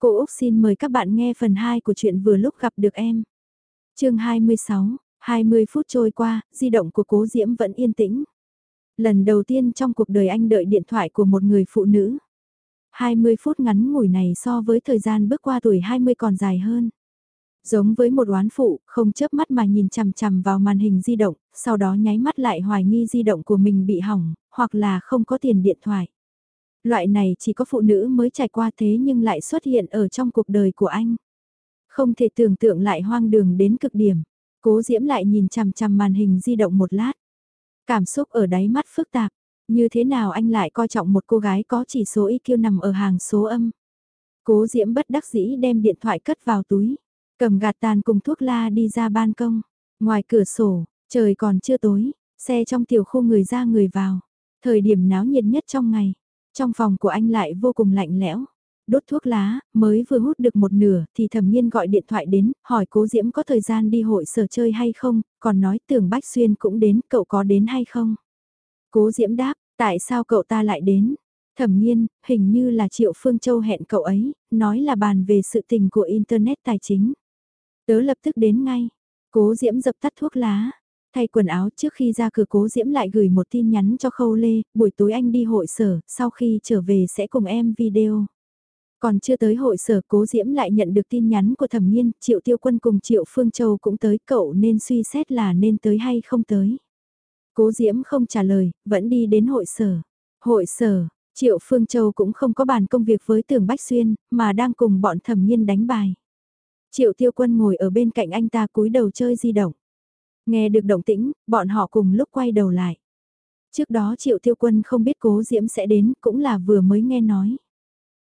Cô Úc xin mời các bạn nghe phần 2 của chuyện vừa lúc gặp được em. chương 26, 20 phút trôi qua, di động của cố Diễm vẫn yên tĩnh. Lần đầu tiên trong cuộc đời anh đợi điện thoại của một người phụ nữ. 20 phút ngắn ngủi này so với thời gian bước qua tuổi 20 còn dài hơn. Giống với một oán phụ, không chớp mắt mà nhìn chằm chằm vào màn hình di động, sau đó nháy mắt lại hoài nghi di động của mình bị hỏng, hoặc là không có tiền điện thoại. Loại này chỉ có phụ nữ mới trải qua thế nhưng lại xuất hiện ở trong cuộc đời của anh. Không thể tưởng tượng lại hoang đường đến cực điểm. Cố Diễm lại nhìn chằm chằm màn hình di động một lát. Cảm xúc ở đáy mắt phức tạp. Như thế nào anh lại coi trọng một cô gái có chỉ số IQ nằm ở hàng số âm. Cố Diễm bất đắc dĩ đem điện thoại cất vào túi. Cầm gạt tàn cùng thuốc la đi ra ban công. Ngoài cửa sổ, trời còn chưa tối, xe trong tiểu khu người ra người vào. Thời điểm náo nhiệt nhất trong ngày. Trong phòng của anh lại vô cùng lạnh lẽo. Đốt thuốc lá, mới vừa hút được một nửa thì thẩm nhiên gọi điện thoại đến, hỏi cố Diễm có thời gian đi hội sở chơi hay không, còn nói tưởng Bách Xuyên cũng đến, cậu có đến hay không? Cố Diễm đáp, tại sao cậu ta lại đến? Thẩm nhiên, hình như là Triệu Phương Châu hẹn cậu ấy, nói là bàn về sự tình của Internet tài chính. Tớ lập tức đến ngay. Cố Diễm dập tắt thuốc lá, Thay quần áo trước khi ra cửa cố Diễm lại gửi một tin nhắn cho Khâu Lê, buổi tối anh đi hội sở, sau khi trở về sẽ cùng em video. Còn chưa tới hội sở cố Diễm lại nhận được tin nhắn của thẩm nghiên Triệu Tiêu Quân cùng Triệu Phương Châu cũng tới cậu nên suy xét là nên tới hay không tới. Cố Diễm không trả lời, vẫn đi đến hội sở. Hội sở, Triệu Phương Châu cũng không có bàn công việc với Tưởng Bách Xuyên, mà đang cùng bọn thẩm nghiên đánh bài. Triệu Tiêu Quân ngồi ở bên cạnh anh ta cúi đầu chơi di động. Nghe được động tĩnh, bọn họ cùng lúc quay đầu lại. Trước đó Triệu Tiêu Quân không biết Cố Diễm sẽ đến, cũng là vừa mới nghe nói.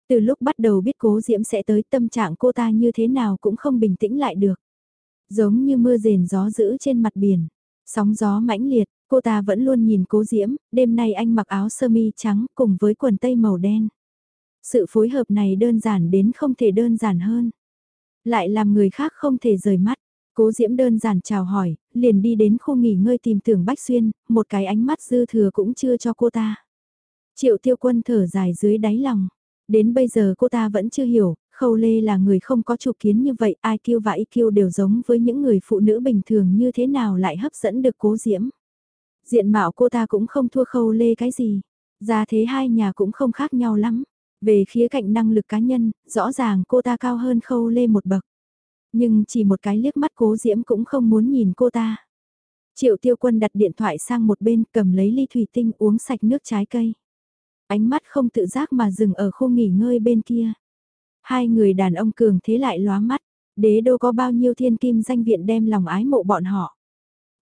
Từ lúc bắt đầu biết Cố Diễm sẽ tới tâm trạng cô ta như thế nào cũng không bình tĩnh lại được. Giống như mưa rền gió dữ trên mặt biển, sóng gió mãnh liệt, cô ta vẫn luôn nhìn Cố Diễm, đêm nay anh mặc áo sơ mi trắng cùng với quần tây màu đen. Sự phối hợp này đơn giản đến không thể đơn giản hơn. Lại làm người khác không thể rời mắt. Cố Diễm đơn giản chào hỏi, liền đi đến khu nghỉ ngơi tìm tưởng Bách Xuyên, một cái ánh mắt dư thừa cũng chưa cho cô ta. Triệu tiêu quân thở dài dưới đáy lòng. Đến bây giờ cô ta vẫn chưa hiểu, Khâu Lê là người không có chủ kiến như vậy, IQ và IQ đều giống với những người phụ nữ bình thường như thế nào lại hấp dẫn được cố Diễm. Diện mạo cô ta cũng không thua Khâu Lê cái gì. Ra thế hai nhà cũng không khác nhau lắm. Về khía cạnh năng lực cá nhân, rõ ràng cô ta cao hơn Khâu Lê một bậc. Nhưng chỉ một cái liếc mắt cố diễm cũng không muốn nhìn cô ta. Triệu tiêu quân đặt điện thoại sang một bên cầm lấy ly thủy tinh uống sạch nước trái cây. Ánh mắt không tự giác mà dừng ở khu nghỉ ngơi bên kia. Hai người đàn ông cường thế lại lóa mắt, đế đô có bao nhiêu thiên kim danh viện đem lòng ái mộ bọn họ.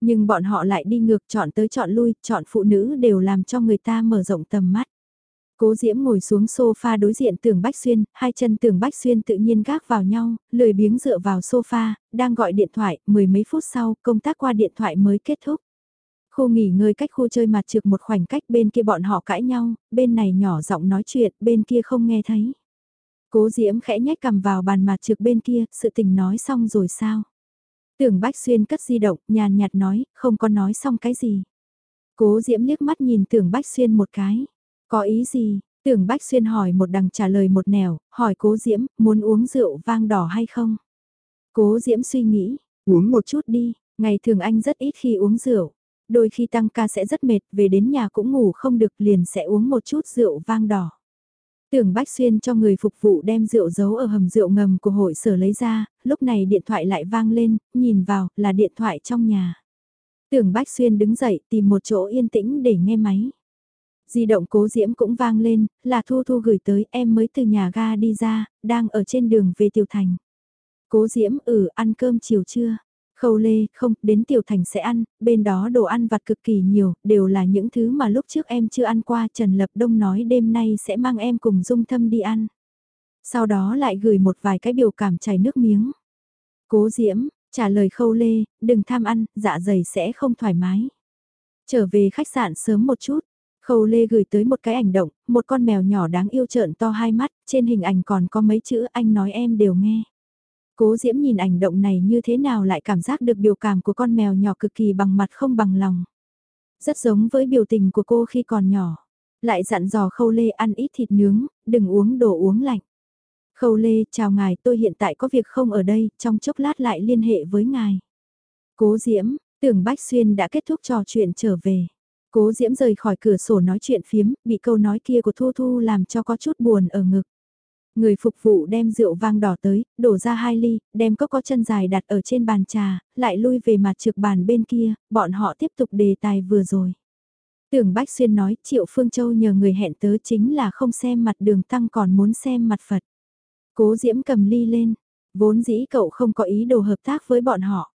Nhưng bọn họ lại đi ngược chọn tới chọn lui, chọn phụ nữ đều làm cho người ta mở rộng tầm mắt. Cố Diễm ngồi xuống sofa đối diện tưởng Bách Xuyên, hai chân tưởng Bách Xuyên tự nhiên gác vào nhau, lười biếng dựa vào sofa, đang gọi điện thoại, mười mấy phút sau, công tác qua điện thoại mới kết thúc. Khu nghỉ ngơi cách khu chơi mặt trực một khoảnh cách bên kia bọn họ cãi nhau, bên này nhỏ giọng nói chuyện, bên kia không nghe thấy. Cố Diễm khẽ nhách cầm vào bàn mặt trực bên kia, sự tình nói xong rồi sao? Tưởng Bách Xuyên cất di động, nhàn nhạt nói, không có nói xong cái gì. Cố Diễm liếc mắt nhìn Tưởng Bách Xuyên một cái. Có ý gì? Tưởng Bách Xuyên hỏi một đằng trả lời một nẻo, hỏi cố Diễm, muốn uống rượu vang đỏ hay không? Cố Diễm suy nghĩ, uống một chút đi, ngày thường anh rất ít khi uống rượu. Đôi khi tăng ca sẽ rất mệt, về đến nhà cũng ngủ không được liền sẽ uống một chút rượu vang đỏ. Tưởng Bách Xuyên cho người phục vụ đem rượu giấu ở hầm rượu ngầm của hội sở lấy ra, lúc này điện thoại lại vang lên, nhìn vào, là điện thoại trong nhà. Tưởng Bách Xuyên đứng dậy tìm một chỗ yên tĩnh để nghe máy. Di động cố diễm cũng vang lên, là Thu Thu gửi tới em mới từ nhà ga đi ra, đang ở trên đường về Tiểu Thành. Cố diễm ừ ăn cơm chiều trưa. Khâu lê, không, đến Tiểu Thành sẽ ăn, bên đó đồ ăn vặt cực kỳ nhiều, đều là những thứ mà lúc trước em chưa ăn qua Trần Lập Đông nói đêm nay sẽ mang em cùng Dung Thâm đi ăn. Sau đó lại gửi một vài cái biểu cảm chảy nước miếng. Cố Diễm, trả lời khâu lê, đừng tham ăn, dạ dày sẽ không thoải mái. Trở về khách sạn sớm một chút, Khâu Lê gửi tới một cái ảnh động, một con mèo nhỏ đáng yêu trợn to hai mắt, trên hình ảnh còn có mấy chữ anh nói em đều nghe. Cố Diễm nhìn ảnh động này như thế nào lại cảm giác được biểu cảm của con mèo nhỏ cực kỳ bằng mặt không bằng lòng. Rất giống với biểu tình của cô khi còn nhỏ. Lại dặn dò Khâu Lê ăn ít thịt nướng, đừng uống đồ uống lạnh. Khâu Lê, chào ngài, tôi hiện tại có việc không ở đây, trong chốc lát lại liên hệ với ngài. Cố Diễm, tưởng Bách Xuyên đã kết thúc trò chuyện trở về. Cố Diễm rời khỏi cửa sổ nói chuyện phiếm, bị câu nói kia của Thu Thu làm cho có chút buồn ở ngực. Người phục vụ đem rượu vang đỏ tới, đổ ra hai ly, đem cốc có chân dài đặt ở trên bàn trà, lại lui về mặt trực bàn bên kia, bọn họ tiếp tục đề tài vừa rồi. Tưởng Bách Xuyên nói Triệu Phương Châu nhờ người hẹn tớ chính là không xem mặt đường tăng còn muốn xem mặt Phật. Cố Diễm cầm ly lên, vốn dĩ cậu không có ý đồ hợp tác với bọn họ.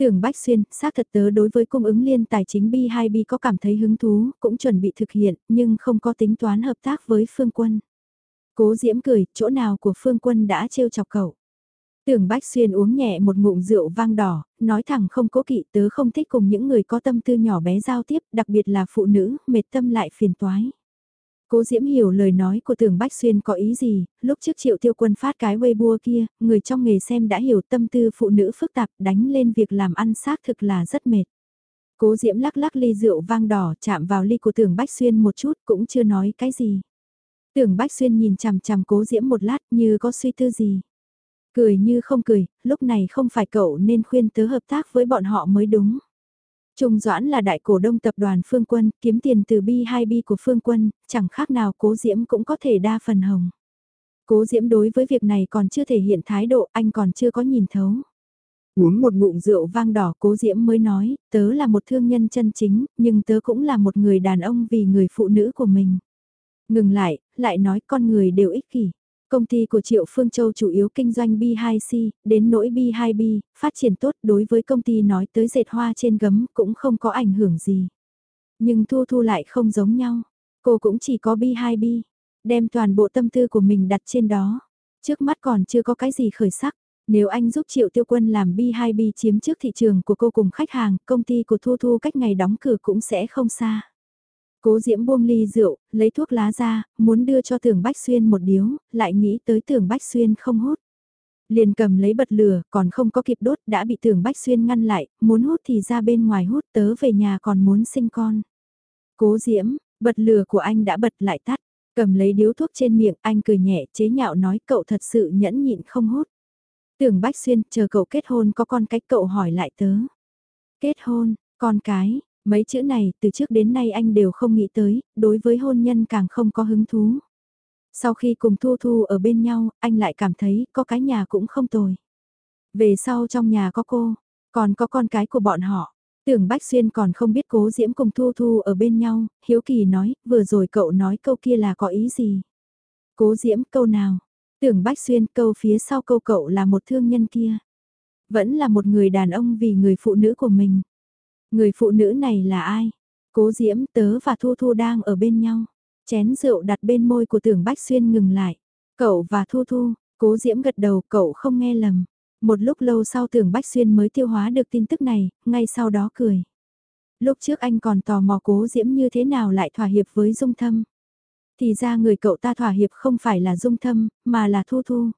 Tưởng Bách Xuyên, xác thật tớ đối với cung ứng liên tài chính B2B có cảm thấy hứng thú, cũng chuẩn bị thực hiện, nhưng không có tính toán hợp tác với Phương Quân. Cố Diễm cười, chỗ nào của Phương Quân đã trêu chọc cậu. Tưởng Bách Xuyên uống nhẹ một ngụm rượu vang đỏ, nói thẳng không cố kỵ tớ không thích cùng những người có tâm tư nhỏ bé giao tiếp, đặc biệt là phụ nữ, mệt tâm lại phiền toái. Cố Diễm hiểu lời nói của tưởng Bách Xuyên có ý gì, lúc trước triệu tiêu quân phát cái Weibo kia, người trong nghề xem đã hiểu tâm tư phụ nữ phức tạp đánh lên việc làm ăn xác thực là rất mệt. Cố Diễm lắc lắc ly rượu vang đỏ chạm vào ly của tưởng Bách Xuyên một chút cũng chưa nói cái gì. Tưởng Bách Xuyên nhìn chằm chằm cố Diễm một lát như có suy tư gì. Cười như không cười, lúc này không phải cậu nên khuyên tớ hợp tác với bọn họ mới đúng. Trung Doãn là đại cổ đông tập đoàn Phương Quân, kiếm tiền từ B2B của Phương Quân, chẳng khác nào cố Diễm cũng có thể đa phần hồng. Cố Diễm đối với việc này còn chưa thể hiện thái độ, anh còn chưa có nhìn thấu. Uống một ngụm rượu vang đỏ cố Diễm mới nói, tớ là một thương nhân chân chính, nhưng tớ cũng là một người đàn ông vì người phụ nữ của mình. Ngừng lại, lại nói con người đều ích kỷ. Công ty của Triệu Phương Châu chủ yếu kinh doanh B2C, đến nỗi B2B, phát triển tốt đối với công ty nói tới dệt hoa trên gấm cũng không có ảnh hưởng gì. Nhưng Thu Thu lại không giống nhau. Cô cũng chỉ có B2B, đem toàn bộ tâm tư của mình đặt trên đó. Trước mắt còn chưa có cái gì khởi sắc. Nếu anh giúp Triệu Tiêu Quân làm B2B chiếm trước thị trường của cô cùng khách hàng, công ty của Thu Thu cách ngày đóng cửa cũng sẽ không xa. Cố Diễm buông ly rượu, lấy thuốc lá ra, muốn đưa cho Tưởng Bách Xuyên một điếu, lại nghĩ tới Tưởng Bách Xuyên không hút. Liền cầm lấy bật lửa, còn không có kịp đốt, đã bị Tưởng Bách Xuyên ngăn lại, muốn hút thì ra bên ngoài hút tớ về nhà còn muốn sinh con. Cố Diễm, bật lửa của anh đã bật lại tắt, cầm lấy điếu thuốc trên miệng, anh cười nhẹ, chế nhạo nói cậu thật sự nhẫn nhịn không hút. Tưởng Bách Xuyên, chờ cậu kết hôn có con cách cậu hỏi lại tớ. Kết hôn, con cái, Mấy chữ này từ trước đến nay anh đều không nghĩ tới, đối với hôn nhân càng không có hứng thú. Sau khi cùng Thu Thu ở bên nhau, anh lại cảm thấy có cái nhà cũng không tồi. Về sau trong nhà có cô, còn có con cái của bọn họ. Tưởng Bách Xuyên còn không biết cố diễm cùng Thu Thu ở bên nhau, Hiếu Kỳ nói, vừa rồi cậu nói câu kia là có ý gì? Cố diễm câu nào? Tưởng Bách Xuyên câu phía sau câu cậu là một thương nhân kia. Vẫn là một người đàn ông vì người phụ nữ của mình. Người phụ nữ này là ai? Cố Diễm tớ và Thu Thu đang ở bên nhau. Chén rượu đặt bên môi của tưởng Bách Xuyên ngừng lại. Cậu và Thu Thu, cố Diễm gật đầu cậu không nghe lầm. Một lúc lâu sau tưởng Bách Xuyên mới tiêu hóa được tin tức này, ngay sau đó cười. Lúc trước anh còn tò mò cố Diễm như thế nào lại thỏa hiệp với Dung Thâm. Thì ra người cậu ta thỏa hiệp không phải là Dung Thâm, mà là Thu Thu.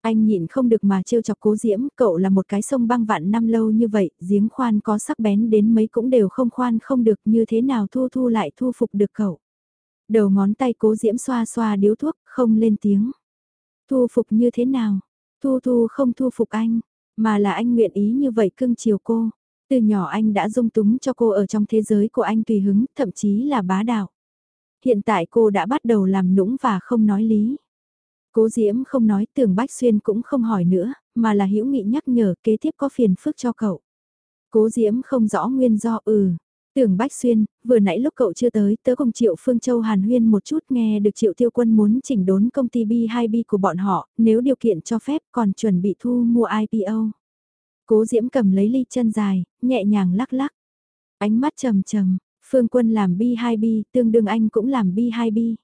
Anh nhịn không được mà trêu chọc cố diễm, cậu là một cái sông băng vạn năm lâu như vậy, giếng khoan có sắc bén đến mấy cũng đều không khoan không được như thế nào thu thu lại thu phục được cậu. Đầu ngón tay cố diễm xoa xoa điếu thuốc, không lên tiếng. Thu phục như thế nào? Thu thu không thu phục anh, mà là anh nguyện ý như vậy cưng chiều cô. Từ nhỏ anh đã dung túng cho cô ở trong thế giới của anh tùy hứng, thậm chí là bá đạo. Hiện tại cô đã bắt đầu làm nũng và không nói lý. Cố Diễm không nói tưởng Bách Xuyên cũng không hỏi nữa, mà là hữu nghị nhắc nhở kế tiếp có phiền phức cho cậu. Cố Diễm không rõ nguyên do ừ. Tưởng Bách Xuyên, vừa nãy lúc cậu chưa tới, tớ cùng Triệu Phương Châu Hàn Huyên một chút nghe được Triệu Tiêu Quân muốn chỉnh đốn công ty B2B của bọn họ, nếu điều kiện cho phép còn chuẩn bị thu mua IPO. Cố Diễm cầm lấy ly chân dài, nhẹ nhàng lắc lắc. Ánh mắt trầm trầm, Phương Quân làm B2B, tương đương anh cũng làm B2B.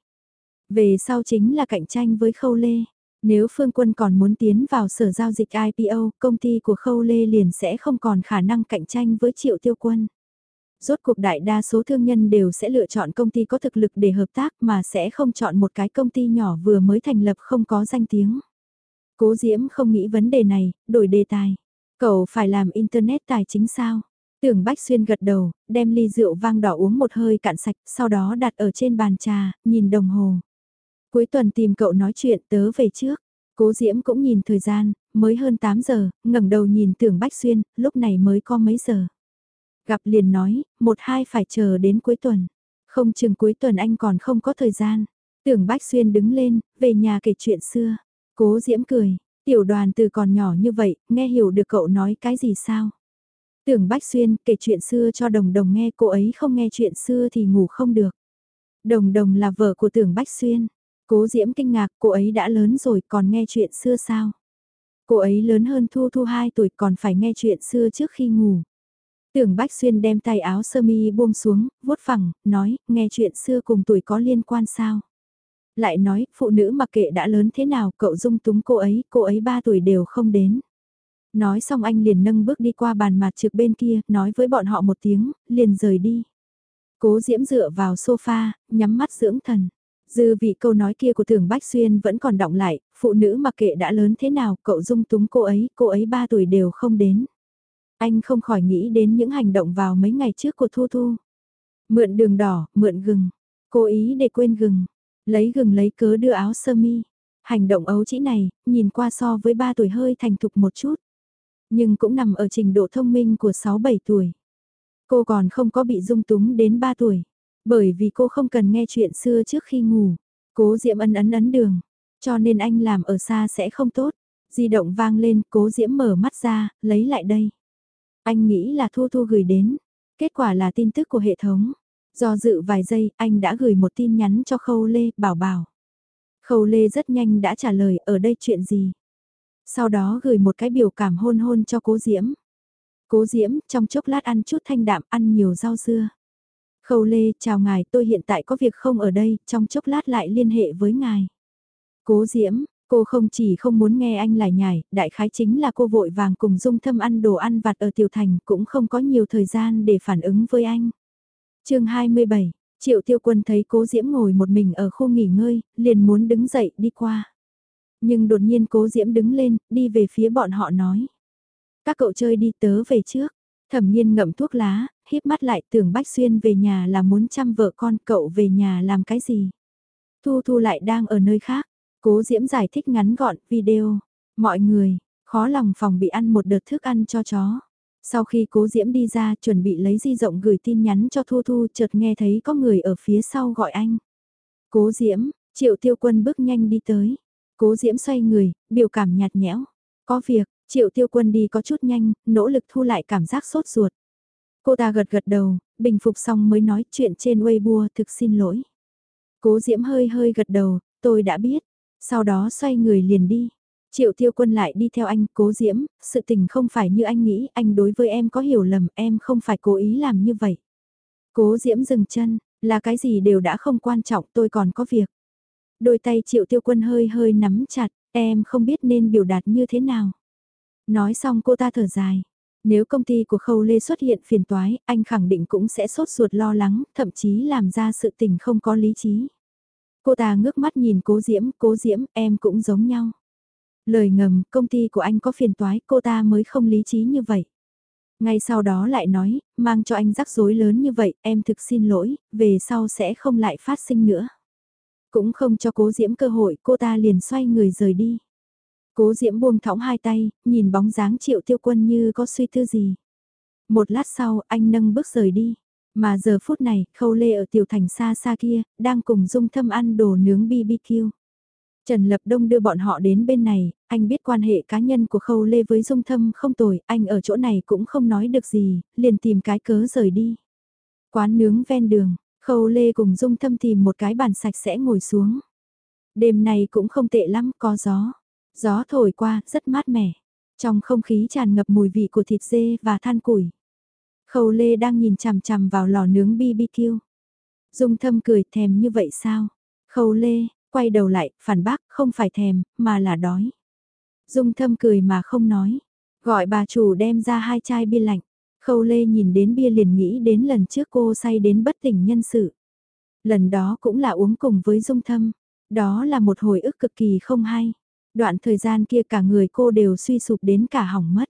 Về sau chính là cạnh tranh với Khâu Lê. Nếu Phương Quân còn muốn tiến vào sở giao dịch IPO, công ty của Khâu Lê liền sẽ không còn khả năng cạnh tranh với Triệu Tiêu Quân. Rốt cuộc đại đa số thương nhân đều sẽ lựa chọn công ty có thực lực để hợp tác mà sẽ không chọn một cái công ty nhỏ vừa mới thành lập không có danh tiếng. Cố Diễm không nghĩ vấn đề này, đổi đề tài. Cậu phải làm Internet tài chính sao? Tưởng Bách Xuyên gật đầu, đem ly rượu vang đỏ uống một hơi cạn sạch, sau đó đặt ở trên bàn trà, nhìn đồng hồ. Cuối tuần tìm cậu nói chuyện tớ về trước. Cố Diễm cũng nhìn thời gian, mới hơn 8 giờ, ngẩng đầu nhìn tưởng Bách Xuyên, lúc này mới có mấy giờ. Gặp liền nói, một hai phải chờ đến cuối tuần. Không chừng cuối tuần anh còn không có thời gian. Tưởng Bách Xuyên đứng lên, về nhà kể chuyện xưa. Cố Diễm cười, tiểu đoàn từ còn nhỏ như vậy, nghe hiểu được cậu nói cái gì sao? Tưởng Bách Xuyên kể chuyện xưa cho đồng đồng nghe cô ấy không nghe chuyện xưa thì ngủ không được. Đồng đồng là vợ của tưởng Bách Xuyên. Cố Diễm kinh ngạc cô ấy đã lớn rồi còn nghe chuyện xưa sao? Cô ấy lớn hơn Thu Thu 2 tuổi còn phải nghe chuyện xưa trước khi ngủ. Tưởng Bách Xuyên đem tay áo sơ mi buông xuống, vuốt phẳng, nói, nghe chuyện xưa cùng tuổi có liên quan sao? Lại nói, phụ nữ mặc kệ đã lớn thế nào, cậu dung túng cô ấy, cô ấy 3 tuổi đều không đến. Nói xong anh liền nâng bước đi qua bàn mặt trực bên kia, nói với bọn họ một tiếng, liền rời đi. Cố Diễm dựa vào sofa, nhắm mắt dưỡng thần. Dư vị câu nói kia của tưởng Bách Xuyên vẫn còn động lại, phụ nữ mặc kệ đã lớn thế nào, cậu dung túng cô ấy, cô ấy 3 tuổi đều không đến. Anh không khỏi nghĩ đến những hành động vào mấy ngày trước của Thu Thu. Mượn đường đỏ, mượn gừng, cố ý để quên gừng, lấy gừng lấy cớ đưa áo sơ mi. Hành động ấu chỉ này, nhìn qua so với 3 tuổi hơi thành thục một chút. Nhưng cũng nằm ở trình độ thông minh của 6-7 tuổi. Cô còn không có bị dung túng đến 3 tuổi. Bởi vì cô không cần nghe chuyện xưa trước khi ngủ. Cố Diễm ấn ấn ấn đường. Cho nên anh làm ở xa sẽ không tốt. Di động vang lên, cố Diễm mở mắt ra, lấy lại đây. Anh nghĩ là Thu Thu gửi đến. Kết quả là tin tức của hệ thống. Do dự vài giây, anh đã gửi một tin nhắn cho Khâu Lê, bảo bảo. Khâu Lê rất nhanh đã trả lời ở đây chuyện gì. Sau đó gửi một cái biểu cảm hôn hôn cho cố Diễm. Cố Diễm, trong chốc lát ăn chút thanh đạm, ăn nhiều rau dưa. Khâu Lê, chào ngài, tôi hiện tại có việc không ở đây, trong chốc lát lại liên hệ với ngài. Cố Diễm, cô không chỉ không muốn nghe anh lại nhải, đại khái chính là cô vội vàng cùng dung thâm ăn đồ ăn vặt ở Tiểu Thành cũng không có nhiều thời gian để phản ứng với anh. chương 27, Triệu Tiêu Quân thấy Cố Diễm ngồi một mình ở khu nghỉ ngơi, liền muốn đứng dậy đi qua. Nhưng đột nhiên Cố Diễm đứng lên, đi về phía bọn họ nói. Các cậu chơi đi tớ về trước. Thẩm nhiên ngậm thuốc lá, híp mắt lại tưởng Bách Xuyên về nhà là muốn chăm vợ con cậu về nhà làm cái gì. Thu Thu lại đang ở nơi khác, cố Diễm giải thích ngắn gọn video. Mọi người, khó lòng phòng bị ăn một đợt thức ăn cho chó. Sau khi cố Diễm đi ra chuẩn bị lấy di rộng gửi tin nhắn cho Thu Thu chợt nghe thấy có người ở phía sau gọi anh. Cố Diễm, triệu tiêu quân bước nhanh đi tới. Cố Diễm xoay người, biểu cảm nhạt nhẽo. Có việc, Triệu tiêu quân đi có chút nhanh, nỗ lực thu lại cảm giác sốt ruột. Cô ta gật gật đầu, bình phục xong mới nói chuyện trên Weibo thực xin lỗi. Cố Diễm hơi hơi gật đầu, tôi đã biết. Sau đó xoay người liền đi. Triệu tiêu quân lại đi theo anh, cố Diễm, sự tình không phải như anh nghĩ, anh đối với em có hiểu lầm, em không phải cố ý làm như vậy. Cố Diễm dừng chân, là cái gì đều đã không quan trọng, tôi còn có việc. Đôi tay triệu tiêu quân hơi hơi nắm chặt, em không biết nên biểu đạt như thế nào. Nói xong cô ta thở dài. Nếu công ty của Khâu Lê xuất hiện phiền toái, anh khẳng định cũng sẽ sốt ruột lo lắng, thậm chí làm ra sự tình không có lý trí. Cô ta ngước mắt nhìn cố Diễm, cố Diễm, em cũng giống nhau. Lời ngầm, công ty của anh có phiền toái, cô ta mới không lý trí như vậy. Ngay sau đó lại nói, mang cho anh rắc rối lớn như vậy, em thực xin lỗi, về sau sẽ không lại phát sinh nữa. Cũng không cho cố Diễm cơ hội, cô ta liền xoay người rời đi. Cố Diễm buông thõng hai tay, nhìn bóng dáng triệu tiêu quân như có suy tư gì. Một lát sau, anh nâng bước rời đi. Mà giờ phút này, khâu lê ở tiểu thành xa xa kia, đang cùng dung thâm ăn đồ nướng BBQ. Trần Lập Đông đưa bọn họ đến bên này, anh biết quan hệ cá nhân của Khâu Lê với Dung Thâm không tồi, anh ở chỗ này cũng không nói được gì, liền tìm cái cớ rời đi. Quán nướng ven đường, Khâu Lê cùng Dung Thâm tìm một cái bàn sạch sẽ ngồi xuống. Đêm này cũng không tệ lắm, có gió. Gió thổi qua, rất mát mẻ. Trong không khí tràn ngập mùi vị của thịt dê và than củi. Khâu Lê đang nhìn chằm chằm vào lò nướng BBQ. Dung thâm cười thèm như vậy sao? Khâu Lê, quay đầu lại, phản bác, không phải thèm, mà là đói. Dung thâm cười mà không nói. Gọi bà chủ đem ra hai chai bia lạnh. Khâu Lê nhìn đến bia liền nghĩ đến lần trước cô say đến bất tỉnh nhân sự. Lần đó cũng là uống cùng với Dung thâm. Đó là một hồi ức cực kỳ không hay. Đoạn thời gian kia cả người cô đều suy sụp đến cả hỏng mất.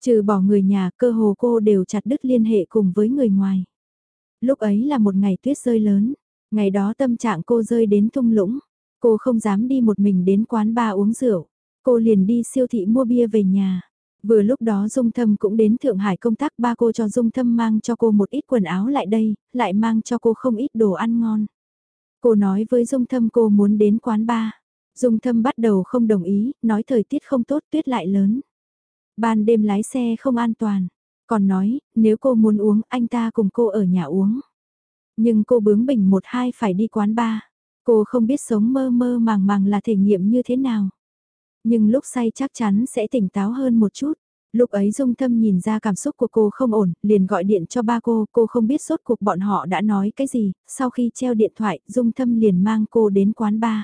Trừ bỏ người nhà, cơ hồ cô đều chặt đứt liên hệ cùng với người ngoài. Lúc ấy là một ngày tuyết rơi lớn, ngày đó tâm trạng cô rơi đến thung lũng. Cô không dám đi một mình đến quán bar uống rượu. Cô liền đi siêu thị mua bia về nhà. Vừa lúc đó Dung Thâm cũng đến Thượng Hải công tác ba cô cho Dung Thâm mang cho cô một ít quần áo lại đây, lại mang cho cô không ít đồ ăn ngon. Cô nói với Dung Thâm cô muốn đến quán bar. Dung Thâm bắt đầu không đồng ý, nói thời tiết không tốt tuyết lại lớn. Ban đêm lái xe không an toàn. Còn nói, nếu cô muốn uống anh ta cùng cô ở nhà uống. Nhưng cô bướng bỉnh một hai phải đi quán bar. Cô không biết sống mơ mơ màng màng là thể nghiệm như thế nào. Nhưng lúc say chắc chắn sẽ tỉnh táo hơn một chút. Lúc ấy Dung Thâm nhìn ra cảm xúc của cô không ổn, liền gọi điện cho ba cô, cô không biết sốt cuộc bọn họ đã nói cái gì, sau khi treo điện thoại, Dung Thâm liền mang cô đến quán bar.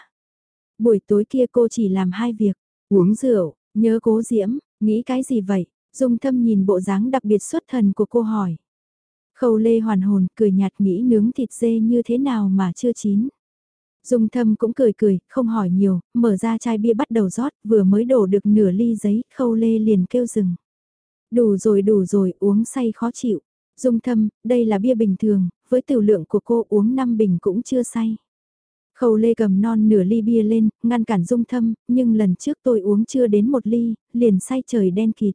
Buổi tối kia cô chỉ làm hai việc, uống rượu, nhớ cố diễm, nghĩ cái gì vậy? Dung Thâm nhìn bộ dáng đặc biệt xuất thần của cô hỏi. Khâu Lê hoàn hồn, cười nhạt nghĩ nướng thịt dê như thế nào mà chưa chín. Dung thâm cũng cười cười, không hỏi nhiều, mở ra chai bia bắt đầu rót, vừa mới đổ được nửa ly giấy, khâu lê liền kêu dừng. Đủ rồi đủ rồi, uống say khó chịu. Dung thâm, đây là bia bình thường, với tiểu lượng của cô uống 5 bình cũng chưa say. Khâu lê cầm non nửa ly bia lên, ngăn cản dung thâm, nhưng lần trước tôi uống chưa đến một ly, liền say trời đen kịt.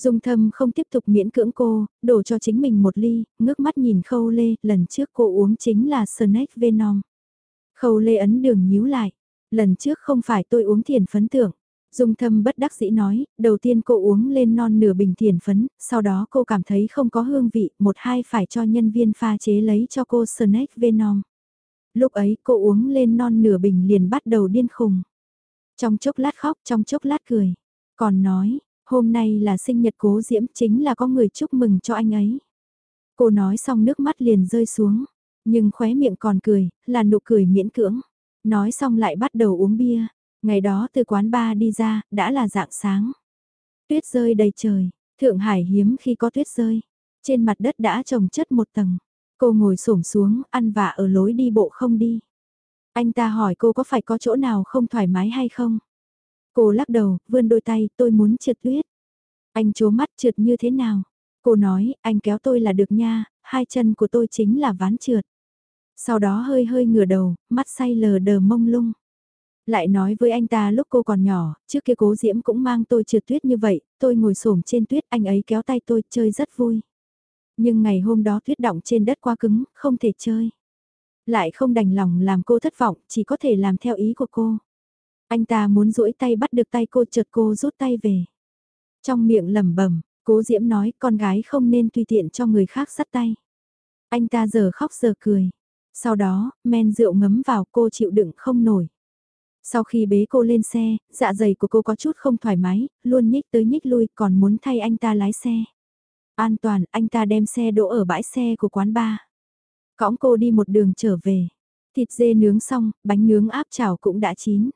Dung thâm không tiếp tục miễn cưỡng cô, đổ cho chính mình một ly, ngước mắt nhìn khâu lê, lần trước cô uống chính là Snake Venom. Khâu lê ấn đường nhíu lại. Lần trước không phải tôi uống thiền phấn tưởng. Dung thâm bất đắc dĩ nói, đầu tiên cô uống lên non nửa bình thiền phấn, sau đó cô cảm thấy không có hương vị, một hai phải cho nhân viên pha chế lấy cho cô Snake Venom. Lúc ấy cô uống lên non nửa bình liền bắt đầu điên khùng. Trong chốc lát khóc, trong chốc lát cười. Còn nói, hôm nay là sinh nhật cố diễm chính là có người chúc mừng cho anh ấy. Cô nói xong nước mắt liền rơi xuống. Nhưng khóe miệng còn cười, là nụ cười miễn cưỡng. Nói xong lại bắt đầu uống bia. Ngày đó từ quán bar đi ra, đã là dạng sáng. Tuyết rơi đầy trời, Thượng Hải hiếm khi có tuyết rơi. Trên mặt đất đã trồng chất một tầng. Cô ngồi xổm xuống, ăn vạ ở lối đi bộ không đi. Anh ta hỏi cô có phải có chỗ nào không thoải mái hay không? Cô lắc đầu, vươn đôi tay, tôi muốn trượt tuyết. Anh chố mắt trượt như thế nào? Cô nói, anh kéo tôi là được nha, hai chân của tôi chính là ván trượt. Sau đó hơi hơi ngửa đầu, mắt say lờ đờ mông lung. Lại nói với anh ta lúc cô còn nhỏ, trước kia cố diễm cũng mang tôi trượt tuyết như vậy, tôi ngồi xổm trên tuyết anh ấy kéo tay tôi chơi rất vui. Nhưng ngày hôm đó tuyết động trên đất quá cứng, không thể chơi. Lại không đành lòng làm cô thất vọng, chỉ có thể làm theo ý của cô. Anh ta muốn duỗi tay bắt được tay cô chợt cô rút tay về. Trong miệng lẩm bẩm, cố diễm nói con gái không nên tùy tiện cho người khác sắt tay. Anh ta giờ khóc giờ cười. Sau đó, men rượu ngấm vào cô chịu đựng không nổi. Sau khi bế cô lên xe, dạ dày của cô có chút không thoải mái, luôn nhích tới nhích lui còn muốn thay anh ta lái xe. An toàn, anh ta đem xe đỗ ở bãi xe của quán bar. Cõng cô đi một đường trở về. Thịt dê nướng xong, bánh nướng áp chảo cũng đã chín.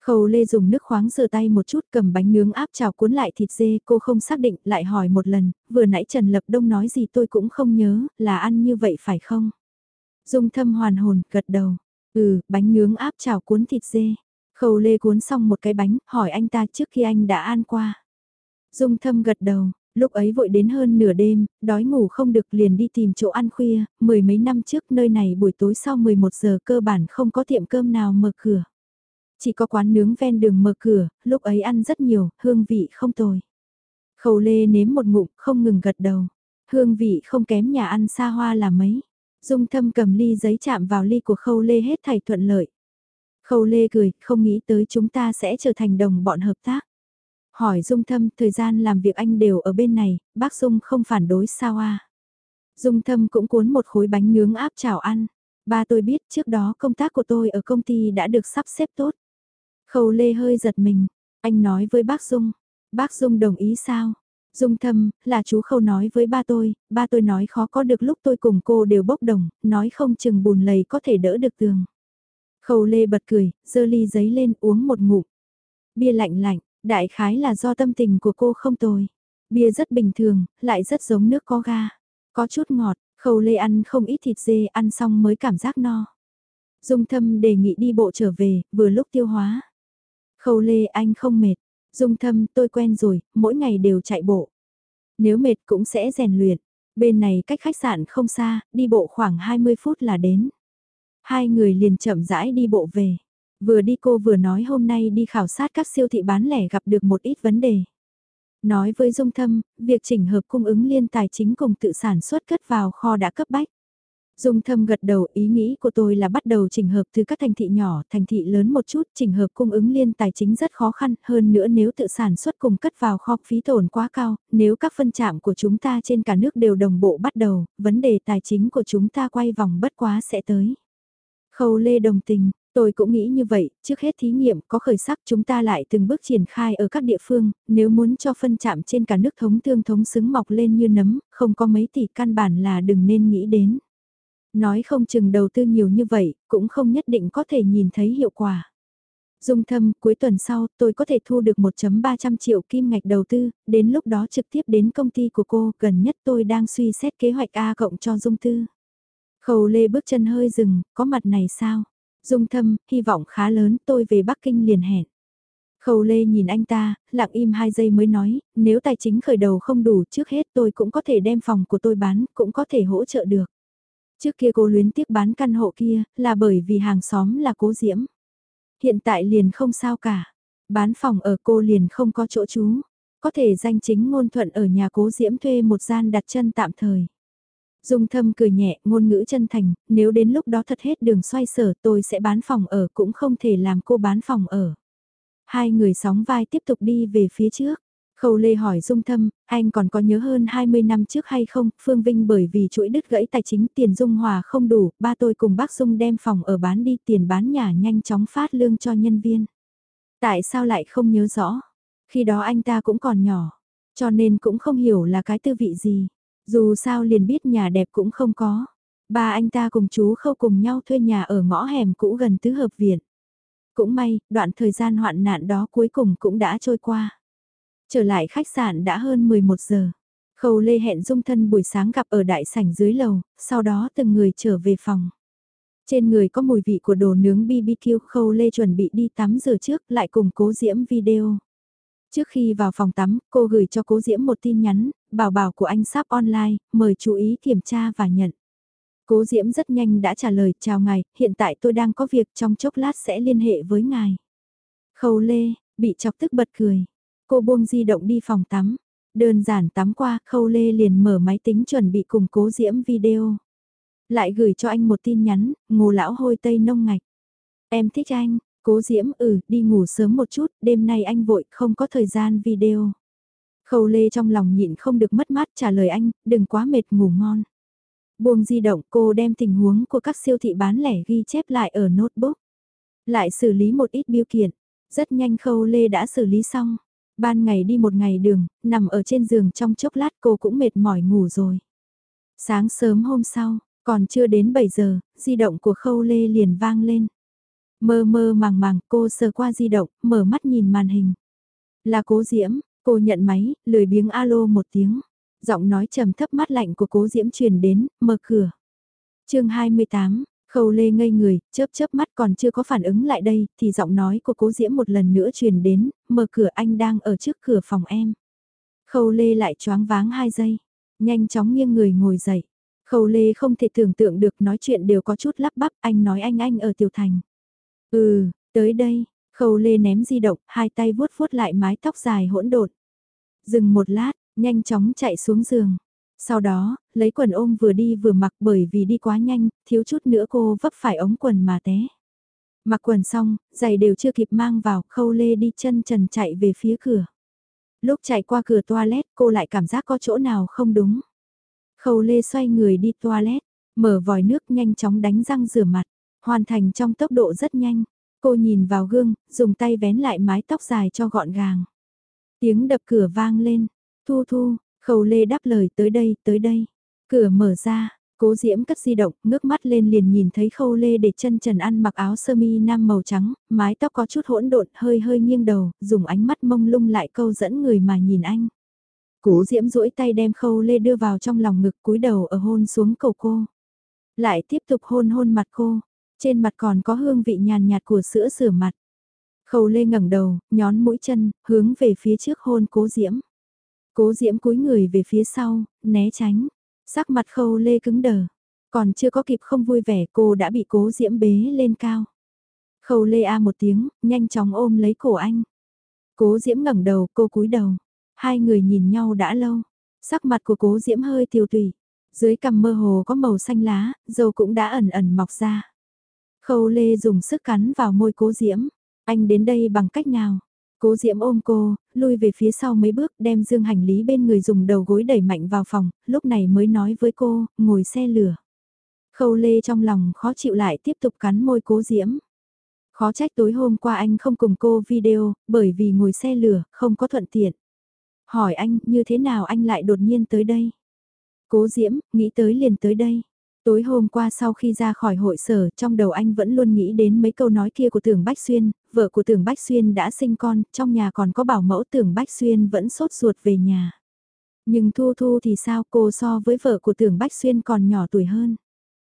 Khâu Lê dùng nước khoáng rửa tay một chút cầm bánh nướng áp chảo cuốn lại thịt dê cô không xác định lại hỏi một lần, vừa nãy Trần Lập Đông nói gì tôi cũng không nhớ, là ăn như vậy phải không? Dung thâm hoàn hồn, gật đầu. Ừ, bánh nướng áp chảo cuốn thịt dê. Khâu lê cuốn xong một cái bánh, hỏi anh ta trước khi anh đã ăn qua. Dung thâm gật đầu, lúc ấy vội đến hơn nửa đêm, đói ngủ không được liền đi tìm chỗ ăn khuya, mười mấy năm trước nơi này buổi tối sau 11 giờ cơ bản không có tiệm cơm nào mở cửa. Chỉ có quán nướng ven đường mở cửa, lúc ấy ăn rất nhiều, hương vị không tồi. Khâu lê nếm một ngụm, không ngừng gật đầu. Hương vị không kém nhà ăn xa hoa là mấy. Dung thâm cầm ly giấy chạm vào ly của khâu lê hết thảy thuận lợi. Khâu lê cười, không nghĩ tới chúng ta sẽ trở thành đồng bọn hợp tác. Hỏi Dung thâm, thời gian làm việc anh đều ở bên này, bác Dung không phản đối sao à? Dung thâm cũng cuốn một khối bánh nướng áp chảo ăn. Ba tôi biết trước đó công tác của tôi ở công ty đã được sắp xếp tốt. Khâu lê hơi giật mình, anh nói với bác Dung. Bác Dung đồng ý sao? Dung thâm, là chú khâu nói với ba tôi, ba tôi nói khó có được lúc tôi cùng cô đều bốc đồng, nói không chừng bùn lầy có thể đỡ được tường. Khâu lê bật cười, dơ ly giấy lên uống một ngụm. Bia lạnh lạnh, đại khái là do tâm tình của cô không tồi. Bia rất bình thường, lại rất giống nước có ga. Có chút ngọt, khâu lê ăn không ít thịt dê ăn xong mới cảm giác no. Dung thâm đề nghị đi bộ trở về, vừa lúc tiêu hóa. Khâu lê anh không mệt, Dung thâm tôi quen rồi, mỗi ngày đều chạy bộ. Nếu mệt cũng sẽ rèn luyện. Bên này cách khách sạn không xa, đi bộ khoảng 20 phút là đến. Hai người liền chậm rãi đi bộ về. Vừa đi cô vừa nói hôm nay đi khảo sát các siêu thị bán lẻ gặp được một ít vấn đề. Nói với Dung Thâm, việc chỉnh hợp cung ứng liên tài chính cùng tự sản xuất cất vào kho đã cấp bách. Dung thâm gật đầu ý nghĩ của tôi là bắt đầu chỉnh hợp từ các thành thị nhỏ, thành thị lớn một chút, chỉnh hợp cung ứng liên tài chính rất khó khăn, hơn nữa nếu tự sản xuất cùng cất vào kho phí tổn quá cao, nếu các phân trạm của chúng ta trên cả nước đều đồng bộ bắt đầu, vấn đề tài chính của chúng ta quay vòng bất quá sẽ tới. Khâu Lê đồng tình, Tôi cũng nghĩ như vậy, trước hết thí nghiệm có khởi sắc chúng ta lại từng bước triển khai ở các địa phương, nếu muốn cho phân chạm trên cả nước thống thương thống xứng mọc lên như nấm, không có mấy tỷ căn bản là đừng nên nghĩ đến. Nói không chừng đầu tư nhiều như vậy, cũng không nhất định có thể nhìn thấy hiệu quả. Dung thâm, cuối tuần sau, tôi có thể thu được 1.300 triệu kim ngạch đầu tư, đến lúc đó trực tiếp đến công ty của cô, gần nhất tôi đang suy xét kế hoạch A cộng cho Dung tư. khâu lê bước chân hơi dừng, có mặt này sao? Dung thâm, hy vọng khá lớn, tôi về Bắc Kinh liền hẹn. Khâu Lê nhìn anh ta, lặng im hai giây mới nói, nếu tài chính khởi đầu không đủ trước hết tôi cũng có thể đem phòng của tôi bán, cũng có thể hỗ trợ được. Trước kia cô luyến tiếc bán căn hộ kia, là bởi vì hàng xóm là cố diễm. Hiện tại liền không sao cả. Bán phòng ở cô liền không có chỗ trú. Có thể danh chính ngôn thuận ở nhà cố diễm thuê một gian đặt chân tạm thời. Dung thâm cười nhẹ, ngôn ngữ chân thành, nếu đến lúc đó thật hết đường xoay sở tôi sẽ bán phòng ở cũng không thể làm cô bán phòng ở. Hai người sóng vai tiếp tục đi về phía trước. Khâu Lê hỏi Dung Thâm, anh còn có nhớ hơn 20 năm trước hay không, Phương Vinh bởi vì chuỗi đứt gãy tài chính tiền Dung Hòa không đủ, ba tôi cùng bác Dung đem phòng ở bán đi tiền bán nhà nhanh chóng phát lương cho nhân viên. Tại sao lại không nhớ rõ? Khi đó anh ta cũng còn nhỏ, cho nên cũng không hiểu là cái tư vị gì. Dù sao liền biết nhà đẹp cũng không có. Ba anh ta cùng chú khâu cùng nhau thuê nhà ở ngõ hẻm cũ gần tứ hợp viện. Cũng may, đoạn thời gian hoạn nạn đó cuối cùng cũng đã trôi qua. Trở lại khách sạn đã hơn 11 giờ. Khâu Lê hẹn dung thân buổi sáng gặp ở đại sảnh dưới lầu, sau đó từng người trở về phòng. Trên người có mùi vị của đồ nướng BBQ Khâu Lê chuẩn bị đi tắm rửa trước lại cùng cố diễm video. Trước khi vào phòng tắm, cô gửi cho cố diễm một tin nhắn, bảo bảo của anh sắp online, mời chú ý kiểm tra và nhận. Cố diễm rất nhanh đã trả lời, chào ngài, hiện tại tôi đang có việc trong chốc lát sẽ liên hệ với ngài. Khâu Lê, bị chọc tức bật cười. Cô buông di động đi phòng tắm. Đơn giản tắm qua, Khâu Lê liền mở máy tính chuẩn bị cùng cố diễm video. Lại gửi cho anh một tin nhắn, ngô lão hôi tây nông ngạch. Em thích anh, cố diễm ừ, đi ngủ sớm một chút, đêm nay anh vội, không có thời gian video. Khâu Lê trong lòng nhịn không được mất mát trả lời anh, đừng quá mệt ngủ ngon. Buông di động cô đem tình huống của các siêu thị bán lẻ ghi chép lại ở notebook. Lại xử lý một ít biêu kiện. Rất nhanh Khâu Lê đã xử lý xong. Ban ngày đi một ngày đường, nằm ở trên giường trong chốc lát cô cũng mệt mỏi ngủ rồi. Sáng sớm hôm sau, còn chưa đến 7 giờ, di động của Khâu Lê liền vang lên. Mơ mơ màng màng cô sờ qua di động, mở mắt nhìn màn hình. Là cố diễm, cô nhận máy, lười biếng alo một tiếng. Giọng nói trầm thấp mắt lạnh của cố diễm truyền đến, mở cửa. chương 28, Khâu lê ngây người, chớp chớp mắt còn chưa có phản ứng lại đây, thì giọng nói của cố diễm một lần nữa truyền đến, mở cửa anh đang ở trước cửa phòng em. Khâu lê lại choáng váng hai giây, nhanh chóng nghiêng người ngồi dậy. Khâu lê không thể tưởng tượng được nói chuyện đều có chút lắp bắp, anh nói anh anh ở tiểu thành. Ừ, tới đây, khâu lê ném di động, hai tay vuốt vuốt lại mái tóc dài hỗn độn. Dừng một lát, nhanh chóng chạy xuống giường. Sau đó, lấy quần ôm vừa đi vừa mặc bởi vì đi quá nhanh, thiếu chút nữa cô vấp phải ống quần mà té. Mặc quần xong, giày đều chưa kịp mang vào, khâu lê đi chân trần chạy về phía cửa. Lúc chạy qua cửa toilet cô lại cảm giác có chỗ nào không đúng. Khâu lê xoay người đi toilet, mở vòi nước nhanh chóng đánh răng rửa mặt, hoàn thành trong tốc độ rất nhanh. Cô nhìn vào gương, dùng tay vén lại mái tóc dài cho gọn gàng. Tiếng đập cửa vang lên, thu thu, Khâu Lê đáp lời tới đây, tới đây. Cửa mở ra, cố diễm cất di động, ngước mắt lên liền nhìn thấy Khâu Lê để chân trần ăn mặc áo sơ mi nam màu trắng, mái tóc có chút hỗn độn, hơi hơi nghiêng đầu, dùng ánh mắt mông lung lại câu dẫn người mà nhìn anh. Cố diễm duỗi tay đem Khâu Lê đưa vào trong lòng ngực cúi đầu ở hôn xuống cầu cô. Lại tiếp tục hôn hôn mặt cô, trên mặt còn có hương vị nhàn nhạt của sữa rửa mặt. Khâu Lê ngẩng đầu, nhón mũi chân, hướng về phía trước hôn cố diễm. Cố diễm cúi người về phía sau, né tránh. Sắc mặt khâu lê cứng đờ. Còn chưa có kịp không vui vẻ cô đã bị cố diễm bế lên cao. Khâu lê a một tiếng, nhanh chóng ôm lấy cổ anh. Cố Diễm ngẩng đầu, cô cúi đầu. Hai người nhìn nhau đã lâu. Sắc mặt của cố Diễm hơi tiêu tùy. Dưới cằm mơ hồ có màu xanh lá, dầu cũng đã ẩn ẩn mọc ra. Khâu lê dùng sức cắn vào môi cố Diễm. Anh đến đây bằng cách nào? Cố Diễm ôm cô, lui về phía sau mấy bước đem dương hành lý bên người dùng đầu gối đẩy mạnh vào phòng, lúc này mới nói với cô, ngồi xe lửa. Khâu lê trong lòng khó chịu lại tiếp tục cắn môi cố Diễm. Khó trách tối hôm qua anh không cùng cô video, bởi vì ngồi xe lửa, không có thuận tiện. Hỏi anh, như thế nào anh lại đột nhiên tới đây? Cố Diễm, nghĩ tới liền tới đây. Tối hôm qua sau khi ra khỏi hội sở, trong đầu anh vẫn luôn nghĩ đến mấy câu nói kia của Tưởng Bách Xuyên, vợ của Tưởng Bách Xuyên đã sinh con, trong nhà còn có bảo mẫu Tưởng Bách Xuyên vẫn sốt ruột về nhà. Nhưng Thu Thu thì sao cô so với vợ của Tưởng Bách Xuyên còn nhỏ tuổi hơn.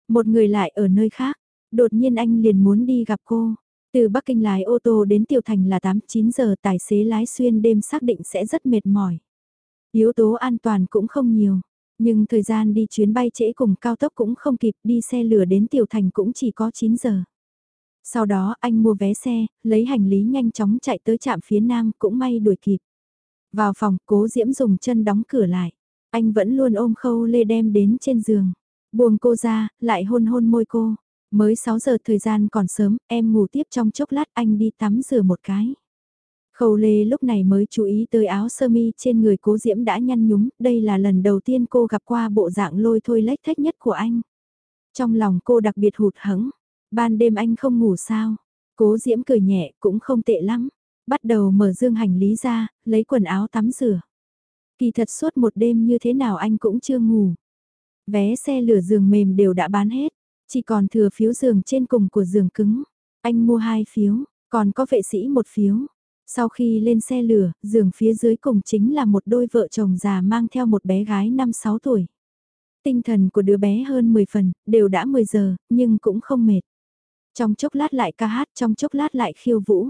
Một người lại ở nơi khác, đột nhiên anh liền muốn đi gặp cô. Từ Bắc Kinh lái ô tô đến Tiểu Thành là 8-9 giờ tài xế lái xuyên đêm xác định sẽ rất mệt mỏi. Yếu tố an toàn cũng không nhiều, nhưng thời gian đi chuyến bay trễ cùng cao tốc cũng không kịp đi xe lửa đến Tiểu Thành cũng chỉ có 9 giờ. Sau đó anh mua vé xe, lấy hành lý nhanh chóng chạy tới trạm phía nam cũng may đuổi kịp. Vào phòng, cố Diễm dùng chân đóng cửa lại. Anh vẫn luôn ôm khâu lê đem đến trên giường. Buông cô ra, lại hôn hôn môi cô. Mới 6 giờ thời gian còn sớm, em ngủ tiếp trong chốc lát anh đi tắm rửa một cái. Khâu Lê lúc này mới chú ý tới áo sơ mi trên người cố diễm đã nhăn nhúm, đây là lần đầu tiên cô gặp qua bộ dạng lôi thôi lách thách nhất của anh. Trong lòng cô đặc biệt hụt hẫng ban đêm anh không ngủ sao, cố diễm cười nhẹ cũng không tệ lắm, bắt đầu mở dương hành lý ra, lấy quần áo tắm rửa. Kỳ thật suốt một đêm như thế nào anh cũng chưa ngủ. Vé xe lửa giường mềm đều đã bán hết, chỉ còn thừa phiếu giường trên cùng của giường cứng. Anh mua hai phiếu, còn có vệ sĩ một phiếu. Sau khi lên xe lửa, giường phía dưới cùng chính là một đôi vợ chồng già mang theo một bé gái 5-6 tuổi. Tinh thần của đứa bé hơn 10 phần, đều đã 10 giờ, nhưng cũng không mệt. Trong chốc lát lại ca hát, trong chốc lát lại khiêu vũ.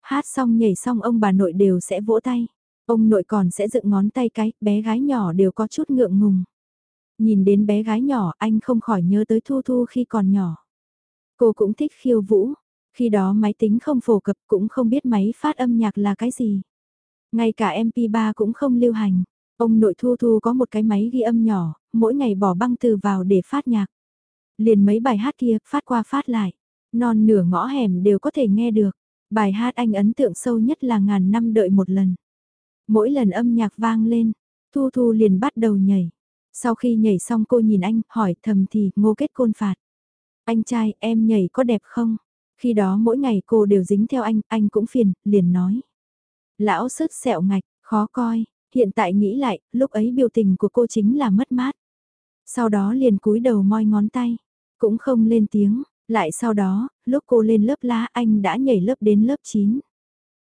Hát xong nhảy xong ông bà nội đều sẽ vỗ tay. Ông nội còn sẽ dựng ngón tay cái, bé gái nhỏ đều có chút ngượng ngùng. Nhìn đến bé gái nhỏ anh không khỏi nhớ tới Thu Thu khi còn nhỏ. Cô cũng thích khiêu vũ, khi đó máy tính không phổ cập cũng không biết máy phát âm nhạc là cái gì. Ngay cả MP3 cũng không lưu hành. Ông nội Thu Thu có một cái máy ghi âm nhỏ, mỗi ngày bỏ băng từ vào để phát nhạc. Liền mấy bài hát kia, phát qua phát lại. Non nửa ngõ hẻm đều có thể nghe được. Bài hát anh ấn tượng sâu nhất là ngàn năm đợi một lần. Mỗi lần âm nhạc vang lên, Thu Thu liền bắt đầu nhảy. Sau khi nhảy xong cô nhìn anh, hỏi thầm thì ngô kết côn phạt. Anh trai, em nhảy có đẹp không? Khi đó mỗi ngày cô đều dính theo anh, anh cũng phiền, liền nói. Lão sứt sẹo ngạch, khó coi, hiện tại nghĩ lại, lúc ấy biểu tình của cô chính là mất mát. Sau đó liền cúi đầu moi ngón tay, cũng không lên tiếng, lại sau đó, lúc cô lên lớp lá anh đã nhảy lớp đến lớp 9.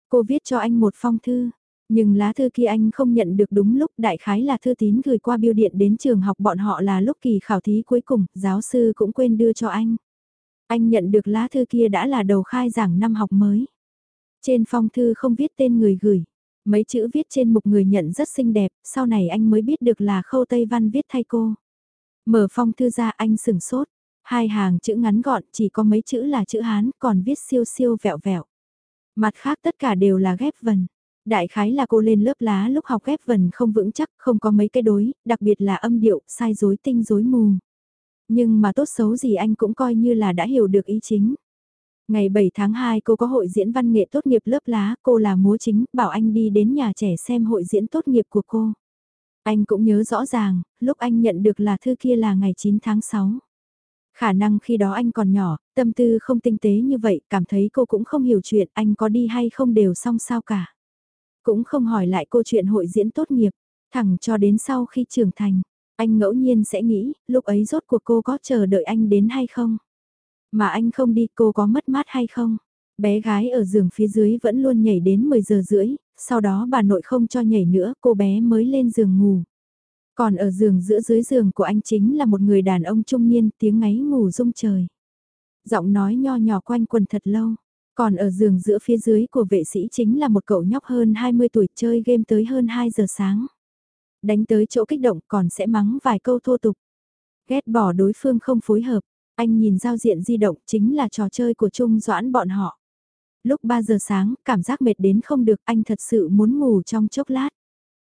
Cô viết cho anh một phong thư, nhưng lá thư kia anh không nhận được đúng lúc đại khái là thư tín gửi qua biêu điện đến trường học bọn họ là lúc kỳ khảo thí cuối cùng, giáo sư cũng quên đưa cho anh. Anh nhận được lá thư kia đã là đầu khai giảng năm học mới. Trên phong thư không viết tên người gửi. Mấy chữ viết trên mục người nhận rất xinh đẹp, sau này anh mới biết được là khâu Tây Văn viết thay cô. Mở phong thư ra anh sửng sốt. Hai hàng chữ ngắn gọn chỉ có mấy chữ là chữ Hán còn viết siêu siêu vẹo vẹo. Mặt khác tất cả đều là ghép vần. Đại khái là cô lên lớp lá lúc học ghép vần không vững chắc, không có mấy cái đối, đặc biệt là âm điệu, sai dối tinh dối mù. Nhưng mà tốt xấu gì anh cũng coi như là đã hiểu được ý chính. Ngày 7 tháng 2 cô có hội diễn văn nghệ tốt nghiệp lớp lá, cô là múa chính, bảo anh đi đến nhà trẻ xem hội diễn tốt nghiệp của cô. Anh cũng nhớ rõ ràng, lúc anh nhận được là thư kia là ngày 9 tháng 6. Khả năng khi đó anh còn nhỏ, tâm tư không tinh tế như vậy, cảm thấy cô cũng không hiểu chuyện anh có đi hay không đều xong sao cả. Cũng không hỏi lại cô chuyện hội diễn tốt nghiệp, thẳng cho đến sau khi trưởng thành, anh ngẫu nhiên sẽ nghĩ, lúc ấy rốt cuộc cô có chờ đợi anh đến hay không? Mà anh không đi cô có mất mát hay không? Bé gái ở giường phía dưới vẫn luôn nhảy đến 10 giờ rưỡi, sau đó bà nội không cho nhảy nữa, cô bé mới lên giường ngủ. Còn ở giường giữa dưới giường của anh chính là một người đàn ông trung niên tiếng ngáy ngủ rung trời. Giọng nói nho nhỏ quanh quần thật lâu. Còn ở giường giữa phía dưới của vệ sĩ chính là một cậu nhóc hơn 20 tuổi chơi game tới hơn 2 giờ sáng. Đánh tới chỗ kích động còn sẽ mắng vài câu thô tục. Ghét bỏ đối phương không phối hợp. Anh nhìn giao diện di động chính là trò chơi của Trung Doãn bọn họ. Lúc 3 giờ sáng, cảm giác mệt đến không được, anh thật sự muốn ngủ trong chốc lát.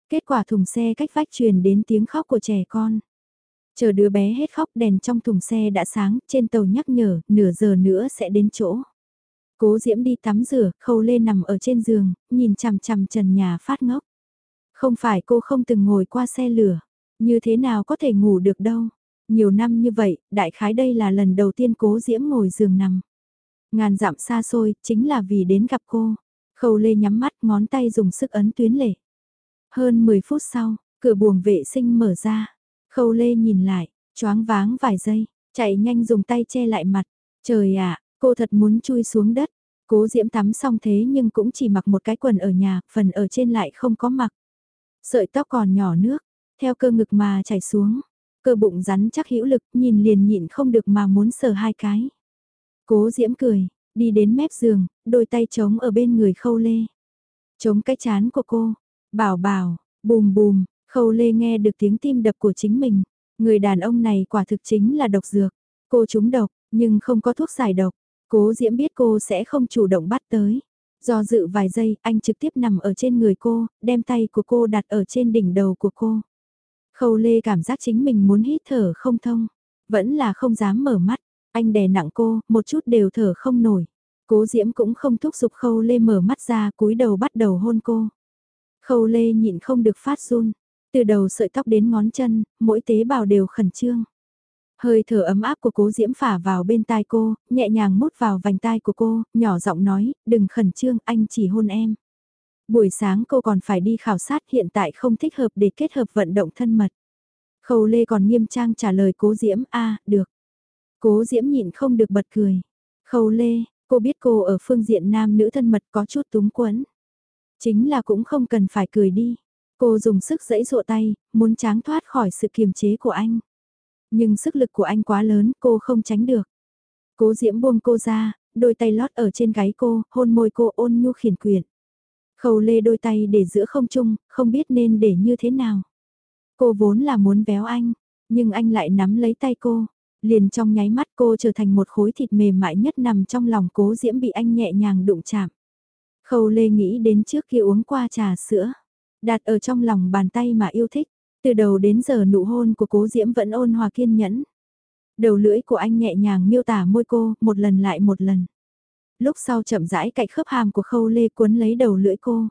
Kết quả thùng xe cách vách truyền đến tiếng khóc của trẻ con. Chờ đứa bé hết khóc đèn trong thùng xe đã sáng, trên tàu nhắc nhở, nửa giờ nữa sẽ đến chỗ. Cố Diễm đi tắm rửa, khâu lê nằm ở trên giường, nhìn chằm chằm trần nhà phát ngốc. Không phải cô không từng ngồi qua xe lửa, như thế nào có thể ngủ được đâu. Nhiều năm như vậy, đại khái đây là lần đầu tiên cố Diễm ngồi giường nằm. Ngàn dặm xa xôi, chính là vì đến gặp cô. Khâu lê nhắm mắt ngón tay dùng sức ấn tuyến lệ. Hơn 10 phút sau, cửa buồng vệ sinh mở ra. Khâu lê nhìn lại, choáng váng vài giây, chạy nhanh dùng tay che lại mặt. Trời ạ, cô thật muốn chui xuống đất. Cố diễm tắm xong thế nhưng cũng chỉ mặc một cái quần ở nhà, phần ở trên lại không có mặc. Sợi tóc còn nhỏ nước, theo cơ ngực mà chảy xuống. Cơ bụng rắn chắc hữu lực, nhìn liền nhịn không được mà muốn sờ hai cái. Cố diễm cười, đi đến mép giường, đôi tay trống ở bên người khâu lê. Chống cái chán của cô, bảo bảo, bùm bùm, khâu lê nghe được tiếng tim đập của chính mình. Người đàn ông này quả thực chính là độc dược. Cô trúng độc, nhưng không có thuốc giải độc. Cố diễm biết cô sẽ không chủ động bắt tới. Do dự vài giây, anh trực tiếp nằm ở trên người cô, đem tay của cô đặt ở trên đỉnh đầu của cô. Khâu lê cảm giác chính mình muốn hít thở không thông. Vẫn là không dám mở mắt. Anh đè nặng cô, một chút đều thở không nổi. Cố Diễm cũng không thúc giục Khâu Lê mở mắt ra cúi đầu bắt đầu hôn cô. Khâu Lê nhịn không được phát run. Từ đầu sợi tóc đến ngón chân, mỗi tế bào đều khẩn trương. Hơi thở ấm áp của cố diễm phả vào bên tai cô, nhẹ nhàng mút vào vành tai của cô, nhỏ giọng nói, đừng khẩn trương, anh chỉ hôn em. Buổi sáng cô còn phải đi khảo sát hiện tại không thích hợp để kết hợp vận động thân mật. Khâu Lê còn nghiêm trang trả lời cố diễm, a được. Cố diễm nhịn không được bật cười. Khâu Lê, cô biết cô ở phương diện nam nữ thân mật có chút túng quẫn. Chính là cũng không cần phải cười đi. Cô dùng sức dẫy dụa tay, muốn tráng thoát khỏi sự kiềm chế của anh. Nhưng sức lực của anh quá lớn, cô không tránh được. Cố diễm buông cô ra, đôi tay lót ở trên gáy cô, hôn môi cô ôn nhu khiển quyển. Khâu lê đôi tay để giữa không chung, không biết nên để như thế nào. Cô vốn là muốn véo anh, nhưng anh lại nắm lấy tay cô. Liền trong nháy mắt cô trở thành một khối thịt mềm mại nhất nằm trong lòng cố diễm bị anh nhẹ nhàng đụng chạm. Khâu lê nghĩ đến trước kia uống qua trà sữa. Đặt ở trong lòng bàn tay mà yêu thích. Từ đầu đến giờ nụ hôn của cố diễm vẫn ôn hòa kiên nhẫn. Đầu lưỡi của anh nhẹ nhàng miêu tả môi cô, một lần lại một lần. Lúc sau chậm rãi cạnh khớp hàm của khâu lê cuốn lấy đầu lưỡi cô.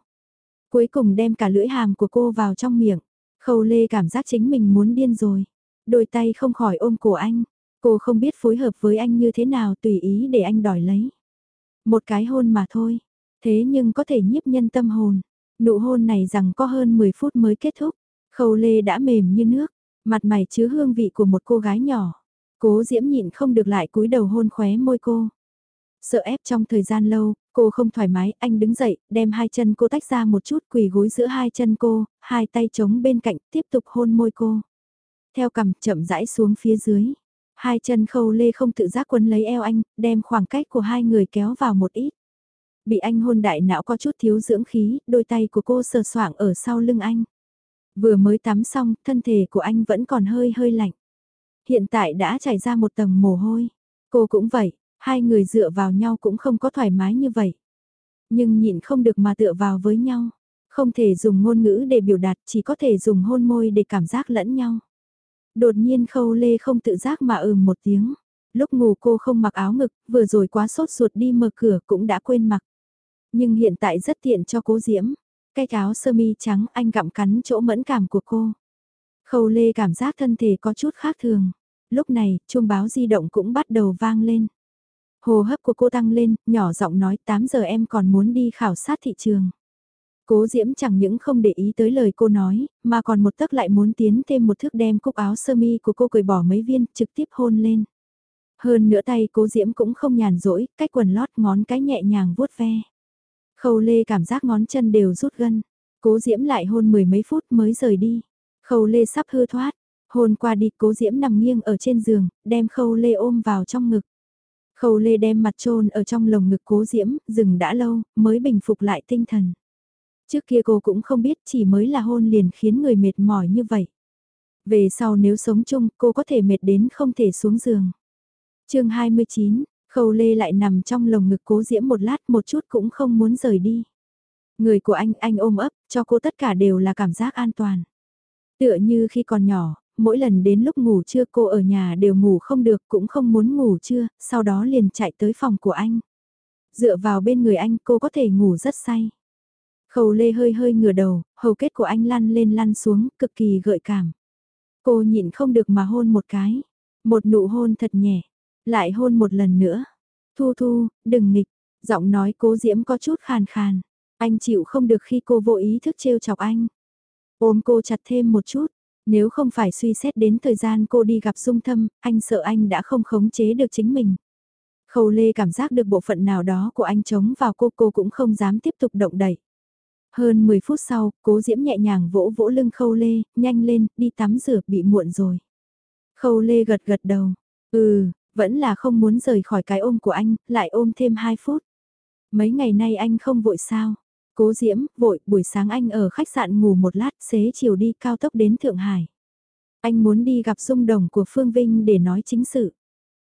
Cuối cùng đem cả lưỡi hàm của cô vào trong miệng. Khâu lê cảm giác chính mình muốn điên rồi. Đôi tay không khỏi ôm cổ anh. Cô không biết phối hợp với anh như thế nào tùy ý để anh đòi lấy. Một cái hôn mà thôi. Thế nhưng có thể nhiếp nhân tâm hồn. Nụ hôn này rằng có hơn 10 phút mới kết thúc. Khâu lê đã mềm như nước, mặt mày chứa hương vị của một cô gái nhỏ. Cố diễm nhịn không được lại cúi đầu hôn khóe môi cô. Sợ ép trong thời gian lâu, cô không thoải mái, anh đứng dậy, đem hai chân cô tách ra một chút quỳ gối giữa hai chân cô, hai tay chống bên cạnh, tiếp tục hôn môi cô. Theo cằm chậm rãi xuống phía dưới. Hai chân khâu lê không tự giác quấn lấy eo anh, đem khoảng cách của hai người kéo vào một ít. Bị anh hôn đại não có chút thiếu dưỡng khí, đôi tay của cô sờ soạng ở sau lưng anh. Vừa mới tắm xong, thân thể của anh vẫn còn hơi hơi lạnh. Hiện tại đã chảy ra một tầng mồ hôi. Cô cũng vậy, hai người dựa vào nhau cũng không có thoải mái như vậy. Nhưng nhịn không được mà tựa vào với nhau. Không thể dùng ngôn ngữ để biểu đạt, chỉ có thể dùng hôn môi để cảm giác lẫn nhau. Đột nhiên khâu lê không tự giác mà ừm một tiếng. Lúc ngủ cô không mặc áo ngực, vừa rồi quá sốt ruột đi mở cửa cũng đã quên mặc. Nhưng hiện tại rất tiện cho cố diễm. Cái áo sơ mi trắng anh gặm cắn chỗ mẫn cảm của cô. Khâu lê cảm giác thân thể có chút khác thường. Lúc này, chuông báo di động cũng bắt đầu vang lên. Hồ hấp của cô tăng lên, nhỏ giọng nói 8 giờ em còn muốn đi khảo sát thị trường. Cố Diễm chẳng những không để ý tới lời cô nói, mà còn một tấc lại muốn tiến thêm một thước đem cúc áo sơ mi của cô cởi bỏ mấy viên, trực tiếp hôn lên. Hơn nữa tay cố Diễm cũng không nhàn rỗi, cách quần lót ngón cái nhẹ nhàng vuốt ve. Khâu Lê cảm giác ngón chân đều rút gân. Cố Diễm lại hôn mười mấy phút mới rời đi. Khâu Lê sắp hư thoát. Hôn qua đi cố Diễm nằm nghiêng ở trên giường, đem Khâu Lê ôm vào trong ngực. Khâu Lê đem mặt trôn ở trong lồng ngực cố Diễm, dừng đã lâu, mới bình phục lại tinh thần. Trước kia cô cũng không biết chỉ mới là hôn liền khiến người mệt mỏi như vậy. Về sau nếu sống chung cô có thể mệt đến không thể xuống giường. chương 29, Khâu Lê lại nằm trong lồng ngực cố diễm một lát một chút cũng không muốn rời đi. Người của anh, anh ôm ấp, cho cô tất cả đều là cảm giác an toàn. Tựa như khi còn nhỏ, mỗi lần đến lúc ngủ trưa cô ở nhà đều ngủ không được cũng không muốn ngủ trưa, sau đó liền chạy tới phòng của anh. Dựa vào bên người anh cô có thể ngủ rất say. Khâu lê hơi hơi ngửa đầu, hầu kết của anh lăn lên lăn xuống, cực kỳ gợi cảm. Cô nhịn không được mà hôn một cái. Một nụ hôn thật nhẹ. Lại hôn một lần nữa. Thu thu, đừng nghịch. Giọng nói cố diễm có chút khàn khàn. Anh chịu không được khi cô vô ý thức trêu chọc anh. Ôm cô chặt thêm một chút. Nếu không phải suy xét đến thời gian cô đi gặp dung thâm, anh sợ anh đã không khống chế được chính mình. Khâu Lê cảm giác được bộ phận nào đó của anh chống vào cô cô cũng không dám tiếp tục động đẩy. Hơn 10 phút sau, cố diễm nhẹ nhàng vỗ vỗ lưng khâu lê, nhanh lên, đi tắm rửa, bị muộn rồi. Khâu lê gật gật đầu, ừ, vẫn là không muốn rời khỏi cái ôm của anh, lại ôm thêm 2 phút. Mấy ngày nay anh không vội sao? Cố diễm, vội, buổi sáng anh ở khách sạn ngủ một lát, xế chiều đi cao tốc đến Thượng Hải. Anh muốn đi gặp dung đồng của Phương Vinh để nói chính sự.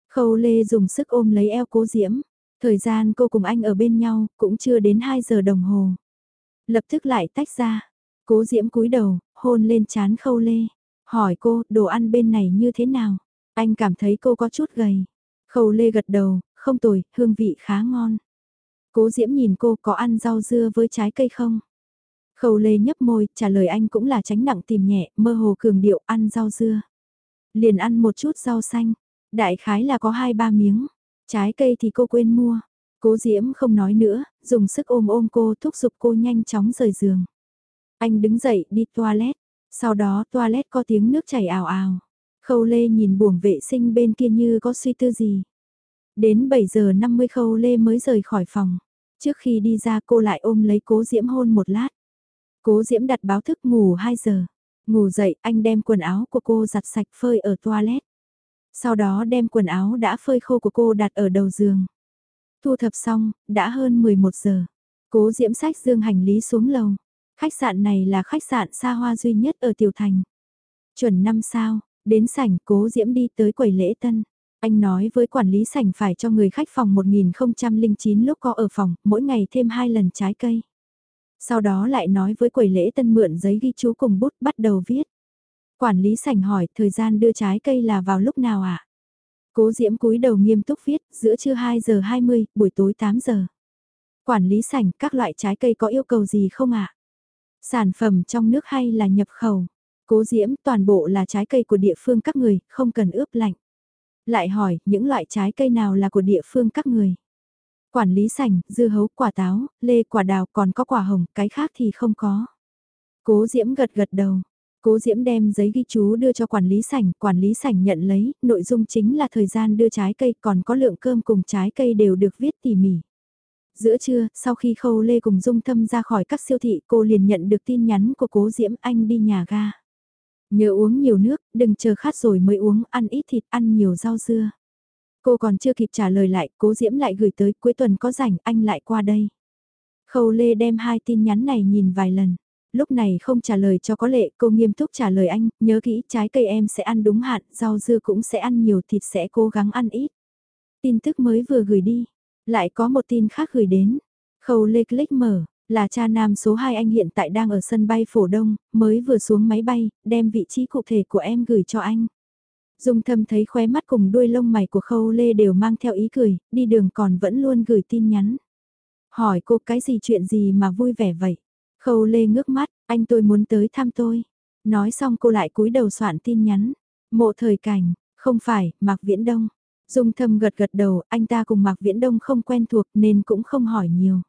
Khâu Lê dùng sức ôm lấy eo cố diễm. Thời gian cô cùng anh ở bên nhau, cũng chưa đến 2 giờ đồng hồ. Lập tức lại tách ra. Cố diễm cúi đầu, hôn lên chán khâu lê. Hỏi cô, đồ ăn bên này như thế nào? Anh cảm thấy cô có chút gầy. Khâu lê gật đầu, không tồi, hương vị khá ngon. Cố diễm nhìn cô có ăn rau dưa với trái cây không? Khâu lê nhấp môi, trả lời anh cũng là tránh nặng tìm nhẹ, mơ hồ cường điệu ăn rau dưa. Liền ăn một chút rau xanh, đại khái là có hai ba miếng. Trái cây thì cô quên mua. Cố Diễm không nói nữa, dùng sức ôm ôm cô thúc giục cô nhanh chóng rời giường. Anh đứng dậy đi toilet, sau đó toilet có tiếng nước chảy ào ào. Khâu Lê nhìn buồng vệ sinh bên kia như có suy tư gì. Đến 7 giờ 50 Khâu Lê mới rời khỏi phòng. Trước khi đi ra cô lại ôm lấy Cố Diễm hôn một lát. Cố Diễm đặt báo thức ngủ 2 giờ. Ngủ dậy anh đem quần áo của cô giặt sạch phơi ở toilet. Sau đó đem quần áo đã phơi khô của cô đặt ở đầu giường. Thu thập xong, đã hơn 11 giờ. Cố diễm sách dương hành lý xuống lầu. Khách sạn này là khách sạn xa hoa duy nhất ở Tiểu Thành. Chuẩn năm sao, đến sảnh cố diễm đi tới quầy lễ tân. Anh nói với quản lý sảnh phải cho người khách phòng 1009 lúc có ở phòng, mỗi ngày thêm 2 lần trái cây. Sau đó lại nói với quầy lễ tân mượn giấy ghi chú cùng bút bắt đầu viết. Quản lý sảnh hỏi thời gian đưa trái cây là vào lúc nào ạ? À? Cố Diễm cúi đầu nghiêm túc viết, giữa trưa 2 giờ 20, buổi tối 8 giờ. Quản lý sảnh, các loại trái cây có yêu cầu gì không ạ? Sản phẩm trong nước hay là nhập khẩu? Cố Diễm, toàn bộ là trái cây của địa phương các người, không cần ướp lạnh. Lại hỏi, những loại trái cây nào là của địa phương các người? Quản lý sảnh, dưa hấu, quả táo, lê, quả đào, còn có quả hồng, cái khác thì không có. Cố Diễm gật gật đầu, Cố Diễm đem giấy ghi chú đưa cho quản lý sảnh, quản lý sảnh nhận lấy, nội dung chính là thời gian đưa trái cây còn có lượng cơm cùng trái cây đều được viết tỉ mỉ. Giữa trưa, sau khi Khâu Lê cùng Dung Thâm ra khỏi các siêu thị cô liền nhận được tin nhắn của Cố Diễm anh đi nhà ga. Nhớ uống nhiều nước, đừng chờ khát rồi mới uống, ăn ít thịt, ăn nhiều rau dưa. Cô còn chưa kịp trả lời lại, Cố Diễm lại gửi tới cuối tuần có rảnh anh lại qua đây. Khâu Lê đem hai tin nhắn này nhìn vài lần. Lúc này không trả lời cho có lệ, cô nghiêm túc trả lời anh, nhớ kỹ trái cây em sẽ ăn đúng hạn, rau dưa cũng sẽ ăn nhiều thịt sẽ cố gắng ăn ít. Tin tức mới vừa gửi đi, lại có một tin khác gửi đến. Khâu lê click mở, là cha nam số 2 anh hiện tại đang ở sân bay phổ đông, mới vừa xuống máy bay, đem vị trí cụ thể của em gửi cho anh. Dung thâm thấy khóe mắt cùng đuôi lông mày của khâu lê đều mang theo ý cười, đi đường còn vẫn luôn gửi tin nhắn. Hỏi cô cái gì chuyện gì mà vui vẻ vậy? Khâu lê ngước mắt, anh tôi muốn tới thăm tôi. Nói xong cô lại cúi đầu soạn tin nhắn. Mộ thời cảnh, không phải, Mạc Viễn Đông. Dung thâm gật gật đầu, anh ta cùng Mạc Viễn Đông không quen thuộc nên cũng không hỏi nhiều.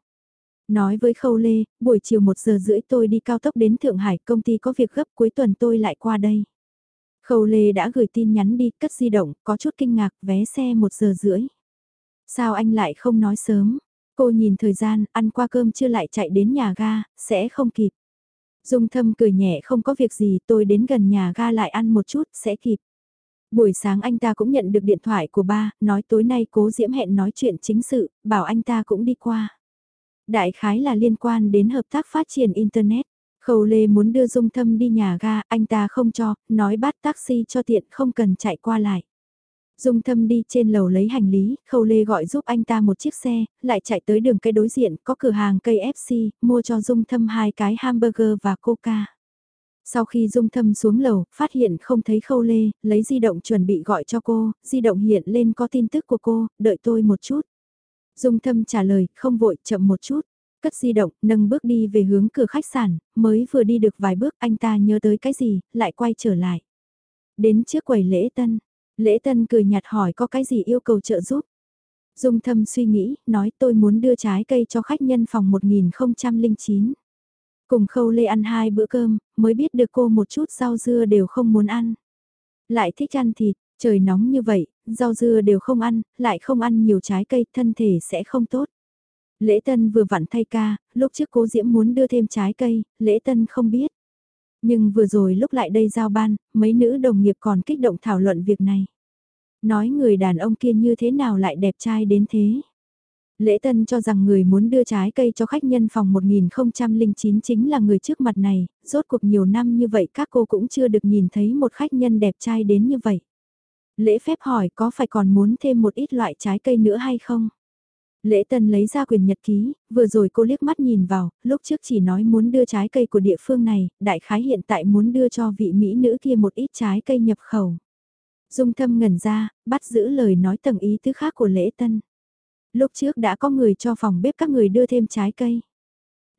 Nói với Khâu Lê, buổi chiều 1 giờ rưỡi tôi đi cao tốc đến Thượng Hải, công ty có việc gấp cuối tuần tôi lại qua đây. Khâu Lê đã gửi tin nhắn đi, cất di động, có chút kinh ngạc, vé xe 1 giờ rưỡi. Sao anh lại không nói sớm? Cô nhìn thời gian, ăn qua cơm chưa lại chạy đến nhà ga, sẽ không kịp. Dung thâm cười nhẹ không có việc gì tôi đến gần nhà ga lại ăn một chút, sẽ kịp. Buổi sáng anh ta cũng nhận được điện thoại của ba, nói tối nay cố diễm hẹn nói chuyện chính sự, bảo anh ta cũng đi qua. Đại khái là liên quan đến hợp tác phát triển Internet. Khâu Lê muốn đưa Dung Thâm đi nhà ga, anh ta không cho, nói bắt taxi cho tiện không cần chạy qua lại. Dung thâm đi trên lầu lấy hành lý, khâu lê gọi giúp anh ta một chiếc xe, lại chạy tới đường cây đối diện, có cửa hàng cây FC, mua cho Dung thâm hai cái hamburger và coca. Sau khi Dung Thâm xuống lầu, phát hiện không thấy khâu lê, lấy di động chuẩn bị gọi cho cô, di động hiện lên có tin tức của cô, đợi tôi một chút. Dung Thâm trả lời, không vội, chậm một chút. Cất di động, nâng bước đi về hướng cửa khách sạn, mới vừa đi được vài bước anh ta nhớ tới cái gì, lại quay trở lại. Đến trước quầy lễ tân, lễ tân cười nhạt hỏi có cái gì yêu cầu trợ giúp. Dung thâm suy nghĩ, nói tôi muốn đưa trái cây cho khách nhân phòng 1009. Cùng khâu lê ăn hai bữa cơm, mới biết được cô một chút rau dưa đều không muốn ăn. Lại thích ăn thịt, trời nóng như vậy, rau dưa đều không ăn, lại không ăn nhiều trái cây, thân thể sẽ không tốt. Lễ Tân vừa vặn thay ca, lúc trước cố Diễm muốn đưa thêm trái cây, Lễ Tân không biết. Nhưng vừa rồi lúc lại đây giao ban, mấy nữ đồng nghiệp còn kích động thảo luận việc này. Nói người đàn ông kia như thế nào lại đẹp trai đến thế. Lễ Tân cho rằng người muốn đưa trái cây cho khách nhân phòng 1009 chính là người trước mặt này, rốt cuộc nhiều năm như vậy các cô cũng chưa được nhìn thấy một khách nhân đẹp trai đến như vậy. Lễ phép hỏi có phải còn muốn thêm một ít loại trái cây nữa hay không? Lễ Tân lấy ra quyền nhật ký, vừa rồi cô liếc mắt nhìn vào, lúc trước chỉ nói muốn đưa trái cây của địa phương này, đại khái hiện tại muốn đưa cho vị Mỹ nữ kia một ít trái cây nhập khẩu. Dung thâm ngẩn ra, bắt giữ lời nói tầng ý tứ khác của lễ Tân. Lúc trước đã có người cho phòng bếp các người đưa thêm trái cây.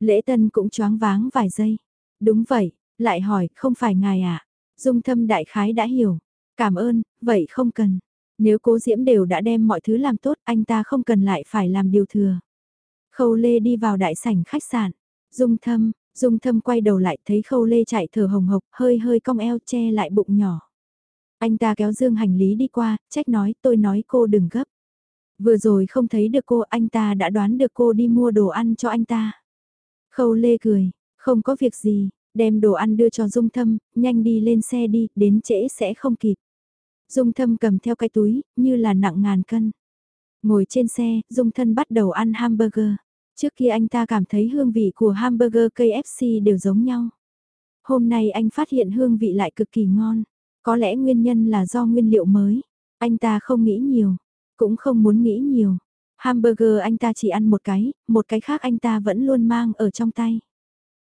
Lễ Tân cũng choáng váng vài giây. Đúng vậy, lại hỏi, không phải ngài à? Dung thâm đại khái đã hiểu. Cảm ơn, vậy không cần. Nếu cố diễm đều đã đem mọi thứ làm tốt, anh ta không cần lại phải làm điều thừa. Khâu Lê đi vào đại sảnh khách sạn. Dung thâm, Dung thâm quay đầu lại thấy khâu Lê chạy thở hồng hộc, hơi hơi cong eo che lại bụng nhỏ. Anh ta kéo dương hành lý đi qua, trách nói tôi nói cô đừng gấp. Vừa rồi không thấy được cô anh ta đã đoán được cô đi mua đồ ăn cho anh ta. Khâu Lê cười, không có việc gì, đem đồ ăn đưa cho Dung Thâm, nhanh đi lên xe đi, đến trễ sẽ không kịp. Dung Thâm cầm theo cái túi, như là nặng ngàn cân. Ngồi trên xe, Dung Thân bắt đầu ăn hamburger. Trước kia anh ta cảm thấy hương vị của hamburger KFC đều giống nhau. Hôm nay anh phát hiện hương vị lại cực kỳ ngon. Có lẽ nguyên nhân là do nguyên liệu mới. Anh ta không nghĩ nhiều, cũng không muốn nghĩ nhiều. Hamburger anh ta chỉ ăn một cái, một cái khác anh ta vẫn luôn mang ở trong tay.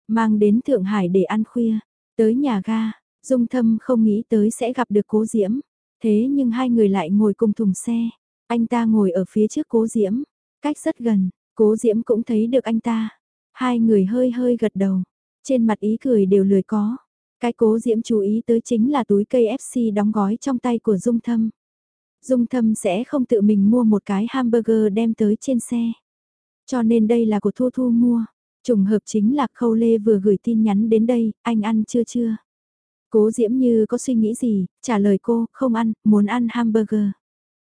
Mang đến Thượng Hải để ăn khuya, tới nhà ga, Dung Thâm không nghĩ tới sẽ gặp được Cố Diễm. Thế nhưng hai người lại ngồi cùng thùng xe, anh ta ngồi ở phía trước Cố Diễm, cách rất gần, Cố Diễm cũng thấy được anh ta. Hai người hơi hơi gật đầu, trên mặt ý cười đều lười có. Cái Cố Diễm chú ý tới chính là túi cây FC đóng gói trong tay của Dung Thâm. Dung Thâm sẽ không tự mình mua một cái hamburger đem tới trên xe. Cho nên đây là của Thu Thu mua. Trùng hợp chính là Khâu Lê vừa gửi tin nhắn đến đây, anh ăn chưa chưa? Cố Diễm như có suy nghĩ gì, trả lời cô, không ăn, muốn ăn hamburger.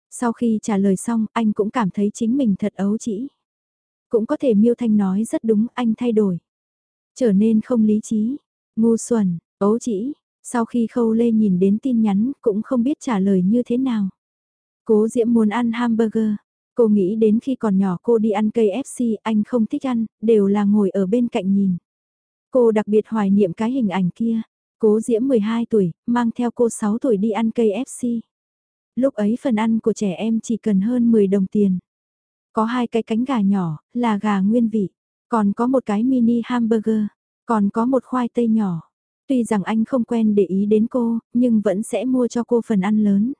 Sau khi trả lời xong, anh cũng cảm thấy chính mình thật ấu trĩ. Cũng có thể Miêu Thanh nói rất đúng, anh thay đổi. Trở nên không lý trí, ngu xuẩn, ấu trĩ. Sau khi Khâu Lê nhìn đến tin nhắn, cũng không biết trả lời như thế nào. Cố Diễm muốn ăn hamburger. Cô nghĩ đến khi còn nhỏ cô đi ăn cây FC, anh không thích ăn, đều là ngồi ở bên cạnh nhìn. Cô đặc biệt hoài niệm cái hình ảnh kia. Cố Diễm 12 tuổi, mang theo cô 6 tuổi đi ăn cây FC. Lúc ấy phần ăn của trẻ em chỉ cần hơn 10 đồng tiền. Có hai cái cánh gà nhỏ, là gà nguyên vị. Còn có một cái mini hamburger. Còn có một khoai tây nhỏ. Tuy rằng anh không quen để ý đến cô, nhưng vẫn sẽ mua cho cô phần ăn lớn.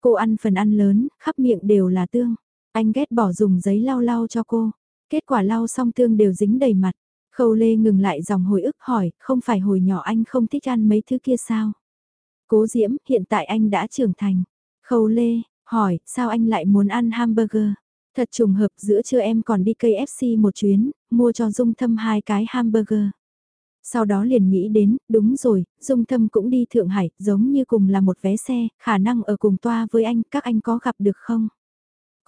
Cô ăn phần ăn lớn, khắp miệng đều là tương. Anh ghét bỏ dùng giấy lau lau cho cô. Kết quả lau xong tương đều dính đầy mặt. Khâu Lê ngừng lại dòng hồi ức hỏi, không phải hồi nhỏ anh không thích ăn mấy thứ kia sao? Cố Diễm, hiện tại anh đã trưởng thành. Khâu Lê, hỏi, sao anh lại muốn ăn hamburger? Thật trùng hợp giữa trưa em còn đi cây FC một chuyến, mua cho Dung Thâm hai cái hamburger. Sau đó liền nghĩ đến, đúng rồi, Dung Thâm cũng đi Thượng Hải, giống như cùng là một vé xe, khả năng ở cùng toa với anh, các anh có gặp được không?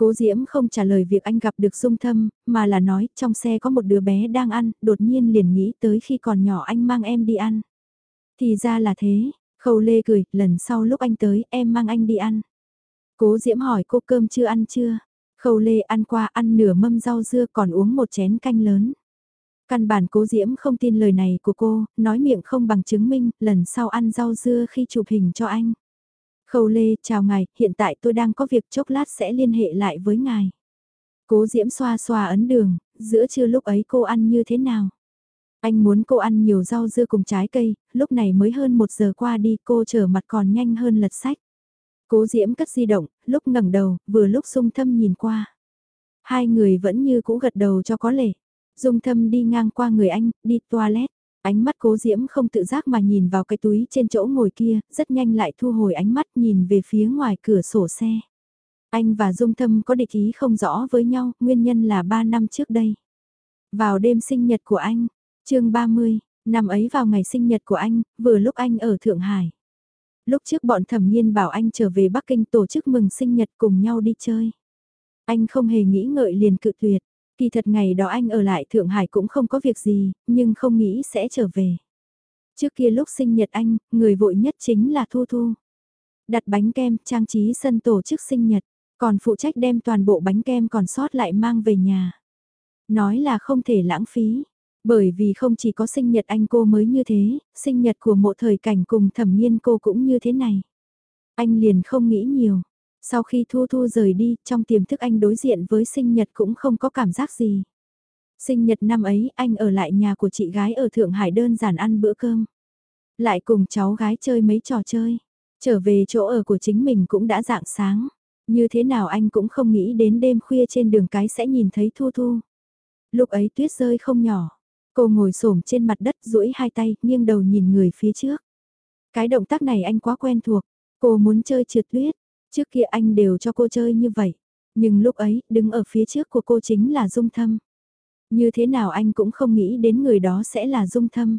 Cố Diễm không trả lời việc anh gặp được Dung Thâm, mà là nói trong xe có một đứa bé đang ăn, đột nhiên liền nghĩ tới khi còn nhỏ anh mang em đi ăn. Thì ra là thế, Khâu Lê cười, lần sau lúc anh tới em mang anh đi ăn. Cố Diễm hỏi cô cơm chưa ăn chưa? Khâu Lê ăn qua ăn nửa mâm rau dưa còn uống một chén canh lớn. Căn bản cố Diễm không tin lời này của cô, nói miệng không bằng chứng minh, lần sau ăn rau dưa khi chụp hình cho anh. Khâu Lê, chào ngài, hiện tại tôi đang có việc chốc lát sẽ liên hệ lại với ngài. Cố Diễm xoa xoa ấn đường, giữa trưa lúc ấy cô ăn như thế nào? Anh muốn cô ăn nhiều rau dưa cùng trái cây, lúc này mới hơn một giờ qua đi cô trở mặt còn nhanh hơn lật sách. Cố Diễm cất di động, lúc ngẩng đầu, vừa lúc Dung Thâm nhìn qua. Hai người vẫn như cũ gật đầu cho có lệ. Dung Thâm đi ngang qua người anh, đi toilet. Ánh mắt cố diễm không tự giác mà nhìn vào cái túi trên chỗ ngồi kia, rất nhanh lại thu hồi ánh mắt nhìn về phía ngoài cửa sổ xe. Anh và Dung Thâm có địch ý không rõ với nhau, nguyên nhân là 3 năm trước đây. Vào đêm sinh nhật của anh, chương 30, năm ấy vào ngày sinh nhật của anh, vừa lúc anh ở Thượng Hải. Lúc trước bọn thẩm nghiên bảo anh trở về Bắc Kinh tổ chức mừng sinh nhật cùng nhau đi chơi. Anh không hề nghĩ ngợi liền cự tuyệt. Kỳ thật ngày đó anh ở lại Thượng Hải cũng không có việc gì, nhưng không nghĩ sẽ trở về. Trước kia lúc sinh nhật anh, người vội nhất chính là Thu Thu. Đặt bánh kem, trang trí sân tổ chức sinh nhật, còn phụ trách đem toàn bộ bánh kem còn sót lại mang về nhà. Nói là không thể lãng phí, bởi vì không chỉ có sinh nhật anh cô mới như thế, sinh nhật của mộ thời cảnh cùng thẩm nghiên cô cũng như thế này. Anh liền không nghĩ nhiều, sau khi Thu Thu rời đi, trong tiềm thức anh đối diện với sinh nhật cũng không có cảm giác gì. Sinh nhật năm ấy, anh ở lại nhà của chị gái ở Thượng Hải đơn giản ăn bữa cơm. Lại cùng cháu gái chơi mấy trò chơi. Trở về chỗ ở của chính mình cũng đã dạng sáng. Như thế nào anh cũng không nghĩ đến đêm khuya trên đường cái sẽ nhìn thấy Thu Thu. Lúc ấy tuyết rơi không nhỏ. Cô ngồi xổm trên mặt đất duỗi hai tay, nghiêng đầu nhìn người phía trước. Cái động tác này anh quá quen thuộc. Cô muốn chơi trượt tuyết, Trước kia anh đều cho cô chơi như vậy, nhưng lúc ấy, đứng ở phía trước của cô chính là Dung Thâm. Như thế nào anh cũng không nghĩ đến người đó sẽ là Dung Thâm.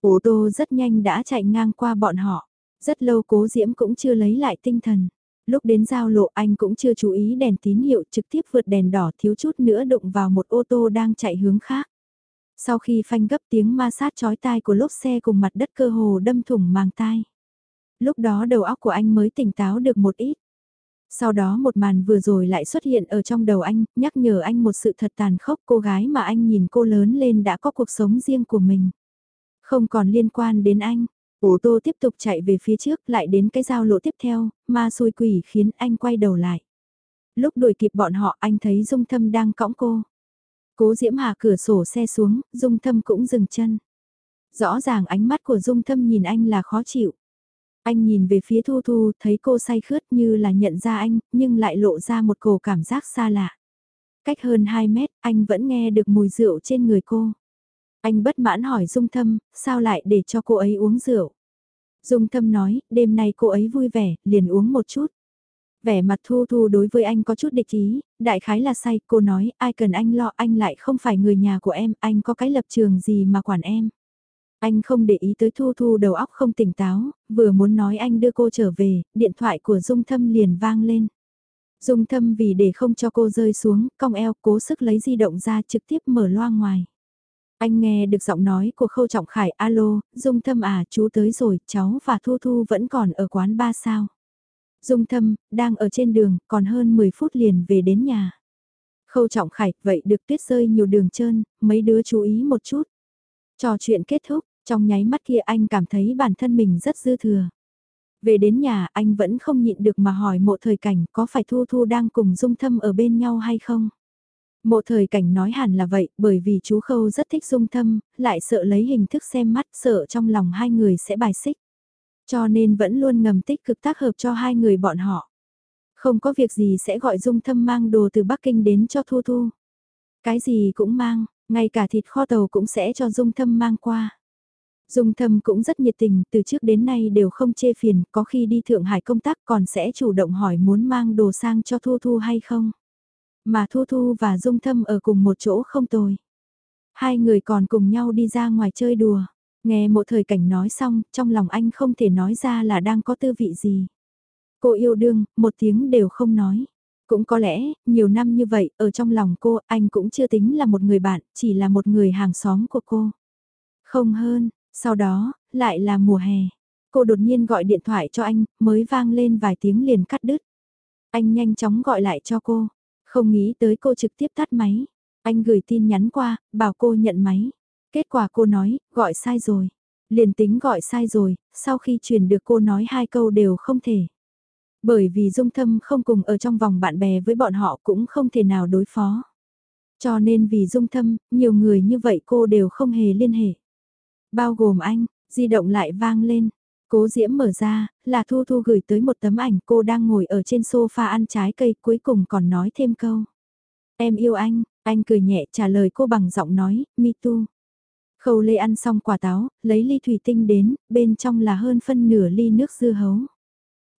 Ô tô rất nhanh đã chạy ngang qua bọn họ. Rất lâu cố diễm cũng chưa lấy lại tinh thần. Lúc đến giao lộ anh cũng chưa chú ý đèn tín hiệu trực tiếp vượt đèn đỏ thiếu chút nữa đụng vào một ô tô đang chạy hướng khác. Sau khi phanh gấp tiếng ma sát chói tai của lốp xe cùng mặt đất cơ hồ đâm thủng màng tai. Lúc đó đầu óc của anh mới tỉnh táo được một ít. Sau đó một màn vừa rồi lại xuất hiện ở trong đầu anh, nhắc nhở anh một sự thật tàn khốc cô gái mà anh nhìn cô lớn lên đã có cuộc sống riêng của mình. Không còn liên quan đến anh. Ô tô tiếp tục chạy về phía trước lại đến cái giao lộ tiếp theo, ma xui quỷ khiến anh quay đầu lại. Lúc đuổi kịp bọn họ anh thấy Dung Thâm đang cõng cô. Cố Diễm Hà cửa sổ xe xuống, Dung Thâm cũng dừng chân. Rõ ràng ánh mắt của Dung Thâm nhìn anh là khó chịu. Anh nhìn về phía Thu Thu, thấy cô say khướt như là nhận ra anh, nhưng lại lộ ra một cổ cảm giác xa lạ. Cách hơn 2 mét, anh vẫn nghe được mùi rượu trên người cô. Anh bất mãn hỏi Dung Thâm, sao lại để cho cô ấy uống rượu? Dung Thâm nói, đêm nay cô ấy vui vẻ, liền uống một chút. Vẻ mặt Thu Thu đối với anh có chút địch ý, đại khái là say, cô nói, ai cần anh lo, anh lại không phải người nhà của em, anh có cái lập trường gì mà quản em. Anh không để ý tới Thu Thu đầu óc không tỉnh táo, vừa muốn nói anh đưa cô trở về, điện thoại của Dung Thâm liền vang lên. Dung Thâm vì để không cho cô rơi xuống, cong eo cố sức lấy di động ra trực tiếp mở loa ngoài. Anh nghe được giọng nói của Khâu Trọng Khải, alo, Dung Thâm à, chú tới rồi, cháu và Thu Thu vẫn còn ở quán ba sao. Dung Thâm, đang ở trên đường, còn hơn 10 phút liền về đến nhà. Khâu Trọng Khải, vậy được tuyết rơi nhiều đường trơn, mấy đứa chú ý một chút. Trò chuyện kết thúc, trong nháy mắt kia anh cảm thấy bản thân mình rất dư thừa. Về đến nhà anh vẫn không nhịn được mà hỏi mộ thời cảnh có phải Thu Thu đang cùng dung thâm ở bên nhau hay không. Mộ thời cảnh nói hẳn là vậy bởi vì chú Khâu rất thích dung thâm, lại sợ lấy hình thức xem mắt sợ trong lòng hai người sẽ bài xích. Cho nên vẫn luôn ngầm tích cực tác hợp cho hai người bọn họ. Không có việc gì sẽ gọi dung thâm mang đồ từ Bắc Kinh đến cho Thu Thu. Cái gì cũng mang, ngay cả thịt kho tàu cũng sẽ cho Dung Thâm mang qua. Dung Thâm cũng rất nhiệt tình, từ trước đến nay đều không chê phiền, có khi đi Thượng Hải công tác còn sẽ chủ động hỏi muốn mang đồ sang cho Thu Thu hay không. Mà Thu Thu và Dung Thâm ở cùng một chỗ không tồi. Hai người còn cùng nhau đi ra ngoài chơi đùa. Nghe một thời cảnh nói xong, trong lòng anh không thể nói ra là đang có tư vị gì. Cô yêu đương, một tiếng đều không nói. Cũng có lẽ, nhiều năm như vậy, ở trong lòng cô, anh cũng chưa tính là một người bạn, chỉ là một người hàng xóm của cô. Không hơn, sau đó, lại là mùa hè. Cô đột nhiên gọi điện thoại cho anh, mới vang lên vài tiếng liền cắt đứt. Anh nhanh chóng gọi lại cho cô, không nghĩ tới cô trực tiếp tắt máy. Anh gửi tin nhắn qua, bảo cô nhận máy. Kết quả cô nói, gọi sai rồi. Liền tính gọi sai rồi, sau khi truyền được cô nói hai câu đều không thể. Bởi vì dung thâm không cùng ở trong vòng bạn bè với bọn họ cũng không thể nào đối phó. Cho nên vì dung thâm, nhiều người như vậy cô đều không hề liên hệ. Bao gồm anh, di động lại vang lên. Cố Diễm mở ra, là Thu Thu gửi tới một tấm ảnh cô đang ngồi ở trên sofa ăn trái cây cuối cùng còn nói thêm câu. Em yêu anh, anh cười nhẹ trả lời cô bằng giọng nói, me too. Khâu Lê ăn xong quả táo, lấy ly thủy tinh đến, bên trong là hơn phân nửa ly nước dưa hấu.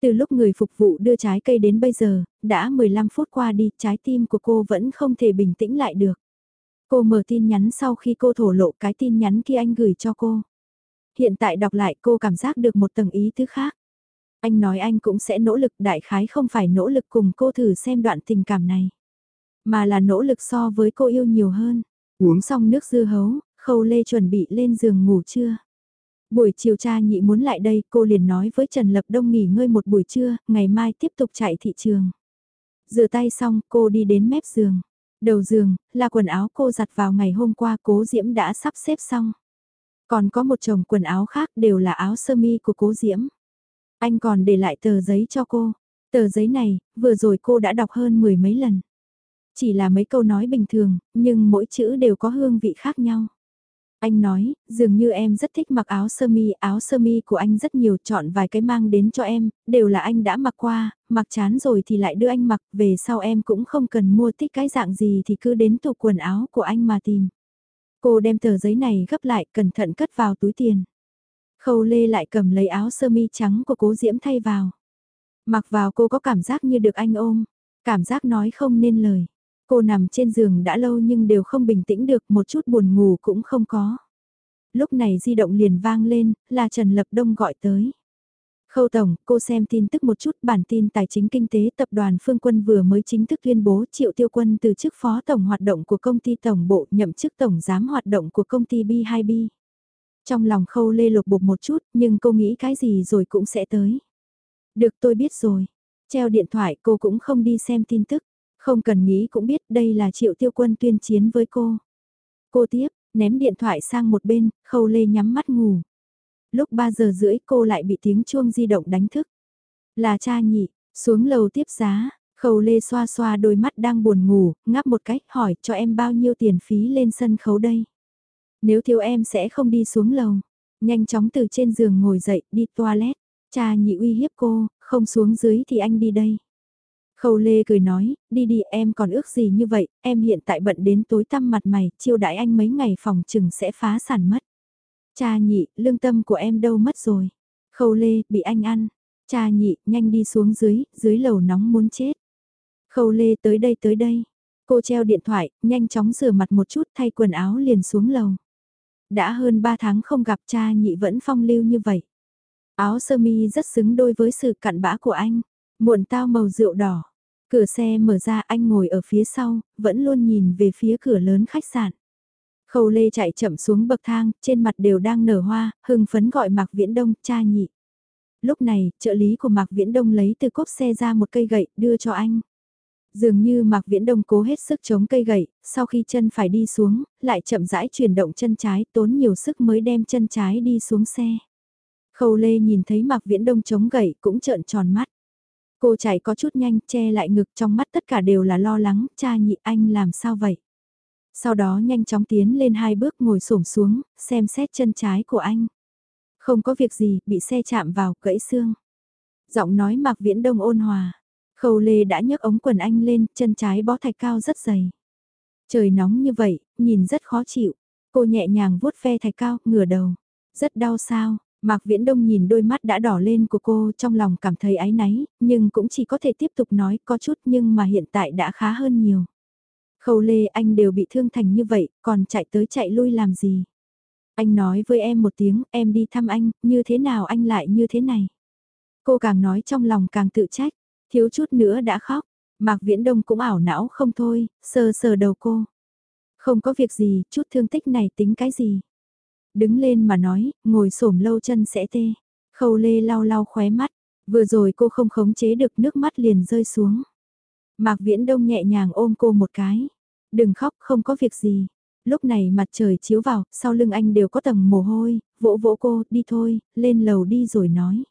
Từ lúc người phục vụ đưa trái cây đến bây giờ, đã 15 phút qua đi, trái tim của cô vẫn không thể bình tĩnh lại được. Cô mở tin nhắn sau khi cô thổ lộ cái tin nhắn kia anh gửi cho cô. Hiện tại đọc lại cô cảm giác được một tầng ý thứ khác. Anh nói anh cũng sẽ nỗ lực đại khái không phải nỗ lực cùng cô thử xem đoạn tình cảm này. Mà là nỗ lực so với cô yêu nhiều hơn. Uống xong nước dưa hấu, khâu lê chuẩn bị lên giường ngủ trưa. Buổi chiều cha nhị muốn lại đây, cô liền nói với Trần Lập Đông nghỉ ngơi một buổi trưa, ngày mai tiếp tục chạy thị trường. Rửa tay xong, cô đi đến mép giường. Đầu giường, là quần áo cô giặt vào ngày hôm qua cố Diễm đã sắp xếp xong. Còn có một chồng quần áo khác đều là áo sơ mi của cố Diễm. Anh còn để lại tờ giấy cho cô. Tờ giấy này, vừa rồi cô đã đọc hơn mười mấy lần. Chỉ là mấy câu nói bình thường, nhưng mỗi chữ đều có hương vị khác nhau. Anh nói, dường như em rất thích mặc áo sơ mi, áo sơ mi của anh rất nhiều, chọn vài cái mang đến cho em, đều là anh đã mặc qua, mặc chán rồi thì lại đưa anh mặc, về sau em cũng không cần mua thích cái dạng gì thì cứ đến tủ quần áo của anh mà tìm. Cô đem tờ giấy này gấp lại, cẩn thận cất vào túi tiền. Khâu Lê lại cầm lấy áo sơ mi trắng của cố Diễm thay vào. Mặc vào cô có cảm giác như được anh ôm, cảm giác nói không nên lời. Cô nằm trên giường đã lâu nhưng đều không bình tĩnh được một chút buồn ngủ cũng không có. Lúc này di động liền vang lên, là Trần Lập Đông gọi tới. Khâu Tổng, cô xem tin tức một chút bản tin tài chính kinh tế tập đoàn Phương Quân vừa mới chính thức tuyên bố Triệu Tiêu Quân từ chức phó tổng hoạt động của công ty tổng bộ nhậm chức tổng giám hoạt động của công ty B2B. Trong lòng khâu lê lục bục một chút nhưng cô nghĩ cái gì rồi cũng sẽ tới. Được tôi biết rồi. Treo điện thoại cô cũng không đi xem tin tức. Không cần nghĩ cũng biết đây là triệu tiêu quân tuyên chiến với cô. Cô tiếp, ném điện thoại sang một bên, khâu lê nhắm mắt ngủ. Lúc 3 giờ rưỡi cô lại bị tiếng chuông di động đánh thức. Là cha nhị, xuống lầu tiếp giá, khâu lê xoa xoa đôi mắt đang buồn ngủ, ngáp một cách hỏi cho em bao nhiêu tiền phí lên sân khấu đây. Nếu thiếu em sẽ không đi xuống lầu. Nhanh chóng từ trên giường ngồi dậy, đi toilet. Cha nhị uy hiếp cô, không xuống dưới thì anh đi đây. Khâu Lê cười nói, đi đi em còn ước gì như vậy, em hiện tại bận đến tối tăm mặt mày, chiêu đãi anh mấy ngày phòng chừng sẽ phá sản mất. Cha nhị, lương tâm của em đâu mất rồi. Khâu Lê, bị anh ăn. Cha nhị, nhanh đi xuống dưới, dưới lầu nóng muốn chết. Khâu Lê tới đây tới đây. Cô treo điện thoại, nhanh chóng rửa mặt một chút thay quần áo liền xuống lầu. Đã hơn 3 tháng không gặp cha nhị vẫn phong lưu như vậy. Áo sơ mi rất xứng đôi với sự cặn bã của anh. Muộn tao màu rượu đỏ. Cửa xe mở ra anh ngồi ở phía sau, vẫn luôn nhìn về phía cửa lớn khách sạn. Khâu Lê chạy chậm xuống bậc thang, trên mặt đều đang nở hoa, hưng phấn gọi Mạc Viễn Đông, cha nhị. Lúc này, trợ lý của Mạc Viễn Đông lấy từ cốp xe ra một cây gậy, đưa cho anh. Dường như Mạc Viễn Đông cố hết sức chống cây gậy, sau khi chân phải đi xuống, lại chậm rãi chuyển động chân trái, tốn nhiều sức mới đem chân trái đi xuống xe. Khâu Lê nhìn thấy Mạc Viễn Đông chống gậy cũng trợn tròn mắt. Cô chạy có chút nhanh, che lại ngực trong mắt tất cả đều là lo lắng, cha nhị anh làm sao vậy? Sau đó nhanh chóng tiến lên hai bước ngồi xổm xuống, xem xét chân trái của anh. Không có việc gì, bị xe chạm vào, gãy xương. Giọng nói Mạc Viễn Đông ôn hòa. Khâu Lê đã nhấc ống quần anh lên, chân trái bó thạch cao rất dày. Trời nóng như vậy, nhìn rất khó chịu. Cô nhẹ nhàng vuốt ve thạch cao, ngửa đầu. Rất đau sao, Mạc Viễn Đông nhìn đôi mắt đã đỏ lên của cô trong lòng cảm thấy áy náy, nhưng cũng chỉ có thể tiếp tục nói có chút nhưng mà hiện tại đã khá hơn nhiều. Khâu Lê anh đều bị thương thành như vậy, còn chạy tới chạy lui làm gì? Anh nói với em một tiếng, em đi thăm anh, như thế nào anh lại như thế này? Cô càng nói trong lòng càng tự trách, thiếu chút nữa đã khóc. Mạc Viễn Đông cũng ảo não không thôi, sờ sờ đầu cô. Không có việc gì, chút thương tích này tính cái gì? Đứng lên mà nói, ngồi xổm lâu chân sẽ tê. Khâu lê lau lau khóe mắt, vừa rồi cô không khống chế được nước mắt liền rơi xuống. Mạc Viễn Đông nhẹ nhàng ôm cô một cái. Đừng khóc, không có việc gì. Lúc này mặt trời chiếu vào, sau lưng anh đều có tầng mồ hôi, vỗ vỗ cô, đi thôi, lên lầu đi rồi nói.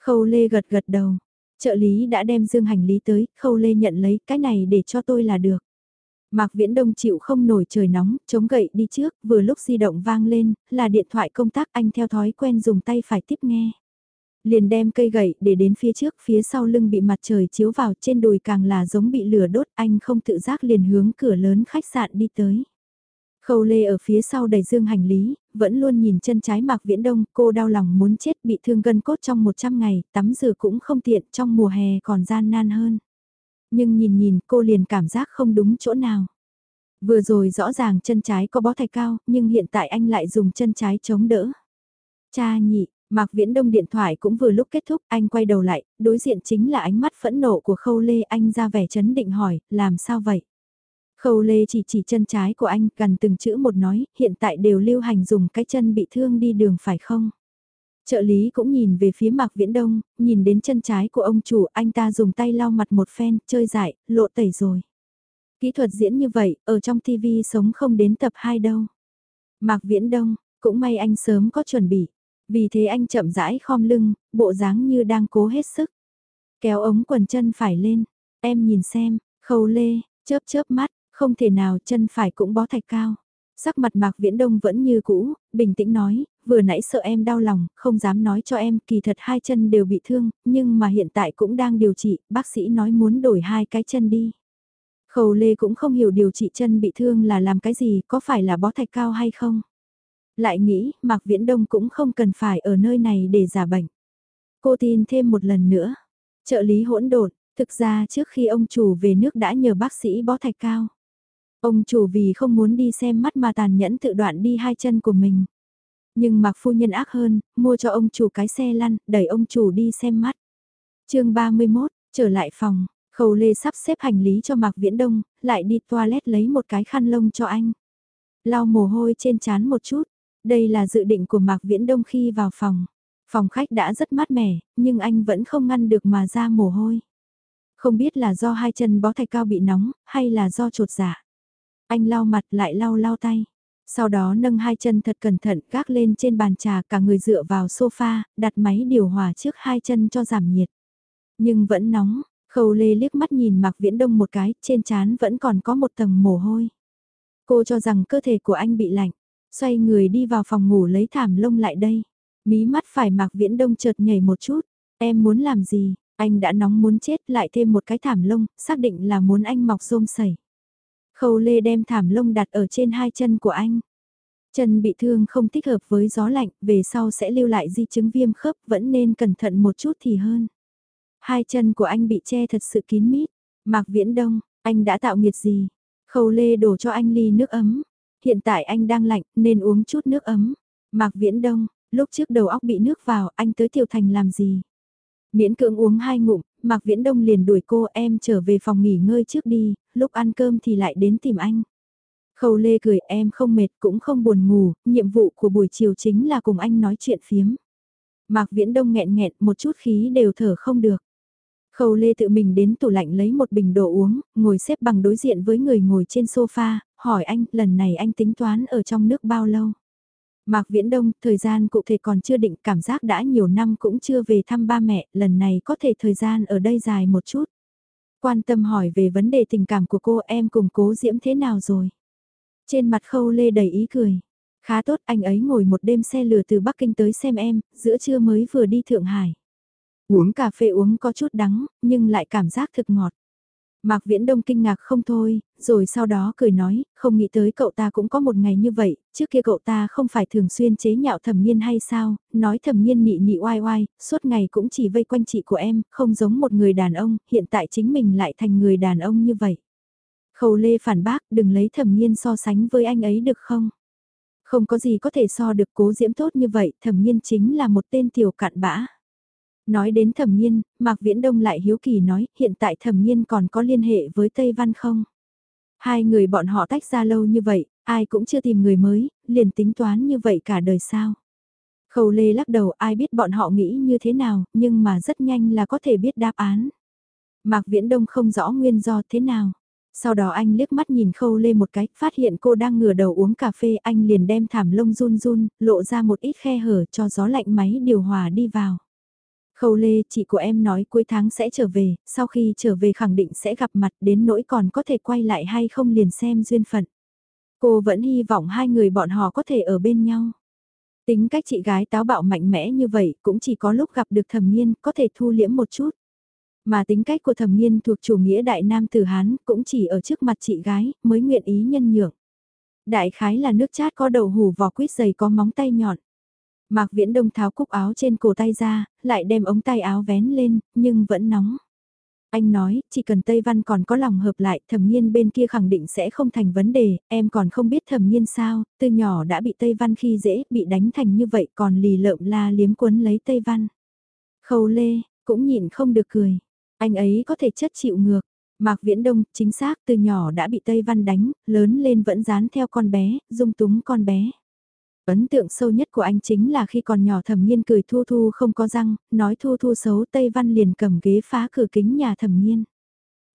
Khâu lê gật gật đầu. Trợ lý đã đem dương hành lý tới, khâu lê nhận lấy, cái này để cho tôi là được. Mạc Viễn Đông chịu không nổi trời nóng, chống gậy đi trước, vừa lúc di động vang lên, là điện thoại công tác anh theo thói quen dùng tay phải tiếp nghe. Liền đem cây gậy để đến phía trước, phía sau lưng bị mặt trời chiếu vào trên đùi càng là giống bị lửa đốt, anh không tự giác liền hướng cửa lớn khách sạn đi tới. Khâu lê ở phía sau đầy dương hành lý, vẫn luôn nhìn chân trái Mạc Viễn Đông, cô đau lòng muốn chết bị thương gân cốt trong 100 ngày, tắm rửa cũng không tiện, trong mùa hè còn gian nan hơn. Nhưng nhìn nhìn cô liền cảm giác không đúng chỗ nào. Vừa rồi rõ ràng chân trái có bó thạch cao, nhưng hiện tại anh lại dùng chân trái chống đỡ. Cha nhị, Mạc Viễn Đông điện thoại cũng vừa lúc kết thúc, anh quay đầu lại, đối diện chính là ánh mắt phẫn nộ của Khâu Lê, anh ra vẻ chấn định hỏi, làm sao vậy? Khâu Lê chỉ chỉ chân trái của anh, gần từng chữ một nói, hiện tại đều lưu hành dùng cái chân bị thương đi đường phải không? Trợ lý cũng nhìn về phía Mạc Viễn Đông, nhìn đến chân trái của ông chủ, anh ta dùng tay lau mặt một phen, chơi dại, lộ tẩy rồi. Kỹ thuật diễn như vậy, ở trong TV sống không đến tập 2 đâu. Mạc Viễn Đông, cũng may anh sớm có chuẩn bị. Vì thế anh chậm rãi khom lưng, bộ dáng như đang cố hết sức. Kéo ống quần chân phải lên, em nhìn xem, khâu lê, chớp chớp mắt, không thể nào chân phải cũng bó thạch cao. Sắc mặt Mạc Viễn Đông vẫn như cũ, bình tĩnh nói, vừa nãy sợ em đau lòng, không dám nói cho em, kỳ thật hai chân đều bị thương, nhưng mà hiện tại cũng đang điều trị, bác sĩ nói muốn đổi hai cái chân đi. Khâu Lê cũng không hiểu điều trị chân bị thương là làm cái gì, có phải là bó thạch cao hay không. Lại nghĩ, Mạc Viễn Đông cũng không cần phải ở nơi này để giả bệnh. Cô tin thêm một lần nữa. Trợ lý hỗn độn, thực ra trước khi ông chủ về nước đã nhờ bác sĩ bó thạch cao. Ông chủ vì không muốn đi xem mắt mà tàn nhẫn tự đoạn đi hai chân của mình. Nhưng Mạc Phu Nhân ác hơn, mua cho ông chủ cái xe lăn, đẩy ông chủ đi xem mắt. chương 31, trở lại phòng, Khâu Lê sắp xếp hành lý cho Mạc Viễn Đông, lại đi toilet lấy một cái khăn lông cho anh. Lau mồ hôi trên chán một chút, đây là dự định của Mạc Viễn Đông khi vào phòng. Phòng khách đã rất mát mẻ, nhưng anh vẫn không ngăn được mà ra mồ hôi. Không biết là do hai chân bó thạch cao bị nóng, hay là do trột dạ. Anh lau mặt lại lau lau tay. Sau đó nâng hai chân thật cẩn thận gác lên trên bàn trà cả người dựa vào sofa, đặt máy điều hòa trước hai chân cho giảm nhiệt. Nhưng vẫn nóng, khâu lê liếc mắt nhìn Mạc Viễn Đông một cái, trên trán vẫn còn có một tầng mồ hôi. Cô cho rằng cơ thể của anh bị lạnh, xoay người đi vào phòng ngủ lấy thảm lông lại đây. Mí mắt phải Mạc Viễn Đông chợt nhảy một chút, em muốn làm gì, anh đã nóng muốn chết lại thêm một cái thảm lông, xác định là muốn anh mọc rôm sẩy. Khâu lê đem thảm lông đặt ở trên hai chân của anh. Chân bị thương không thích hợp với gió lạnh, về sau sẽ lưu lại di chứng viêm khớp, vẫn nên cẩn thận một chút thì hơn. Hai chân của anh bị che thật sự kín mít. Mạc Viễn Đông, anh đã tạo nghiệt gì? Khâu lê đổ cho anh ly nước ấm. Hiện tại anh đang lạnh, nên uống chút nước ấm. Mạc Viễn Đông, lúc trước đầu óc bị nước vào, anh tới Tiểu Thành làm gì? Miễn cưỡng uống hai ngụm, Mạc Viễn Đông liền đuổi cô em trở về phòng nghỉ ngơi trước đi, lúc ăn cơm thì lại đến tìm anh. Khâu Lê cười em không mệt cũng không buồn ngủ, nhiệm vụ của buổi chiều chính là cùng anh nói chuyện phiếm. Mạc Viễn Đông nghẹn nghẹn một chút khí đều thở không được. Khâu Lê tự mình đến tủ lạnh lấy một bình đồ uống, ngồi xếp bằng đối diện với người ngồi trên sofa, hỏi anh lần này anh tính toán ở trong nước bao lâu. Mạc Viễn Đông, thời gian cụ thể còn chưa định, cảm giác đã nhiều năm cũng chưa về thăm ba mẹ, lần này có thể thời gian ở đây dài một chút. Quan tâm hỏi về vấn đề tình cảm của cô em cùng cố diễm thế nào rồi. Trên mặt khâu lê đầy ý cười. Khá tốt anh ấy ngồi một đêm xe lửa từ Bắc Kinh tới xem em, giữa trưa mới vừa đi Thượng Hải. Uống cà phê uống có chút đắng, nhưng lại cảm giác thực ngọt. Mạc Viễn Đông kinh ngạc không thôi, rồi sau đó cười nói, không nghĩ tới cậu ta cũng có một ngày như vậy, trước kia cậu ta không phải thường xuyên chế nhạo thẩm nhiên hay sao, nói thẩm nhiên nị nị oai oai, suốt ngày cũng chỉ vây quanh chị của em, không giống một người đàn ông, hiện tại chính mình lại thành người đàn ông như vậy. Khâu Lê phản bác, đừng lấy thẩm nhiên so sánh với anh ấy được không? Không có gì có thể so được cố diễm tốt như vậy, thẩm nhiên chính là một tên tiểu cạn bã. Nói đến thẩm nhiên, Mạc Viễn Đông lại hiếu kỳ nói, hiện tại thẩm nhiên còn có liên hệ với Tây Văn không? Hai người bọn họ tách ra lâu như vậy, ai cũng chưa tìm người mới, liền tính toán như vậy cả đời sao? Khâu Lê lắc đầu ai biết bọn họ nghĩ như thế nào, nhưng mà rất nhanh là có thể biết đáp án. Mạc Viễn Đông không rõ nguyên do thế nào. Sau đó anh liếc mắt nhìn khâu lê một cái, phát hiện cô đang ngửa đầu uống cà phê, anh liền đem thảm lông run run, lộ ra một ít khe hở cho gió lạnh máy điều hòa đi vào. Khâu Lê, chị của em nói cuối tháng sẽ trở về, sau khi trở về khẳng định sẽ gặp mặt đến nỗi còn có thể quay lại hay không liền xem duyên phận. Cô vẫn hy vọng hai người bọn họ có thể ở bên nhau. Tính cách chị gái táo bạo mạnh mẽ như vậy cũng chỉ có lúc gặp được thẩm nghiên có thể thu liễm một chút. Mà tính cách của thẩm nghiên thuộc chủ nghĩa đại nam tử Hán cũng chỉ ở trước mặt chị gái mới nguyện ý nhân nhượng. Đại khái là nước chát có đầu hủ vỏ quýt dày có móng tay nhọn. Mạc Viễn Đông tháo cúc áo trên cổ tay ra, lại đem ống tay áo vén lên, nhưng vẫn nóng. Anh nói, chỉ cần Tây Văn còn có lòng hợp lại, thẩm nhiên bên kia khẳng định sẽ không thành vấn đề, em còn không biết thẩm nhiên sao, từ nhỏ đã bị Tây Văn khi dễ, bị đánh thành như vậy còn lì lợm la liếm quấn lấy Tây Văn. Khâu lê, cũng nhịn không được cười, anh ấy có thể chất chịu ngược. Mạc Viễn Đông, chính xác từ nhỏ đã bị Tây Văn đánh, lớn lên vẫn dán theo con bé, dung túng con bé. Ấn tượng sâu nhất của anh chính là khi còn nhỏ thẩm nghiên cười Thu Thu không có răng, nói Thu Thu xấu Tây Văn liền cầm ghế phá cửa kính nhà thẩm nghiên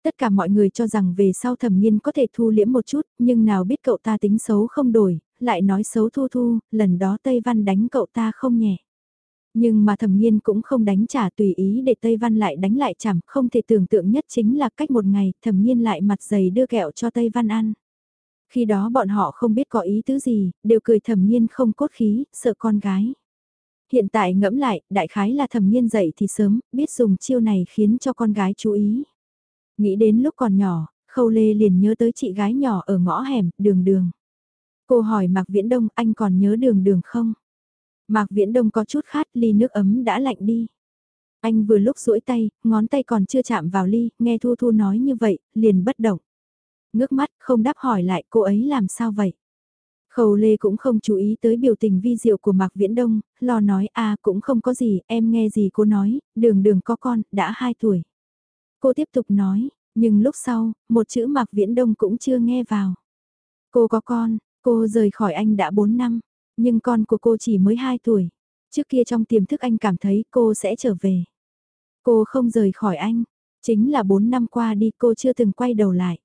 Tất cả mọi người cho rằng về sau thẩm nghiên có thể thu liễm một chút, nhưng nào biết cậu ta tính xấu không đổi, lại nói xấu Thu Thu, lần đó Tây Văn đánh cậu ta không nhẹ. Nhưng mà thẩm nghiên cũng không đánh trả tùy ý để Tây Văn lại đánh lại chẳng, không thể tưởng tượng nhất chính là cách một ngày thẩm nghiên lại mặt dày đưa kẹo cho Tây Văn ăn. Khi đó bọn họ không biết có ý tứ gì, đều cười thầm nhiên không cốt khí, sợ con gái. Hiện tại ngẫm lại, đại khái là thầm nhiên dậy thì sớm, biết dùng chiêu này khiến cho con gái chú ý. Nghĩ đến lúc còn nhỏ, Khâu Lê liền nhớ tới chị gái nhỏ ở ngõ hẻm, đường đường. Cô hỏi Mạc Viễn Đông, anh còn nhớ đường đường không? Mạc Viễn Đông có chút khát, ly nước ấm đã lạnh đi. Anh vừa lúc duỗi tay, ngón tay còn chưa chạm vào ly, nghe Thu Thu nói như vậy, liền bất động. Ngước mắt không đáp hỏi lại cô ấy làm sao vậy. Khâu Lê cũng không chú ý tới biểu tình vi diệu của Mạc Viễn Đông, lo nói à cũng không có gì, em nghe gì cô nói, đường đường có con, đã 2 tuổi. Cô tiếp tục nói, nhưng lúc sau, một chữ Mạc Viễn Đông cũng chưa nghe vào. Cô có con, cô rời khỏi anh đã 4 năm, nhưng con của cô chỉ mới 2 tuổi. Trước kia trong tiềm thức anh cảm thấy cô sẽ trở về. Cô không rời khỏi anh, chính là 4 năm qua đi cô chưa từng quay đầu lại.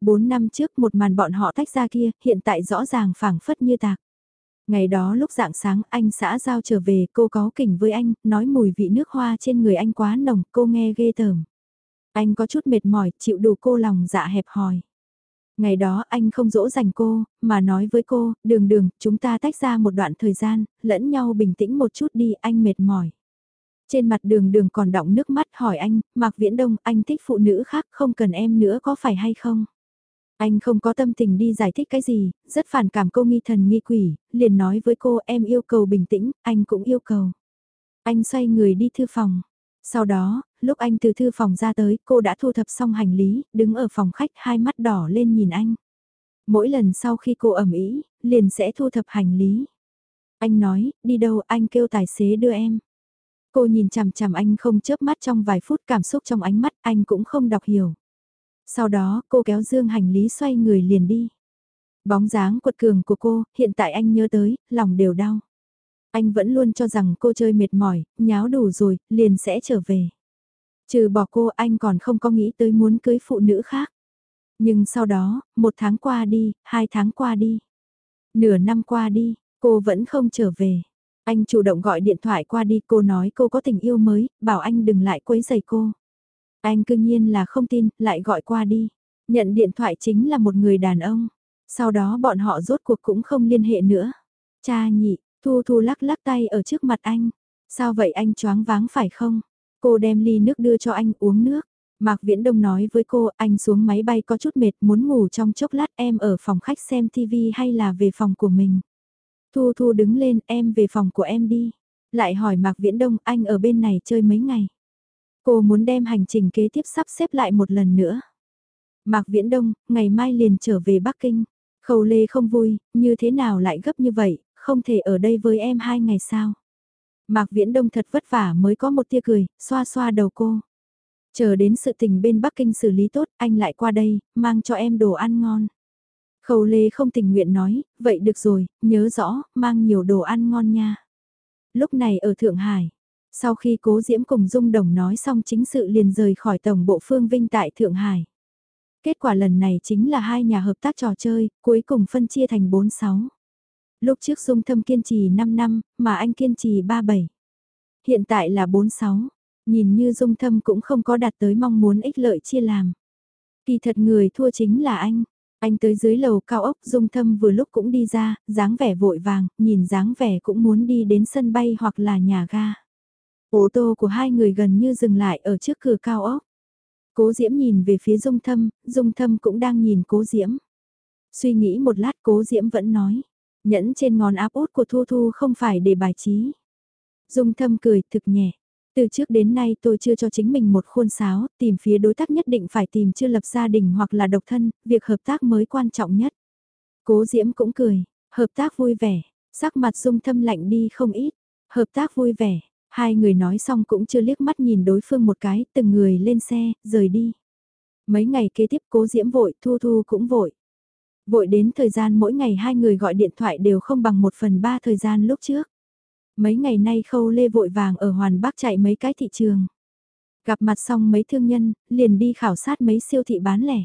Bốn năm trước một màn bọn họ tách ra kia, hiện tại rõ ràng phảng phất như tạc. Ngày đó lúc dạng sáng anh xã giao trở về cô có kỉnh với anh, nói mùi vị nước hoa trên người anh quá nồng, cô nghe ghê tởm. Anh có chút mệt mỏi, chịu đủ cô lòng dạ hẹp hòi. Ngày đó anh không dỗ dành cô, mà nói với cô, đường đường, chúng ta tách ra một đoạn thời gian, lẫn nhau bình tĩnh một chút đi, anh mệt mỏi. Trên mặt đường đường còn đọng nước mắt hỏi anh, Mạc Viễn Đông, anh thích phụ nữ khác không cần em nữa có phải hay không? Anh không có tâm tình đi giải thích cái gì, rất phản cảm cô nghi thần nghi quỷ, liền nói với cô em yêu cầu bình tĩnh, anh cũng yêu cầu. Anh xoay người đi thư phòng. Sau đó, lúc anh từ thư phòng ra tới, cô đã thu thập xong hành lý, đứng ở phòng khách hai mắt đỏ lên nhìn anh. Mỗi lần sau khi cô ẩm ý, liền sẽ thu thập hành lý. Anh nói, đi đâu anh kêu tài xế đưa em. Cô nhìn chằm chằm anh không chớp mắt trong vài phút cảm xúc trong ánh mắt anh cũng không đọc hiểu. Sau đó cô kéo dương hành lý xoay người liền đi. Bóng dáng quật cường của cô, hiện tại anh nhớ tới, lòng đều đau. Anh vẫn luôn cho rằng cô chơi mệt mỏi, nháo đủ rồi, liền sẽ trở về. Trừ bỏ cô anh còn không có nghĩ tới muốn cưới phụ nữ khác. Nhưng sau đó, một tháng qua đi, hai tháng qua đi. Nửa năm qua đi, cô vẫn không trở về. Anh chủ động gọi điện thoại qua đi cô nói cô có tình yêu mới, bảo anh đừng lại quấy giày cô. Anh cương nhiên là không tin, lại gọi qua đi. Nhận điện thoại chính là một người đàn ông. Sau đó bọn họ rốt cuộc cũng không liên hệ nữa. Cha nhị, Thu Thu lắc lắc tay ở trước mặt anh. Sao vậy anh choáng váng phải không? Cô đem ly nước đưa cho anh uống nước. Mạc Viễn Đông nói với cô, anh xuống máy bay có chút mệt muốn ngủ trong chốc lát em ở phòng khách xem TV hay là về phòng của mình. Thu Thu đứng lên em về phòng của em đi. Lại hỏi Mạc Viễn Đông anh ở bên này chơi mấy ngày. Cô muốn đem hành trình kế tiếp sắp xếp lại một lần nữa. Mạc Viễn Đông, ngày mai liền trở về Bắc Kinh. Khâu Lê không vui, như thế nào lại gấp như vậy, không thể ở đây với em hai ngày sao. Mạc Viễn Đông thật vất vả mới có một tia cười, xoa xoa đầu cô. Chờ đến sự tình bên Bắc Kinh xử lý tốt, anh lại qua đây, mang cho em đồ ăn ngon. Khâu Lê không tình nguyện nói, vậy được rồi, nhớ rõ, mang nhiều đồ ăn ngon nha. Lúc này ở Thượng Hải, sau khi cố diễm cùng Dung Đồng nói xong chính sự liền rời khỏi Tổng bộ Phương Vinh tại Thượng Hải. Kết quả lần này chính là hai nhà hợp tác trò chơi, cuối cùng phân chia thành 4-6. Lúc trước Dung Thâm kiên trì 5 năm, mà anh kiên trì 3-7. Hiện tại là 46, nhìn như dung thâm cũng không có đạt tới mong muốn ích lợi chia làm. Kỳ thật người thua chính là anh. Anh tới dưới lầu cao ốc dung thâm vừa lúc cũng đi ra, dáng vẻ vội vàng, nhìn dáng vẻ cũng muốn đi đến sân bay hoặc là nhà ga. Ô tô của hai người gần như dừng lại ở trước cửa cao ốc. Cố Diễm nhìn về phía Dung Thâm, Dung Thâm cũng đang nhìn Cố Diễm. Suy nghĩ một lát Cố Diễm vẫn nói, nhẫn trên ngón áp út của Thu Thu không phải để bài trí. Dung Thâm cười thực nhẹ, từ trước đến nay tôi chưa cho chính mình một khuôn sáo, tìm phía đối tác nhất định phải tìm chưa lập gia đình hoặc là độc thân, việc hợp tác mới quan trọng nhất. Cố Diễm cũng cười, hợp tác vui vẻ, sắc mặt Dung Thâm lạnh đi không ít, hợp tác vui vẻ, Hai người nói xong cũng chưa liếc mắt nhìn đối phương một cái, từng người lên xe, rời đi. Mấy ngày kế tiếp cố diễm vội, thu thu cũng vội. Vội đến thời gian mỗi ngày hai người gọi điện thoại đều không bằng một phần ba thời gian lúc trước. Mấy ngày nay khâu lê vội vàng ở Hoàn Bắc chạy mấy cái thị trường. Gặp mặt xong mấy thương nhân, liền đi khảo sát mấy siêu thị bán lẻ.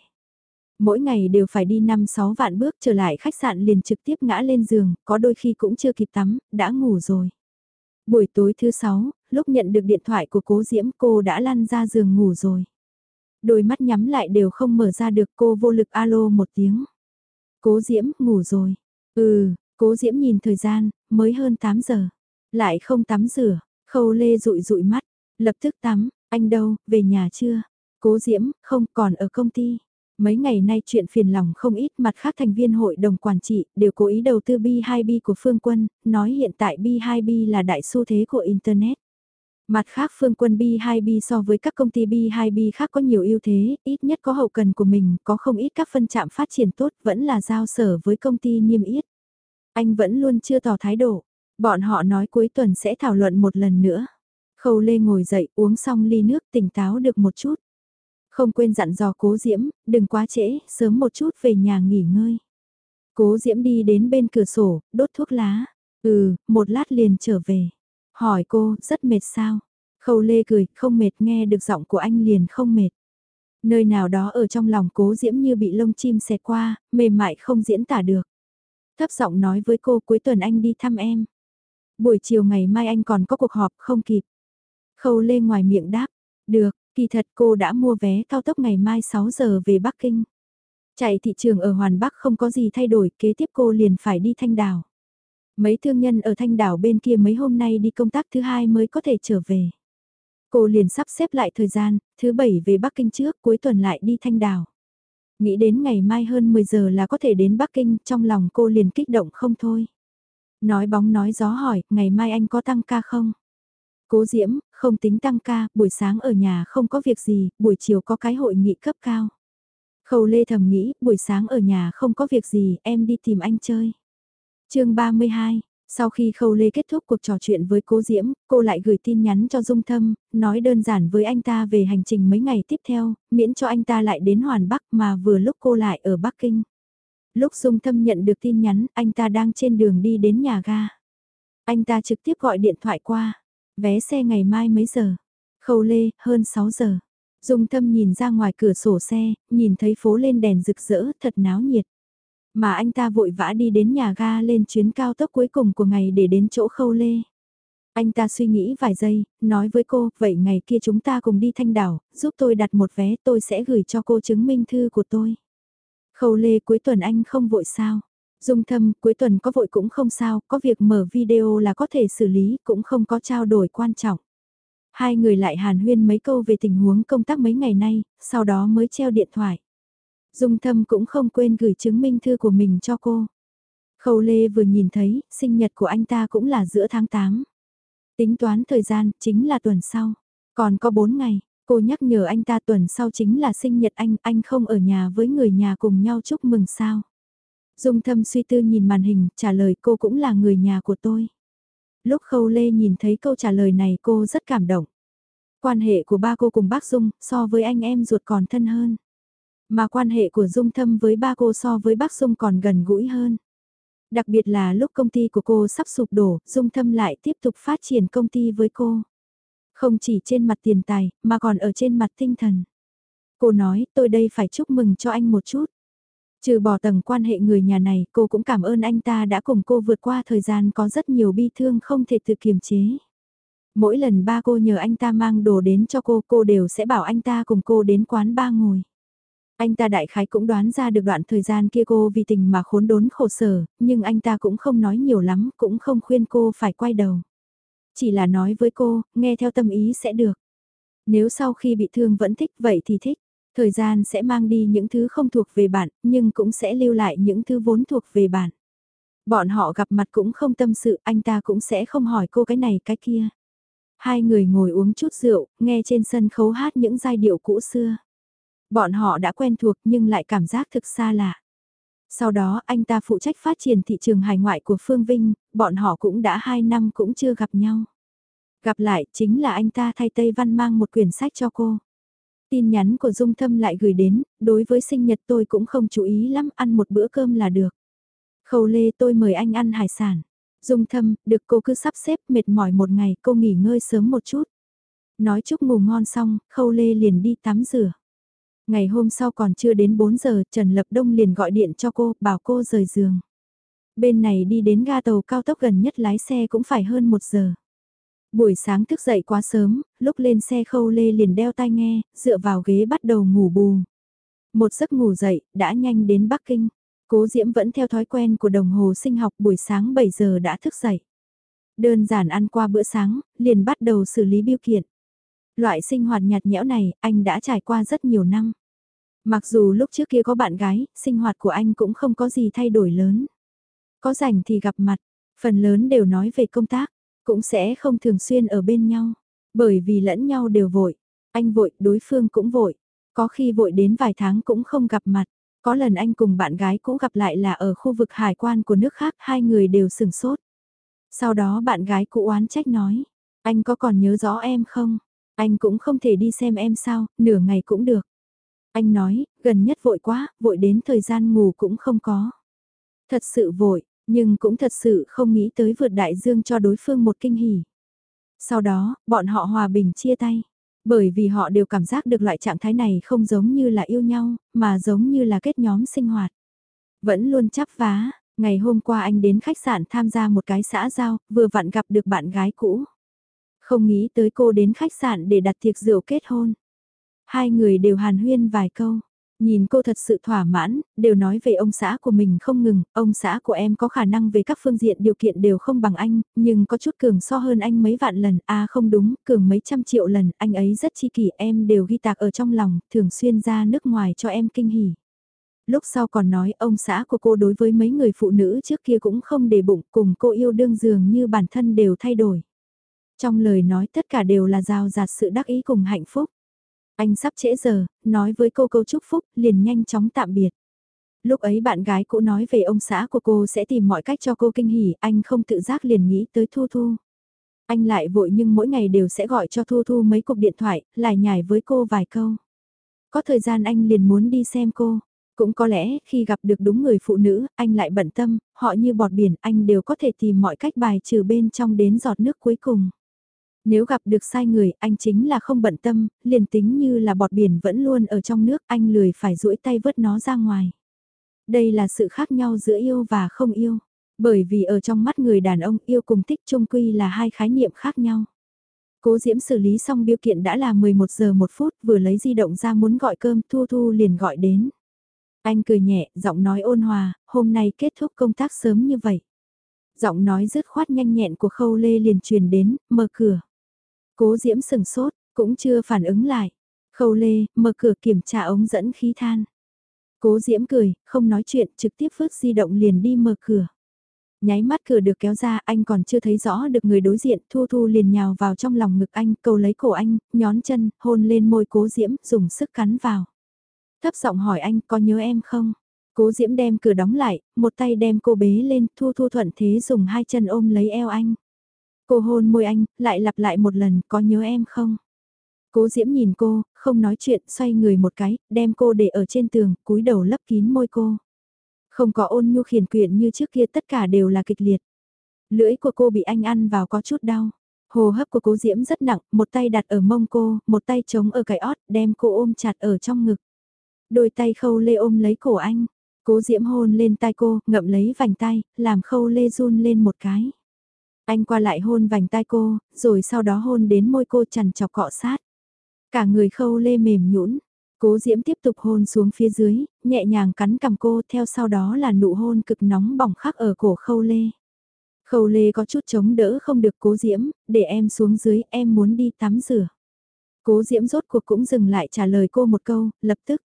Mỗi ngày đều phải đi 5-6 vạn bước trở lại khách sạn liền trực tiếp ngã lên giường, có đôi khi cũng chưa kịp tắm, đã ngủ rồi. Buổi tối thứ sáu, lúc nhận được điện thoại của cố Diễm cô đã lăn ra giường ngủ rồi. Đôi mắt nhắm lại đều không mở ra được cô vô lực alo một tiếng. Cố Diễm ngủ rồi. Ừ, cố Diễm nhìn thời gian, mới hơn 8 giờ. Lại không tắm rửa, khâu lê rụi rụi mắt, lập tức tắm, anh đâu, về nhà chưa? Cố Diễm, không còn ở công ty. Mấy ngày nay chuyện phiền lòng không ít mặt khác thành viên hội đồng quản trị đều cố ý đầu tư B2B của Phương Quân, nói hiện tại B2B là đại xu thế của Internet. Mặt khác Phương Quân B2B so với các công ty B2B khác có nhiều ưu thế, ít nhất có hậu cần của mình, có không ít các phân trạm phát triển tốt vẫn là giao sở với công ty niêm yết. Anh vẫn luôn chưa tỏ thái độ, bọn họ nói cuối tuần sẽ thảo luận một lần nữa. Khâu Lê ngồi dậy uống xong ly nước tỉnh táo được một chút. Không quên dặn dò cố diễm, đừng quá trễ, sớm một chút về nhà nghỉ ngơi. Cố diễm đi đến bên cửa sổ, đốt thuốc lá. Ừ, một lát liền trở về. Hỏi cô, rất mệt sao? Khâu lê cười, không mệt nghe được giọng của anh liền không mệt. Nơi nào đó ở trong lòng cố diễm như bị lông chim xẹt qua, mềm mại không diễn tả được. Thấp giọng nói với cô cuối tuần anh đi thăm em. Buổi chiều ngày mai anh còn có cuộc họp không kịp. Khâu lê ngoài miệng đáp, được, Kỳ thật cô đã mua vé cao tốc ngày mai 6 giờ về Bắc Kinh. Chạy thị trường ở Hoàn Bắc không có gì thay đổi, kế tiếp cô liền phải đi Thanh Đảo. Mấy thương nhân ở Thanh Đảo bên kia mấy hôm nay đi công tác thứ hai mới có thể trở về. Cô liền sắp xếp lại thời gian, thứ bảy về Bắc Kinh trước, cuối tuần lại đi Thanh Đảo. Nghĩ đến ngày mai hơn 10 giờ là có thể đến Bắc Kinh, trong lòng cô liền kích động không thôi. Nói bóng nói gió hỏi, ngày mai anh có tăng ca không? Cố Diễm, không tính tăng ca, buổi sáng ở nhà không có việc gì, buổi chiều có cái hội nghị cấp cao. Khâu Lê thầm nghĩ, buổi sáng ở nhà không có việc gì, em đi tìm anh chơi. chương 32, sau khi Khâu Lê kết thúc cuộc trò chuyện với Cố Diễm, cô lại gửi tin nhắn cho Dung Thâm, nói đơn giản với anh ta về hành trình mấy ngày tiếp theo, miễn cho anh ta lại đến Hoàn Bắc mà vừa lúc cô lại ở Bắc Kinh. Lúc Dung Thâm nhận được tin nhắn, anh ta đang trên đường đi đến nhà ga. Anh ta trực tiếp gọi điện thoại qua. Vé xe ngày mai mấy giờ? Khâu lê, hơn 6 giờ. Dung thâm nhìn ra ngoài cửa sổ xe, nhìn thấy phố lên đèn rực rỡ, thật náo nhiệt. Mà anh ta vội vã đi đến nhà ga lên chuyến cao tốc cuối cùng của ngày để đến chỗ khâu lê. Anh ta suy nghĩ vài giây, nói với cô, vậy ngày kia chúng ta cùng đi thanh đảo, giúp tôi đặt một vé tôi sẽ gửi cho cô chứng minh thư của tôi. Khâu lê cuối tuần anh không vội sao? Dung thâm, cuối tuần có vội cũng không sao, có việc mở video là có thể xử lý, cũng không có trao đổi quan trọng. Hai người lại hàn huyên mấy câu về tình huống công tác mấy ngày nay, sau đó mới treo điện thoại. Dung thâm cũng không quên gửi chứng minh thư của mình cho cô. Khâu Lê vừa nhìn thấy, sinh nhật của anh ta cũng là giữa tháng 8. Tính toán thời gian, chính là tuần sau. Còn có 4 ngày, cô nhắc nhở anh ta tuần sau chính là sinh nhật anh, anh không ở nhà với người nhà cùng nhau chúc mừng sao. Dung thâm suy tư nhìn màn hình, trả lời cô cũng là người nhà của tôi. Lúc Khâu Lê nhìn thấy câu trả lời này cô rất cảm động. Quan hệ của ba cô cùng bác Dung so với anh em ruột còn thân hơn. Mà quan hệ của Dung thâm với ba cô so với bác Dung còn gần gũi hơn. Đặc biệt là lúc công ty của cô sắp sụp đổ, Dung thâm lại tiếp tục phát triển công ty với cô. Không chỉ trên mặt tiền tài, mà còn ở trên mặt tinh thần. Cô nói, tôi đây phải chúc mừng cho anh một chút. Trừ bỏ tầng quan hệ người nhà này, cô cũng cảm ơn anh ta đã cùng cô vượt qua thời gian có rất nhiều bi thương không thể tự kiềm chế. Mỗi lần ba cô nhờ anh ta mang đồ đến cho cô, cô đều sẽ bảo anh ta cùng cô đến quán ba ngồi. Anh ta đại khái cũng đoán ra được đoạn thời gian kia cô vì tình mà khốn đốn khổ sở, nhưng anh ta cũng không nói nhiều lắm, cũng không khuyên cô phải quay đầu. Chỉ là nói với cô, nghe theo tâm ý sẽ được. Nếu sau khi bị thương vẫn thích vậy thì thích. Thời gian sẽ mang đi những thứ không thuộc về bạn, nhưng cũng sẽ lưu lại những thứ vốn thuộc về bạn. Bọn họ gặp mặt cũng không tâm sự, anh ta cũng sẽ không hỏi cô cái này cái kia. Hai người ngồi uống chút rượu, nghe trên sân khấu hát những giai điệu cũ xưa. Bọn họ đã quen thuộc nhưng lại cảm giác thực xa lạ. Sau đó anh ta phụ trách phát triển thị trường hải ngoại của Phương Vinh, bọn họ cũng đã hai năm cũng chưa gặp nhau. Gặp lại chính là anh ta thay Tây Văn mang một quyển sách cho cô. Tin nhắn của Dung Thâm lại gửi đến, đối với sinh nhật tôi cũng không chú ý lắm, ăn một bữa cơm là được. Khâu Lê tôi mời anh ăn hải sản. Dung Thâm, được cô cứ sắp xếp mệt mỏi một ngày, cô nghỉ ngơi sớm một chút. Nói chúc ngủ ngon xong, Khâu Lê liền đi tắm rửa. Ngày hôm sau còn chưa đến 4 giờ, Trần Lập Đông liền gọi điện cho cô, bảo cô rời giường. Bên này đi đến ga tàu cao tốc gần nhất lái xe cũng phải hơn 1 giờ. Buổi sáng thức dậy quá sớm, lúc lên xe khâu lê liền đeo tai nghe, dựa vào ghế bắt đầu ngủ bù. Một giấc ngủ dậy, đã nhanh đến Bắc Kinh. Cố Diễm vẫn theo thói quen của đồng hồ sinh học buổi sáng 7 giờ đã thức dậy. Đơn giản ăn qua bữa sáng, liền bắt đầu xử lý biêu kiện. Loại sinh hoạt nhạt nhẽo này, anh đã trải qua rất nhiều năm. Mặc dù lúc trước kia có bạn gái, sinh hoạt của anh cũng không có gì thay đổi lớn. Có rảnh thì gặp mặt, phần lớn đều nói về công tác, cũng sẽ không thường xuyên ở bên nhau. Bởi vì lẫn nhau đều vội, anh vội, đối phương cũng vội. Có khi vội đến vài tháng cũng không gặp mặt. Có lần anh cùng bạn gái cũ gặp lại là ở khu vực hải quan của nước khác, hai người đều sừng sốt. Sau đó bạn gái cũ oán trách nói, anh có còn nhớ rõ em không? Anh cũng không thể đi xem em sao, nửa ngày cũng được. Anh nói, gần nhất vội quá, vội đến thời gian ngủ cũng không có. Thật sự vội, nhưng cũng thật sự không nghĩ tới vượt đại dương cho đối phương một kinh hỉ. Sau đó, bọn họ hòa bình chia tay. Bởi vì họ đều cảm giác được loại trạng thái này không giống như là yêu nhau, mà giống như là kết nhóm sinh hoạt. Vẫn luôn chắp vá, ngày hôm qua anh đến khách sạn tham gia một cái xã giao, vừa vặn gặp được bạn gái cũ. Không nghĩ tới cô đến khách sạn để đặt tiệc rượu kết hôn. Hai người đều hàn huyên vài câu. Nhìn cô thật sự thỏa mãn, đều nói về ông xã của mình không ngừng, ông xã của em có khả năng về các phương diện điều kiện đều không bằng anh, nhưng có chút cường so hơn anh mấy vạn lần, à không đúng, cường mấy trăm triệu lần, anh ấy rất chi kỷ em đều ghi tạc ở trong lòng, thường xuyên ra nước ngoài cho em kinh hỉ. Lúc sau còn nói ông xã của cô đối với mấy người phụ nữ trước kia cũng không để bụng cùng cô yêu đương dường như bản thân đều thay đổi. Trong lời nói tất cả đều là rào rạt sự đắc ý cùng hạnh phúc. Anh sắp trễ giờ, nói với cô câu chúc phúc, liền nhanh chóng tạm biệt. Lúc ấy bạn gái cũ nói về ông xã của cô sẽ tìm mọi cách cho cô kinh hỉ, anh không tự giác liền nghĩ tới Thu Thu. Anh lại vội nhưng mỗi ngày đều sẽ gọi cho Thu Thu mấy cuộc điện thoại, lại nhải với cô vài câu. Có thời gian anh liền muốn đi xem cô. Cũng có lẽ khi gặp được đúng người phụ nữ, anh lại bận tâm, họ như bọt biển, anh đều có thể tìm mọi cách bài trừ bên trong đến giọt nước cuối cùng. Nếu gặp được sai người, anh chính là không bận tâm, liền tính như là bọt biển vẫn luôn ở trong nước, anh lười phải duỗi tay vớt nó ra ngoài. Đây là sự khác nhau giữa yêu và không yêu. Bởi vì ở trong mắt người đàn ông yêu cùng thích chung quy là hai khái niệm khác nhau. Cố Diễm xử lý xong biêu kiện đã là 11 giờ 1 phút vừa lấy di động ra muốn gọi cơm Thu Thu liền gọi đến. Anh cười nhẹ, giọng nói ôn hòa, hôm nay kết thúc công tác sớm như vậy. Giọng nói dứt khoát nhanh nhẹn của khâu lê liền truyền đến, mở cửa. Cố Diễm sừng sốt, cũng chưa phản ứng lại. Khâu Lê, mở cửa kiểm tra ống dẫn khí than. Cố Diễm cười, không nói chuyện, trực tiếp vứt di động liền đi mở cửa. Nháy mắt cửa được kéo ra, anh còn chưa thấy rõ được người đối diện, Thu Thu liền nhào vào trong lòng ngực anh, cầu lấy cổ anh, nhón chân, hôn lên môi Cố Diễm, dùng sức cắn vào. Thấp giọng hỏi anh, có nhớ em không? Cố Diễm đem cửa đóng lại, một tay đem cô bế lên, Thu Thu thuận thế dùng hai chân ôm lấy eo anh. Cô hôn môi anh, lại lặp lại một lần, có nhớ em không? Cố Diễm nhìn cô, không nói chuyện, xoay người một cái, đem cô để ở trên tường, cúi đầu lấp kín môi cô. Không có ôn nhu khiển quyện như trước kia tất cả đều là kịch liệt. Lưỡi của cô bị anh ăn vào có chút đau. Hồ hấp của cố Diễm rất nặng, một tay đặt ở mông cô, một tay chống ở cái ót, đem cô ôm chặt ở trong ngực. Đôi tay khâu lê ôm lấy cổ anh. Cố Diễm hôn lên tai cô, ngậm lấy vành tay, làm khâu lê run lên một cái. Anh qua lại hôn vành tai cô, rồi sau đó hôn đến môi cô chằn chọc cọ sát. Cả người khâu lê mềm nhũn Cố Diễm tiếp tục hôn xuống phía dưới, nhẹ nhàng cắn cằm cô theo sau đó là nụ hôn cực nóng bỏng khắc ở cổ khâu lê. Khâu lê có chút chống đỡ không được cố Diễm, để em xuống dưới em muốn đi tắm rửa. Cố Diễm rốt cuộc cũng dừng lại trả lời cô một câu, lập tức.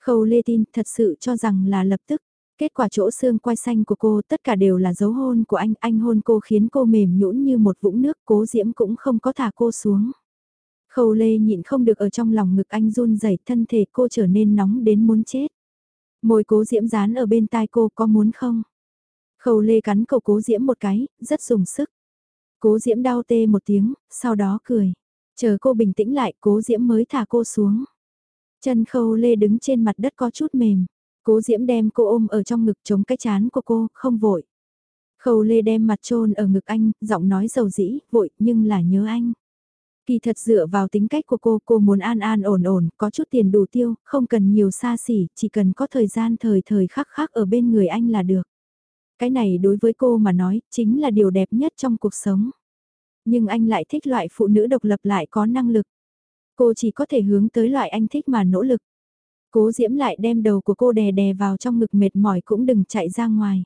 Khâu lê tin thật sự cho rằng là lập tức. Kết quả chỗ xương quai xanh của cô tất cả đều là dấu hôn của anh, anh hôn cô khiến cô mềm nhũn như một vũng nước, cố Diễm cũng không có thả cô xuống. Khâu lê nhịn không được ở trong lòng ngực anh run rẩy thân thể cô trở nên nóng đến muốn chết. Môi cố diễm dán ở bên tai cô có muốn không? Khâu lê cắn cầu cố diễm một cái, rất dùng sức. Cố diễm đau tê một tiếng, sau đó cười. Chờ cô bình tĩnh lại cố diễm mới thả cô xuống. Chân khâu lê đứng trên mặt đất có chút mềm. Cố diễm đem cô ôm ở trong ngực chống cái chán của cô, không vội. Khâu lê đem mặt trôn ở ngực anh, giọng nói dầu dĩ, vội nhưng là nhớ anh. Kỳ thật dựa vào tính cách của cô, cô muốn an an ổn ổn, có chút tiền đủ tiêu, không cần nhiều xa xỉ, chỉ cần có thời gian thời thời khắc khắc ở bên người anh là được. Cái này đối với cô mà nói, chính là điều đẹp nhất trong cuộc sống. Nhưng anh lại thích loại phụ nữ độc lập lại có năng lực. Cô chỉ có thể hướng tới loại anh thích mà nỗ lực. Cố diễm lại đem đầu của cô đè đè vào trong ngực mệt mỏi cũng đừng chạy ra ngoài.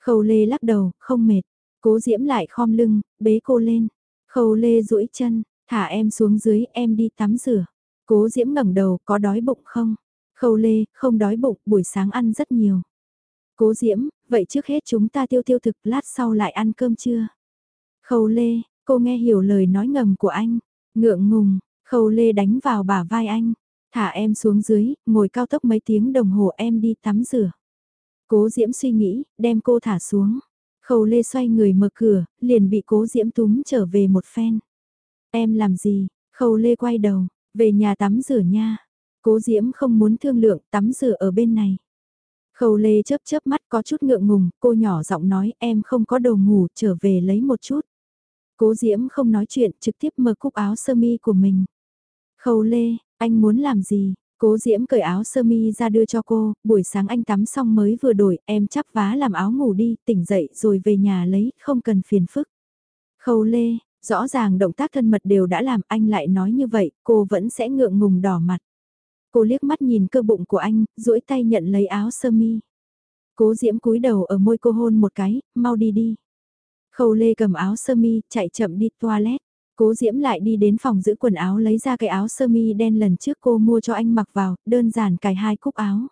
Khâu lê lắc đầu, không mệt. Cố diễm lại khom lưng, bế cô lên. Khâu lê duỗi chân, thả em xuống dưới em đi tắm rửa. Cố diễm ngẩng đầu có đói bụng không? Khâu lê, không đói bụng, buổi sáng ăn rất nhiều. Cố diễm, vậy trước hết chúng ta tiêu tiêu thực lát sau lại ăn cơm trưa. Khâu lê, cô nghe hiểu lời nói ngầm của anh. Ngượng ngùng, khâu lê đánh vào bả vai anh. Thả em xuống dưới, ngồi cao tốc mấy tiếng đồng hồ em đi tắm rửa. Cố diễm suy nghĩ, đem cô thả xuống. Khâu lê xoay người mở cửa, liền bị cố diễm túm trở về một phen. Em làm gì? Khâu lê quay đầu, về nhà tắm rửa nha. Cố diễm không muốn thương lượng tắm rửa ở bên này. Khâu lê chớp chớp mắt có chút ngượng ngùng, cô nhỏ giọng nói em không có đồ ngủ trở về lấy một chút. Cố diễm không nói chuyện trực tiếp mở cúc áo sơ mi của mình. Khâu lê, anh muốn làm gì? Cố Diễm cởi áo sơ mi ra đưa cho cô, buổi sáng anh tắm xong mới vừa đổi, em chắp vá làm áo ngủ đi, tỉnh dậy rồi về nhà lấy, không cần phiền phức. Khâu Lê, rõ ràng động tác thân mật đều đã làm anh lại nói như vậy, cô vẫn sẽ ngượng ngùng đỏ mặt. Cô liếc mắt nhìn cơ bụng của anh, duỗi tay nhận lấy áo sơ mi. Cố Diễm cúi đầu ở môi cô hôn một cái, mau đi đi. Khâu Lê cầm áo sơ mi, chạy chậm đi toilet. Cố Diễm lại đi đến phòng giữ quần áo lấy ra cái áo sơ mi đen lần trước cô mua cho anh mặc vào, đơn giản cài hai cúc áo.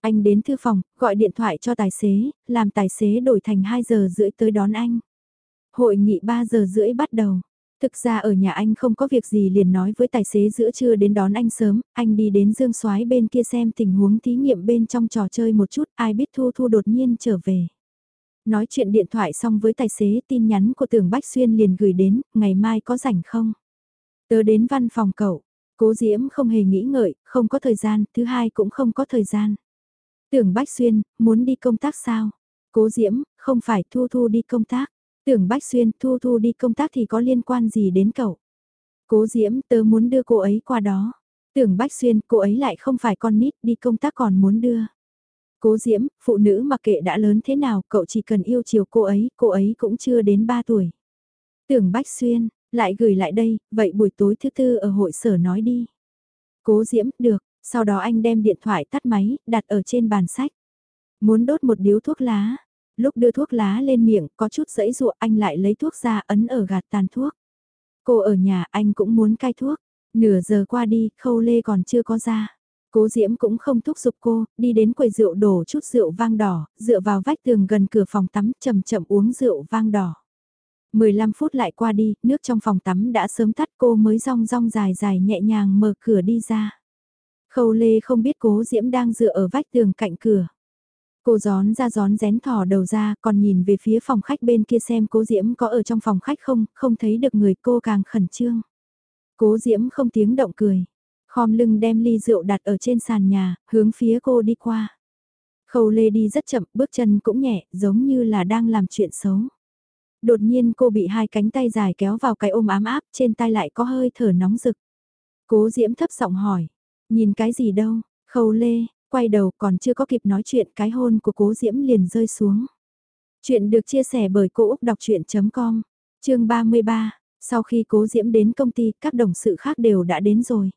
Anh đến thư phòng, gọi điện thoại cho tài xế, làm tài xế đổi thành 2 giờ rưỡi tới đón anh. Hội nghị 3 giờ rưỡi bắt đầu. Thực ra ở nhà anh không có việc gì liền nói với tài xế giữa trưa đến đón anh sớm, anh đi đến dương soái bên kia xem tình huống thí nghiệm bên trong trò chơi một chút, ai biết Thu Thu đột nhiên trở về. Nói chuyện điện thoại xong với tài xế tin nhắn của tưởng Bách Xuyên liền gửi đến, ngày mai có rảnh không? Tớ đến văn phòng cậu, cố diễm không hề nghĩ ngợi, không có thời gian, thứ hai cũng không có thời gian. Tưởng Bách Xuyên, muốn đi công tác sao? Cố diễm, không phải Thu Thu đi công tác. Tưởng Bách Xuyên, Thu Thu đi công tác thì có liên quan gì đến cậu? Cố diễm, tớ muốn đưa cô ấy qua đó. Tưởng Bách Xuyên, cô ấy lại không phải con nít, đi công tác còn muốn đưa. Cố Diễm, phụ nữ mặc kệ đã lớn thế nào, cậu chỉ cần yêu chiều cô ấy, cô ấy cũng chưa đến 3 tuổi. Tưởng Bách Xuyên, lại gửi lại đây, vậy buổi tối thứ tư ở hội sở nói đi. Cố Diễm, được, sau đó anh đem điện thoại tắt máy, đặt ở trên bàn sách. Muốn đốt một điếu thuốc lá. Lúc đưa thuốc lá lên miệng, có chút dãy dụa anh lại lấy thuốc ra ấn ở gạt tàn thuốc. Cô ở nhà anh cũng muốn cai thuốc. Nửa giờ qua đi, khâu lê còn chưa có ra. Cố Diễm cũng không thúc giục cô, đi đến quầy rượu đổ chút rượu vang đỏ, dựa vào vách tường gần cửa phòng tắm chậm chậm uống rượu vang đỏ. 15 phút lại qua đi, nước trong phòng tắm đã sớm tắt cô mới rong rong dài dài nhẹ nhàng mở cửa đi ra. Khâu Lê không biết cố Diễm đang dựa ở vách tường cạnh cửa. Cô gión ra gión rén thò đầu ra còn nhìn về phía phòng khách bên kia xem cố Diễm có ở trong phòng khách không, không thấy được người cô càng khẩn trương. Cố Diễm không tiếng động cười. Khom lưng đem ly rượu đặt ở trên sàn nhà, hướng phía cô đi qua. Khâu lê đi rất chậm, bước chân cũng nhẹ, giống như là đang làm chuyện xấu. Đột nhiên cô bị hai cánh tay dài kéo vào cái ôm ám áp, trên tay lại có hơi thở nóng rực. Cố diễm thấp giọng hỏi, nhìn cái gì đâu, khâu lê, quay đầu còn chưa có kịp nói chuyện cái hôn của cố diễm liền rơi xuống. Chuyện được chia sẻ bởi Cô Úc Đọc Chuyện.com, chương 33, sau khi cố diễm đến công ty các đồng sự khác đều đã đến rồi.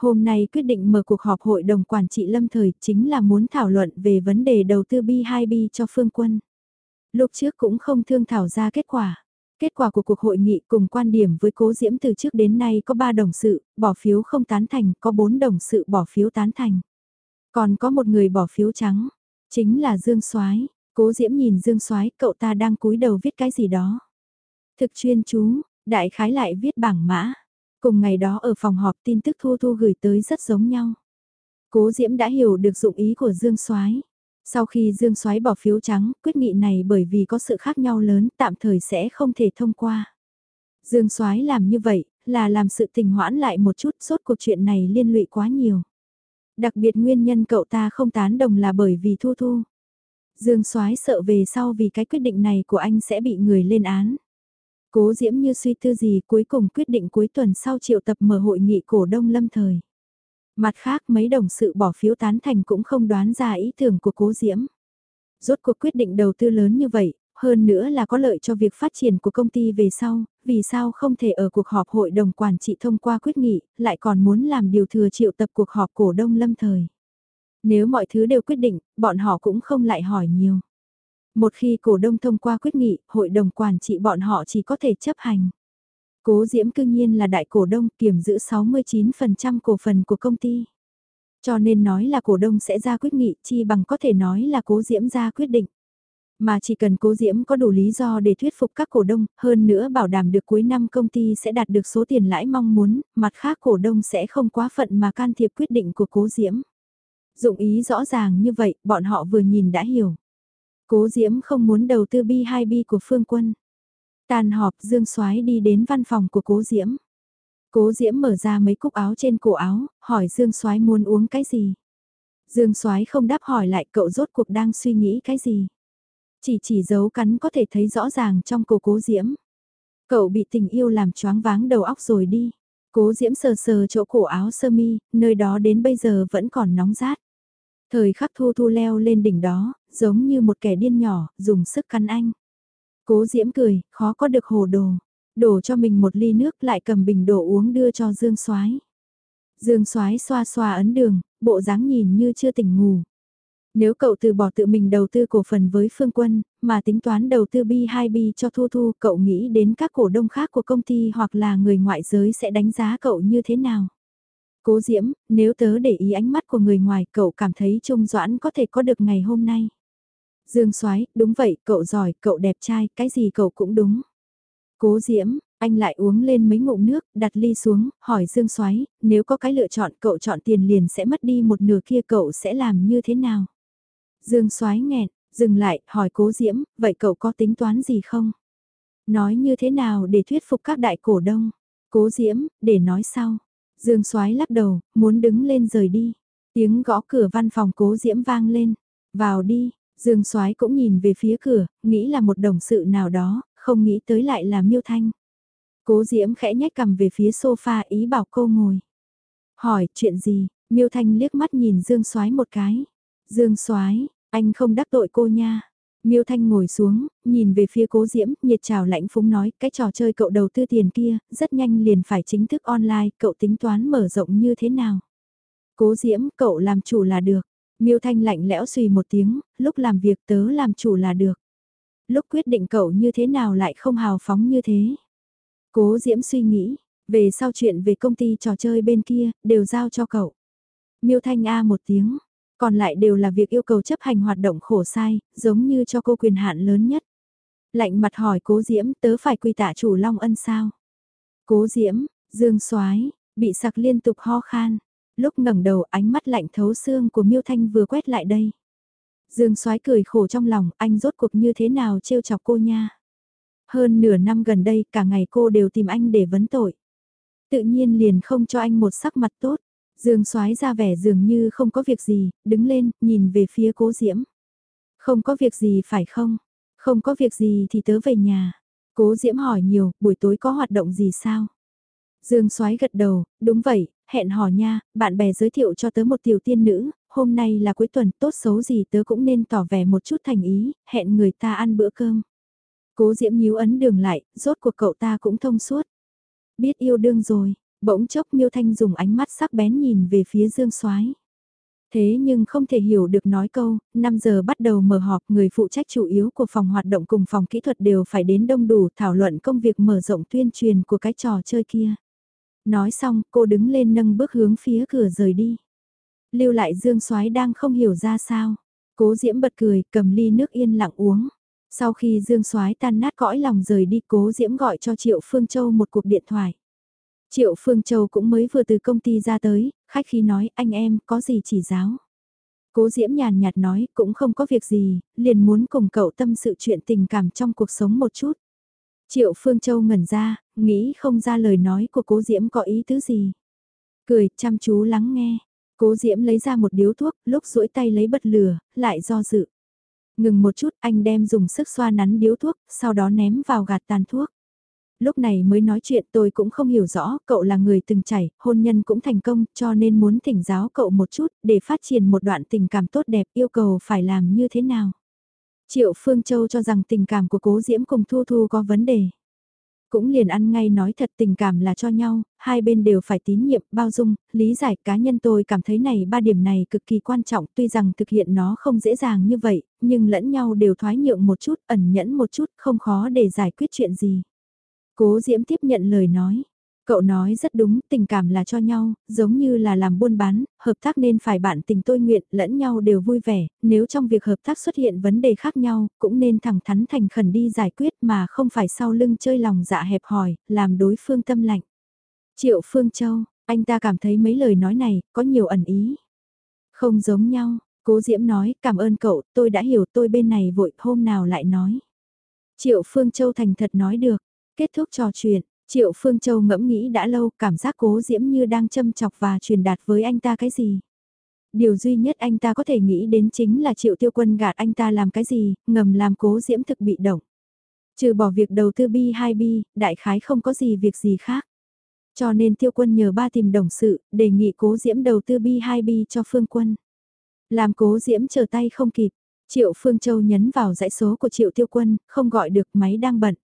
Hôm nay quyết định mở cuộc họp hội đồng quản trị lâm thời chính là muốn thảo luận về vấn đề đầu tư B2B cho phương quân. Lúc trước cũng không thương thảo ra kết quả. Kết quả của cuộc hội nghị cùng quan điểm với cố diễm từ trước đến nay có 3 đồng sự, bỏ phiếu không tán thành, có 4 đồng sự bỏ phiếu tán thành. Còn có một người bỏ phiếu trắng, chính là Dương Soái. Cố Diễm nhìn Dương Soái, cậu ta đang cúi đầu viết cái gì đó. Thực chuyên chú, đại khái lại viết bảng mã. Cùng ngày đó ở phòng họp tin tức Thu Thu gửi tới rất giống nhau. Cố Diễm đã hiểu được dụng ý của Dương Soái. Sau khi Dương Soái bỏ phiếu trắng, quyết nghị này bởi vì có sự khác nhau lớn, tạm thời sẽ không thể thông qua. Dương Soái làm như vậy, là làm sự tình hoãn lại một chút, suốt cuộc chuyện này liên lụy quá nhiều. Đặc biệt nguyên nhân cậu ta không tán đồng là bởi vì Thu Thu. Dương Soái sợ về sau vì cái quyết định này của anh sẽ bị người lên án. Cố Diễm như suy tư gì cuối cùng quyết định cuối tuần sau triệu tập mở hội nghị cổ đông lâm thời. Mặt khác mấy đồng sự bỏ phiếu tán thành cũng không đoán ra ý tưởng của cố Diễm. Rốt cuộc quyết định đầu tư lớn như vậy, hơn nữa là có lợi cho việc phát triển của công ty về sau, vì sao không thể ở cuộc họp hội đồng quản trị thông qua quyết nghị, lại còn muốn làm điều thừa triệu tập cuộc họp cổ đông lâm thời. Nếu mọi thứ đều quyết định, bọn họ cũng không lại hỏi nhiều. Một khi cổ đông thông qua quyết nghị, hội đồng quản trị bọn họ chỉ có thể chấp hành. Cố Diễm cương nhiên là đại cổ đông kiểm giữ 69% cổ phần của công ty. Cho nên nói là cổ đông sẽ ra quyết nghị chi bằng có thể nói là cố Diễm ra quyết định. Mà chỉ cần cố Diễm có đủ lý do để thuyết phục các cổ đông, hơn nữa bảo đảm được cuối năm công ty sẽ đạt được số tiền lãi mong muốn, mặt khác cổ đông sẽ không quá phận mà can thiệp quyết định của cố Diễm. Dụng ý rõ ràng như vậy, bọn họ vừa nhìn đã hiểu. Cố Diễm không muốn đầu tư B2B của Phương Quân. Tàn họp Dương Soái đi đến văn phòng của Cố Diễm. Cố Diễm mở ra mấy cúc áo trên cổ áo, hỏi Dương Soái muốn uống cái gì. Dương Soái không đáp hỏi lại cậu rốt cuộc đang suy nghĩ cái gì. Chỉ chỉ dấu cắn có thể thấy rõ ràng trong cổ Cố Diễm. Cậu bị tình yêu làm choáng váng đầu óc rồi đi. Cố Diễm sờ sờ chỗ cổ áo sơ mi, nơi đó đến bây giờ vẫn còn nóng rát. Thời khắc thu thu leo lên đỉnh đó, giống như một kẻ điên nhỏ, dùng sức cắn anh. Cố diễm cười, khó có được hồ đồ. Đổ cho mình một ly nước lại cầm bình đổ uống đưa cho Dương Soái. Dương Soái xoa xoa ấn đường, bộ dáng nhìn như chưa tỉnh ngủ. Nếu cậu từ bỏ tự mình đầu tư cổ phần với Phương Quân, mà tính toán đầu tư B2B cho Thu Thu, cậu nghĩ đến các cổ đông khác của công ty hoặc là người ngoại giới sẽ đánh giá cậu như thế nào? Cố Diễm, nếu tớ để ý ánh mắt của người ngoài cậu cảm thấy Trung Doãn có thể có được ngày hôm nay. Dương Soái, đúng vậy, cậu giỏi, cậu đẹp trai, cái gì cậu cũng đúng. Cố Diễm, anh lại uống lên mấy ngụm nước, đặt ly xuống, hỏi Dương Soái, nếu có cái lựa chọn cậu chọn tiền liền sẽ mất đi một nửa kia cậu sẽ làm như thế nào? Dương Soái nghẹn, dừng lại, hỏi Cố Diễm, vậy cậu có tính toán gì không? Nói như thế nào để thuyết phục các đại cổ đông? Cố Diễm, để nói sau. Dương Soái lắc đầu, muốn đứng lên rời đi. Tiếng gõ cửa văn phòng Cố Diễm vang lên. Vào đi, Dương Soái cũng nhìn về phía cửa, nghĩ là một đồng sự nào đó, không nghĩ tới lại là Miêu Thanh. Cố Diễm khẽ nhếch cằm về phía sofa ý bảo cô ngồi. Hỏi, chuyện gì? Miêu Thanh liếc mắt nhìn Dương Soái một cái. Dương Soái, anh không đắc tội cô nha. Miêu Thanh ngồi xuống, nhìn về phía cố diễm, nhiệt trào lạnh phúng nói, cái trò chơi cậu đầu tư tiền kia, rất nhanh liền phải chính thức online, cậu tính toán mở rộng như thế nào? Cố diễm, cậu làm chủ là được. Miêu Thanh lạnh lẽo suy một tiếng, lúc làm việc tớ làm chủ là được. Lúc quyết định cậu như thế nào lại không hào phóng như thế? Cố diễm suy nghĩ, về sau chuyện về công ty trò chơi bên kia, đều giao cho cậu. Miêu Thanh A một tiếng, còn lại đều là việc yêu cầu chấp hành hoạt động khổ sai, giống như cho cô quyền hạn lớn nhất. Lạnh mặt hỏi cố diễm tớ phải quy tạ chủ Long Ân sao? Cố diễm, dương soái bị sặc liên tục ho khan. Lúc ngẩng đầu ánh mắt lạnh thấu xương của Miêu Thanh vừa quét lại đây. Dương soái cười khổ trong lòng, anh rốt cuộc như thế nào trêu chọc cô nha. Hơn nửa năm gần đây cả ngày cô đều tìm anh để vấn tội. Tự nhiên liền không cho anh một sắc mặt tốt. Dương soái ra vẻ dường như không có việc gì, đứng lên, nhìn về phía cố diễm. Không có việc gì phải không? Không có việc gì thì tớ về nhà. Cố diễm hỏi nhiều, buổi tối có hoạt động gì sao? Dương soái gật đầu, đúng vậy, hẹn hò nha, bạn bè giới thiệu cho tớ một tiểu tiên nữ, hôm nay là cuối tuần tốt xấu gì tớ cũng nên tỏ vẻ một chút thành ý, hẹn người ta ăn bữa cơm. Cố diễm nhíu ấn đường lại, rốt cuộc cậu ta cũng thông suốt. Biết yêu đương rồi, bỗng chốc miêu thanh dùng ánh mắt sắc bén nhìn về phía dương soái Thế nhưng không thể hiểu được nói câu, 5 giờ bắt đầu mở họp người phụ trách chủ yếu của phòng hoạt động cùng phòng kỹ thuật đều phải đến đông đủ thảo luận công việc mở rộng tuyên truyền của cái trò chơi kia. Nói xong, cô đứng lên nâng bước hướng phía cửa rời đi. Lưu lại Dương Soái đang không hiểu ra sao. Cố Diễm bật cười, cầm ly nước yên lặng uống. Sau khi Dương Soái tan nát cõi lòng rời đi, Cố Diễm gọi cho Triệu Phương Châu một cuộc điện thoại. Triệu Phương Châu cũng mới vừa từ công ty ra tới, khách khí nói anh em có gì chỉ giáo. Cố Diễm nhàn nhạt nói cũng không có việc gì, liền muốn cùng cậu tâm sự chuyện tình cảm trong cuộc sống một chút. Triệu Phương Châu ngẩn ra, nghĩ không ra lời nói của cố Diễm có ý tứ gì. Cười, chăm chú lắng nghe. Cố Diễm lấy ra một điếu thuốc, lúc duỗi tay lấy bật lửa, lại do dự. Ngừng một chút, anh đem dùng sức xoa nắn điếu thuốc, sau đó ném vào gạt tàn thuốc lúc này mới nói chuyện tôi cũng không hiểu rõ, cậu là người từng chảy, hôn nhân cũng thành công, cho nên muốn thỉnh giáo cậu một chút, để phát triển một đoạn tình cảm tốt đẹp yêu cầu phải làm như thế nào. Triệu Phương Châu cho rằng tình cảm của cố Diễm cùng Thu Thu có vấn đề. Cũng liền ăn ngay nói thật tình cảm là cho nhau, hai bên đều phải tín nhiệm, bao dung, lý giải cá nhân tôi cảm thấy này ba điểm này cực kỳ quan trọng tuy rằng thực hiện nó không dễ dàng như vậy, nhưng lẫn nhau đều thoái nhượng một chút, ẩn nhẫn một chút, không khó để giải quyết chuyện gì. Cố Diễm tiếp nhận lời nói. Cậu nói rất đúng, tình cảm là cho nhau, giống như là làm buôn bán, hợp tác nên phải bạn tình tôi nguyện, lẫn nhau đều vui vẻ, nếu trong việc hợp tác xuất hiện vấn đề khác nhau, cũng nên thẳng thắn thành khẩn đi giải quyết mà không phải sau lưng chơi lòng dạ hẹp hòi, làm đối phương tâm lạnh. Triệu Phương Châu, anh ta cảm thấy mấy lời nói này, có nhiều ẩn ý. Không giống nhau, cố Diễm nói, cảm ơn cậu, tôi đã hiểu tôi bên này vội, hôm nào lại nói. Triệu Phương Châu thành thật nói được, Kết thúc trò chuyện, Triệu Phương Châu ngẫm nghĩ đã lâu cảm giác cố diễm như đang châm chọc và truyền đạt với anh ta cái gì. Điều duy nhất anh ta có thể nghĩ đến chính là Triệu Tiêu Quân gạt anh ta làm cái gì, ngầm làm cố diễm thực bị động. Trừ bỏ việc đầu tư bi 2 bi, đại khái không có gì việc gì khác. Cho nên Tiêu Quân nhờ ba tìm đồng sự, đề nghị cố diễm đầu tư bi 2 bi cho Phương Quân. Làm cố diễm chờ tay không kịp, Triệu Phương Châu nhấn vào dãy số của Triệu Tiêu Quân, không gọi được máy đang bận.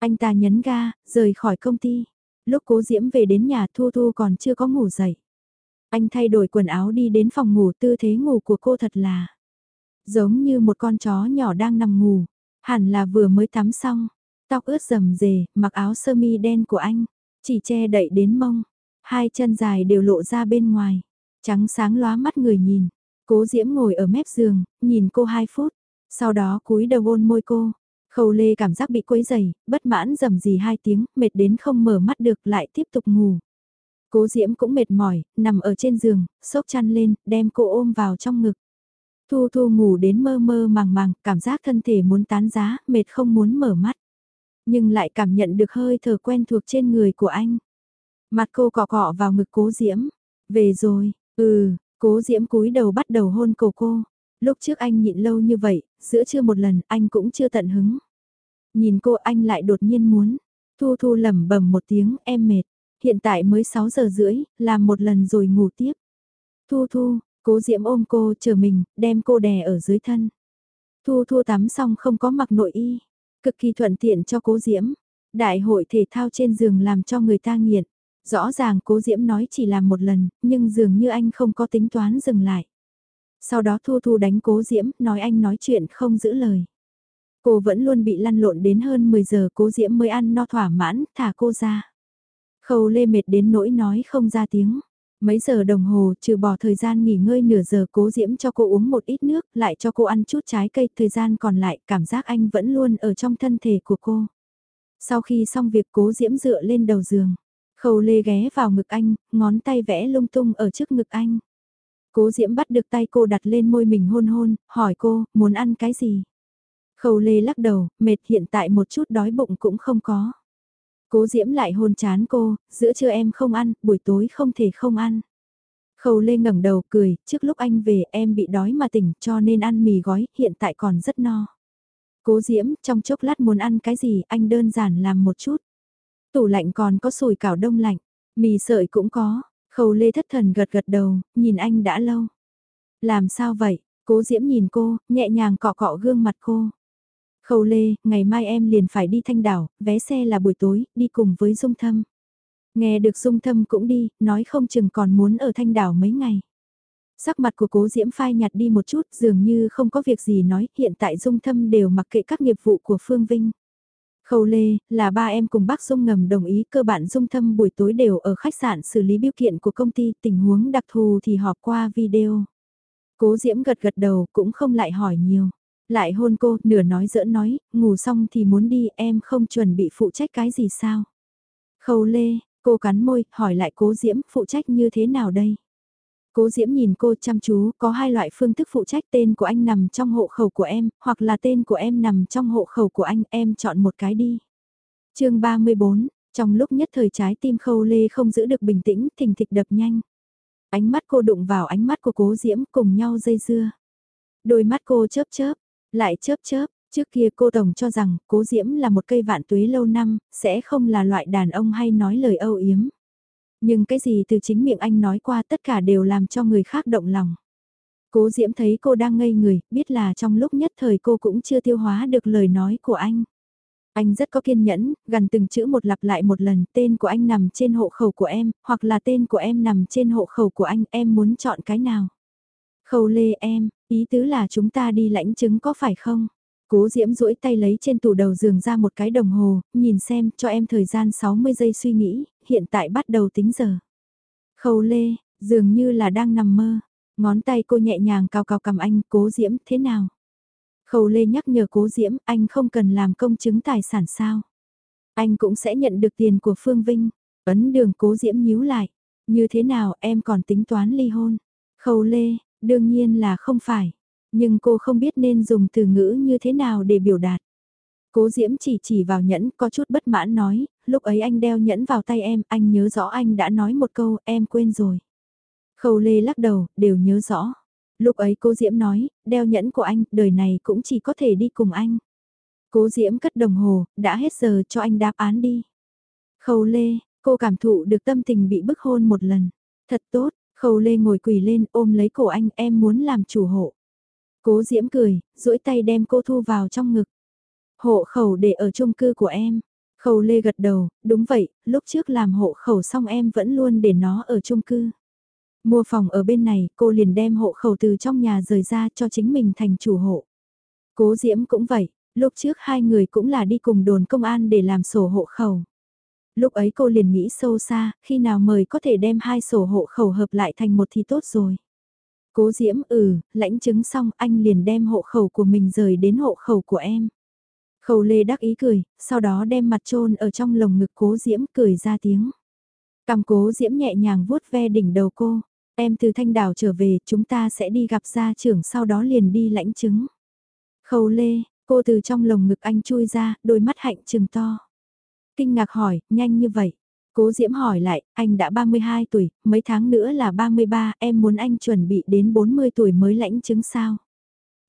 Anh ta nhấn ga, rời khỏi công ty. Lúc cố diễm về đến nhà Thu Thu còn chưa có ngủ dậy. Anh thay đổi quần áo đi đến phòng ngủ tư thế ngủ của cô thật là giống như một con chó nhỏ đang nằm ngủ. Hẳn là vừa mới tắm xong, tóc ướt rầm rề, mặc áo sơ mi đen của anh, chỉ che đậy đến mông, hai chân dài đều lộ ra bên ngoài, trắng sáng lóa mắt người nhìn. Cố Diễm ngồi ở mép giường, nhìn cô hai phút, sau đó cúi đầu ôn môi cô, Khâu Lê cảm giác bị quấy dày, bất mãn dầm gì hai tiếng, mệt đến không mở mắt được lại tiếp tục ngủ. Cố Diễm cũng mệt mỏi, nằm ở trên giường, sốc chăn lên, đem cô ôm vào trong ngực. Thu Thu ngủ đến mơ mơ màng màng, cảm giác thân thể muốn tán giá, mệt không muốn mở mắt. Nhưng lại cảm nhận được hơi thở quen thuộc trên người của anh. Mặt cô cọ cọ vào ngực cố Diễm. Về rồi, ừ, cố Diễm cúi đầu bắt đầu hôn cổ cô. Lúc trước anh nhịn lâu như vậy, giữa chưa một lần anh cũng chưa tận hứng. Nhìn cô anh lại đột nhiên muốn. Thu Thu lẩm bẩm một tiếng em mệt. Hiện tại mới 6 giờ rưỡi, làm một lần rồi ngủ tiếp. Thu Thu, cố diễm ôm cô chờ mình, đem cô đè ở dưới thân. Thu Thu tắm xong không có mặc nội y. Cực kỳ thuận tiện cho cố diễm. Đại hội thể thao trên giường làm cho người ta nghiện. Rõ ràng cố diễm nói chỉ làm một lần, nhưng dường như anh không có tính toán dừng lại. Sau đó Thu Thu đánh cố Diễm, nói anh nói chuyện không giữ lời. Cô vẫn luôn bị lăn lộn đến hơn 10 giờ cố Diễm mới ăn no thỏa mãn, thả cô ra. Khâu lê mệt đến nỗi nói không ra tiếng. Mấy giờ đồng hồ trừ bỏ thời gian nghỉ ngơi nửa giờ cố Diễm cho cô uống một ít nước, lại cho cô ăn chút trái cây, thời gian còn lại cảm giác anh vẫn luôn ở trong thân thể của cô. Sau khi xong việc cố Diễm dựa lên đầu giường, khâu lê ghé vào ngực anh, ngón tay vẽ lung tung ở trước ngực anh. Cố Diễm bắt được tay cô đặt lên môi mình hôn hôn, hỏi cô, muốn ăn cái gì? Khâu Lê lắc đầu, mệt hiện tại một chút đói bụng cũng không có. Cố Diễm lại hôn chán cô, giữa trưa em không ăn, buổi tối không thể không ăn. Khâu Lê ngẩng đầu cười, trước lúc anh về em bị đói mà tỉnh cho nên ăn mì gói, hiện tại còn rất no. Cố Diễm, trong chốc lát muốn ăn cái gì, anh đơn giản làm một chút. Tủ lạnh còn có sùi cảo đông lạnh, mì sợi cũng có, Khâu Lê thất thần gật gật đầu, nhìn anh đã lâu. Làm sao vậy? Cố Diễm nhìn cô, nhẹ nhàng cọ cọ gương mặt cô. Khâu Lê, ngày mai em liền phải đi Thanh Đảo, vé xe là buổi tối, đi cùng với Dung Thâm. Nghe được Dung Thâm cũng đi, nói không chừng còn muốn ở Thanh Đảo mấy ngày. Sắc mặt của cố Diễm phai nhạt đi một chút, dường như không có việc gì nói, hiện tại Dung Thâm đều mặc kệ các nghiệp vụ của Phương Vinh. Khâu Lê, là ba em cùng bác Dung ngầm đồng ý cơ bản Dung Thâm buổi tối đều ở khách sạn xử lý biêu kiện của công ty, tình huống đặc thù thì họp qua video. Cố Diễm gật gật đầu cũng không lại hỏi nhiều. Lại hôn cô, nửa nói giỡn nói, ngủ xong thì muốn đi, em không chuẩn bị phụ trách cái gì sao? Khâu Lê, cô cắn môi, hỏi lại cố Diễm, phụ trách như thế nào đây? Cố Diễm nhìn cô chăm chú, có hai loại phương thức phụ trách tên của anh nằm trong hộ khẩu của em, hoặc là tên của em nằm trong hộ khẩu của anh, em chọn một cái đi. chương 34, trong lúc nhất thời trái tim khâu lê không giữ được bình tĩnh, thình thịch đập nhanh. Ánh mắt cô đụng vào ánh mắt của cố Diễm cùng nhau dây dưa. Đôi mắt cô chớp chớp, lại chớp chớp, trước kia cô Tổng cho rằng cố Diễm là một cây vạn tuế lâu năm, sẽ không là loại đàn ông hay nói lời âu yếm. Nhưng cái gì từ chính miệng anh nói qua tất cả đều làm cho người khác động lòng. Cố Diễm thấy cô đang ngây người, biết là trong lúc nhất thời cô cũng chưa tiêu hóa được lời nói của anh. Anh rất có kiên nhẫn, gần từng chữ một lặp lại một lần, tên của anh nằm trên hộ khẩu của em, hoặc là tên của em nằm trên hộ khẩu của anh, em muốn chọn cái nào? Khâu lê em, ý tứ là chúng ta đi lãnh chứng có phải không? Cố Diễm duỗi tay lấy trên tủ đầu giường ra một cái đồng hồ, nhìn xem, cho em thời gian 60 giây suy nghĩ, hiện tại bắt đầu tính giờ. Khâu lê, dường như là đang nằm mơ. Ngón tay cô nhẹ nhàng cao cao cầm anh, cố Diễm, thế nào? Khâu lê nhắc nhở cố Diễm, anh không cần làm công chứng tài sản sao? Anh cũng sẽ nhận được tiền của Phương Vinh. Ấn đường cố Diễm nhíu lại. Như thế nào em còn tính toán ly hôn? Khâu lê, đương nhiên là không phải nhưng cô không biết nên dùng từ ngữ như thế nào để biểu đạt. Cố Diễm chỉ chỉ vào nhẫn có chút bất mãn nói, lúc ấy anh đeo nhẫn vào tay em, anh nhớ rõ anh đã nói một câu, em quên rồi. Khâu Lê lắc đầu, đều nhớ rõ. Lúc ấy cô Diễm nói, đeo nhẫn của anh, đời này cũng chỉ có thể đi cùng anh. Cố Diễm cất đồng hồ, đã hết giờ cho anh đáp án đi. Khâu Lê, cô cảm thụ được tâm tình bị bức hôn một lần. Thật tốt, Khâu Lê ngồi quỳ lên ôm lấy cổ anh, em muốn làm chủ hộ. Cố Diễm cười, duỗi tay đem cô thu vào trong ngực. Hộ khẩu để ở chung cư của em. Khâu Lê gật đầu, đúng vậy, lúc trước làm hộ khẩu xong em vẫn luôn để nó ở chung cư. Mua phòng ở bên này, cô liền đem hộ khẩu từ trong nhà rời ra cho chính mình thành chủ hộ. Cố Diễm cũng vậy, lúc trước hai người cũng là đi cùng đồn công an để làm sổ hộ khẩu. Lúc ấy cô liền nghĩ sâu xa, khi nào mời có thể đem hai sổ hộ khẩu hợp lại thành một thì tốt rồi. Cố Diễm ừ, lãnh chứng xong anh liền đem hộ khẩu của mình rời đến hộ khẩu của em. Khâu Lê đắc ý cười, sau đó đem mặt trôn ở trong lồng ngực Cố Diễm cười ra tiếng. Cầm Cố Diễm nhẹ nhàng vuốt ve đỉnh đầu cô. Em từ Thanh Đảo trở về, chúng ta sẽ đi gặp gia trưởng sau đó liền đi lãnh chứng. Khâu Lê, cô từ trong lồng ngực anh chui ra, đôi mắt hạnh trừng to. Kinh ngạc hỏi, nhanh như vậy. Cố Diễm hỏi lại, anh đã 32 tuổi, mấy tháng nữa là 33, em muốn anh chuẩn bị đến 40 tuổi mới lãnh chứng sao?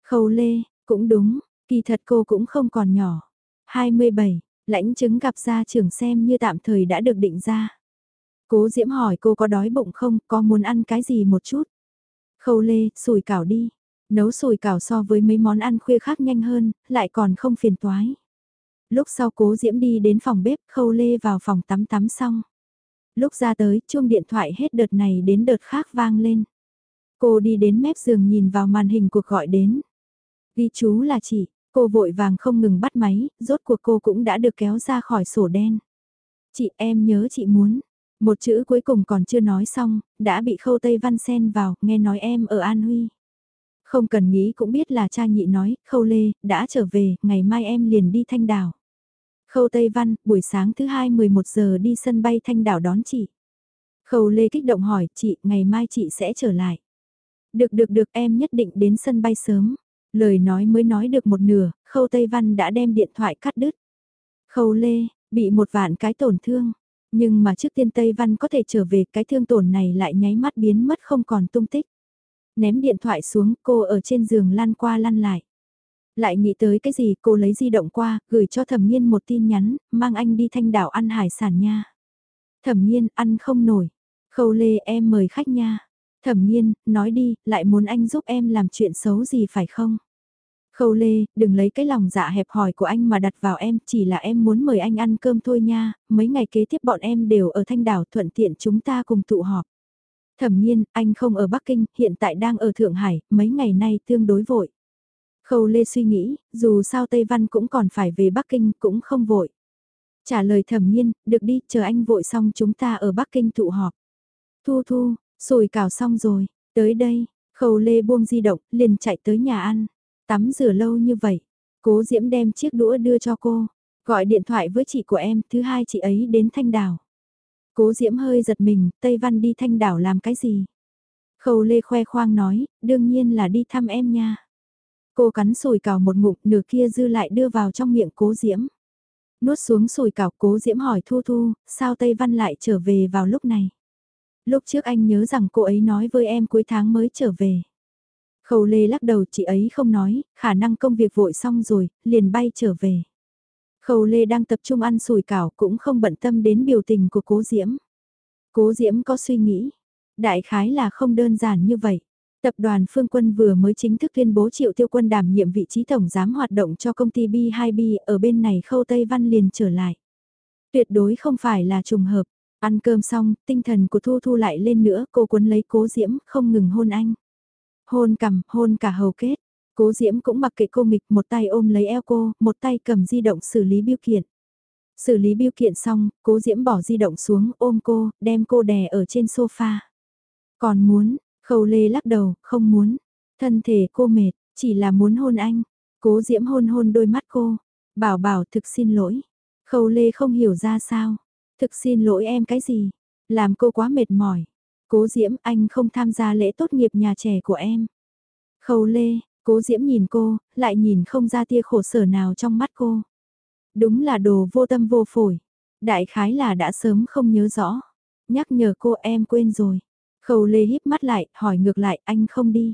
Khâu Lê, cũng đúng, kỳ thật cô cũng không còn nhỏ. 27, lãnh chứng gặp gia trưởng xem như tạm thời đã được định ra. Cố Diễm hỏi cô có đói bụng không, có muốn ăn cái gì một chút? Khâu Lê, sủi cảo đi. Nấu sủi cảo so với mấy món ăn khuya khác nhanh hơn, lại còn không phiền toái. Lúc sau cố diễm đi đến phòng bếp khâu lê vào phòng tắm tắm xong. Lúc ra tới chuông điện thoại hết đợt này đến đợt khác vang lên. Cô đi đến mép giường nhìn vào màn hình cuộc gọi đến. Ghi chú là chị, cô vội vàng không ngừng bắt máy, rốt cuộc cô cũng đã được kéo ra khỏi sổ đen. Chị em nhớ chị muốn. Một chữ cuối cùng còn chưa nói xong, đã bị khâu Tây Văn Sen vào, nghe nói em ở An Huy. Không cần nghĩ cũng biết là cha nhị nói, khâu lê, đã trở về, ngày mai em liền đi thanh đảo. Khâu Tây Văn, buổi sáng thứ hai 11 giờ đi sân bay Thanh Đảo đón chị. Khâu Lê kích động hỏi, chị, ngày mai chị sẽ trở lại. Được được được em nhất định đến sân bay sớm. Lời nói mới nói được một nửa, Khâu Tây Văn đã đem điện thoại cắt đứt. Khâu Lê, bị một vạn cái tổn thương. Nhưng mà trước tiên Tây Văn có thể trở về cái thương tổn này lại nháy mắt biến mất không còn tung tích. Ném điện thoại xuống cô ở trên giường lăn qua lăn lại. Lại nghĩ tới cái gì cô lấy di động qua, gửi cho thẩm nghiên một tin nhắn, mang anh đi thanh đảo ăn hải sản nha. Thẩm nghiên ăn không nổi. Khâu lê em mời khách nha. Thẩm nghiên, nói đi, lại muốn anh giúp em làm chuyện xấu gì phải không? Khâu Lê, đừng lấy cái lòng dạ hẹp hòi của anh mà đặt vào em, chỉ là em muốn mời anh ăn cơm thôi nha, mấy ngày kế tiếp bọn em đều ở Thanh Đảo thuận tiện chúng ta cùng tụ họp. Thẩm nhiên, anh không ở Bắc Kinh, hiện tại đang ở Thượng Hải, mấy ngày nay tương đối vội. Khâu Lê suy nghĩ, dù sao Tây Văn cũng còn phải về Bắc Kinh, cũng không vội. Trả lời thẩm nhiên, được đi, chờ anh vội xong chúng ta ở Bắc Kinh tụ họp. Thu thu, sùi cào xong rồi, tới đây, khâu Lê buông di động, liền chạy tới nhà ăn. Tắm rửa lâu như vậy, cố Diễm đem chiếc đũa đưa cho cô, gọi điện thoại với chị của em, thứ hai chị ấy đến Thanh Đảo. Cố Diễm hơi giật mình, Tây Văn đi Thanh Đảo làm cái gì? Khâu Lê khoe khoang nói, đương nhiên là đi thăm em nha. Cô cắn sùi cào một ngụm, nửa kia dư lại đưa vào trong miệng cố Diễm. Nuốt xuống sùi cào cố Diễm hỏi Thu Thu, sao Tây Văn lại trở về vào lúc này? Lúc trước anh nhớ rằng cô ấy nói với em cuối tháng mới trở về. Khâu Lê lắc đầu chị ấy không nói, khả năng công việc vội xong rồi, liền bay trở về. Khâu Lê đang tập trung ăn sùi cảo cũng không bận tâm đến biểu tình của cố Diễm. Cố Diễm có suy nghĩ, đại khái là không đơn giản như vậy. Tập đoàn Phương Quân vừa mới chính thức tuyên bố Triệu Tiêu Quân đảm nhiệm vị trí tổng giám hoạt động cho công ty B2B ở bên này khâu Tây Văn liền trở lại. Tuyệt đối không phải là trùng hợp, ăn cơm xong, tinh thần của Thu Thu lại lên nữa, cô cuốn lấy cố Diễm, không ngừng hôn anh. Hôn cầm, hôn cả hầu kết. Cố Diễm cũng mặc kệ cô nghịch một tay ôm lấy eo cô, một tay cầm di động xử lý biêu kiện. Xử lý biêu kiện xong, cố Diễm bỏ di động xuống ôm cô, đem cô đè ở trên sofa. Còn muốn, khâu lê lắc đầu, không muốn. Thân thể cô mệt, chỉ là muốn hôn anh. Cố Diễm hôn hôn đôi mắt cô. Bảo bảo thực xin lỗi. Khâu lê không hiểu ra sao. Thực xin lỗi em cái gì. Làm cô quá mệt mỏi. Cố Diễm anh không tham gia lễ tốt nghiệp nhà trẻ của em. Khâu Lê, Cố Diễm nhìn cô, lại nhìn không ra tia khổ sở nào trong mắt cô. Đúng là đồ vô tâm vô phổi. Đại khái là đã sớm không nhớ rõ. Nhắc nhở cô em quên rồi. Khâu Lê híp mắt lại, hỏi ngược lại anh không đi.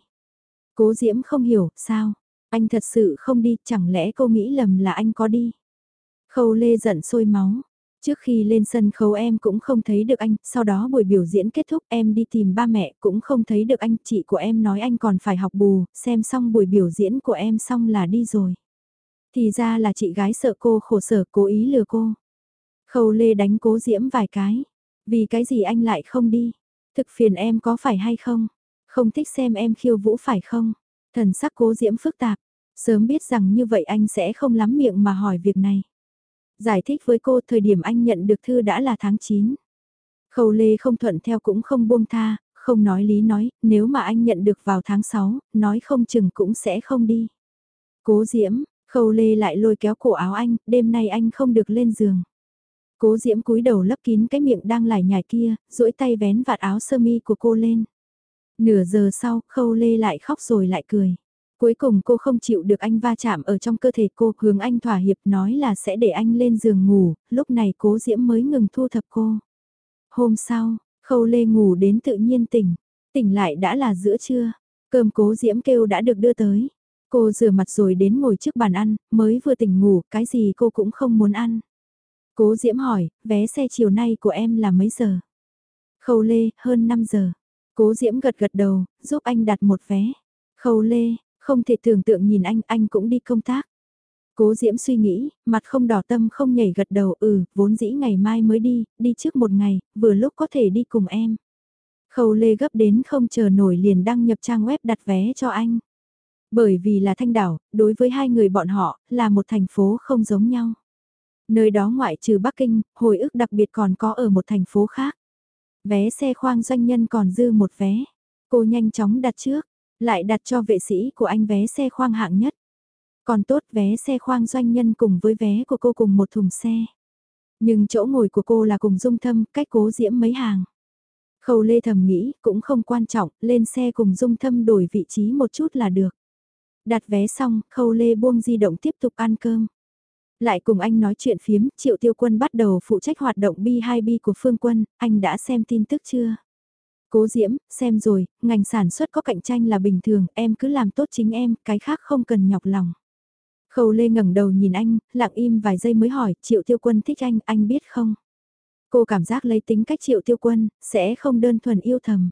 Cố Diễm không hiểu, sao? Anh thật sự không đi, chẳng lẽ cô nghĩ lầm là anh có đi? Khâu Lê giận sôi máu, Trước khi lên sân khấu em cũng không thấy được anh, sau đó buổi biểu diễn kết thúc em đi tìm ba mẹ cũng không thấy được anh, chị của em nói anh còn phải học bù, xem xong buổi biểu diễn của em xong là đi rồi. Thì ra là chị gái sợ cô khổ sở cố ý lừa cô. Khâu Lê đánh cố diễm vài cái. Vì cái gì anh lại không đi? Thực phiền em có phải hay không? Không thích xem em khiêu vũ phải không? Thần sắc cố diễm phức tạp. Sớm biết rằng như vậy anh sẽ không lắm miệng mà hỏi việc này. Giải thích với cô thời điểm anh nhận được thư đã là tháng 9. Khâu Lê không thuận theo cũng không buông tha, không nói lý nói, nếu mà anh nhận được vào tháng 6, nói không chừng cũng sẽ không đi. Cố Diễm, Khâu Lê lại lôi kéo cổ áo anh, đêm nay anh không được lên giường. Cố Diễm cúi đầu lấp kín cái miệng đang lải nhải kia, duỗi tay vén vạt áo sơ mi của cô lên. Nửa giờ sau, Khâu Lê lại khóc rồi lại cười. Cuối cùng cô không chịu được anh va chạm ở trong cơ thể cô, hướng anh thỏa hiệp nói là sẽ để anh lên giường ngủ, lúc này cố diễm mới ngừng thu thập cô. Hôm sau, khâu lê ngủ đến tự nhiên tỉnh, tỉnh lại đã là giữa trưa, cơm cố diễm kêu đã được đưa tới. Cô rửa mặt rồi đến ngồi trước bàn ăn, mới vừa tỉnh ngủ, cái gì cô cũng không muốn ăn. Cố Diễm hỏi, vé xe chiều nay của em là mấy giờ? Khâu Lê, hơn 5 giờ. Cố Diễm gật gật đầu, giúp anh đặt một vé. Khâu Lê, không thể tưởng tượng nhìn anh, anh cũng đi công tác. Cố Diễm suy nghĩ, mặt không đỏ tâm không nhảy gật đầu, ừ, vốn dĩ ngày mai mới đi, đi trước một ngày, vừa lúc có thể đi cùng em. Khâu Lê gấp đến không chờ nổi liền đăng nhập trang web đặt vé cho anh. Bởi vì là thanh đảo, đối với hai người bọn họ, là một thành phố không giống nhau. Nơi đó ngoại trừ Bắc Kinh, hồi ức đặc biệt còn có ở một thành phố khác. Vé xe khoang doanh nhân còn dư một vé. Cô nhanh chóng đặt trước, lại đặt cho vệ sĩ của anh vé xe khoang hạng nhất. Còn tốt vé xe khoang doanh nhân cùng với vé của cô cùng một thùng xe. Nhưng chỗ ngồi của cô là cùng dung thâm, cách cố diễm mấy hàng. Khâu lê thầm nghĩ, cũng không quan trọng, lên xe cùng dung thâm đổi vị trí một chút là được. Đặt vé xong, khâu lê buông di động tiếp tục ăn cơm. Lại cùng anh nói chuyện phiếm, triệu tiêu quân bắt đầu phụ trách hoạt động B2B của phương quân, anh đã xem tin tức chưa? Cố Diễm, xem rồi, ngành sản xuất có cạnh tranh là bình thường, em cứ làm tốt chính em, cái khác không cần nhọc lòng. Khâu Lê ngẩng đầu nhìn anh, lặng im vài giây mới hỏi, Triệu Tiêu Quân thích anh, anh biết không? Cô cảm giác lấy tính cách Triệu Tiêu Quân, sẽ không đơn thuần yêu thầm.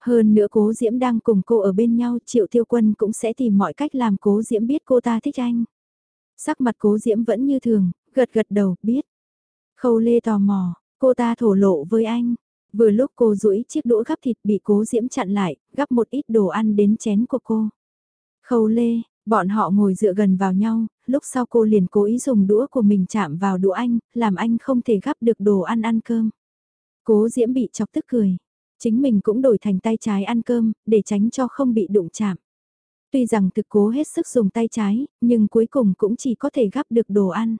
Hơn nữa cố Diễm đang cùng cô ở bên nhau, Triệu Tiêu Quân cũng sẽ tìm mọi cách làm cố Diễm biết cô ta thích anh. Sắc mặt cố Diễm vẫn như thường, gật gật đầu, biết. Khâu Lê tò mò, cô ta thổ lộ với anh. Vừa lúc cô duỗi chiếc đũa gắp thịt bị cố Diễm chặn lại, gắp một ít đồ ăn đến chén của cô. Khâu Lê, bọn họ ngồi dựa gần vào nhau, lúc sau cô liền cố ý dùng đũa của mình chạm vào đũa anh, làm anh không thể gắp được đồ ăn ăn cơm. Cố Diễm bị chọc tức cười. Chính mình cũng đổi thành tay trái ăn cơm, để tránh cho không bị đụng chạm. Tuy rằng thực cố hết sức dùng tay trái, nhưng cuối cùng cũng chỉ có thể gắp được đồ ăn.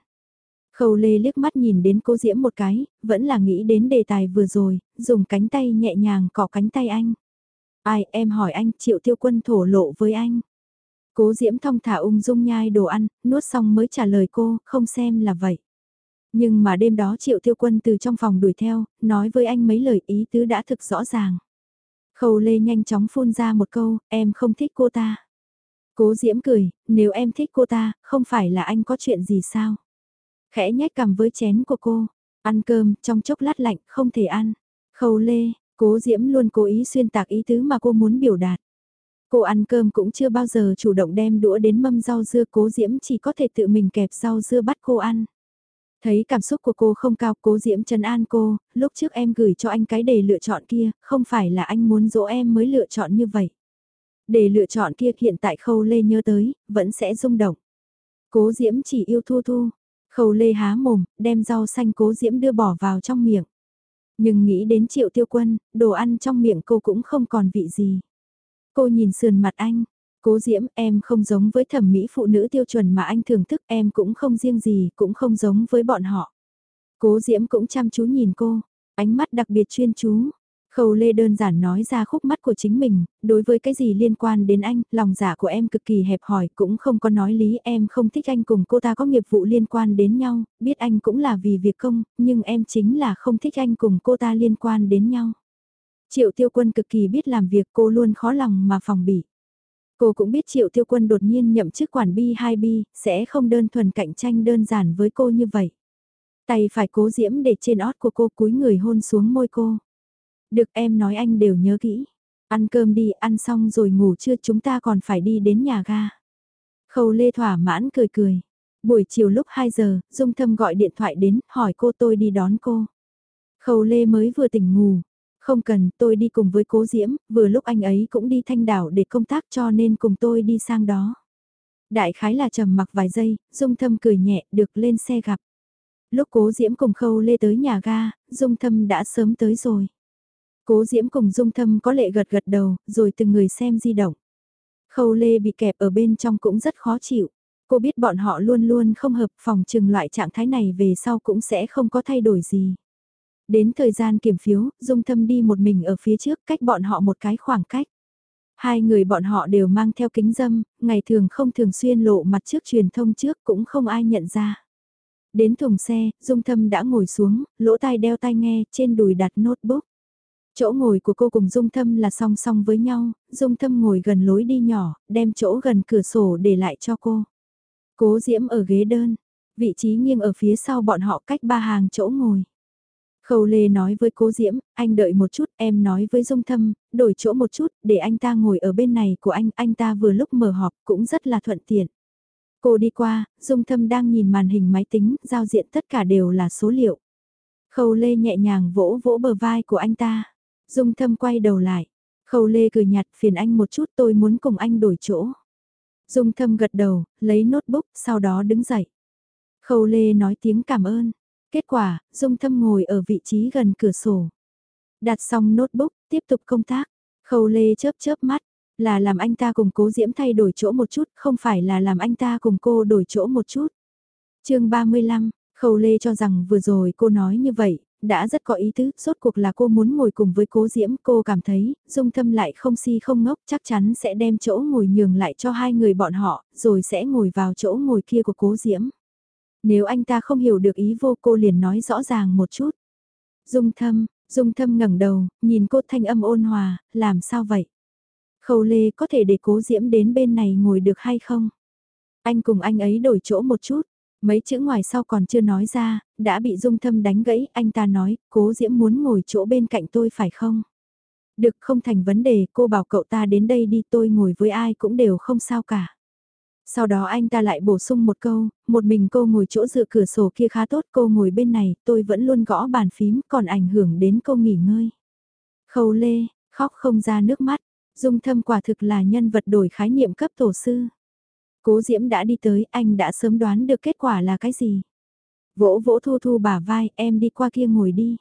Khâu Lê liếc mắt nhìn đến cô Diễm một cái, vẫn là nghĩ đến đề tài vừa rồi, dùng cánh tay nhẹ nhàng cọ cánh tay anh. Ai em hỏi anh triệu tiêu quân thổ lộ với anh. Cố Diễm thong thả ung dung nhai đồ ăn, nuốt xong mới trả lời cô, không xem là vậy. Nhưng mà đêm đó triệu tiêu quân từ trong phòng đuổi theo, nói với anh mấy lời ý tứ đã thực rõ ràng. Khâu Lê nhanh chóng phun ra một câu, em không thích cô ta. Cố Diễm cười, nếu em thích cô ta, không phải là anh có chuyện gì sao? Khẽ nhếch cầm với chén của cô, ăn cơm, trong chốc lát lạnh, không thể ăn. Khâu Lê, Cố Diễm luôn cố ý xuyên tạc ý tứ mà cô muốn biểu đạt. Cô ăn cơm cũng chưa bao giờ chủ động đem đũa đến mâm rau dưa cố diễm chỉ có thể tự mình kẹp rau dưa bắt cô ăn. Thấy cảm xúc của cô không cao cố diễm trấn an cô, lúc trước em gửi cho anh cái đề lựa chọn kia, không phải là anh muốn dỗ em mới lựa chọn như vậy để lựa chọn kia hiện tại khâu lê nhớ tới, vẫn sẽ rung động. Cố diễm chỉ yêu thu thu, khâu lê há mồm, đem rau xanh cố diễm đưa bỏ vào trong miệng. Nhưng nghĩ đến triệu tiêu quân, đồ ăn trong miệng cô cũng không còn vị gì. Cô nhìn sườn mặt anh, cố diễm em không giống với thẩm mỹ phụ nữ tiêu chuẩn mà anh thưởng thức em cũng không riêng gì, cũng không giống với bọn họ. Cố diễm cũng chăm chú nhìn cô, ánh mắt đặc biệt chuyên chú. Khâu Lê đơn giản nói ra khúc mắt của chính mình, đối với cái gì liên quan đến anh, lòng giả của em cực kỳ hẹp hòi, cũng không có nói lý em không thích anh cùng cô ta có nghiệp vụ liên quan đến nhau, biết anh cũng là vì việc công, nhưng em chính là không thích anh cùng cô ta liên quan đến nhau. Triệu tiêu quân cực kỳ biết làm việc cô luôn khó lòng mà phòng bị. Cô cũng biết triệu tiêu quân đột nhiên nhậm chức quản bi 2 bi, sẽ không đơn thuần cạnh tranh đơn giản với cô như vậy. Tay phải cố diễm để trên ót của cô cúi người hôn xuống môi cô. Được em nói anh đều nhớ kỹ. Ăn cơm đi, ăn xong rồi ngủ trưa chúng ta còn phải đi đến nhà ga. Khâu Lê thỏa mãn cười cười. Buổi chiều lúc 2 giờ, Dung Thâm gọi điện thoại đến, hỏi cô tôi đi đón cô. Khâu Lê mới vừa tỉnh ngủ, không cần, tôi đi cùng với cố diễm, vừa lúc anh ấy cũng đi thanh đảo để công tác cho nên cùng tôi đi sang đó. Đại khái là trầm mặc vài giây, Dung Thâm cười nhẹ, được lên xe gặp. Lúc cố diễm cùng khâu lê tới nhà ga, Dung Thâm đã sớm tới rồi. Cố diễm cùng Dung Thâm có lệ gật gật đầu, rồi từng người xem di động. Khâu lê bị kẹp ở bên trong cũng rất khó chịu. Cô biết bọn họ luôn luôn không hợp phòng trừng loại trạng thái này về sau cũng sẽ không có thay đổi gì. Đến thời gian kiểm phiếu, Dung Thâm đi một mình ở phía trước cách bọn họ một cái khoảng cách. Hai người bọn họ đều mang theo kính dâm, ngày thường không thường xuyên lộ mặt trước truyền thông trước cũng không ai nhận ra. Đến thùng xe, Dung Thâm đã ngồi xuống, lỗ tai đeo tai nghe, trên đùi đặt notebook. Chỗ ngồi của cô cùng Dung Thâm là song song với nhau, Dung Thâm ngồi gần lối đi nhỏ, đem chỗ gần cửa sổ để lại cho cô. Cố Diễm ở ghế đơn, vị trí nghiêng ở phía sau bọn họ cách ba hàng chỗ ngồi. Khâu Lê nói với cố Diễm, anh đợi một chút, em nói với Dung Thâm, đổi chỗ một chút, để anh ta ngồi ở bên này của anh, anh ta vừa lúc mở họp cũng rất là thuận tiện. Cô đi qua, Dung Thâm đang nhìn màn hình máy tính, giao diện tất cả đều là số liệu. Khâu Lê nhẹ nhàng vỗ vỗ bờ vai của anh ta. Dung Thâm quay đầu lại. Khâu Lê cười nhạt phiền anh một chút tôi muốn cùng anh đổi chỗ. Dung Thâm gật đầu, lấy notebook, sau đó đứng dậy. Khâu Lê nói tiếng cảm ơn. Kết quả, Dung Thâm ngồi ở vị trí gần cửa sổ. Đặt xong notebook, tiếp tục công tác. Khâu Lê chớp chớp mắt, là làm anh ta cùng cố Diễm thay đổi chỗ một chút, không phải là làm anh ta cùng cô đổi chỗ một chút. chương 35, Khâu Lê cho rằng vừa rồi cô nói như vậy, đã rất có ý tứ, rốt cuộc là cô muốn ngồi cùng với cố Diễm, cô cảm thấy, Dung Thâm lại không si không ngốc, chắc chắn sẽ đem chỗ ngồi nhường lại cho hai người bọn họ, rồi sẽ ngồi vào chỗ ngồi kia của cố Diễm. Nếu anh ta không hiểu được ý vô cô liền nói rõ ràng một chút. Dung thâm, dung thâm ngẩng đầu, nhìn cô thanh âm ôn hòa, làm sao vậy? Khâu lê có thể để cố diễm đến bên này ngồi được hay không? Anh cùng anh ấy đổi chỗ một chút. Mấy chữ ngoài sau còn chưa nói ra, đã bị dung thâm đánh gãy, anh ta nói, cố diễm muốn ngồi chỗ bên cạnh tôi phải không? Được không thành vấn đề, cô bảo cậu ta đến đây đi tôi ngồi với ai cũng đều không sao cả. Sau đó anh ta lại bổ sung một câu, một mình cô ngồi chỗ dựa cửa sổ kia khá tốt, cô ngồi bên này, tôi vẫn luôn gõ bàn phím, còn ảnh hưởng đến cô nghỉ ngơi. Khâu lê, khóc không ra nước mắt, dung thâm quả thực là nhân vật đổi khái niệm cấp tổ sư. Cố Diễm đã đi tới, anh đã sớm đoán được kết quả là cái gì. Vỗ vỗ thu thu bả vai, em đi qua kia ngồi đi.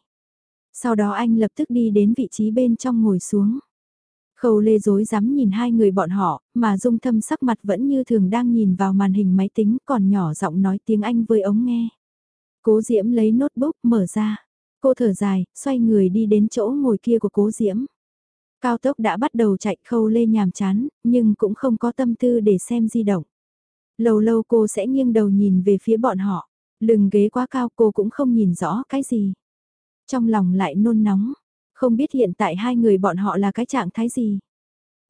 Sau đó anh lập tức đi đến vị trí bên trong ngồi xuống. Khâu lê dối dám nhìn hai người bọn họ, mà dung thâm sắc mặt vẫn như thường đang nhìn vào màn hình máy tính còn nhỏ giọng nói tiếng Anh với ống nghe. Cố Diễm lấy notebook mở ra. Cô thở dài, xoay người đi đến chỗ ngồi kia của cố Diễm. Cao tốc đã bắt đầu chạy khâu lê nhàm chán, nhưng cũng không có tâm tư để xem di động. Lâu lâu cô sẽ nghiêng đầu nhìn về phía bọn họ. Lưng ghế quá cao cô cũng không nhìn rõ cái gì. Trong lòng lại nôn nóng, không biết hiện tại hai người bọn họ là cái trạng thái gì.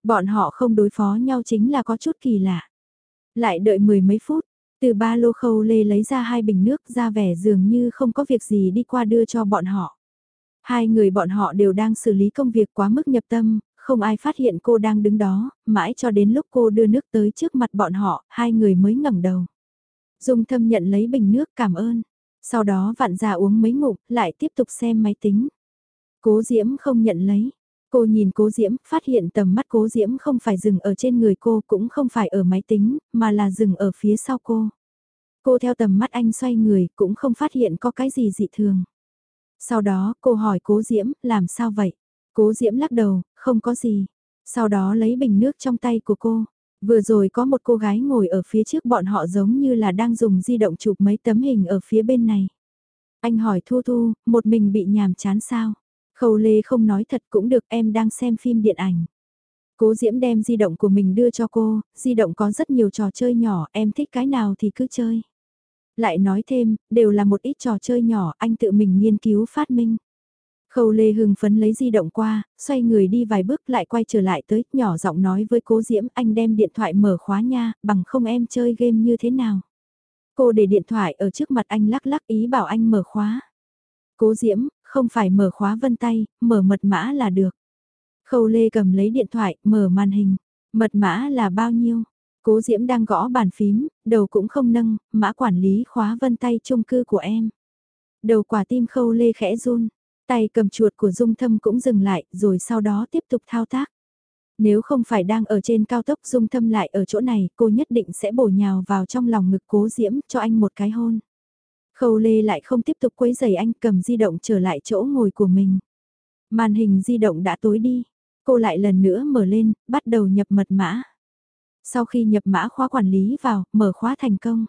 Bọn họ không đối phó nhau chính là có chút kỳ lạ. Lại đợi mười mấy phút, từ ba lô khâu lê lấy ra hai bình nước ra vẻ dường như không có việc gì đi qua đưa cho bọn họ. Hai người bọn họ đều đang xử lý công việc quá mức nhập tâm, không ai phát hiện cô đang đứng đó, mãi cho đến lúc cô đưa nước tới trước mặt bọn họ, hai người mới ngẩng đầu. Dung thâm nhận lấy bình nước cảm ơn, sau đó vạn già uống mấy ngụm, lại tiếp tục xem máy tính. Cố Diễm không nhận lấy. Cô nhìn Cố Diễm, phát hiện tầm mắt Cố Diễm không phải dừng ở trên người cô, cũng không phải ở máy tính, mà là dừng ở phía sau cô. Cô theo tầm mắt anh xoay người, cũng không phát hiện có cái gì dị thường. Sau đó, cô hỏi Cố Diễm, làm sao vậy? Cố Diễm lắc đầu, không có gì. Sau đó lấy bình nước trong tay của cô. Vừa rồi có một cô gái ngồi ở phía trước bọn họ giống như là đang dùng di động chụp mấy tấm hình ở phía bên này. Anh hỏi Thu Thu, một mình bị nhàm chán sao? Khâu Lê không nói thật cũng được em đang xem phim điện ảnh. Cố Diễm đem di động của mình đưa cho cô, di động có rất nhiều trò chơi nhỏ, em thích cái nào thì cứ chơi. Lại nói thêm, đều là một ít trò chơi nhỏ, anh tự mình nghiên cứu phát minh. Khâu Lê hưng phấn lấy di động qua, xoay người đi vài bước lại quay trở lại tới, nhỏ giọng nói với cố Diễm anh đem điện thoại mở khóa nha, bằng không em chơi game như thế nào. Cô để điện thoại ở trước mặt anh lắc lắc ý bảo anh mở khóa. Cố Diễm, không phải mở khóa vân tay, mở mật mã là được. Khâu Lê cầm lấy điện thoại, mở màn hình. Mật mã là bao nhiêu? Cố Diễm đang gõ bàn phím, đầu cũng không nâng, mã quản lý khóa vân tay chung cư của em. Đầu quả tim Khâu Lê khẽ run, tay cầm chuột của Dung Thâm cũng dừng lại, rồi sau đó tiếp tục thao tác. Nếu không phải đang ở trên cao tốc Dung Thâm lại ở chỗ này, cô nhất định sẽ bổ nhào vào trong lòng ngực Cố Diễm cho anh một cái hôn. Khâu Lê lại không tiếp tục quấy giày anh cầm di động trở lại chỗ ngồi của mình. Màn hình di động đã tối đi, cô lại lần nữa mở lên, bắt đầu nhập mật mã. Sau khi nhập mã khóa quản lý vào, mở khóa thành công.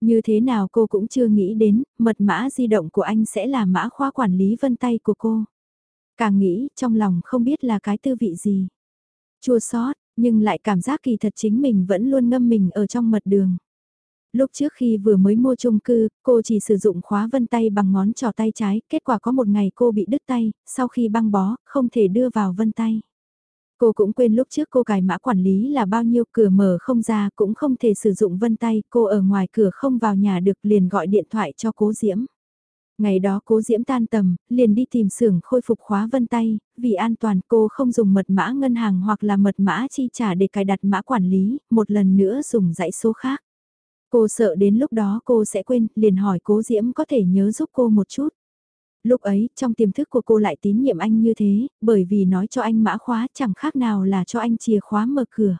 Như thế nào cô cũng chưa nghĩ đến, mật mã di động của anh sẽ là mã khóa quản lý vân tay của cô. Càng nghĩ, trong lòng không biết là cái tư vị gì. Chua xót nhưng lại cảm giác kỳ thật chính mình vẫn luôn ngâm mình ở trong mật đường. Lúc trước khi vừa mới mua chung cư, cô chỉ sử dụng khóa vân tay bằng ngón trỏ tay trái, kết quả có một ngày cô bị đứt tay, sau khi băng bó, không thể đưa vào vân tay. Cô cũng quên lúc trước cô cài mã quản lý là bao nhiêu cửa mở không ra cũng không thể sử dụng vân tay, cô ở ngoài cửa không vào nhà được liền gọi điện thoại cho cố Diễm. Ngày đó cố Diễm tan tầm, liền đi tìm xưởng khôi phục khóa vân tay, vì an toàn cô không dùng mật mã ngân hàng hoặc là mật mã chi trả để cài đặt mã quản lý, một lần nữa dùng dãy số khác. Cô sợ đến lúc đó cô sẽ quên, liền hỏi cố Diễm có thể nhớ giúp cô một chút. Lúc ấy, trong tiềm thức của cô lại tín nhiệm anh như thế, bởi vì nói cho anh mã khóa chẳng khác nào là cho anh chìa khóa mở cửa.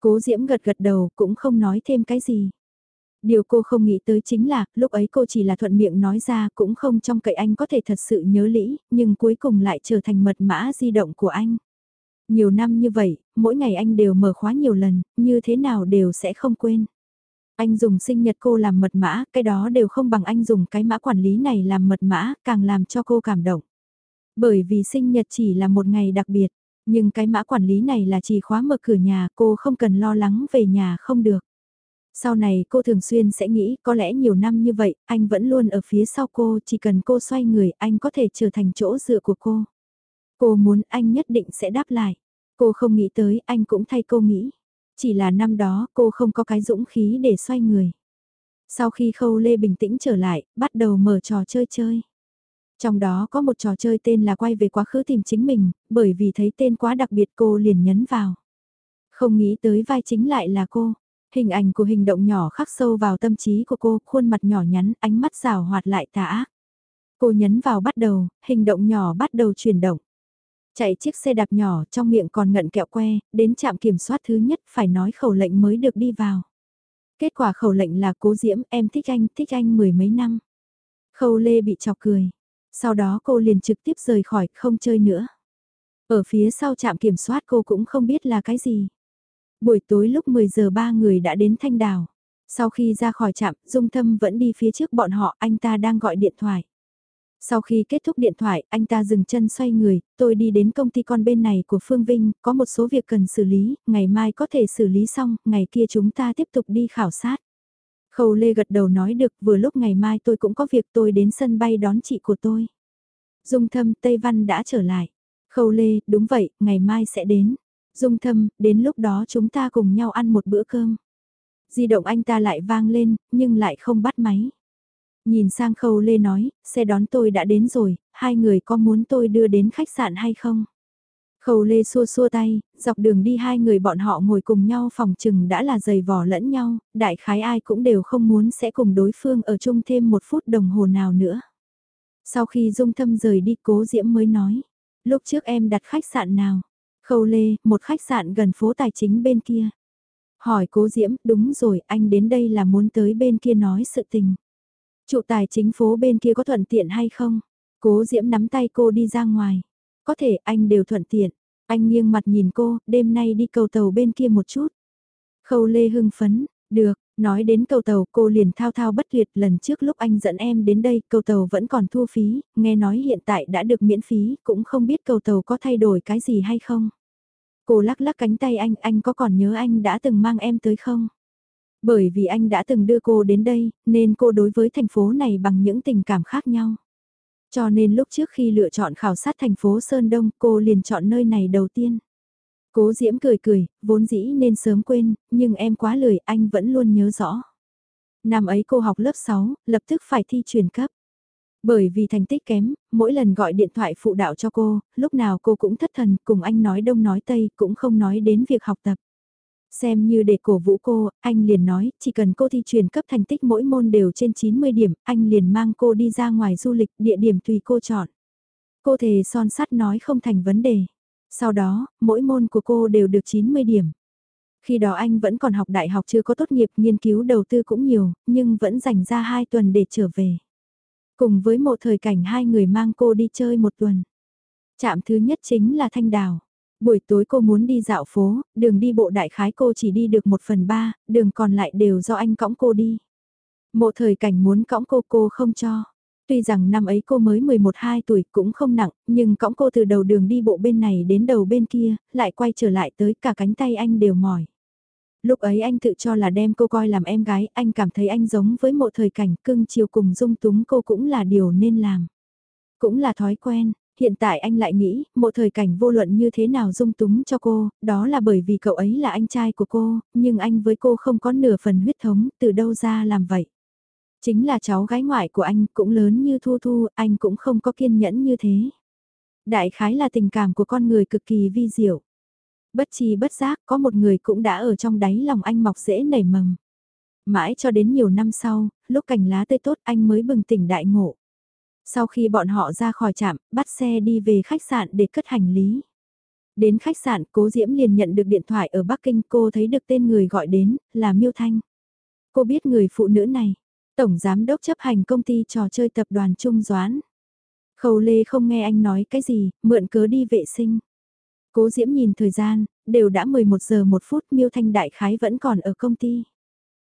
Cố Diễm gật gật đầu cũng không nói thêm cái gì. Điều cô không nghĩ tới chính là, lúc ấy cô chỉ là thuận miệng nói ra cũng không trong cậy anh có thể thật sự nhớ lý nhưng cuối cùng lại trở thành mật mã di động của anh. Nhiều năm như vậy, mỗi ngày anh đều mở khóa nhiều lần, như thế nào đều sẽ không quên. Anh dùng sinh nhật cô làm mật mã, cái đó đều không bằng anh dùng cái mã quản lý này làm mật mã, càng làm cho cô cảm động. Bởi vì sinh nhật chỉ là một ngày đặc biệt, nhưng cái mã quản lý này là chỉ khóa mở cửa nhà, cô không cần lo lắng về nhà không được. Sau này cô thường xuyên sẽ nghĩ có lẽ nhiều năm như vậy, anh vẫn luôn ở phía sau cô, chỉ cần cô xoay người anh có thể trở thành chỗ dựa của cô. Cô muốn anh nhất định sẽ đáp lại. Cô không nghĩ tới anh cũng thay cô nghĩ. Chỉ là năm đó cô không có cái dũng khí để xoay người. Sau khi khâu lê bình tĩnh trở lại, bắt đầu mở trò chơi chơi. Trong đó có một trò chơi tên là quay về quá khứ tìm chính mình, bởi vì thấy tên quá đặc biệt cô liền nhấn vào. Không nghĩ tới vai chính lại là cô. Hình ảnh của hình động nhỏ khắc sâu vào tâm trí của cô, khuôn mặt nhỏ nhắn, ánh mắt rào hoạt lại tả. Cô nhấn vào bắt đầu, hình động nhỏ bắt đầu chuyển động. Chạy chiếc xe đạp nhỏ trong miệng còn ngận kẹo que, đến trạm kiểm soát thứ nhất phải nói khẩu lệnh mới được đi vào. Kết quả khẩu lệnh là cố diễm em thích anh, thích anh mười mấy năm. Khâu Lê bị chọc cười. Sau đó cô liền trực tiếp rời khỏi, không chơi nữa. Ở phía sau trạm kiểm soát cô cũng không biết là cái gì. Buổi tối lúc 10 giờ ba người đã đến Thanh Đào. Sau khi ra khỏi trạm, Dung Thâm vẫn đi phía trước bọn họ, anh ta đang gọi điện thoại. Sau khi kết thúc điện thoại, anh ta dừng chân xoay người, tôi đi đến công ty con bên này của Phương Vinh, có một số việc cần xử lý, ngày mai có thể xử lý xong, ngày kia chúng ta tiếp tục đi khảo sát. Khâu Lê gật đầu nói được, vừa lúc ngày mai tôi cũng có việc tôi đến sân bay đón chị của tôi. Dung Thâm, Tây Văn đã trở lại. Khâu Lê, đúng vậy, ngày mai sẽ đến. Dung Thâm, đến lúc đó chúng ta cùng nhau ăn một bữa cơm. Di động anh ta lại vang lên, nhưng lại không bắt máy. Nhìn sang Khâu Lê nói, xe đón tôi đã đến rồi, hai người có muốn tôi đưa đến khách sạn hay không? Khâu Lê xua xua tay, dọc đường đi hai người bọn họ ngồi cùng nhau phòng chừng đã là giày vò lẫn nhau, đại khái ai cũng đều không muốn sẽ cùng đối phương ở chung thêm một phút đồng hồ nào nữa. Sau khi Dung Thâm rời đi cố Diễm mới nói, lúc trước em đặt khách sạn nào? Khâu Lê, một khách sạn gần phố tài chính bên kia. Hỏi cố Diễm, đúng rồi, anh đến đây là muốn tới bên kia nói sự tình. Trụ tài chính phố bên kia có thuận tiện hay không? Cố Diễm nắm tay cô đi ra ngoài. Có thể anh đều thuận tiện. Anh nghiêng mặt nhìn cô, đêm nay đi cầu tàu bên kia một chút. Khâu Lê hưng phấn, được, nói đến cầu tàu cô liền thao thao bất tuyệt lần trước lúc anh dẫn em đến đây cầu tàu vẫn còn thu phí, nghe nói hiện tại đã được miễn phí, cũng không biết cầu tàu có thay đổi cái gì hay không. Cô lắc lắc cánh tay anh, anh có còn nhớ anh đã từng mang em tới không? Bởi vì anh đã từng đưa cô đến đây, nên cô đối với thành phố này bằng những tình cảm khác nhau. Cho nên lúc trước khi lựa chọn khảo sát thành phố Sơn Đông, cô liền chọn nơi này đầu tiên. Cố Diễm cười cười, vốn dĩ nên sớm quên, nhưng em quá lười, anh vẫn luôn nhớ rõ. Năm ấy cô học lớp 6, lập tức phải thi truyền cấp. Bởi vì thành tích kém, mỗi lần gọi điện thoại phụ đạo cho cô, lúc nào cô cũng thất thần, cùng anh nói đông nói tây, cũng không nói đến việc học tập. Xem như để cổ vũ cô, anh liền nói, chỉ cần cô thi truyền cấp thành tích mỗi môn đều trên 90 điểm, anh liền mang cô đi ra ngoài du lịch, địa điểm tùy cô chọn. Cô thề son sắt nói không thành vấn đề. Sau đó, mỗi môn của cô đều được 90 điểm. Khi đó anh vẫn còn học đại học chưa có tốt nghiệp, nghiên cứu đầu tư cũng nhiều, nhưng vẫn dành ra 2 tuần để trở về. Cùng với một thời cảnh hai người mang cô đi chơi một tuần. Chạm thứ nhất chính là Thanh Đào. Buổi tối cô muốn đi dạo phố, đường đi bộ đại khái cô chỉ đi được một phần ba, đường còn lại đều do anh cõng cô đi. Mộ thời cảnh muốn cõng cô cô không cho. Tuy rằng năm ấy cô mới 11-2 tuổi cũng không nặng, nhưng cõng cô từ đầu đường đi bộ bên này đến đầu bên kia, lại quay trở lại tới cả cánh tay anh đều mỏi. Lúc ấy anh tự cho là đem cô coi làm em gái, anh cảm thấy anh giống với mộ thời cảnh cưng chiều cùng dung túng cô cũng là điều nên làm. Cũng là thói quen, hiện tại anh lại nghĩ, một thời cảnh vô luận như thế nào dung túng cho cô, đó là bởi vì cậu ấy là anh trai của cô, nhưng anh với cô không có nửa phần huyết thống, từ đâu ra làm vậy. Chính là cháu gái ngoại của anh cũng lớn như Thu Thu, anh cũng không có kiên nhẫn như thế. Đại khái là tình cảm của con người cực kỳ vi diệu. Bất chi bất giác có một người cũng đã ở trong đáy lòng anh mọc dễ nảy mầm. Mãi cho đến nhiều năm sau, lúc cành lá tươi tốt anh mới bừng tỉnh đại ngộ. Sau khi bọn họ ra khỏi trạm, bắt xe đi về khách sạn để cất hành lý. Đến khách sạn, cố Diễm liền nhận được điện thoại ở Bắc Kinh, cô thấy được tên người gọi đến, là Miêu Thanh. Cô biết người phụ nữ này, Tổng Giám đốc chấp hành công ty trò chơi tập đoàn Trung Doãn. Khâu Lê không nghe anh nói cái gì, mượn cớ đi vệ sinh. Cố Diễm nhìn thời gian, đều đã 11 giờ 1 phút Miêu Thanh đại khái vẫn còn ở công ty.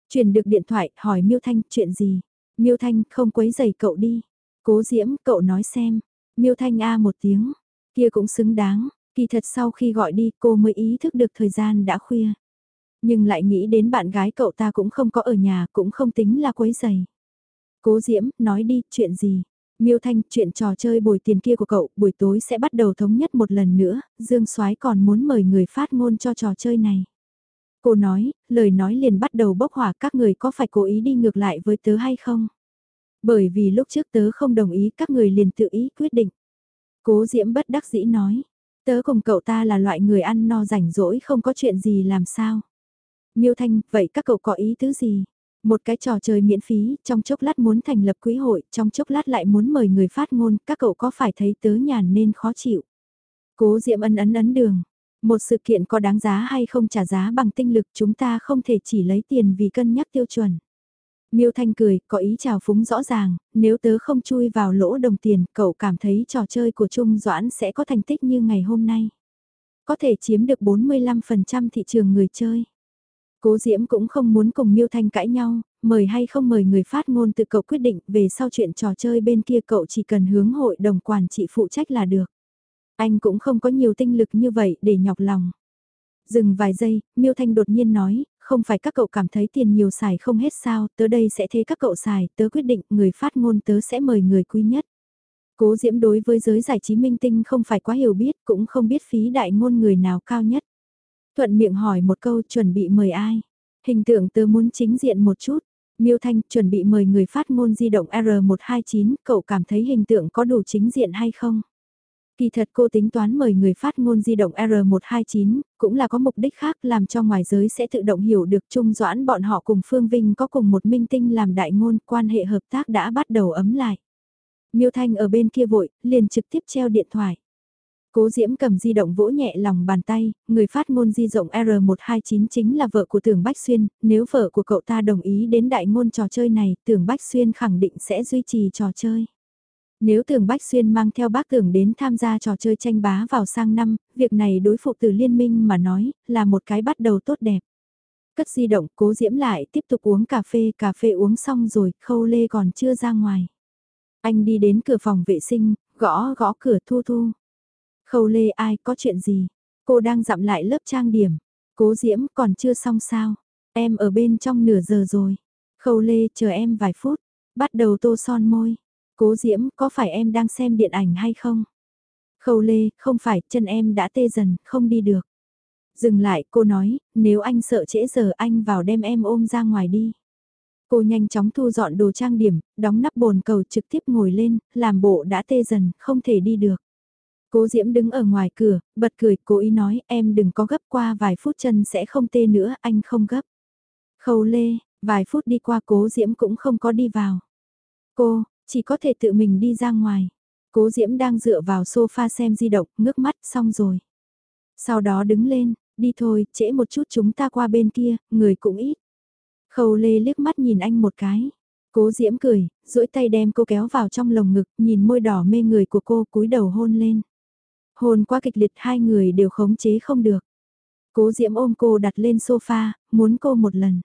Truyền được điện thoại, hỏi Miêu Thanh chuyện gì. Miêu Thanh không quấy giày cậu đi. Cố Diễm, cậu nói xem. Miêu Thanh A một tiếng, kia cũng xứng đáng, kỳ thật sau khi gọi đi cô mới ý thức được thời gian đã khuya. Nhưng lại nghĩ đến bạn gái cậu ta cũng không có ở nhà, cũng không tính là quấy giày. Cố Diễm, nói đi, chuyện gì? Miêu Thanh, chuyện trò chơi bồi tiền kia của cậu, buổi tối sẽ bắt đầu thống nhất một lần nữa, Dương Soái còn muốn mời người phát ngôn cho trò chơi này. Cô nói, lời nói liền bắt đầu bốc hỏa các người có phải cố ý đi ngược lại với tớ hay không? Bởi vì lúc trước tớ không đồng ý các người liền tự ý quyết định. Cố Diễm bất đắc dĩ nói, tớ cùng cậu ta là loại người ăn no rảnh rỗi không có chuyện gì làm sao. Miêu Thanh, vậy các cậu có ý tứ gì? Một cái trò chơi miễn phí, trong chốc lát muốn thành lập quỹ hội, trong chốc lát lại muốn mời người phát ngôn, các cậu có phải thấy tớ nhàn nên khó chịu? Cố Diệm ân ấn ấn đường. Một sự kiện có đáng giá hay không trả giá bằng tinh lực chúng ta không thể chỉ lấy tiền vì cân nhắc tiêu chuẩn. Miêu Thanh cười, có ý chào phúng rõ ràng, nếu tớ không chui vào lỗ đồng tiền, cậu cảm thấy trò chơi của Trung Doãn sẽ có thành tích như ngày hôm nay. Có thể chiếm được 45% thị trường người chơi. Cố Diễm cũng không muốn cùng Miêu Thanh cãi nhau, mời hay không mời người phát ngôn tự cậu quyết định về sau chuyện trò chơi bên kia cậu chỉ cần hướng hội đồng quản trị phụ trách là được. Anh cũng không có nhiều tinh lực như vậy để nhọc lòng. Dừng vài giây, Miêu Thanh đột nhiên nói, không phải các cậu cảm thấy tiền nhiều xài không hết sao, tớ đây sẽ thế các cậu xài, tớ quyết định người phát ngôn tớ sẽ mời người quý nhất. Cố Diễm đối với giới giải trí minh tinh không phải quá hiểu biết, cũng không biết phí đại ngôn người nào cao nhất. Thuận miệng hỏi một câu chuẩn bị mời ai. Hình tượng tớ muốn chính diện một chút. Miêu Thanh chuẩn bị mời người phát ngôn di động R129, cậu cảm thấy hình tượng có đủ chính diện hay không? Kỳ thật cô tính toán mời người phát ngôn di động R129, cũng là có mục đích khác làm cho ngoài giới sẽ tự động hiểu được trung doãn bọn họ cùng Phương Vinh có cùng một minh tinh làm đại ngôn quan hệ hợp tác đã bắt đầu ấm lại. Miêu Thanh ở bên kia vội, liền trực tiếp treo điện thoại. Cố Diễm cầm di động vỗ nhẹ lòng bàn tay, người phát ngôn di động R129 chính là vợ của Tưởng Bách Xuyên, nếu vợ của cậu ta đồng ý đến đại ngôn trò chơi này, Tưởng Bách Xuyên khẳng định sẽ duy trì trò chơi. Nếu Tưởng Bách Xuyên mang theo bác Tưởng đến tham gia trò chơi tranh bá vào sang năm, việc này đối phụ từ liên minh mà nói, là một cái bắt đầu tốt đẹp. Cất di động, cố diễm lại, tiếp tục uống cà phê, cà phê uống xong rồi, khâu lê còn chưa ra ngoài. Anh đi đến cửa phòng vệ sinh, gõ gõ cửa thu thu. Khâu lê ai, có chuyện gì? Cô đang dặm lại lớp trang điểm. Cố diễm còn chưa xong sao? Em ở bên trong nửa giờ rồi. Khâu lê chờ em vài phút. Bắt đầu tô son môi. Cố Diễm, có phải em đang xem điện ảnh hay không? Khâu Lê, không phải, chân em đã tê dần, không đi được. Dừng lại, cô nói, nếu anh sợ trễ giờ anh vào đem em ôm ra ngoài đi. Cô nhanh chóng thu dọn đồ trang điểm, đóng nắp bồn cầu trực tiếp ngồi lên, làm bộ đã tê dần, không thể đi được. Cố Diễm đứng ở ngoài cửa, bật cười, cố ý nói, em đừng có gấp qua vài phút chân sẽ không tê nữa, anh không gấp. Khâu Lê, vài phút đi qua cố Diễm cũng không có đi vào. Cô, chỉ có thể tự mình đi ra ngoài. Cố Diễm đang dựa vào sofa xem di động, ngước mắt, xong rồi. Sau đó đứng lên, đi thôi, trễ một chút chúng ta qua bên kia, người cũng ít. Khâu Lê liếc mắt nhìn anh một cái. Cố Diễm cười, duỗi tay đem cô kéo vào trong lồng ngực, nhìn môi đỏ mê người của cô cúi đầu hôn lên. Hôn quá kịch liệt hai người đều khống chế không được. Cố Diễm ôm cô đặt lên sofa, muốn cô một lần.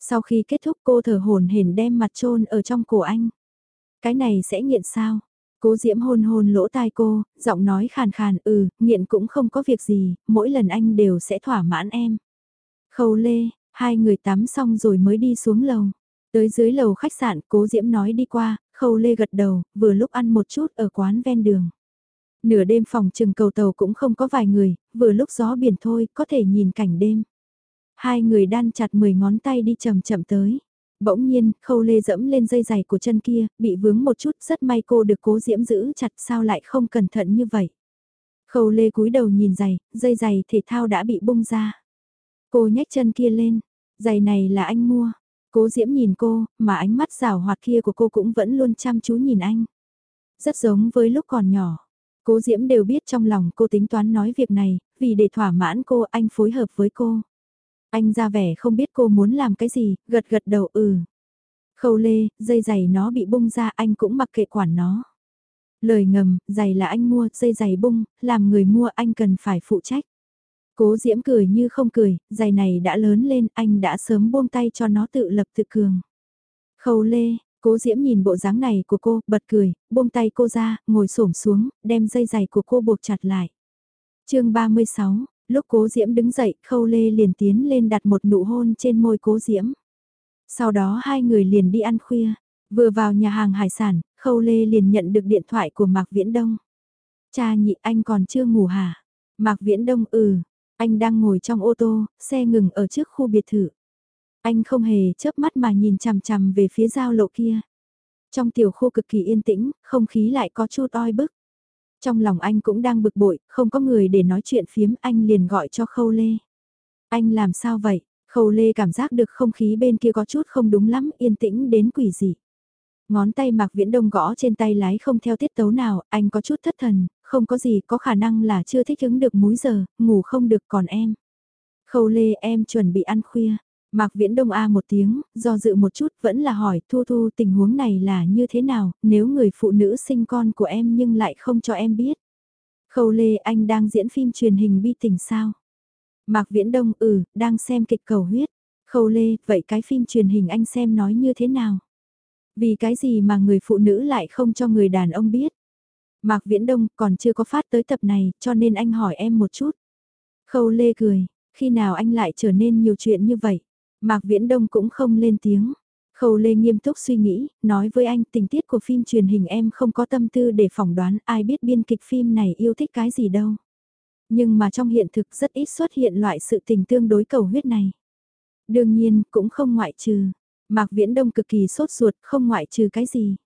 Sau khi kết thúc cô thở hổn hển đem mặt trôn ở trong cổ anh. Cái này sẽ nghiện sao? Cố Diễm hôn hôn lỗ tai cô, giọng nói khàn khàn ừ, nghiện cũng không có việc gì, mỗi lần anh đều sẽ thỏa mãn em. Khâu Lê, hai người tắm xong rồi mới đi xuống lầu. Tới dưới lầu khách sạn, Cố Diễm nói đi qua, Khâu Lê gật đầu, vừa lúc ăn một chút ở quán ven đường. Nửa đêm phòng trừng cầu tàu cũng không có vài người, vừa lúc gió biển thôi, có thể nhìn cảnh đêm. Hai người đan chặt mười ngón tay đi chậm chậm tới. Bỗng nhiên, khâu lê dẫm lên dây giày của chân kia, bị vướng một chút, rất may cô được cố diễm giữ chặt sao lại không cẩn thận như vậy. Khâu lê cúi đầu nhìn giày, dây giày thể thao đã bị bung ra. Cô nhách chân kia lên, giày này là anh mua. Cố diễm nhìn cô, mà ánh mắt rào hoạt kia của cô cũng vẫn luôn chăm chú nhìn anh. Rất giống với lúc còn nhỏ. Cố diễm đều biết trong lòng cô tính toán nói việc này, vì để thỏa mãn cô anh phối hợp với cô. Anh ra vẻ không biết cô muốn làm cái gì, gật gật đầu ừ. Khâu lê, dây giày nó bị bung ra anh cũng mặc kệ quản nó. Lời ngầm, giày là anh mua, dây giày bung, làm người mua anh cần phải phụ trách. Cố diễm cười như không cười, giày này đã lớn lên, anh đã sớm buông tay cho nó tự lập tự cường. Khâu lê, cố diễm nhìn bộ dáng này của cô, bật cười, buông tay cô ra, ngồi xổm xuống, đem dây giày của cô buộc chặt lại. chương 36, Lúc cố diễm đứng dậy, khâu lê liền tiến lên đặt một nụ hôn trên môi cố diễm. Sau đó hai người liền đi ăn khuya. Vừa vào nhà hàng hải sản, khâu lê liền nhận được điện thoại của Mạc Viễn Đông. Cha nhị anh còn chưa ngủ hả? Mạc Viễn Đông ừ, anh đang ngồi trong ô tô, xe ngừng ở trước khu biệt thự. Anh không hề chớp mắt mà nhìn chằm chằm về phía giao lộ kia. Trong tiểu khu cực kỳ yên tĩnh, không khí lại có chút oi bức. Trong lòng anh cũng đang bực bội, không có người để nói chuyện phiếm anh liền gọi cho Khâu Lê. Anh làm sao vậy? Khâu Lê cảm giác được không khí bên kia có chút không đúng lắm, yên tĩnh đến quỷ gì. Ngón tay Mạc Viễn Đông gõ trên tay lái không theo tiết tấu nào, anh có chút thất thần, không có gì có khả năng là chưa thích ứng được múi giờ, ngủ không được còn em. Khâu Lê em chuẩn bị ăn khuya. Mạc Viễn Đông A một tiếng, do dự một chút vẫn là hỏi Thu Thu tình huống này là như thế nào, nếu người phụ nữ sinh con của em nhưng lại không cho em biết. Khâu Lê anh đang diễn phim truyền hình bi tình sao? Mạc Viễn Đông ừ, đang xem kịch cầu huyết. Khâu Lê, vậy cái phim truyền hình anh xem nói như thế nào? Vì cái gì mà người phụ nữ lại không cho người đàn ông biết? Mạc Viễn Đông còn chưa có phát tới tập này, cho nên anh hỏi em một chút. Khâu Lê cười, khi nào anh lại trở nên nhiều chuyện như vậy? Mạc Viễn Đông cũng không lên tiếng. Khâu Lê nghiêm túc suy nghĩ, nói với anh tình tiết của phim truyền hình em không có tâm tư để phỏng đoán ai biết biên kịch phim này yêu thích cái gì đâu. Nhưng mà trong hiện thực rất ít xuất hiện loại sự tình tương đối cầu huyết này. Đương nhiên, cũng không ngoại trừ. Mạc Viễn Đông cực kỳ sốt ruột, không ngoại trừ cái gì.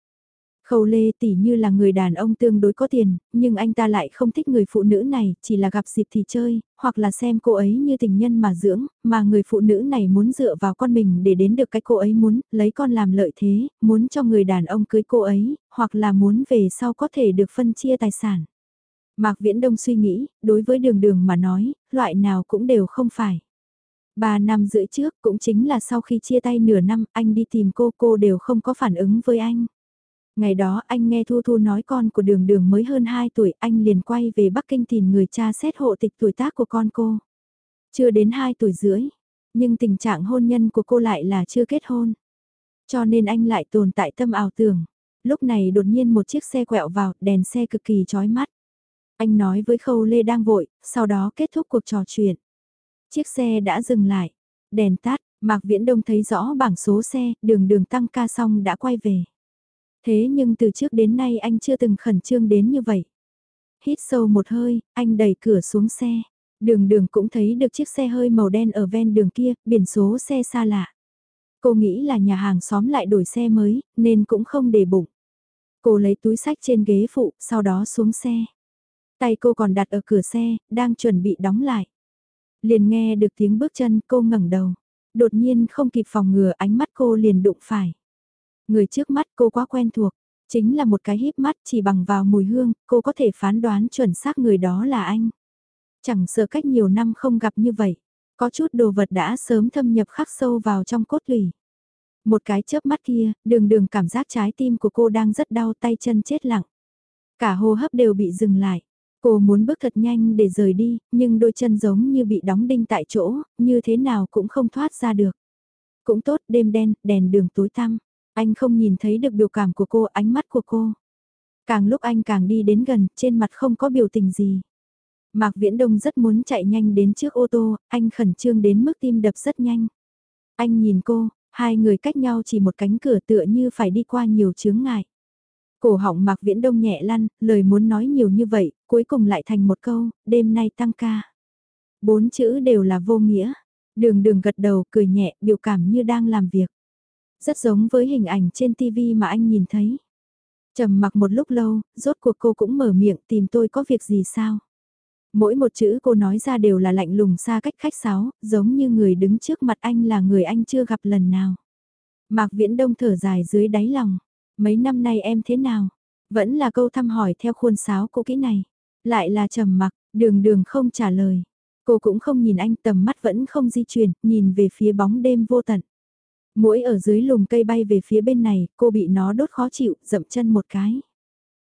Khâu Lê tỷ như là người đàn ông tương đối có tiền, nhưng anh ta lại không thích người phụ nữ này, chỉ là gặp dịp thì chơi, hoặc là xem cô ấy như tình nhân mà dưỡng, mà người phụ nữ này muốn dựa vào con mình để đến được cái cô ấy muốn, lấy con làm lợi thế, muốn cho người đàn ông cưới cô ấy, hoặc là muốn về sau có thể được phân chia tài sản. Mạc Viễn Đông suy nghĩ, đối với đường đường mà nói, loại nào cũng đều không phải. Ba năm rưỡi trước cũng chính là sau khi chia tay nửa năm anh đi tìm cô cô đều không có phản ứng với anh. Ngày đó anh nghe Thu Thu nói con của đường đường mới hơn 2 tuổi anh liền quay về Bắc Kinh tìm người cha xét hộ tịch tuổi tác của con cô. Chưa đến 2 tuổi rưỡi, nhưng tình trạng hôn nhân của cô lại là chưa kết hôn. Cho nên anh lại tồn tại tâm ảo tưởng. Lúc này đột nhiên một chiếc xe quẹo vào, đèn xe cực kỳ chói mắt. Anh nói với Khâu Lê đang vội, sau đó kết thúc cuộc trò chuyện. Chiếc xe đã dừng lại, đèn tắt, Mạc Viễn Đông thấy rõ bảng số xe, đường đường tăng ca xong đã quay về. Thế nhưng từ trước đến nay anh chưa từng khẩn trương đến như vậy. Hít sâu một hơi, anh đẩy cửa xuống xe. Đường đường cũng thấy được chiếc xe hơi màu đen ở ven đường kia, biển số xe xa lạ. Cô nghĩ là nhà hàng xóm lại đổi xe mới, nên cũng không để bụng. Cô lấy túi sách trên ghế phụ, sau đó xuống xe. Tay cô còn đặt ở cửa xe, đang chuẩn bị đóng lại. Liền nghe được tiếng bước chân cô ngẩng đầu. Đột nhiên không kịp phòng ngừa ánh mắt cô liền đụng phải. Người trước mắt cô quá quen thuộc, chính là một cái híp mắt chỉ bằng vào mùi hương, cô có thể phán đoán chuẩn xác người đó là anh. Chẳng sợ cách nhiều năm không gặp như vậy, có chút đồ vật đã sớm thâm nhập khắc sâu vào trong cốt lủy. Một cái chớp mắt kia, đường đường cảm giác trái tim của cô đang rất đau tay chân chết lặng. Cả hô hấp đều bị dừng lại. Cô muốn bước thật nhanh để rời đi, nhưng đôi chân giống như bị đóng đinh tại chỗ, như thế nào cũng không thoát ra được. Cũng tốt, đêm đen, đèn đường tối tăm. Anh không nhìn thấy được biểu cảm của cô, ánh mắt của cô. Càng lúc anh càng đi đến gần, trên mặt không có biểu tình gì. Mạc Viễn Đông rất muốn chạy nhanh đến trước ô tô, anh khẩn trương đến mức tim đập rất nhanh. Anh nhìn cô, hai người cách nhau chỉ một cánh cửa tựa như phải đi qua nhiều chướng ngại. Cổ họng Mạc Viễn Đông nhẹ lăn, lời muốn nói nhiều như vậy, cuối cùng lại thành một câu, đêm nay tăng ca. Bốn chữ đều là vô nghĩa. Đường đường gật đầu cười nhẹ, biểu cảm như đang làm việc. Rất giống với hình ảnh trên TV mà anh nhìn thấy. trầm mặc một lúc lâu, rốt cuộc cô cũng mở miệng tìm tôi có việc gì sao? Mỗi một chữ cô nói ra đều là lạnh lùng xa cách khách sáo, giống như người đứng trước mặt anh là người anh chưa gặp lần nào. Mạc Viễn Đông thở dài dưới đáy lòng. Mấy năm nay em thế nào? Vẫn là câu thăm hỏi theo khuôn sáo cũ kỹ này. Lại là trầm mặc, đường đường không trả lời. Cô cũng không nhìn anh tầm mắt vẫn không di chuyển, nhìn về phía bóng đêm vô tận. Mũi ở dưới lùm cây bay về phía bên này, cô bị nó đốt khó chịu, dậm chân một cái.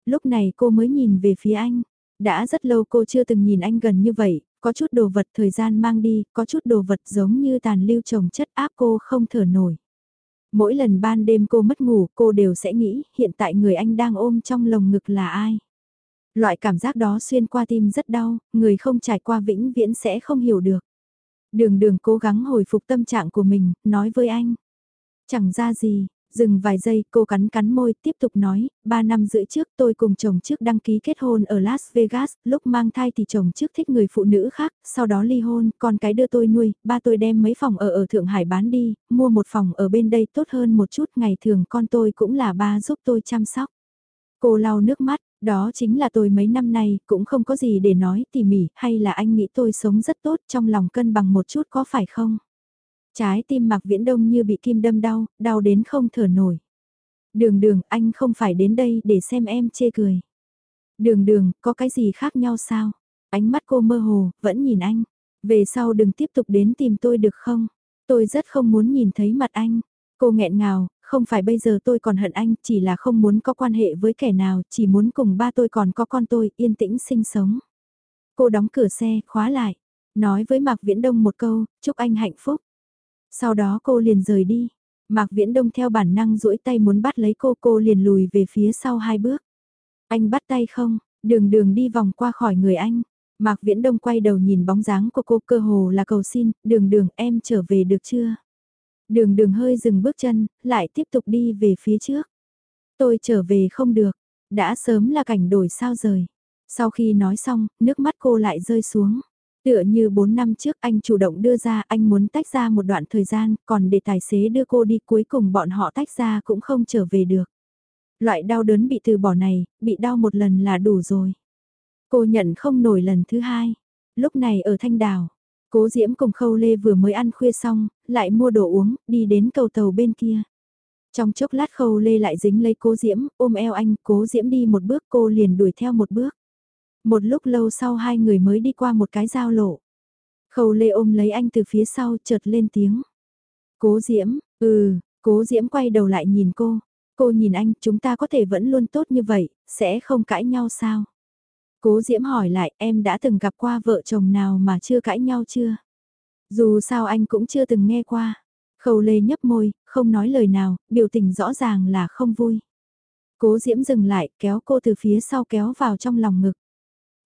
Lúc này cô mới nhìn về phía anh. Đã rất lâu cô chưa từng nhìn anh gần như vậy, có chút đồ vật thời gian mang đi, có chút đồ vật giống như tàn lưu trồng chất áp cô không thở nổi. Mỗi lần ban đêm cô mất ngủ cô đều sẽ nghĩ hiện tại người anh đang ôm trong lồng ngực là ai. Loại cảm giác đó xuyên qua tim rất đau, người không trải qua vĩnh viễn sẽ không hiểu được. Đường đường cố gắng hồi phục tâm trạng của mình, nói với anh. Chẳng ra gì, Dừng vài giây, cô cắn cắn môi, tiếp tục nói, ba năm rưỡi trước tôi cùng chồng trước đăng ký kết hôn ở Las Vegas, lúc mang thai thì chồng trước thích người phụ nữ khác, sau đó ly hôn, con cái đưa tôi nuôi, ba tôi đem mấy phòng ở ở Thượng Hải bán đi, mua một phòng ở bên đây tốt hơn một chút, ngày thường con tôi cũng là ba giúp tôi chăm sóc. Cô lau nước mắt, đó chính là tôi mấy năm nay, cũng không có gì để nói tỉ mỉ, hay là anh nghĩ tôi sống rất tốt trong lòng cân bằng một chút có phải không? Trái tim Mạc Viễn Đông như bị kim đâm đau, đau đến không thở nổi. Đường đường, anh không phải đến đây để xem em chê cười. Đường đường, có cái gì khác nhau sao? Ánh mắt cô mơ hồ, vẫn nhìn anh. Về sau đừng tiếp tục đến tìm tôi được không? Tôi rất không muốn nhìn thấy mặt anh. Cô nghẹn ngào, không phải bây giờ tôi còn hận anh, chỉ là không muốn có quan hệ với kẻ nào, chỉ muốn cùng ba tôi còn có con tôi, yên tĩnh sinh sống. Cô đóng cửa xe, khóa lại, nói với Mạc Viễn Đông một câu, chúc anh hạnh phúc. Sau đó cô liền rời đi. Mạc Viễn Đông theo bản năng duỗi tay muốn bắt lấy cô, cô liền lùi về phía sau hai bước. Anh bắt tay không, đường đường đi vòng qua khỏi người anh. Mạc Viễn Đông quay đầu nhìn bóng dáng của cô cơ hồ là cầu xin, đường đường em trở về được chưa? Đường đường hơi dừng bước chân, lại tiếp tục đi về phía trước. Tôi trở về không được, đã sớm là cảnh đổi sao rời. Sau khi nói xong, nước mắt cô lại rơi xuống. Tựa như 4 năm trước anh chủ động đưa ra anh muốn tách ra một đoạn thời gian, còn để tài xế đưa cô đi cuối cùng bọn họ tách ra cũng không trở về được. Loại đau đớn bị từ bỏ này, bị đau một lần là đủ rồi. Cô nhận không nổi lần thứ hai. Lúc này ở Thanh Đào, cố Diễm cùng Khâu Lê vừa mới ăn khuya xong, lại mua đồ uống, đi đến cầu tàu bên kia. Trong chốc lát Khâu Lê lại dính lấy cố Diễm, ôm eo anh, cố Diễm đi một bước cô liền đuổi theo một bước. Một lúc lâu sau hai người mới đi qua một cái giao lộ. Khâu lê ôm lấy anh từ phía sau chợt lên tiếng. Cố diễm, ừ, cố diễm quay đầu lại nhìn cô. Cô nhìn anh, chúng ta có thể vẫn luôn tốt như vậy, sẽ không cãi nhau sao? Cố diễm hỏi lại em đã từng gặp qua vợ chồng nào mà chưa cãi nhau chưa? Dù sao anh cũng chưa từng nghe qua. Khâu lê nhấp môi, không nói lời nào, biểu tình rõ ràng là không vui. Cố diễm dừng lại, kéo cô từ phía sau kéo vào trong lòng ngực.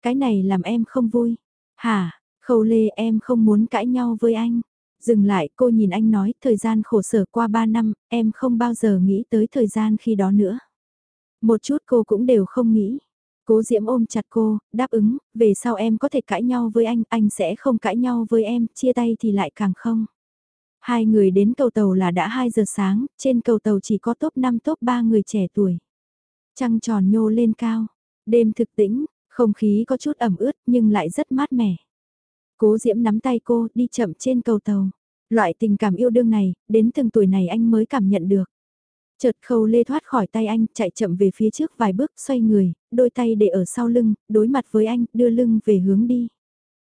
Cái này làm em không vui. Hả, khâu lê em không muốn cãi nhau với anh. Dừng lại cô nhìn anh nói thời gian khổ sở qua 3 năm, em không bao giờ nghĩ tới thời gian khi đó nữa. Một chút cô cũng đều không nghĩ. Cố Diễm ôm chặt cô, đáp ứng, về sau em có thể cãi nhau với anh, anh sẽ không cãi nhau với em, chia tay thì lại càng không. Hai người đến cầu tàu là đã 2 giờ sáng, trên cầu tàu chỉ có top 5 top 3 người trẻ tuổi. Trăng tròn nhô lên cao, đêm thực tĩnh, không khí có chút ẩm ướt nhưng lại rất mát mẻ. Cố Diễm nắm tay cô đi chậm trên cầu tàu. Loại tình cảm yêu đương này, đến từng tuổi này anh mới cảm nhận được. Chợt khâu lê thoát khỏi tay anh, chạy chậm về phía trước vài bước, xoay người, đôi tay để ở sau lưng, đối mặt với anh, đưa lưng về hướng đi.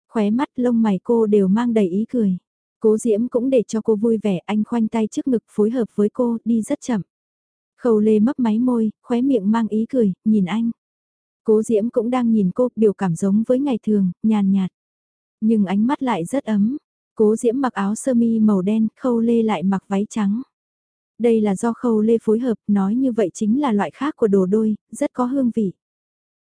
Khóe mắt lông mày cô đều mang đầy ý cười. Cố Diễm cũng để cho cô vui vẻ, anh khoanh tay trước ngực phối hợp với cô, đi rất chậm. Khâu lê mấp máy môi, khóe miệng mang ý cười, nhìn anh. Cố Diễm cũng đang nhìn cô, biểu cảm giống với ngày thường, nhàn nhạt. Nhưng ánh mắt lại rất ấm. Cố Diễm mặc áo sơ mi màu đen, Khâu Lê lại mặc váy trắng. Đây là do Khâu Lê phối hợp, nói như vậy chính là loại khác của đồ đôi, rất có hương vị.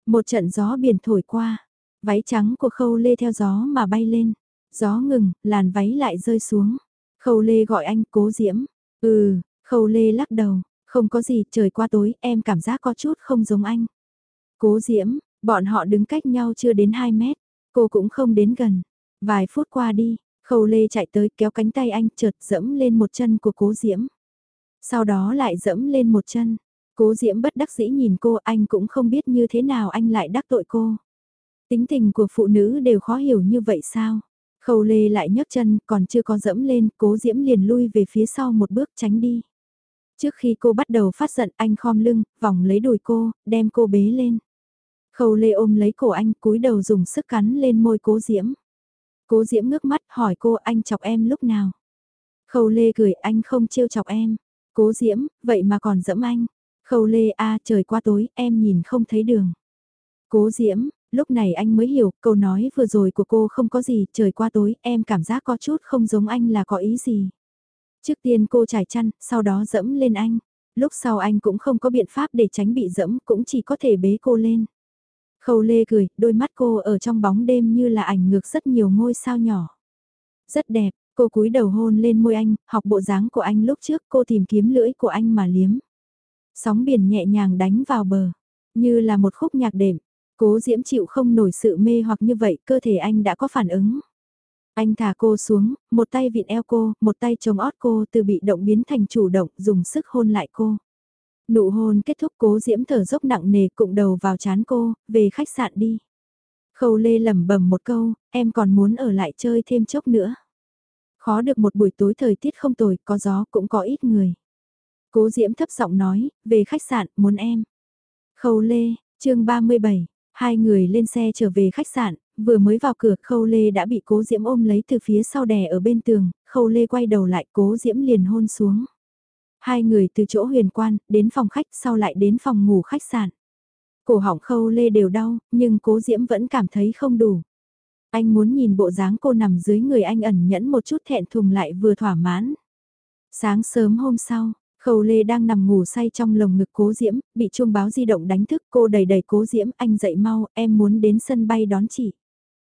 Một trận gió biển thổi qua, váy trắng của Khâu Lê theo gió mà bay lên. Gió ngừng, làn váy lại rơi xuống. Khâu Lê gọi anh Cố Diễm. Ừ, Khâu Lê lắc đầu, không có gì, trời qua tối, em cảm giác có chút không giống anh. Cố Diễm, bọn họ đứng cách nhau chưa đến 2 mét, cô cũng không đến gần. Vài phút qua đi, Khâu Lê chạy tới kéo cánh tay anh chợt dẫm lên một chân của Cố Diễm. Sau đó lại dẫm lên một chân. Cố Diễm bất đắc dĩ nhìn cô anh cũng không biết như thế nào anh lại đắc tội cô. Tính tình của phụ nữ đều khó hiểu như vậy sao? Khâu Lê lại nhấc chân còn chưa có dẫm lên, Cố Diễm liền lui về phía sau một bước tránh đi. Trước khi cô bắt đầu phát giận anh khom lưng, vòng lấy đùi cô, đem cô bế lên. Khâu lê ôm lấy cổ anh cúi đầu dùng sức cắn lên môi cố diễm. Cố diễm ngước mắt hỏi cô anh chọc em lúc nào. Khâu lê cười anh không trêu chọc em. Cố diễm, vậy mà còn dẫm anh. Khâu lê a trời qua tối em nhìn không thấy đường. Cố diễm, lúc này anh mới hiểu câu nói vừa rồi của cô không có gì trời qua tối em cảm giác có chút không giống anh là có ý gì. Trước tiên cô trải chăn, sau đó dẫm lên anh. Lúc sau anh cũng không có biện pháp để tránh bị dẫm, cũng chỉ có thể bế cô lên. Khâu Lê cười, đôi mắt cô ở trong bóng đêm như là ảnh ngược rất nhiều ngôi sao nhỏ. Rất đẹp, Cô cúi đầu hôn lên môi anh, học bộ dáng của anh lúc trước cô tìm kiếm lưỡi của anh mà liếm. Sóng biển nhẹ nhàng đánh vào bờ, như là một khúc nhạc đệm. Cố Diễm chịu không nổi sự mê hoặc như vậy, cơ thể anh đã có phản ứng. Anh thả cô xuống, một tay vịn eo cô, một tay chống ót cô từ bị động biến thành chủ động, dùng sức hôn lại cô. Nụ hôn kết thúc cố diễm thở dốc nặng nề cụng đầu vào chán cô, về khách sạn đi. Khâu lê lẩm bẩm một câu, em còn muốn ở lại chơi thêm chốc nữa. Khó được một buổi tối thời tiết không tồi, có gió cũng có ít người. Cố diễm thấp giọng nói, về khách sạn, muốn em. Khâu lê, chương 37, hai người lên xe trở về khách sạn, vừa mới vào cửa khâu lê đã bị cố diễm ôm lấy từ phía sau đè ở bên tường, khâu lê quay đầu lại cố diễm liền hôn xuống. Hai người từ chỗ huyền quan, đến phòng khách sau lại đến phòng ngủ khách sạn. Cổ họng khâu lê đều đau, nhưng cố diễm vẫn cảm thấy không đủ. Anh muốn nhìn bộ dáng cô nằm dưới người anh ẩn nhẫn một chút thẹn thùng lại vừa thỏa mãn. Sáng sớm hôm sau, Khâu Lê đang nằm ngủ say trong lồng ngực cố diễm, bị chuông báo di động đánh thức cô đầy đầy cố diễm, anh dậy mau, em muốn đến sân bay đón chị.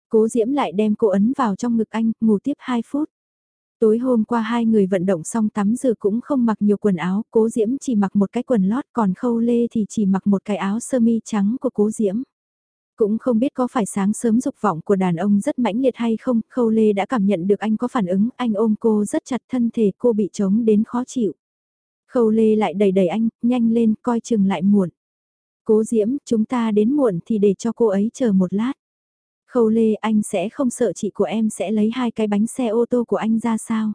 Cố diễm lại đem cô ấn vào trong ngực anh, ngủ tiếp 2 phút. Tối hôm qua hai người vận động xong tắm giờ cũng không mặc nhiều quần áo, cố diễm chỉ mặc một cái quần lót còn khâu lê thì chỉ mặc một cái áo sơ mi trắng của cố diễm. Cũng không biết có phải sáng sớm dục vọng của đàn ông rất mãnh liệt hay không, khâu lê đã cảm nhận được anh có phản ứng, anh ôm cô rất chặt thân thể cô bị trống đến khó chịu. Khâu lê lại đẩy đẩy anh, nhanh lên, coi chừng lại muộn. Cố diễm, chúng ta đến muộn thì để cho cô ấy chờ một lát. Khâu lê anh sẽ không sợ chị của em sẽ lấy hai cái bánh xe ô tô của anh ra sao?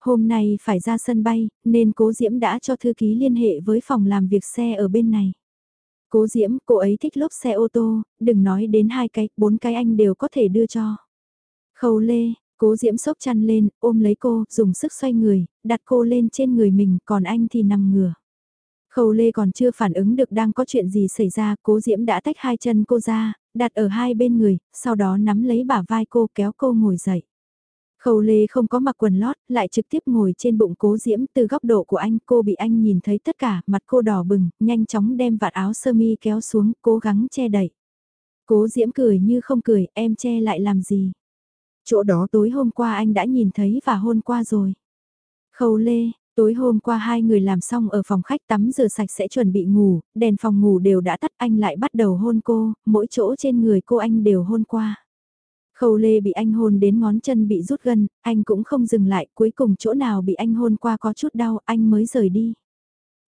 Hôm nay phải ra sân bay, nên cố Diễm đã cho thư ký liên hệ với phòng làm việc xe ở bên này. Cố Diễm, cô ấy thích lốp xe ô tô, đừng nói đến hai cái, bốn cái anh đều có thể đưa cho. Khâu lê, cố Diễm sốc chăn lên, ôm lấy cô, dùng sức xoay người, đặt cô lên trên người mình, còn anh thì nằm ngửa. Khâu Lê còn chưa phản ứng được đang có chuyện gì xảy ra, cố Diễm đã tách hai chân cô ra, đặt ở hai bên người, sau đó nắm lấy bả vai cô kéo cô ngồi dậy. Khâu Lê không có mặc quần lót, lại trực tiếp ngồi trên bụng cố Diễm từ góc độ của anh, cô bị anh nhìn thấy tất cả, mặt cô đỏ bừng, nhanh chóng đem vạt áo sơ mi kéo xuống, cố gắng che đậy. Cố Diễm cười như không cười, em che lại làm gì? Chỗ đó tối hôm qua anh đã nhìn thấy và hôn qua rồi. Khâu Lê, Tối hôm qua hai người làm xong ở phòng khách tắm rửa sạch sẽ chuẩn bị ngủ, đèn phòng ngủ đều đã tắt anh lại bắt đầu hôn cô, mỗi chỗ trên người cô anh đều hôn qua. Khâu lê bị anh hôn đến ngón chân bị rút gân, anh cũng không dừng lại, cuối cùng chỗ nào bị anh hôn qua có chút đau, anh mới rời đi.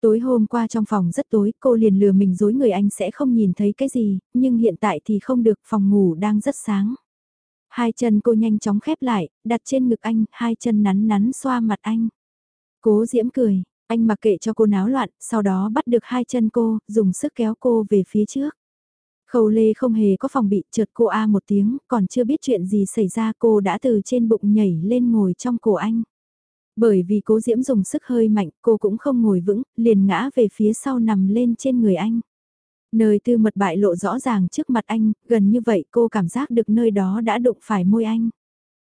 Tối hôm qua trong phòng rất tối, cô liền lừa mình dối người anh sẽ không nhìn thấy cái gì, nhưng hiện tại thì không được, phòng ngủ đang rất sáng. Hai chân cô nhanh chóng khép lại, đặt trên ngực anh, hai chân nắn nắn xoa mặt anh. Cố Diễm cười, anh mặc kệ cho cô náo loạn, sau đó bắt được hai chân cô, dùng sức kéo cô về phía trước. Khâu Lê không hề có phòng bị, chợt cô a một tiếng, còn chưa biết chuyện gì xảy ra cô đã từ trên bụng nhảy lên ngồi trong cổ anh. Bởi vì cố Diễm dùng sức hơi mạnh, cô cũng không ngồi vững, liền ngã về phía sau nằm lên trên người anh. Nơi tư mật bại lộ rõ ràng trước mặt anh, gần như vậy cô cảm giác được nơi đó đã đụng phải môi anh.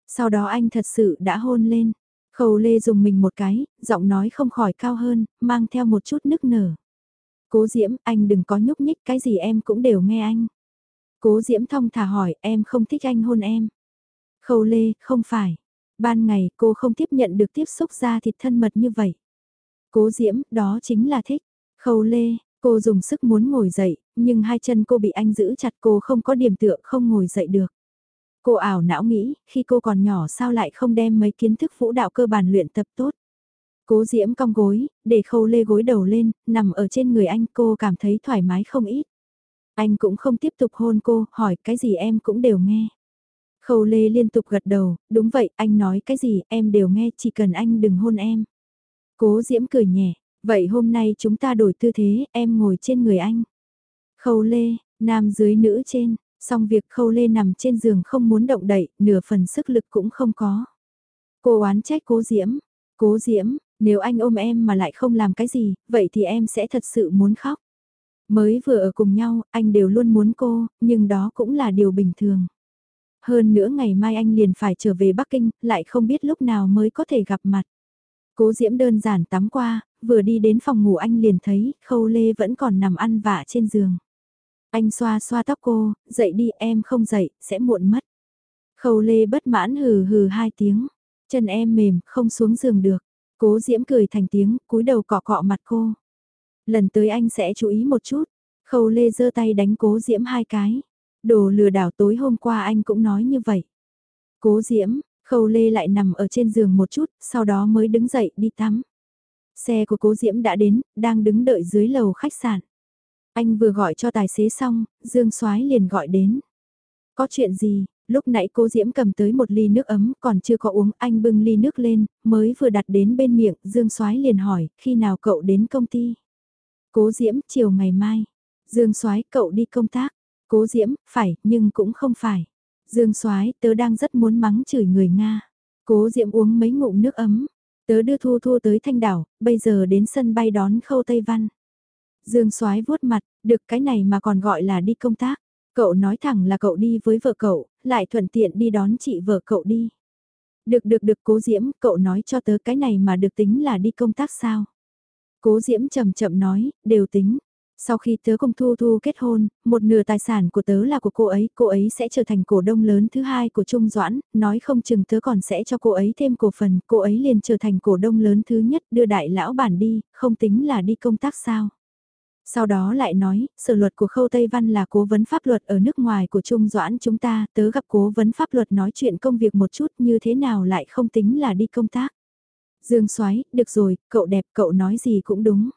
Sau đó anh thật sự đã hôn lên, Khâu Lê dùng mình một cái, giọng nói không khỏi cao hơn, mang theo một chút nức nở. Cố Diễm, anh đừng có nhúc nhích, cái gì em cũng đều nghe anh. Cố Diễm thong thả hỏi, em không thích anh hôn em. Khâu Lê, không phải. Ban ngày cô không tiếp nhận được tiếp xúc ra thịt thân mật như vậy. Cố Diễm, đó chính là thích. Khâu Lê, cô dùng sức muốn ngồi dậy, nhưng hai chân cô bị anh giữ chặt cô không có điểm tựa không ngồi dậy được. Cô ảo não nghĩ, khi cô còn nhỏ sao lại không đem mấy kiến thức vũ đạo cơ bản luyện tập tốt. Cố diễm cong gối, để khâu lê gối đầu lên, nằm ở trên người anh cô cảm thấy thoải mái không ít. Anh cũng không tiếp tục hôn cô, hỏi cái gì em cũng đều nghe. Khâu lê liên tục gật đầu, đúng vậy, anh nói cái gì em đều nghe, chỉ cần anh đừng hôn em. Cố diễm cười nhẹ, vậy hôm nay chúng ta đổi tư thế, em ngồi trên người anh. Khâu lê, nam dưới nữ trên, Xong việc khâu lê nằm trên giường không muốn động đậy, nửa phần sức lực cũng không có. Cô oán trách cố diễm, cố diễm, nếu anh ôm em mà lại không làm cái gì, vậy thì em sẽ thật sự muốn khóc. Mới vừa ở cùng nhau, anh đều luôn muốn cô, nhưng đó cũng là điều bình thường. Hơn nữa ngày mai anh liền phải trở về Bắc Kinh, lại không biết lúc nào mới có thể gặp mặt. Cố Diễm đơn giản tắm qua, vừa đi đến phòng ngủ anh liền thấy Khâu Lê vẫn còn nằm ăn vạ trên giường. Anh xoa xoa tóc cô, dậy đi em không dậy, sẽ muộn mất. Khâu lê bất mãn hừ hừ hai tiếng. Chân em mềm, không xuống giường được. Cố Diễm cười thành tiếng, cúi đầu cọ cọ mặt cô. Lần tới anh sẽ chú ý một chút. Khâu Lê giơ tay đánh Cố Diễm hai cái. Đồ lừa đảo tối hôm qua anh cũng nói như vậy. Cố Diễm, Khâu Lê lại nằm ở trên giường một chút, sau đó mới đứng dậy đi tắm. Xe của Cố Diễm đã đến, đang đứng đợi dưới lầu khách sạn. Anh vừa gọi cho tài xế xong, Dương Soái liền gọi đến. Có chuyện gì, lúc nãy cô Diễm cầm tới một ly nước ấm còn chưa có uống anh bưng ly nước lên, mới vừa đặt đến bên miệng, Dương Soái liền hỏi, khi nào cậu đến công ty? Cố Diễm, chiều ngày mai. Dương Soái cậu đi công tác. Cố Diễm, phải, nhưng cũng không phải. Dương Soái tớ đang rất muốn mắng chửi người Nga. Cố Diễm uống mấy ngụm nước ấm. Tớ đưa Thu Thu tới Thanh Đảo, bây giờ đến sân bay đón Khâu Tây Văn. Dương Soái vuốt mặt, được cái này mà còn gọi là đi công tác. Cậu nói thẳng là cậu đi với vợ cậu, lại thuận tiện đi đón chị vợ cậu đi. Được được được cố diễm, cậu nói cho tớ cái này mà được tính là đi công tác sao. Cố diễm chậm chậm nói, đều tính. Sau khi tớ cùng Thu Thu kết hôn, một nửa tài sản của tớ là của cô ấy, cô ấy sẽ trở thành cổ đông lớn thứ hai của Trung Doãn, nói không chừng tớ còn sẽ cho cô ấy thêm cổ phần, cô ấy liền trở thành cổ đông lớn thứ nhất đưa đại lão bản đi, không tính là đi công tác sao. Sau đó lại nói, sở luật của Khâu Tây Văn là cố vấn pháp luật ở nước ngoài của Trung Doãn chúng ta, tớ gặp cố vấn pháp luật nói chuyện công việc một chút như thế nào lại không tính là đi công tác. Dương Soái, được rồi, cậu đẹp, cậu nói gì cũng đúng.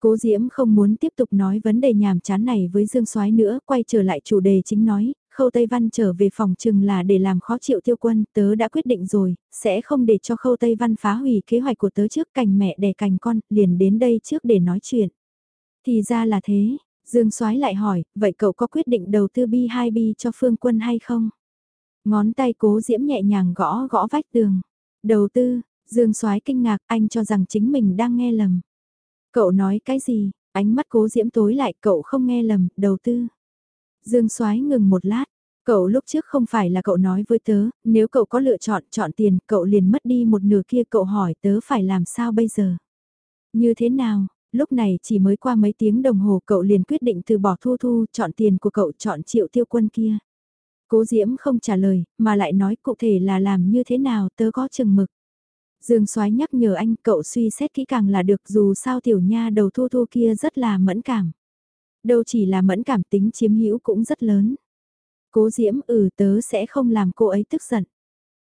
Cố Diễm không muốn tiếp tục nói vấn đề nhàm chán này với Dương Soái nữa, quay trở lại chủ đề chính nói, Khâu Tây Văn trở về phòng chừng là để làm khó chịu tiêu quân, tớ đã quyết định rồi, sẽ không để cho Khâu Tây Văn phá hủy kế hoạch của tớ trước cành mẹ đẻ cành con, liền đến đây trước để nói chuyện. Thì ra là thế, Dương Soái lại hỏi, vậy cậu có quyết định đầu tư B2B cho Phương Quân hay không? Ngón tay cố diễm nhẹ nhàng gõ gõ vách tường. Đầu tư, Dương Soái kinh ngạc, anh cho rằng chính mình đang nghe lầm. Cậu nói cái gì? Ánh mắt cố diễm tối lại, cậu không nghe lầm, đầu tư. Dương Soái ngừng một lát, cậu lúc trước không phải là cậu nói với tớ, nếu cậu có lựa chọn chọn tiền, cậu liền mất đi một nửa kia, cậu hỏi tớ phải làm sao bây giờ? Như thế nào? Lúc này chỉ mới qua mấy tiếng đồng hồ cậu liền quyết định từ bỏ thu thu chọn tiền của cậu chọn triệu tiêu quân kia. Cố Diễm không trả lời, mà lại nói cụ thể là làm như thế nào tớ có chừng mực. Dương Soái nhắc nhở anh cậu suy xét kỹ càng là được dù sao tiểu nha đầu thu thu kia rất là mẫn cảm. Đâu chỉ là mẫn cảm tính chiếm hữu cũng rất lớn. Cố Diễm ừ tớ sẽ không làm cô ấy tức giận.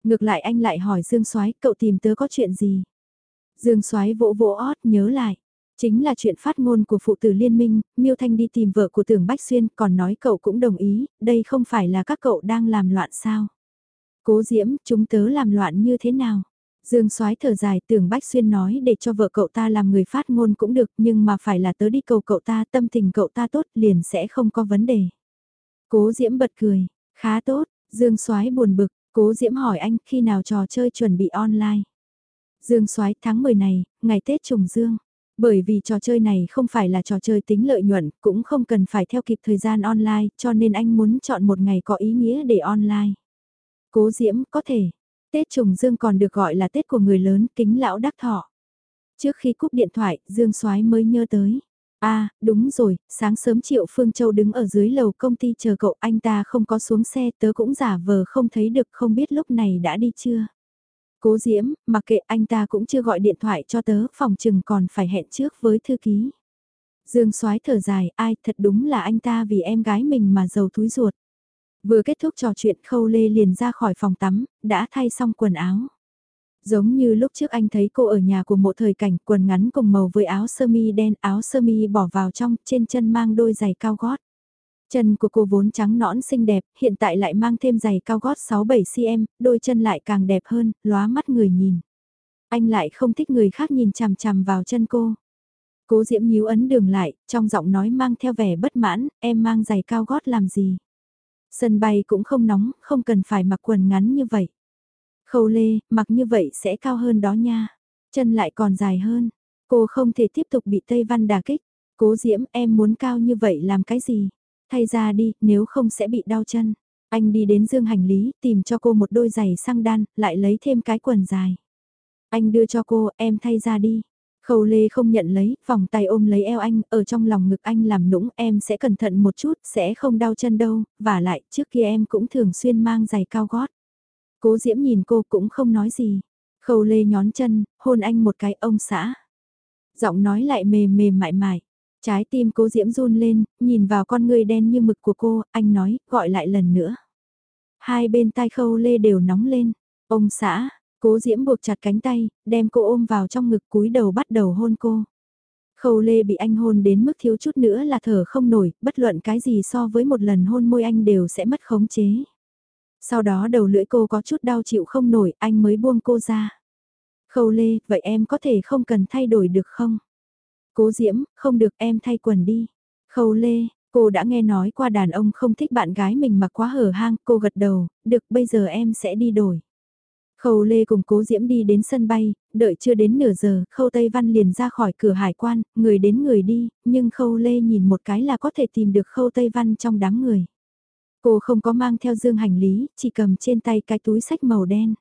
Ngược lại anh lại hỏi Dương Soái cậu tìm tớ có chuyện gì? Dương Soái vỗ vỗ ót nhớ lại. Chính là chuyện phát ngôn của phụ tử liên minh, Miêu Thanh đi tìm vợ của tưởng Bách Xuyên còn nói cậu cũng đồng ý, đây không phải là các cậu đang làm loạn sao. Cố Diễm, chúng tớ làm loạn như thế nào? Dương Soái thở dài tưởng Bách Xuyên nói để cho vợ cậu ta làm người phát ngôn cũng được nhưng mà phải là tớ đi cầu cậu ta tâm tình cậu ta tốt liền sẽ không có vấn đề. Cố Diễm bật cười, khá tốt, Dương Soái buồn bực, Cố Diễm hỏi anh khi nào trò chơi chuẩn bị online. Dương Soái tháng 10 này, ngày Tết trùng dương. Bởi vì trò chơi này không phải là trò chơi tính lợi nhuận, cũng không cần phải theo kịp thời gian online, cho nên anh muốn chọn một ngày có ý nghĩa để online. Cố Diễm có thể. Tết trùng dương còn được gọi là Tết của người lớn, kính lão đắc thọ. Trước khi cúp điện thoại, Dương Soái mới nhớ tới. À, đúng rồi, sáng sớm Triệu Phương Châu đứng ở dưới lầu công ty chờ cậu, anh ta không có xuống xe, tớ cũng giả vờ không thấy được, không biết lúc này đã đi chưa. Cố Diễm, mặc kệ anh ta cũng chưa gọi điện thoại cho tớ, phòng chừng còn phải hẹn trước với thư ký. Dương Soái thở dài, ai thật đúng là anh ta vì em gái mình mà giàu túi ruột. Vừa kết thúc trò chuyện Khâu Lê liền ra khỏi phòng tắm, đã thay xong quần áo. Giống như lúc trước anh thấy cô ở nhà của một thời cảnh quần ngắn cùng màu với áo sơ mi đen áo sơ mi bỏ vào trong trên chân mang đôi giày cao gót. Chân của cô vốn trắng nõn xinh đẹp, hiện tại lại mang thêm giày cao gót 6-7cm, đôi chân lại càng đẹp hơn, lóa mắt người nhìn. Anh lại không thích người khác nhìn chằm chằm vào chân cô. Cố Diễm nhíu ấn đường lại, trong giọng nói mang theo vẻ bất mãn, em mang giày cao gót làm gì? Sân bay cũng không nóng, không cần phải mặc quần ngắn như vậy. Khâu lê, mặc như vậy sẽ cao hơn đó nha. Chân lại còn dài hơn. Cô không thể tiếp tục bị Tây Văn đà kích. Cố Diễm em muốn cao như vậy làm cái gì? Thay ra đi, nếu không sẽ bị đau chân. Anh đi đến dương hành lý, tìm cho cô một đôi giày sang đan, lại lấy thêm cái quần dài. Anh đưa cho cô, em thay ra đi. Khâu Lê không nhận lấy, vòng tay ôm lấy eo anh, ở trong lòng ngực anh làm nũng, em sẽ cẩn thận một chút, sẽ không đau chân đâu, và lại, trước kia em cũng thường xuyên mang giày cao gót. Cố Diễm nhìn cô cũng không nói gì. Khâu lê nhón chân, hôn anh một cái ông xã. Giọng nói lại mềm mềm mại mại. Trái tim cố Diễm run lên, nhìn vào con người đen như mực của cô, anh nói, gọi lại lần nữa. Hai bên tai khâu lê đều nóng lên. Ông xã, cố Diễm buộc chặt cánh tay, đem cô ôm vào trong ngực cúi đầu bắt đầu hôn cô. Khâu lê bị anh hôn đến mức thiếu chút nữa là thở không nổi, bất luận cái gì so với một lần hôn môi anh đều sẽ mất khống chế. Sau đó đầu lưỡi cô có chút đau chịu không nổi, anh mới buông cô ra. Khâu lê, vậy em có thể không cần thay đổi được không? Cố diễm, không được em thay quần đi. Khâu lê, cô đã nghe nói qua đàn ông không thích bạn gái mình mặc quá hở hang, cô gật đầu, được bây giờ em sẽ đi đổi. Khâu Lê cùng Cố Diễm đi đến sân bay, đợi chưa đến nửa giờ, Khâu Tây Văn liền ra khỏi cửa hải quan, người đến người đi, nhưng Khâu Lê nhìn một cái là có thể tìm được Khâu Tây Văn trong đám người. Cô không có mang theo dương hành lý, chỉ cầm trên tay cái túi sách màu đen.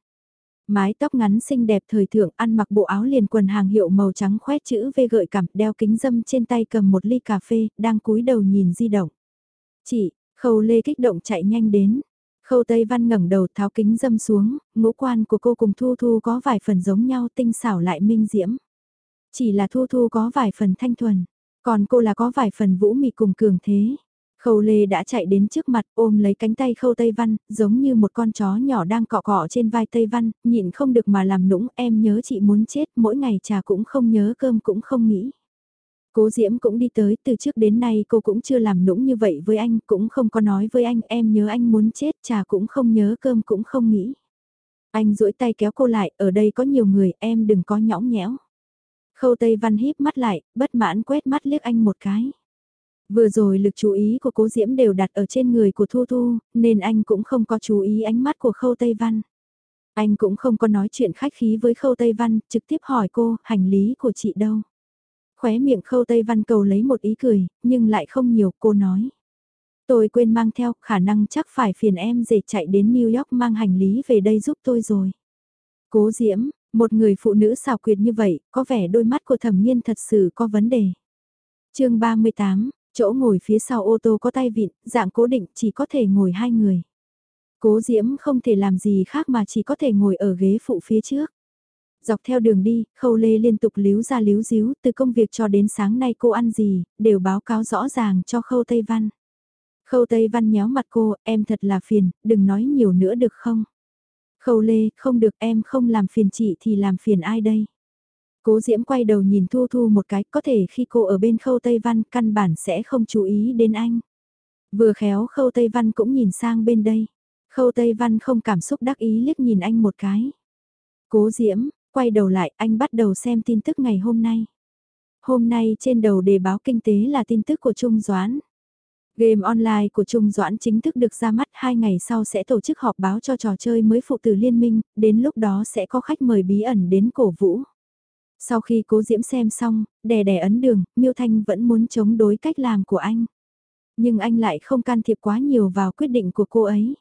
Mái tóc ngắn xinh đẹp thời thượng ăn mặc bộ áo liền quần hàng hiệu màu trắng khoét chữ V gợi cảm đeo kính dâm trên tay cầm một ly cà phê, đang cúi đầu nhìn di động. Chị, khâu lê kích động chạy nhanh đến. Khâu Tây Văn ngẩng đầu tháo kính dâm xuống, ngũ quan của cô cùng Thu Thu có vài phần giống nhau tinh xảo lại minh diễm. Chỉ là Thu Thu có vài phần thanh thuần, còn cô là có vài phần vũ mị cùng cường thế. Khâu Lê đã chạy đến trước mặt ôm lấy cánh tay Khâu Tây Văn, giống như một con chó nhỏ đang cọ cọ trên vai Tây Văn, nhịn không được mà làm nũng em nhớ chị muốn chết, mỗi ngày trà cũng không nhớ cơm cũng không nghĩ. Cố Diễm cũng đi tới, từ trước đến nay cô cũng chưa làm nũng như vậy với anh, cũng không có nói với anh em nhớ anh muốn chết, trà cũng không nhớ cơm cũng không nghĩ. Anh duỗi tay kéo cô lại, ở đây có nhiều người, em đừng có nhõng nhẽo. Khâu Tây Văn híp mắt lại, bất mãn quét mắt liếc anh một cái. Vừa rồi lực chú ý của cố Diễm đều đặt ở trên người của Thu Thu, nên anh cũng không có chú ý ánh mắt của Khâu Tây Văn. Anh cũng không có nói chuyện khách khí với Khâu Tây Văn, trực tiếp hỏi cô, hành lý của chị đâu? Khóe miệng Khâu Tây Văn cầu lấy một ý cười, nhưng lại không nhiều, cô nói. Tôi quên mang theo, khả năng chắc phải phiền em dễ chạy đến New York mang hành lý về đây giúp tôi rồi. Cố Diễm, một người phụ nữ xào quyệt như vậy, có vẻ đôi mắt của thẩm nhiên thật sự có vấn đề. chương 38, Chỗ ngồi phía sau ô tô có tay vịn, dạng cố định chỉ có thể ngồi hai người. Cố Diễm không thể làm gì khác mà chỉ có thể ngồi ở ghế phụ phía trước. Dọc theo đường đi, Khâu Lê liên tục líu ra líu díu từ công việc cho đến sáng nay cô ăn gì, đều báo cáo rõ ràng cho Khâu Tây Văn. Khâu Tây Văn nhéo mặt cô, em thật là phiền, đừng nói nhiều nữa được không? Khâu Lê, không được em không làm phiền chị thì làm phiền ai đây? Cố Diễm quay đầu nhìn Thu Thu một cái, có thể khi cô ở bên khâu Tây Văn căn bản sẽ không chú ý đến anh. Vừa khéo khâu Tây Văn cũng nhìn sang bên đây. Khâu Tây Văn không cảm xúc đắc ý liếc nhìn anh một cái. Cố Diễm, quay đầu lại anh bắt đầu xem tin tức ngày hôm nay. Hôm nay trên đầu đề báo kinh tế là tin tức của Trung Doãn. Game online của Trung Doãn chính thức được ra mắt hai ngày sau sẽ tổ chức họp báo cho trò chơi mới phụ tử liên minh, đến lúc đó sẽ có khách mời bí ẩn đến cổ vũ. Sau khi cố diễm xem xong, đè đè ấn đường, Miêu Thanh vẫn muốn chống đối cách làm của anh. Nhưng anh lại không can thiệp quá nhiều vào quyết định của cô ấy.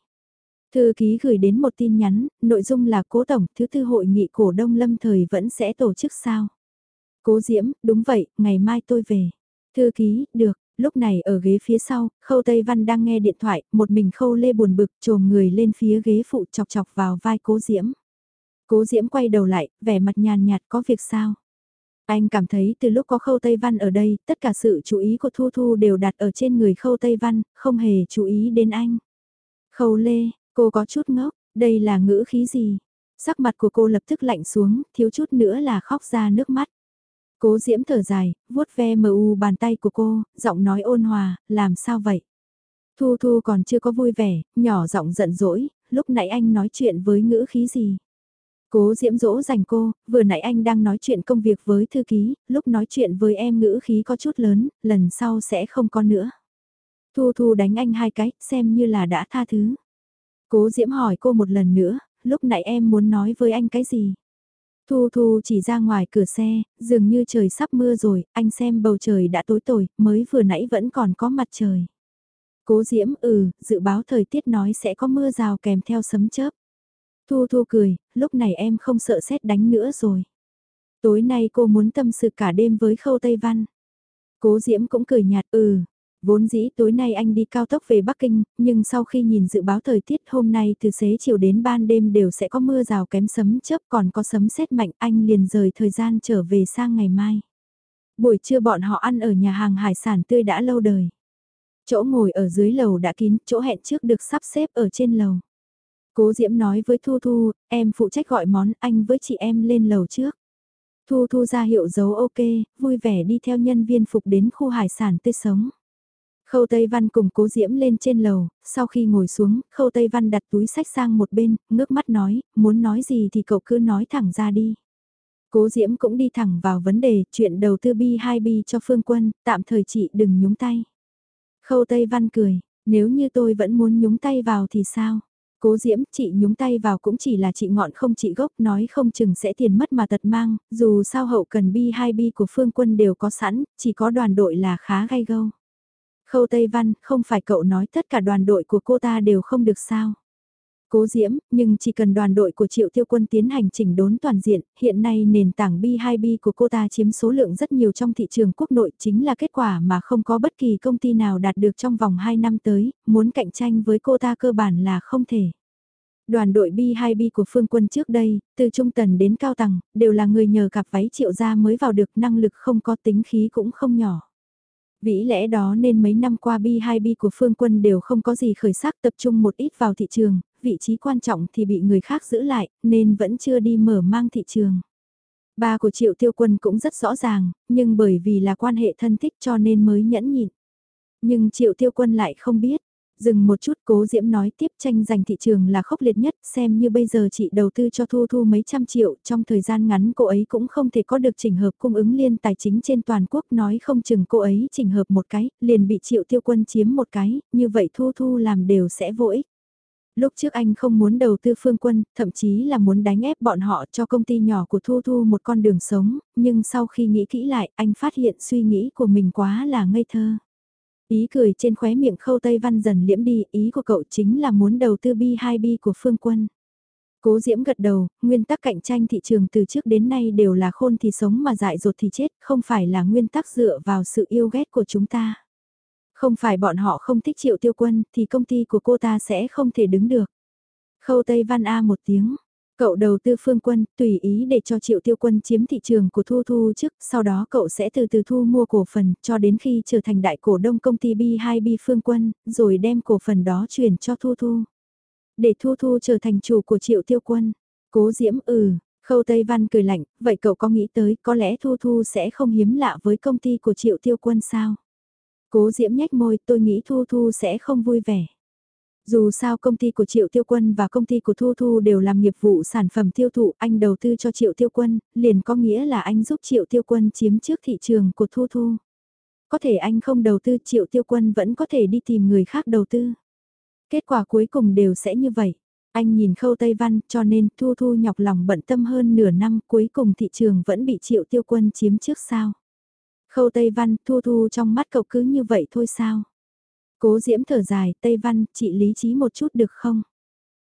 Thư ký gửi đến một tin nhắn, nội dung là cố tổng, thứ tư hội nghị cổ đông lâm thời vẫn sẽ tổ chức sao. Cố Diễm, đúng vậy, ngày mai tôi về. Thư ký, được, lúc này ở ghế phía sau, Khâu Tây Văn đang nghe điện thoại, một mình Khâu Lê buồn bực trồm người lên phía ghế phụ chọc chọc vào vai Cố Diễm. Cố Diễm quay đầu lại, vẻ mặt nhàn nhạt có việc sao? Anh cảm thấy từ lúc có Khâu Tây Văn ở đây, tất cả sự chú ý của Thu Thu đều đặt ở trên người Khâu Tây Văn, không hề chú ý đến anh. Khâu Lê, cô có chút ngốc, đây là ngữ khí gì? Sắc mặt của cô lập tức lạnh xuống, thiếu chút nữa là khóc ra nước mắt. Cố Diễm thở dài, vuốt ve mờ u bàn tay của cô, giọng nói ôn hòa, làm sao vậy? Thu Thu còn chưa có vui vẻ, nhỏ giọng giận dỗi, lúc nãy anh nói chuyện với ngữ khí gì? Cố diễm dỗ dành cô, vừa nãy anh đang nói chuyện công việc với thư ký, lúc nói chuyện với em ngữ khí có chút lớn, lần sau sẽ không có nữa. Thu Thu đánh anh hai cái, xem như là đã tha thứ. Cố diễm hỏi cô một lần nữa, lúc nãy em muốn nói với anh cái gì? Thu Thu chỉ ra ngoài cửa xe, dường như trời sắp mưa rồi, anh xem bầu trời đã tối tồi, mới vừa nãy vẫn còn có mặt trời. Cố Diễm ừ, dự báo thời tiết nói sẽ có mưa rào kèm theo sấm chớp. Thu Thu cười, lúc này em không sợ xét đánh nữa rồi. Tối nay cô muốn tâm sự cả đêm với Khâu Tây Văn. Cố Diễm cũng cười nhạt ừ. Vốn dĩ tối nay anh đi cao tốc về Bắc Kinh, nhưng sau khi nhìn dự báo thời tiết hôm nay từ xế chiều đến ban đêm đều sẽ có mưa rào kém sấm chớp còn có sấm sét mạnh anh liền rời thời gian trở về sang ngày mai. Buổi trưa bọn họ ăn ở nhà hàng hải sản tươi đã lâu đời. Chỗ ngồi ở dưới lầu đã kín, chỗ hẹn trước được sắp xếp ở trên lầu. Cố Diễm nói với Thu Thu, em phụ trách gọi món, anh với chị em lên lầu trước. Thu Thu ra hiệu dấu ok, vui vẻ đi theo nhân viên phục đến khu hải sản tươi sống. Khâu Tây Văn cùng Cố Diễm lên trên lầu, sau khi ngồi xuống, Khâu Tây Văn đặt túi sách sang một bên, ngước mắt nói, muốn nói gì thì cậu cứ nói thẳng ra đi. Cố Diễm cũng đi thẳng vào vấn đề chuyện đầu tư B2B cho Phương Quân, tạm thời chị đừng nhúng tay. Khâu Tây Văn cười, nếu như tôi vẫn muốn nhúng tay vào thì sao? Cố Diễm, chị nhúng tay vào cũng chỉ là chị ngọn không chị gốc, nói không chừng sẽ tiền mất mà tật mang, dù sao hậu cần bi hai bi của Phương Quân đều có sẵn, chỉ có đoàn đội là khá gay gâu. Khâu Tây Văn, không phải cậu nói tất cả đoàn đội của cô ta đều không được sao? Cố Diễm, nhưng chỉ cần đoàn đội của Triệu Tiêu Quân tiến hành chỉnh đốn toàn diện, hiện nay nền tảng B2B của cô ta chiếm số lượng rất nhiều trong thị trường quốc nội chính là kết quả mà không có bất kỳ công ty nào đạt được trong vòng 2 năm tới, muốn cạnh tranh với cô ta cơ bản là không thể. Đoàn đội B2B của Phương Quân trước đây, từ trung tần đến cao tầng, đều là người nhờ cặp váy triệu gia mới vào được năng lực không có tính khí cũng không nhỏ. Vĩ lẽ đó nên mấy năm qua B2B của phương quân đều không có gì khởi sắc tập trung một ít vào thị trường, vị trí quan trọng thì bị người khác giữ lại, nên vẫn chưa đi mở mang thị trường. Ba của Triệu Tiêu Quân cũng rất rõ ràng, nhưng bởi vì là quan hệ thân thích cho nên mới nhẫn nhịn. Nhưng Triệu Tiêu Quân lại không biết, Dừng một chút cố diễm nói tiếp tranh giành thị trường là khốc liệt nhất xem như bây giờ chị đầu tư cho Thu Thu mấy trăm triệu trong thời gian ngắn cô ấy cũng không thể có được trình hợp cung ứng liên tài chính trên toàn quốc nói không chừng cô ấy trình hợp một cái liền bị triệu tiêu quân chiếm một cái như vậy Thu Thu làm đều sẽ vô ích. Lúc trước anh không muốn đầu tư phương quân, thậm chí là muốn đánh ép bọn họ cho công ty nhỏ của Thu Thu một con đường sống, nhưng sau khi nghĩ kỹ lại anh phát hiện suy nghĩ của mình quá là ngây thơ. Ý cười trên khóe miệng khâu Tây Văn dần liễm đi, ý của cậu chính là muốn đầu tư B2B của Phương Quân. Cố Diễm gật đầu, nguyên tắc cạnh tranh thị trường từ trước đến nay đều là khôn thì sống mà dại dột thì chết, không phải là nguyên tắc dựa vào sự yêu ghét của chúng ta. Không phải bọn họ không thích triệu tiêu quân thì công ty của cô ta sẽ không thể đứng được. Khâu Tây Văn A một tiếng, Cậu đầu tư phương quân, tùy ý để cho triệu tiêu quân chiếm thị trường của Thu Thu trước, sau đó cậu sẽ từ từ thu mua cổ phần, cho đến khi trở thành đại cổ đông công ty B2B phương quân, rồi đem cổ phần đó chuyển cho Thu Thu. Để Thu Thu trở thành chủ của triệu tiêu quân. Cố diễm ừ, khâu Tây Văn cười lạnh, vậy cậu có nghĩ tới có lẽ Thu Thu sẽ không hiếm lạ với công ty của triệu tiêu quân sao? Cố diễm nhách môi, tôi nghĩ Thu Thu sẽ không vui vẻ. Dù sao công ty của Triệu Tiêu Quân và công ty của Thu Thu đều làm nghiệp vụ sản phẩm tiêu thụ, anh đầu tư cho Triệu Tiêu Quân, liền có nghĩa là anh giúp Triệu Tiêu Quân chiếm trước thị trường của Thu Thu. Có thể anh không đầu tư Triệu Tiêu Quân vẫn có thể đi tìm người khác đầu tư. Kết quả cuối cùng đều sẽ như vậy. Anh nhìn khâu Tây Văn cho nên Thu Thu nhọc lòng bận tâm hơn nửa năm cuối cùng thị trường vẫn bị Triệu Tiêu Quân chiếm trước sao. Khâu Tây Văn Thu Thu trong mắt cậu cứ như vậy thôi sao. Cố Diễm thở dài, Tây Văn, chị lý trí một chút được không?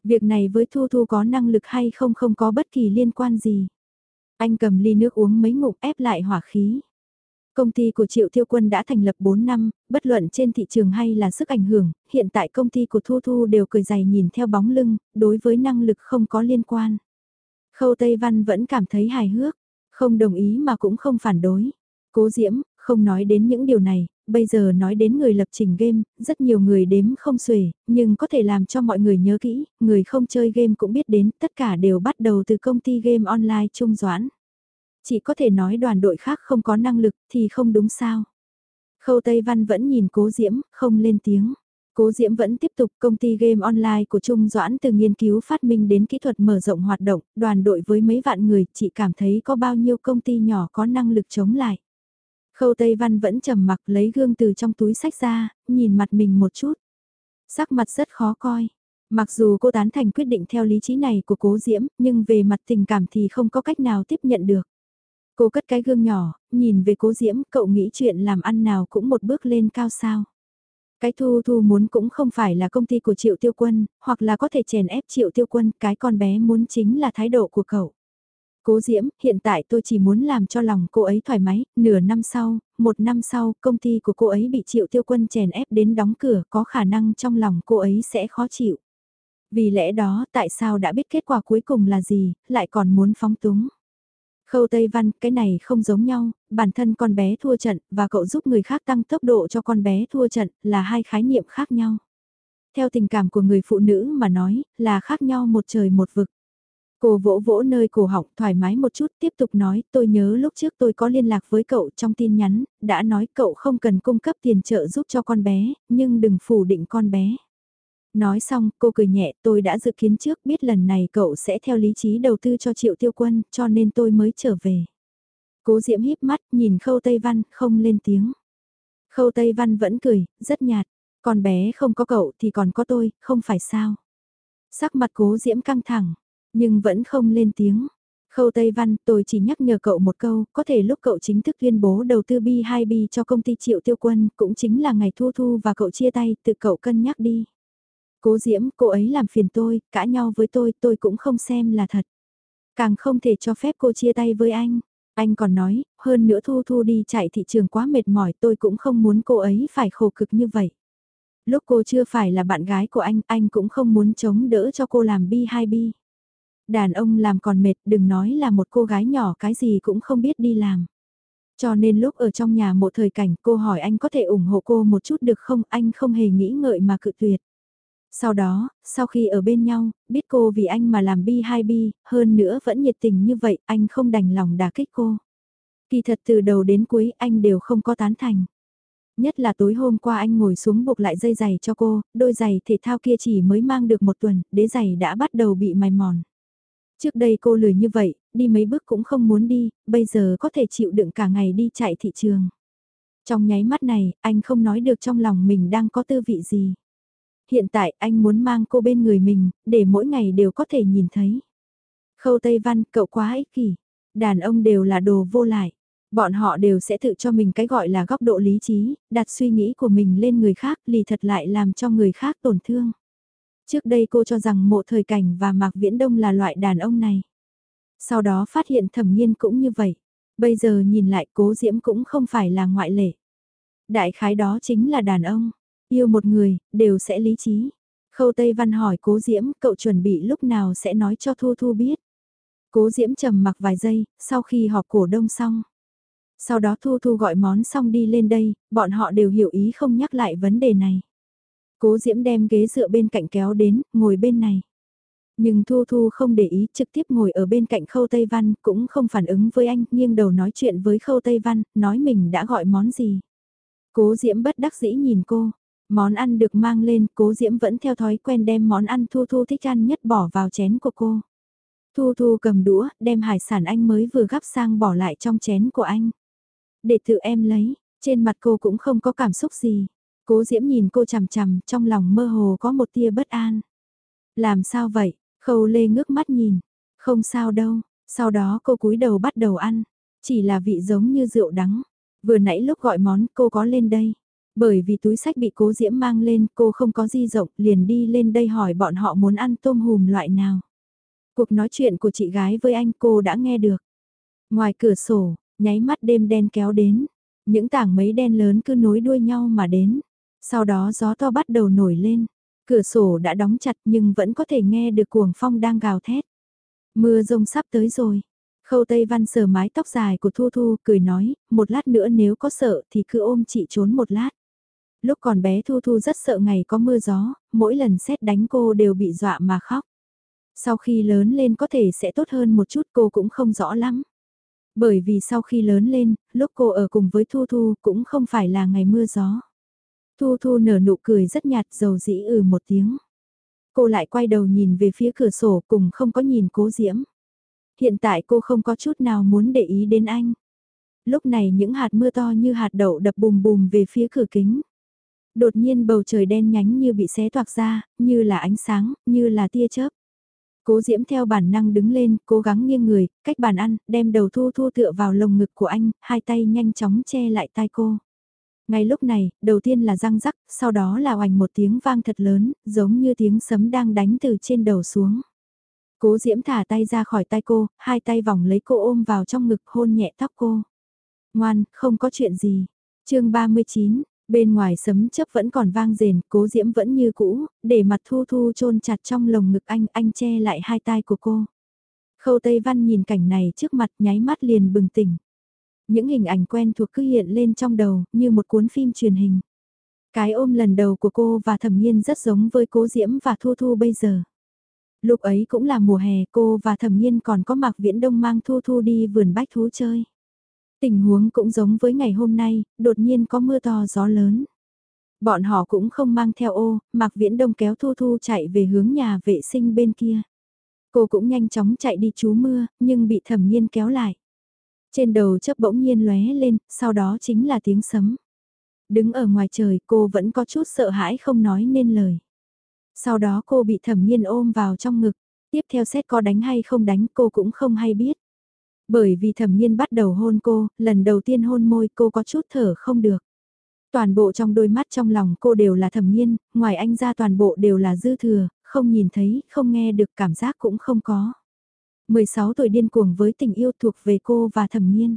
Việc này với Thu Thu có năng lực hay không không có bất kỳ liên quan gì. Anh cầm ly nước uống mấy ngụm ép lại hỏa khí. Công ty của Triệu Thiêu Quân đã thành lập 4 năm, bất luận trên thị trường hay là sức ảnh hưởng, hiện tại công ty của Thu Thu đều cười dày nhìn theo bóng lưng, đối với năng lực không có liên quan. Khâu Tây Văn vẫn cảm thấy hài hước, không đồng ý mà cũng không phản đối. Cố Diễm, không nói đến những điều này, bây giờ nói đến người lập trình game, rất nhiều người đếm không xuể, nhưng có thể làm cho mọi người nhớ kỹ, người không chơi game cũng biết đến, tất cả đều bắt đầu từ công ty game online trung doãn. Chỉ có thể nói đoàn đội khác không có năng lực thì không đúng sao. Khâu Tây Văn vẫn nhìn Cố Diễm, không lên tiếng. Cố Diễm vẫn tiếp tục công ty game online của Trung Doãn từ nghiên cứu phát minh đến kỹ thuật mở rộng hoạt động, đoàn đội với mấy vạn người, Chị cảm thấy có bao nhiêu công ty nhỏ có năng lực chống lại. Khâu Tây Văn vẫn trầm mặc lấy gương từ trong túi sách ra, nhìn mặt mình một chút. Sắc mặt rất khó coi. Mặc dù cô tán thành quyết định theo lý trí này của cố Diễm, nhưng về mặt tình cảm thì không có cách nào tiếp nhận được. Cô cất cái gương nhỏ, nhìn về cố Diễm, cậu nghĩ chuyện làm ăn nào cũng một bước lên cao sao. Cái thu thu muốn cũng không phải là công ty của Triệu Tiêu Quân, hoặc là có thể chèn ép Triệu Tiêu Quân, cái con bé muốn chính là thái độ của cậu. Cố Diễm, hiện tại tôi chỉ muốn làm cho lòng cô ấy thoải mái, nửa năm sau, một năm sau, công ty của cô ấy bị Triệu Tiêu Quân chèn ép đến đóng cửa, có khả năng trong lòng cô ấy sẽ khó chịu. Vì lẽ đó, tại sao đã biết kết quả cuối cùng là gì, lại còn muốn phóng túng? Khâu Tây Văn, cái này không giống nhau, bản thân con bé thua trận, và cậu giúp người khác tăng tốc độ cho con bé thua trận, là hai khái niệm khác nhau. Theo tình cảm của người phụ nữ mà nói, là khác nhau một trời một vực. Cô vỗ vỗ nơi cổ họng thoải mái một chút tiếp tục nói tôi nhớ lúc trước tôi có liên lạc với cậu trong tin nhắn, đã nói cậu không cần cung cấp tiền trợ giúp cho con bé, nhưng đừng phủ định con bé. Nói xong cô cười nhẹ tôi đã dự kiến trước biết lần này cậu sẽ theo lý trí đầu tư cho triệu tiêu quân cho nên tôi mới trở về. Cố diễm híp mắt nhìn khâu Tây Văn không lên tiếng. Khâu Tây Văn vẫn cười, rất nhạt. Con bé không có cậu thì còn có tôi, không phải sao. Sắc mặt cố diễm căng thẳng, nhưng vẫn không lên tiếng. Khâu Tây Văn, tôi chỉ nhắc nhở cậu một câu, có thể lúc cậu chính thức tuyên bố đầu tư B2B cho công ty Triệu Tiêu Quân, cũng chính là ngày Thu Thu và cậu chia tay, tự cậu cân nhắc đi. Cố Diễm, cô ấy làm phiền tôi, cãi nhau với tôi, tôi cũng không xem là thật. Càng không thể cho phép cô chia tay với anh. Anh còn nói, hơn nữa Thu Thu đi chạy thị trường quá mệt mỏi tôi cũng không muốn cô ấy phải khổ cực như vậy. Lúc cô chưa phải là bạn gái của anh, anh cũng không muốn chống đỡ cho cô làm bi hai bi. Đàn ông làm còn mệt, đừng nói là một cô gái nhỏ cái gì cũng không biết đi làm. Cho nên lúc ở trong nhà một thời cảnh cô hỏi anh có thể ủng hộ cô một chút được không, anh không hề nghĩ ngợi mà cự tuyệt. Sau đó, sau khi ở bên nhau, biết cô vì anh mà làm bi hai bi, hơn nữa vẫn nhiệt tình như vậy, anh không đành lòng đả kích cô. Kỳ thật từ đầu đến cuối anh đều không có tán thành. Nhất là tối hôm qua anh ngồi xuống buộc lại dây giày cho cô, đôi giày thể thao kia chỉ mới mang được một tuần, đế giày đã bắt đầu bị mài mòn. Trước đây cô lười như vậy, đi mấy bước cũng không muốn đi, bây giờ có thể chịu đựng cả ngày đi chạy thị trường. Trong nháy mắt này, anh không nói được trong lòng mình đang có tư vị gì. Hiện tại anh muốn mang cô bên người mình, để mỗi ngày đều có thể nhìn thấy. Khâu Tây Văn, cậu quá ích kỷ. Đàn ông đều là đồ vô lại. Bọn họ đều sẽ tự cho mình cái gọi là góc độ lý trí, đặt suy nghĩ của mình lên người khác, lì thật lại làm cho người khác tổn thương. Trước đây cô cho rằng mộ thời cảnh và Mạc Viễn Đông là loại đàn ông này. Sau đó phát hiện thẩm nhiên cũng như vậy. Bây giờ nhìn lại cố diễm cũng không phải là ngoại lệ. Đại khái đó chính là đàn ông. Yêu một người, đều sẽ lý trí. Khâu Tây Văn hỏi cố diễm cậu chuẩn bị lúc nào sẽ nói cho Thu Thu biết. Cố diễm trầm mặc vài giây, sau khi họp cổ đông xong. Sau đó Thu Thu gọi món xong đi lên đây, bọn họ đều hiểu ý không nhắc lại vấn đề này. Cố Diễm đem ghế dựa bên cạnh kéo đến, ngồi bên này. Nhưng Thu Thu không để ý trực tiếp ngồi ở bên cạnh Khâu Tây Văn, cũng không phản ứng với anh, nghiêng đầu nói chuyện với Khâu Tây Văn, nói mình đã gọi món gì. Cố Diễm bất đắc dĩ nhìn cô, món ăn được mang lên, Cố Diễm vẫn theo thói quen đem món ăn Thu Thu thích ăn nhất bỏ vào chén của cô. Thu Thu cầm đũa, đem hải sản anh mới vừa gắp sang bỏ lại trong chén của anh. Để tự em lấy, trên mặt cô cũng không có cảm xúc gì. Cố Diễm nhìn cô chằm chằm, trong lòng mơ hồ có một tia bất an. Làm sao vậy? Khâu Lê ngước mắt nhìn. Không sao đâu, sau đó cô cúi đầu bắt đầu ăn. Chỉ là vị giống như rượu đắng. Vừa nãy lúc gọi món cô có lên đây. Bởi vì túi sách bị cố Diễm mang lên cô không có di rộng liền đi lên đây hỏi bọn họ muốn ăn tôm hùm loại nào. Cuộc nói chuyện của chị gái với anh cô đã nghe được. Ngoài cửa sổ, nháy mắt đêm đen kéo đến. Những tảng mấy đen lớn cứ nối đuôi nhau mà đến. Sau đó gió to bắt đầu nổi lên, cửa sổ đã đóng chặt nhưng vẫn có thể nghe được cuồng phong đang gào thét. Mưa rông sắp tới rồi. Khâu Tây Văn sờ mái tóc dài của Thu Thu cười nói, một lát nữa nếu có sợ thì cứ ôm chị trốn một lát. Lúc còn bé Thu Thu rất sợ ngày có mưa gió, mỗi lần xét đánh cô đều bị dọa mà khóc. Sau khi lớn lên có thể sẽ tốt hơn một chút cô cũng không rõ lắm. Bởi vì sau khi lớn lên, lúc cô ở cùng với Thu Thu cũng không phải là ngày mưa gió. Thu Thu nở nụ cười rất nhạt dầu dĩ ừ một tiếng. Cô lại quay đầu nhìn về phía cửa sổ cùng không có nhìn cố diễm. Hiện tại cô không có chút nào muốn để ý đến anh. Lúc này những hạt mưa to như hạt đậu đập bùm bùm về phía cửa kính. Đột nhiên bầu trời đen nhánh như bị xé toạc ra, như là ánh sáng, như là tia chớp. Cố Diễm theo bản năng đứng lên, cố gắng nghiêng người, cách bàn ăn, đem đầu thu thu tựa vào lồng ngực của anh, hai tay nhanh chóng che lại tai cô. Ngay lúc này, đầu tiên là răng rắc, sau đó là oành một tiếng vang thật lớn, giống như tiếng sấm đang đánh từ trên đầu xuống. Cố Diễm thả tay ra khỏi tay cô, hai tay vòng lấy cô ôm vào trong ngực hôn nhẹ tóc cô. Ngoan, không có chuyện gì. chương 39, bên ngoài sấm chấp vẫn còn vang rền, cố Diễm vẫn như cũ, để mặt Thu Thu chôn chặt trong lồng ngực anh, anh che lại hai tay của cô. Khâu Tây Văn nhìn cảnh này trước mặt nháy mắt liền bừng tỉnh. Những hình ảnh quen thuộc cứ hiện lên trong đầu, như một cuốn phim truyền hình. Cái ôm lần đầu của cô và thẩm nhiên rất giống với cố Diễm và Thu Thu bây giờ. Lúc ấy cũng là mùa hè cô và thẩm nhiên còn có Mạc Viễn Đông mang Thu Thu đi vườn bách thú chơi. Tình huống cũng giống với ngày hôm nay, đột nhiên có mưa to gió lớn. Bọn họ cũng không mang theo ô, Mạc Viễn Đông kéo Thu Thu chạy về hướng nhà vệ sinh bên kia. Cô cũng nhanh chóng chạy đi trú mưa, nhưng bị thẩm nhiên kéo lại. Trên đầu chớp bỗng nhiên lóe lên, sau đó chính là tiếng sấm. Đứng ở ngoài trời cô vẫn có chút sợ hãi không nói nên lời. Sau đó cô bị thẩm nhiên ôm vào trong ngực, tiếp theo xét có đánh hay không đánh cô cũng không hay biết. Bởi vì thẩm nhiên bắt đầu hôn cô, lần đầu tiên hôn môi cô có chút thở không được. Toàn bộ trong đôi mắt trong lòng cô đều là thẩm nhiên, ngoài anh ra toàn bộ đều là dư thừa, không nhìn thấy, không nghe được cảm giác cũng không có. 16 tuổi điên cuồng với tình yêu thuộc về cô và thẩm nhiên.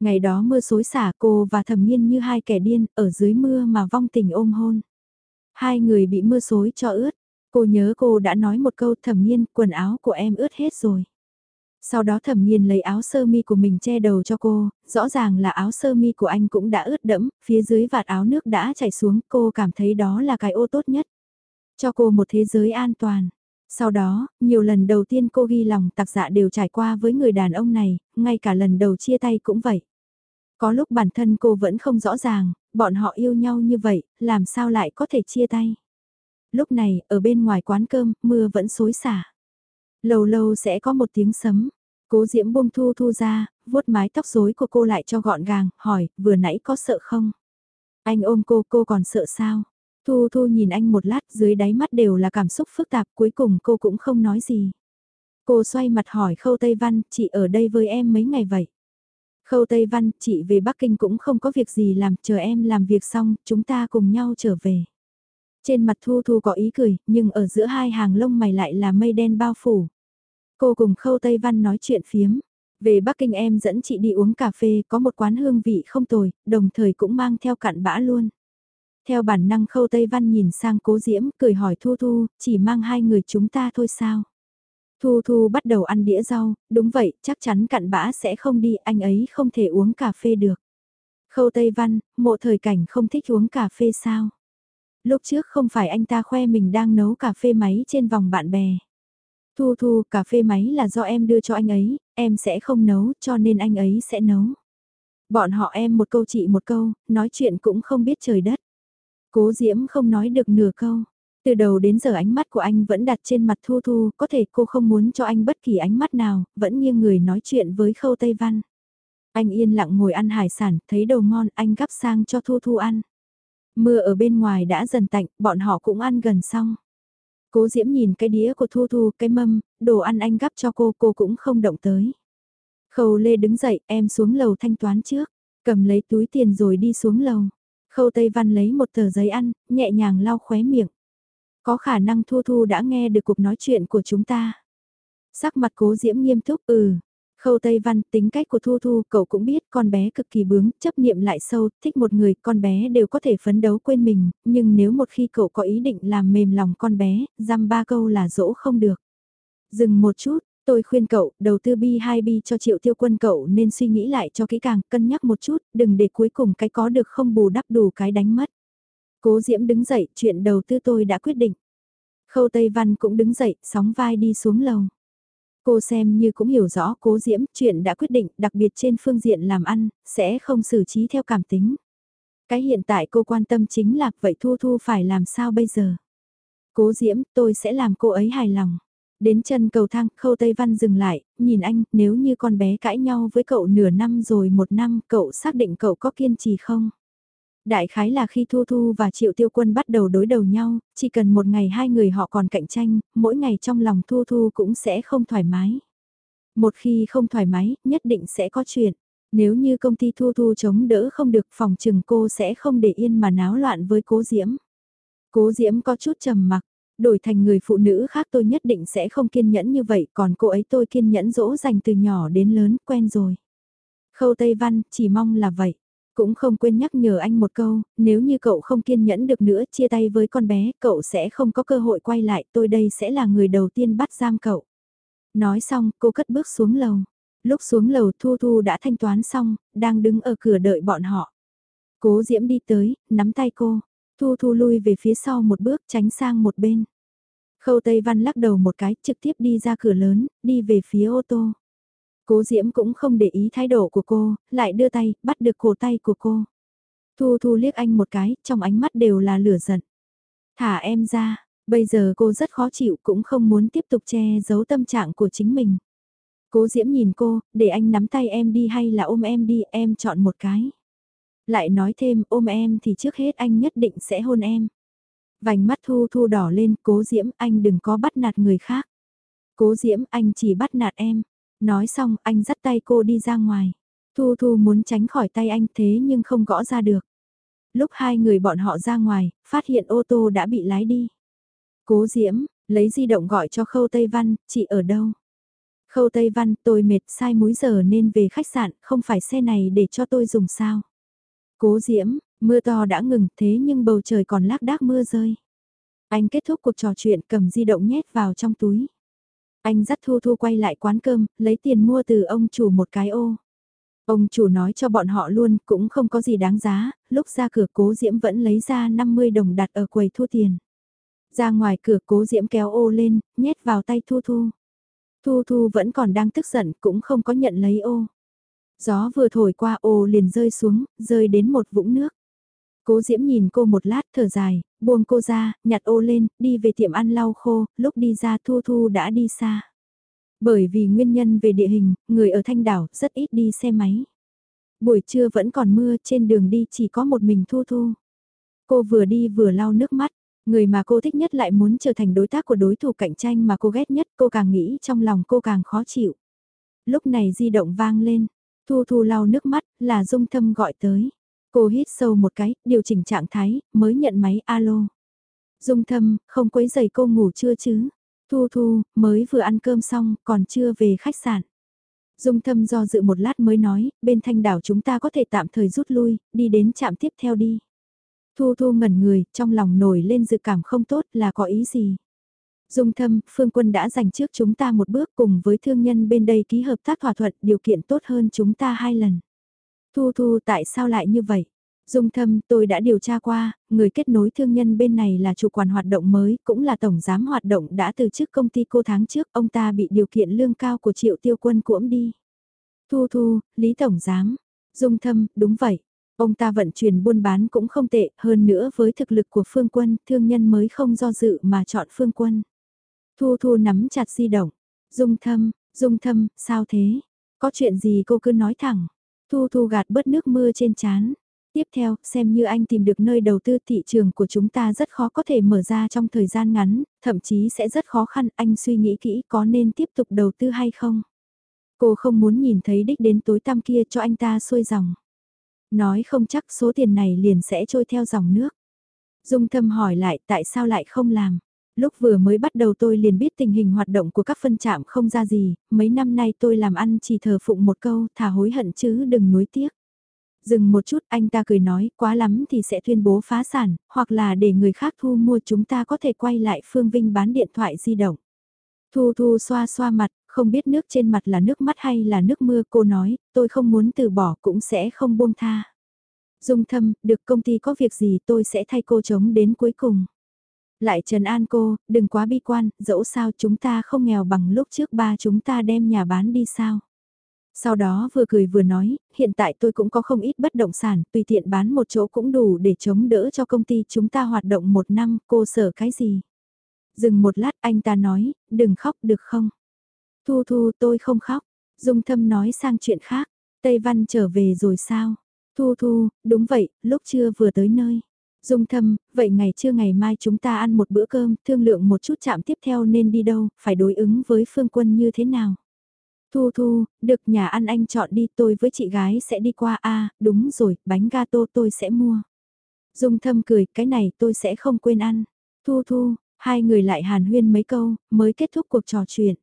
Ngày đó mưa xối xả cô và thẩm nhiên như hai kẻ điên, ở dưới mưa mà vong tình ôm hôn. Hai người bị mưa xối cho ướt. Cô nhớ cô đã nói một câu thẩm nhiên quần áo của em ướt hết rồi. Sau đó thẩm nhiên lấy áo sơ mi của mình che đầu cho cô, rõ ràng là áo sơ mi của anh cũng đã ướt đẫm, phía dưới vạt áo nước đã chảy xuống, cô cảm thấy đó là cái ô tốt nhất. Cho cô một thế giới an toàn. Sau đó, nhiều lần đầu tiên cô ghi lòng tạc dạ đều trải qua với người đàn ông này, ngay cả lần đầu chia tay cũng vậy. Có lúc bản thân cô vẫn không rõ ràng, bọn họ yêu nhau như vậy, làm sao lại có thể chia tay. Lúc này, ở bên ngoài quán cơm, mưa vẫn xối xả. Lâu lâu sẽ có một tiếng sấm. Cố diễm buông thu thu ra, vuốt mái tóc rối của cô lại cho gọn gàng, hỏi, vừa nãy có sợ không? Anh ôm cô, cô còn sợ sao? Thu Thu nhìn anh một lát dưới đáy mắt đều là cảm xúc phức tạp cuối cùng cô cũng không nói gì. Cô xoay mặt hỏi Khâu Tây Văn, chị ở đây với em mấy ngày vậy? Khâu Tây Văn, chị về Bắc Kinh cũng không có việc gì làm, chờ em làm việc xong, chúng ta cùng nhau trở về. Trên mặt Thu Thu có ý cười, nhưng ở giữa hai hàng lông mày lại là mây đen bao phủ. Cô cùng Khâu Tây Văn nói chuyện phiếm. Về Bắc Kinh em dẫn chị đi uống cà phê, có một quán hương vị không tồi, đồng thời cũng mang theo cặn bã luôn. Theo bản năng khâu Tây Văn nhìn sang cố diễm, cười hỏi Thu Thu, chỉ mang hai người chúng ta thôi sao? Thu Thu bắt đầu ăn đĩa rau, đúng vậy, chắc chắn cặn bã sẽ không đi, anh ấy không thể uống cà phê được. Khâu Tây Văn, mộ thời cảnh không thích uống cà phê sao? Lúc trước không phải anh ta khoe mình đang nấu cà phê máy trên vòng bạn bè. Thu Thu, cà phê máy là do em đưa cho anh ấy, em sẽ không nấu, cho nên anh ấy sẽ nấu. Bọn họ em một câu chị một câu, nói chuyện cũng không biết trời đất. Cố Diễm không nói được nửa câu. Từ đầu đến giờ ánh mắt của anh vẫn đặt trên mặt Thu Thu, có thể cô không muốn cho anh bất kỳ ánh mắt nào, vẫn nghiêng người nói chuyện với Khâu Tây Văn. Anh yên lặng ngồi ăn hải sản, thấy đồ ngon, anh gắp sang cho Thu Thu ăn. Mưa ở bên ngoài đã dần tạnh, bọn họ cũng ăn gần xong. Cố Diễm nhìn cái đĩa của Thu Thu, cái mâm, đồ ăn anh gắp cho cô, cô cũng không động tới. Khâu Lê đứng dậy, em xuống lầu thanh toán trước, cầm lấy túi tiền rồi đi xuống lầu. Khâu Tây Văn lấy một tờ giấy ăn, nhẹ nhàng lau khóe miệng. Có khả năng Thu Thu đã nghe được cuộc nói chuyện của chúng ta. Sắc mặt cố diễm nghiêm túc, ừ. Khâu Tây Văn, tính cách của Thu Thu, cậu cũng biết con bé cực kỳ bướng, chấp niệm lại sâu, thích một người, con bé đều có thể phấn đấu quên mình, nhưng nếu một khi cậu có ý định làm mềm lòng con bé, dăm ba câu là dỗ không được. Dừng một chút, Tôi khuyên cậu, đầu tư B2B cho triệu tiêu quân cậu nên suy nghĩ lại cho kỹ càng, cân nhắc một chút, đừng để cuối cùng cái có được không bù đắp đủ cái đánh mất. Cố Diễm đứng dậy, chuyện đầu tư tôi đã quyết định. Khâu Tây Văn cũng đứng dậy, sóng vai đi xuống lầu. Cô xem như cũng hiểu rõ cố Diễm, chuyện đã quyết định, đặc biệt trên phương diện làm ăn, sẽ không xử trí theo cảm tính. Cái hiện tại cô quan tâm chính là vậy Thu Thu phải làm sao bây giờ? Cố Diễm, tôi sẽ làm cô ấy hài lòng. Đến chân cầu thang, khâu Tây Văn dừng lại, nhìn anh, nếu như con bé cãi nhau với cậu nửa năm rồi một năm, cậu xác định cậu có kiên trì không? Đại khái là khi Thu Thu và Triệu Tiêu Quân bắt đầu đối đầu nhau, chỉ cần một ngày hai người họ còn cạnh tranh, mỗi ngày trong lòng Thu Thu cũng sẽ không thoải mái. Một khi không thoải mái, nhất định sẽ có chuyện. Nếu như công ty Thu Thu chống đỡ không được phòng trừng cô sẽ không để yên mà náo loạn với cố Diễm. Cố Diễm có chút trầm mặc, Đổi thành người phụ nữ khác tôi nhất định sẽ không kiên nhẫn như vậy, còn cô ấy tôi kiên nhẫn dỗ dành từ nhỏ đến lớn, quen rồi. Khâu Tây Văn, chỉ mong là vậy. Cũng không quên nhắc nhở anh một câu, nếu như cậu không kiên nhẫn được nữa chia tay với con bé, cậu sẽ không có cơ hội quay lại, tôi đây sẽ là người đầu tiên bắt giam cậu. Nói xong, cô cất bước xuống lầu. Lúc xuống lầu Thu Thu đã thanh toán xong, đang đứng ở cửa đợi bọn họ. Cố Diễm đi tới, nắm tay cô. Thu Thu lui về phía sau một bước tránh sang một bên. Khâu Tây Văn lắc đầu một cái trực tiếp đi ra cửa lớn, đi về phía ô tô. Cố Diễm cũng không để ý thái độ của cô, lại đưa tay, bắt được cổ tay của cô. Thu Thu liếc anh một cái, trong ánh mắt đều là lửa giận. Thả em ra, bây giờ cô rất khó chịu cũng không muốn tiếp tục che giấu tâm trạng của chính mình. Cố Diễm nhìn cô, để anh nắm tay em đi hay là ôm em đi, em chọn một cái. Lại nói thêm, ôm em thì trước hết anh nhất định sẽ hôn em. Vành mắt Thu Thu đỏ lên, Cố Diễm, anh đừng có bắt nạt người khác. Cố Diễm, anh chỉ bắt nạt em. Nói xong, anh dắt tay cô đi ra ngoài. Thu Thu muốn tránh khỏi tay anh thế nhưng không gõ ra được. Lúc hai người bọn họ ra ngoài, phát hiện ô tô đã bị lái đi. Cố Diễm, lấy di động gọi cho Khâu Tây Văn, chị ở đâu? Khâu Tây Văn, tôi mệt sai múi giờ nên về khách sạn, không phải xe này để cho tôi dùng sao? Cố Diễm, mưa to đã ngừng thế nhưng bầu trời còn lác đác mưa rơi. Anh kết thúc cuộc trò chuyện cầm di động nhét vào trong túi. Anh dắt Thu Thu quay lại quán cơm, lấy tiền mua từ ông chủ một cái ô. Ông chủ nói cho bọn họ luôn, cũng không có gì đáng giá, lúc ra cửa cố diễm vẫn lấy ra 50 đồng đặt ở quầy thu tiền. Ra ngoài cửa cố diễm kéo ô lên, nhét vào tay Thu Thu. Thu Thu vẫn còn đang tức giận, cũng không có nhận lấy ô. Gió vừa thổi qua ô liền rơi xuống, rơi đến một vũng nước. Cố Diễm nhìn cô một lát thở dài, buông cô ra, nhặt ô lên, đi về tiệm ăn lau khô, lúc đi ra Thu Thu đã đi xa. Bởi vì nguyên nhân về địa hình, người ở Thanh Đảo rất ít đi xe máy. Buổi trưa vẫn còn mưa, trên đường đi chỉ có một mình Thu Thu. Cô vừa đi vừa lau nước mắt, người mà cô thích nhất lại muốn trở thành đối tác của đối thủ cạnh tranh mà cô ghét nhất, cô càng nghĩ trong lòng cô càng khó chịu. Lúc này di động vang lên, Thu Thu lau nước mắt, là Dung Thâm gọi tới. Cô hít sâu một cái, điều chỉnh trạng thái, mới nhận máy alo. Dung Thâm, không quấy giày cô ngủ chưa chứ? Thu Thu, mới vừa ăn cơm xong, còn chưa về khách sạn. Dung Thâm do dự một lát mới nói, bên thanh đảo chúng ta có thể tạm thời rút lui, đi đến trạm tiếp theo đi. Thu Thu ngẩn người, trong lòng nổi lên dự cảm không tốt là có ý gì. Dung thâm, phương quân đã giành trước chúng ta một bước cùng với thương nhân bên đây ký hợp tác thỏa thuận điều kiện tốt hơn chúng ta hai lần. Thu thu tại sao lại như vậy? Dung thâm, tôi đã điều tra qua, người kết nối thương nhân bên này là chủ quản hoạt động mới, cũng là tổng giám hoạt động đã từ chức công ty cô tháng trước, ông ta bị điều kiện lương cao của triệu tiêu quân cuỗm đi. Thu thu, Lý Tổng Giám. Dung thâm, đúng vậy. Ông ta vận chuyển buôn bán cũng không tệ, hơn nữa với thực lực của phương quân, thương nhân mới không do dự mà chọn phương quân. Thu Thu nắm chặt di động. Dung thâm, dung thâm, sao thế? Có chuyện gì cô cứ nói thẳng. Thu Thu gạt bớt nước mưa trên chán. Tiếp theo, xem như anh tìm được nơi đầu tư thị trường của chúng ta rất khó có thể mở ra trong thời gian ngắn, thậm chí sẽ rất khó khăn, anh suy nghĩ kỹ có nên tiếp tục đầu tư hay không. Cô không muốn nhìn thấy đích đến tối tăm kia cho anh ta xuôi dòng. Nói không chắc số tiền này liền sẽ trôi theo dòng nước. Dung thâm hỏi lại tại sao lại không làm. Lúc vừa mới bắt đầu tôi liền biết tình hình hoạt động của các phân trạm không ra gì, mấy năm nay tôi làm ăn chỉ thờ phụng một câu, thả hối hận chứ đừng nuối tiếc. Dừng một chút anh ta cười nói, quá lắm thì sẽ tuyên bố phá sản, hoặc là để người khác thu mua chúng ta có thể quay lại Phương Vinh bán điện thoại di động. Thu Thu xoa xoa mặt, không biết nước trên mặt là nước mắt hay là nước mưa cô nói, tôi không muốn từ bỏ cũng sẽ không buông tha. Dung thâm, được công ty có việc gì tôi sẽ thay cô chống đến cuối cùng lại trần an cô, đừng quá bi quan, dẫu sao chúng ta không nghèo bằng lúc trước ba chúng ta đem nhà bán đi sao. Sau đó vừa cười vừa nói, hiện tại tôi cũng có không ít bất động sản, tùy tiện bán một chỗ cũng đủ để chống đỡ cho công ty chúng ta hoạt động một năm, cô sợ cái gì. Dừng một lát anh ta nói, đừng khóc được không? Thu thu tôi không khóc, Dung Thâm nói sang chuyện khác, Tây Văn trở về rồi sao? Thu thu, đúng vậy, lúc trưa vừa tới nơi. Dung thâm, vậy ngày trưa ngày mai chúng ta ăn một bữa cơm, thương lượng một chút chạm tiếp theo nên đi đâu, phải đối ứng với phương quân như thế nào. Thu thu, được nhà ăn anh chọn đi tôi với chị gái sẽ đi qua a đúng rồi, bánh gato tôi sẽ mua. Dung thâm cười, cái này tôi sẽ không quên ăn. Thu thu, Hai người lại hàn huyên mấy câu, mới kết thúc cuộc trò chuyện.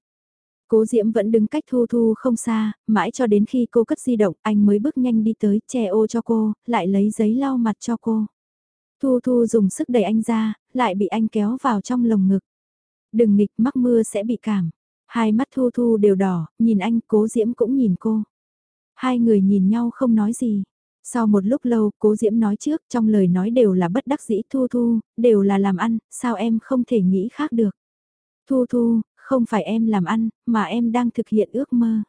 Cố Diễm vẫn đứng cách Thu Thu không xa, mãi cho đến khi cô cất di động, anh mới bước nhanh đi tới, che ô cho cô, lại lấy giấy lau mặt cho cô. Thu Thu dùng sức đẩy anh ra, lại bị anh kéo vào trong lồng ngực. Đừng nghịch mắc mưa sẽ bị cảm. Hai mắt Thu Thu đều đỏ, nhìn anh, Cố Diễm cũng nhìn cô. Hai người nhìn nhau không nói gì. Sau một lúc lâu, Cố Diễm nói trước, trong lời nói đều là bất đắc dĩ Thu Thu, đều là làm ăn, sao em không thể nghĩ khác được. Thu Thu, không phải em làm ăn, mà em đang thực hiện ước mơ.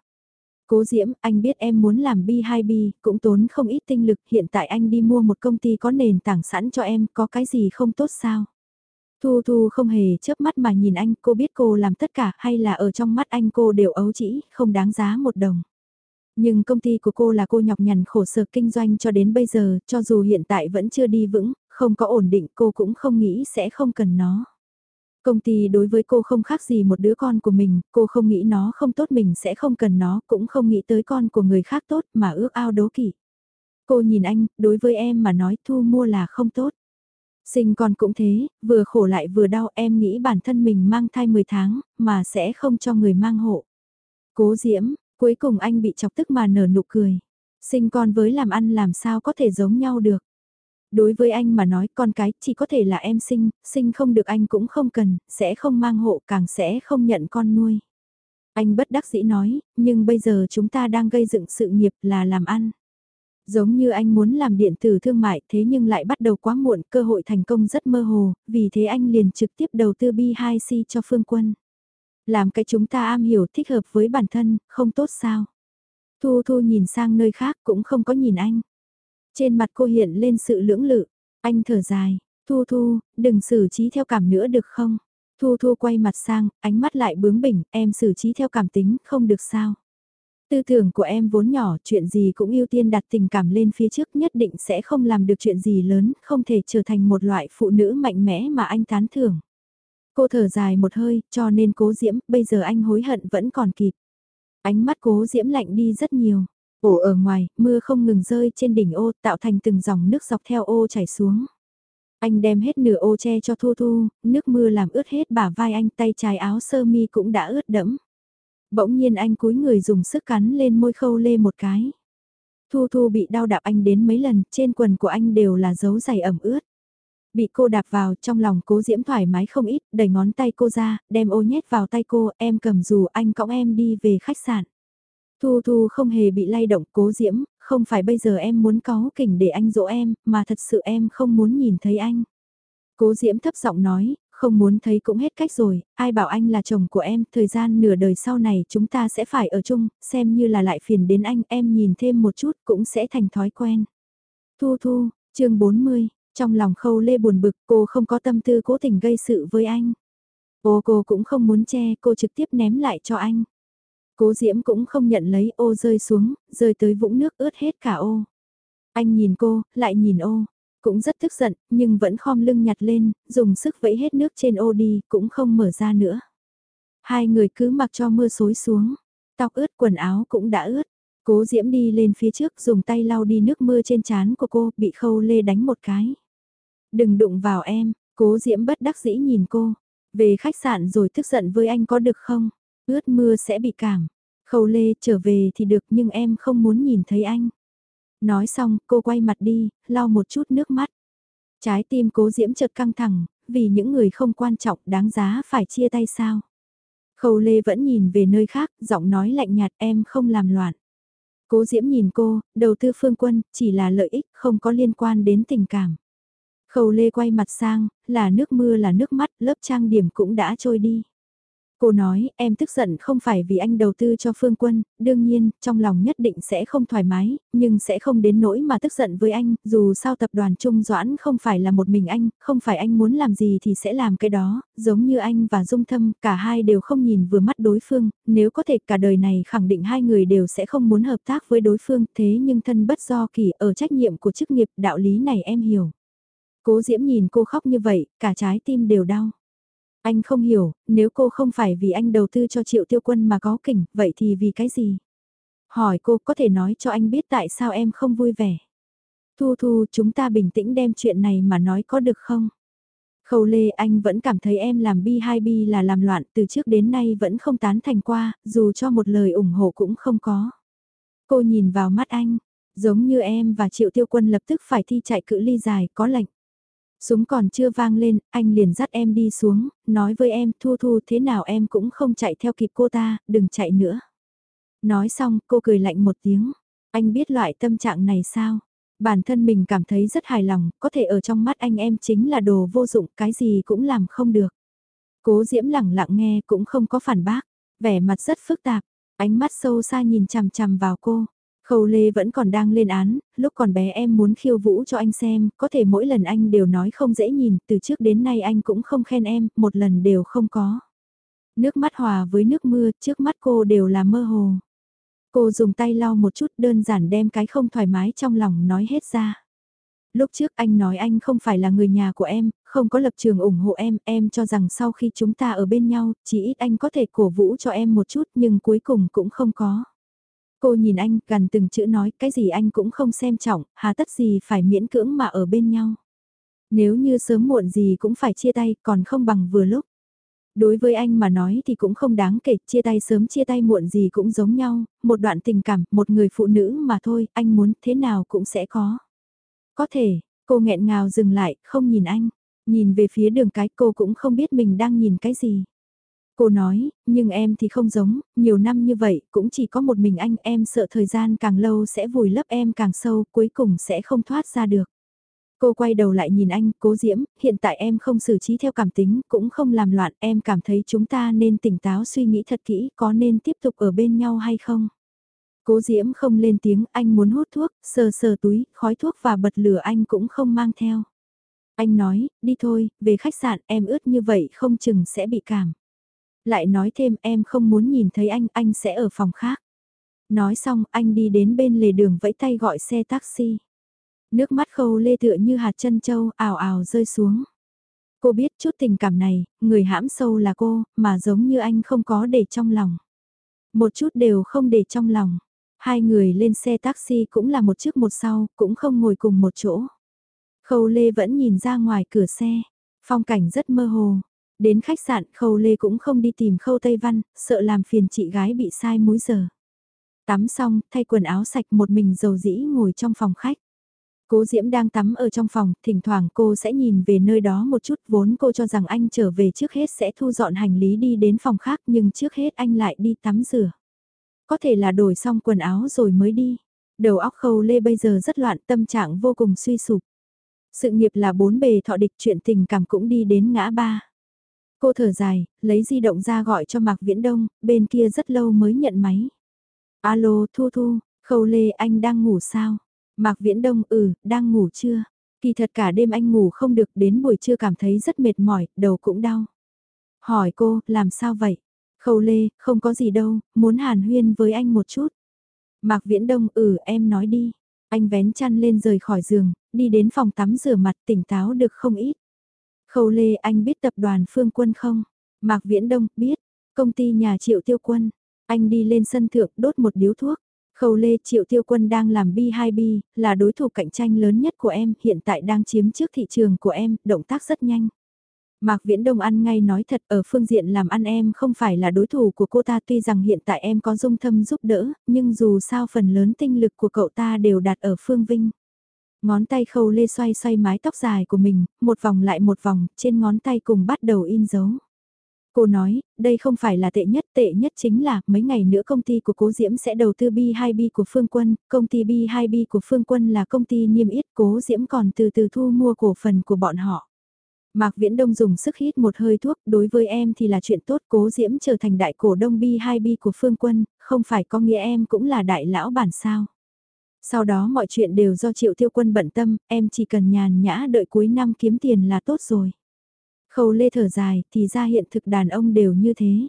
Cố Diễm, anh biết em muốn làm B2B, cũng tốn không ít tinh lực, hiện tại anh đi mua một công ty có nền tảng sẵn cho em, có cái gì không tốt sao? Thu Thu không hề chớp mắt mà nhìn anh, cô biết cô làm tất cả hay là ở trong mắt anh cô đều ấu chỉ, không đáng giá một đồng. Nhưng công ty của cô là cô nhọc nhằn khổ sở kinh doanh cho đến bây giờ, cho dù hiện tại vẫn chưa đi vững, không có ổn định cô cũng không nghĩ sẽ không cần nó. Công ty đối với cô không khác gì một đứa con của mình, cô không nghĩ nó không tốt mình sẽ không cần nó, cũng không nghĩ tới con của người khác tốt mà ước ao đố kỵ. Cô nhìn anh, đối với em mà nói thu mua là không tốt. Sinh con cũng thế, vừa khổ lại vừa đau em nghĩ bản thân mình mang thai 10 tháng, mà sẽ không cho người mang hộ. Cố diễm, cuối cùng anh bị chọc tức mà nở nụ cười. Sinh con với làm ăn làm sao có thể giống nhau được. Đối với anh mà nói con cái chỉ có thể là em sinh, sinh không được anh cũng không cần, sẽ không mang hộ càng sẽ không nhận con nuôi. Anh bất đắc dĩ nói, nhưng bây giờ chúng ta đang gây dựng sự nghiệp là làm ăn. Giống như anh muốn làm điện tử thương mại thế nhưng lại bắt đầu quá muộn, cơ hội thành công rất mơ hồ, vì thế anh liền trực tiếp đầu tư B2C cho Phương Quân. Làm cái chúng ta am hiểu thích hợp với bản thân, không tốt sao? Thu Thu nhìn sang nơi khác cũng không có nhìn anh. Trên mặt cô hiện lên sự lưỡng lự, anh thở dài, Thu Thu, đừng xử trí theo cảm nữa được không? Thu Thu quay mặt sang, ánh mắt lại bướng bỉnh, em xử trí theo cảm tính, không được sao? Tư tưởng của em vốn nhỏ, chuyện gì cũng ưu tiên đặt tình cảm lên phía trước nhất định sẽ không làm được chuyện gì lớn, không thể trở thành một loại phụ nữ mạnh mẽ mà anh tán thưởng. Cô thở dài một hơi, cho nên cố diễm, bây giờ anh hối hận vẫn còn kịp. Ánh mắt cố diễm lạnh đi rất nhiều. Ổ ở ngoài, mưa không ngừng rơi trên đỉnh ô tạo thành từng dòng nước dọc theo ô chảy xuống. Anh đem hết nửa ô che cho Thu Thu, nước mưa làm ướt hết bả vai anh tay trái áo sơ mi cũng đã ướt đẫm. Bỗng nhiên anh cúi người dùng sức cắn lên môi khâu lê một cái. Thu Thu bị đau đạp anh đến mấy lần, trên quần của anh đều là dấu giày ẩm ướt. Bị cô đạp vào, trong lòng cố diễm thoải mái không ít, đẩy ngón tay cô ra, đem ô nhét vào tay cô, em cầm dù anh cõng em đi về khách sạn. Thu Thu không hề bị lay động cố diễm, không phải bây giờ em muốn có kỉnh để anh dỗ em, mà thật sự em không muốn nhìn thấy anh. Cố diễm thấp giọng nói, không muốn thấy cũng hết cách rồi, ai bảo anh là chồng của em, thời gian nửa đời sau này chúng ta sẽ phải ở chung, xem như là lại phiền đến anh, em nhìn thêm một chút cũng sẽ thành thói quen. Thu Thu, chương 40, trong lòng khâu lê buồn bực cô không có tâm tư cố tình gây sự với anh. Ô cô cũng không muốn che, cô trực tiếp ném lại cho anh. Cố Diễm cũng không nhận lấy ô rơi xuống, rơi tới vũng nước ướt hết cả ô. Anh nhìn cô, lại nhìn ô, cũng rất tức giận, nhưng vẫn khom lưng nhặt lên, dùng sức vẫy hết nước trên ô đi, cũng không mở ra nữa. Hai người cứ mặc cho mưa xối xuống, tóc ướt quần áo cũng đã ướt. Cố Diễm đi lên phía trước dùng tay lau đi nước mưa trên trán của cô, bị khâu lê đánh một cái. Đừng đụng vào em, cố Diễm bất đắc dĩ nhìn cô. Về khách sạn rồi tức giận với anh có được không? Ướt mưa sẽ bị cảm. Khâu lê trở về thì được nhưng em không muốn nhìn thấy anh. Nói xong, cô quay mặt đi, lau một chút nước mắt. Trái tim cố diễm chợt căng thẳng, vì những người không quan trọng đáng giá phải chia tay sao. Khâu lê vẫn nhìn về nơi khác, giọng nói lạnh nhạt em không làm loạn. Cố diễm nhìn cô, đầu tư phương quân, chỉ là lợi ích, không có liên quan đến tình cảm. Khâu lê quay mặt sang, là nước mưa là nước mắt, lớp trang điểm cũng đã trôi đi. Cô nói, em tức giận không phải vì anh đầu tư cho Phương Quân, đương nhiên, trong lòng nhất định sẽ không thoải mái, nhưng sẽ không đến nỗi mà tức giận với anh, dù sao tập đoàn Trung Doãn không phải là một mình anh, không phải anh muốn làm gì thì sẽ làm cái đó, giống như anh và Dung Thâm, cả hai đều không nhìn vừa mắt đối phương, nếu có thể cả đời này khẳng định hai người đều sẽ không muốn hợp tác với đối phương, thế nhưng thân bất do kỳ ở trách nhiệm của chức nghiệp đạo lý này em hiểu. Cố Diễm nhìn cô khóc như vậy, cả trái tim đều đau. Anh không hiểu, nếu cô không phải vì anh đầu tư cho triệu tiêu quân mà có kỉnh, vậy thì vì cái gì? Hỏi cô có thể nói cho anh biết tại sao em không vui vẻ. Thu Thu chúng ta bình tĩnh đem chuyện này mà nói có được không? Khâu Lê anh vẫn cảm thấy em làm bi hai bi là làm loạn từ trước đến nay vẫn không tán thành qua, dù cho một lời ủng hộ cũng không có. Cô nhìn vào mắt anh, giống như em và Triệu Tiêu Quân lập tức phải thi chạy cự ly dài, có lệnh. Súng còn chưa vang lên, anh liền dắt em đi xuống, nói với em Thu Thu thế nào em cũng không chạy theo kịp cô ta, đừng chạy nữa. Nói xong, cô cười lạnh một tiếng. Anh biết loại tâm trạng này sao? Bản thân mình cảm thấy rất hài lòng, có thể ở trong mắt anh em chính là đồ vô dụng, cái gì cũng làm không được. Cố Diễm lẳng lặng nghe cũng không có phản bác, vẻ mặt rất phức tạp, ánh mắt sâu xa nhìn chằm chằm vào cô. Khâu Lê vẫn còn đang lên án, lúc còn bé em muốn khiêu vũ cho anh xem, có thể mỗi lần anh đều nói không dễ nhìn, từ trước đến nay anh cũng không khen em, một lần đều không có. Nước mắt hòa với nước mưa, trước mắt cô đều là mơ hồ. Cô dùng tay lau một chút đơn giản đem cái không thoải mái trong lòng nói hết ra. Lúc trước anh nói anh không phải là người nhà của em, không có lập trường ủng hộ em, em cho rằng sau khi chúng ta ở bên nhau, chỉ ít anh có thể cổ vũ cho em một chút nhưng cuối cùng cũng không có. Cô nhìn anh, gần từng chữ nói, cái gì anh cũng không xem trọng, hà tất gì phải miễn cưỡng mà ở bên nhau. Nếu như sớm muộn gì cũng phải chia tay, còn không bằng vừa lúc. Đối với anh mà nói thì cũng không đáng kể, chia tay sớm chia tay muộn gì cũng giống nhau, một đoạn tình cảm, một người phụ nữ mà thôi, anh muốn thế nào cũng sẽ có. Có thể, cô nghẹn ngào dừng lại, không nhìn anh, nhìn về phía đường cái cô cũng không biết mình đang nhìn cái gì. Cô nói, nhưng em thì không giống, nhiều năm như vậy cũng chỉ có một mình anh em sợ thời gian càng lâu sẽ vùi lấp em càng sâu cuối cùng sẽ không thoát ra được. Cô quay đầu lại nhìn anh, cố diễm, hiện tại em không xử trí theo cảm tính, cũng không làm loạn, em cảm thấy chúng ta nên tỉnh táo suy nghĩ thật kỹ, có nên tiếp tục ở bên nhau hay không? Cố diễm không lên tiếng, anh muốn hút thuốc, sờ sờ túi, khói thuốc và bật lửa anh cũng không mang theo. Anh nói, đi thôi, về khách sạn, em ướt như vậy không chừng sẽ bị cảm. Lại nói thêm em không muốn nhìn thấy anh, anh sẽ ở phòng khác. Nói xong, anh đi đến bên lề đường vẫy tay gọi xe taxi. Nước mắt khâu lê tựa như hạt chân châu ào ào rơi xuống. Cô biết chút tình cảm này, người hãm sâu là cô, mà giống như anh không có để trong lòng. Một chút đều không để trong lòng. Hai người lên xe taxi cũng là một trước một sau, cũng không ngồi cùng một chỗ. Khâu Lê vẫn nhìn ra ngoài cửa xe, phong cảnh rất mơ hồ. Đến khách sạn Khâu Lê cũng không đi tìm Khâu Tây Văn, sợ làm phiền chị gái bị sai múi giờ. Tắm xong, thay quần áo sạch một mình dầu dĩ ngồi trong phòng khách. Cố Diễm đang tắm ở trong phòng, thỉnh thoảng cô sẽ nhìn về nơi đó một chút vốn cô cho rằng anh trở về trước hết sẽ thu dọn hành lý đi đến phòng khác nhưng trước hết anh lại đi tắm rửa. Có thể là đổi xong quần áo rồi mới đi. Đầu óc khâu lê bây giờ rất loạn tâm trạng vô cùng suy sụp. Sự nghiệp là bốn bề thọ địch chuyện tình cảm cũng đi đến ngã ba. Cô thở dài, lấy di động ra gọi cho Mạc Viễn Đông, bên kia rất lâu mới nhận máy. Alo Thu Thu, khâu lê anh đang ngủ sao? Mạc Viễn Đông ừ, đang ngủ chưa? Kỳ thật cả đêm anh ngủ không được đến buổi trưa cảm thấy rất mệt mỏi, đầu cũng đau. Hỏi cô, làm sao vậy? Khâu Lê, không có gì đâu, muốn hàn huyên với anh một chút. Mạc Viễn Đông ừ em nói đi. Anh vén chăn lên rời khỏi giường, đi đến phòng tắm rửa mặt tỉnh táo được không ít. Khâu Lê anh biết tập đoàn Phương Quân không? Mạc Viễn Đông biết. Công ty nhà triệu tiêu quân. Anh đi lên sân thượng đốt một điếu thuốc. Khâu Lê Triệu Tiêu Quân đang làm B2B, là đối thủ cạnh tranh lớn nhất của em, hiện tại đang chiếm trước thị trường của em, động tác rất nhanh. Mạc Viễn Đông ăn ngay nói thật ở phương diện làm ăn em không phải là đối thủ của cô ta tuy rằng hiện tại em có dung thâm giúp đỡ, nhưng dù sao phần lớn tinh lực của cậu ta đều đặt ở phương Vinh. Ngón tay khâu lê xoay xoay mái tóc dài của mình, một vòng lại một vòng, trên ngón tay cùng bắt đầu in dấu. Cô nói, đây không phải là tệ nhất, tệ nhất chính là mấy ngày nữa công ty của Cố Diễm sẽ đầu tư B2B của Phương Quân, công ty B2B của Phương Quân là công ty niêm yết Cố Diễm còn từ từ thu mua cổ phần của bọn họ. Mạc Viễn Đông dùng sức hít một hơi thuốc, đối với em thì là chuyện tốt Cố Diễm trở thành đại cổ đông B2B của Phương Quân, không phải có nghĩa em cũng là đại lão bản sao. Sau đó mọi chuyện đều do Triệu Tiêu Quân bận tâm, em chỉ cần nhàn nhã đợi cuối năm kiếm tiền là tốt rồi. Khâu lê thở dài, thì ra hiện thực đàn ông đều như thế.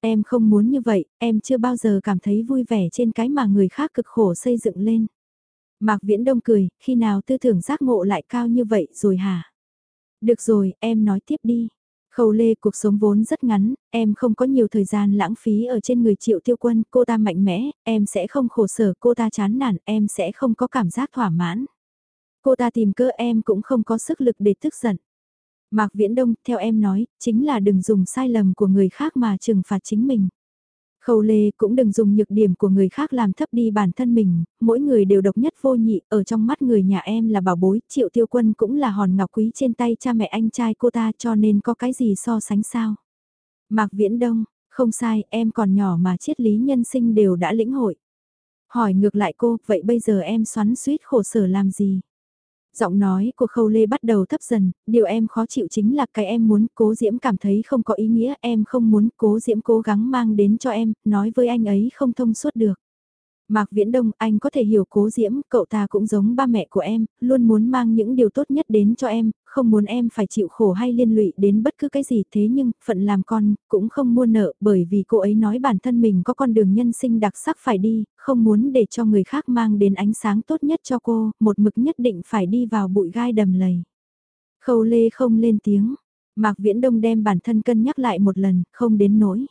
Em không muốn như vậy, em chưa bao giờ cảm thấy vui vẻ trên cái mà người khác cực khổ xây dựng lên. Mạc Viễn Đông cười, khi nào tư tưởng giác ngộ lại cao như vậy rồi hả? Được rồi, em nói tiếp đi. Khâu lê cuộc sống vốn rất ngắn, em không có nhiều thời gian lãng phí ở trên người triệu tiêu quân, cô ta mạnh mẽ, em sẽ không khổ sở, cô ta chán nản, em sẽ không có cảm giác thỏa mãn. Cô ta tìm cơ em cũng không có sức lực để tức giận. Mạc Viễn Đông, theo em nói, chính là đừng dùng sai lầm của người khác mà trừng phạt chính mình. Khâu Lê cũng đừng dùng nhược điểm của người khác làm thấp đi bản thân mình, mỗi người đều độc nhất vô nhị, ở trong mắt người nhà em là bảo bối, triệu tiêu quân cũng là hòn ngọc quý trên tay cha mẹ anh trai cô ta cho nên có cái gì so sánh sao. Mạc Viễn Đông, không sai, em còn nhỏ mà triết lý nhân sinh đều đã lĩnh hội. Hỏi ngược lại cô, vậy bây giờ em xoắn suýt khổ sở làm gì? Giọng nói của khâu lê bắt đầu thấp dần, điều em khó chịu chính là cái em muốn cố diễm cảm thấy không có ý nghĩa, em không muốn cố diễm cố gắng mang đến cho em, nói với anh ấy không thông suốt được. Mạc Viễn Đông, anh có thể hiểu cố diễm, cậu ta cũng giống ba mẹ của em, luôn muốn mang những điều tốt nhất đến cho em, không muốn em phải chịu khổ hay liên lụy đến bất cứ cái gì thế nhưng, phận làm con, cũng không mua nợ bởi vì cô ấy nói bản thân mình có con đường nhân sinh đặc sắc phải đi, không muốn để cho người khác mang đến ánh sáng tốt nhất cho cô, một mực nhất định phải đi vào bụi gai đầm lầy. Khâu Lê không lên tiếng, Mạc Viễn Đông đem bản thân cân nhắc lại một lần, không đến nỗi.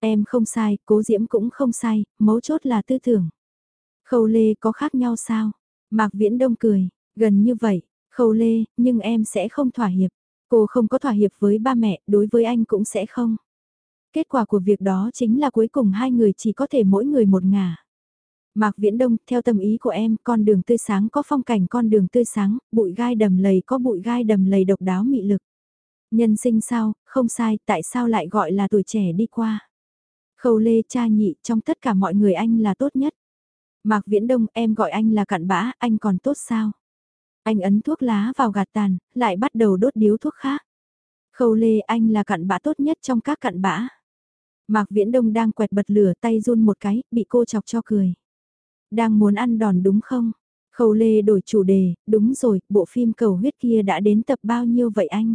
Em không sai, cố diễm cũng không sai, mấu chốt là tư tưởng. Khâu Lê có khác nhau sao? Mạc Viễn Đông cười, gần như vậy, Khâu Lê, nhưng em sẽ không thỏa hiệp. Cô không có thỏa hiệp với ba mẹ, đối với anh cũng sẽ không. Kết quả của việc đó chính là cuối cùng hai người chỉ có thể mỗi người một ngả. Mạc Viễn Đông, theo tâm ý của em, con đường tươi sáng có phong cảnh con đường tươi sáng, bụi gai đầm lầy có bụi gai đầm lầy độc đáo mị lực. Nhân sinh sao, không sai, tại sao lại gọi là tuổi trẻ đi qua. Khâu lê cha nhị trong tất cả mọi người anh là tốt nhất. Mạc Viễn Đông em gọi anh là cặn bã, anh còn tốt sao? Anh ấn thuốc lá vào gạt tàn, lại bắt đầu đốt điếu thuốc khác. Khâu lê anh là cặn bã tốt nhất trong các cặn bã. Mạc Viễn Đông đang quẹt bật lửa tay run một cái, bị cô chọc cho cười. Đang muốn ăn đòn đúng không? Khâu lê đổi chủ đề, đúng rồi, bộ phim cầu huyết kia đã đến tập bao nhiêu vậy anh?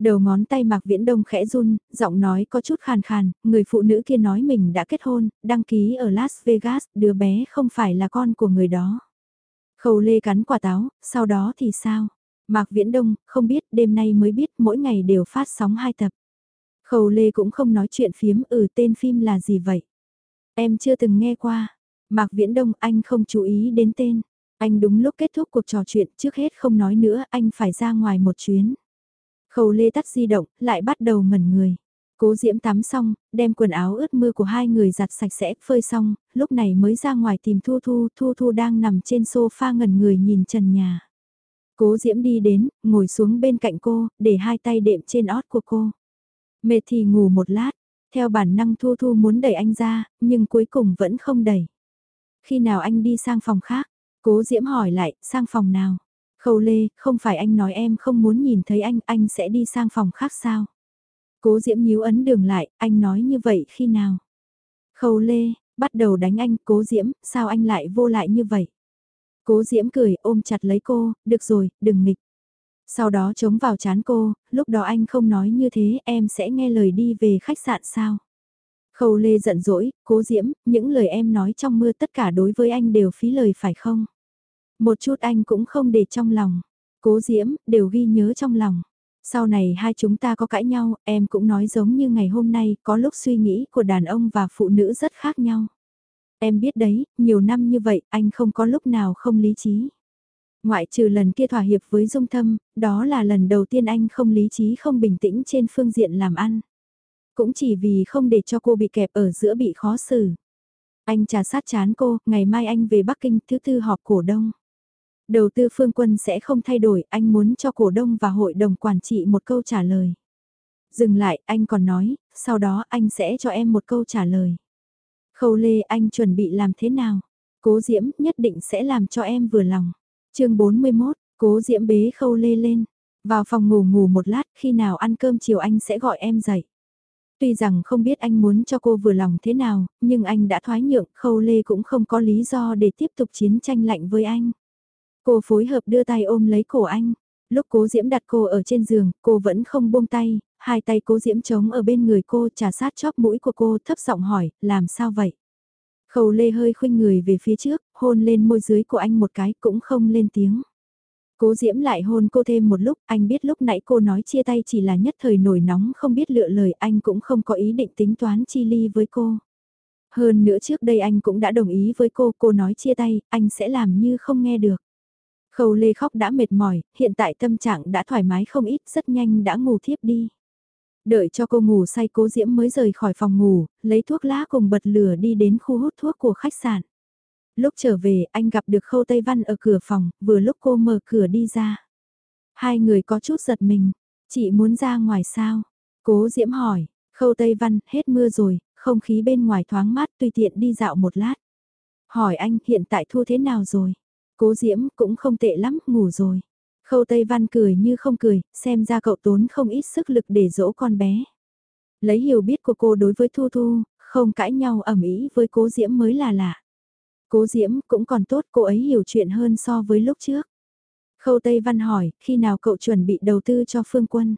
Đầu ngón tay Mạc Viễn Đông khẽ run, giọng nói có chút khàn khàn, người phụ nữ kia nói mình đã kết hôn, đăng ký ở Las Vegas, đứa bé không phải là con của người đó. Khâu Lê cắn quả táo, sau đó thì sao? Mạc Viễn Đông, không biết, đêm nay mới biết, mỗi ngày đều phát sóng hai tập. Khâu Lê cũng không nói chuyện phiếm, ừ tên phim là gì vậy? Em chưa từng nghe qua. Mạc Viễn Đông, anh không chú ý đến tên. Anh đúng lúc kết thúc cuộc trò chuyện, trước hết không nói nữa, anh phải ra ngoài một chuyến. Khâu lê tắt di động, lại bắt đầu ngẩn người. Cố diễm tắm xong, đem quần áo ướt mưa của hai người giặt sạch sẽ, phơi xong, lúc này mới ra ngoài tìm Thu Thu, Thu Thu đang nằm trên sofa ngẩn người nhìn trần nhà. Cố diễm đi đến, ngồi xuống bên cạnh cô, để hai tay đệm trên ót của cô. Mệt thì ngủ một lát, theo bản năng Thu Thu muốn đẩy anh ra, nhưng cuối cùng vẫn không đẩy. Khi nào anh đi sang phòng khác, cố diễm hỏi lại, sang phòng nào? Khâu Lê, không phải anh nói em không muốn nhìn thấy anh, anh sẽ đi sang phòng khác sao? Cố Diễm nhíu ấn đường lại, anh nói như vậy khi nào? Khâu Lê, bắt đầu đánh anh, Cố Diễm, sao anh lại vô lại như vậy? Cố Diễm cười ôm chặt lấy cô, được rồi, đừng nghịch. Sau đó chống vào chán cô, lúc đó anh không nói như thế em sẽ nghe lời đi về khách sạn sao? Khâu Lê giận dỗi, Cố Diễm, những lời em nói trong mưa tất cả đối với anh đều phí lời phải không? Một chút anh cũng không để trong lòng. Cố diễm, đều ghi nhớ trong lòng. Sau này hai chúng ta có cãi nhau, em cũng nói giống như ngày hôm nay, có lúc suy nghĩ của đàn ông và phụ nữ rất khác nhau. Em biết đấy, nhiều năm như vậy, anh không có lúc nào không lý trí. Ngoại trừ lần kia thỏa hiệp với Dung Thâm, đó là lần đầu tiên anh không lý trí không bình tĩnh trên phương diện làm ăn. Cũng chỉ vì không để cho cô bị kẹp ở giữa bị khó xử. Anh trà sát chán cô, ngày mai anh về Bắc Kinh thứ tư họp cổ đông. Đầu tư phương quân sẽ không thay đổi, anh muốn cho cổ đông và hội đồng quản trị một câu trả lời. Dừng lại, anh còn nói, sau đó anh sẽ cho em một câu trả lời. Khâu Lê anh chuẩn bị làm thế nào? Cố Diễm nhất định sẽ làm cho em vừa lòng. chương 41, Cố Diễm bế Khâu Lê lên. Vào phòng ngủ ngủ một lát, khi nào ăn cơm chiều anh sẽ gọi em dậy. Tuy rằng không biết anh muốn cho cô vừa lòng thế nào, nhưng anh đã thoái nhượng, Khâu Lê cũng không có lý do để tiếp tục chiến tranh lạnh với anh. Cô phối hợp đưa tay ôm lấy cổ anh. Lúc cố diễm đặt cô ở trên giường, cô vẫn không buông tay, hai tay cố diễm chống ở bên người cô trà sát chóp mũi của cô thấp giọng hỏi, làm sao vậy? Khâu lê hơi khuynh người về phía trước, hôn lên môi dưới của anh một cái cũng không lên tiếng. Cố diễm lại hôn cô thêm một lúc, anh biết lúc nãy cô nói chia tay chỉ là nhất thời nổi nóng không biết lựa lời anh cũng không có ý định tính toán chi ly với cô. Hơn nữa trước đây anh cũng đã đồng ý với cô, cô nói chia tay, anh sẽ làm như không nghe được. Khâu Lê khóc đã mệt mỏi, hiện tại tâm trạng đã thoải mái không ít, rất nhanh đã ngủ thiếp đi. Đợi cho cô ngủ say cố diễm mới rời khỏi phòng ngủ, lấy thuốc lá cùng bật lửa đi đến khu hút thuốc của khách sạn. Lúc trở về anh gặp được Khâu Tây Văn ở cửa phòng, vừa lúc cô mở cửa đi ra. Hai người có chút giật mình, chị muốn ra ngoài sao? Cố Diễm hỏi, Khâu Tây Văn, hết mưa rồi, không khí bên ngoài thoáng mát tùy tiện đi dạo một lát. Hỏi anh hiện tại thua thế nào rồi? Cố Diễm cũng không tệ lắm, ngủ rồi. Khâu Tây Văn cười như không cười, xem ra cậu tốn không ít sức lực để dỗ con bé. Lấy hiểu biết của cô đối với Thu Thu, không cãi nhau ẩm ý với cố Diễm mới là lạ. Cố Diễm cũng còn tốt cô ấy hiểu chuyện hơn so với lúc trước. Khâu Tây Văn hỏi, khi nào cậu chuẩn bị đầu tư cho Phương Quân?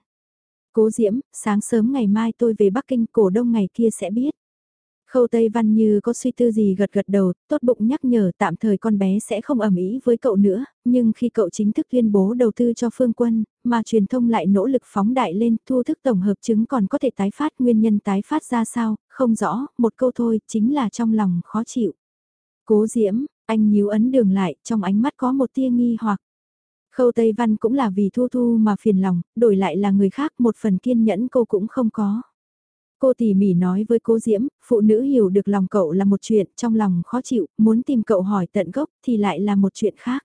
Cố Diễm, sáng sớm ngày mai tôi về Bắc Kinh, cổ đông ngày kia sẽ biết. Khâu Tây Văn như có suy tư gì gật gật đầu, tốt bụng nhắc nhở tạm thời con bé sẽ không ẩm ý với cậu nữa, nhưng khi cậu chính thức tuyên bố đầu tư cho Phương Quân, mà truyền thông lại nỗ lực phóng đại lên thu thức tổng hợp chứng còn có thể tái phát nguyên nhân tái phát ra sao, không rõ, một câu thôi, chính là trong lòng khó chịu. Cố Diễm, anh nhíu ấn đường lại, trong ánh mắt có một tia nghi hoặc. Khâu Tây Văn cũng là vì Thu Thu mà phiền lòng, đổi lại là người khác một phần kiên nhẫn cô cũng không có. Cô tỉ mỉ nói với cố Diễm, phụ nữ hiểu được lòng cậu là một chuyện, trong lòng khó chịu, muốn tìm cậu hỏi tận gốc thì lại là một chuyện khác.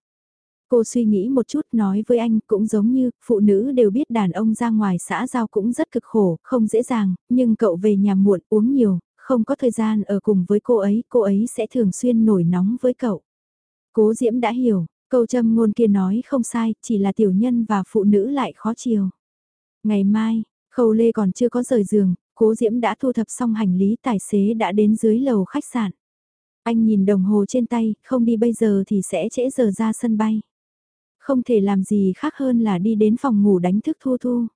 Cô suy nghĩ một chút nói với anh cũng giống như, phụ nữ đều biết đàn ông ra ngoài xã giao cũng rất cực khổ, không dễ dàng, nhưng cậu về nhà muộn uống nhiều, không có thời gian ở cùng với cô ấy, cô ấy sẽ thường xuyên nổi nóng với cậu. Cố Diễm đã hiểu, câu châm ngôn kia nói không sai, chỉ là tiểu nhân và phụ nữ lại khó chiều. Ngày mai, Khâu Lê còn chưa có rời giường, Cố Diễm đã thu thập xong hành lý tài xế đã đến dưới lầu khách sạn. Anh nhìn đồng hồ trên tay, không đi bây giờ thì sẽ trễ giờ ra sân bay. Không thể làm gì khác hơn là đi đến phòng ngủ đánh thức Thu Thu.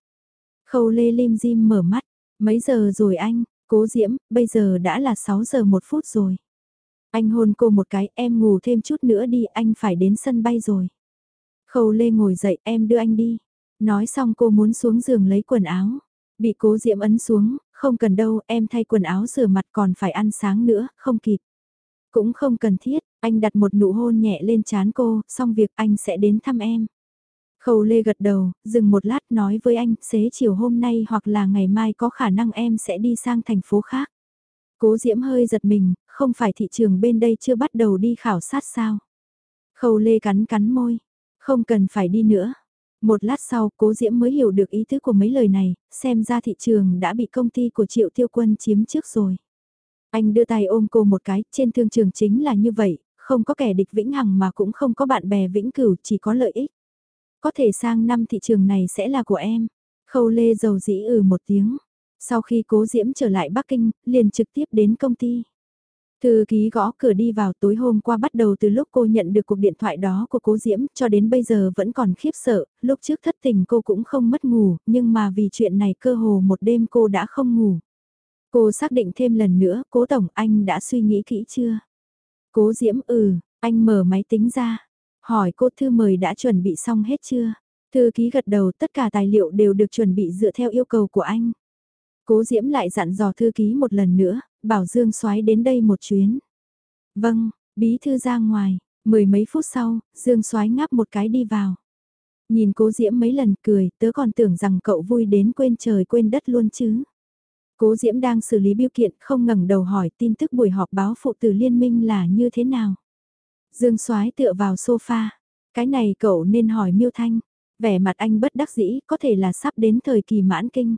Khâu Lê Lim Dim mở mắt, mấy giờ rồi anh, cố Diễm, bây giờ đã là 6 giờ 1 phút rồi. Anh hôn cô một cái, em ngủ thêm chút nữa đi, anh phải đến sân bay rồi. Khâu Lê ngồi dậy, em đưa anh đi. Nói xong cô muốn xuống giường lấy quần áo. Bị cố Diễm ấn xuống, không cần đâu, em thay quần áo rửa mặt còn phải ăn sáng nữa, không kịp. Cũng không cần thiết, anh đặt một nụ hôn nhẹ lên chán cô, xong việc anh sẽ đến thăm em. Khâu Lê gật đầu, dừng một lát nói với anh, xế chiều hôm nay hoặc là ngày mai có khả năng em sẽ đi sang thành phố khác. Cố Diễm hơi giật mình, không phải thị trường bên đây chưa bắt đầu đi khảo sát sao. Khâu Lê cắn cắn môi, không cần phải đi nữa. Một lát sau, cố Diễm mới hiểu được ý tứ của mấy lời này, xem ra thị trường đã bị công ty của Triệu Tiêu Quân chiếm trước rồi. Anh đưa tay ôm cô một cái, trên thương trường chính là như vậy, không có kẻ địch vĩnh hằng mà cũng không có bạn bè vĩnh cửu, chỉ có lợi ích. Có thể sang năm thị trường này sẽ là của em. Khâu Lê dầu dĩ ừ một tiếng. Sau khi cố Diễm trở lại Bắc Kinh, liền trực tiếp đến công ty. Thư ký gõ cửa đi vào tối hôm qua bắt đầu từ lúc cô nhận được cuộc điện thoại đó của cố Diễm cho đến bây giờ vẫn còn khiếp sợ, lúc trước thất tình cô cũng không mất ngủ, nhưng mà vì chuyện này cơ hồ một đêm cô đã không ngủ. Cô xác định thêm lần nữa, cố tổng anh đã suy nghĩ kỹ chưa? Cố Diễm ừ, anh mở máy tính ra, hỏi cô thư mời đã chuẩn bị xong hết chưa? Thư ký gật đầu tất cả tài liệu đều được chuẩn bị dựa theo yêu cầu của anh. Cố Diễm lại dặn dò thư ký một lần nữa, bảo Dương Soái đến đây một chuyến. Vâng, bí thư ra ngoài, mười mấy phút sau, Dương Soái ngáp một cái đi vào. Nhìn cố Diễm mấy lần cười, tớ còn tưởng rằng cậu vui đến quên trời quên đất luôn chứ. Cố Diễm đang xử lý biêu kiện không ngẩng đầu hỏi tin tức buổi họp báo phụ tử liên minh là như thế nào. Dương Soái tựa vào sofa, cái này cậu nên hỏi Miêu Thanh, vẻ mặt anh bất đắc dĩ có thể là sắp đến thời kỳ mãn kinh.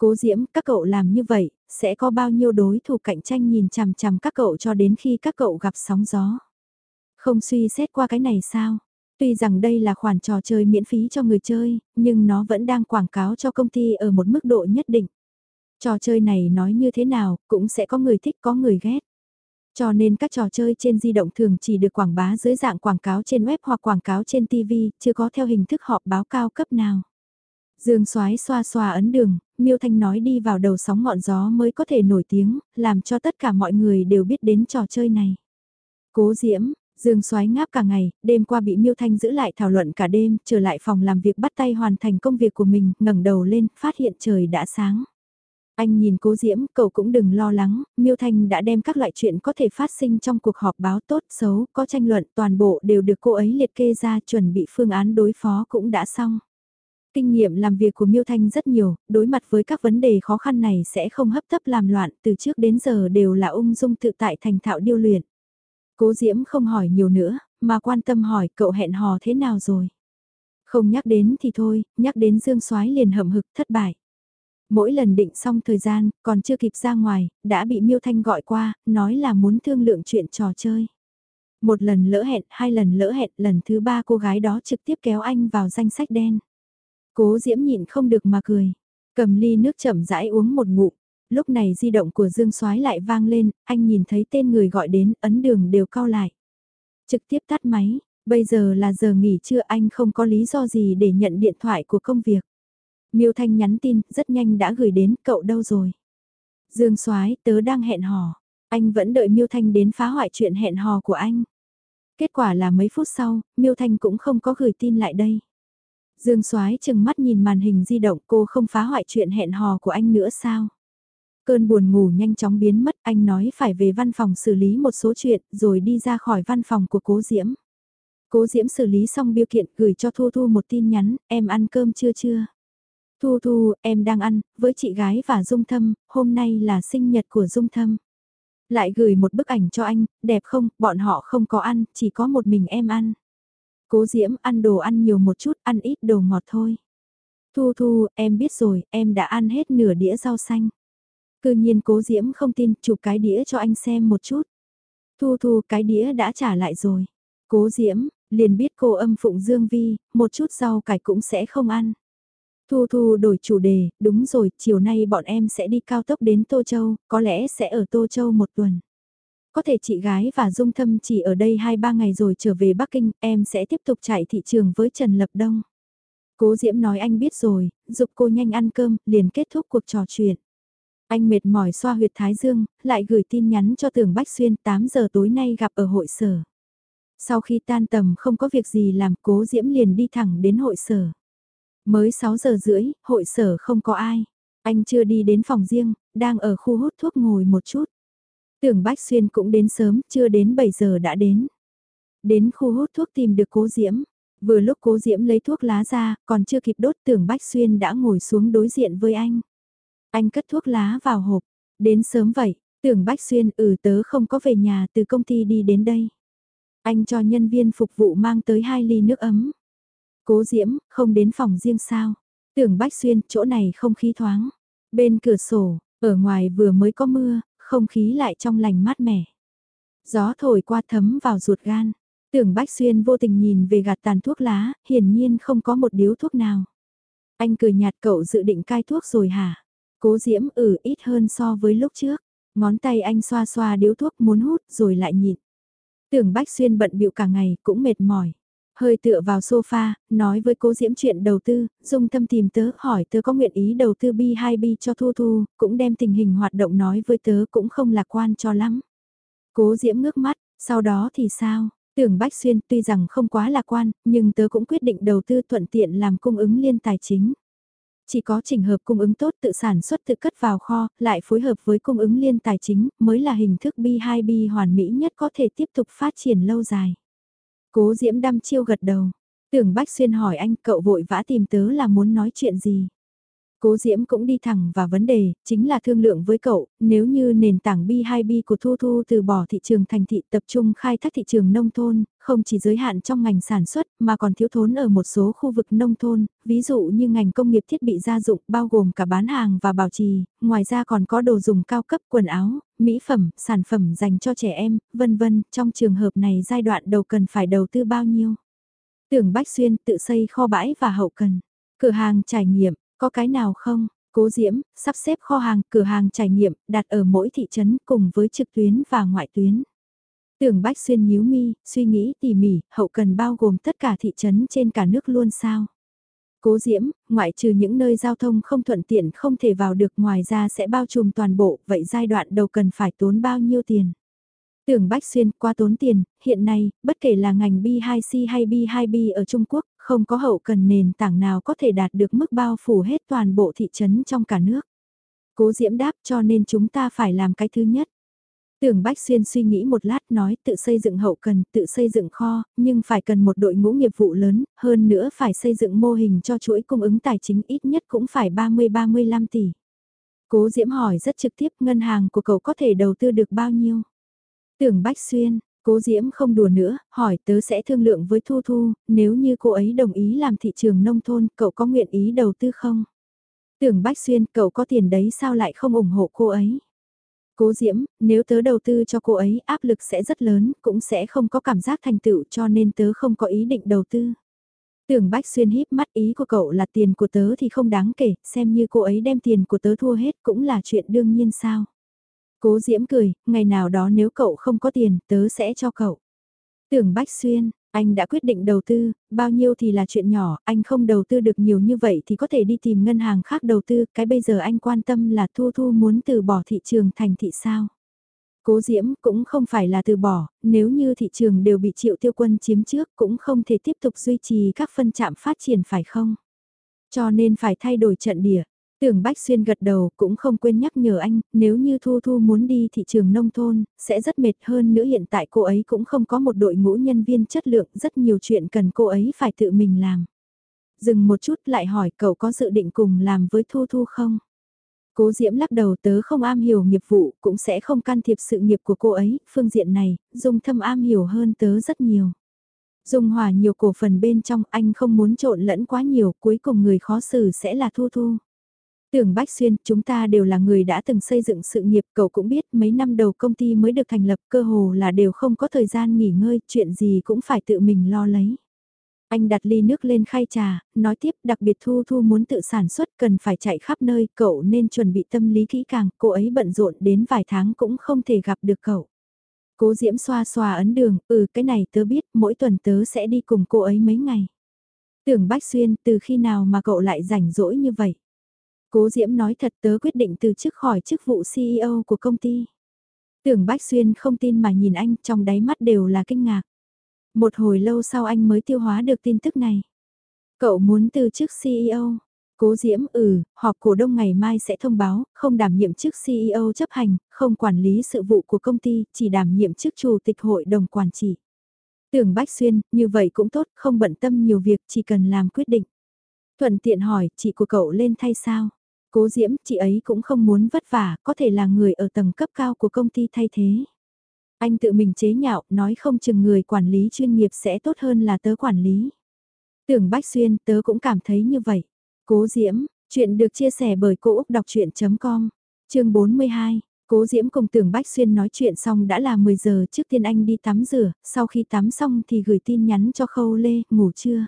Cố Diễm, các cậu làm như vậy, sẽ có bao nhiêu đối thủ cạnh tranh nhìn chằm chằm các cậu cho đến khi các cậu gặp sóng gió. Không suy xét qua cái này sao? Tuy rằng đây là khoản trò chơi miễn phí cho người chơi, nhưng nó vẫn đang quảng cáo cho công ty ở một mức độ nhất định. Trò chơi này nói như thế nào, cũng sẽ có người thích có người ghét. Cho nên các trò chơi trên di động thường chỉ được quảng bá dưới dạng quảng cáo trên web hoặc quảng cáo trên TV, chưa có theo hình thức họp báo cao cấp nào. Dương Soái xoa xoa ấn đường, Miêu Thanh nói đi vào đầu sóng ngọn gió mới có thể nổi tiếng, làm cho tất cả mọi người đều biết đến trò chơi này. Cố Diễm, Dương Soái ngáp cả ngày, đêm qua bị Miêu Thanh giữ lại thảo luận cả đêm, trở lại phòng làm việc bắt tay hoàn thành công việc của mình, ngẩng đầu lên, phát hiện trời đã sáng. Anh nhìn cố diễm, cậu cũng đừng lo lắng, Miêu Thanh đã đem các loại chuyện có thể phát sinh trong cuộc họp báo tốt, xấu, có tranh luận, toàn bộ đều được cô ấy liệt kê ra chuẩn bị phương án đối phó cũng đã xong. Kinh nghiệm làm việc của Miêu Thanh rất nhiều, đối mặt với các vấn đề khó khăn này sẽ không hấp tấp làm loạn, từ trước đến giờ đều là ung dung tự tại thành thạo điêu luyện. Cố Diễm không hỏi nhiều nữa, mà quan tâm hỏi cậu hẹn hò thế nào rồi. Không nhắc đến thì thôi, nhắc đến Dương Soái liền hậm hực thất bại. Mỗi lần định xong thời gian, còn chưa kịp ra ngoài, đã bị Miêu Thanh gọi qua, nói là muốn thương lượng chuyện trò chơi. Một lần lỡ hẹn, hai lần lỡ hẹn, lần thứ ba cô gái đó trực tiếp kéo anh vào danh sách đen. Cố Diễm nhịn không được mà cười, cầm ly nước chậm rãi uống một ngụm. Lúc này di động của Dương Soái lại vang lên, anh nhìn thấy tên người gọi đến, ấn đường đều cao lại. Trực tiếp tắt máy, bây giờ là giờ nghỉ trưa anh không có lý do gì để nhận điện thoại của công việc. Miêu Thanh nhắn tin, rất nhanh đã gửi đến, cậu đâu rồi? Dương Soái, tớ đang hẹn hò. Anh vẫn đợi Miêu Thanh đến phá hoại chuyện hẹn hò của anh. Kết quả là mấy phút sau, Miêu Thanh cũng không có gửi tin lại đây. Dương Soái chừng mắt nhìn màn hình di động cô không phá hoại chuyện hẹn hò của anh nữa sao? Cơn buồn ngủ nhanh chóng biến mất, anh nói phải về văn phòng xử lý một số chuyện rồi đi ra khỏi văn phòng của cố Diễm. Cố Diễm xử lý xong biêu kiện gửi cho Thu Thu một tin nhắn, em ăn cơm chưa chưa? Thu Thu, em đang ăn, với chị gái và Dung Thâm, hôm nay là sinh nhật của Dung Thâm. Lại gửi một bức ảnh cho anh, đẹp không, bọn họ không có ăn, chỉ có một mình em ăn. Cố Diễm ăn đồ ăn nhiều một chút, ăn ít đồ ngọt thôi. Thu Thu, em biết rồi, em đã ăn hết nửa đĩa rau xanh. Cư nhiên Cố Diễm không tin, chụp cái đĩa cho anh xem một chút. Thu Thu, cái đĩa đã trả lại rồi. Cố Diễm, liền biết cô âm phụng Dương Vi, một chút rau cải cũng sẽ không ăn. Thu Thu đổi chủ đề, đúng rồi, chiều nay bọn em sẽ đi cao tốc đến Tô Châu, có lẽ sẽ ở Tô Châu một tuần. Có thể chị gái và Dung Thâm chỉ ở đây 2-3 ngày rồi trở về Bắc Kinh, em sẽ tiếp tục chạy thị trường với Trần Lập Đông. Cố Diễm nói anh biết rồi, dục cô nhanh ăn cơm, liền kết thúc cuộc trò chuyện. Anh mệt mỏi xoa huyệt Thái Dương, lại gửi tin nhắn cho Tưởng Bách Xuyên 8 giờ tối nay gặp ở hội sở. Sau khi tan tầm không có việc gì làm cố Diễm liền đi thẳng đến hội sở. Mới 6 giờ rưỡi, hội sở không có ai. Anh chưa đi đến phòng riêng, đang ở khu hút thuốc ngồi một chút. Tưởng Bách Xuyên cũng đến sớm, chưa đến 7 giờ đã đến. Đến khu hút thuốc tìm được cố Diễm. Vừa lúc cố Diễm lấy thuốc lá ra, còn chưa kịp đốt tưởng Bách Xuyên đã ngồi xuống đối diện với anh. Anh cất thuốc lá vào hộp. Đến sớm vậy, tưởng Bách Xuyên ừ tớ không có về nhà từ công ty đi đến đây. Anh cho nhân viên phục vụ mang tới hai ly nước ấm. Cố Diễm, không đến phòng riêng sao. Tưởng Bách Xuyên, chỗ này không khí thoáng. Bên cửa sổ, ở ngoài vừa mới có mưa, không khí lại trong lành mát mẻ. Gió thổi qua thấm vào ruột gan. Tưởng Bách Xuyên vô tình nhìn về gạt tàn thuốc lá, hiển nhiên không có một điếu thuốc nào. Anh cười nhạt cậu dự định cai thuốc rồi hả? Cố diễm ử ít hơn so với lúc trước. Ngón tay anh xoa xoa điếu thuốc muốn hút rồi lại nhịn. Tưởng Bách Xuyên bận bịu cả ngày cũng mệt mỏi. Hơi tựa vào sofa, nói với cố diễm chuyện đầu tư, dung tâm tìm tớ hỏi tớ có nguyện ý đầu tư bi 2 bi cho Thu Thu, cũng đem tình hình hoạt động nói với tớ cũng không lạc quan cho lắm. Cố diễm ngước mắt, sau đó thì sao? Tưởng Bách Xuyên tuy rằng không quá lạc quan, nhưng tớ cũng quyết định đầu tư thuận tiện làm cung ứng liên tài chính. Chỉ có trình hợp cung ứng tốt tự sản xuất tự cất vào kho, lại phối hợp với cung ứng liên tài chính, mới là hình thức B2B hoàn mỹ nhất có thể tiếp tục phát triển lâu dài. Cố Diễm đăm chiêu gật đầu. Tưởng Bách Xuyên hỏi anh, cậu vội vã tìm tớ là muốn nói chuyện gì. Cố Diễm cũng đi thẳng vào vấn đề, chính là thương lượng với cậu, nếu như nền tảng B2B của Thu Thu từ bỏ thị trường thành thị tập trung khai thác thị trường nông thôn, không chỉ giới hạn trong ngành sản xuất mà còn thiếu thốn ở một số khu vực nông thôn, ví dụ như ngành công nghiệp thiết bị gia dụng bao gồm cả bán hàng và bảo trì, ngoài ra còn có đồ dùng cao cấp quần áo, mỹ phẩm, sản phẩm dành cho trẻ em, vân vân, trong trường hợp này giai đoạn đầu cần phải đầu tư bao nhiêu. Tưởng Bách Xuyên tự xây kho bãi và hậu cần, cửa hàng trải nghiệm, có cái nào không? Cố Diễm, sắp xếp kho hàng, cửa hàng trải nghiệm, đặt ở mỗi thị trấn cùng với trực tuyến và ngoại tuyến. Tưởng Bách Xuyên nhíu mi, suy nghĩ tỉ mỉ, hậu cần bao gồm tất cả thị trấn trên cả nước luôn sao? Cố Diễm, ngoại trừ những nơi giao thông không thuận tiện không thể vào được ngoài ra sẽ bao trùm toàn bộ, vậy giai đoạn đầu cần phải tốn bao nhiêu tiền? Tưởng Bách Xuyên qua tốn tiền, hiện nay, bất kể là ngành B2C hay B2B ở Trung Quốc, không có hậu cần nền tảng nào có thể đạt được mức bao phủ hết toàn bộ thị trấn trong cả nước. Cố Diễm đáp cho nên chúng ta phải làm cái thứ nhất. Tưởng Bách Xuyên suy nghĩ một lát nói tự xây dựng hậu cần, tự xây dựng kho, nhưng phải cần một đội ngũ nghiệp vụ lớn, hơn nữa phải xây dựng mô hình cho chuỗi cung ứng tài chính ít nhất cũng phải 30-35 tỷ. Cố Diễm hỏi rất trực tiếp ngân hàng của cậu có thể đầu tư được bao nhiêu? Tưởng Bách Xuyên, Cố Diễm không đùa nữa, hỏi tớ sẽ thương lượng với Thu Thu, nếu như cô ấy đồng ý làm thị trường nông thôn, cậu có nguyện ý đầu tư không? Tưởng Bách Xuyên, cậu có tiền đấy sao lại không ủng hộ cô ấy? Cố Diễm, nếu tớ đầu tư cho cô ấy áp lực sẽ rất lớn, cũng sẽ không có cảm giác thành tựu cho nên tớ không có ý định đầu tư. Tưởng Bách Xuyên híp mắt ý của cậu là tiền của tớ thì không đáng kể, xem như cô ấy đem tiền của tớ thua hết cũng là chuyện đương nhiên sao. Cố Diễm cười, ngày nào đó nếu cậu không có tiền, tớ sẽ cho cậu. Tưởng Bách Xuyên, anh đã quyết định đầu tư, bao nhiêu thì là chuyện nhỏ, anh không đầu tư được nhiều như vậy thì có thể đi tìm ngân hàng khác đầu tư, cái bây giờ anh quan tâm là Thu Thu muốn từ bỏ thị trường thành thị sao. Cố Diễm cũng không phải là từ bỏ, nếu như thị trường đều bị triệu tiêu quân chiếm trước cũng không thể tiếp tục duy trì các phân trạm phát triển phải không? Cho nên phải thay đổi trận địa. Tưởng Bách Xuyên gật đầu cũng không quên nhắc nhở anh, nếu như Thu Thu muốn đi thị trường nông thôn, sẽ rất mệt hơn nữa hiện tại cô ấy cũng không có một đội ngũ nhân viên chất lượng, rất nhiều chuyện cần cô ấy phải tự mình làm. Dừng một chút lại hỏi cậu có dự định cùng làm với Thu Thu không? Cố Diễm lắc đầu tớ không am hiểu nghiệp vụ, cũng sẽ không can thiệp sự nghiệp của cô ấy, phương diện này, Dung thâm am hiểu hơn tớ rất nhiều. Dung hòa nhiều cổ phần bên trong, anh không muốn trộn lẫn quá nhiều, cuối cùng người khó xử sẽ là Thu Thu. Tưởng Bách Xuyên, chúng ta đều là người đã từng xây dựng sự nghiệp, cậu cũng biết mấy năm đầu công ty mới được thành lập cơ hồ là đều không có thời gian nghỉ ngơi, chuyện gì cũng phải tự mình lo lấy. Anh đặt ly nước lên khay trà, nói tiếp đặc biệt Thu Thu muốn tự sản xuất cần phải chạy khắp nơi, cậu nên chuẩn bị tâm lý kỹ càng, cô ấy bận rộn đến vài tháng cũng không thể gặp được cậu. Cố Diễm xoa xoa ấn đường, ừ cái này tớ biết, mỗi tuần tớ sẽ đi cùng cô ấy mấy ngày. Tưởng Bách Xuyên, từ khi nào mà cậu lại rảnh rỗi như vậy? Cố Diễm nói thật tớ quyết định từ chức khỏi chức vụ CEO của công ty. Tưởng Bách Xuyên không tin mà nhìn anh trong đáy mắt đều là kinh ngạc. Một hồi lâu sau anh mới tiêu hóa được tin tức này. Cậu muốn từ chức CEO. Cố Diễm ừ, họp cổ đông ngày mai sẽ thông báo, không đảm nhiệm chức CEO chấp hành, không quản lý sự vụ của công ty, chỉ đảm nhiệm chức chủ tịch hội đồng quản trị. Tưởng Bách Xuyên, như vậy cũng tốt, không bận tâm nhiều việc, chỉ cần làm quyết định. Thuận tiện hỏi, chị của cậu lên thay sao? Cố Diễm, chị ấy cũng không muốn vất vả, có thể là người ở tầng cấp cao của công ty thay thế. Anh tự mình chế nhạo, nói không chừng người quản lý chuyên nghiệp sẽ tốt hơn là tớ quản lý. Tưởng Bách Xuyên, tớ cũng cảm thấy như vậy. Cố Diễm, chuyện được chia sẻ bởi Cô Úc Đọc Chuyện.com, chương 42. Cố Diễm cùng Tưởng Bách Xuyên nói chuyện xong đã là 10 giờ trước tiên anh đi tắm rửa, sau khi tắm xong thì gửi tin nhắn cho Khâu Lê, ngủ chưa?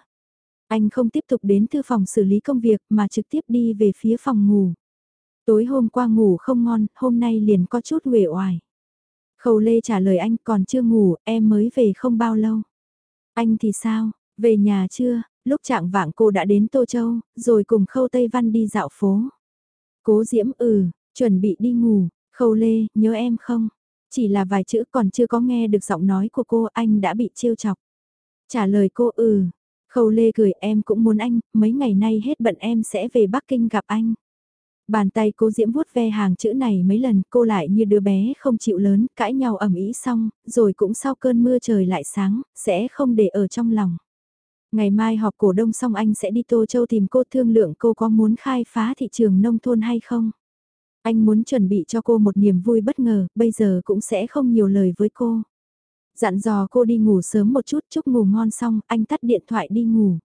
Anh không tiếp tục đến thư phòng xử lý công việc mà trực tiếp đi về phía phòng ngủ. Tối hôm qua ngủ không ngon, hôm nay liền có chút uể oải. Khâu Lê trả lời anh còn chưa ngủ, em mới về không bao lâu. Anh thì sao, về nhà chưa, lúc trạng vạng cô đã đến Tô Châu, rồi cùng Khâu Tây Văn đi dạo phố. Cố Diễm ừ, chuẩn bị đi ngủ, Khâu Lê, nhớ em không? Chỉ là vài chữ còn chưa có nghe được giọng nói của cô anh đã bị trêu chọc. Trả lời cô ừ, Khâu Lê cười em cũng muốn anh, mấy ngày nay hết bận em sẽ về Bắc Kinh gặp anh. Bàn tay cô Diễm vuốt ve hàng chữ này mấy lần cô lại như đứa bé không chịu lớn, cãi nhau ầm ĩ xong, rồi cũng sau cơn mưa trời lại sáng, sẽ không để ở trong lòng. Ngày mai họp cổ đông xong anh sẽ đi Tô Châu tìm cô thương lượng cô có muốn khai phá thị trường nông thôn hay không. Anh muốn chuẩn bị cho cô một niềm vui bất ngờ, bây giờ cũng sẽ không nhiều lời với cô. Dặn dò cô đi ngủ sớm một chút, chúc ngủ ngon xong, anh tắt điện thoại đi ngủ.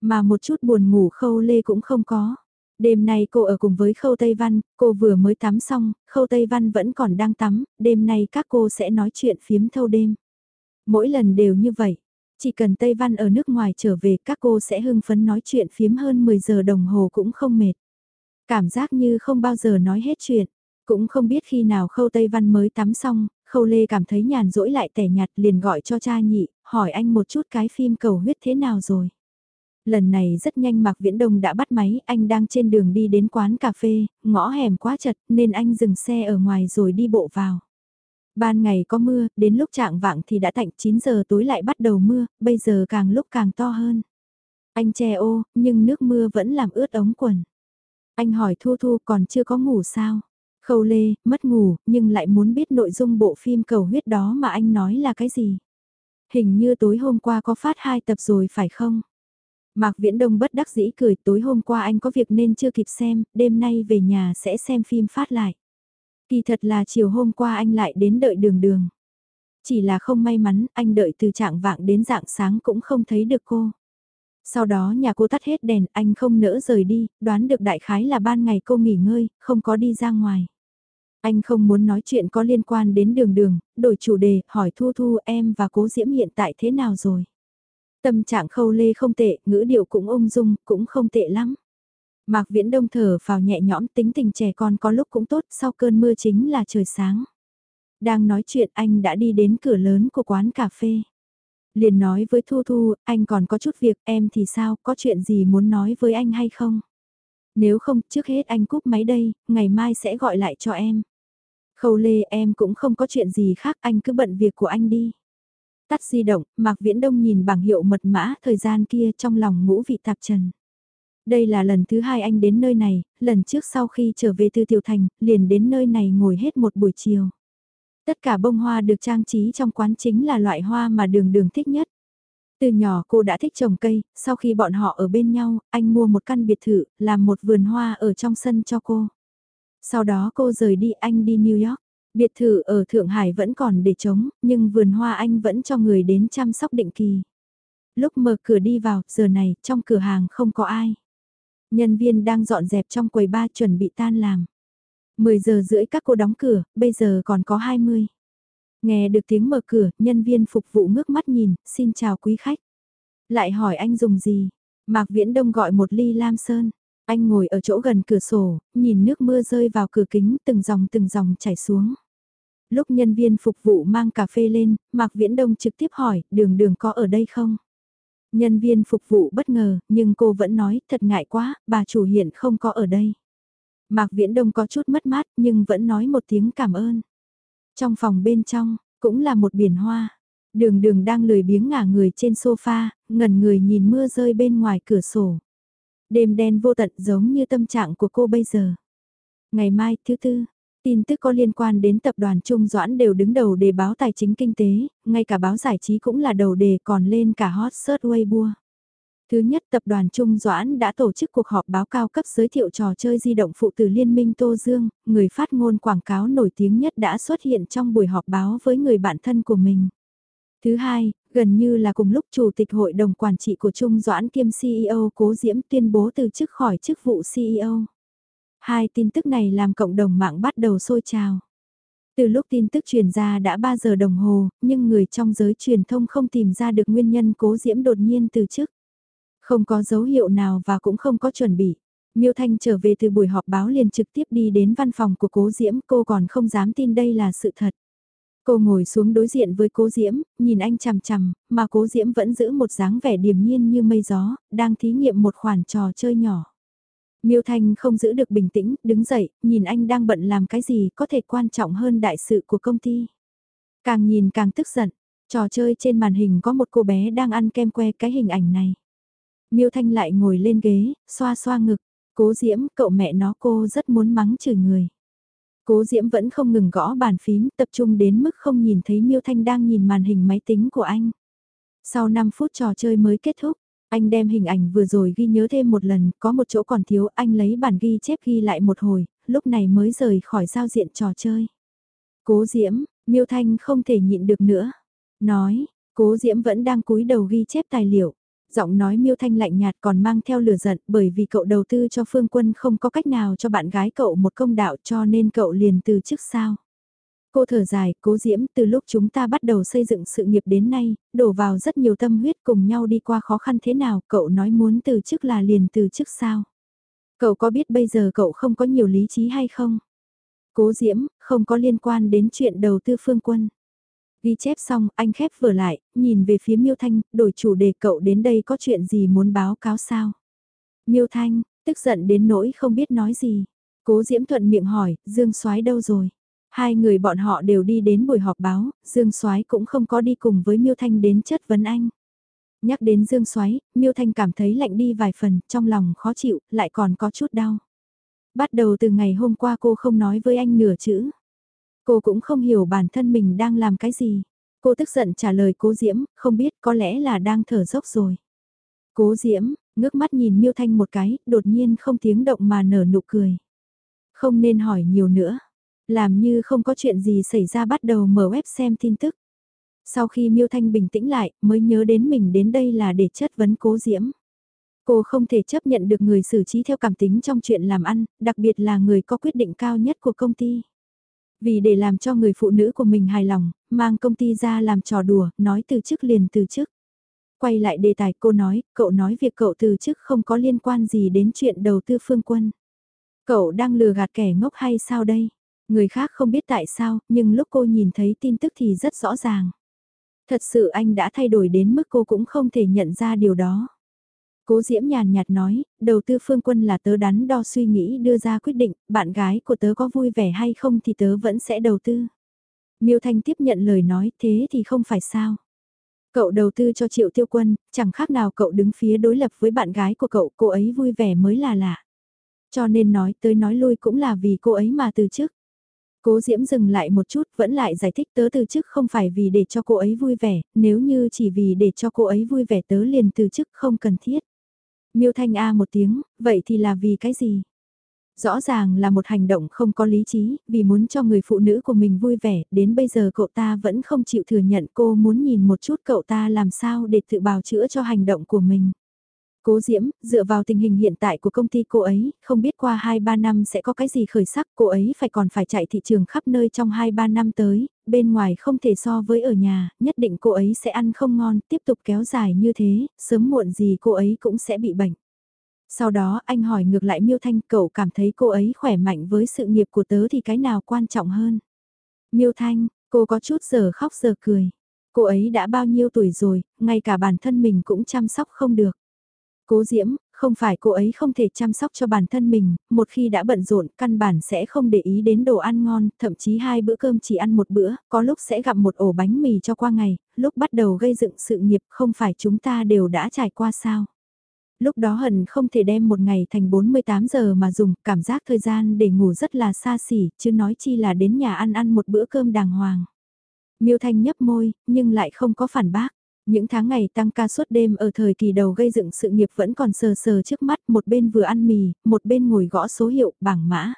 Mà một chút buồn ngủ khâu lê cũng không có. Đêm nay cô ở cùng với Khâu Tây Văn, cô vừa mới tắm xong, Khâu Tây Văn vẫn còn đang tắm, đêm nay các cô sẽ nói chuyện phiếm thâu đêm. Mỗi lần đều như vậy, chỉ cần Tây Văn ở nước ngoài trở về các cô sẽ hưng phấn nói chuyện phiếm hơn 10 giờ đồng hồ cũng không mệt. Cảm giác như không bao giờ nói hết chuyện, cũng không biết khi nào Khâu Tây Văn mới tắm xong, Khâu Lê cảm thấy nhàn rỗi lại tẻ nhạt liền gọi cho cha nhị, hỏi anh một chút cái phim cầu huyết thế nào rồi. Lần này rất nhanh Mạc Viễn Đông đã bắt máy, anh đang trên đường đi đến quán cà phê, ngõ hẻm quá chật nên anh dừng xe ở ngoài rồi đi bộ vào. Ban ngày có mưa, đến lúc trạng vạng thì đã tạnh 9 giờ tối lại bắt đầu mưa, bây giờ càng lúc càng to hơn. Anh che ô, nhưng nước mưa vẫn làm ướt ống quần. Anh hỏi Thu Thu còn chưa có ngủ sao? Khâu Lê, mất ngủ, nhưng lại muốn biết nội dung bộ phim cầu huyết đó mà anh nói là cái gì? Hình như tối hôm qua có phát hai tập rồi phải không? Mạc Viễn Đông bất đắc dĩ cười tối hôm qua anh có việc nên chưa kịp xem, đêm nay về nhà sẽ xem phim phát lại. Kỳ thật là chiều hôm qua anh lại đến đợi đường đường. Chỉ là không may mắn, anh đợi từ trạng vạng đến dạng sáng cũng không thấy được cô. Sau đó nhà cô tắt hết đèn, anh không nỡ rời đi, đoán được đại khái là ban ngày cô nghỉ ngơi, không có đi ra ngoài. Anh không muốn nói chuyện có liên quan đến đường đường, đổi chủ đề, hỏi Thu Thu em và cố Diễm hiện tại thế nào rồi. Tâm trạng khâu lê không tệ, ngữ điệu cũng ung dung, cũng không tệ lắm. Mạc Viễn Đông thở vào nhẹ nhõm tính tình trẻ con có lúc cũng tốt, sau cơn mưa chính là trời sáng. Đang nói chuyện anh đã đi đến cửa lớn của quán cà phê. Liền nói với Thu Thu, anh còn có chút việc, em thì sao, có chuyện gì muốn nói với anh hay không? Nếu không, trước hết anh cúp máy đây, ngày mai sẽ gọi lại cho em. Khâu Lê em cũng không có chuyện gì khác, anh cứ bận việc của anh đi. Tắt di động, Mạc Viễn Đông nhìn bảng hiệu mật mã thời gian kia trong lòng ngũ vị tạp trần. Đây là lần thứ hai anh đến nơi này, lần trước sau khi trở về từ Tiểu Thành, liền đến nơi này ngồi hết một buổi chiều. Tất cả bông hoa được trang trí trong quán chính là loại hoa mà đường đường thích nhất. Từ nhỏ cô đã thích trồng cây, sau khi bọn họ ở bên nhau, anh mua một căn biệt thự, làm một vườn hoa ở trong sân cho cô. Sau đó cô rời đi anh đi New York. Biệt thự ở Thượng Hải vẫn còn để trống, nhưng vườn hoa anh vẫn cho người đến chăm sóc định kỳ. Lúc mở cửa đi vào, giờ này, trong cửa hàng không có ai. Nhân viên đang dọn dẹp trong quầy ba chuẩn bị tan làm. 10 giờ rưỡi các cô đóng cửa, bây giờ còn có 20. Nghe được tiếng mở cửa, nhân viên phục vụ ngước mắt nhìn, xin chào quý khách. Lại hỏi anh dùng gì? Mạc Viễn Đông gọi một ly lam sơn. Anh ngồi ở chỗ gần cửa sổ, nhìn nước mưa rơi vào cửa kính từng dòng từng dòng chảy xuống. Lúc nhân viên phục vụ mang cà phê lên, Mạc Viễn Đông trực tiếp hỏi, đường đường có ở đây không? Nhân viên phục vụ bất ngờ, nhưng cô vẫn nói, thật ngại quá, bà chủ hiện không có ở đây. Mạc Viễn Đông có chút mất mát, nhưng vẫn nói một tiếng cảm ơn. Trong phòng bên trong, cũng là một biển hoa. Đường đường đang lười biếng ngả người trên sofa, ngẩn người nhìn mưa rơi bên ngoài cửa sổ. Đêm đen vô tận giống như tâm trạng của cô bây giờ. Ngày mai, thứ tư, tin tức có liên quan đến tập đoàn Trung Doãn đều đứng đầu đề báo tài chính kinh tế, ngay cả báo giải trí cũng là đầu đề còn lên cả hot search Weibo. Thứ nhất tập đoàn Trung Doãn đã tổ chức cuộc họp báo cao cấp giới thiệu trò chơi di động phụ từ Liên minh Tô Dương, người phát ngôn quảng cáo nổi tiếng nhất đã xuất hiện trong buổi họp báo với người bạn thân của mình. Thứ hai, gần như là cùng lúc Chủ tịch Hội đồng Quản trị của Trung Doãn kiêm CEO Cố Diễm tuyên bố từ chức khỏi chức vụ CEO. Hai tin tức này làm cộng đồng mạng bắt đầu sôi trào. Từ lúc tin tức truyền ra đã 3 giờ đồng hồ, nhưng người trong giới truyền thông không tìm ra được nguyên nhân cố diễm đột nhiên từ chức. Không có dấu hiệu nào và cũng không có chuẩn bị. Miêu Thanh trở về từ buổi họp báo liền trực tiếp đi đến văn phòng của cố diễm cô còn không dám tin đây là sự thật. Cô ngồi xuống đối diện với cố diễm, nhìn anh chằm chằm, mà cố diễm vẫn giữ một dáng vẻ điềm nhiên như mây gió, đang thí nghiệm một khoản trò chơi nhỏ. Miêu Thanh không giữ được bình tĩnh, đứng dậy, nhìn anh đang bận làm cái gì có thể quan trọng hơn đại sự của công ty. Càng nhìn càng tức giận, trò chơi trên màn hình có một cô bé đang ăn kem que cái hình ảnh này. Miêu Thanh lại ngồi lên ghế, xoa xoa ngực, cố diễm, cậu mẹ nó cô rất muốn mắng chửi người. Cố diễm vẫn không ngừng gõ bàn phím, tập trung đến mức không nhìn thấy Miêu Thanh đang nhìn màn hình máy tính của anh. Sau 5 phút trò chơi mới kết thúc, anh đem hình ảnh vừa rồi ghi nhớ thêm một lần, có một chỗ còn thiếu, anh lấy bản ghi chép ghi lại một hồi, lúc này mới rời khỏi giao diện trò chơi. Cố Diễm, Miêu Thanh không thể nhịn được nữa. Nói, Cố Diễm vẫn đang cúi đầu ghi chép tài liệu. Giọng nói Miêu Thanh lạnh nhạt còn mang theo lửa giận bởi vì cậu đầu tư cho Phương Quân không có cách nào cho bạn gái cậu một công đạo cho nên cậu liền từ chức sao. Cô thở dài, cố diễm, từ lúc chúng ta bắt đầu xây dựng sự nghiệp đến nay, đổ vào rất nhiều tâm huyết cùng nhau đi qua khó khăn thế nào, cậu nói muốn từ chức là liền từ chức sao? Cậu có biết bây giờ cậu không có nhiều lý trí hay không? Cố diễm, không có liên quan đến chuyện đầu tư phương quân. Ghi chép xong, anh khép vừa lại, nhìn về phía Miêu Thanh, đổi chủ đề cậu đến đây có chuyện gì muốn báo cáo sao? Miêu Thanh, tức giận đến nỗi không biết nói gì. Cố Diễm thuận miệng hỏi, Dương Soái đâu rồi? Hai người bọn họ đều đi đến buổi họp báo, Dương Soái cũng không có đi cùng với Miêu Thanh đến chất vấn anh. Nhắc đến Dương Soái, Miêu Thanh cảm thấy lạnh đi vài phần, trong lòng khó chịu, lại còn có chút đau. Bắt đầu từ ngày hôm qua cô không nói với anh nửa chữ. Cô cũng không hiểu bản thân mình đang làm cái gì. Cô tức giận trả lời cố Diễm, không biết có lẽ là đang thở dốc rồi. Cố Diễm, ngước mắt nhìn Miêu Thanh một cái, đột nhiên không tiếng động mà nở nụ cười. Không nên hỏi nhiều nữa. Làm như không có chuyện gì xảy ra bắt đầu mở web xem tin tức. Sau khi Miêu Thanh bình tĩnh lại, mới nhớ đến mình đến đây là để chất vấn cố Diễm. Cô không thể chấp nhận được người xử trí theo cảm tính trong chuyện làm ăn, đặc biệt là người có quyết định cao nhất của công ty. Vì để làm cho người phụ nữ của mình hài lòng, mang công ty ra làm trò đùa, nói từ chức liền từ chức. Quay lại đề tài cô nói, cậu nói việc cậu từ chức không có liên quan gì đến chuyện đầu tư phương quân. Cậu đang lừa gạt kẻ ngốc hay sao đây? Người khác không biết tại sao, nhưng lúc cô nhìn thấy tin tức thì rất rõ ràng. Thật sự anh đã thay đổi đến mức cô cũng không thể nhận ra điều đó. Cố Diễm nhàn nhạt nói, đầu tư phương quân là tớ đắn đo suy nghĩ đưa ra quyết định, bạn gái của tớ có vui vẻ hay không thì tớ vẫn sẽ đầu tư. Miêu Thanh tiếp nhận lời nói thế thì không phải sao. Cậu đầu tư cho Triệu Tiêu Quân, chẳng khác nào cậu đứng phía đối lập với bạn gái của cậu, cô ấy vui vẻ mới là lạ. Cho nên nói tới nói lui cũng là vì cô ấy mà từ chức. Cố Diễm dừng lại một chút vẫn lại giải thích tớ từ chức không phải vì để cho cô ấy vui vẻ, nếu như chỉ vì để cho cô ấy vui vẻ tớ liền từ chức không cần thiết. Miêu Thanh A một tiếng, vậy thì là vì cái gì? Rõ ràng là một hành động không có lý trí, vì muốn cho người phụ nữ của mình vui vẻ, đến bây giờ cậu ta vẫn không chịu thừa nhận cô muốn nhìn một chút cậu ta làm sao để tự bào chữa cho hành động của mình. Cố Diễm, dựa vào tình hình hiện tại của công ty cô ấy, không biết qua 2-3 năm sẽ có cái gì khởi sắc, cô ấy phải còn phải chạy thị trường khắp nơi trong 2-3 năm tới, bên ngoài không thể so với ở nhà, nhất định cô ấy sẽ ăn không ngon, tiếp tục kéo dài như thế, sớm muộn gì cô ấy cũng sẽ bị bệnh. Sau đó anh hỏi ngược lại Miêu Thanh cậu cảm thấy cô ấy khỏe mạnh với sự nghiệp của tớ thì cái nào quan trọng hơn? Miêu Thanh, cô có chút giờ khóc giờ cười. Cô ấy đã bao nhiêu tuổi rồi, ngay cả bản thân mình cũng chăm sóc không được. Cố Diễm, không phải cô ấy không thể chăm sóc cho bản thân mình, một khi đã bận rộn căn bản sẽ không để ý đến đồ ăn ngon, thậm chí hai bữa cơm chỉ ăn một bữa, có lúc sẽ gặp một ổ bánh mì cho qua ngày, lúc bắt đầu gây dựng sự nghiệp không phải chúng ta đều đã trải qua sao. Lúc đó hận không thể đem một ngày thành 48 giờ mà dùng, cảm giác thời gian để ngủ rất là xa xỉ, chứ nói chi là đến nhà ăn ăn một bữa cơm đàng hoàng. Miêu Thanh nhấp môi, nhưng lại không có phản bác. Những tháng ngày tăng ca suốt đêm ở thời kỳ đầu gây dựng sự nghiệp vẫn còn sờ sờ trước mắt, một bên vừa ăn mì, một bên ngồi gõ số hiệu, bảng mã.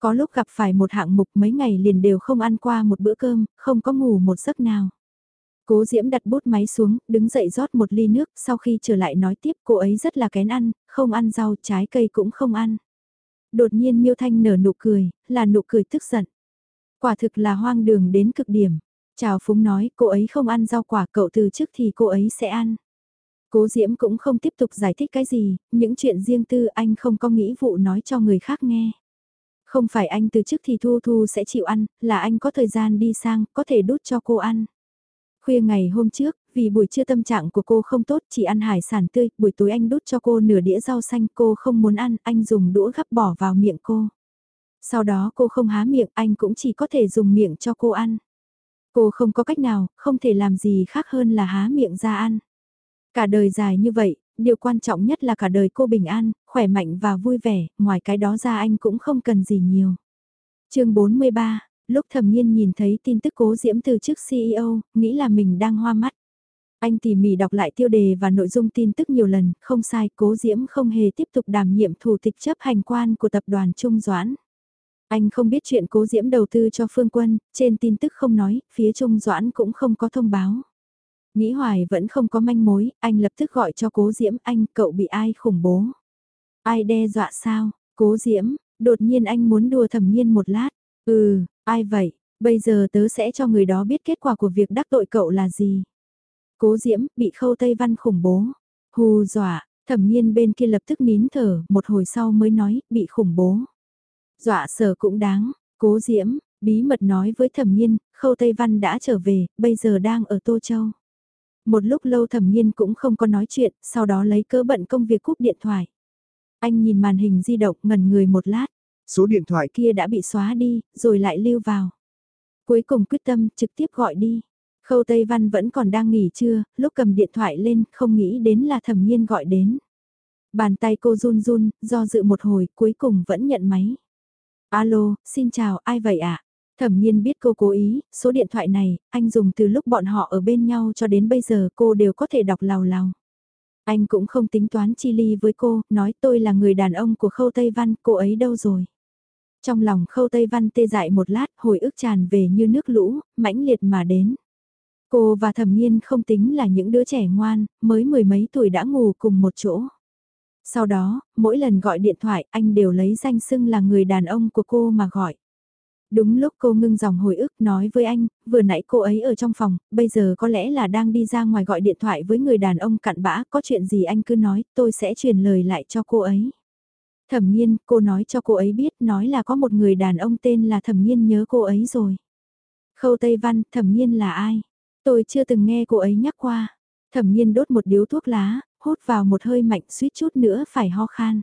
Có lúc gặp phải một hạng mục mấy ngày liền đều không ăn qua một bữa cơm, không có ngủ một giấc nào. Cố Diễm đặt bút máy xuống, đứng dậy rót một ly nước, sau khi trở lại nói tiếp cô ấy rất là kén ăn, không ăn rau, trái cây cũng không ăn. Đột nhiên Miêu Thanh nở nụ cười, là nụ cười tức giận. Quả thực là hoang đường đến cực điểm. Chào Phúng nói cô ấy không ăn rau quả cậu từ trước thì cô ấy sẽ ăn. Cố Diễm cũng không tiếp tục giải thích cái gì, những chuyện riêng tư anh không có nghĩ vụ nói cho người khác nghe. Không phải anh từ trước thì Thu Thu sẽ chịu ăn, là anh có thời gian đi sang, có thể đút cho cô ăn. Khuya ngày hôm trước, vì buổi trưa tâm trạng của cô không tốt chỉ ăn hải sản tươi, buổi tối anh đút cho cô nửa đĩa rau xanh cô không muốn ăn, anh dùng đũa gắp bỏ vào miệng cô. Sau đó cô không há miệng, anh cũng chỉ có thể dùng miệng cho cô ăn. Cô không có cách nào, không thể làm gì khác hơn là há miệng ra ăn. Cả đời dài như vậy, điều quan trọng nhất là cả đời cô bình an, khỏe mạnh và vui vẻ, ngoài cái đó ra anh cũng không cần gì nhiều. chương 43, lúc thẩm nhiên nhìn thấy tin tức cố diễm từ chức CEO, nghĩ là mình đang hoa mắt. Anh tỉ mỉ đọc lại tiêu đề và nội dung tin tức nhiều lần, không sai, cố diễm không hề tiếp tục đảm nhiệm thủ tịch chấp hành quan của tập đoàn Trung Doãn. Anh không biết chuyện cố diễm đầu tư cho phương quân, trên tin tức không nói, phía Trung Doãn cũng không có thông báo. Nghĩ hoài vẫn không có manh mối, anh lập tức gọi cho cố diễm anh cậu bị ai khủng bố. Ai đe dọa sao, cố diễm, đột nhiên anh muốn đùa thẩm nhiên một lát. Ừ, ai vậy, bây giờ tớ sẽ cho người đó biết kết quả của việc đắc tội cậu là gì. Cố diễm, bị khâu Tây Văn khủng bố. Hù dọa, thẩm nhiên bên kia lập tức nín thở, một hồi sau mới nói, bị khủng bố. Dọa sở cũng đáng, cố diễm, bí mật nói với thẩm nhiên, khâu Tây Văn đã trở về, bây giờ đang ở Tô Châu. Một lúc lâu thẩm nhiên cũng không có nói chuyện, sau đó lấy cớ bận công việc cúp điện thoại. Anh nhìn màn hình di động ngẩn người một lát. Số điện thoại kia đã bị xóa đi, rồi lại lưu vào. Cuối cùng quyết tâm trực tiếp gọi đi. Khâu Tây Văn vẫn còn đang nghỉ trưa, lúc cầm điện thoại lên không nghĩ đến là thẩm nhiên gọi đến. Bàn tay cô run run, do dự một hồi, cuối cùng vẫn nhận máy. Alo, xin chào, ai vậy ạ? À? Thẩm nhiên biết cô cố ý, số điện thoại này, anh dùng từ lúc bọn họ ở bên nhau cho đến bây giờ cô đều có thể đọc lào lào. Anh cũng không tính toán chi ly với cô, nói tôi là người đàn ông của Khâu Tây Văn, cô ấy đâu rồi? Trong lòng Khâu Tây Văn tê dại một lát, hồi ức tràn về như nước lũ, mãnh liệt mà đến. Cô và thẩm nhiên không tính là những đứa trẻ ngoan, mới mười mấy tuổi đã ngủ cùng một chỗ. Sau đó, mỗi lần gọi điện thoại anh đều lấy danh xưng là người đàn ông của cô mà gọi. Đúng lúc cô ngưng dòng hồi ức nói với anh, vừa nãy cô ấy ở trong phòng, bây giờ có lẽ là đang đi ra ngoài gọi điện thoại với người đàn ông cặn bã, có chuyện gì anh cứ nói, tôi sẽ truyền lời lại cho cô ấy. Thẩm nhiên, cô nói cho cô ấy biết, nói là có một người đàn ông tên là thẩm nhiên nhớ cô ấy rồi. Khâu Tây Văn, thẩm nhiên là ai? Tôi chưa từng nghe cô ấy nhắc qua. Thẩm nhiên đốt một điếu thuốc lá, hút vào một hơi mạnh suýt chút nữa phải ho khan.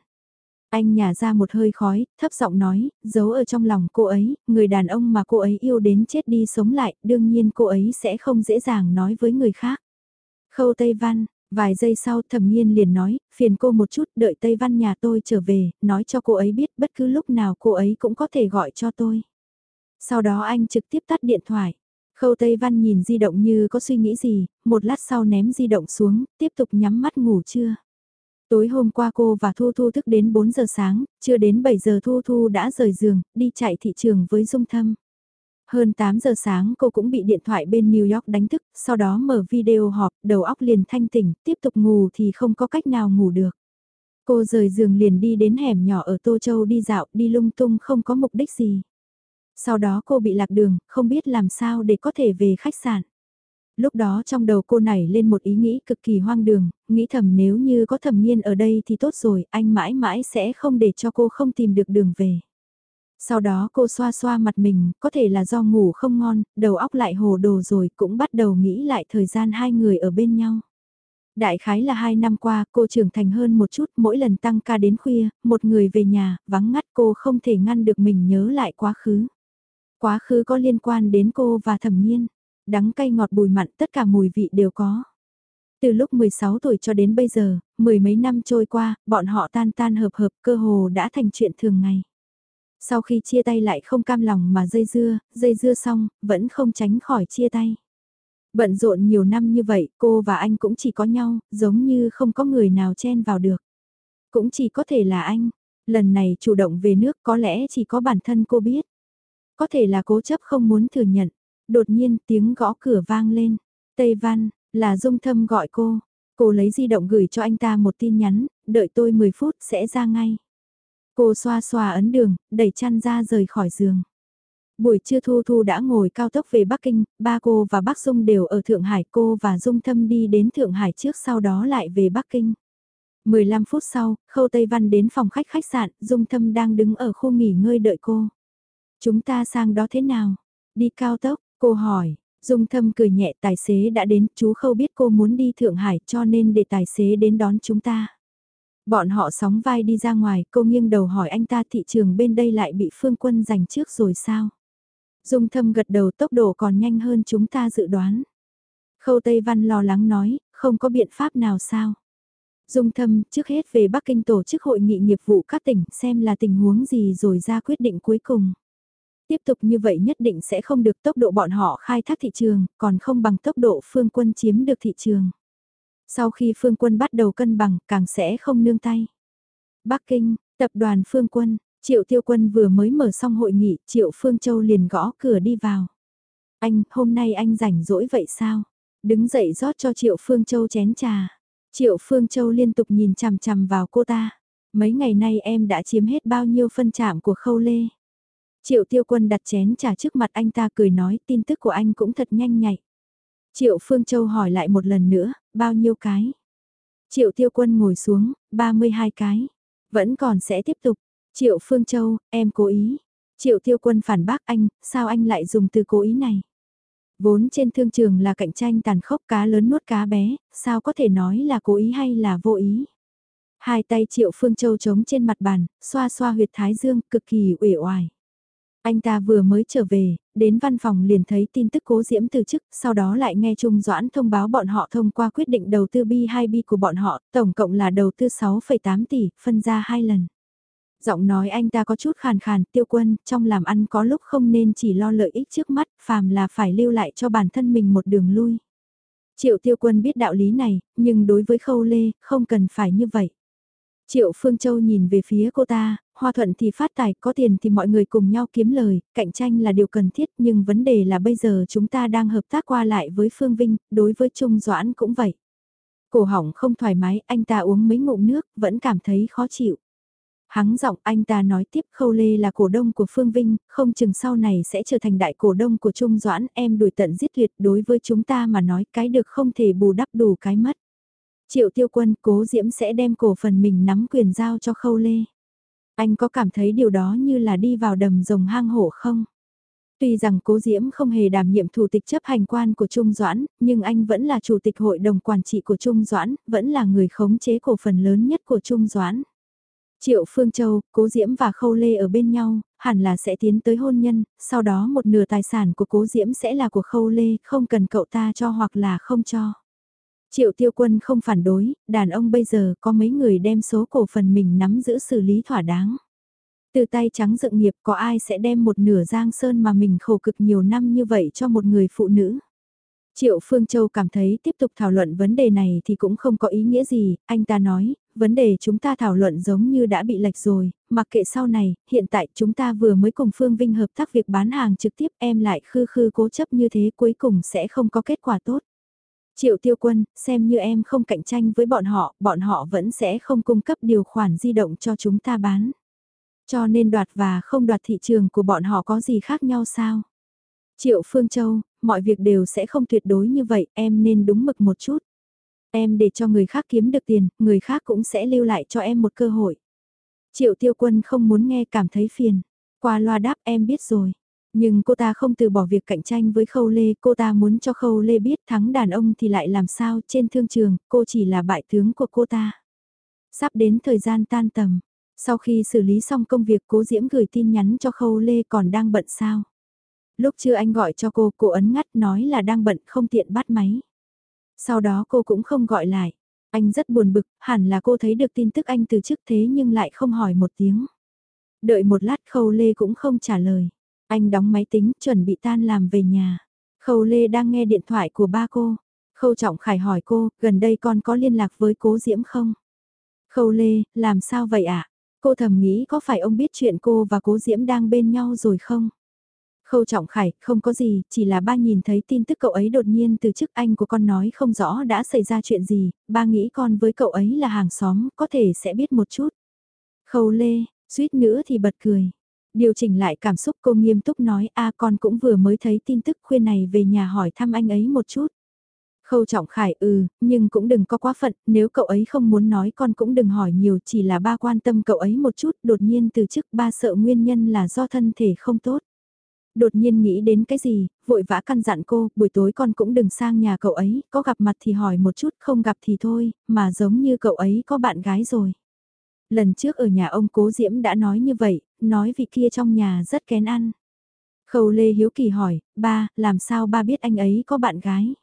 Anh nhả ra một hơi khói, thấp giọng nói, giấu ở trong lòng cô ấy, người đàn ông mà cô ấy yêu đến chết đi sống lại, đương nhiên cô ấy sẽ không dễ dàng nói với người khác. Khâu Tây Văn, vài giây sau thẩm nhiên liền nói, phiền cô một chút đợi Tây Văn nhà tôi trở về, nói cho cô ấy biết bất cứ lúc nào cô ấy cũng có thể gọi cho tôi. Sau đó anh trực tiếp tắt điện thoại. Khâu Tây Văn nhìn di động như có suy nghĩ gì, một lát sau ném di động xuống, tiếp tục nhắm mắt ngủ chưa. Tối hôm qua cô và Thu Thu thức đến 4 giờ sáng, chưa đến 7 giờ Thu Thu đã rời giường, đi chạy thị trường với Dung Thâm. Hơn 8 giờ sáng cô cũng bị điện thoại bên New York đánh thức, sau đó mở video họp, đầu óc liền thanh tỉnh, tiếp tục ngủ thì không có cách nào ngủ được. Cô rời giường liền đi đến hẻm nhỏ ở Tô Châu đi dạo, đi lung tung không có mục đích gì. Sau đó cô bị lạc đường, không biết làm sao để có thể về khách sạn. Lúc đó trong đầu cô nảy lên một ý nghĩ cực kỳ hoang đường, nghĩ thầm nếu như có thầm nghiên ở đây thì tốt rồi, anh mãi mãi sẽ không để cho cô không tìm được đường về. Sau đó cô xoa xoa mặt mình, có thể là do ngủ không ngon, đầu óc lại hồ đồ rồi cũng bắt đầu nghĩ lại thời gian hai người ở bên nhau. Đại khái là hai năm qua cô trưởng thành hơn một chút mỗi lần tăng ca đến khuya, một người về nhà, vắng ngắt cô không thể ngăn được mình nhớ lại quá khứ. Quá khứ có liên quan đến cô và thẩm nhiên, đắng cay ngọt bùi mặn tất cả mùi vị đều có. Từ lúc 16 tuổi cho đến bây giờ, mười mấy năm trôi qua, bọn họ tan tan hợp hợp cơ hồ đã thành chuyện thường ngày. Sau khi chia tay lại không cam lòng mà dây dưa, dây dưa xong, vẫn không tránh khỏi chia tay. Bận rộn nhiều năm như vậy, cô và anh cũng chỉ có nhau, giống như không có người nào chen vào được. Cũng chỉ có thể là anh, lần này chủ động về nước có lẽ chỉ có bản thân cô biết. Có thể là cố chấp không muốn thừa nhận. Đột nhiên tiếng gõ cửa vang lên. Tây Văn, là Dung Thâm gọi cô. Cô lấy di động gửi cho anh ta một tin nhắn, đợi tôi 10 phút sẽ ra ngay. Cô xoa xoa ấn đường, đẩy chăn ra rời khỏi giường. Buổi trưa Thu Thu đã ngồi cao tốc về Bắc Kinh, ba cô và bác Dung đều ở Thượng Hải. Cô và Dung Thâm đi đến Thượng Hải trước sau đó lại về Bắc Kinh. 15 phút sau, Khâu Tây Văn đến phòng khách khách sạn, Dung Thâm đang đứng ở khu nghỉ ngơi đợi cô. Chúng ta sang đó thế nào? Đi cao tốc, cô hỏi. Dung thâm cười nhẹ tài xế đã đến, chú khâu biết cô muốn đi Thượng Hải cho nên để tài xế đến đón chúng ta. Bọn họ sóng vai đi ra ngoài, cô nghiêng đầu hỏi anh ta thị trường bên đây lại bị phương quân giành trước rồi sao? Dung thâm gật đầu tốc độ còn nhanh hơn chúng ta dự đoán. Khâu Tây Văn lo lắng nói, không có biện pháp nào sao? Dung thâm trước hết về Bắc Kinh tổ chức hội nghị nghiệp vụ các tỉnh xem là tình huống gì rồi ra quyết định cuối cùng. Tiếp tục như vậy nhất định sẽ không được tốc độ bọn họ khai thác thị trường, còn không bằng tốc độ phương quân chiếm được thị trường. Sau khi phương quân bắt đầu cân bằng, càng sẽ không nương tay. Bắc Kinh, tập đoàn phương quân, Triệu Tiêu Quân vừa mới mở xong hội nghị, Triệu Phương Châu liền gõ cửa đi vào. Anh, hôm nay anh rảnh rỗi vậy sao? Đứng dậy rót cho Triệu Phương Châu chén trà. Triệu Phương Châu liên tục nhìn chằm chằm vào cô ta. Mấy ngày nay em đã chiếm hết bao nhiêu phân chạm của khâu lê. Triệu tiêu quân đặt chén trà trước mặt anh ta cười nói tin tức của anh cũng thật nhanh nhạy. Triệu Phương Châu hỏi lại một lần nữa, bao nhiêu cái? Triệu tiêu quân ngồi xuống, 32 cái. Vẫn còn sẽ tiếp tục. Triệu Phương Châu, em cố ý. Triệu tiêu quân phản bác anh, sao anh lại dùng từ cố ý này? Vốn trên thương trường là cạnh tranh tàn khốc cá lớn nuốt cá bé, sao có thể nói là cố ý hay là vô ý? Hai tay Triệu Phương Châu trống trên mặt bàn, xoa xoa huyệt thái dương, cực kỳ uể oải. Anh ta vừa mới trở về, đến văn phòng liền thấy tin tức cố diễm từ chức, sau đó lại nghe Trung Doãn thông báo bọn họ thông qua quyết định đầu tư B2B của bọn họ, tổng cộng là đầu tư 6,8 tỷ, phân ra hai lần. Giọng nói anh ta có chút khàn khàn, tiêu quân, trong làm ăn có lúc không nên chỉ lo lợi ích trước mắt, phàm là phải lưu lại cho bản thân mình một đường lui. Triệu tiêu quân biết đạo lý này, nhưng đối với khâu lê, không cần phải như vậy. Triệu Phương Châu nhìn về phía cô ta, hoa thuận thì phát tài, có tiền thì mọi người cùng nhau kiếm lời, cạnh tranh là điều cần thiết nhưng vấn đề là bây giờ chúng ta đang hợp tác qua lại với Phương Vinh, đối với Trung Doãn cũng vậy. Cổ hỏng không thoải mái, anh ta uống mấy ngụm nước, vẫn cảm thấy khó chịu. Hắng giọng anh ta nói tiếp Khâu Lê là cổ đông của Phương Vinh, không chừng sau này sẽ trở thành đại cổ đông của Trung Doãn, em đuổi tận giết tuyệt đối với chúng ta mà nói cái được không thể bù đắp đủ cái mất. Triệu tiêu quân cố diễm sẽ đem cổ phần mình nắm quyền giao cho Khâu Lê. Anh có cảm thấy điều đó như là đi vào đầm rồng hang hổ không? Tuy rằng cố diễm không hề đảm nhiệm thủ tịch chấp hành quan của Trung Doãn, nhưng anh vẫn là chủ tịch hội đồng quản trị của Trung Doãn, vẫn là người khống chế cổ phần lớn nhất của Trung Doãn. Triệu Phương Châu, Cố Diễm và Khâu Lê ở bên nhau, hẳn là sẽ tiến tới hôn nhân, sau đó một nửa tài sản của Cố Diễm sẽ là của Khâu Lê, không cần cậu ta cho hoặc là không cho. Triệu Tiêu Quân không phản đối, đàn ông bây giờ có mấy người đem số cổ phần mình nắm giữ xử lý thỏa đáng. Từ tay trắng dựng nghiệp có ai sẽ đem một nửa giang sơn mà mình khổ cực nhiều năm như vậy cho một người phụ nữ. Triệu Phương Châu cảm thấy tiếp tục thảo luận vấn đề này thì cũng không có ý nghĩa gì, anh ta nói, vấn đề chúng ta thảo luận giống như đã bị lệch rồi, mặc kệ sau này, hiện tại chúng ta vừa mới cùng Phương Vinh hợp tác việc bán hàng trực tiếp em lại khư khư cố chấp như thế cuối cùng sẽ không có kết quả tốt. Triệu tiêu quân, xem như em không cạnh tranh với bọn họ, bọn họ vẫn sẽ không cung cấp điều khoản di động cho chúng ta bán. Cho nên đoạt và không đoạt thị trường của bọn họ có gì khác nhau sao? Triệu Phương Châu, mọi việc đều sẽ không tuyệt đối như vậy, em nên đúng mực một chút. Em để cho người khác kiếm được tiền, người khác cũng sẽ lưu lại cho em một cơ hội. Triệu tiêu quân không muốn nghe cảm thấy phiền. Qua loa đáp em biết rồi. Nhưng cô ta không từ bỏ việc cạnh tranh với Khâu Lê, cô ta muốn cho Khâu Lê biết thắng đàn ông thì lại làm sao trên thương trường, cô chỉ là bại tướng của cô ta. Sắp đến thời gian tan tầm, sau khi xử lý xong công việc cố Diễm gửi tin nhắn cho Khâu Lê còn đang bận sao. Lúc chưa anh gọi cho cô, cô ấn ngắt nói là đang bận không tiện bắt máy. Sau đó cô cũng không gọi lại. Anh rất buồn bực, hẳn là cô thấy được tin tức anh từ trước thế nhưng lại không hỏi một tiếng. Đợi một lát Khâu Lê cũng không trả lời. Anh đóng máy tính, chuẩn bị tan làm về nhà. Khâu Lê đang nghe điện thoại của ba cô. Khâu Trọng Khải hỏi cô, gần đây con có liên lạc với cố Diễm không? Khâu Lê, làm sao vậy ạ? À? Cô thầm nghĩ có phải ông biết chuyện cô và cố Diễm đang bên nhau rồi không? Khâu Trọng Khải, không có gì, chỉ là ba nhìn thấy tin tức cậu ấy đột nhiên từ chức anh của con nói không rõ đã xảy ra chuyện gì, ba nghĩ con với cậu ấy là hàng xóm, có thể sẽ biết một chút. Khâu Lê, suýt nữa thì bật cười. Điều chỉnh lại cảm xúc cô nghiêm túc nói a con cũng vừa mới thấy tin tức khuya này về nhà hỏi thăm anh ấy một chút. Khâu trọng khải ừ, nhưng cũng đừng có quá phận, nếu cậu ấy không muốn nói con cũng đừng hỏi nhiều chỉ là ba quan tâm cậu ấy một chút đột nhiên từ chức ba sợ nguyên nhân là do thân thể không tốt. Đột nhiên nghĩ đến cái gì, vội vã căn dặn cô, buổi tối con cũng đừng sang nhà cậu ấy, có gặp mặt thì hỏi một chút, không gặp thì thôi, mà giống như cậu ấy có bạn gái rồi. Lần trước ở nhà ông Cố Diễm đã nói như vậy, nói vị kia trong nhà rất kén ăn. Khâu Lê Hiếu Kỳ hỏi, ba, làm sao ba biết anh ấy có bạn gái?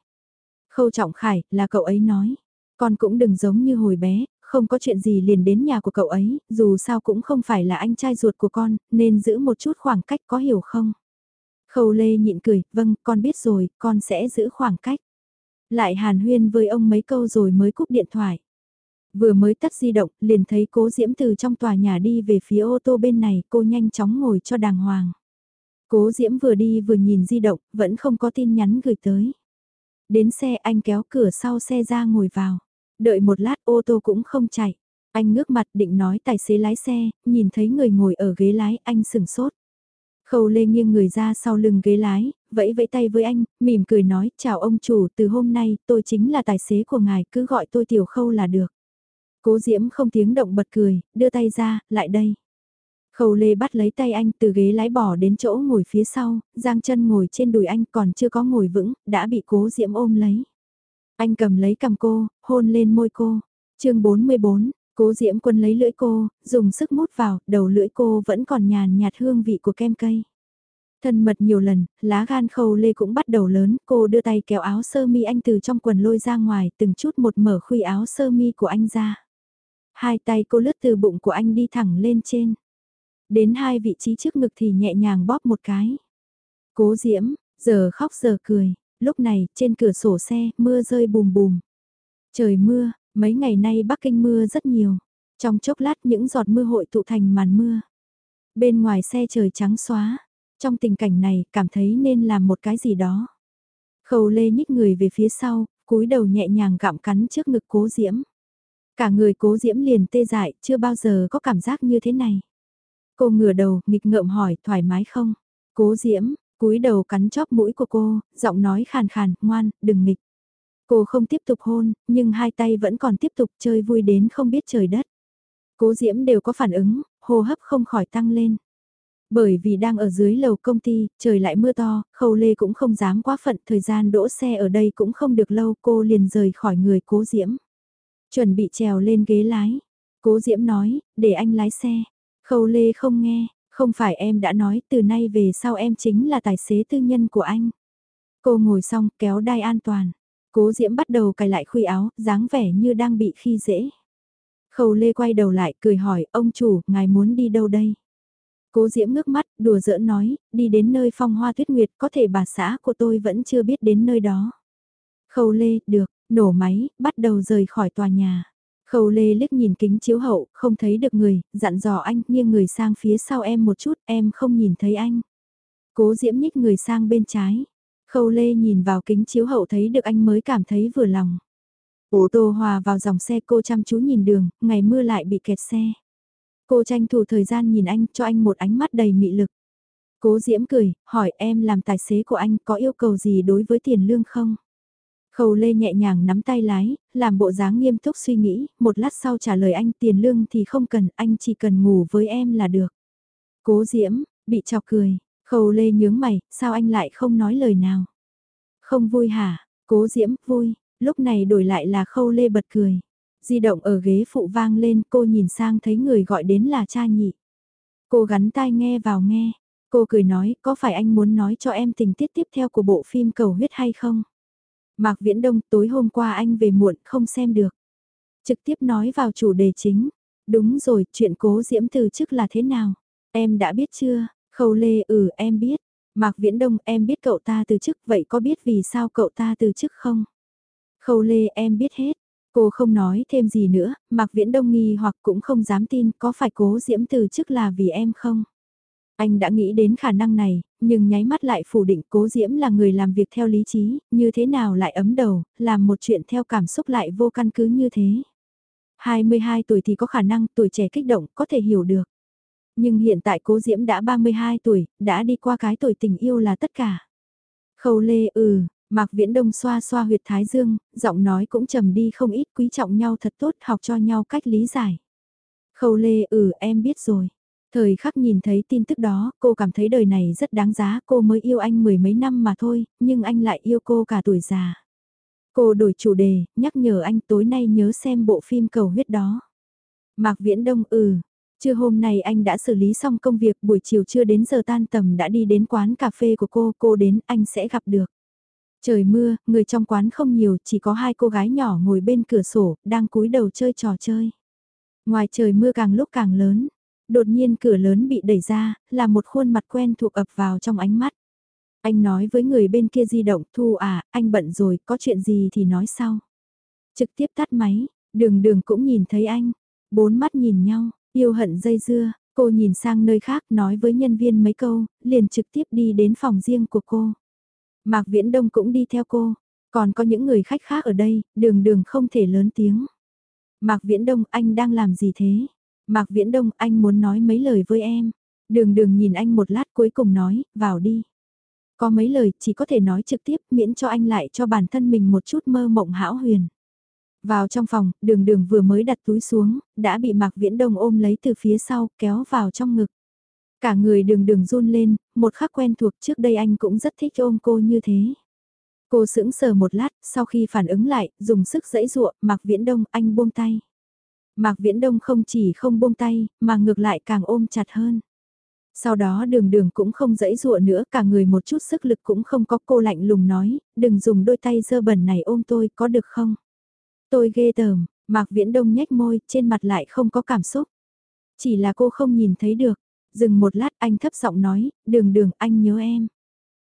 Khâu Trọng Khải, là cậu ấy nói. Con cũng đừng giống như hồi bé, không có chuyện gì liền đến nhà của cậu ấy, dù sao cũng không phải là anh trai ruột của con, nên giữ một chút khoảng cách có hiểu không? Khâu Lê nhịn cười, vâng, con biết rồi, con sẽ giữ khoảng cách. Lại hàn huyên với ông mấy câu rồi mới cúp điện thoại. Vừa mới tắt di động, liền thấy cố diễm từ trong tòa nhà đi về phía ô tô bên này, cô nhanh chóng ngồi cho đàng hoàng. Cố diễm vừa đi vừa nhìn di động, vẫn không có tin nhắn gửi tới. Đến xe anh kéo cửa sau xe ra ngồi vào. Đợi một lát ô tô cũng không chạy. Anh ngước mặt định nói tài xế lái xe, nhìn thấy người ngồi ở ghế lái anh sừng sốt. Khâu Lê nghiêng người ra sau lưng ghế lái, vẫy vẫy tay với anh, mỉm cười nói, chào ông chủ, từ hôm nay tôi chính là tài xế của ngài, cứ gọi tôi Tiểu Khâu là được. Cố Diễm không tiếng động bật cười, đưa tay ra, lại đây. Khâu Lê bắt lấy tay anh từ ghế lái bỏ đến chỗ ngồi phía sau, giang chân ngồi trên đùi anh còn chưa có ngồi vững, đã bị cố Diễm ôm lấy. Anh cầm lấy cầm cô, hôn lên môi cô. chương 44, cố Diễm quân lấy lưỡi cô, dùng sức mút vào, đầu lưỡi cô vẫn còn nhàn nhạt hương vị của kem cây. Thân mật nhiều lần, lá gan khâu lê cũng bắt đầu lớn, cô đưa tay kéo áo sơ mi anh từ trong quần lôi ra ngoài, từng chút một mở khuy áo sơ mi của anh ra. Hai tay cô lướt từ bụng của anh đi thẳng lên trên. Đến hai vị trí trước ngực thì nhẹ nhàng bóp một cái. Cố diễm, giờ khóc giờ cười, lúc này trên cửa sổ xe mưa rơi bùm bùm. Trời mưa, mấy ngày nay Bắc Kinh mưa rất nhiều. Trong chốc lát những giọt mưa hội tụ thành màn mưa. Bên ngoài xe trời trắng xóa. Trong tình cảnh này cảm thấy nên làm một cái gì đó. Khâu lê nhích người về phía sau, cúi đầu nhẹ nhàng gặm cắn trước ngực cố diễm. Cả người cố diễm liền tê dại, chưa bao giờ có cảm giác như thế này. Cô ngửa đầu, nghịch ngợm hỏi, thoải mái không? Cố diễm, cúi đầu cắn chóp mũi của cô, giọng nói khàn khàn, ngoan, đừng nghịch. Cô không tiếp tục hôn, nhưng hai tay vẫn còn tiếp tục chơi vui đến không biết trời đất. Cố diễm đều có phản ứng, hô hấp không khỏi tăng lên. Bởi vì đang ở dưới lầu công ty, trời lại mưa to, khâu lê cũng không dám quá phận, thời gian đỗ xe ở đây cũng không được lâu, cô liền rời khỏi người cố diễm. Chuẩn bị trèo lên ghế lái. Cố diễm nói, để anh lái xe. Khâu lê không nghe, không phải em đã nói từ nay về sau em chính là tài xế tư nhân của anh. Cô ngồi xong kéo đai an toàn. Cố diễm bắt đầu cài lại khuy áo, dáng vẻ như đang bị khi dễ. Khâu lê quay đầu lại cười hỏi, ông chủ, ngài muốn đi đâu đây? Cố diễm ngước mắt, đùa giỡn nói, đi đến nơi phong hoa tuyết nguyệt, có thể bà xã của tôi vẫn chưa biết đến nơi đó. Khâu lê, được, nổ máy, bắt đầu rời khỏi tòa nhà. Khâu lê liếc nhìn kính chiếu hậu, không thấy được người, dặn dò anh, nghiêng người sang phía sau em một chút, em không nhìn thấy anh. Cố diễm nhích người sang bên trái. Khâu lê nhìn vào kính chiếu hậu thấy được anh mới cảm thấy vừa lòng. Ô tô hòa vào dòng xe cô chăm chú nhìn đường, ngày mưa lại bị kẹt xe. Cô tranh thủ thời gian nhìn anh, cho anh một ánh mắt đầy mị lực. Cố Diễm cười, hỏi em làm tài xế của anh có yêu cầu gì đối với tiền lương không? Khâu Lê nhẹ nhàng nắm tay lái, làm bộ dáng nghiêm túc suy nghĩ, một lát sau trả lời anh tiền lương thì không cần, anh chỉ cần ngủ với em là được. Cố Diễm, bị chọc cười, Khâu Lê nhướng mày, sao anh lại không nói lời nào? Không vui hả? Cố Diễm, vui, lúc này đổi lại là Khâu Lê bật cười. Di động ở ghế phụ vang lên, cô nhìn sang thấy người gọi đến là cha nhị. Cô gắn tai nghe vào nghe, cô cười nói, có phải anh muốn nói cho em tình tiết tiếp theo của bộ phim cầu huyết hay không? Mạc Viễn Đông tối hôm qua anh về muộn không xem được. Trực tiếp nói vào chủ đề chính. Đúng rồi, chuyện cố diễm từ chức là thế nào? Em đã biết chưa? Khâu Lê ừ em biết. Mạc Viễn Đông em biết cậu ta từ chức vậy có biết vì sao cậu ta từ chức không? Khâu Lê em biết hết. Cô không nói thêm gì nữa, Mạc Viễn Đông nghi hoặc cũng không dám tin có phải cố diễm từ chức là vì em không? Anh đã nghĩ đến khả năng này, nhưng nháy mắt lại phủ định cố diễm là người làm việc theo lý trí, như thế nào lại ấm đầu, làm một chuyện theo cảm xúc lại vô căn cứ như thế. 22 tuổi thì có khả năng tuổi trẻ kích động có thể hiểu được. Nhưng hiện tại cố diễm đã 32 tuổi, đã đi qua cái tuổi tình yêu là tất cả. Khâu lê ừ, Mạc Viễn Đông xoa xoa huyệt thái dương, giọng nói cũng trầm đi không ít quý trọng nhau thật tốt học cho nhau cách lý giải. Khâu lê ừ em biết rồi. Thời khắc nhìn thấy tin tức đó, cô cảm thấy đời này rất đáng giá, cô mới yêu anh mười mấy năm mà thôi, nhưng anh lại yêu cô cả tuổi già. Cô đổi chủ đề, nhắc nhở anh tối nay nhớ xem bộ phim cầu huyết đó. Mạc Viễn Đông ừ, Trưa hôm nay anh đã xử lý xong công việc buổi chiều chưa đến giờ tan tầm đã đi đến quán cà phê của cô, cô đến anh sẽ gặp được. Trời mưa, người trong quán không nhiều, chỉ có hai cô gái nhỏ ngồi bên cửa sổ, đang cúi đầu chơi trò chơi. Ngoài trời mưa càng lúc càng lớn, đột nhiên cửa lớn bị đẩy ra, là một khuôn mặt quen thuộc ập vào trong ánh mắt. Anh nói với người bên kia di động, Thu à, anh bận rồi, có chuyện gì thì nói sau. Trực tiếp tắt máy, đường đường cũng nhìn thấy anh, bốn mắt nhìn nhau, yêu hận dây dưa, cô nhìn sang nơi khác nói với nhân viên mấy câu, liền trực tiếp đi đến phòng riêng của cô. Mạc Viễn Đông cũng đi theo cô, còn có những người khách khác ở đây, đường đường không thể lớn tiếng. Mạc Viễn Đông anh đang làm gì thế? Mạc Viễn Đông anh muốn nói mấy lời với em. Đường đường nhìn anh một lát cuối cùng nói, vào đi. Có mấy lời chỉ có thể nói trực tiếp miễn cho anh lại cho bản thân mình một chút mơ mộng hão huyền. Vào trong phòng, đường đường vừa mới đặt túi xuống, đã bị Mạc Viễn Đông ôm lấy từ phía sau, kéo vào trong ngực. Cả người đường đường run lên, một khắc quen thuộc trước đây anh cũng rất thích ôm cô như thế. Cô sững sờ một lát, sau khi phản ứng lại, dùng sức dẫy dụa, Mạc Viễn Đông, anh buông tay. Mạc Viễn Đông không chỉ không buông tay, mà ngược lại càng ôm chặt hơn. Sau đó đường đường cũng không dẫy dụa nữa, cả người một chút sức lực cũng không có cô lạnh lùng nói, đừng dùng đôi tay dơ bẩn này ôm tôi, có được không? Tôi ghê tởm, Mạc Viễn Đông nhếch môi, trên mặt lại không có cảm xúc. Chỉ là cô không nhìn thấy được. Dừng một lát anh thấp giọng nói, đường đường anh nhớ em.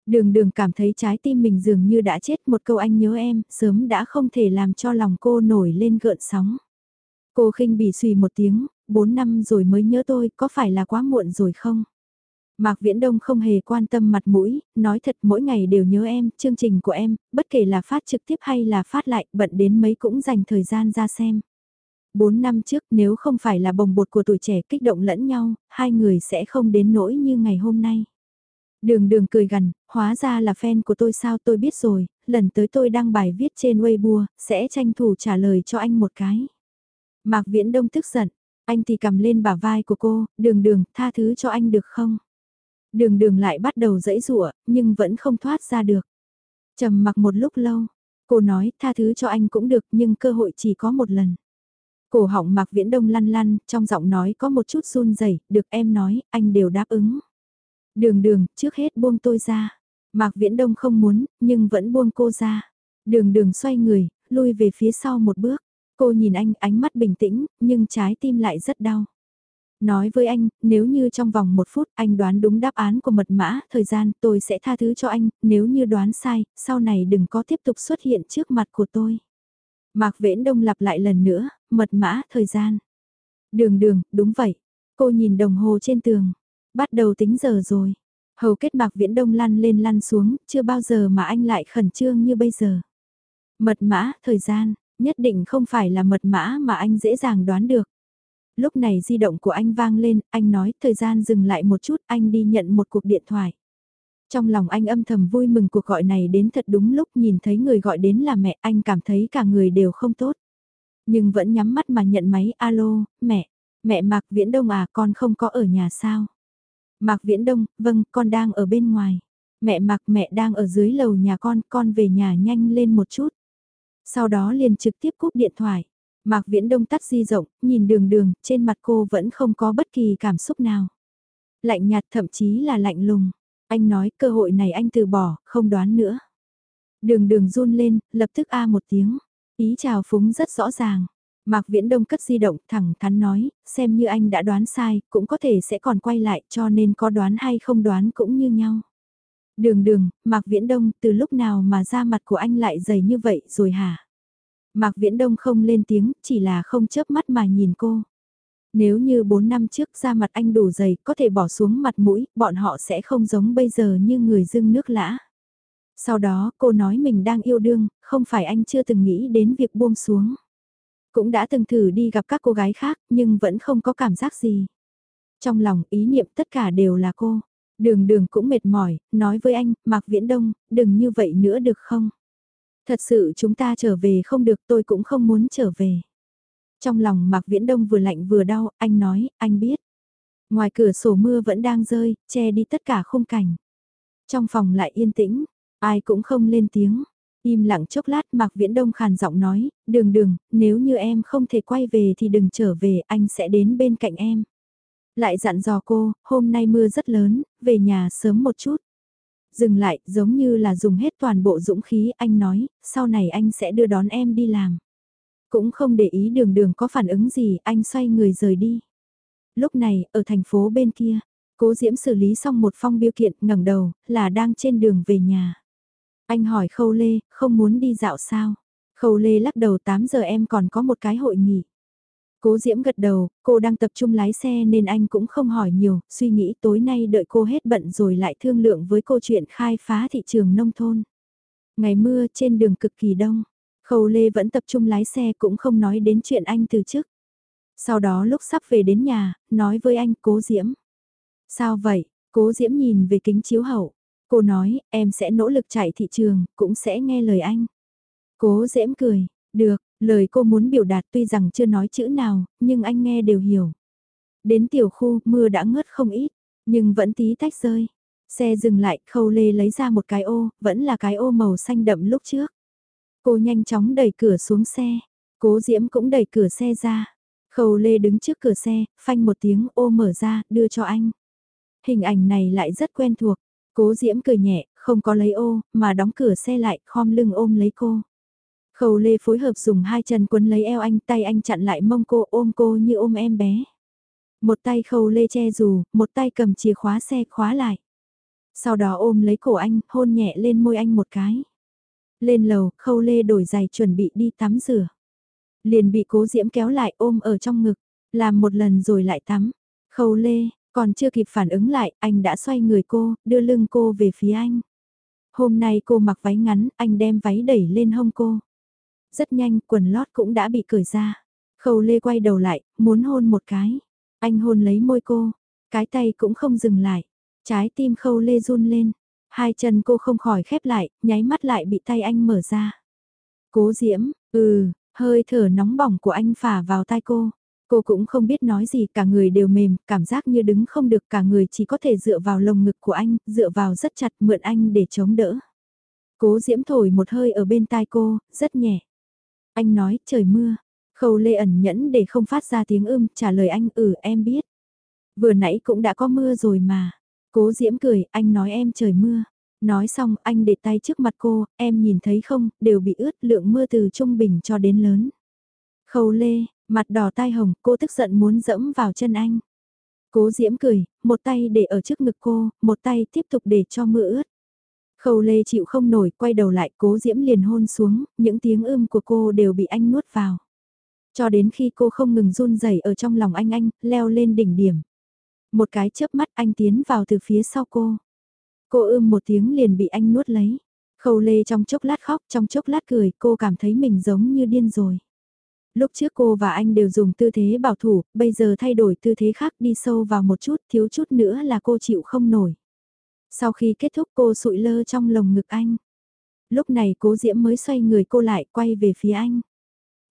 Đường đường cảm thấy trái tim mình dường như đã chết một câu anh nhớ em, sớm đã không thể làm cho lòng cô nổi lên gợn sóng. Cô khinh bỉ suy một tiếng, bốn năm rồi mới nhớ tôi, có phải là quá muộn rồi không? Mạc Viễn Đông không hề quan tâm mặt mũi, nói thật mỗi ngày đều nhớ em, chương trình của em, bất kể là phát trực tiếp hay là phát lại, bận đến mấy cũng dành thời gian ra xem. Bốn năm trước nếu không phải là bồng bột của tuổi trẻ kích động lẫn nhau, hai người sẽ không đến nỗi như ngày hôm nay. Đường đường cười gần, hóa ra là fan của tôi sao tôi biết rồi, lần tới tôi đăng bài viết trên Weibo, sẽ tranh thủ trả lời cho anh một cái. Mạc Viễn Đông tức giận, anh thì cầm lên bả vai của cô, đường đường, tha thứ cho anh được không? Đường đường lại bắt đầu dẫy rụa, nhưng vẫn không thoát ra được. trầm mặc một lúc lâu, cô nói tha thứ cho anh cũng được nhưng cơ hội chỉ có một lần. Cổ họng Mạc Viễn Đông lăn lăn, trong giọng nói có một chút run rẩy, được em nói, anh đều đáp ứng. Đường đường, trước hết buông tôi ra. Mạc Viễn Đông không muốn, nhưng vẫn buông cô ra. Đường đường xoay người, lui về phía sau một bước. Cô nhìn anh, ánh mắt bình tĩnh, nhưng trái tim lại rất đau. Nói với anh, nếu như trong vòng một phút anh đoán đúng đáp án của mật mã, thời gian tôi sẽ tha thứ cho anh, nếu như đoán sai, sau này đừng có tiếp tục xuất hiện trước mặt của tôi. Mạc Viễn Đông lặp lại lần nữa, mật mã, thời gian. Đường đường, đúng vậy. Cô nhìn đồng hồ trên tường. Bắt đầu tính giờ rồi. Hầu kết Mạc Viễn Đông lăn lên lăn xuống, chưa bao giờ mà anh lại khẩn trương như bây giờ. Mật mã, thời gian, nhất định không phải là mật mã mà anh dễ dàng đoán được. Lúc này di động của anh vang lên, anh nói thời gian dừng lại một chút, anh đi nhận một cuộc điện thoại. Trong lòng anh âm thầm vui mừng cuộc gọi này đến thật đúng lúc nhìn thấy người gọi đến là mẹ, anh cảm thấy cả người đều không tốt. Nhưng vẫn nhắm mắt mà nhận máy, alo, mẹ, mẹ Mạc Viễn Đông à, con không có ở nhà sao? Mạc Viễn Đông, vâng, con đang ở bên ngoài. Mẹ Mạc mẹ đang ở dưới lầu nhà con, con về nhà nhanh lên một chút. Sau đó liền trực tiếp cúp điện thoại. Mạc Viễn Đông tắt di rộng, nhìn đường đường, trên mặt cô vẫn không có bất kỳ cảm xúc nào. Lạnh nhạt thậm chí là lạnh lùng. Anh nói cơ hội này anh từ bỏ, không đoán nữa. Đường đường run lên, lập tức a một tiếng. Ý chào phúng rất rõ ràng. Mạc Viễn Đông cất di động thẳng thắn nói, xem như anh đã đoán sai, cũng có thể sẽ còn quay lại cho nên có đoán hay không đoán cũng như nhau. Đường đường, Mạc Viễn Đông, từ lúc nào mà da mặt của anh lại dày như vậy rồi hả? Mạc Viễn Đông không lên tiếng, chỉ là không chớp mắt mà nhìn cô. Nếu như 4 năm trước da mặt anh đủ dày, có thể bỏ xuống mặt mũi, bọn họ sẽ không giống bây giờ như người dưng nước lã. Sau đó cô nói mình đang yêu đương, không phải anh chưa từng nghĩ đến việc buông xuống. Cũng đã từng thử đi gặp các cô gái khác nhưng vẫn không có cảm giác gì. Trong lòng ý niệm tất cả đều là cô. Đường đường cũng mệt mỏi, nói với anh, Mạc Viễn Đông, đừng như vậy nữa được không? Thật sự chúng ta trở về không được tôi cũng không muốn trở về. Trong lòng Mạc Viễn Đông vừa lạnh vừa đau, anh nói, anh biết. Ngoài cửa sổ mưa vẫn đang rơi, che đi tất cả khung cảnh. Trong phòng lại yên tĩnh, ai cũng không lên tiếng. Im lặng chốc lát Mạc Viễn Đông khàn giọng nói, đường đường, nếu như em không thể quay về thì đừng trở về, anh sẽ đến bên cạnh em. Lại dặn dò cô, hôm nay mưa rất lớn, về nhà sớm một chút. Dừng lại, giống như là dùng hết toàn bộ dũng khí, anh nói, sau này anh sẽ đưa đón em đi làm. Cũng không để ý đường đường có phản ứng gì, anh xoay người rời đi. Lúc này, ở thành phố bên kia, cố diễm xử lý xong một phong biêu kiện ngẩng đầu, là đang trên đường về nhà. Anh hỏi Khâu Lê, không muốn đi dạo sao? Khâu Lê lắc đầu 8 giờ em còn có một cái hội nghị Cố Diễm gật đầu, cô đang tập trung lái xe nên anh cũng không hỏi nhiều, suy nghĩ tối nay đợi cô hết bận rồi lại thương lượng với cô chuyện khai phá thị trường nông thôn. Ngày mưa trên đường cực kỳ đông, Khâu Lê vẫn tập trung lái xe cũng không nói đến chuyện anh từ trước. Sau đó lúc sắp về đến nhà, nói với anh Cố Diễm. Sao vậy? Cố Diễm nhìn về kính chiếu hậu. Cô nói, em sẽ nỗ lực chạy thị trường, cũng sẽ nghe lời anh. Cố Diễm cười, được, lời cô muốn biểu đạt tuy rằng chưa nói chữ nào, nhưng anh nghe đều hiểu. Đến tiểu khu, mưa đã ngớt không ít, nhưng vẫn tí tách rơi. Xe dừng lại, khâu lê lấy ra một cái ô, vẫn là cái ô màu xanh đậm lúc trước. Cô nhanh chóng đẩy cửa xuống xe, cố diễm cũng đẩy cửa xe ra. Khâu lê đứng trước cửa xe, phanh một tiếng ô mở ra, đưa cho anh. Hình ảnh này lại rất quen thuộc. Cố Diễm cười nhẹ, không có lấy ô, mà đóng cửa xe lại, khom lưng ôm lấy cô. Khâu Lê phối hợp dùng hai chân quấn lấy eo anh, tay anh chặn lại mông cô ôm cô như ôm em bé. Một tay Khâu Lê che dù, một tay cầm chìa khóa xe khóa lại. Sau đó ôm lấy cổ anh, hôn nhẹ lên môi anh một cái. Lên lầu, Khâu Lê đổi giày chuẩn bị đi tắm rửa. Liền bị cố diễm kéo lại ôm ở trong ngực, làm một lần rồi lại tắm. Khâu Lê, còn chưa kịp phản ứng lại, anh đã xoay người cô, đưa lưng cô về phía anh. Hôm nay cô mặc váy ngắn, anh đem váy đẩy lên hông cô. Rất nhanh, quần lót cũng đã bị cởi ra. Khâu Lê quay đầu lại, muốn hôn một cái. Anh hôn lấy môi cô, cái tay cũng không dừng lại. Trái tim Khâu Lê run lên, hai chân cô không khỏi khép lại, nháy mắt lại bị tay anh mở ra. Cố Diễm, ừ, hơi thở nóng bỏng của anh phả vào tai cô. Cô cũng không biết nói gì, cả người đều mềm, cảm giác như đứng không được, cả người chỉ có thể dựa vào lồng ngực của anh, dựa vào rất chặt mượn anh để chống đỡ. Cố diễm thổi một hơi ở bên tai cô, rất nhẹ. Anh nói, trời mưa. Khâu lê ẩn nhẫn để không phát ra tiếng ưm, trả lời anh, ừ em biết. Vừa nãy cũng đã có mưa rồi mà. Cố diễm cười, anh nói em trời mưa. Nói xong, anh để tay trước mặt cô, em nhìn thấy không, đều bị ướt lượng mưa từ trung bình cho đến lớn. Khâu lê, Mặt đỏ tai hồng, cô tức giận muốn dẫm vào chân anh. Cố diễm cười, một tay để ở trước ngực cô, một tay tiếp tục để cho mưa ướt. Khâu lê chịu không nổi, quay đầu lại, cố diễm liền hôn xuống, những tiếng ưm của cô đều bị anh nuốt vào. Cho đến khi cô không ngừng run rẩy ở trong lòng anh anh, leo lên đỉnh điểm. Một cái chớp mắt anh tiến vào từ phía sau cô. Cô ưm một tiếng liền bị anh nuốt lấy. Khâu lê trong chốc lát khóc, trong chốc lát cười, cô cảm thấy mình giống như điên rồi. Lúc trước cô và anh đều dùng tư thế bảo thủ, bây giờ thay đổi tư thế khác đi sâu vào một chút, thiếu chút nữa là cô chịu không nổi. Sau khi kết thúc cô sụi lơ trong lồng ngực anh. Lúc này cố diễm mới xoay người cô lại quay về phía anh.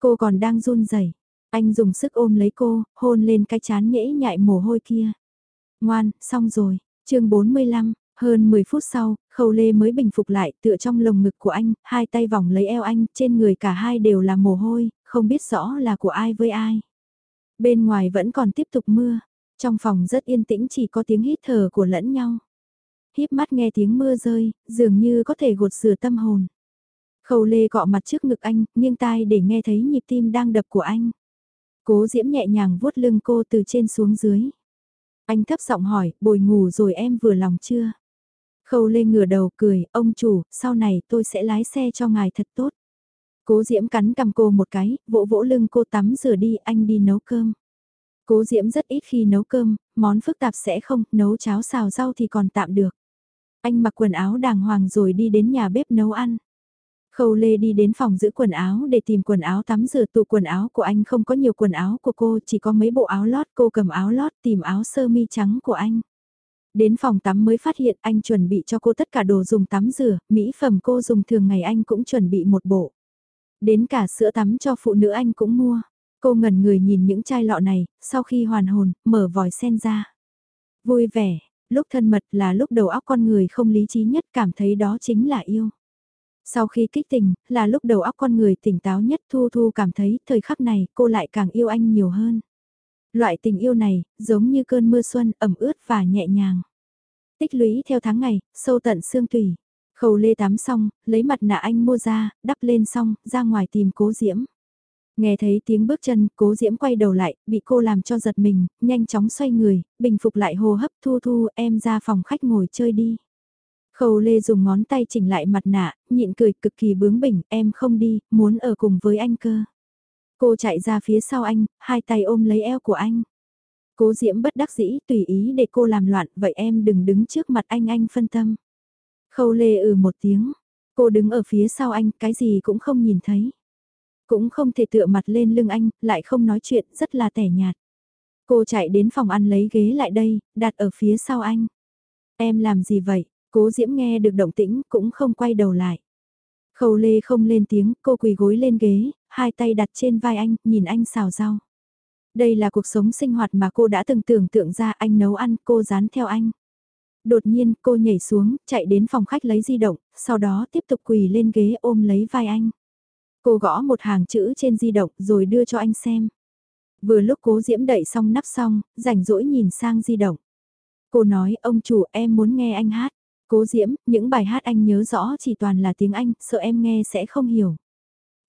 Cô còn đang run rẩy Anh dùng sức ôm lấy cô, hôn lên cái chán nhễ nhại mồ hôi kia. Ngoan, xong rồi. chương 45, hơn 10 phút sau, Khâu Lê mới bình phục lại tựa trong lồng ngực của anh, hai tay vòng lấy eo anh, trên người cả hai đều là mồ hôi, không biết rõ là của ai với ai. Bên ngoài vẫn còn tiếp tục mưa, trong phòng rất yên tĩnh chỉ có tiếng hít thở của lẫn nhau. Híp mắt nghe tiếng mưa rơi, dường như có thể gột rửa tâm hồn. Khâu Lê cọ mặt trước ngực anh, nghiêng tai để nghe thấy nhịp tim đang đập của anh. Cố Diễm nhẹ nhàng vuốt lưng cô từ trên xuống dưới. Anh thấp giọng hỏi, bồi ngủ rồi em vừa lòng chưa? Khâu Lê ngửa đầu cười, ông chủ, sau này tôi sẽ lái xe cho ngài thật tốt. Cố Diễm cắn cầm cô một cái, vỗ vỗ lưng cô tắm rửa đi, anh đi nấu cơm. Cố Diễm rất ít khi nấu cơm, món phức tạp sẽ không, nấu cháo xào rau thì còn tạm được. Anh mặc quần áo đàng hoàng rồi đi đến nhà bếp nấu ăn. Khâu Lê đi đến phòng giữ quần áo để tìm quần áo tắm rửa tủ quần áo của anh không có nhiều quần áo của cô chỉ có mấy bộ áo lót cô cầm áo lót tìm áo sơ mi trắng của anh. Đến phòng tắm mới phát hiện anh chuẩn bị cho cô tất cả đồ dùng tắm rửa, mỹ phẩm cô dùng thường ngày anh cũng chuẩn bị một bộ. Đến cả sữa tắm cho phụ nữ anh cũng mua. Cô ngẩn người nhìn những chai lọ này, sau khi hoàn hồn, mở vòi sen ra. Vui vẻ, lúc thân mật là lúc đầu óc con người không lý trí nhất cảm thấy đó chính là yêu. Sau khi kích tình, là lúc đầu óc con người tỉnh táo nhất Thu Thu cảm thấy thời khắc này cô lại càng yêu anh nhiều hơn. Loại tình yêu này, giống như cơn mưa xuân ẩm ướt và nhẹ nhàng. Tích lũy theo tháng ngày, sâu tận xương tủy. Khâu lê tắm xong, lấy mặt nạ anh mua ra, đắp lên xong, ra ngoài tìm cố diễm. Nghe thấy tiếng bước chân, cố diễm quay đầu lại, bị cô làm cho giật mình, nhanh chóng xoay người, bình phục lại hô hấp thu thu em ra phòng khách ngồi chơi đi. Khâu lê dùng ngón tay chỉnh lại mặt nạ, nhịn cười cực kỳ bướng bỉnh, em không đi, muốn ở cùng với anh cơ. Cô chạy ra phía sau anh, hai tay ôm lấy eo của anh. Cố diễm bất đắc dĩ tùy ý để cô làm loạn, vậy em đừng đứng trước mặt anh anh phân tâm. Khâu lê ừ một tiếng, cô đứng ở phía sau anh, cái gì cũng không nhìn thấy. Cũng không thể tựa mặt lên lưng anh, lại không nói chuyện, rất là tẻ nhạt. Cô chạy đến phòng ăn lấy ghế lại đây, đặt ở phía sau anh. Em làm gì vậy? Cố Diễm nghe được động tĩnh, cũng không quay đầu lại. Khâu Lê không lên tiếng, cô quỳ gối lên ghế, hai tay đặt trên vai anh, nhìn anh xào rau. Đây là cuộc sống sinh hoạt mà cô đã từng tưởng tượng ra anh nấu ăn, cô dán theo anh. Đột nhiên cô nhảy xuống, chạy đến phòng khách lấy di động, sau đó tiếp tục quỳ lên ghế ôm lấy vai anh. Cô gõ một hàng chữ trên di động rồi đưa cho anh xem. Vừa lúc cố diễm đậy xong nắp xong, rảnh rỗi nhìn sang di động. Cô nói, ông chủ em muốn nghe anh hát. Cố Diễm, những bài hát anh nhớ rõ chỉ toàn là tiếng Anh, sợ em nghe sẽ không hiểu.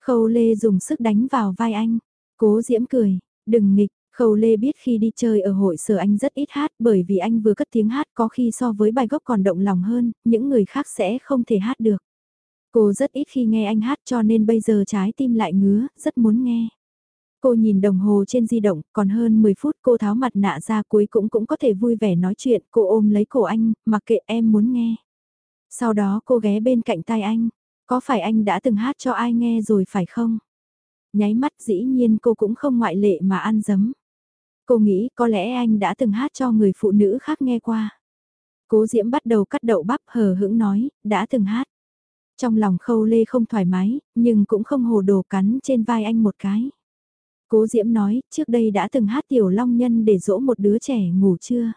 Khâu Lê dùng sức đánh vào vai anh. Cố Diễm cười, đừng nghịch, Khâu Lê biết khi đi chơi ở hội sở anh rất ít hát bởi vì anh vừa cất tiếng hát có khi so với bài gốc còn động lòng hơn, những người khác sẽ không thể hát được. Cô rất ít khi nghe anh hát cho nên bây giờ trái tim lại ngứa, rất muốn nghe. Cô nhìn đồng hồ trên di động, còn hơn 10 phút cô tháo mặt nạ ra cuối cũng cũng có thể vui vẻ nói chuyện, cô ôm lấy cổ anh, mặc kệ em muốn nghe. Sau đó cô ghé bên cạnh tai anh, có phải anh đã từng hát cho ai nghe rồi phải không? Nháy mắt dĩ nhiên cô cũng không ngoại lệ mà ăn dấm. Cô nghĩ có lẽ anh đã từng hát cho người phụ nữ khác nghe qua. Cố Diễm bắt đầu cắt đậu bắp hờ hững nói, đã từng hát. Trong lòng khâu lê không thoải mái, nhưng cũng không hồ đồ cắn trên vai anh một cái. Cố Diễm nói, trước đây đã từng hát tiểu long nhân để dỗ một đứa trẻ ngủ chưa?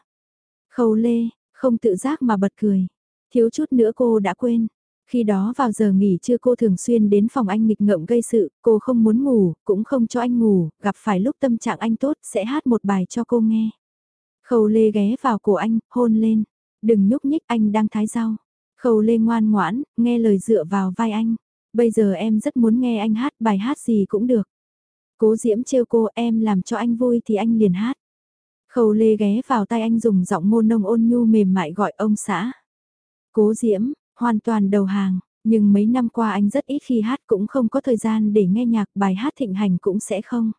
Khâu lê, không tự giác mà bật cười. Thiếu chút nữa cô đã quên. Khi đó vào giờ nghỉ trưa cô thường xuyên đến phòng anh nghịch ngợm gây sự, cô không muốn ngủ, cũng không cho anh ngủ, gặp phải lúc tâm trạng anh tốt sẽ hát một bài cho cô nghe. Khâu lê ghé vào cổ anh, hôn lên. Đừng nhúc nhích anh đang thái rau. Khâu lê ngoan ngoãn, nghe lời dựa vào vai anh. Bây giờ em rất muốn nghe anh hát bài hát gì cũng được. Cố diễm trêu cô em làm cho anh vui thì anh liền hát. Khâu lê ghé vào tay anh dùng giọng ngôn nông ôn nhu mềm mại gọi ông xã. Cố diễm, hoàn toàn đầu hàng, nhưng mấy năm qua anh rất ít khi hát cũng không có thời gian để nghe nhạc bài hát thịnh hành cũng sẽ không.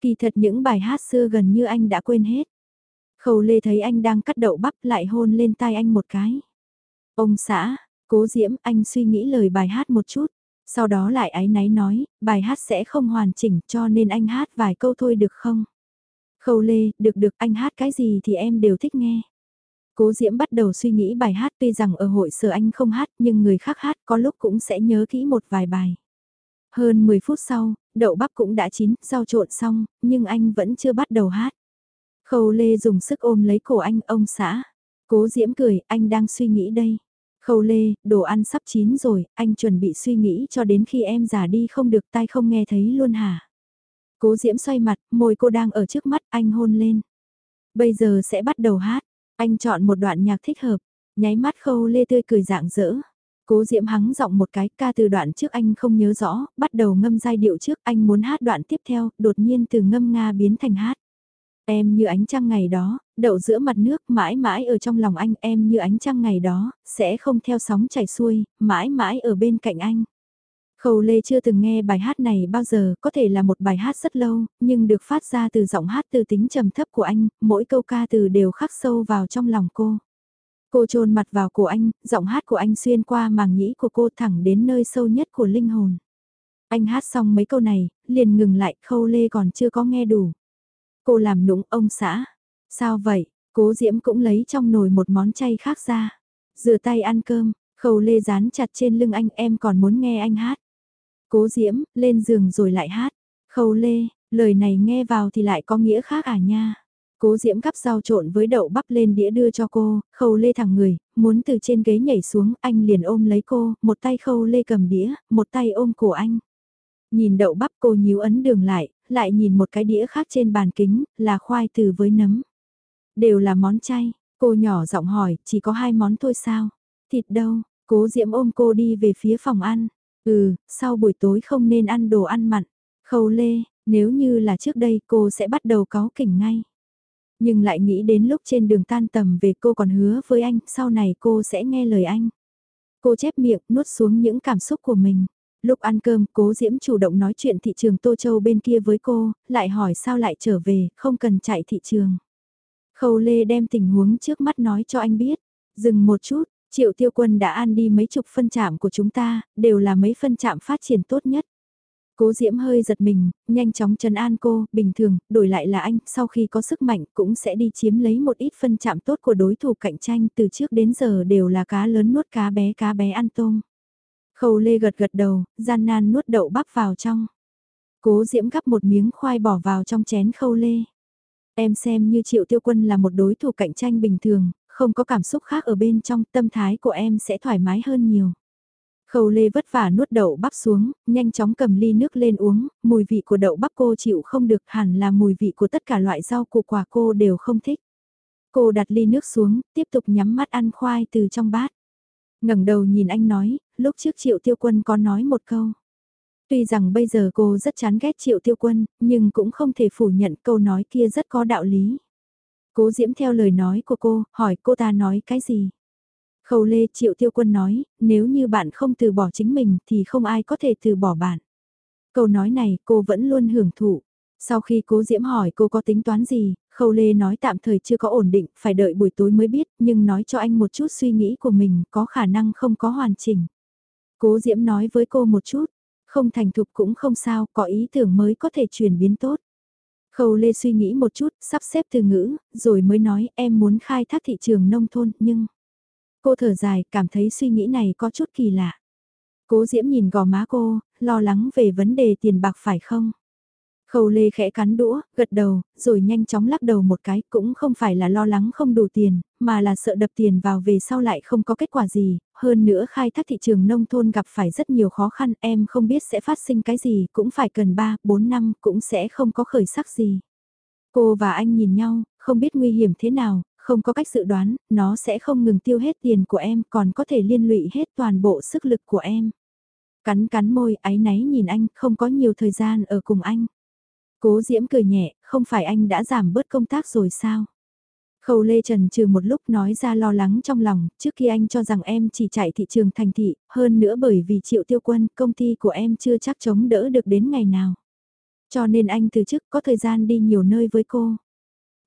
Kỳ thật những bài hát xưa gần như anh đã quên hết. Khâu lê thấy anh đang cắt đậu bắp lại hôn lên tai anh một cái. Ông xã, cố diễm anh suy nghĩ lời bài hát một chút. Sau đó lại ái náy nói, bài hát sẽ không hoàn chỉnh cho nên anh hát vài câu thôi được không? Khâu lê, được được anh hát cái gì thì em đều thích nghe. Cố Diễm bắt đầu suy nghĩ bài hát tuy rằng ở hội sở anh không hát nhưng người khác hát có lúc cũng sẽ nhớ kỹ một vài bài. Hơn 10 phút sau, đậu bắp cũng đã chín, rau trộn xong, nhưng anh vẫn chưa bắt đầu hát. Khâu Lê dùng sức ôm lấy cổ anh ông xã. Cố Diễm cười, anh đang suy nghĩ đây. Khâu Lê, đồ ăn sắp chín rồi, anh chuẩn bị suy nghĩ cho đến khi em già đi không được tai không nghe thấy luôn hả? Cố Diễm xoay mặt, môi cô đang ở trước mắt, anh hôn lên. Bây giờ sẽ bắt đầu hát, anh chọn một đoạn nhạc thích hợp, nháy mắt Khâu Lê tươi cười dạng dỡ. Cố Diễm hắng giọng một cái ca từ đoạn trước anh không nhớ rõ, bắt đầu ngâm giai điệu trước anh muốn hát đoạn tiếp theo, đột nhiên từ ngâm nga biến thành hát. Em như ánh trăng ngày đó, đậu giữa mặt nước mãi mãi ở trong lòng anh em như ánh trăng ngày đó, sẽ không theo sóng chảy xuôi, mãi mãi ở bên cạnh anh. Khâu Lê chưa từng nghe bài hát này bao giờ, có thể là một bài hát rất lâu, nhưng được phát ra từ giọng hát từ tính trầm thấp của anh, mỗi câu ca từ đều khắc sâu vào trong lòng cô. Cô trôn mặt vào cổ anh, giọng hát của anh xuyên qua màng nhĩ của cô thẳng đến nơi sâu nhất của linh hồn. Anh hát xong mấy câu này, liền ngừng lại, Khâu Lê còn chưa có nghe đủ. Cô làm nũng ông xã. Sao vậy? Cố Diễm cũng lấy trong nồi một món chay khác ra. Rửa tay ăn cơm, khâu lê dán chặt trên lưng anh em còn muốn nghe anh hát. Cố Diễm, lên giường rồi lại hát. Khâu lê, lời này nghe vào thì lại có nghĩa khác à nha. Cố Diễm gắp rau trộn với đậu bắp lên đĩa đưa cho cô, khâu lê thẳng người, muốn từ trên ghế nhảy xuống, anh liền ôm lấy cô, một tay khâu lê cầm đĩa, một tay ôm cổ anh. Nhìn đậu bắp cô nhíu ấn đường lại, lại nhìn một cái đĩa khác trên bàn kính, là khoai từ với nấm. Đều là món chay, cô nhỏ giọng hỏi, chỉ có hai món thôi sao? Thịt đâu? Cố Diễm ôm cô đi về phía phòng ăn. Ừ, sau buổi tối không nên ăn đồ ăn mặn. Khâu lê, nếu như là trước đây cô sẽ bắt đầu có kỉnh ngay. Nhưng lại nghĩ đến lúc trên đường tan tầm về cô còn hứa với anh, sau này cô sẽ nghe lời anh. Cô chép miệng, nuốt xuống những cảm xúc của mình. Lúc ăn cơm, cố Diễm chủ động nói chuyện thị trường Tô Châu bên kia với cô, lại hỏi sao lại trở về, không cần chạy thị trường. Khâu Lê đem tình huống trước mắt nói cho anh biết. Dừng một chút, Triệu Tiêu Quân đã ăn đi mấy chục phân chạm của chúng ta, đều là mấy phân chạm phát triển tốt nhất. Cố Diễm hơi giật mình, nhanh chóng trấn an cô, bình thường, đổi lại là anh, sau khi có sức mạnh cũng sẽ đi chiếm lấy một ít phân chạm tốt của đối thủ cạnh tranh từ trước đến giờ đều là cá lớn nuốt cá bé cá bé ăn tôm. Khâu Lê gật gật đầu, gian nan nuốt đậu bắp vào trong. Cố Diễm gắp một miếng khoai bỏ vào trong chén Khâu Lê. Em xem như Triệu Tiêu Quân là một đối thủ cạnh tranh bình thường, không có cảm xúc khác ở bên trong, tâm thái của em sẽ thoải mái hơn nhiều. Khâu Lê vất vả nuốt đậu bắp xuống, nhanh chóng cầm ly nước lên uống, mùi vị của đậu bắp cô chịu không được hẳn là mùi vị của tất cả loại rau củ quả cô đều không thích. Cô đặt ly nước xuống, tiếp tục nhắm mắt ăn khoai từ trong bát. ngẩng đầu nhìn anh nói, lúc trước Triệu Tiêu Quân có nói một câu. Tuy rằng bây giờ cô rất chán ghét Triệu Tiêu Quân, nhưng cũng không thể phủ nhận câu nói kia rất có đạo lý. Cố Diễm theo lời nói của cô, hỏi cô ta nói cái gì? Khâu Lê Triệu Tiêu Quân nói, nếu như bạn không từ bỏ chính mình thì không ai có thể từ bỏ bạn. Câu nói này cô vẫn luôn hưởng thụ. Sau khi cố Diễm hỏi cô có tính toán gì, Khâu Lê nói tạm thời chưa có ổn định, phải đợi buổi tối mới biết, nhưng nói cho anh một chút suy nghĩ của mình có khả năng không có hoàn chỉnh. Cố Diễm nói với cô một chút, không thành thục cũng không sao, có ý tưởng mới có thể chuyển biến tốt. Khâu Lê suy nghĩ một chút, sắp xếp từ ngữ, rồi mới nói em muốn khai thác thị trường nông thôn, nhưng... Cô thở dài, cảm thấy suy nghĩ này có chút kỳ lạ. Cố Diễm nhìn gò má cô, lo lắng về vấn đề tiền bạc phải không? Khâu Lê khẽ cắn đũa, gật đầu, rồi nhanh chóng lắc đầu một cái, cũng không phải là lo lắng không đủ tiền, mà là sợ đập tiền vào về sau lại không có kết quả gì, hơn nữa khai thác thị trường nông thôn gặp phải rất nhiều khó khăn, em không biết sẽ phát sinh cái gì, cũng phải cần 3, 4 năm, cũng sẽ không có khởi sắc gì. Cô và anh nhìn nhau, không biết nguy hiểm thế nào, không có cách dự đoán, nó sẽ không ngừng tiêu hết tiền của em, còn có thể liên lụy hết toàn bộ sức lực của em. Cắn cắn môi, áy náy nhìn anh, không có nhiều thời gian ở cùng anh. Cố Diễm cười nhẹ, không phải anh đã giảm bớt công tác rồi sao? Khâu Lê Trần trừ một lúc nói ra lo lắng trong lòng, trước khi anh cho rằng em chỉ chạy thị trường thành thị, hơn nữa bởi vì triệu tiêu quân, công ty của em chưa chắc chống đỡ được đến ngày nào. Cho nên anh từ chức có thời gian đi nhiều nơi với cô.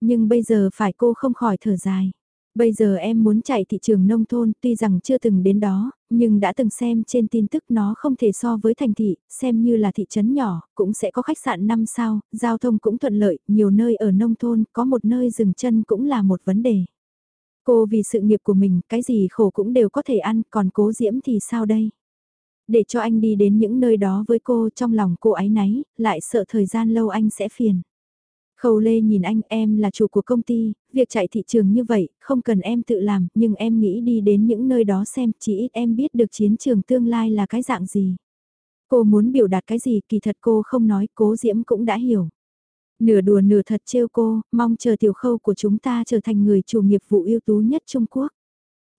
Nhưng bây giờ phải cô không khỏi thở dài. Bây giờ em muốn chạy thị trường nông thôn tuy rằng chưa từng đến đó, nhưng đã từng xem trên tin tức nó không thể so với thành thị, xem như là thị trấn nhỏ, cũng sẽ có khách sạn 5 sao, giao thông cũng thuận lợi, nhiều nơi ở nông thôn, có một nơi dừng chân cũng là một vấn đề. Cô vì sự nghiệp của mình, cái gì khổ cũng đều có thể ăn, còn cố diễm thì sao đây? Để cho anh đi đến những nơi đó với cô trong lòng cô ấy náy, lại sợ thời gian lâu anh sẽ phiền. Khâu Lê nhìn anh em là chủ của công ty, việc chạy thị trường như vậy, không cần em tự làm, nhưng em nghĩ đi đến những nơi đó xem, chỉ ít em biết được chiến trường tương lai là cái dạng gì. Cô muốn biểu đạt cái gì, kỳ thật cô không nói, cố diễm cũng đã hiểu. Nửa đùa nửa thật trêu cô, mong chờ tiểu khâu của chúng ta trở thành người chủ nghiệp vụ ưu tú nhất Trung Quốc.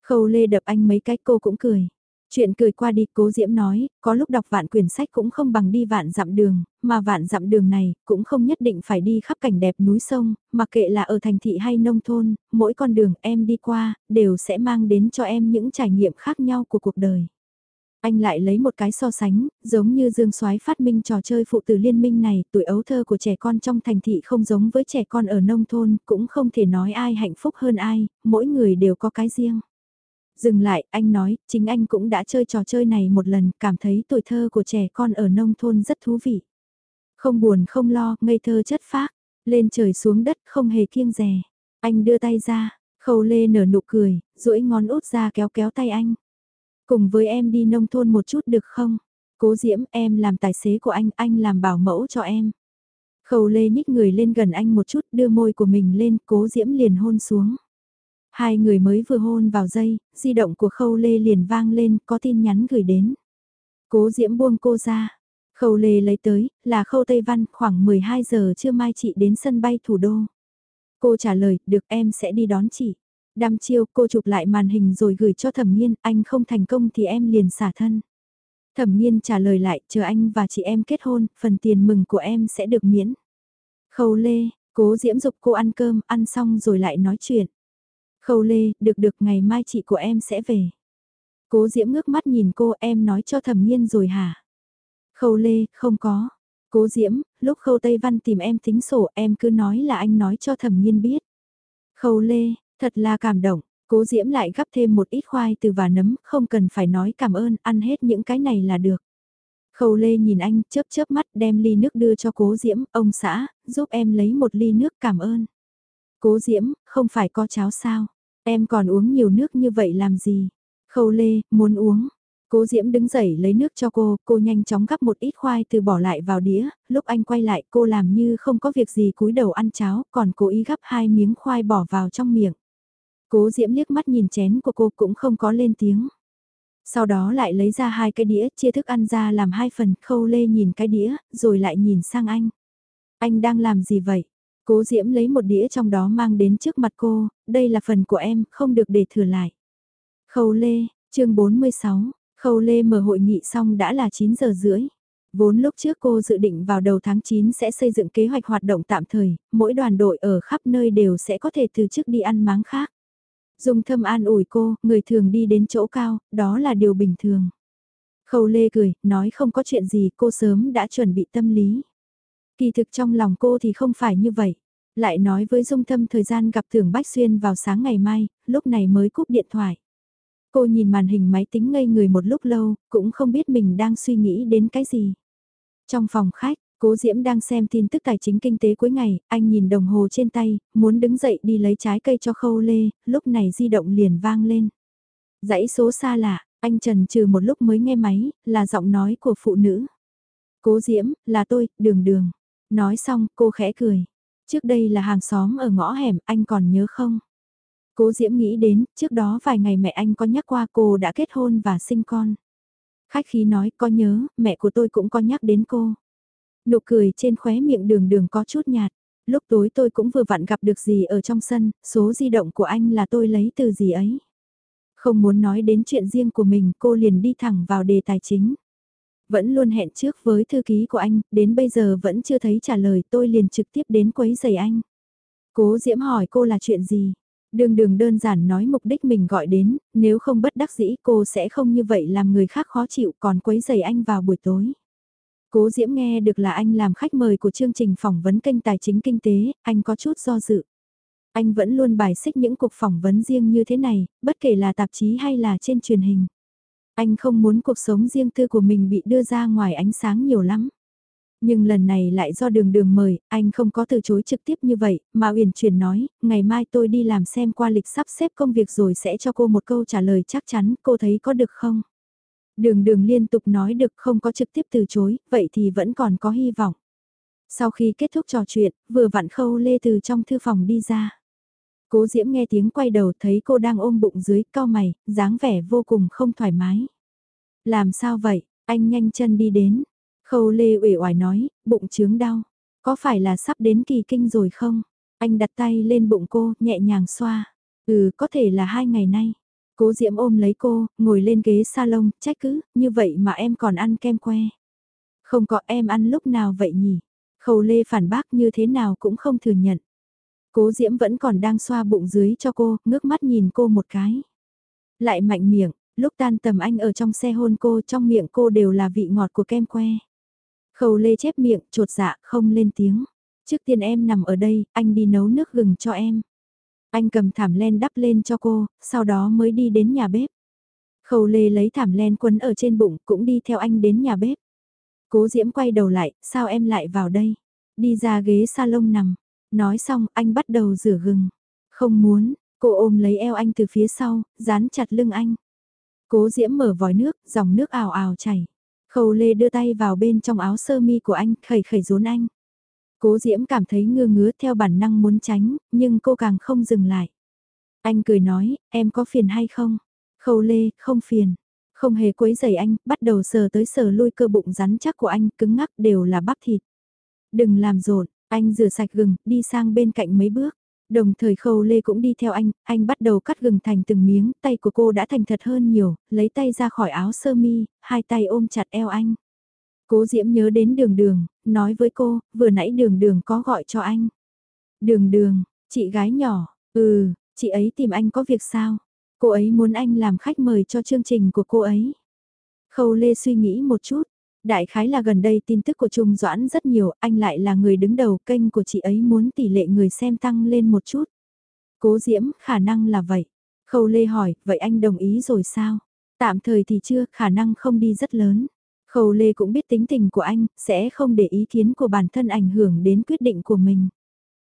Khâu Lê đập anh mấy cái cô cũng cười. Chuyện cười qua đi cố diễm nói, có lúc đọc vạn quyển sách cũng không bằng đi vạn dặm đường, mà vạn dặm đường này cũng không nhất định phải đi khắp cảnh đẹp núi sông, mặc kệ là ở thành thị hay nông thôn, mỗi con đường em đi qua, đều sẽ mang đến cho em những trải nghiệm khác nhau của cuộc đời. Anh lại lấy một cái so sánh, giống như Dương Soái phát minh trò chơi phụ tử liên minh này, tuổi ấu thơ của trẻ con trong thành thị không giống với trẻ con ở nông thôn, cũng không thể nói ai hạnh phúc hơn ai, mỗi người đều có cái riêng. Dừng lại, anh nói, chính anh cũng đã chơi trò chơi này một lần, cảm thấy tuổi thơ của trẻ con ở nông thôn rất thú vị. Không buồn không lo, ngây thơ chất phác, lên trời xuống đất không hề kiêng rè. Anh đưa tay ra, khâu lê nở nụ cười, duỗi ngón út ra kéo kéo tay anh. Cùng với em đi nông thôn một chút được không? Cố diễm em làm tài xế của anh, anh làm bảo mẫu cho em. Khâu lê nhích người lên gần anh một chút đưa môi của mình lên, cố diễm liền hôn xuống. Hai người mới vừa hôn vào dây, di động của Khâu Lê liền vang lên, có tin nhắn gửi đến. Cố Diễm buông cô ra. Khâu Lê lấy tới, là Khâu Tây Văn, khoảng 12 giờ trưa mai chị đến sân bay thủ đô. Cô trả lời, được em sẽ đi đón chị. Đăm chiêu, cô chụp lại màn hình rồi gửi cho thẩm nghiên, anh không thành công thì em liền xả thân. Thẩm nghiên trả lời lại, chờ anh và chị em kết hôn, phần tiền mừng của em sẽ được miễn. Khâu Lê, cố diễm dục cô ăn cơm, ăn xong rồi lại nói chuyện. Khâu Lê, được được ngày mai chị của em sẽ về. Cố Diễm ngước mắt nhìn cô em nói cho thẩm nhiên rồi hả? Khâu Lê, không có. Cố Diễm, lúc Khâu Tây Văn tìm em tính sổ em cứ nói là anh nói cho thẩm nhiên biết. Khâu Lê, thật là cảm động. Cố Diễm lại gắp thêm một ít khoai từ và nấm, không cần phải nói cảm ơn, ăn hết những cái này là được. Khâu Lê nhìn anh, chớp chớp mắt đem ly nước đưa cho Cố Diễm, ông xã, giúp em lấy một ly nước cảm ơn. Cố Diễm, không phải có cháo sao? Em còn uống nhiều nước như vậy làm gì? Khâu Lê, muốn uống. Cố Diễm đứng dậy lấy nước cho cô, cô nhanh chóng gắp một ít khoai từ bỏ lại vào đĩa, lúc anh quay lại cô làm như không có việc gì cúi đầu ăn cháo, còn cố ý gắp hai miếng khoai bỏ vào trong miệng. Cố Diễm liếc mắt nhìn chén của cô cũng không có lên tiếng. Sau đó lại lấy ra hai cái đĩa, chia thức ăn ra làm hai phần, khâu lê nhìn cái đĩa, rồi lại nhìn sang anh. Anh đang làm gì vậy? Cố Diễm lấy một đĩa trong đó mang đến trước mặt cô, đây là phần của em, không được để thừa lại. Khâu Lê, chương 46, Khâu Lê mở hội nghị xong đã là 9 giờ rưỡi. Vốn lúc trước cô dự định vào đầu tháng 9 sẽ xây dựng kế hoạch hoạt động tạm thời, mỗi đoàn đội ở khắp nơi đều sẽ có thể từ chức đi ăn máng khác. Dung thâm an ủi cô, người thường đi đến chỗ cao, đó là điều bình thường. Khâu Lê cười, nói không có chuyện gì cô sớm đã chuẩn bị tâm lý. Kỳ thực trong lòng cô thì không phải như vậy. Lại nói với Dung Thâm thời gian gặp thưởng Bách Xuyên vào sáng ngày mai, lúc này mới cúp điện thoại. Cô nhìn màn hình máy tính ngây người một lúc lâu, cũng không biết mình đang suy nghĩ đến cái gì. Trong phòng khách, Cố Diễm đang xem tin tức tài chính kinh tế cuối ngày, anh nhìn đồng hồ trên tay, muốn đứng dậy đi lấy trái cây cho khâu lê, lúc này di động liền vang lên. Dãy số xa lạ, anh trần trừ một lúc mới nghe máy, là giọng nói của phụ nữ. Cố Diễm, là tôi, đường đường. Nói xong, cô khẽ cười. Trước đây là hàng xóm ở ngõ hẻm, anh còn nhớ không? Cố Diễm nghĩ đến, trước đó vài ngày mẹ anh có nhắc qua cô đã kết hôn và sinh con. Khách khí nói, có nhớ, mẹ của tôi cũng có nhắc đến cô. Nụ cười trên khóe miệng đường đường có chút nhạt. Lúc tối tôi cũng vừa vặn gặp được gì ở trong sân, số di động của anh là tôi lấy từ gì ấy. Không muốn nói đến chuyện riêng của mình, cô liền đi thẳng vào đề tài chính. Vẫn luôn hẹn trước với thư ký của anh, đến bây giờ vẫn chưa thấy trả lời tôi liền trực tiếp đến quấy giày anh. Cố Diễm hỏi cô là chuyện gì? Đường đường đơn giản nói mục đích mình gọi đến, nếu không bất đắc dĩ cô sẽ không như vậy làm người khác khó chịu còn quấy giày anh vào buổi tối. Cố Diễm nghe được là anh làm khách mời của chương trình phỏng vấn kênh tài chính kinh tế, anh có chút do dự. Anh vẫn luôn bài xích những cuộc phỏng vấn riêng như thế này, bất kể là tạp chí hay là trên truyền hình. Anh không muốn cuộc sống riêng tư của mình bị đưa ra ngoài ánh sáng nhiều lắm. Nhưng lần này lại do đường đường mời, anh không có từ chối trực tiếp như vậy, mà Uyển chuyển nói, ngày mai tôi đi làm xem qua lịch sắp xếp công việc rồi sẽ cho cô một câu trả lời chắc chắn, cô thấy có được không? Đường đường liên tục nói được không có trực tiếp từ chối, vậy thì vẫn còn có hy vọng. Sau khi kết thúc trò chuyện, vừa vặn khâu lê từ trong thư phòng đi ra. Cố Diễm nghe tiếng quay đầu thấy cô đang ôm bụng dưới cao mày, dáng vẻ vô cùng không thoải mái. Làm sao vậy, anh nhanh chân đi đến. Khâu Lê uể oải nói, bụng chướng đau. Có phải là sắp đến kỳ kinh rồi không? Anh đặt tay lên bụng cô, nhẹ nhàng xoa. Ừ, có thể là hai ngày nay. Cố Diễm ôm lấy cô, ngồi lên ghế salon, trách cứ, như vậy mà em còn ăn kem que. Không có em ăn lúc nào vậy nhỉ? Khâu Lê phản bác như thế nào cũng không thừa nhận. Cố Diễm vẫn còn đang xoa bụng dưới cho cô, ngước mắt nhìn cô một cái. Lại mạnh miệng, lúc tan tầm anh ở trong xe hôn cô trong miệng cô đều là vị ngọt của kem que. Khâu lê chép miệng, trột dạ, không lên tiếng. Trước tiên em nằm ở đây, anh đi nấu nước gừng cho em. Anh cầm thảm len đắp lên cho cô, sau đó mới đi đến nhà bếp. Khâu lê lấy thảm len quấn ở trên bụng, cũng đi theo anh đến nhà bếp. Cố Diễm quay đầu lại, sao em lại vào đây? Đi ra ghế salon nằm, Nói xong anh bắt đầu rửa gừng. Không muốn, cô ôm lấy eo anh từ phía sau, dán chặt lưng anh. Cố diễm mở vòi nước, dòng nước ào ào chảy. Khâu lê đưa tay vào bên trong áo sơ mi của anh, khẩy khẩy rốn anh. Cố diễm cảm thấy ngơ ngứa theo bản năng muốn tránh, nhưng cô càng không dừng lại. Anh cười nói, em có phiền hay không? Khâu lê, không phiền. Không hề quấy giày anh, bắt đầu sờ tới sờ lui cơ bụng rắn chắc của anh, cứng ngắc đều là bắp thịt. Đừng làm rộn, anh rửa sạch gừng, đi sang bên cạnh mấy bước. Đồng thời khâu lê cũng đi theo anh, anh bắt đầu cắt gừng thành từng miếng, tay của cô đã thành thật hơn nhiều, lấy tay ra khỏi áo sơ mi, hai tay ôm chặt eo anh. Cố Diễm nhớ đến đường đường, nói với cô, vừa nãy đường đường có gọi cho anh. Đường đường, chị gái nhỏ, ừ, chị ấy tìm anh có việc sao? Cô ấy muốn anh làm khách mời cho chương trình của cô ấy. Khâu Lê suy nghĩ một chút, Đại khái là gần đây tin tức của Trung Doãn rất nhiều, anh lại là người đứng đầu kênh của chị ấy muốn tỷ lệ người xem tăng lên một chút. Cố Diễm, khả năng là vậy. Khâu Lê hỏi, vậy anh đồng ý rồi sao? Tạm thời thì chưa, khả năng không đi rất lớn. Khâu Lê cũng biết tính tình của anh, sẽ không để ý kiến của bản thân ảnh hưởng đến quyết định của mình.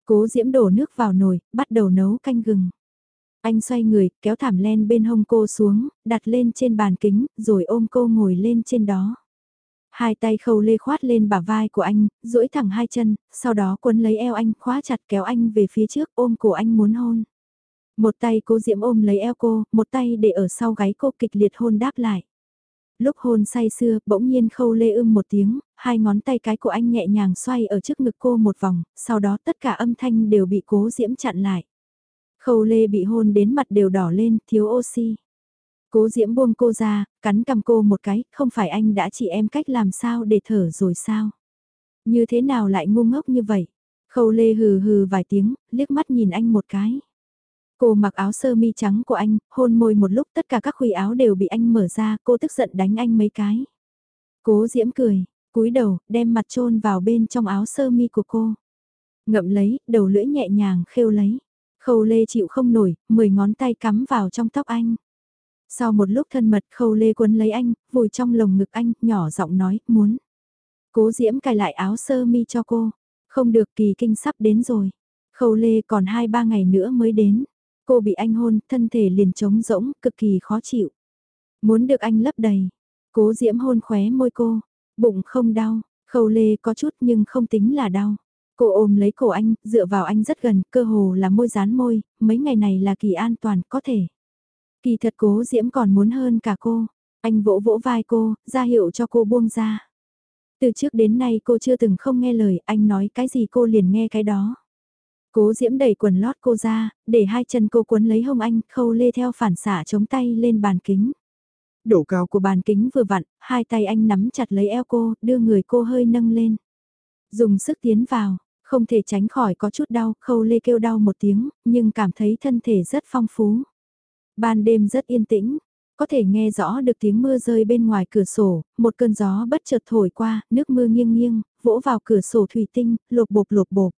Cố Diễm đổ nước vào nồi, bắt đầu nấu canh gừng. Anh xoay người, kéo thảm len bên hông cô xuống, đặt lên trên bàn kính, rồi ôm cô ngồi lên trên đó. Hai tay khâu lê khoát lên bả vai của anh, duỗi thẳng hai chân, sau đó quấn lấy eo anh, khóa chặt kéo anh về phía trước, ôm cổ anh muốn hôn. Một tay cô Diễm ôm lấy eo cô, một tay để ở sau gáy cô kịch liệt hôn đáp lại. Lúc hôn say xưa, bỗng nhiên khâu lê ưm một tiếng, hai ngón tay cái của anh nhẹ nhàng xoay ở trước ngực cô một vòng, sau đó tất cả âm thanh đều bị cố diễm chặn lại. Khâu lê bị hôn đến mặt đều đỏ lên, thiếu oxy. Cố diễm buông cô ra, cắn cầm cô một cái, không phải anh đã chỉ em cách làm sao để thở rồi sao? Như thế nào lại ngu ngốc như vậy? Khâu lê hừ hừ vài tiếng, liếc mắt nhìn anh một cái. Cô mặc áo sơ mi trắng của anh, hôn môi một lúc tất cả các khuy áo đều bị anh mở ra, cô tức giận đánh anh mấy cái. Cố diễm cười, cúi đầu, đem mặt trôn vào bên trong áo sơ mi của cô. Ngậm lấy, đầu lưỡi nhẹ nhàng khêu lấy. Khâu lê chịu không nổi, mười ngón tay cắm vào trong tóc anh. Sau một lúc thân mật khâu lê quấn lấy anh, vùi trong lồng ngực anh, nhỏ giọng nói, muốn. Cố diễm cài lại áo sơ mi cho cô. Không được kỳ kinh sắp đến rồi. Khâu lê còn 2-3 ngày nữa mới đến. Cô bị anh hôn, thân thể liền trống rỗng, cực kỳ khó chịu. Muốn được anh lấp đầy. Cố diễm hôn khóe môi cô. Bụng không đau, khâu lê có chút nhưng không tính là đau. Cô ôm lấy cổ anh, dựa vào anh rất gần, cơ hồ là môi dán môi, mấy ngày này là kỳ an toàn, có thể. Kỳ thật cố diễm còn muốn hơn cả cô. Anh vỗ vỗ vai cô, ra hiệu cho cô buông ra. Từ trước đến nay cô chưa từng không nghe lời, anh nói cái gì cô liền nghe cái đó. Cố diễm đẩy quần lót cô ra, để hai chân cô cuốn lấy hông anh, khâu lê theo phản xả chống tay lên bàn kính. Độ cao của bàn kính vừa vặn, hai tay anh nắm chặt lấy eo cô, đưa người cô hơi nâng lên. Dùng sức tiến vào, không thể tránh khỏi có chút đau, khâu lê kêu đau một tiếng, nhưng cảm thấy thân thể rất phong phú. Ban đêm rất yên tĩnh, có thể nghe rõ được tiếng mưa rơi bên ngoài cửa sổ, một cơn gió bất chợt thổi qua, nước mưa nghiêng nghiêng, vỗ vào cửa sổ thủy tinh, lột bột lột bột.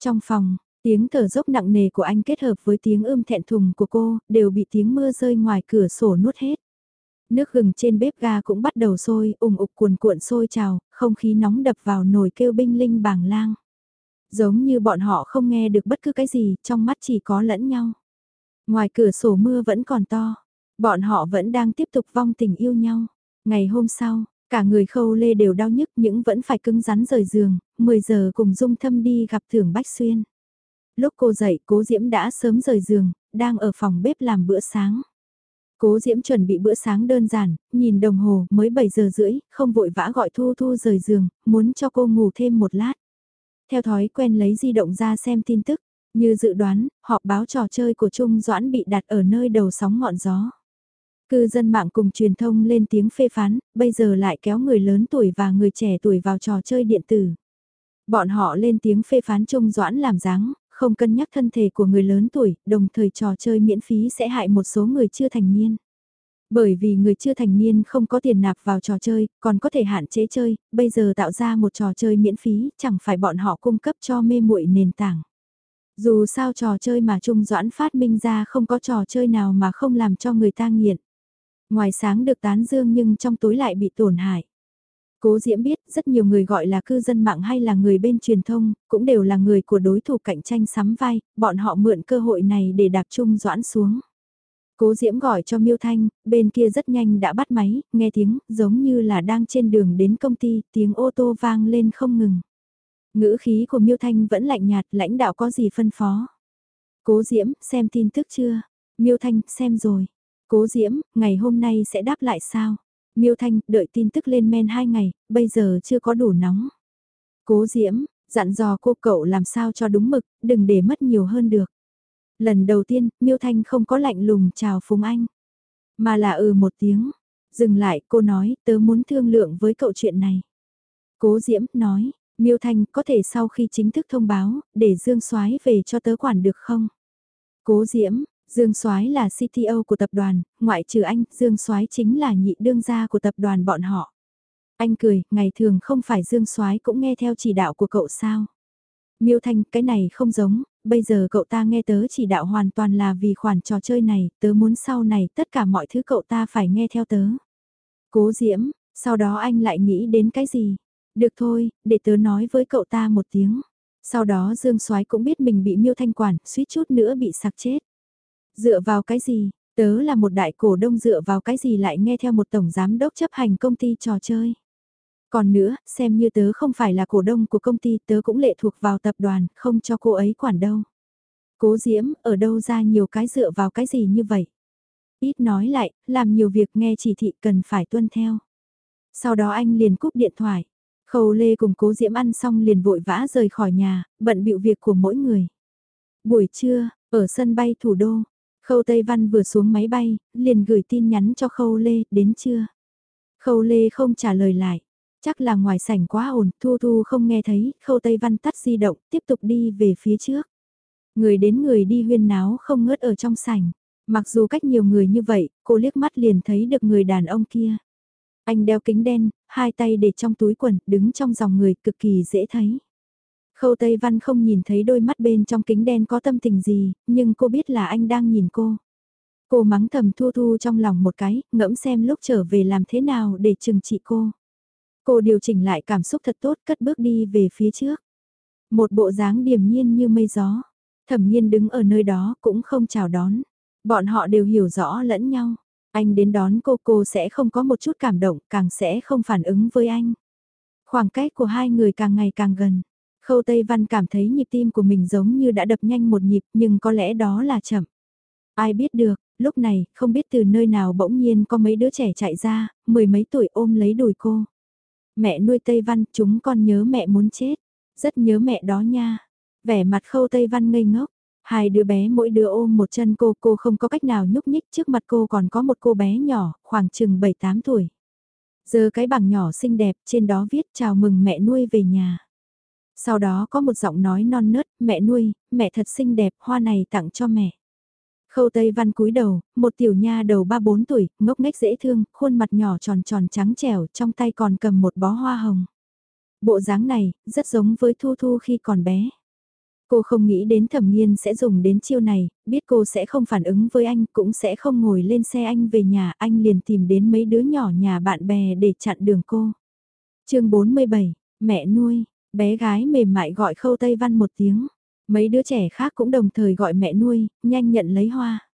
Trong phòng, tiếng thở dốc nặng nề của anh kết hợp với tiếng ưm thẹn thùng của cô, đều bị tiếng mưa rơi ngoài cửa sổ nuốt hết. Nước gừng trên bếp ga cũng bắt đầu sôi, ủng ục cuồn cuộn sôi trào, không khí nóng đập vào nồi kêu binh linh bảng lang. Giống như bọn họ không nghe được bất cứ cái gì, trong mắt chỉ có lẫn nhau. Ngoài cửa sổ mưa vẫn còn to, bọn họ vẫn đang tiếp tục vong tình yêu nhau. Ngày hôm sau, cả người khâu lê đều đau nhức những vẫn phải cứng rắn rời giường, 10 giờ cùng dung thâm đi gặp thưởng Bách Xuyên. Lúc cô dậy cố Diễm đã sớm rời giường, đang ở phòng bếp làm bữa sáng. Cố Diễm chuẩn bị bữa sáng đơn giản, nhìn đồng hồ mới 7 giờ rưỡi, không vội vã gọi Thu Thu rời giường, muốn cho cô ngủ thêm một lát. Theo thói quen lấy di động ra xem tin tức, như dự đoán, họp báo trò chơi của Trung Doãn bị đặt ở nơi đầu sóng ngọn gió. Cư dân mạng cùng truyền thông lên tiếng phê phán, bây giờ lại kéo người lớn tuổi và người trẻ tuổi vào trò chơi điện tử. Bọn họ lên tiếng phê phán Trung Doãn làm dáng, không cân nhắc thân thể của người lớn tuổi, đồng thời trò chơi miễn phí sẽ hại một số người chưa thành niên. Bởi vì người chưa thành niên không có tiền nạp vào trò chơi, còn có thể hạn chế chơi, bây giờ tạo ra một trò chơi miễn phí, chẳng phải bọn họ cung cấp cho mê muội nền tảng. Dù sao trò chơi mà Trung Doãn phát minh ra không có trò chơi nào mà không làm cho người ta nghiện. Ngoài sáng được tán dương nhưng trong tối lại bị tổn hại. Cố Diễm biết rất nhiều người gọi là cư dân mạng hay là người bên truyền thông, cũng đều là người của đối thủ cạnh tranh sắm vai, bọn họ mượn cơ hội này để đạp Trung Doãn xuống. Cố Diễm gọi cho Miêu Thanh, bên kia rất nhanh đã bắt máy, nghe tiếng, giống như là đang trên đường đến công ty, tiếng ô tô vang lên không ngừng. Ngữ khí của Miêu Thanh vẫn lạnh nhạt, lãnh đạo có gì phân phó. Cố Diễm, xem tin tức chưa? Miêu Thanh, xem rồi. Cố Diễm, ngày hôm nay sẽ đáp lại sao? Miêu Thanh, đợi tin tức lên men 2 ngày, bây giờ chưa có đủ nóng. Cố Diễm, dặn dò cô cậu làm sao cho đúng mực, đừng để mất nhiều hơn được. Lần đầu tiên, Miêu Thanh không có lạnh lùng chào Phùng Anh, mà là ừ một tiếng. Dừng lại, cô nói, tớ muốn thương lượng với cậu chuyện này. Cố Diễm, nói, Miêu Thanh có thể sau khi chính thức thông báo, để Dương Soái về cho tớ quản được không? Cố Diễm, Dương Soái là CTO của tập đoàn, ngoại trừ anh, Dương Soái chính là nhị đương gia của tập đoàn bọn họ. Anh cười, ngày thường không phải Dương Soái cũng nghe theo chỉ đạo của cậu sao? Miêu Thanh, cái này không giống, bây giờ cậu ta nghe tớ chỉ đạo hoàn toàn là vì khoản trò chơi này, tớ muốn sau này tất cả mọi thứ cậu ta phải nghe theo tớ. Cố Diễm, sau đó anh lại nghĩ đến cái gì? Được thôi, để tớ nói với cậu ta một tiếng. Sau đó Dương Soái cũng biết mình bị Miêu Thanh quản, suýt chút nữa bị sặc chết. Dựa vào cái gì, tớ là một đại cổ đông dựa vào cái gì lại nghe theo một tổng giám đốc chấp hành công ty trò chơi. Còn nữa, xem như tớ không phải là cổ đông của công ty tớ cũng lệ thuộc vào tập đoàn, không cho cô ấy quản đâu. Cố Diễm, ở đâu ra nhiều cái dựa vào cái gì như vậy? Ít nói lại, làm nhiều việc nghe chỉ thị cần phải tuân theo. Sau đó anh liền cúp điện thoại. Khâu Lê cùng cố Diễm ăn xong liền vội vã rời khỏi nhà, bận bịu việc của mỗi người. Buổi trưa, ở sân bay thủ đô, Khâu Tây Văn vừa xuống máy bay, liền gửi tin nhắn cho Khâu Lê, đến chưa? Khâu Lê không trả lời lại. Chắc là ngoài sảnh quá ồn, Thu Thu không nghe thấy, Khâu Tây Văn tắt di động, tiếp tục đi về phía trước. Người đến người đi huyên náo không ngớt ở trong sảnh. Mặc dù cách nhiều người như vậy, cô liếc mắt liền thấy được người đàn ông kia. Anh đeo kính đen, hai tay để trong túi quần, đứng trong dòng người cực kỳ dễ thấy. Khâu Tây Văn không nhìn thấy đôi mắt bên trong kính đen có tâm tình gì, nhưng cô biết là anh đang nhìn cô. Cô mắng thầm thu thu trong lòng một cái, ngẫm xem lúc trở về làm thế nào để trừng trị cô. Cô điều chỉnh lại cảm xúc thật tốt cất bước đi về phía trước. Một bộ dáng điềm nhiên như mây gió. Thẩm nhiên đứng ở nơi đó cũng không chào đón. Bọn họ đều hiểu rõ lẫn nhau. Anh đến đón cô cô sẽ không có một chút cảm động, càng sẽ không phản ứng với anh. Khoảng cách của hai người càng ngày càng gần. Khâu Tây Văn cảm thấy nhịp tim của mình giống như đã đập nhanh một nhịp nhưng có lẽ đó là chậm. Ai biết được, lúc này không biết từ nơi nào bỗng nhiên có mấy đứa trẻ chạy ra, mười mấy tuổi ôm lấy đùi cô. Mẹ nuôi Tây Văn chúng con nhớ mẹ muốn chết, rất nhớ mẹ đó nha. Vẻ mặt khâu Tây Văn ngây ngốc, hai đứa bé mỗi đứa ôm một chân cô, cô không có cách nào nhúc nhích trước mặt cô còn có một cô bé nhỏ, khoảng chừng 7-8 tuổi. Giờ cái bảng nhỏ xinh đẹp trên đó viết chào mừng mẹ nuôi về nhà. Sau đó có một giọng nói non nớt, mẹ nuôi, mẹ thật xinh đẹp, hoa này tặng cho mẹ. Khâu Tây Văn cúi đầu, một tiểu nha đầu 3-4 tuổi, ngốc nghếch dễ thương, khuôn mặt nhỏ tròn tròn trắng trẻo, trong tay còn cầm một bó hoa hồng. Bộ dáng này, rất giống với Thu Thu khi còn bé. Cô không nghĩ đến thẩm nghiên sẽ dùng đến chiêu này, biết cô sẽ không phản ứng với anh, cũng sẽ không ngồi lên xe anh về nhà, anh liền tìm đến mấy đứa nhỏ nhà bạn bè để chặn đường cô. chương 47, mẹ nuôi, Bé gái mềm mại gọi khâu Tây Văn một tiếng. Mấy đứa trẻ khác cũng đồng thời gọi mẹ nuôi, nhanh nhận lấy hoa.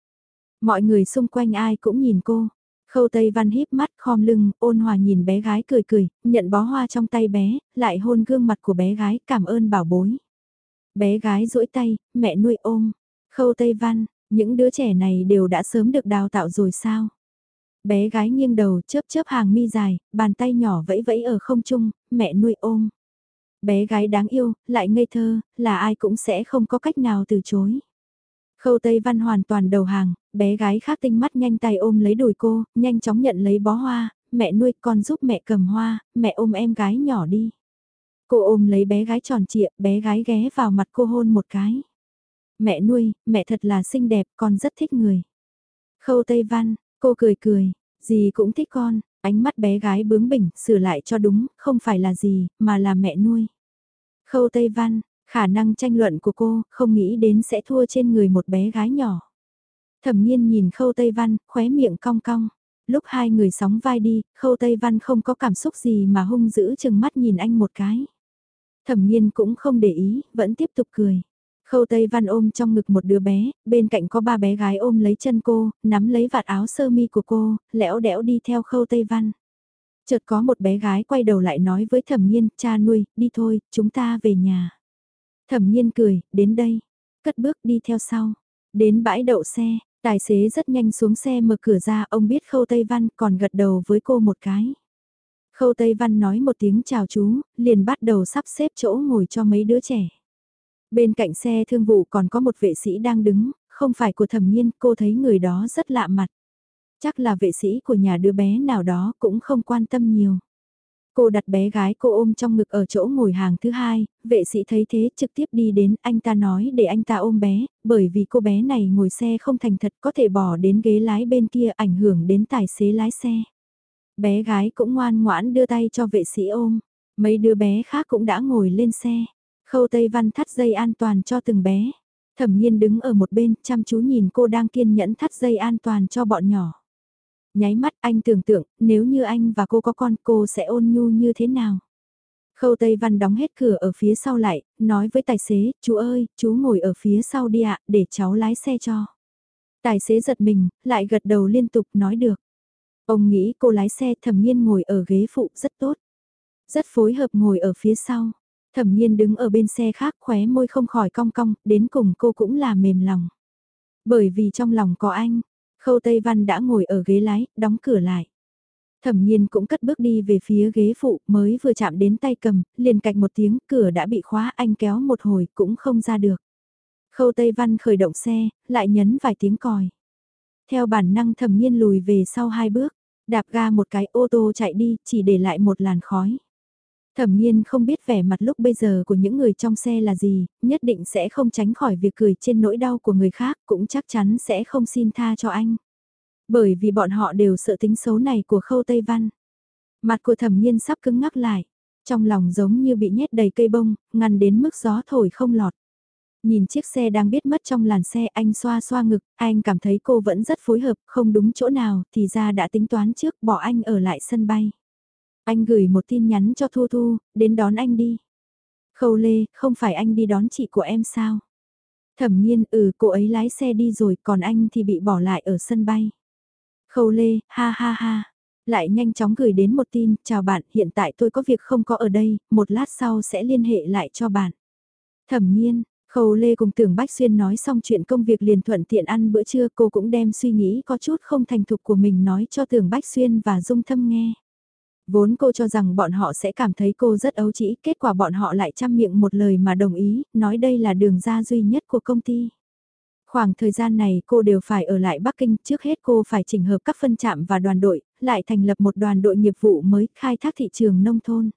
Mọi người xung quanh ai cũng nhìn cô. Khâu Tây Văn híp mắt khom lưng, ôn hòa nhìn bé gái cười cười, nhận bó hoa trong tay bé, lại hôn gương mặt của bé gái cảm ơn bảo bối. Bé gái duỗi tay, mẹ nuôi ôm. Khâu Tây Văn, những đứa trẻ này đều đã sớm được đào tạo rồi sao? Bé gái nghiêng đầu chớp chớp hàng mi dài, bàn tay nhỏ vẫy vẫy ở không trung, mẹ nuôi ôm. Bé gái đáng yêu, lại ngây thơ, là ai cũng sẽ không có cách nào từ chối. Khâu Tây Văn hoàn toàn đầu hàng, bé gái khác tinh mắt nhanh tay ôm lấy đùi cô, nhanh chóng nhận lấy bó hoa, mẹ nuôi con giúp mẹ cầm hoa, mẹ ôm em gái nhỏ đi. Cô ôm lấy bé gái tròn trịa, bé gái ghé vào mặt cô hôn một cái. Mẹ nuôi, mẹ thật là xinh đẹp, con rất thích người. Khâu Tây Văn, cô cười cười, gì cũng thích con, ánh mắt bé gái bướng bỉnh, sửa lại cho đúng, không phải là gì, mà là mẹ nuôi. Khâu Tây Văn, khả năng tranh luận của cô, không nghĩ đến sẽ thua trên người một bé gái nhỏ. Thẩm nhiên nhìn Khâu Tây Văn, khóe miệng cong cong. Lúc hai người sóng vai đi, Khâu Tây Văn không có cảm xúc gì mà hung dữ chừng mắt nhìn anh một cái. Thẩm nhiên cũng không để ý, vẫn tiếp tục cười. Khâu Tây Văn ôm trong ngực một đứa bé, bên cạnh có ba bé gái ôm lấy chân cô, nắm lấy vạt áo sơ mi của cô, lẽo đẽo đi theo Khâu Tây Văn. Chợt có một bé gái quay đầu lại nói với thẩm nhiên, cha nuôi, đi thôi, chúng ta về nhà. Thẩm nhiên cười, đến đây, cất bước đi theo sau. Đến bãi đậu xe, tài xế rất nhanh xuống xe mở cửa ra, ông biết khâu Tây Văn còn gật đầu với cô một cái. Khâu Tây Văn nói một tiếng chào chú, liền bắt đầu sắp xếp chỗ ngồi cho mấy đứa trẻ. Bên cạnh xe thương vụ còn có một vệ sĩ đang đứng, không phải của thẩm nhiên, cô thấy người đó rất lạ mặt. Chắc là vệ sĩ của nhà đứa bé nào đó cũng không quan tâm nhiều. Cô đặt bé gái cô ôm trong ngực ở chỗ ngồi hàng thứ hai, vệ sĩ thấy thế trực tiếp đi đến anh ta nói để anh ta ôm bé, bởi vì cô bé này ngồi xe không thành thật có thể bỏ đến ghế lái bên kia ảnh hưởng đến tài xế lái xe. Bé gái cũng ngoan ngoãn đưa tay cho vệ sĩ ôm, mấy đứa bé khác cũng đã ngồi lên xe, khâu tây văn thắt dây an toàn cho từng bé. Thẩm nhiên đứng ở một bên chăm chú nhìn cô đang kiên nhẫn thắt dây an toàn cho bọn nhỏ. Nháy mắt anh tưởng tượng, nếu như anh và cô có con cô sẽ ôn nhu như thế nào? Khâu Tây Văn đóng hết cửa ở phía sau lại, nói với tài xế, chú ơi, chú ngồi ở phía sau đi ạ, để cháu lái xe cho. Tài xế giật mình, lại gật đầu liên tục nói được. Ông nghĩ cô lái xe thẩm nhiên ngồi ở ghế phụ rất tốt. Rất phối hợp ngồi ở phía sau. Thẩm nhiên đứng ở bên xe khác khóe môi không khỏi cong cong, đến cùng cô cũng là mềm lòng. Bởi vì trong lòng có anh, Khâu Tây Văn đã ngồi ở ghế lái, đóng cửa lại. Thẩm nhiên cũng cất bước đi về phía ghế phụ, mới vừa chạm đến tay cầm, liền cạch một tiếng, cửa đã bị khóa, anh kéo một hồi cũng không ra được. Khâu Tây Văn khởi động xe, lại nhấn vài tiếng còi. Theo bản năng thẩm nhiên lùi về sau hai bước, đạp ga một cái ô tô chạy đi, chỉ để lại một làn khói. Thẩm nhiên không biết vẻ mặt lúc bây giờ của những người trong xe là gì, nhất định sẽ không tránh khỏi việc cười trên nỗi đau của người khác, cũng chắc chắn sẽ không xin tha cho anh. Bởi vì bọn họ đều sợ tính xấu này của khâu Tây Văn. Mặt của thẩm nhiên sắp cứng ngắc lại, trong lòng giống như bị nhét đầy cây bông, ngăn đến mức gió thổi không lọt. Nhìn chiếc xe đang biết mất trong làn xe anh xoa xoa ngực, anh cảm thấy cô vẫn rất phối hợp, không đúng chỗ nào thì ra đã tính toán trước bỏ anh ở lại sân bay. Anh gửi một tin nhắn cho Thu Thu, đến đón anh đi. Khâu Lê, không phải anh đi đón chị của em sao? Thẩm nhiên, ừ cô ấy lái xe đi rồi, còn anh thì bị bỏ lại ở sân bay. Khâu Lê, ha ha ha. Lại nhanh chóng gửi đến một tin, chào bạn, hiện tại tôi có việc không có ở đây, một lát sau sẽ liên hệ lại cho bạn. Thẩm nhiên, Khâu Lê cùng Tưởng Bách Xuyên nói xong chuyện công việc liền thuận tiện ăn bữa trưa cô cũng đem suy nghĩ có chút không thành thục của mình nói cho Tưởng Bách Xuyên và Dung Thâm nghe. Vốn cô cho rằng bọn họ sẽ cảm thấy cô rất ấu trĩ, kết quả bọn họ lại chăm miệng một lời mà đồng ý, nói đây là đường ra duy nhất của công ty. Khoảng thời gian này cô đều phải ở lại Bắc Kinh, trước hết cô phải chỉnh hợp các phân trạm và đoàn đội, lại thành lập một đoàn đội nghiệp vụ mới khai thác thị trường nông thôn.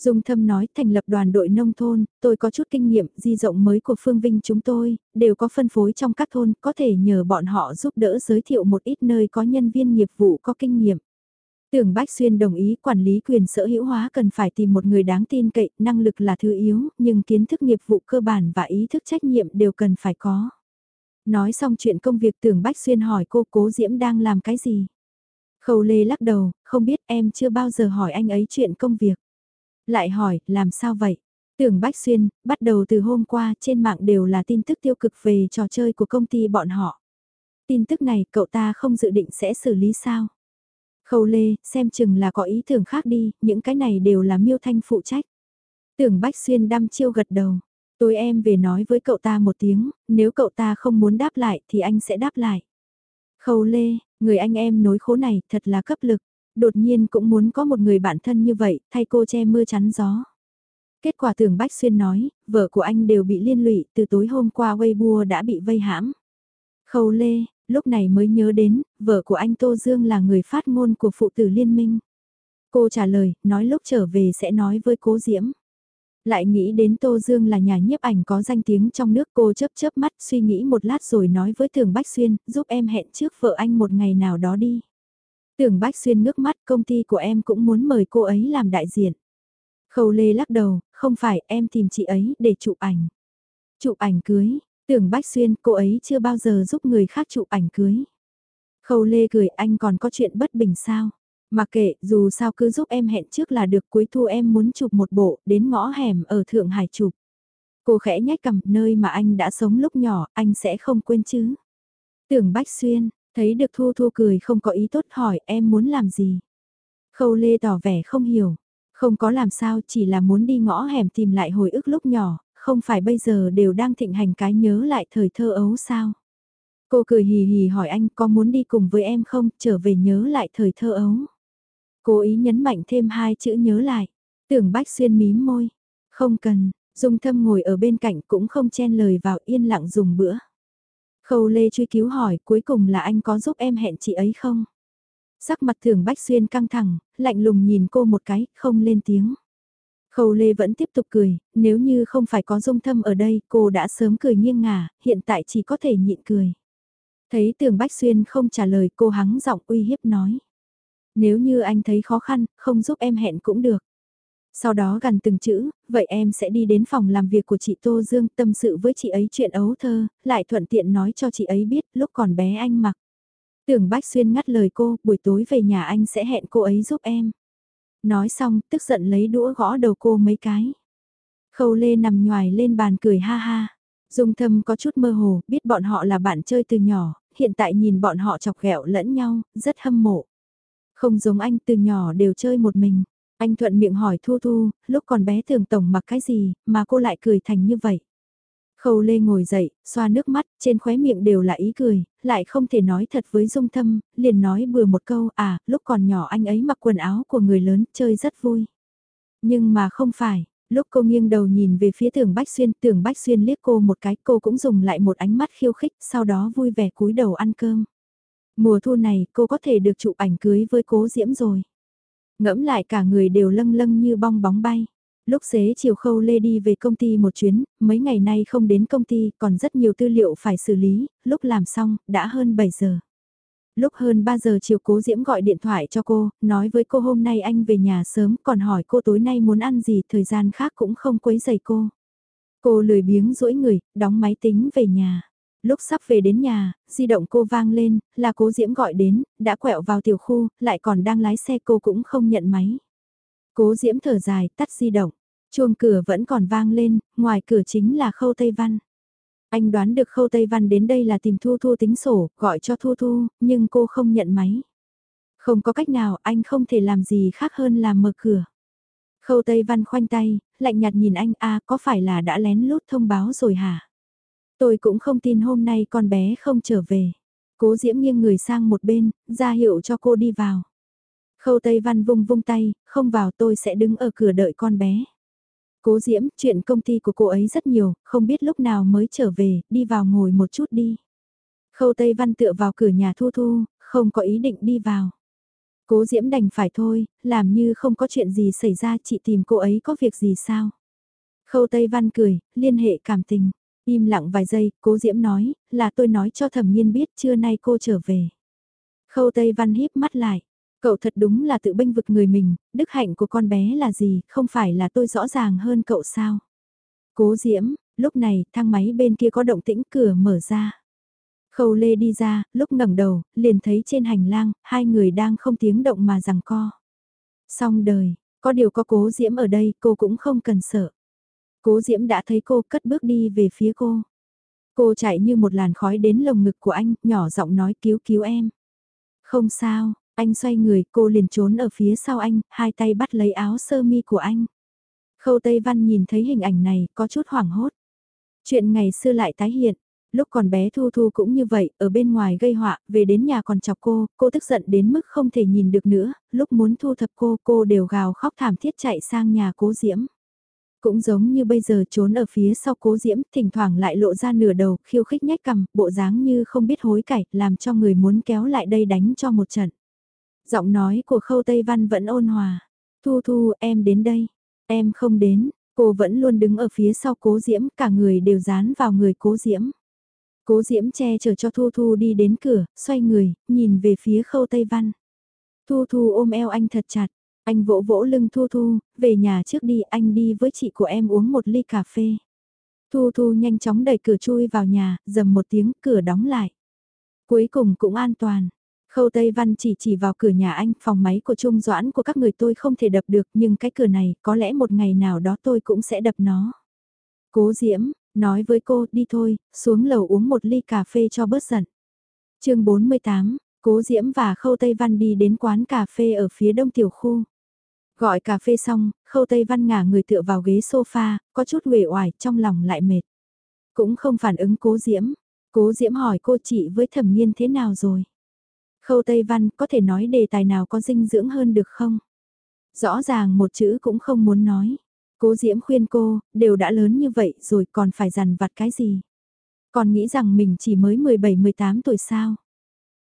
Dung Thâm nói thành lập đoàn đội nông thôn, tôi có chút kinh nghiệm di rộng mới của Phương Vinh chúng tôi, đều có phân phối trong các thôn, có thể nhờ bọn họ giúp đỡ giới thiệu một ít nơi có nhân viên nghiệp vụ có kinh nghiệm. Tưởng Bách Xuyên đồng ý quản lý quyền sở hữu hóa cần phải tìm một người đáng tin cậy, năng lực là thứ yếu, nhưng kiến thức nghiệp vụ cơ bản và ý thức trách nhiệm đều cần phải có. Nói xong chuyện công việc tưởng Bách Xuyên hỏi cô cố Diễm đang làm cái gì. Khâu Lê lắc đầu, không biết em chưa bao giờ hỏi anh ấy chuyện công việc. Lại hỏi, làm sao vậy? Tưởng Bách Xuyên, bắt đầu từ hôm qua trên mạng đều là tin tức tiêu cực về trò chơi của công ty bọn họ. Tin tức này cậu ta không dự định sẽ xử lý sao? Khâu Lê, xem chừng là có ý tưởng khác đi, những cái này đều là miêu thanh phụ trách. Tưởng Bách Xuyên đăm chiêu gật đầu. Tôi em về nói với cậu ta một tiếng, nếu cậu ta không muốn đáp lại thì anh sẽ đáp lại. Khâu Lê, người anh em nối khố này thật là cấp lực. Đột nhiên cũng muốn có một người bạn thân như vậy, thay cô che mưa chắn gió. Kết quả tưởng Bách Xuyên nói, vợ của anh đều bị liên lụy, từ tối hôm qua Weibo đã bị vây hãm. Khâu Lê, lúc này mới nhớ đến, vợ của anh Tô Dương là người phát ngôn của phụ tử liên minh. Cô trả lời, nói lúc trở về sẽ nói với cố Diễm. Lại nghĩ đến Tô Dương là nhà nhiếp ảnh có danh tiếng trong nước cô chớp chớp mắt suy nghĩ một lát rồi nói với Thường Bách Xuyên, giúp em hẹn trước vợ anh một ngày nào đó đi. Tưởng Bách Xuyên nước mắt công ty của em cũng muốn mời cô ấy làm đại diện. Khâu Lê lắc đầu, không phải em tìm chị ấy để chụp ảnh. Chụp ảnh cưới, tưởng Bách Xuyên cô ấy chưa bao giờ giúp người khác chụp ảnh cưới. Khâu Lê cười anh còn có chuyện bất bình sao. Mà kệ, dù sao cứ giúp em hẹn trước là được cuối thu em muốn chụp một bộ, đến ngõ hẻm ở Thượng Hải chụp. Cô khẽ nhách cầm nơi mà anh đã sống lúc nhỏ, anh sẽ không quên chứ. Tưởng Bách Xuyên, thấy được Thu Thu cười không có ý tốt hỏi em muốn làm gì. Khâu Lê tỏ vẻ không hiểu, không có làm sao chỉ là muốn đi ngõ hẻm tìm lại hồi ức lúc nhỏ, không phải bây giờ đều đang thịnh hành cái nhớ lại thời thơ ấu sao. Cô cười hì hì hỏi anh có muốn đi cùng với em không, trở về nhớ lại thời thơ ấu. Cố ý nhấn mạnh thêm hai chữ nhớ lại. Tưởng Bách Xuyên mím môi. Không cần, Dung Thâm ngồi ở bên cạnh cũng không chen lời vào yên lặng dùng bữa. Khâu Lê truy cứu hỏi cuối cùng là anh có giúp em hẹn chị ấy không? Sắc mặt thường Bách Xuyên căng thẳng, lạnh lùng nhìn cô một cái, không lên tiếng. Khâu Lê vẫn tiếp tục cười, nếu như không phải có dung thâm ở đây cô đã sớm cười nghiêng ngả, hiện tại chỉ có thể nhịn cười. Thấy tường Bách Xuyên không trả lời cô hắng giọng uy hiếp nói. Nếu như anh thấy khó khăn, không giúp em hẹn cũng được. Sau đó gần từng chữ, vậy em sẽ đi đến phòng làm việc của chị Tô Dương tâm sự với chị ấy chuyện ấu thơ, lại thuận tiện nói cho chị ấy biết lúc còn bé anh mặc. Tưởng Bách Xuyên ngắt lời cô, buổi tối về nhà anh sẽ hẹn cô ấy giúp em. Nói xong, tức giận lấy đũa gõ đầu cô mấy cái. Khâu Lê nằm nhòi lên bàn cười ha ha. Dung thâm có chút mơ hồ, biết bọn họ là bạn chơi từ nhỏ, hiện tại nhìn bọn họ chọc ghẹo lẫn nhau, rất hâm mộ. Không giống anh từ nhỏ đều chơi một mình. Anh thuận miệng hỏi Thu Thu, lúc còn bé thường tổng mặc cái gì, mà cô lại cười thành như vậy. Khâu Lê ngồi dậy, xoa nước mắt, trên khóe miệng đều là ý cười, lại không thể nói thật với Dung Thâm, liền nói bừa một câu, à, lúc còn nhỏ anh ấy mặc quần áo của người lớn, chơi rất vui. Nhưng mà không phải, lúc cô nghiêng đầu nhìn về phía tưởng Bách Xuyên, tưởng Bách Xuyên liếc cô một cái, cô cũng dùng lại một ánh mắt khiêu khích, sau đó vui vẻ cúi đầu ăn cơm. Mùa thu này, cô có thể được chụp ảnh cưới với cố diễm rồi. Ngẫm lại cả người đều lâng lâng như bong bóng bay. Lúc xế chiều khâu lê đi về công ty một chuyến, mấy ngày nay không đến công ty còn rất nhiều tư liệu phải xử lý, lúc làm xong, đã hơn 7 giờ. Lúc hơn 3 giờ chiều cố Diễm gọi điện thoại cho cô, nói với cô hôm nay anh về nhà sớm còn hỏi cô tối nay muốn ăn gì thời gian khác cũng không quấy dày cô. Cô lười biếng rỗi người, đóng máy tính về nhà. Lúc sắp về đến nhà, di động cô vang lên, là cố Diễm gọi đến, đã quẹo vào tiểu khu, lại còn đang lái xe cô cũng không nhận máy. Cố Diễm thở dài, tắt di động. Chuông cửa vẫn còn vang lên, ngoài cửa chính là Khâu Tây Văn. Anh đoán được Khâu Tây Văn đến đây là tìm Thu Thu tính sổ, gọi cho Thu Thu, nhưng cô không nhận máy. Không có cách nào, anh không thể làm gì khác hơn là mở cửa. Khâu Tây Văn khoanh tay, lạnh nhạt nhìn anh, a có phải là đã lén lút thông báo rồi hả? Tôi cũng không tin hôm nay con bé không trở về. Cố Diễm nghiêng người sang một bên, ra hiệu cho cô đi vào. Khâu Tây Văn vung vung tay, không vào tôi sẽ đứng ở cửa đợi con bé. Cố Diễm, chuyện công ty của cô ấy rất nhiều, không biết lúc nào mới trở về, đi vào ngồi một chút đi. Khâu Tây Văn tựa vào cửa nhà Thu Thu, không có ý định đi vào. Cố Diễm đành phải thôi, làm như không có chuyện gì xảy ra chị tìm cô ấy có việc gì sao. Khâu Tây Văn cười, liên hệ cảm tình. Im lặng vài giây, cố Diễm nói, là tôi nói cho thẩm nhiên biết trưa nay cô trở về. Khâu Tây Văn híp mắt lại. Cậu thật đúng là tự bênh vực người mình, đức hạnh của con bé là gì, không phải là tôi rõ ràng hơn cậu sao. Cố Diễm, lúc này thang máy bên kia có động tĩnh cửa mở ra. Khâu Lê đi ra, lúc ngẩng đầu, liền thấy trên hành lang, hai người đang không tiếng động mà rằng co. Xong đời, có điều có cố Diễm ở đây, cô cũng không cần sợ. Cố Diễm đã thấy cô cất bước đi về phía cô. Cô chạy như một làn khói đến lồng ngực của anh, nhỏ giọng nói cứu cứu em. Không sao, anh xoay người, cô liền trốn ở phía sau anh, hai tay bắt lấy áo sơ mi của anh. Khâu Tây Văn nhìn thấy hình ảnh này, có chút hoảng hốt. Chuyện ngày xưa lại tái hiện, lúc còn bé Thu Thu cũng như vậy, ở bên ngoài gây họa, về đến nhà còn chọc cô, cô tức giận đến mức không thể nhìn được nữa, lúc muốn thu thập cô, cô đều gào khóc thảm thiết chạy sang nhà cố Diễm. Cũng giống như bây giờ trốn ở phía sau cố diễm, thỉnh thoảng lại lộ ra nửa đầu, khiêu khích nhách cằm bộ dáng như không biết hối cải, làm cho người muốn kéo lại đây đánh cho một trận. Giọng nói của khâu Tây Văn vẫn ôn hòa. Thu Thu, em đến đây. Em không đến, cô vẫn luôn đứng ở phía sau cố diễm, cả người đều dán vào người cố diễm. Cố diễm che chở cho Thu Thu đi đến cửa, xoay người, nhìn về phía khâu Tây Văn. Thu Thu ôm eo anh thật chặt, anh vỗ vỗ lưng Thu Thu, về nhà trước đi anh đi với chị của em uống một ly cà phê. Thu Thu nhanh chóng đẩy cửa chui vào nhà, dầm một tiếng cửa đóng lại. Cuối cùng cũng an toàn. Khâu Tây Văn chỉ chỉ vào cửa nhà anh, phòng máy của Trung Doãn của các người tôi không thể đập được nhưng cái cửa này có lẽ một ngày nào đó tôi cũng sẽ đập nó. Cố Diễm, nói với cô đi thôi, xuống lầu uống một ly cà phê cho bớt giận. chương 48, Cố Diễm và Khâu Tây Văn đi đến quán cà phê ở phía đông tiểu khu. Gọi cà phê xong, Khâu Tây Văn ngả người tựa vào ghế sofa, có chút uể oải, trong lòng lại mệt. Cũng không phản ứng Cố Diễm. Cố Diễm hỏi cô chị với thẩm nghiên thế nào rồi? Khâu Tây Văn có thể nói đề tài nào có dinh dưỡng hơn được không? Rõ ràng một chữ cũng không muốn nói. Cố Diễm khuyên cô, đều đã lớn như vậy rồi còn phải dằn vặt cái gì? Còn nghĩ rằng mình chỉ mới 17-18 tuổi sao?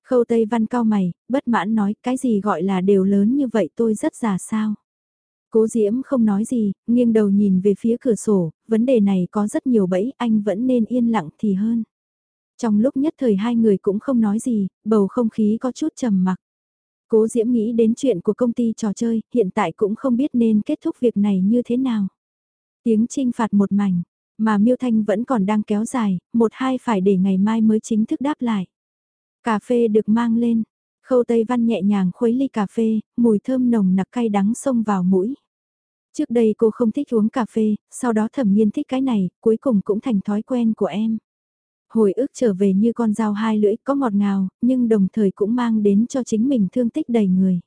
Khâu Tây Văn cao mày, bất mãn nói cái gì gọi là đều lớn như vậy tôi rất già sao? Cố Diễm không nói gì, nghiêng đầu nhìn về phía cửa sổ, vấn đề này có rất nhiều bẫy, anh vẫn nên yên lặng thì hơn. Trong lúc nhất thời hai người cũng không nói gì, bầu không khí có chút trầm mặc. Cố Diễm nghĩ đến chuyện của công ty trò chơi, hiện tại cũng không biết nên kết thúc việc này như thế nào. Tiếng trinh phạt một mảnh, mà Miêu Thanh vẫn còn đang kéo dài, một hai phải để ngày mai mới chính thức đáp lại. Cà phê được mang lên, khâu Tây Văn nhẹ nhàng khuấy ly cà phê, mùi thơm nồng nặc cay đắng xông vào mũi. Trước đây cô không thích uống cà phê, sau đó thẩm nhiên thích cái này, cuối cùng cũng thành thói quen của em. Hồi ức trở về như con dao hai lưỡi có ngọt ngào, nhưng đồng thời cũng mang đến cho chính mình thương tích đầy người.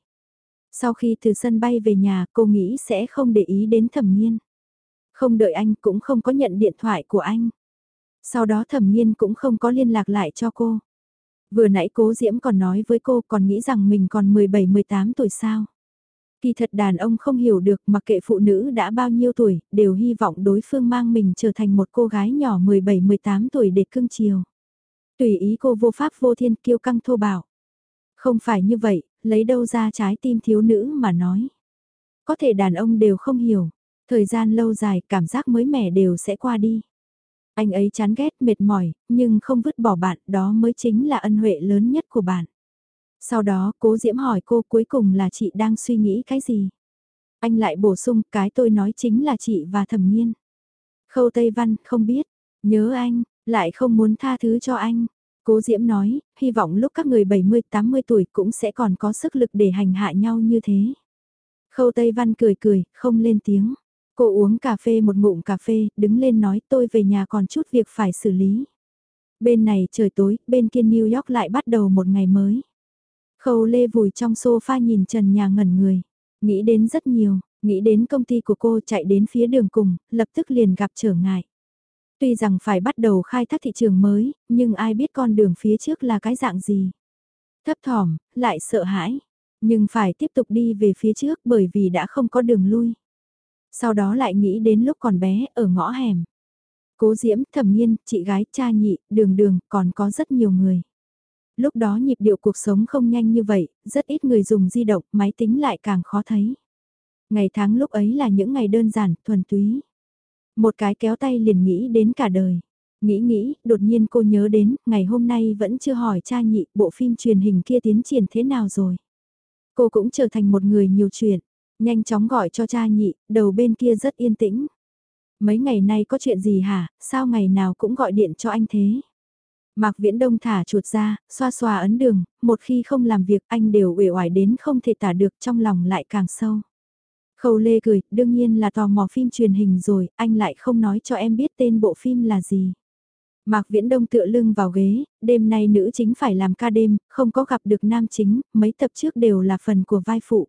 Sau khi từ sân bay về nhà, cô nghĩ sẽ không để ý đến thẩm nhiên. Không đợi anh cũng không có nhận điện thoại của anh. Sau đó thẩm nhiên cũng không có liên lạc lại cho cô. Vừa nãy cố diễm còn nói với cô còn nghĩ rằng mình còn 17-18 tuổi sao. Kỳ thật đàn ông không hiểu được mặc kệ phụ nữ đã bao nhiêu tuổi, đều hy vọng đối phương mang mình trở thành một cô gái nhỏ 17-18 tuổi để cưng chiều. Tùy ý cô vô pháp vô thiên kiêu căng thô bạo. Không phải như vậy, lấy đâu ra trái tim thiếu nữ mà nói. Có thể đàn ông đều không hiểu, thời gian lâu dài cảm giác mới mẻ đều sẽ qua đi. Anh ấy chán ghét mệt mỏi, nhưng không vứt bỏ bạn, đó mới chính là ân huệ lớn nhất của bạn. Sau đó cố Diễm hỏi cô cuối cùng là chị đang suy nghĩ cái gì? Anh lại bổ sung cái tôi nói chính là chị và thẩm nghiên. Khâu Tây Văn không biết, nhớ anh, lại không muốn tha thứ cho anh. Cố Diễm nói, hy vọng lúc các người 70-80 tuổi cũng sẽ còn có sức lực để hành hạ nhau như thế. Khâu Tây Văn cười cười, không lên tiếng. Cô uống cà phê một ngụm cà phê, đứng lên nói tôi về nhà còn chút việc phải xử lý. Bên này trời tối, bên kia New York lại bắt đầu một ngày mới. Khâu Lê vùi trong sofa nhìn trần nhà ngẩn người. Nghĩ đến rất nhiều, nghĩ đến công ty của cô chạy đến phía đường cùng, lập tức liền gặp trở ngại. Tuy rằng phải bắt đầu khai thác thị trường mới, nhưng ai biết con đường phía trước là cái dạng gì. Thấp thỏm, lại sợ hãi, nhưng phải tiếp tục đi về phía trước bởi vì đã không có đường lui. Sau đó lại nghĩ đến lúc còn bé ở ngõ hẻm. Cố Diễm, Thẩm Nhiên, chị gái, cha nhị, đường đường, còn có rất nhiều người. Lúc đó nhịp điệu cuộc sống không nhanh như vậy, rất ít người dùng di động, máy tính lại càng khó thấy. Ngày tháng lúc ấy là những ngày đơn giản, thuần túy. Một cái kéo tay liền nghĩ đến cả đời. Nghĩ nghĩ, đột nhiên cô nhớ đến, ngày hôm nay vẫn chưa hỏi cha nhị, bộ phim truyền hình kia tiến triển thế nào rồi. Cô cũng trở thành một người nhiều chuyện, nhanh chóng gọi cho cha nhị, đầu bên kia rất yên tĩnh. Mấy ngày nay có chuyện gì hả, sao ngày nào cũng gọi điện cho anh thế? Mạc Viễn Đông thả chuột ra, xoa xoa ấn đường, một khi không làm việc anh đều uể oải đến không thể tả được trong lòng lại càng sâu. Khâu Lê cười, đương nhiên là tò mò phim truyền hình rồi, anh lại không nói cho em biết tên bộ phim là gì. Mạc Viễn Đông tựa lưng vào ghế, đêm nay nữ chính phải làm ca đêm, không có gặp được nam chính, mấy tập trước đều là phần của vai phụ.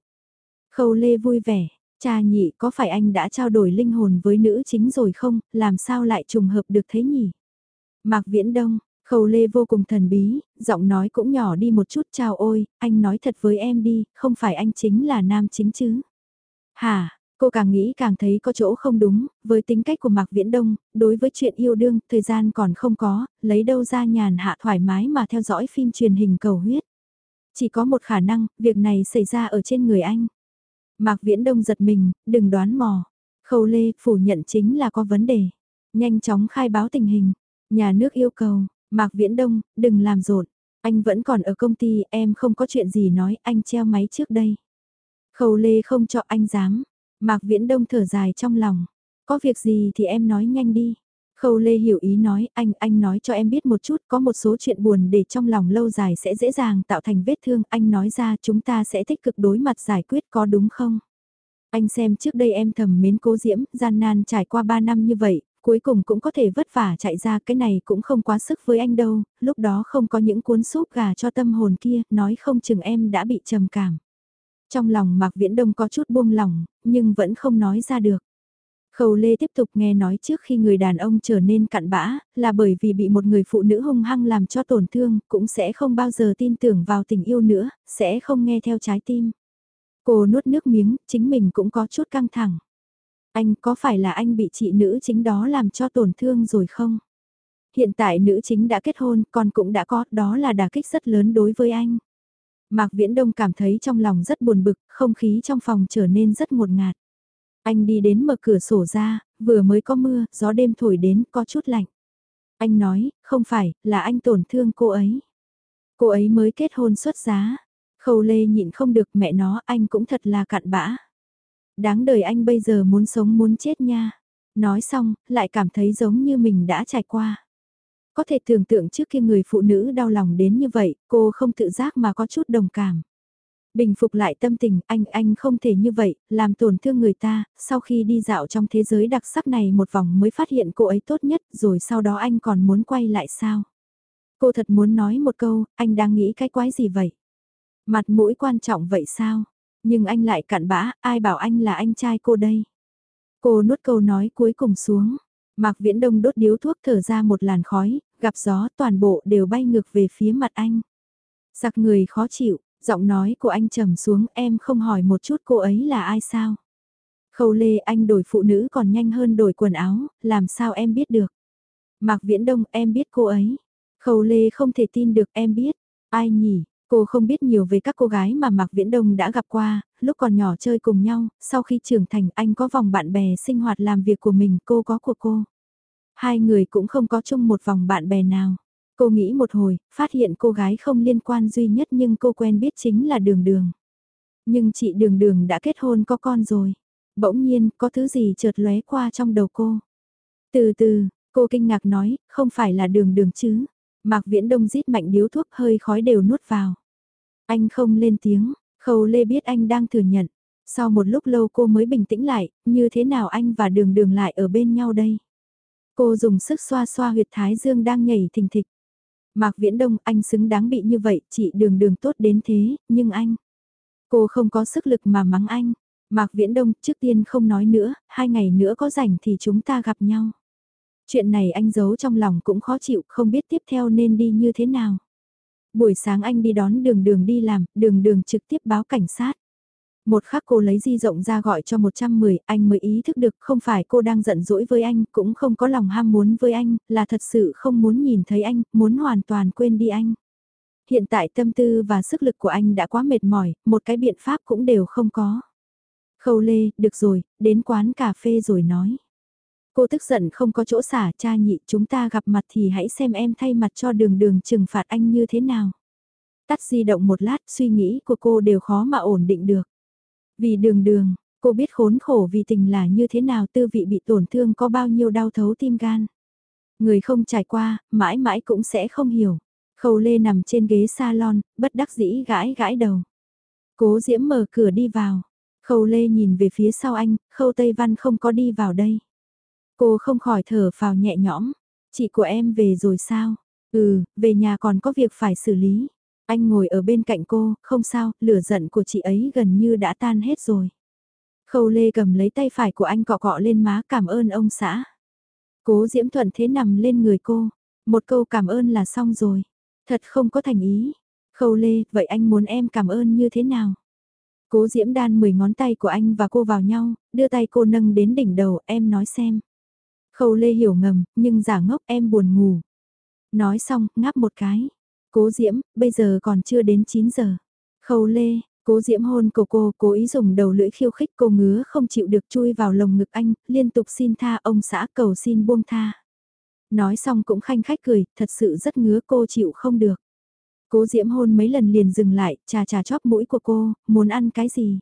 Khâu Lê vui vẻ, cha nhị có phải anh đã trao đổi linh hồn với nữ chính rồi không, làm sao lại trùng hợp được thế nhỉ? Mạc Viễn Đông, Khâu Lê vô cùng thần bí, giọng nói cũng nhỏ đi một chút chào ôi, anh nói thật với em đi, không phải anh chính là nam chính chứ. Hả, cô càng nghĩ càng thấy có chỗ không đúng, với tính cách của Mạc Viễn Đông, đối với chuyện yêu đương, thời gian còn không có, lấy đâu ra nhàn hạ thoải mái mà theo dõi phim truyền hình cầu huyết. Chỉ có một khả năng, việc này xảy ra ở trên người anh. Mạc Viễn Đông giật mình, đừng đoán mò. Khâu Lê phủ nhận chính là có vấn đề. Nhanh chóng khai báo tình hình. Nhà nước yêu cầu, Mạc Viễn Đông, đừng làm rộn. Anh vẫn còn ở công ty, em không có chuyện gì nói, anh treo máy trước đây. Khâu Lê không cho anh dám. Mạc Viễn Đông thở dài trong lòng. Có việc gì thì em nói nhanh đi. Khâu Lê hiểu ý nói, anh, anh nói cho em biết một chút, có một số chuyện buồn để trong lòng lâu dài sẽ dễ dàng tạo thành vết thương, anh nói ra chúng ta sẽ tích cực đối mặt giải quyết có đúng không? Anh xem trước đây em thầm mến cố diễm, gian nan trải qua 3 năm như vậy, cuối cùng cũng có thể vất vả chạy ra cái này cũng không quá sức với anh đâu, lúc đó không có những cuốn súp gà cho tâm hồn kia, nói không chừng em đã bị trầm cảm. Trong lòng Mạc Viễn Đông có chút buông lỏng, nhưng vẫn không nói ra được. Khâu Lê tiếp tục nghe nói trước khi người đàn ông trở nên cặn bã, là bởi vì bị một người phụ nữ hung hăng làm cho tổn thương, cũng sẽ không bao giờ tin tưởng vào tình yêu nữa, sẽ không nghe theo trái tim. Cô nuốt nước miếng, chính mình cũng có chút căng thẳng. Anh có phải là anh bị chị nữ chính đó làm cho tổn thương rồi không? Hiện tại nữ chính đã kết hôn, con cũng đã có, đó là đả kích rất lớn đối với anh. Mạc Viễn Đông cảm thấy trong lòng rất buồn bực, không khí trong phòng trở nên rất ngột ngạt. Anh đi đến mở cửa sổ ra, vừa mới có mưa, gió đêm thổi đến, có chút lạnh. Anh nói, không phải, là anh tổn thương cô ấy. Cô ấy mới kết hôn xuất giá. Khâu Lê nhịn không được mẹ nó, anh cũng thật là cặn bã. Đáng đời anh bây giờ muốn sống muốn chết nha. Nói xong, lại cảm thấy giống như mình đã trải qua. Có thể tưởng tượng trước kia người phụ nữ đau lòng đến như vậy, cô không tự giác mà có chút đồng cảm. Bình phục lại tâm tình, anh, anh không thể như vậy, làm tổn thương người ta, sau khi đi dạo trong thế giới đặc sắc này một vòng mới phát hiện cô ấy tốt nhất, rồi sau đó anh còn muốn quay lại sao? Cô thật muốn nói một câu, anh đang nghĩ cái quái gì vậy? Mặt mũi quan trọng vậy sao? Nhưng anh lại cặn bã, ai bảo anh là anh trai cô đây? Cô nuốt câu nói cuối cùng xuống. Mạc Viễn Đông đốt điếu thuốc thở ra một làn khói, gặp gió toàn bộ đều bay ngược về phía mặt anh. giặc người khó chịu, giọng nói của anh trầm xuống em không hỏi một chút cô ấy là ai sao. Khâu lê anh đổi phụ nữ còn nhanh hơn đổi quần áo, làm sao em biết được. Mạc Viễn Đông em biết cô ấy. Khâu lê không thể tin được em biết. Ai nhỉ, Cô không biết nhiều về các cô gái mà Mạc Viễn Đông đã gặp qua, lúc còn nhỏ chơi cùng nhau, sau khi trưởng thành anh có vòng bạn bè sinh hoạt làm việc của mình, cô có của cô. Hai người cũng không có chung một vòng bạn bè nào. Cô nghĩ một hồi, phát hiện cô gái không liên quan duy nhất nhưng cô quen biết chính là Đường Đường. Nhưng chị Đường Đường đã kết hôn có con rồi. Bỗng nhiên, có thứ gì chợt lóe qua trong đầu cô. Từ từ, cô kinh ngạc nói, không phải là Đường Đường chứ. Mạc Viễn Đông rít mạnh điếu thuốc hơi khói đều nuốt vào. Anh không lên tiếng, Khâu Lê biết anh đang thừa nhận. Sau một lúc lâu cô mới bình tĩnh lại, như thế nào anh và đường đường lại ở bên nhau đây? Cô dùng sức xoa xoa huyệt thái dương đang nhảy thình thịch. Mạc Viễn Đông, anh xứng đáng bị như vậy, chị đường đường tốt đến thế, nhưng anh... Cô không có sức lực mà mắng anh. Mạc Viễn Đông, trước tiên không nói nữa, hai ngày nữa có rảnh thì chúng ta gặp nhau. Chuyện này anh giấu trong lòng cũng khó chịu, không biết tiếp theo nên đi như thế nào. Buổi sáng anh đi đón đường đường đi làm, đường đường trực tiếp báo cảnh sát. Một khắc cô lấy di rộng ra gọi cho 110, anh mới ý thức được không phải cô đang giận dỗi với anh, cũng không có lòng ham muốn với anh, là thật sự không muốn nhìn thấy anh, muốn hoàn toàn quên đi anh. Hiện tại tâm tư và sức lực của anh đã quá mệt mỏi, một cái biện pháp cũng đều không có. Khâu lê, được rồi, đến quán cà phê rồi nói. Cô tức giận không có chỗ xả cha nhị chúng ta gặp mặt thì hãy xem em thay mặt cho đường đường trừng phạt anh như thế nào. Tắt di động một lát suy nghĩ của cô đều khó mà ổn định được. Vì đường đường, cô biết khốn khổ vì tình là như thế nào tư vị bị tổn thương có bao nhiêu đau thấu tim gan. Người không trải qua, mãi mãi cũng sẽ không hiểu. Khâu lê nằm trên ghế salon, bất đắc dĩ gãi gãi đầu. Cố diễm mở cửa đi vào. Khâu lê nhìn về phía sau anh, khâu Tây Văn không có đi vào đây. Cô không khỏi thở phào nhẹ nhõm. Chị của em về rồi sao? Ừ, về nhà còn có việc phải xử lý. Anh ngồi ở bên cạnh cô, không sao, lửa giận của chị ấy gần như đã tan hết rồi. Khâu Lê cầm lấy tay phải của anh cọ cọ lên má cảm ơn ông xã. Cố Diễm Thuận thế nằm lên người cô. Một câu cảm ơn là xong rồi. Thật không có thành ý. Khâu Lê, vậy anh muốn em cảm ơn như thế nào? Cố Diễm đan 10 ngón tay của anh và cô vào nhau, đưa tay cô nâng đến đỉnh đầu, em nói xem. Khâu Lê hiểu ngầm, nhưng giả ngốc em buồn ngủ. Nói xong, ngáp một cái. Cố Diễm, bây giờ còn chưa đến 9 giờ. Khâu Lê, Cố Diễm hôn cổ cô, cố ý dùng đầu lưỡi khiêu khích cô ngứa không chịu được chui vào lồng ngực anh, liên tục xin tha ông xã cầu xin buông tha. Nói xong cũng khanh khách cười, thật sự rất ngứa cô chịu không được. Cố Diễm hôn mấy lần liền dừng lại, trà trà chóp mũi của cô, muốn ăn cái gì?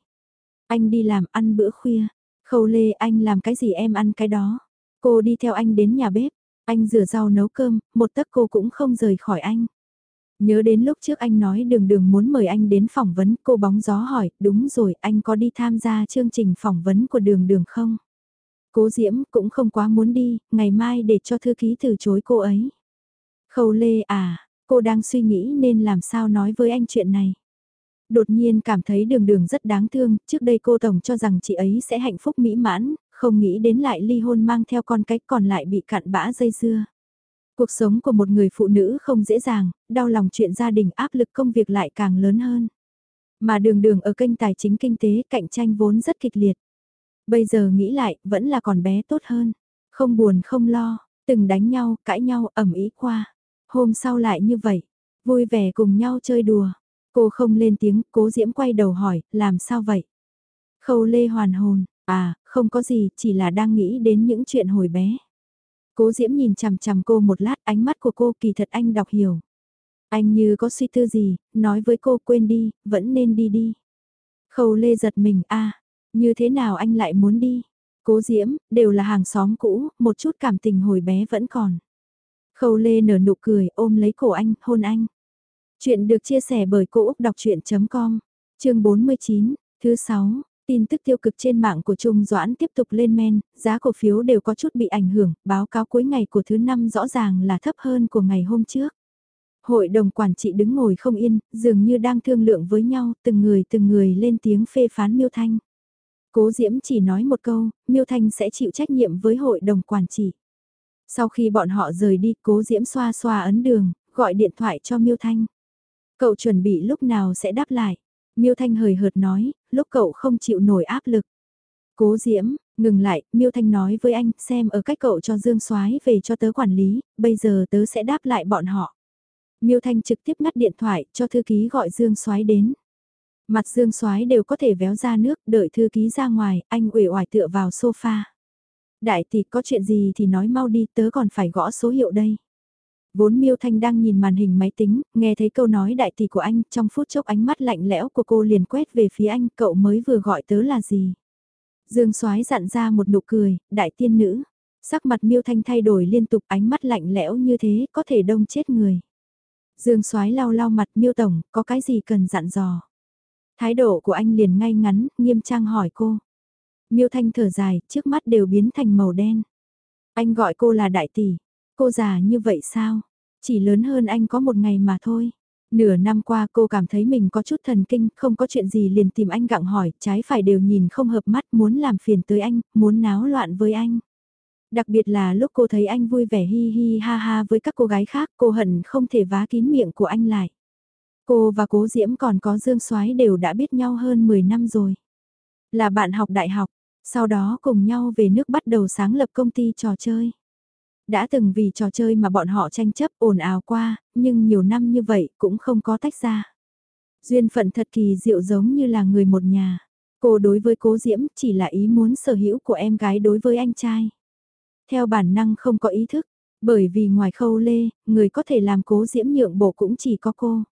Anh đi làm ăn bữa khuya. Khâu Lê anh làm cái gì em ăn cái đó. Cô đi theo anh đến nhà bếp, anh rửa rau nấu cơm, một tấc cô cũng không rời khỏi anh. Nhớ đến lúc trước anh nói đường đường muốn mời anh đến phỏng vấn, cô bóng gió hỏi, đúng rồi, anh có đi tham gia chương trình phỏng vấn của đường đường không? Cố Diễm cũng không quá muốn đi, ngày mai để cho thư ký từ chối cô ấy. Khâu Lê à, cô đang suy nghĩ nên làm sao nói với anh chuyện này. Đột nhiên cảm thấy đường đường rất đáng thương, trước đây cô Tổng cho rằng chị ấy sẽ hạnh phúc mỹ mãn, không nghĩ đến lại ly hôn mang theo con cái còn lại bị cặn bã dây dưa. Cuộc sống của một người phụ nữ không dễ dàng, đau lòng chuyện gia đình áp lực công việc lại càng lớn hơn. Mà đường đường ở kênh tài chính kinh tế cạnh tranh vốn rất kịch liệt. Bây giờ nghĩ lại, vẫn là còn bé tốt hơn. Không buồn không lo, từng đánh nhau, cãi nhau, ẩm ý qua. Hôm sau lại như vậy, vui vẻ cùng nhau chơi đùa. Cô không lên tiếng, cố diễm quay đầu hỏi, làm sao vậy? Khâu lê hoàn hồn, à, không có gì, chỉ là đang nghĩ đến những chuyện hồi bé. Cố Diễm nhìn chằm chằm cô một lát, ánh mắt của cô kỳ thật anh đọc hiểu. Anh như có suy tư gì, nói với cô quên đi, vẫn nên đi đi. Khâu Lê giật mình, a như thế nào anh lại muốn đi? Cố Diễm, đều là hàng xóm cũ, một chút cảm tình hồi bé vẫn còn. Khâu Lê nở nụ cười, ôm lấy cổ anh, hôn anh. Chuyện được chia sẻ bởi Cô Úc Đọc Chuyện.com, chương 49, thứ 6, Tin tức tiêu cực trên mạng của Trung Doãn tiếp tục lên men, giá cổ phiếu đều có chút bị ảnh hưởng, báo cáo cuối ngày của thứ năm rõ ràng là thấp hơn của ngày hôm trước. Hội đồng quản trị đứng ngồi không yên, dường như đang thương lượng với nhau, từng người từng người lên tiếng phê phán Miêu Thanh. Cố Diễm chỉ nói một câu, Miêu Thanh sẽ chịu trách nhiệm với hội đồng quản trị. Sau khi bọn họ rời đi, cố diễm xoa xoa ấn đường, gọi điện thoại cho Miêu Thanh. Cậu chuẩn bị lúc nào sẽ đáp lại. Miêu Thanh hời hợt nói, lúc cậu không chịu nổi áp lực. Cố Diễm, ngừng lại, Miêu Thanh nói với anh, xem ở cách cậu cho Dương Soái về cho tớ quản lý, bây giờ tớ sẽ đáp lại bọn họ. Miêu Thanh trực tiếp ngắt điện thoại, cho thư ký gọi Dương Soái đến. Mặt Dương Soái đều có thể véo ra nước, đợi thư ký ra ngoài, anh uể oải tựa vào sofa. Đại tỷ có chuyện gì thì nói mau đi, tớ còn phải gõ số hiệu đây. Vốn Miêu Thanh đang nhìn màn hình máy tính, nghe thấy câu nói đại tỷ của anh, trong phút chốc ánh mắt lạnh lẽo của cô liền quét về phía anh, cậu mới vừa gọi tớ là gì? Dương Soái dặn ra một nụ cười, đại tiên nữ. Sắc mặt Miêu Thanh thay đổi liên tục ánh mắt lạnh lẽo như thế, có thể đông chết người. Dương Soái lau lau mặt Miêu Tổng, có cái gì cần dặn dò? Thái độ của anh liền ngay ngắn, nghiêm trang hỏi cô. Miêu Thanh thở dài, trước mắt đều biến thành màu đen. Anh gọi cô là đại tỷ. Cô già như vậy sao? Chỉ lớn hơn anh có một ngày mà thôi. Nửa năm qua cô cảm thấy mình có chút thần kinh, không có chuyện gì liền tìm anh gặng hỏi, trái phải đều nhìn không hợp mắt, muốn làm phiền tới anh, muốn náo loạn với anh. Đặc biệt là lúc cô thấy anh vui vẻ hi hi ha ha với các cô gái khác, cô hận không thể vá kín miệng của anh lại. Cô và cố Diễm còn có Dương Soái đều đã biết nhau hơn 10 năm rồi. Là bạn học đại học, sau đó cùng nhau về nước bắt đầu sáng lập công ty trò chơi. Đã từng vì trò chơi mà bọn họ tranh chấp ồn ào qua, nhưng nhiều năm như vậy cũng không có tách ra. Duyên phận thật kỳ diệu giống như là người một nhà. Cô đối với cố diễm chỉ là ý muốn sở hữu của em gái đối với anh trai. Theo bản năng không có ý thức, bởi vì ngoài khâu lê, người có thể làm cố diễm nhượng bộ cũng chỉ có cô.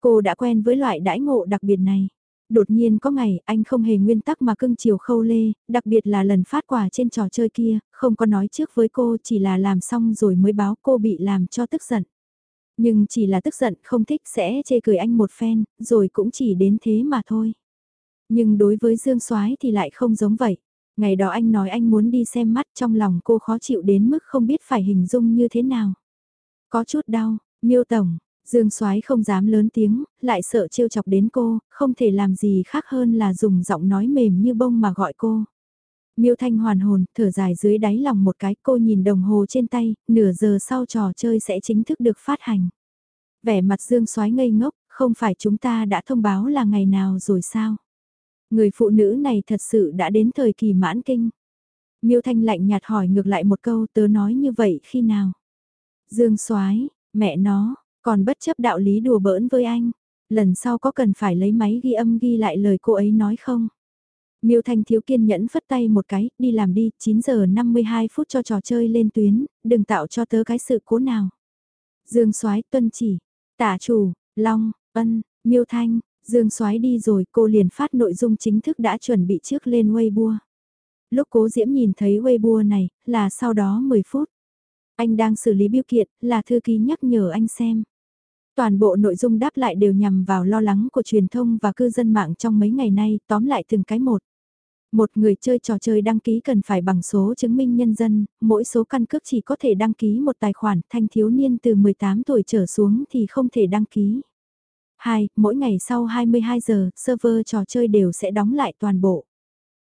Cô đã quen với loại đãi ngộ đặc biệt này. Đột nhiên có ngày anh không hề nguyên tắc mà cưng chiều khâu lê, đặc biệt là lần phát quà trên trò chơi kia, không có nói trước với cô chỉ là làm xong rồi mới báo cô bị làm cho tức giận. Nhưng chỉ là tức giận không thích sẽ chê cười anh một phen, rồi cũng chỉ đến thế mà thôi. Nhưng đối với Dương Soái thì lại không giống vậy. Ngày đó anh nói anh muốn đi xem mắt trong lòng cô khó chịu đến mức không biết phải hình dung như thế nào. Có chút đau, miêu tổng, Dương Soái không dám lớn tiếng, lại sợ trêu chọc đến cô, không thể làm gì khác hơn là dùng giọng nói mềm như bông mà gọi cô. Miêu Thanh hoàn hồn, thở dài dưới đáy lòng một cái, cô nhìn đồng hồ trên tay, nửa giờ sau trò chơi sẽ chính thức được phát hành. Vẻ mặt Dương Soái ngây ngốc, không phải chúng ta đã thông báo là ngày nào rồi sao? Người phụ nữ này thật sự đã đến thời kỳ mãn kinh. Miêu Thanh lạnh nhạt hỏi ngược lại một câu tớ nói như vậy khi nào? Dương Soái, mẹ nó, còn bất chấp đạo lý đùa bỡn với anh, lần sau có cần phải lấy máy ghi âm ghi lại lời cô ấy nói không? Miêu Thanh thiếu kiên nhẫn phất tay một cái, đi làm đi, 9 giờ 52 phút cho trò chơi lên tuyến, đừng tạo cho tớ cái sự cố nào. Dương Soái tuân chỉ, tả chủ, Long, Ân, Miêu Thanh, Dương Soái đi rồi cô liền phát nội dung chính thức đã chuẩn bị trước lên Weibo. Lúc cố Diễm nhìn thấy Weibo này, là sau đó 10 phút. Anh đang xử lý biêu kiện, là thư ký nhắc nhở anh xem. Toàn bộ nội dung đáp lại đều nhằm vào lo lắng của truyền thông và cư dân mạng trong mấy ngày nay, tóm lại từng cái một. Một người chơi trò chơi đăng ký cần phải bằng số chứng minh nhân dân, mỗi số căn cước chỉ có thể đăng ký một tài khoản, thanh thiếu niên từ 18 tuổi trở xuống thì không thể đăng ký. 2. Mỗi ngày sau 22 giờ, server trò chơi đều sẽ đóng lại toàn bộ.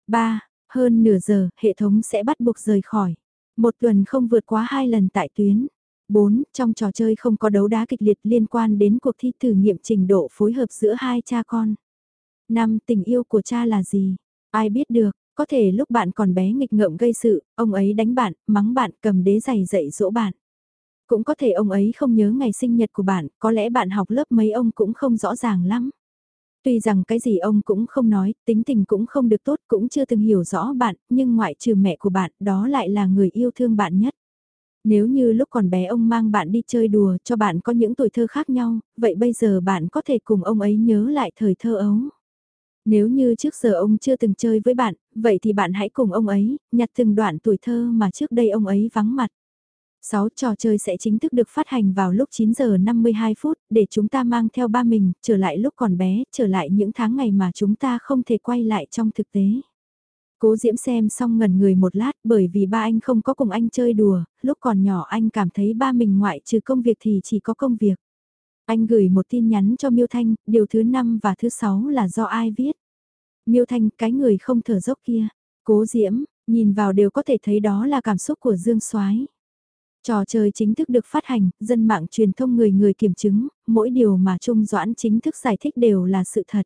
3. Hơn nửa giờ, hệ thống sẽ bắt buộc rời khỏi. Một tuần không vượt quá hai lần tại tuyến. 4. Trong trò chơi không có đấu đá kịch liệt liên quan đến cuộc thi thử nghiệm trình độ phối hợp giữa hai cha con. 5. Tình yêu của cha là gì? Ai biết được, có thể lúc bạn còn bé nghịch ngợm gây sự, ông ấy đánh bạn, mắng bạn, cầm đế giày dạy dỗ bạn. Cũng có thể ông ấy không nhớ ngày sinh nhật của bạn, có lẽ bạn học lớp mấy ông cũng không rõ ràng lắm. Tuy rằng cái gì ông cũng không nói, tính tình cũng không được tốt, cũng chưa từng hiểu rõ bạn, nhưng ngoại trừ mẹ của bạn, đó lại là người yêu thương bạn nhất. Nếu như lúc còn bé ông mang bạn đi chơi đùa cho bạn có những tuổi thơ khác nhau, vậy bây giờ bạn có thể cùng ông ấy nhớ lại thời thơ ấu. Nếu như trước giờ ông chưa từng chơi với bạn, vậy thì bạn hãy cùng ông ấy, nhặt từng đoạn tuổi thơ mà trước đây ông ấy vắng mặt. 6 trò chơi sẽ chính thức được phát hành vào lúc 9 giờ 52 phút để chúng ta mang theo ba mình, trở lại lúc còn bé, trở lại những tháng ngày mà chúng ta không thể quay lại trong thực tế. Cố Diễm xem xong ngần người một lát bởi vì ba anh không có cùng anh chơi đùa, lúc còn nhỏ anh cảm thấy ba mình ngoại trừ công việc thì chỉ có công việc. Anh gửi một tin nhắn cho Miêu Thanh, điều thứ 5 và thứ 6 là do ai viết. Miêu Thanh, cái người không thở dốc kia. Cố Diễm, nhìn vào đều có thể thấy đó là cảm xúc của Dương Soái. Trò chơi chính thức được phát hành, dân mạng truyền thông người người kiểm chứng, mỗi điều mà Trung Doãn chính thức giải thích đều là sự thật.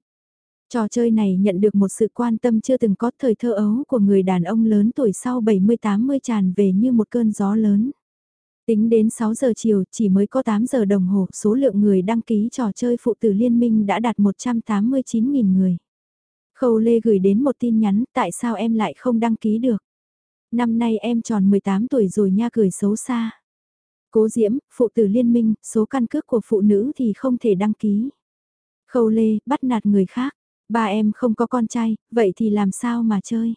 Trò chơi này nhận được một sự quan tâm chưa từng có thời thơ ấu của người đàn ông lớn tuổi sau 70-80 tràn về như một cơn gió lớn. Tính đến 6 giờ chiều chỉ mới có 8 giờ đồng hồ, số lượng người đăng ký trò chơi phụ tử liên minh đã đạt 189.000 người. Khâu Lê gửi đến một tin nhắn, tại sao em lại không đăng ký được? Năm nay em tròn 18 tuổi rồi nha cười xấu xa. Cố Diễm, phụ tử liên minh, số căn cước của phụ nữ thì không thể đăng ký. Khâu Lê, bắt nạt người khác. Ba em không có con trai, vậy thì làm sao mà chơi?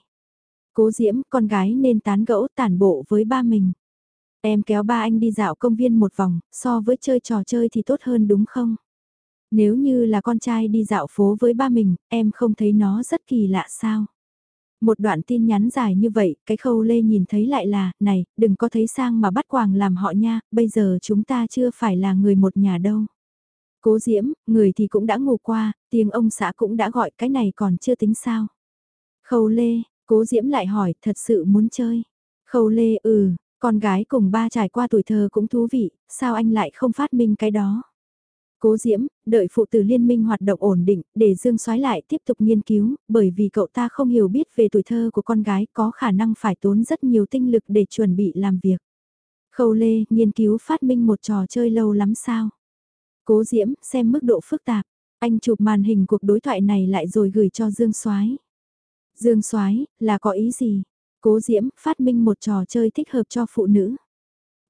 Cố Diễm, con gái nên tán gẫu tản bộ với ba mình. Em kéo ba anh đi dạo công viên một vòng, so với chơi trò chơi thì tốt hơn đúng không? Nếu như là con trai đi dạo phố với ba mình, em không thấy nó rất kỳ lạ sao? Một đoạn tin nhắn dài như vậy, cái khâu lê nhìn thấy lại là, này, đừng có thấy sang mà bắt quàng làm họ nha, bây giờ chúng ta chưa phải là người một nhà đâu. Cố diễm, người thì cũng đã ngủ qua, tiếng ông xã cũng đã gọi cái này còn chưa tính sao. Khâu lê, cố diễm lại hỏi, thật sự muốn chơi. Khâu lê, ừ, con gái cùng ba trải qua tuổi thơ cũng thú vị, sao anh lại không phát minh cái đó? Cố Diễm, đợi phụ tử liên minh hoạt động ổn định, để Dương Soái lại tiếp tục nghiên cứu, bởi vì cậu ta không hiểu biết về tuổi thơ của con gái có khả năng phải tốn rất nhiều tinh lực để chuẩn bị làm việc. Khâu Lê, nghiên cứu phát minh một trò chơi lâu lắm sao? Cố Diễm, xem mức độ phức tạp, anh chụp màn hình cuộc đối thoại này lại rồi gửi cho Dương Soái. Dương Soái, là có ý gì? Cố Diễm, phát minh một trò chơi thích hợp cho phụ nữ.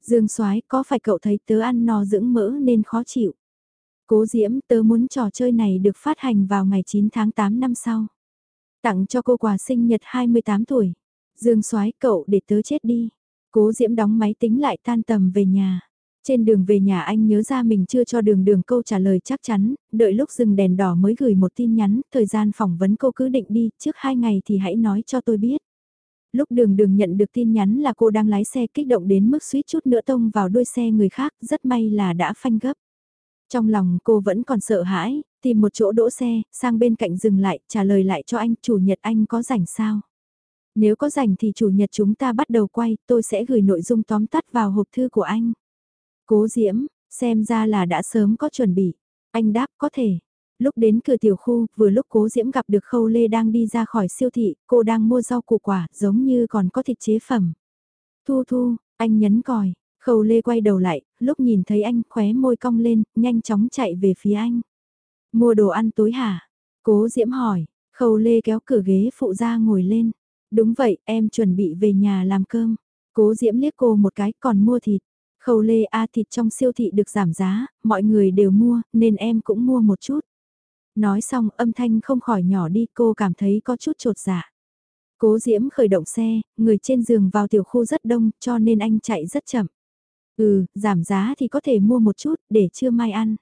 Dương Soái, có phải cậu thấy tớ ăn no dưỡng mỡ nên khó chịu? Cố Diễm, tớ muốn trò chơi này được phát hành vào ngày 9 tháng 8 năm sau. Tặng cho cô quà sinh nhật 28 tuổi. Dương Soái, cậu để tớ chết đi. Cố Diễm đóng máy tính lại tan tầm về nhà. Trên đường về nhà anh nhớ ra mình chưa cho đường đường câu trả lời chắc chắn, đợi lúc dừng đèn đỏ mới gửi một tin nhắn, thời gian phỏng vấn cô cứ định đi, trước hai ngày thì hãy nói cho tôi biết. Lúc đường đường nhận được tin nhắn là cô đang lái xe kích động đến mức suýt chút nữa tông vào đuôi xe người khác, rất may là đã phanh gấp. Trong lòng cô vẫn còn sợ hãi, tìm một chỗ đỗ xe, sang bên cạnh dừng lại, trả lời lại cho anh, chủ nhật anh có rảnh sao? Nếu có rảnh thì chủ nhật chúng ta bắt đầu quay, tôi sẽ gửi nội dung tóm tắt vào hộp thư của anh. Cố Diễm, xem ra là đã sớm có chuẩn bị. Anh đáp có thể. Lúc đến cửa tiểu khu, vừa lúc cố Diễm gặp được Khâu Lê đang đi ra khỏi siêu thị, cô đang mua rau củ quả, giống như còn có thịt chế phẩm. Thu thu, anh nhấn còi, Khâu Lê quay đầu lại, lúc nhìn thấy anh khóe môi cong lên, nhanh chóng chạy về phía anh. Mua đồ ăn tối hả? Cố Diễm hỏi, Khâu Lê kéo cửa ghế phụ ra ngồi lên. Đúng vậy, em chuẩn bị về nhà làm cơm. Cố Diễm liếc cô một cái còn mua thịt. Khâu Lê A thịt trong siêu thị được giảm giá, mọi người đều mua, nên em cũng mua một chút. Nói xong âm thanh không khỏi nhỏ đi cô cảm thấy có chút trột dạ. Cố Diễm khởi động xe, người trên giường vào tiểu khu rất đông cho nên anh chạy rất chậm. Ừ, giảm giá thì có thể mua một chút để trưa mai ăn.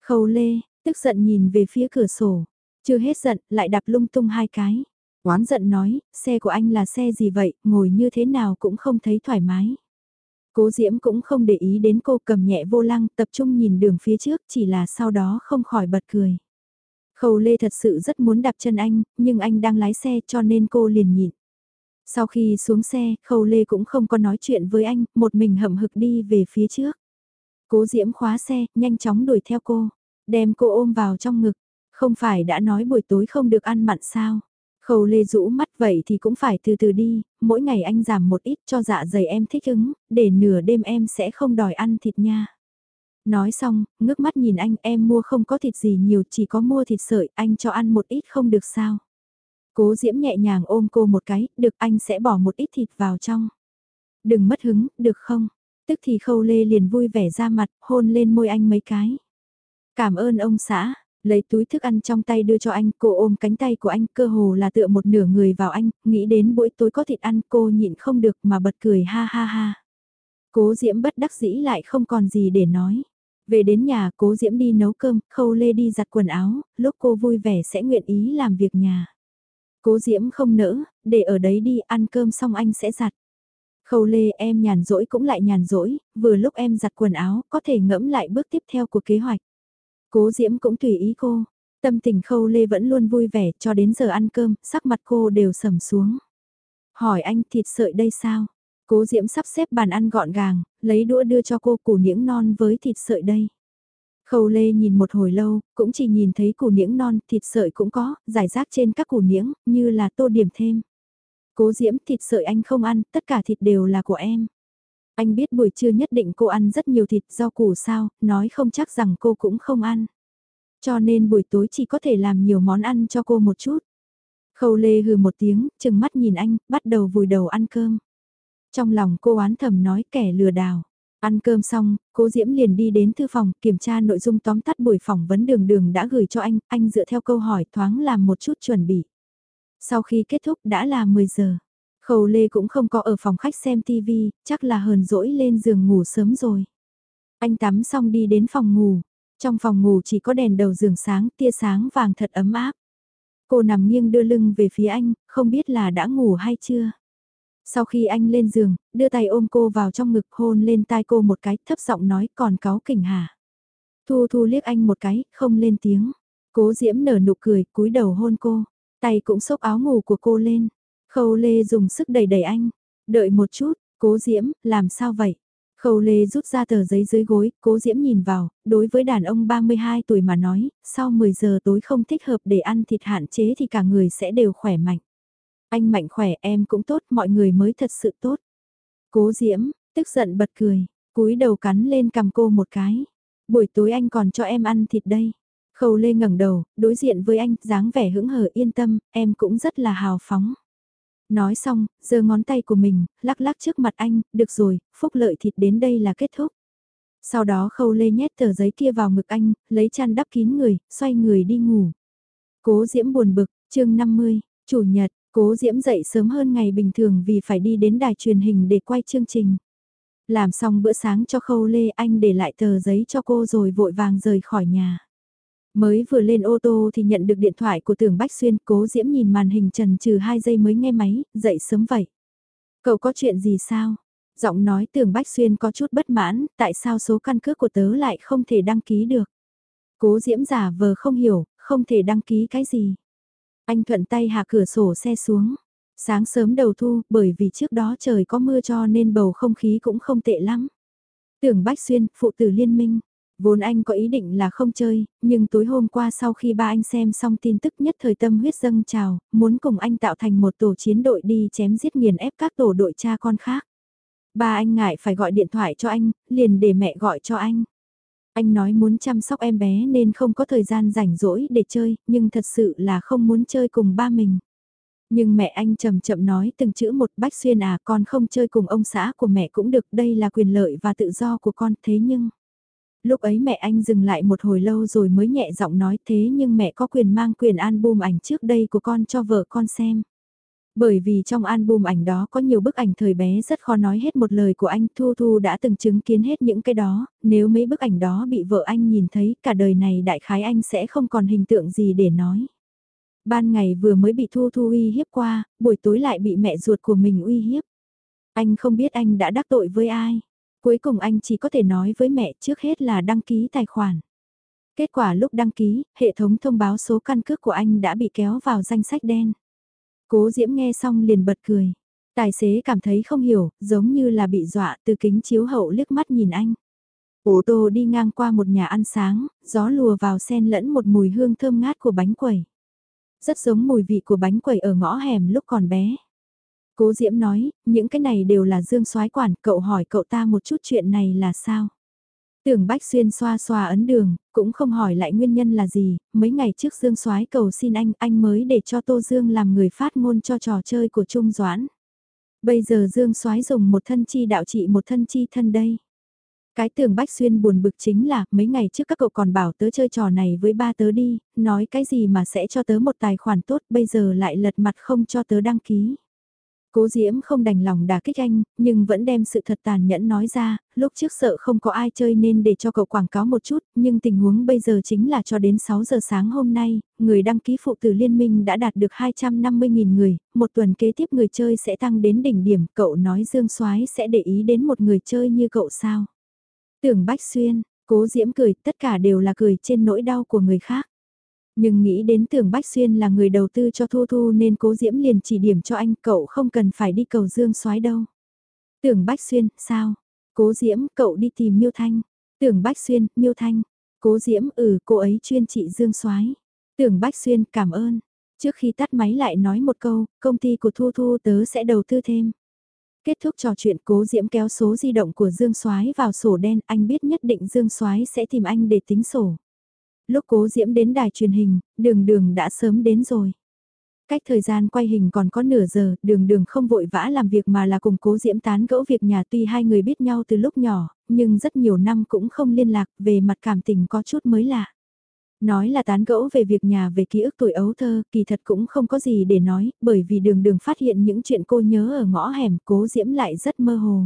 Khâu Lê, tức giận nhìn về phía cửa sổ. Chưa hết giận, lại đạp lung tung hai cái. Oán giận nói, xe của anh là xe gì vậy, ngồi như thế nào cũng không thấy thoải mái. Cố Diễm cũng không để ý đến cô cầm nhẹ vô lăng, tập trung nhìn đường phía trước, chỉ là sau đó không khỏi bật cười. Khâu Lê thật sự rất muốn đạp chân anh, nhưng anh đang lái xe cho nên cô liền nhịn. Sau khi xuống xe, Khâu Lê cũng không có nói chuyện với anh, một mình hậm hực đi về phía trước. Cố Diễm khóa xe, nhanh chóng đuổi theo cô, đem cô ôm vào trong ngực. Không phải đã nói buổi tối không được ăn mặn sao? Khâu Lê rũ mắt vậy thì cũng phải từ từ đi, mỗi ngày anh giảm một ít cho dạ dày em thích ứng, để nửa đêm em sẽ không đòi ăn thịt nha. Nói xong, ngước mắt nhìn anh em mua không có thịt gì nhiều chỉ có mua thịt sợi, anh cho ăn một ít không được sao. Cố Diễm nhẹ nhàng ôm cô một cái, được anh sẽ bỏ một ít thịt vào trong. Đừng mất hứng, được không? Tức thì khâu lê liền vui vẻ ra mặt, hôn lên môi anh mấy cái. Cảm ơn ông xã, lấy túi thức ăn trong tay đưa cho anh, cô ôm cánh tay của anh cơ hồ là tựa một nửa người vào anh, nghĩ đến buổi tối có thịt ăn cô nhịn không được mà bật cười ha ha ha. Cố Diễm bất đắc dĩ lại không còn gì để nói. Về đến nhà cố Diễm đi nấu cơm, khâu lê đi giặt quần áo, lúc cô vui vẻ sẽ nguyện ý làm việc nhà. Cố Diễm không nỡ, để ở đấy đi ăn cơm xong anh sẽ giặt. Khâu lê em nhàn rỗi cũng lại nhàn rỗi, vừa lúc em giặt quần áo có thể ngẫm lại bước tiếp theo của kế hoạch. Cố Diễm cũng tùy ý cô, tâm tình khâu lê vẫn luôn vui vẻ cho đến giờ ăn cơm, sắc mặt cô đều sầm xuống. Hỏi anh thịt sợi đây sao? Cố Diễm sắp xếp bàn ăn gọn gàng, lấy đũa đưa cho cô củ niễng non với thịt sợi đây. Khâu Lê nhìn một hồi lâu, cũng chỉ nhìn thấy củ niễng non, thịt sợi cũng có, giải rác trên các củ niễng, như là tô điểm thêm. Cố Diễm, thịt sợi anh không ăn, tất cả thịt đều là của em. Anh biết buổi trưa nhất định cô ăn rất nhiều thịt rau củ sao, nói không chắc rằng cô cũng không ăn. Cho nên buổi tối chỉ có thể làm nhiều món ăn cho cô một chút. Khâu Lê hừ một tiếng, chừng mắt nhìn anh, bắt đầu vùi đầu ăn cơm. Trong lòng cô oán thầm nói kẻ lừa đảo. Ăn cơm xong, cố Diễm liền đi đến thư phòng kiểm tra nội dung tóm tắt buổi phỏng vấn đường đường đã gửi cho anh, anh dựa theo câu hỏi thoáng làm một chút chuẩn bị. Sau khi kết thúc đã là 10 giờ. Khâu Lê cũng không có ở phòng khách xem TV, chắc là hờn dỗi lên giường ngủ sớm rồi. Anh tắm xong đi đến phòng ngủ. Trong phòng ngủ chỉ có đèn đầu giường sáng, tia sáng vàng thật ấm áp. Cô nằm nghiêng đưa lưng về phía anh, không biết là đã ngủ hay chưa. Sau khi anh lên giường, đưa tay ôm cô vào trong ngực hôn lên tai cô một cái, thấp giọng nói còn cáo kỉnh hả. Thu Thu liếc anh một cái, không lên tiếng. Cố Diễm nở nụ cười, cúi đầu hôn cô. Tay cũng xốc áo ngủ của cô lên. Khâu Lê dùng sức đẩy đẩy anh. Đợi một chút, Cố Diễm, làm sao vậy? Khâu Lê rút ra tờ giấy dưới gối, Cố Diễm nhìn vào, đối với đàn ông 32 tuổi mà nói, sau 10 giờ tối không thích hợp để ăn thịt hạn chế thì cả người sẽ đều khỏe mạnh. Anh mạnh khỏe em cũng tốt, mọi người mới thật sự tốt. Cố Diễm, tức giận bật cười, cúi đầu cắn lên cầm cô một cái. Buổi tối anh còn cho em ăn thịt đây. Khâu Lê ngẩng đầu, đối diện với anh, dáng vẻ hững hờ yên tâm, em cũng rất là hào phóng. Nói xong, giơ ngón tay của mình, lắc lắc trước mặt anh, được rồi, phúc lợi thịt đến đây là kết thúc. Sau đó khâu lê nhét tờ giấy kia vào ngực anh, lấy chăn đắp kín người, xoay người đi ngủ. Cố Diễm buồn bực, chương 50, Chủ nhật, Cố Diễm dậy sớm hơn ngày bình thường vì phải đi đến đài truyền hình để quay chương trình. Làm xong bữa sáng cho khâu lê anh để lại tờ giấy cho cô rồi vội vàng rời khỏi nhà. Mới vừa lên ô tô thì nhận được điện thoại của tưởng Bách Xuyên, cố Diễm nhìn màn hình trần trừ 2 giây mới nghe máy, dậy sớm vậy. Cậu có chuyện gì sao? Giọng nói tưởng Bách Xuyên có chút bất mãn, tại sao số căn cước của tớ lại không thể đăng ký được? Cố Diễm giả vờ không hiểu, không thể đăng ký cái gì? Anh thuận tay hạ cửa sổ xe xuống. Sáng sớm đầu thu, bởi vì trước đó trời có mưa cho nên bầu không khí cũng không tệ lắm. Tưởng Bách Xuyên, phụ tử liên minh. Vốn anh có ý định là không chơi, nhưng tối hôm qua sau khi ba anh xem xong tin tức nhất thời tâm huyết dâng trào, muốn cùng anh tạo thành một tổ chiến đội đi chém giết nghiền ép các tổ đội cha con khác. Ba anh ngại phải gọi điện thoại cho anh, liền để mẹ gọi cho anh. Anh nói muốn chăm sóc em bé nên không có thời gian rảnh rỗi để chơi, nhưng thật sự là không muốn chơi cùng ba mình. Nhưng mẹ anh chậm chậm nói từng chữ một bách xuyên à con không chơi cùng ông xã của mẹ cũng được đây là quyền lợi và tự do của con thế nhưng... Lúc ấy mẹ anh dừng lại một hồi lâu rồi mới nhẹ giọng nói thế nhưng mẹ có quyền mang quyền album ảnh trước đây của con cho vợ con xem. Bởi vì trong album ảnh đó có nhiều bức ảnh thời bé rất khó nói hết một lời của anh Thu Thu đã từng chứng kiến hết những cái đó, nếu mấy bức ảnh đó bị vợ anh nhìn thấy cả đời này đại khái anh sẽ không còn hình tượng gì để nói. Ban ngày vừa mới bị Thu Thu uy hiếp qua, buổi tối lại bị mẹ ruột của mình uy hiếp. Anh không biết anh đã đắc tội với ai. Cuối cùng anh chỉ có thể nói với mẹ trước hết là đăng ký tài khoản. Kết quả lúc đăng ký, hệ thống thông báo số căn cước của anh đã bị kéo vào danh sách đen. Cố Diễm nghe xong liền bật cười. Tài xế cảm thấy không hiểu, giống như là bị dọa từ kính chiếu hậu liếc mắt nhìn anh. Ô tô đi ngang qua một nhà ăn sáng, gió lùa vào sen lẫn một mùi hương thơm ngát của bánh quẩy. Rất giống mùi vị của bánh quẩy ở ngõ hẻm lúc còn bé. Cố Diễm nói, những cái này đều là Dương soái quản, cậu hỏi cậu ta một chút chuyện này là sao? Tưởng Bách Xuyên xoa xoa ấn đường, cũng không hỏi lại nguyên nhân là gì, mấy ngày trước Dương soái cầu xin anh, anh mới để cho Tô Dương làm người phát ngôn cho trò chơi của Trung Doãn. Bây giờ Dương soái dùng một thân chi đạo trị một thân chi thân đây. Cái tưởng Bách Xuyên buồn bực chính là, mấy ngày trước các cậu còn bảo tớ chơi trò này với ba tớ đi, nói cái gì mà sẽ cho tớ một tài khoản tốt, bây giờ lại lật mặt không cho tớ đăng ký. Cố Diễm không đành lòng đả kích anh, nhưng vẫn đem sự thật tàn nhẫn nói ra, lúc trước sợ không có ai chơi nên để cho cậu quảng cáo một chút, nhưng tình huống bây giờ chính là cho đến 6 giờ sáng hôm nay, người đăng ký phụ tử liên minh đã đạt được 250.000 người, một tuần kế tiếp người chơi sẽ tăng đến đỉnh điểm, cậu nói Dương Soái sẽ để ý đến một người chơi như cậu sao? Tưởng Bách Xuyên, Cố Diễm cười, tất cả đều là cười trên nỗi đau của người khác. Nhưng nghĩ đến tưởng Bách Xuyên là người đầu tư cho Thu Thu nên cố Diễm liền chỉ điểm cho anh cậu không cần phải đi cầu Dương soái đâu. Tưởng Bách Xuyên, sao? Cố Diễm, cậu đi tìm Miêu Thanh. Tưởng Bách Xuyên, Miêu Thanh. Cố Diễm, ừ, cô ấy chuyên trị Dương Soái. Tưởng Bách Xuyên, cảm ơn. Trước khi tắt máy lại nói một câu, công ty của Thu Thu tớ sẽ đầu tư thêm. Kết thúc trò chuyện cố Diễm kéo số di động của Dương Soái vào sổ đen, anh biết nhất định Dương Soái sẽ tìm anh để tính sổ. Lúc cố Diễm đến đài truyền hình, đường đường đã sớm đến rồi. Cách thời gian quay hình còn có nửa giờ, đường đường không vội vã làm việc mà là cùng cố diễm tán gẫu việc nhà tuy hai người biết nhau từ lúc nhỏ, nhưng rất nhiều năm cũng không liên lạc về mặt cảm tình có chút mới lạ. Nói là tán gẫu về việc nhà về ký ức tuổi ấu thơ, kỳ thật cũng không có gì để nói, bởi vì đường đường phát hiện những chuyện cô nhớ ở ngõ hẻm cố diễm lại rất mơ hồ.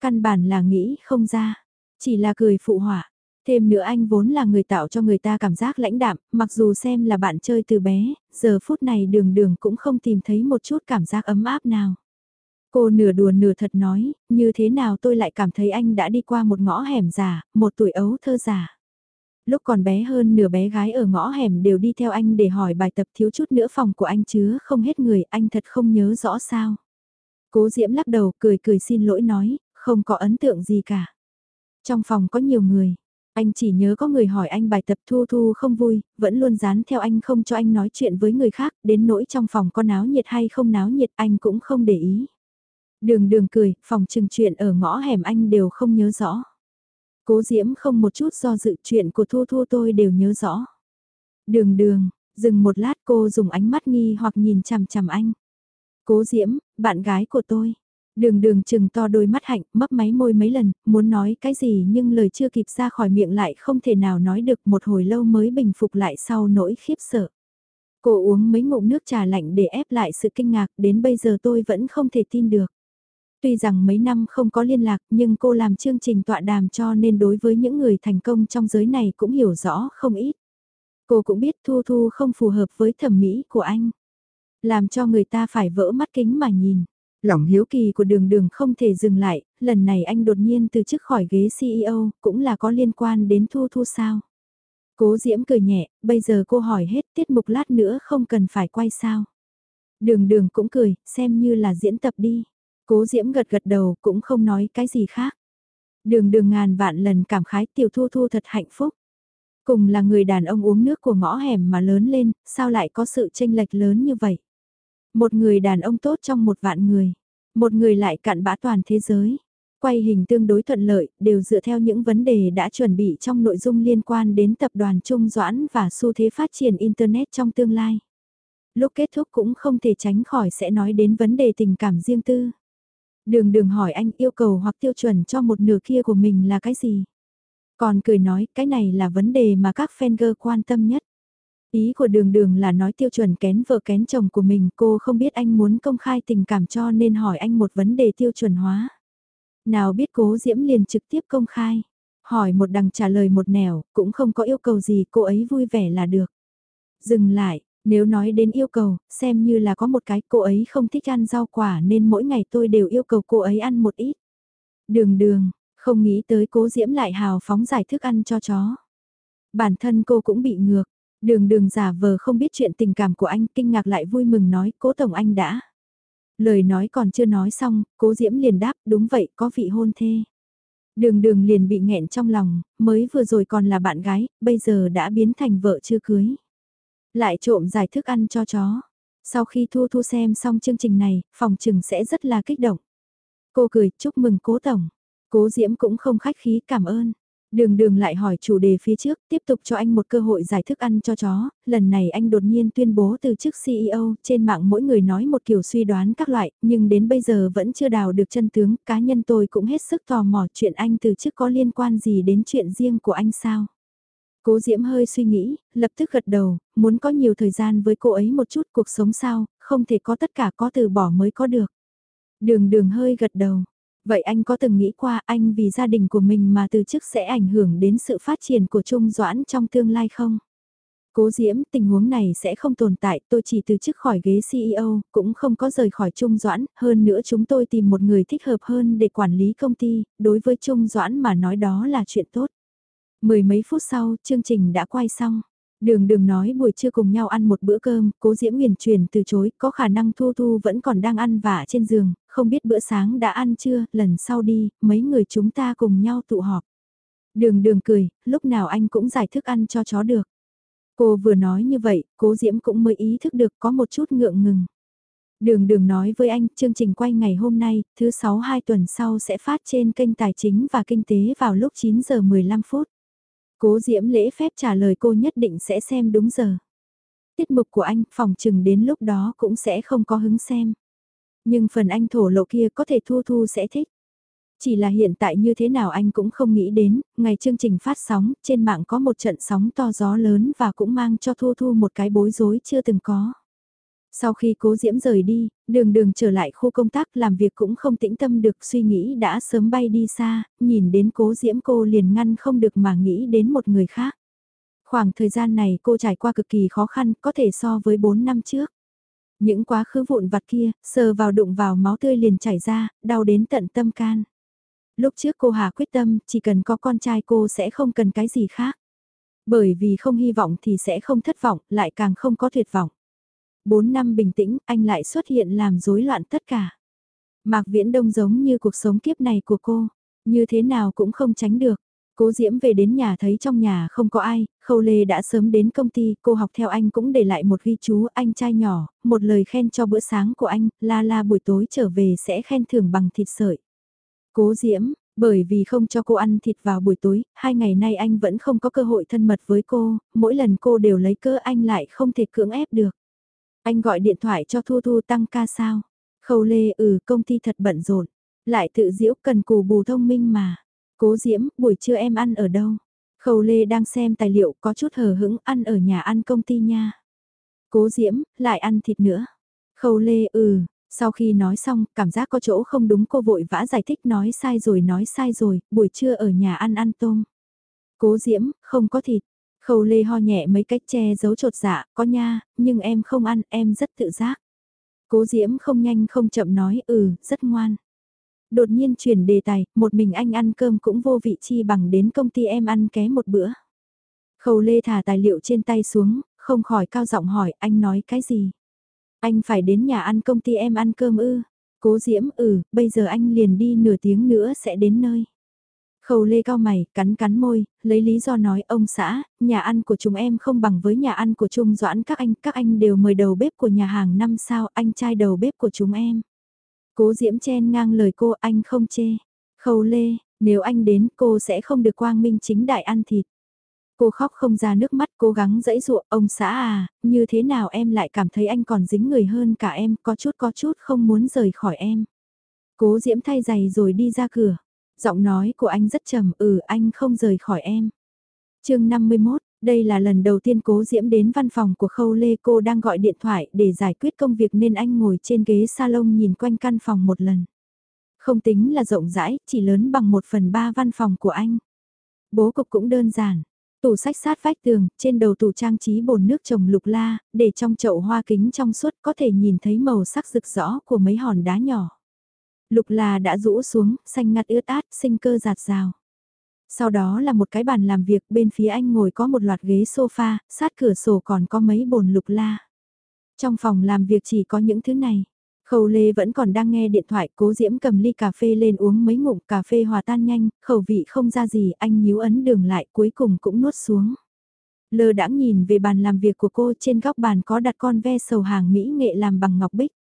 Căn bản là nghĩ không ra, chỉ là cười phụ họa. Thêm nữa anh vốn là người tạo cho người ta cảm giác lãnh đạm, mặc dù xem là bạn chơi từ bé, giờ phút này đường đường cũng không tìm thấy một chút cảm giác ấm áp nào. Cô nửa đùa nửa thật nói, như thế nào tôi lại cảm thấy anh đã đi qua một ngõ hẻm giả, một tuổi ấu thơ giả. Lúc còn bé hơn nửa bé gái ở ngõ hẻm đều đi theo anh để hỏi bài tập thiếu chút nữa phòng của anh chứa không hết người, anh thật không nhớ rõ sao. Cố Diễm lắc đầu cười cười xin lỗi nói, không có ấn tượng gì cả. Trong phòng có nhiều người, anh chỉ nhớ có người hỏi anh bài tập thu thu không vui, vẫn luôn dán theo anh không cho anh nói chuyện với người khác, đến nỗi trong phòng có náo nhiệt hay không náo nhiệt anh cũng không để ý. Đường đường cười, phòng trừng chuyện ở ngõ hẻm anh đều không nhớ rõ. Cố diễm không một chút do dự chuyện của thu thu tôi đều nhớ rõ. Đường đường, dừng một lát cô dùng ánh mắt nghi hoặc nhìn chằm chằm anh. Cố diễm, bạn gái của tôi. Đường đường chừng to đôi mắt hạnh, mấp máy môi mấy lần, muốn nói cái gì nhưng lời chưa kịp ra khỏi miệng lại không thể nào nói được một hồi lâu mới bình phục lại sau nỗi khiếp sợ. Cô uống mấy ngụm nước trà lạnh để ép lại sự kinh ngạc, đến bây giờ tôi vẫn không thể tin được. Tuy rằng mấy năm không có liên lạc nhưng cô làm chương trình tọa đàm cho nên đối với những người thành công trong giới này cũng hiểu rõ không ít. Cô cũng biết Thu Thu không phù hợp với thẩm mỹ của anh. Làm cho người ta phải vỡ mắt kính mà nhìn. Lòng hiếu kỳ của đường đường không thể dừng lại, lần này anh đột nhiên từ chức khỏi ghế CEO, cũng là có liên quan đến Thu Thu sao. Cố Diễm cười nhẹ, bây giờ cô hỏi hết tiết mục lát nữa không cần phải quay sao. Đường đường cũng cười, xem như là diễn tập đi. Cố Diễm gật gật đầu cũng không nói cái gì khác. Đường đường ngàn vạn lần cảm khái tiểu thu thu thật hạnh phúc. Cùng là người đàn ông uống nước của ngõ hẻm mà lớn lên, sao lại có sự tranh lệch lớn như vậy? Một người đàn ông tốt trong một vạn người. Một người lại cạn bã toàn thế giới. Quay hình tương đối thuận lợi, đều dựa theo những vấn đề đã chuẩn bị trong nội dung liên quan đến tập đoàn Trung Doãn và xu thế phát triển Internet trong tương lai. Lúc kết thúc cũng không thể tránh khỏi sẽ nói đến vấn đề tình cảm riêng tư. Đường đường hỏi anh yêu cầu hoặc tiêu chuẩn cho một nửa kia của mình là cái gì? Còn cười nói cái này là vấn đề mà các fan girl quan tâm nhất. Ý của đường đường là nói tiêu chuẩn kén vợ kén chồng của mình cô không biết anh muốn công khai tình cảm cho nên hỏi anh một vấn đề tiêu chuẩn hóa. Nào biết cố diễm liền trực tiếp công khai. Hỏi một đằng trả lời một nẻo, cũng không có yêu cầu gì cô ấy vui vẻ là được. Dừng lại, nếu nói đến yêu cầu, xem như là có một cái cô ấy không thích ăn rau quả nên mỗi ngày tôi đều yêu cầu cô ấy ăn một ít. Đường đường, không nghĩ tới cố diễm lại hào phóng giải thức ăn cho chó. Bản thân cô cũng bị ngược, Đường đường giả vờ không biết chuyện tình cảm của anh, kinh ngạc lại vui mừng nói, cố tổng anh đã. Lời nói còn chưa nói xong, cố diễm liền đáp, đúng vậy, có vị hôn thê. Đường đường liền bị nghẹn trong lòng, mới vừa rồi còn là bạn gái, bây giờ đã biến thành vợ chưa cưới. Lại trộm giải thức ăn cho chó. Sau khi Thu Thu xem xong chương trình này, phòng trừng sẽ rất là kích động. Cô cười, chúc mừng cố tổng. Cố Diễm cũng không khách khí cảm ơn. Đường đường lại hỏi chủ đề phía trước, tiếp tục cho anh một cơ hội giải thức ăn cho chó, lần này anh đột nhiên tuyên bố từ chức CEO, trên mạng mỗi người nói một kiểu suy đoán các loại, nhưng đến bây giờ vẫn chưa đào được chân tướng, cá nhân tôi cũng hết sức tò mò chuyện anh từ chức có liên quan gì đến chuyện riêng của anh sao. Cố Diễm hơi suy nghĩ, lập tức gật đầu, muốn có nhiều thời gian với cô ấy một chút cuộc sống sao, không thể có tất cả có từ bỏ mới có được. Đường đường hơi gật đầu, Vậy anh có từng nghĩ qua anh vì gia đình của mình mà từ chức sẽ ảnh hưởng đến sự phát triển của Trung Doãn trong tương lai không? Cố Diễm, tình huống này sẽ không tồn tại, tôi chỉ từ chức khỏi ghế CEO, cũng không có rời khỏi Trung Doãn, hơn nữa chúng tôi tìm một người thích hợp hơn để quản lý công ty, đối với Trung Doãn mà nói đó là chuyện tốt. Mười mấy phút sau, chương trình đã quay xong. Đường đường nói buổi trưa cùng nhau ăn một bữa cơm, cố Diễm huyền truyền từ chối, có khả năng Thu Thu vẫn còn đang ăn vả trên giường, không biết bữa sáng đã ăn chưa, lần sau đi, mấy người chúng ta cùng nhau tụ họp. Đường đường cười, lúc nào anh cũng giải thức ăn cho chó được. Cô vừa nói như vậy, cố Diễm cũng mới ý thức được có một chút ngượng ngừng. Đường đường nói với anh, chương trình quay ngày hôm nay, thứ 6 2 tuần sau sẽ phát trên kênh Tài chính và Kinh tế vào lúc 9 giờ 15 phút. Cố Diễm lễ phép trả lời cô nhất định sẽ xem đúng giờ. Tiết mục của anh, phòng chừng đến lúc đó cũng sẽ không có hứng xem. Nhưng phần anh thổ lộ kia có thể Thu Thu sẽ thích. Chỉ là hiện tại như thế nào anh cũng không nghĩ đến, ngày chương trình phát sóng, trên mạng có một trận sóng to gió lớn và cũng mang cho Thu Thu một cái bối rối chưa từng có. Sau khi cố diễm rời đi, đường đường trở lại khu công tác làm việc cũng không tĩnh tâm được suy nghĩ đã sớm bay đi xa, nhìn đến cố diễm cô liền ngăn không được mà nghĩ đến một người khác. Khoảng thời gian này cô trải qua cực kỳ khó khăn có thể so với 4 năm trước. Những quá khứ vụn vặt kia, sờ vào đụng vào máu tươi liền chảy ra, đau đến tận tâm can. Lúc trước cô Hà quyết tâm, chỉ cần có con trai cô sẽ không cần cái gì khác. Bởi vì không hy vọng thì sẽ không thất vọng, lại càng không có tuyệt vọng. 4 năm bình tĩnh, anh lại xuất hiện làm rối loạn tất cả. Mạc Viễn Đông giống như cuộc sống kiếp này của cô, như thế nào cũng không tránh được. Cố Diễm về đến nhà thấy trong nhà không có ai, Khâu Lê đã sớm đến công ty, cô học theo anh cũng để lại một ghi chú anh trai nhỏ, một lời khen cho bữa sáng của anh, la la buổi tối trở về sẽ khen thưởng bằng thịt sợi. Cố Diễm, bởi vì không cho cô ăn thịt vào buổi tối, hai ngày nay anh vẫn không có cơ hội thân mật với cô, mỗi lần cô đều lấy cớ anh lại không thể cưỡng ép được. Anh gọi điện thoại cho Thu Thu tăng ca sao? Khâu Lê ừ công ty thật bận rộn, lại tự diễu cần cù bù thông minh mà. Cố Diễm, buổi trưa em ăn ở đâu? Khâu Lê đang xem tài liệu có chút hờ hững ăn ở nhà ăn công ty nha. Cố Diễm, lại ăn thịt nữa. Khâu Lê ừ, sau khi nói xong, cảm giác có chỗ không đúng cô vội vã giải thích nói sai rồi nói sai rồi, buổi trưa ở nhà ăn ăn tôm. Cố Diễm, không có thịt. Khâu Lê ho nhẹ mấy cách che giấu trột dạ, có nha, nhưng em không ăn, em rất tự giác. Cố Diễm không nhanh không chậm nói ừ, rất ngoan. Đột nhiên chuyển đề tài, một mình anh ăn cơm cũng vô vị chi bằng đến công ty em ăn ké một bữa. Khâu Lê thả tài liệu trên tay xuống, không khỏi cao giọng hỏi anh nói cái gì. Anh phải đến nhà ăn công ty em ăn cơm ư. Cố Diễm ừ, bây giờ anh liền đi nửa tiếng nữa sẽ đến nơi. Khâu lê cao mày, cắn cắn môi, lấy lý do nói ông xã, nhà ăn của chúng em không bằng với nhà ăn của Trung Doãn các anh, các anh đều mời đầu bếp của nhà hàng năm sao, anh trai đầu bếp của chúng em. Cố Diễm chen ngang lời cô anh không chê. Khâu lê, nếu anh đến cô sẽ không được quang minh chính đại ăn thịt. Cô khóc không ra nước mắt cố gắng dẫy dụa ông xã à, như thế nào em lại cảm thấy anh còn dính người hơn cả em, có chút có chút không muốn rời khỏi em. Cố Diễm thay giày rồi đi ra cửa. Giọng nói của anh rất trầm, ừ anh không rời khỏi em. chương 51, đây là lần đầu tiên cố Diễm đến văn phòng của Khâu Lê cô đang gọi điện thoại để giải quyết công việc nên anh ngồi trên ghế salon nhìn quanh căn phòng một lần. Không tính là rộng rãi, chỉ lớn bằng một phần ba văn phòng của anh. Bố cục cũng đơn giản. Tủ sách sát vách tường, trên đầu tủ trang trí bồn nước trồng lục la, để trong chậu hoa kính trong suốt có thể nhìn thấy màu sắc rực rõ của mấy hòn đá nhỏ. Lục là đã rũ xuống, xanh ngắt ướt át, sinh cơ giạt rào. Sau đó là một cái bàn làm việc bên phía anh ngồi có một loạt ghế sofa, sát cửa sổ còn có mấy bồn lục la. Trong phòng làm việc chỉ có những thứ này. Khâu Lê vẫn còn đang nghe điện thoại, cố diễm cầm ly cà phê lên uống mấy ngụm cà phê hòa tan nhanh, khẩu vị không ra gì, anh nhíu ấn đường lại cuối cùng cũng nuốt xuống. Lơ đãng nhìn về bàn làm việc của cô trên góc bàn có đặt con ve sầu hàng Mỹ nghệ làm bằng ngọc bích.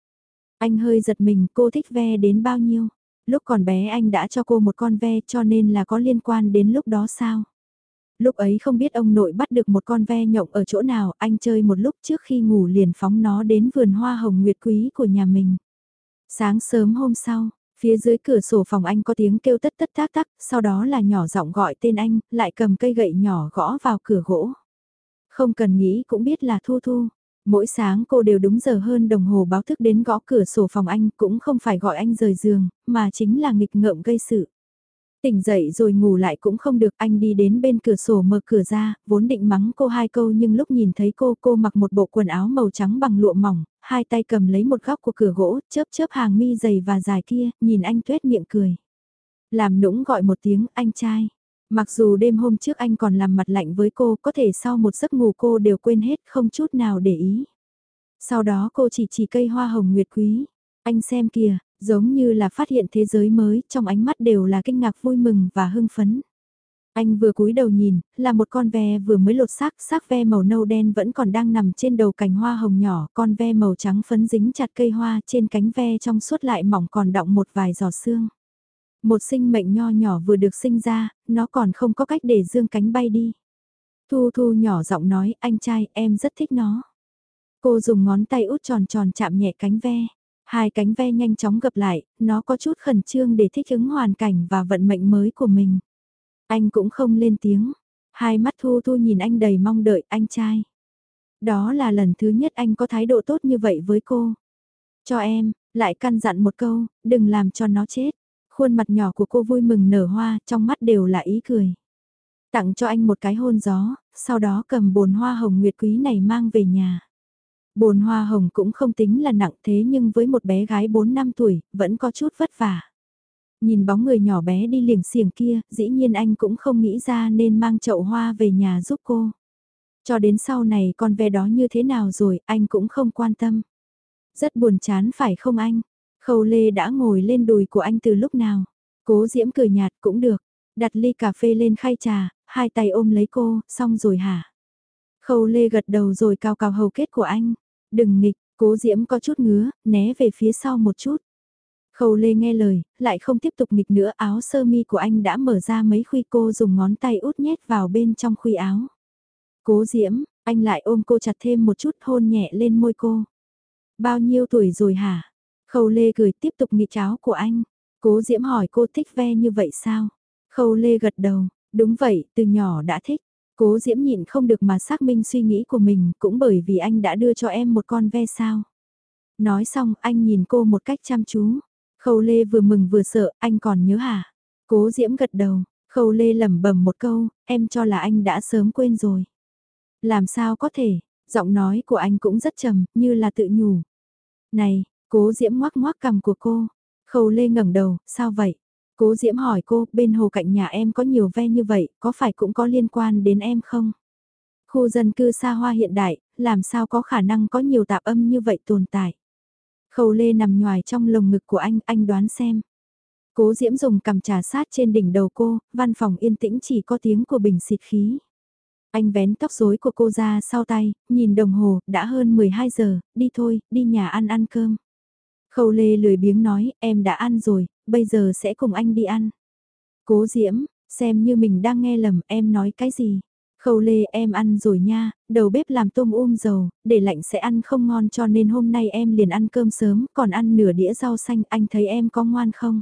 Anh hơi giật mình cô thích ve đến bao nhiêu. Lúc còn bé anh đã cho cô một con ve cho nên là có liên quan đến lúc đó sao. Lúc ấy không biết ông nội bắt được một con ve nhộng ở chỗ nào, anh chơi một lúc trước khi ngủ liền phóng nó đến vườn hoa hồng nguyệt quý của nhà mình. Sáng sớm hôm sau, phía dưới cửa sổ phòng anh có tiếng kêu tất tất tác tác, sau đó là nhỏ giọng gọi tên anh, lại cầm cây gậy nhỏ gõ vào cửa gỗ. Không cần nghĩ cũng biết là Thu Thu, Mỗi sáng cô đều đúng giờ hơn đồng hồ báo thức đến gõ cửa sổ phòng anh cũng không phải gọi anh rời giường, mà chính là nghịch ngợm gây sự. Tỉnh dậy rồi ngủ lại cũng không được anh đi đến bên cửa sổ mở cửa ra, vốn định mắng cô hai câu nhưng lúc nhìn thấy cô cô mặc một bộ quần áo màu trắng bằng lụa mỏng, hai tay cầm lấy một góc của cửa gỗ, chớp chớp hàng mi dày và dài kia, nhìn anh tuét miệng cười. Làm nũng gọi một tiếng anh trai. Mặc dù đêm hôm trước anh còn làm mặt lạnh với cô, có thể sau một giấc ngủ cô đều quên hết không chút nào để ý. Sau đó cô chỉ chỉ cây hoa hồng nguyệt quý. Anh xem kìa, Giống như là phát hiện thế giới mới, trong ánh mắt đều là kinh ngạc vui mừng và hưng phấn. Anh vừa cúi đầu nhìn, là một con ve vừa mới lột xác, xác ve màu nâu đen vẫn còn đang nằm trên đầu cành hoa hồng nhỏ, con ve màu trắng phấn dính chặt cây hoa trên cánh ve trong suốt lại mỏng còn đọng một vài giọt xương. Một sinh mệnh nho nhỏ vừa được sinh ra, nó còn không có cách để dương cánh bay đi. Thu Thu nhỏ giọng nói, anh trai, em rất thích nó. Cô dùng ngón tay út tròn tròn chạm nhẹ cánh ve. Hai cánh ve nhanh chóng gập lại, nó có chút khẩn trương để thích ứng hoàn cảnh và vận mệnh mới của mình. Anh cũng không lên tiếng. Hai mắt Thu Thu nhìn anh đầy mong đợi anh trai. Đó là lần thứ nhất anh có thái độ tốt như vậy với cô. Cho em, lại căn dặn một câu, đừng làm cho nó chết. Khuôn mặt nhỏ của cô vui mừng nở hoa, trong mắt đều là ý cười. Tặng cho anh một cái hôn gió, sau đó cầm bồn hoa hồng nguyệt quý này mang về nhà. Bồn hoa hồng cũng không tính là nặng thế nhưng với một bé gái 4 năm tuổi, vẫn có chút vất vả. Nhìn bóng người nhỏ bé đi liền xiềng kia, dĩ nhiên anh cũng không nghĩ ra nên mang chậu hoa về nhà giúp cô. Cho đến sau này con ve đó như thế nào rồi, anh cũng không quan tâm. Rất buồn chán phải không anh? Khâu Lê đã ngồi lên đùi của anh từ lúc nào? Cố Diễm cười nhạt cũng được. Đặt ly cà phê lên khay trà, hai tay ôm lấy cô, xong rồi hả? Khâu Lê gật đầu rồi cao cao hầu kết của anh. Đừng nghịch, cố Diễm có chút ngứa, né về phía sau một chút. Khâu Lê nghe lời, lại không tiếp tục nghịch nữa áo sơ mi của anh đã mở ra mấy khuy cô dùng ngón tay út nhét vào bên trong khuy áo. Cố Diễm, anh lại ôm cô chặt thêm một chút hôn nhẹ lên môi cô. Bao nhiêu tuổi rồi hả? Khâu Lê cười tiếp tục nghị cháo của anh. Cố Diễm hỏi cô thích ve như vậy sao? Khâu Lê gật đầu, đúng vậy, từ nhỏ đã thích. Cố Diễm nhịn không được mà xác minh suy nghĩ của mình cũng bởi vì anh đã đưa cho em một con ve sao. Nói xong anh nhìn cô một cách chăm chú. Khâu Lê vừa mừng vừa sợ, anh còn nhớ hả? Cố Diễm gật đầu, Khâu Lê lẩm bẩm một câu, em cho là anh đã sớm quên rồi. Làm sao có thể, giọng nói của anh cũng rất trầm, như là tự nhủ. Này, Cố Diễm ngoác ngoác cầm của cô. Khâu Lê ngẩng đầu, sao vậy? Cố Diễm hỏi cô, bên hồ cạnh nhà em có nhiều ve như vậy, có phải cũng có liên quan đến em không? Khu dân cư xa hoa hiện đại, làm sao có khả năng có nhiều tạp âm như vậy tồn tại? Khâu Lê nằm nhoài trong lồng ngực của anh, anh đoán xem. Cố Diễm dùng cằm trà sát trên đỉnh đầu cô, văn phòng yên tĩnh chỉ có tiếng của bình xịt khí. Anh vén tóc rối của cô ra sau tay, nhìn đồng hồ, đã hơn 12 giờ, đi thôi, đi nhà ăn ăn cơm. Khâu Lê lười biếng nói, em đã ăn rồi, bây giờ sẽ cùng anh đi ăn. Cố Diễm, xem như mình đang nghe lầm, em nói cái gì? Khâu Lê em ăn rồi nha, đầu bếp làm tôm um dầu, để lạnh sẽ ăn không ngon cho nên hôm nay em liền ăn cơm sớm, còn ăn nửa đĩa rau xanh, anh thấy em có ngoan không?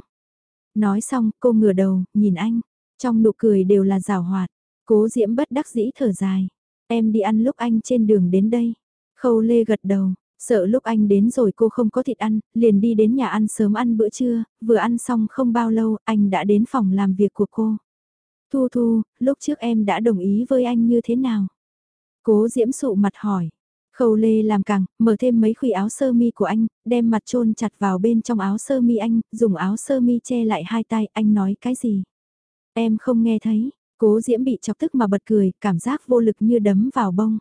Nói xong, cô ngửa đầu, nhìn anh, trong nụ cười đều là rào hoạt, cố Diễm bất đắc dĩ thở dài. Em đi ăn lúc anh trên đường đến đây. Khâu Lê gật đầu, Sợ lúc anh đến rồi cô không có thịt ăn, liền đi đến nhà ăn sớm ăn bữa trưa, vừa ăn xong không bao lâu anh đã đến phòng làm việc của cô. Thu Thu, lúc trước em đã đồng ý với anh như thế nào? Cố Diễm sụ mặt hỏi. Khâu Lê làm càng, mở thêm mấy khuy áo sơ mi của anh, đem mặt chôn chặt vào bên trong áo sơ mi anh, dùng áo sơ mi che lại hai tay, anh nói cái gì? Em không nghe thấy, cố Diễm bị chọc tức mà bật cười, cảm giác vô lực như đấm vào bông.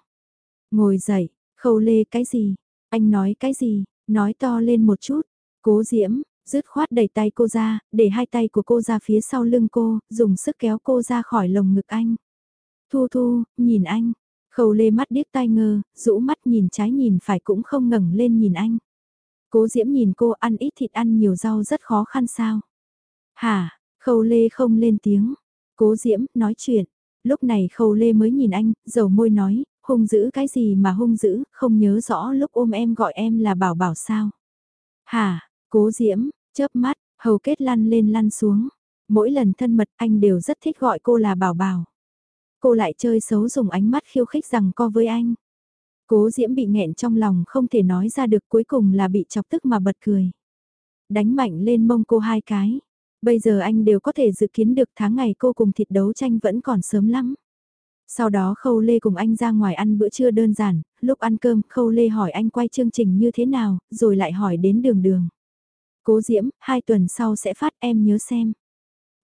Ngồi dậy, Khâu Lê cái gì? Anh nói cái gì, nói to lên một chút, cố diễm, dứt khoát đẩy tay cô ra, để hai tay của cô ra phía sau lưng cô, dùng sức kéo cô ra khỏi lồng ngực anh. Thu thu, nhìn anh, khâu lê mắt điếc tai ngơ, rũ mắt nhìn trái nhìn phải cũng không ngẩng lên nhìn anh. Cố diễm nhìn cô ăn ít thịt ăn nhiều rau rất khó khăn sao. Hả, khâu lê không lên tiếng. Cố diễm, nói chuyện. Lúc này khâu lê mới nhìn anh, dầu môi nói, hung dữ cái gì mà hung dữ, không nhớ rõ lúc ôm em gọi em là bảo bảo sao. Hả, cố diễm, chớp mắt, hầu kết lăn lên lăn xuống. Mỗi lần thân mật anh đều rất thích gọi cô là bảo bảo. Cô lại chơi xấu dùng ánh mắt khiêu khích rằng co với anh. Cố diễm bị nghẹn trong lòng không thể nói ra được cuối cùng là bị chọc tức mà bật cười. Đánh mạnh lên mông cô hai cái. Bây giờ anh đều có thể dự kiến được tháng ngày cô cùng thịt đấu tranh vẫn còn sớm lắm. Sau đó Khâu Lê cùng anh ra ngoài ăn bữa trưa đơn giản, lúc ăn cơm Khâu Lê hỏi anh quay chương trình như thế nào, rồi lại hỏi đến đường đường. Cố Diễm, hai tuần sau sẽ phát em nhớ xem.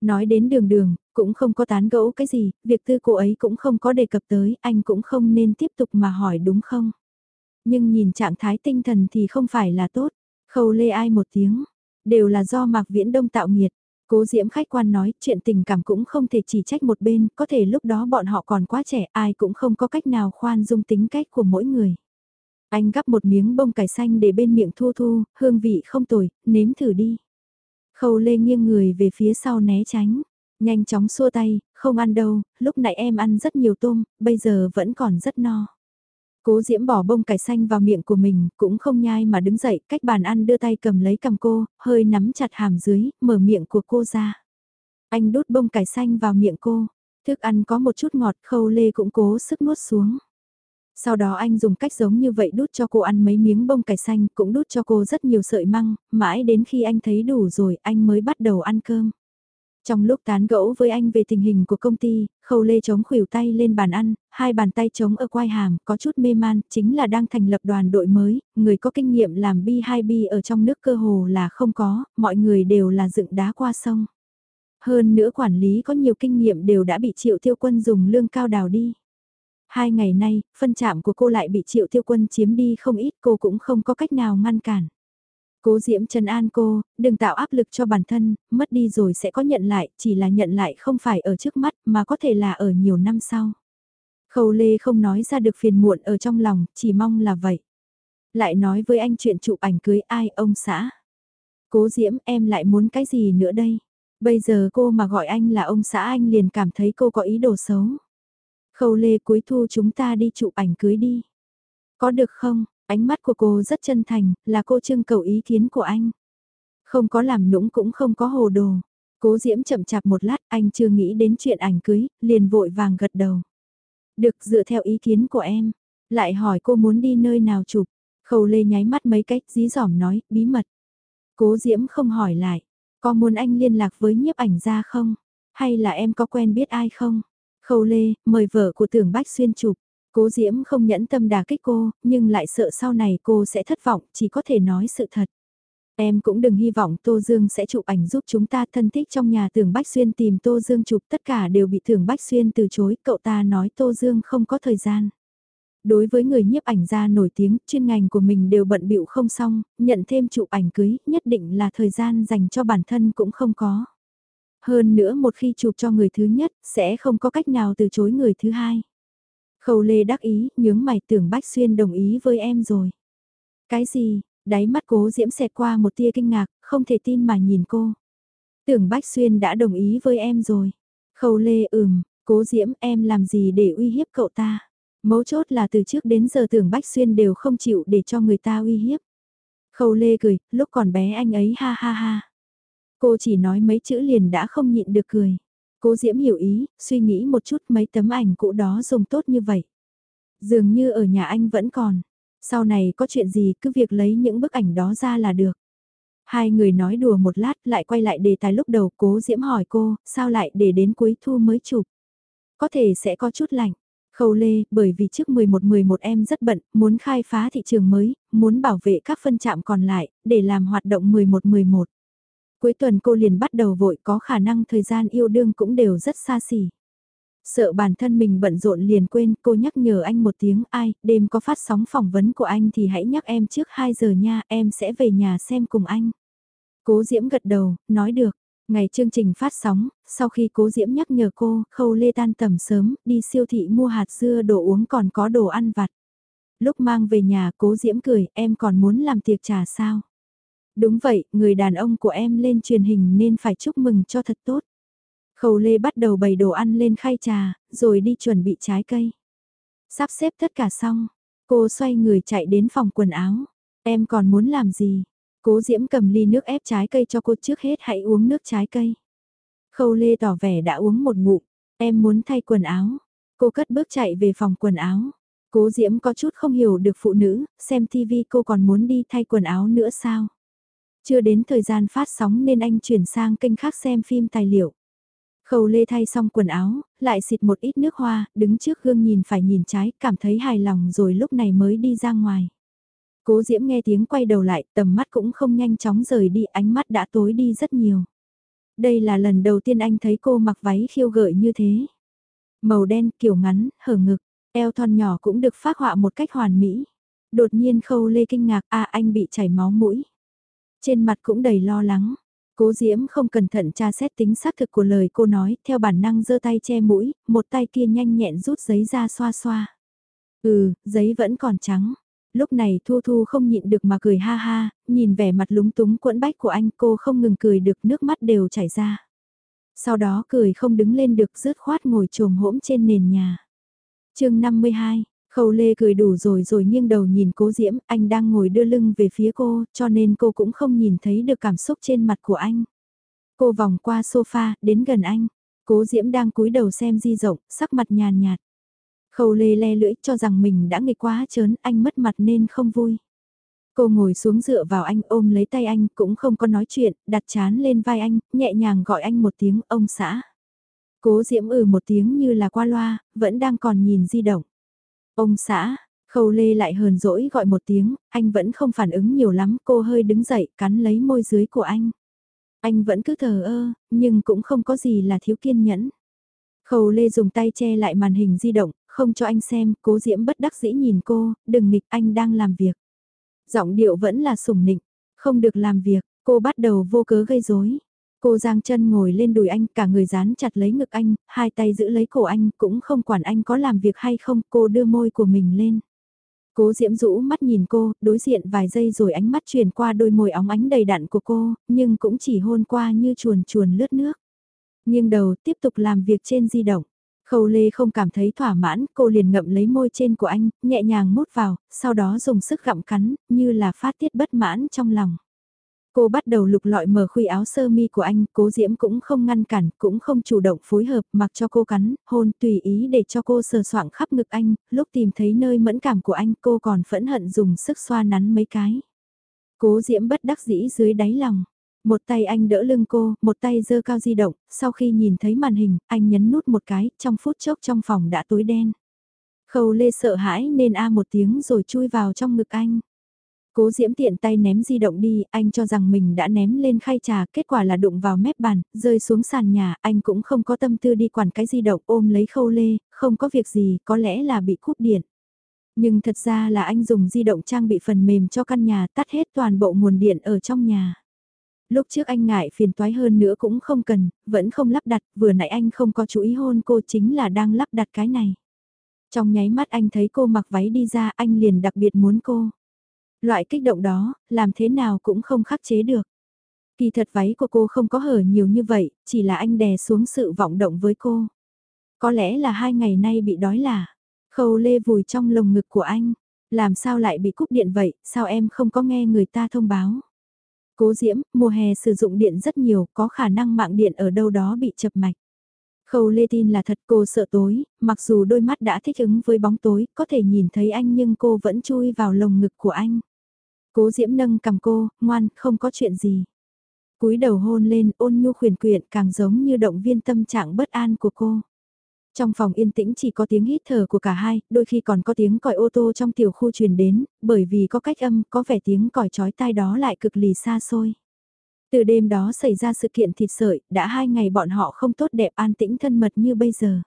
Nói đến đường đường, cũng không có tán gẫu cái gì, việc tư cô ấy cũng không có đề cập tới, anh cũng không nên tiếp tục mà hỏi đúng không? Nhưng nhìn trạng thái tinh thần thì không phải là tốt. Khâu Lê ai một tiếng. Đều là do Mạc Viễn Đông tạo nghiệt. Cố Diễm khách quan nói chuyện tình cảm cũng không thể chỉ trách một bên, có thể lúc đó bọn họ còn quá trẻ, ai cũng không có cách nào khoan dung tính cách của mỗi người. Anh gắp một miếng bông cải xanh để bên miệng thu thu, hương vị không tồi, nếm thử đi. Khâu lê nghiêng người về phía sau né tránh, nhanh chóng xua tay, không ăn đâu, lúc nãy em ăn rất nhiều tôm, bây giờ vẫn còn rất no. Cố Diễm bỏ bông cải xanh vào miệng của mình, cũng không nhai mà đứng dậy, cách bàn ăn đưa tay cầm lấy cầm cô, hơi nắm chặt hàm dưới, mở miệng của cô ra. Anh đút bông cải xanh vào miệng cô, thức ăn có một chút ngọt, khâu lê cũng cố sức nuốt xuống. Sau đó anh dùng cách giống như vậy đút cho cô ăn mấy miếng bông cải xanh, cũng đút cho cô rất nhiều sợi măng, mãi đến khi anh thấy đủ rồi anh mới bắt đầu ăn cơm. Trong lúc tán gẫu với anh về tình hình của công ty, khâu lê chống khuỷu tay lên bàn ăn, hai bàn tay chống ở quai hàm, có chút mê man, chính là đang thành lập đoàn đội mới, người có kinh nghiệm làm bi hai bi ở trong nước cơ hồ là không có, mọi người đều là dựng đá qua sông. Hơn nữa quản lý có nhiều kinh nghiệm đều đã bị triệu tiêu quân dùng lương cao đào đi. Hai ngày nay, phân chạm của cô lại bị triệu tiêu quân chiếm đi không ít cô cũng không có cách nào ngăn cản. Cố Diễm trần an cô, đừng tạo áp lực cho bản thân, mất đi rồi sẽ có nhận lại, chỉ là nhận lại không phải ở trước mắt mà có thể là ở nhiều năm sau. Khâu Lê không nói ra được phiền muộn ở trong lòng, chỉ mong là vậy. Lại nói với anh chuyện chụp ảnh cưới ai ông xã. Cố Diễm em lại muốn cái gì nữa đây? Bây giờ cô mà gọi anh là ông xã anh liền cảm thấy cô có ý đồ xấu. Khâu Lê cuối thu chúng ta đi chụp ảnh cưới đi. Có được không? Ánh mắt của cô rất chân thành, là cô trưng cầu ý kiến của anh. Không có làm nũng cũng không có hồ đồ. Cố Diễm chậm chạp một lát, anh chưa nghĩ đến chuyện ảnh cưới, liền vội vàng gật đầu. Được dựa theo ý kiến của em. Lại hỏi cô muốn đi nơi nào chụp. Khâu Lê nháy mắt mấy cách dí dỏm nói, bí mật. Cố Diễm không hỏi lại. Có muốn anh liên lạc với nhiếp ảnh gia không? Hay là em có quen biết ai không? Khâu Lê, mời vợ của tưởng Bách Xuyên chụp. Cố Diễm không nhẫn tâm đà kích cô, nhưng lại sợ sau này cô sẽ thất vọng, chỉ có thể nói sự thật. Em cũng đừng hy vọng Tô Dương sẽ chụp ảnh giúp chúng ta thân thích trong nhà tưởng Bách Xuyên tìm Tô Dương chụp tất cả đều bị tưởng Bách Xuyên từ chối, cậu ta nói Tô Dương không có thời gian. Đối với người nhiếp ảnh gia nổi tiếng, chuyên ngành của mình đều bận bịu không xong, nhận thêm chụp ảnh cưới, nhất định là thời gian dành cho bản thân cũng không có. Hơn nữa một khi chụp cho người thứ nhất, sẽ không có cách nào từ chối người thứ hai. Khâu Lê đắc ý, nhướng mày tưởng Bách Xuyên đồng ý với em rồi. Cái gì, đáy mắt cố diễm xẹt qua một tia kinh ngạc, không thể tin mà nhìn cô. Tưởng Bách Xuyên đã đồng ý với em rồi. Khâu Lê ừm, cố diễm em làm gì để uy hiếp cậu ta. Mấu chốt là từ trước đến giờ tưởng Bách Xuyên đều không chịu để cho người ta uy hiếp. Khâu Lê cười, lúc còn bé anh ấy ha ha ha. Cô chỉ nói mấy chữ liền đã không nhịn được cười. Cố Diễm hiểu ý, suy nghĩ một chút mấy tấm ảnh cũ đó dùng tốt như vậy. Dường như ở nhà anh vẫn còn. Sau này có chuyện gì cứ việc lấy những bức ảnh đó ra là được. Hai người nói đùa một lát lại quay lại đề tài lúc đầu cố Diễm hỏi cô, sao lại để đến cuối thu mới chụp. Có thể sẽ có chút lạnh. Khâu Lê, bởi vì trước 11-11 em rất bận, muốn khai phá thị trường mới, muốn bảo vệ các phân trạm còn lại, để làm hoạt động 11-11. Cuối tuần cô liền bắt đầu vội có khả năng thời gian yêu đương cũng đều rất xa xỉ. Sợ bản thân mình bận rộn liền quên cô nhắc nhở anh một tiếng ai, đêm có phát sóng phỏng vấn của anh thì hãy nhắc em trước 2 giờ nha, em sẽ về nhà xem cùng anh. Cố Diễm gật đầu, nói được. Ngày chương trình phát sóng, sau khi cố Diễm nhắc nhở cô, khâu lê tan tầm sớm, đi siêu thị mua hạt dưa đồ uống còn có đồ ăn vặt. Lúc mang về nhà cố Diễm cười, em còn muốn làm tiệc trà sao? Đúng vậy, người đàn ông của em lên truyền hình nên phải chúc mừng cho thật tốt. Khâu Lê bắt đầu bày đồ ăn lên khay trà, rồi đi chuẩn bị trái cây. Sắp xếp tất cả xong, cô xoay người chạy đến phòng quần áo. Em còn muốn làm gì? Cố Diễm cầm ly nước ép trái cây cho cô trước hết hãy uống nước trái cây. Khâu Lê tỏ vẻ đã uống một ngụm, em muốn thay quần áo. Cô cất bước chạy về phòng quần áo. Cố Diễm có chút không hiểu được phụ nữ, xem TV cô còn muốn đi thay quần áo nữa sao? Chưa đến thời gian phát sóng nên anh chuyển sang kênh khác xem phim tài liệu. Khâu lê thay xong quần áo, lại xịt một ít nước hoa, đứng trước gương nhìn phải nhìn trái, cảm thấy hài lòng rồi lúc này mới đi ra ngoài. Cố Diễm nghe tiếng quay đầu lại, tầm mắt cũng không nhanh chóng rời đi, ánh mắt đã tối đi rất nhiều. Đây là lần đầu tiên anh thấy cô mặc váy khiêu gợi như thế. Màu đen, kiểu ngắn, hở ngực, eo thon nhỏ cũng được phát họa một cách hoàn mỹ. Đột nhiên khâu lê kinh ngạc, à anh bị chảy máu mũi. Trên mặt cũng đầy lo lắng. Cố Diễm không cẩn thận tra xét tính xác thực của lời cô nói, theo bản năng giơ tay che mũi, một tay kia nhanh nhẹn rút giấy ra xoa xoa. Ừ, giấy vẫn còn trắng. Lúc này Thu Thu không nhịn được mà cười ha ha, nhìn vẻ mặt lúng túng quẫn bách của anh cô không ngừng cười được nước mắt đều chảy ra. Sau đó cười không đứng lên được rứt khoát ngồi trồm hỗn trên nền nhà. chương 52, Khâu Lê cười đủ rồi rồi nghiêng đầu nhìn cố Diễm, anh đang ngồi đưa lưng về phía cô, cho nên cô cũng không nhìn thấy được cảm xúc trên mặt của anh. Cô vòng qua sofa, đến gần anh. Cố Diễm đang cúi đầu xem di rộng, sắc mặt nhàn nhạt. Khâu Lê le lưỡi cho rằng mình đã nghịch quá chớn, anh mất mặt nên không vui. Cô ngồi xuống dựa vào anh ôm lấy tay anh cũng không có nói chuyện, đặt chán lên vai anh, nhẹ nhàng gọi anh một tiếng ông xã. Cố Diễm ừ một tiếng như là qua loa, vẫn đang còn nhìn di động. Ông xã, khâu lê lại hờn dỗi gọi một tiếng, anh vẫn không phản ứng nhiều lắm, cô hơi đứng dậy, cắn lấy môi dưới của anh. Anh vẫn cứ thờ ơ, nhưng cũng không có gì là thiếu kiên nhẫn. Khâu lê dùng tay che lại màn hình di động, không cho anh xem, cố diễm bất đắc dĩ nhìn cô, đừng nghịch anh đang làm việc. Giọng điệu vẫn là sủng nịnh, không được làm việc, cô bắt đầu vô cớ gây rối. Cô giang chân ngồi lên đùi anh, cả người dán chặt lấy ngực anh, hai tay giữ lấy cổ anh, cũng không quản anh có làm việc hay không, cô đưa môi của mình lên. Cố diễm rũ mắt nhìn cô, đối diện vài giây rồi ánh mắt truyền qua đôi môi óng ánh đầy đặn của cô, nhưng cũng chỉ hôn qua như chuồn chuồn lướt nước. Nghiêng đầu tiếp tục làm việc trên di động. Khâu Lê không cảm thấy thỏa mãn, cô liền ngậm lấy môi trên của anh, nhẹ nhàng mút vào, sau đó dùng sức gặm cắn, như là phát tiết bất mãn trong lòng. Cô bắt đầu lục lọi mở khuy áo sơ mi của anh, cố diễm cũng không ngăn cản, cũng không chủ động phối hợp, mặc cho cô cắn, hôn tùy ý để cho cô sờ soạng khắp ngực anh, lúc tìm thấy nơi mẫn cảm của anh cô còn phẫn hận dùng sức xoa nắn mấy cái. Cố diễm bất đắc dĩ dưới đáy lòng. Một tay anh đỡ lưng cô, một tay giơ cao di động, sau khi nhìn thấy màn hình, anh nhấn nút một cái, trong phút chốc trong phòng đã tối đen. Khâu lê sợ hãi nên a một tiếng rồi chui vào trong ngực anh. Cố diễm tiện tay ném di động đi, anh cho rằng mình đã ném lên khay trà, kết quả là đụng vào mép bàn, rơi xuống sàn nhà, anh cũng không có tâm tư đi quản cái di động ôm lấy khâu lê, không có việc gì, có lẽ là bị cúp điện. Nhưng thật ra là anh dùng di động trang bị phần mềm cho căn nhà tắt hết toàn bộ nguồn điện ở trong nhà. Lúc trước anh ngại phiền toái hơn nữa cũng không cần, vẫn không lắp đặt, vừa nãy anh không có chú ý hôn cô chính là đang lắp đặt cái này. Trong nháy mắt anh thấy cô mặc váy đi ra anh liền đặc biệt muốn cô. Loại kích động đó, làm thế nào cũng không khắc chế được. Kỳ thật váy của cô không có hở nhiều như vậy, chỉ là anh đè xuống sự vọng động với cô. Có lẽ là hai ngày nay bị đói là. Khâu lê vùi trong lồng ngực của anh. Làm sao lại bị cúp điện vậy, sao em không có nghe người ta thông báo? Cố diễm, mùa hè sử dụng điện rất nhiều, có khả năng mạng điện ở đâu đó bị chập mạch. Khâu Lê tin là thật cô sợ tối, mặc dù đôi mắt đã thích ứng với bóng tối, có thể nhìn thấy anh nhưng cô vẫn chui vào lồng ngực của anh. Cố Diễm nâng cầm cô, ngoan, không có chuyện gì. cúi đầu hôn lên ôn nhu khuyên quyện càng giống như động viên tâm trạng bất an của cô. Trong phòng yên tĩnh chỉ có tiếng hít thở của cả hai, đôi khi còn có tiếng còi ô tô trong tiểu khu truyền đến, bởi vì có cách âm, có vẻ tiếng còi chói tai đó lại cực lì xa xôi. Từ đêm đó xảy ra sự kiện thịt sợi, đã hai ngày bọn họ không tốt đẹp an tĩnh thân mật như bây giờ.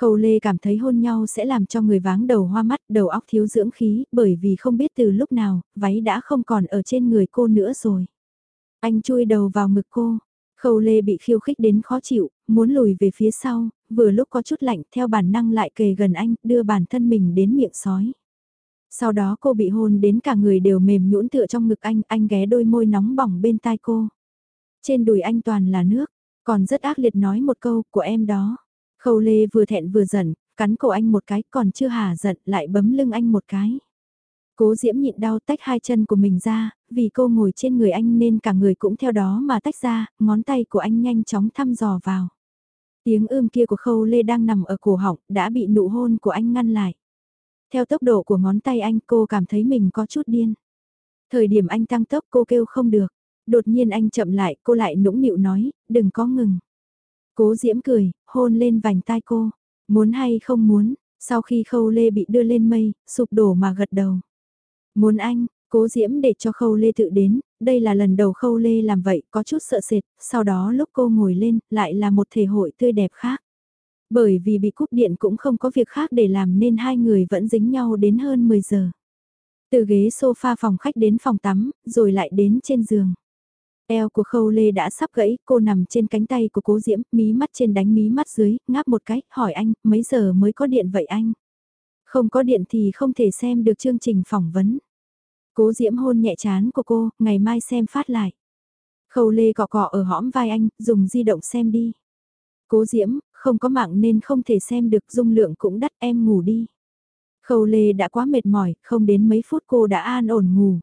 Khâu Lê cảm thấy hôn nhau sẽ làm cho người váng đầu hoa mắt, đầu óc thiếu dưỡng khí, bởi vì không biết từ lúc nào, váy đã không còn ở trên người cô nữa rồi. Anh chui đầu vào ngực cô. Khâu Lê bị khiêu khích đến khó chịu, muốn lùi về phía sau, vừa lúc có chút lạnh theo bản năng lại kề gần anh, đưa bản thân mình đến miệng sói. Sau đó cô bị hôn đến cả người đều mềm nhũn tựa trong ngực anh, anh ghé đôi môi nóng bỏng bên tai cô. Trên đùi anh toàn là nước, còn rất ác liệt nói một câu của em đó. Khâu Lê vừa thẹn vừa giận, cắn cổ anh một cái còn chưa hà giận lại bấm lưng anh một cái. Cố Diễm nhịn đau tách hai chân của mình ra, vì cô ngồi trên người anh nên cả người cũng theo đó mà tách ra, ngón tay của anh nhanh chóng thăm dò vào. Tiếng ưm kia của Khâu Lê đang nằm ở cổ họng, đã bị nụ hôn của anh ngăn lại. Theo tốc độ của ngón tay anh cô cảm thấy mình có chút điên. Thời điểm anh tăng tốc cô kêu không được. Đột nhiên anh chậm lại cô lại nũng nịu nói, đừng có ngừng. Cố diễm cười, hôn lên vành tai cô. Muốn hay không muốn, sau khi khâu lê bị đưa lên mây, sụp đổ mà gật đầu. Muốn anh, cố diễm để cho khâu lê tự đến, đây là lần đầu khâu lê làm vậy, có chút sợ sệt, sau đó lúc cô ngồi lên, lại là một thể hội tươi đẹp khác. Bởi vì bị cúp điện cũng không có việc khác để làm nên hai người vẫn dính nhau đến hơn 10 giờ. Từ ghế sofa phòng khách đến phòng tắm, rồi lại đến trên giường. Eo của khâu lê đã sắp gãy, cô nằm trên cánh tay của cố diễm, mí mắt trên đánh mí mắt dưới, ngáp một cái, hỏi anh, mấy giờ mới có điện vậy anh? Không có điện thì không thể xem được chương trình phỏng vấn. Cố diễm hôn nhẹ chán của cô, ngày mai xem phát lại. Khâu lê cọ cọ ở hõm vai anh, dùng di động xem đi. Cố diễm, không có mạng nên không thể xem được dung lượng cũng đắt em ngủ đi. Khâu lê đã quá mệt mỏi, không đến mấy phút cô đã an ổn ngủ.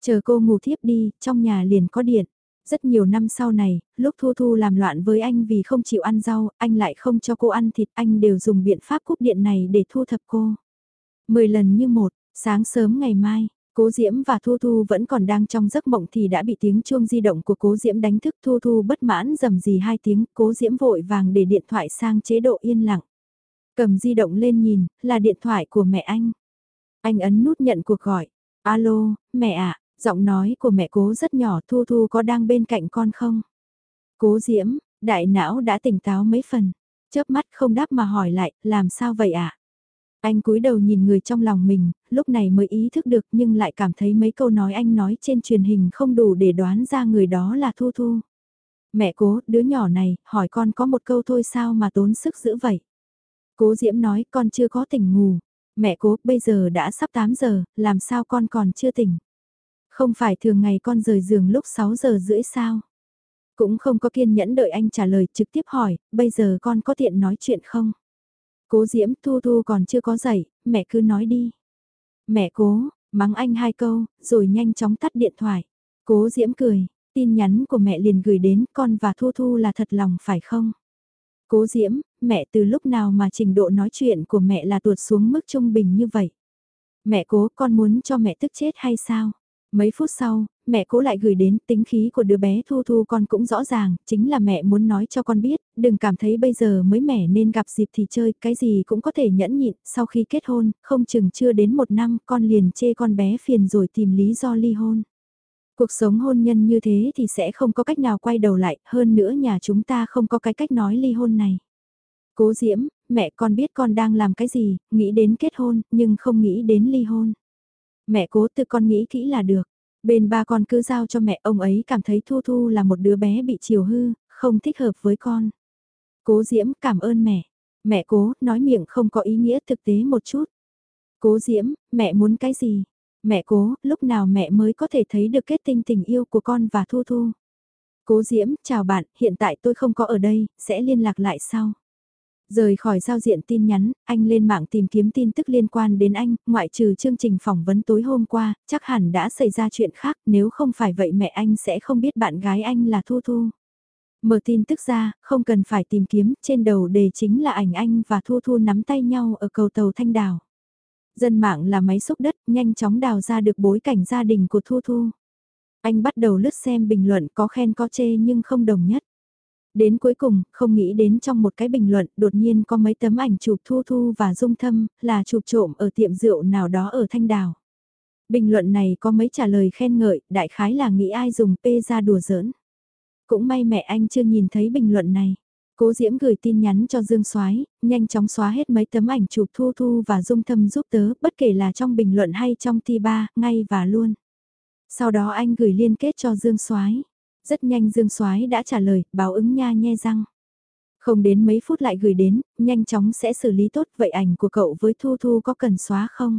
Chờ cô ngủ thiếp đi, trong nhà liền có điện. Rất nhiều năm sau này, lúc Thu Thu làm loạn với anh vì không chịu ăn rau, anh lại không cho cô ăn thịt, anh đều dùng biện pháp cúp điện này để thu thập cô. Mười lần như một, sáng sớm ngày mai, Cố Diễm và Thu Thu vẫn còn đang trong giấc mộng thì đã bị tiếng chuông di động của Cố Diễm đánh thức Thu Thu bất mãn dầm gì hai tiếng, Cố Diễm vội vàng để điện thoại sang chế độ yên lặng. Cầm di động lên nhìn, là điện thoại của mẹ anh. Anh ấn nút nhận cuộc gọi. Alo, mẹ ạ, giọng nói của mẹ cố rất nhỏ Thu Thu có đang bên cạnh con không? Cố Diễm, đại não đã tỉnh táo mấy phần. Chớp mắt không đáp mà hỏi lại, làm sao vậy ạ? Anh cúi đầu nhìn người trong lòng mình, lúc này mới ý thức được nhưng lại cảm thấy mấy câu nói anh nói trên truyền hình không đủ để đoán ra người đó là Thu Thu. Mẹ cố, đứa nhỏ này, hỏi con có một câu thôi sao mà tốn sức dữ vậy? Cố Diễm nói con chưa có tỉnh ngủ. Mẹ cố, bây giờ đã sắp 8 giờ, làm sao con còn chưa tỉnh? Không phải thường ngày con rời giường lúc 6 giờ rưỡi sao? Cũng không có kiên nhẫn đợi anh trả lời trực tiếp hỏi, bây giờ con có tiện nói chuyện không? Cố Diễm Thu Thu còn chưa có dậy, mẹ cứ nói đi. Mẹ cố, mắng anh hai câu, rồi nhanh chóng tắt điện thoại. Cố Diễm cười, tin nhắn của mẹ liền gửi đến con và Thu Thu là thật lòng phải không? Cố Diễm, mẹ từ lúc nào mà trình độ nói chuyện của mẹ là tuột xuống mức trung bình như vậy? Mẹ cố con muốn cho mẹ tức chết hay sao? Mấy phút sau, mẹ cố lại gửi đến tính khí của đứa bé Thu Thu con cũng rõ ràng, chính là mẹ muốn nói cho con biết, đừng cảm thấy bây giờ mới mẻ nên gặp dịp thì chơi, cái gì cũng có thể nhẫn nhịn, sau khi kết hôn, không chừng chưa đến một năm con liền chê con bé phiền rồi tìm lý do ly hôn. Cuộc sống hôn nhân như thế thì sẽ không có cách nào quay đầu lại, hơn nữa nhà chúng ta không có cái cách nói ly hôn này. Cố Diễm, mẹ con biết con đang làm cái gì, nghĩ đến kết hôn, nhưng không nghĩ đến ly hôn. Mẹ cố tự con nghĩ kỹ là được. Bên ba con cứ giao cho mẹ ông ấy cảm thấy Thu Thu là một đứa bé bị chiều hư, không thích hợp với con. Cố Diễm cảm ơn mẹ. Mẹ cố, nói miệng không có ý nghĩa thực tế một chút. Cố Diễm, mẹ muốn cái gì? Mẹ cố, lúc nào mẹ mới có thể thấy được kết tinh tình yêu của con và Thu Thu? Cố Diễm, chào bạn, hiện tại tôi không có ở đây, sẽ liên lạc lại sau. Rời khỏi giao diện tin nhắn, anh lên mạng tìm kiếm tin tức liên quan đến anh, ngoại trừ chương trình phỏng vấn tối hôm qua, chắc hẳn đã xảy ra chuyện khác, nếu không phải vậy mẹ anh sẽ không biết bạn gái anh là Thu Thu. Mở tin tức ra, không cần phải tìm kiếm, trên đầu đề chính là ảnh anh và Thu Thu nắm tay nhau ở cầu tàu Thanh Đào. Dân mạng là máy xúc đất, nhanh chóng đào ra được bối cảnh gia đình của Thu Thu. Anh bắt đầu lướt xem bình luận có khen có chê nhưng không đồng nhất. Đến cuối cùng, không nghĩ đến trong một cái bình luận đột nhiên có mấy tấm ảnh chụp Thu Thu và Dung Thâm, là chụp trộm ở tiệm rượu nào đó ở Thanh Đào. Bình luận này có mấy trả lời khen ngợi, đại khái là nghĩ ai dùng P ra đùa giỡn. Cũng may mẹ anh chưa nhìn thấy bình luận này. Cố Diễm gửi tin nhắn cho Dương Soái, nhanh chóng xóa hết mấy tấm ảnh chụp Thu Thu và Dung Thâm giúp tớ, bất kể là trong bình luận hay trong ti ba, ngay và luôn. Sau đó anh gửi liên kết cho Dương Soái. Rất nhanh Dương Soái đã trả lời, báo ứng nha nhe răng. Không đến mấy phút lại gửi đến, nhanh chóng sẽ xử lý tốt vậy ảnh của cậu với Thu Thu có cần xóa không?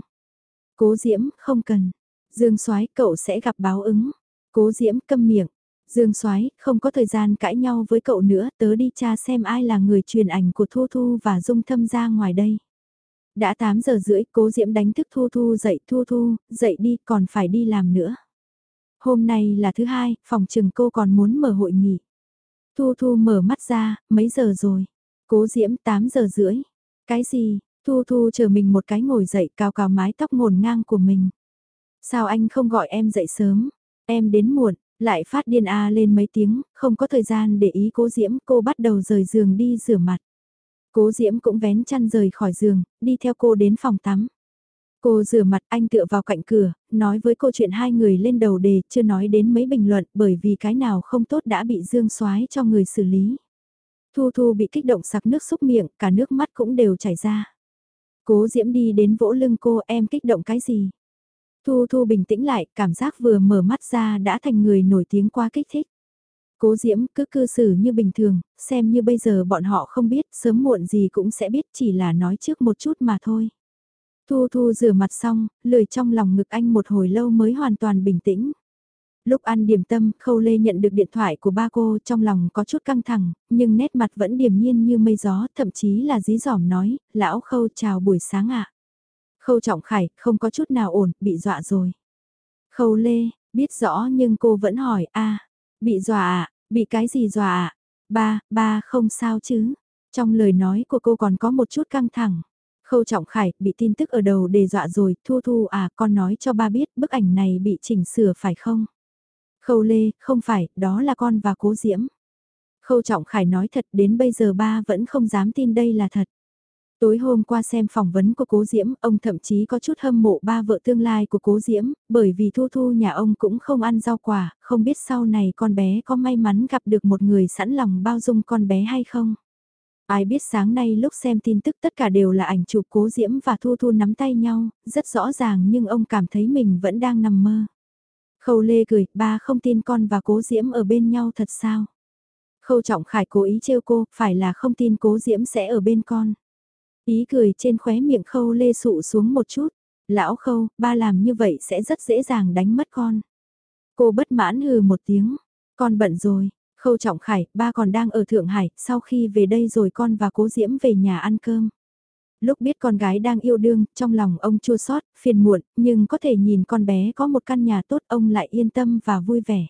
Cố Diễm, không cần. Dương Soái cậu sẽ gặp báo ứng. Cố Diễm câm miệng. Dương Soái không có thời gian cãi nhau với cậu nữa, tớ đi tra xem ai là người truyền ảnh của Thu Thu và Dung Thâm ra ngoài đây. Đã 8 giờ rưỡi, Cố Diễm đánh thức Thu Thu dậy, Thu Thu, dậy đi, còn phải đi làm nữa. Hôm nay là thứ hai, phòng trừng cô còn muốn mở hội nghị. Thu Thu mở mắt ra, mấy giờ rồi? Cố Diễm 8 giờ rưỡi. Cái gì? Thu Thu chờ mình một cái ngồi dậy cào cào mái tóc ngổn ngang của mình. Sao anh không gọi em dậy sớm? Em đến muộn, lại phát điên a lên mấy tiếng, không có thời gian để ý cố Diễm, cô bắt đầu rời giường đi rửa mặt. Cố Diễm cũng vén chăn rời khỏi giường, đi theo cô đến phòng tắm. Cô rửa mặt anh tựa vào cạnh cửa, nói với cô chuyện hai người lên đầu đề, chưa nói đến mấy bình luận bởi vì cái nào không tốt đã bị dương xoái cho người xử lý. Thu Thu bị kích động sặc nước xúc miệng, cả nước mắt cũng đều chảy ra. Cố Diễm đi đến vỗ lưng cô em kích động cái gì? Thu Thu bình tĩnh lại, cảm giác vừa mở mắt ra đã thành người nổi tiếng qua kích thích. Cố Diễm cứ cư xử như bình thường, xem như bây giờ bọn họ không biết, sớm muộn gì cũng sẽ biết chỉ là nói trước một chút mà thôi. Thu Thu rửa mặt xong, lười trong lòng ngực anh một hồi lâu mới hoàn toàn bình tĩnh. Lúc ăn điểm tâm, Khâu Lê nhận được điện thoại của ba cô trong lòng có chút căng thẳng, nhưng nét mặt vẫn điềm nhiên như mây gió, thậm chí là dí dỏm nói, lão Khâu chào buổi sáng ạ. Khâu Trọng Khải, không có chút nào ổn, bị dọa rồi. Khâu Lê, biết rõ nhưng cô vẫn hỏi, a bị dọa ạ, bị cái gì dọa ạ? Ba, ba không sao chứ. Trong lời nói của cô còn có một chút căng thẳng. Khâu Trọng Khải, bị tin tức ở đầu đề dọa rồi, Thu Thu à, con nói cho ba biết bức ảnh này bị chỉnh sửa phải không? Khâu Lê, không phải, đó là con và cố Diễm. Khâu Trọng Khải nói thật đến bây giờ ba vẫn không dám tin đây là thật. Tối hôm qua xem phỏng vấn của cố Diễm, ông thậm chí có chút hâm mộ ba vợ tương lai của cố Diễm, bởi vì Thu Thu nhà ông cũng không ăn rau quả, không biết sau này con bé có may mắn gặp được một người sẵn lòng bao dung con bé hay không. Ai biết sáng nay lúc xem tin tức tất cả đều là ảnh chụp cố Diễm và Thu Thu nắm tay nhau, rất rõ ràng nhưng ông cảm thấy mình vẫn đang nằm mơ. Khâu Lê cười, ba không tin con và cố Diễm ở bên nhau thật sao? Khâu Trọng Khải cố ý trêu cô, phải là không tin cố Diễm sẽ ở bên con. Ý cười trên khóe miệng Khâu Lê sụ xuống một chút. Lão Khâu, ba làm như vậy sẽ rất dễ dàng đánh mất con. Cô bất mãn hừ một tiếng. Con bận rồi. Khâu Trọng Khải, ba còn đang ở Thượng Hải, sau khi về đây rồi con và cố Diễm về nhà ăn cơm lúc biết con gái đang yêu đương, trong lòng ông chua xót, phiền muộn, nhưng có thể nhìn con bé có một căn nhà tốt ông lại yên tâm và vui vẻ.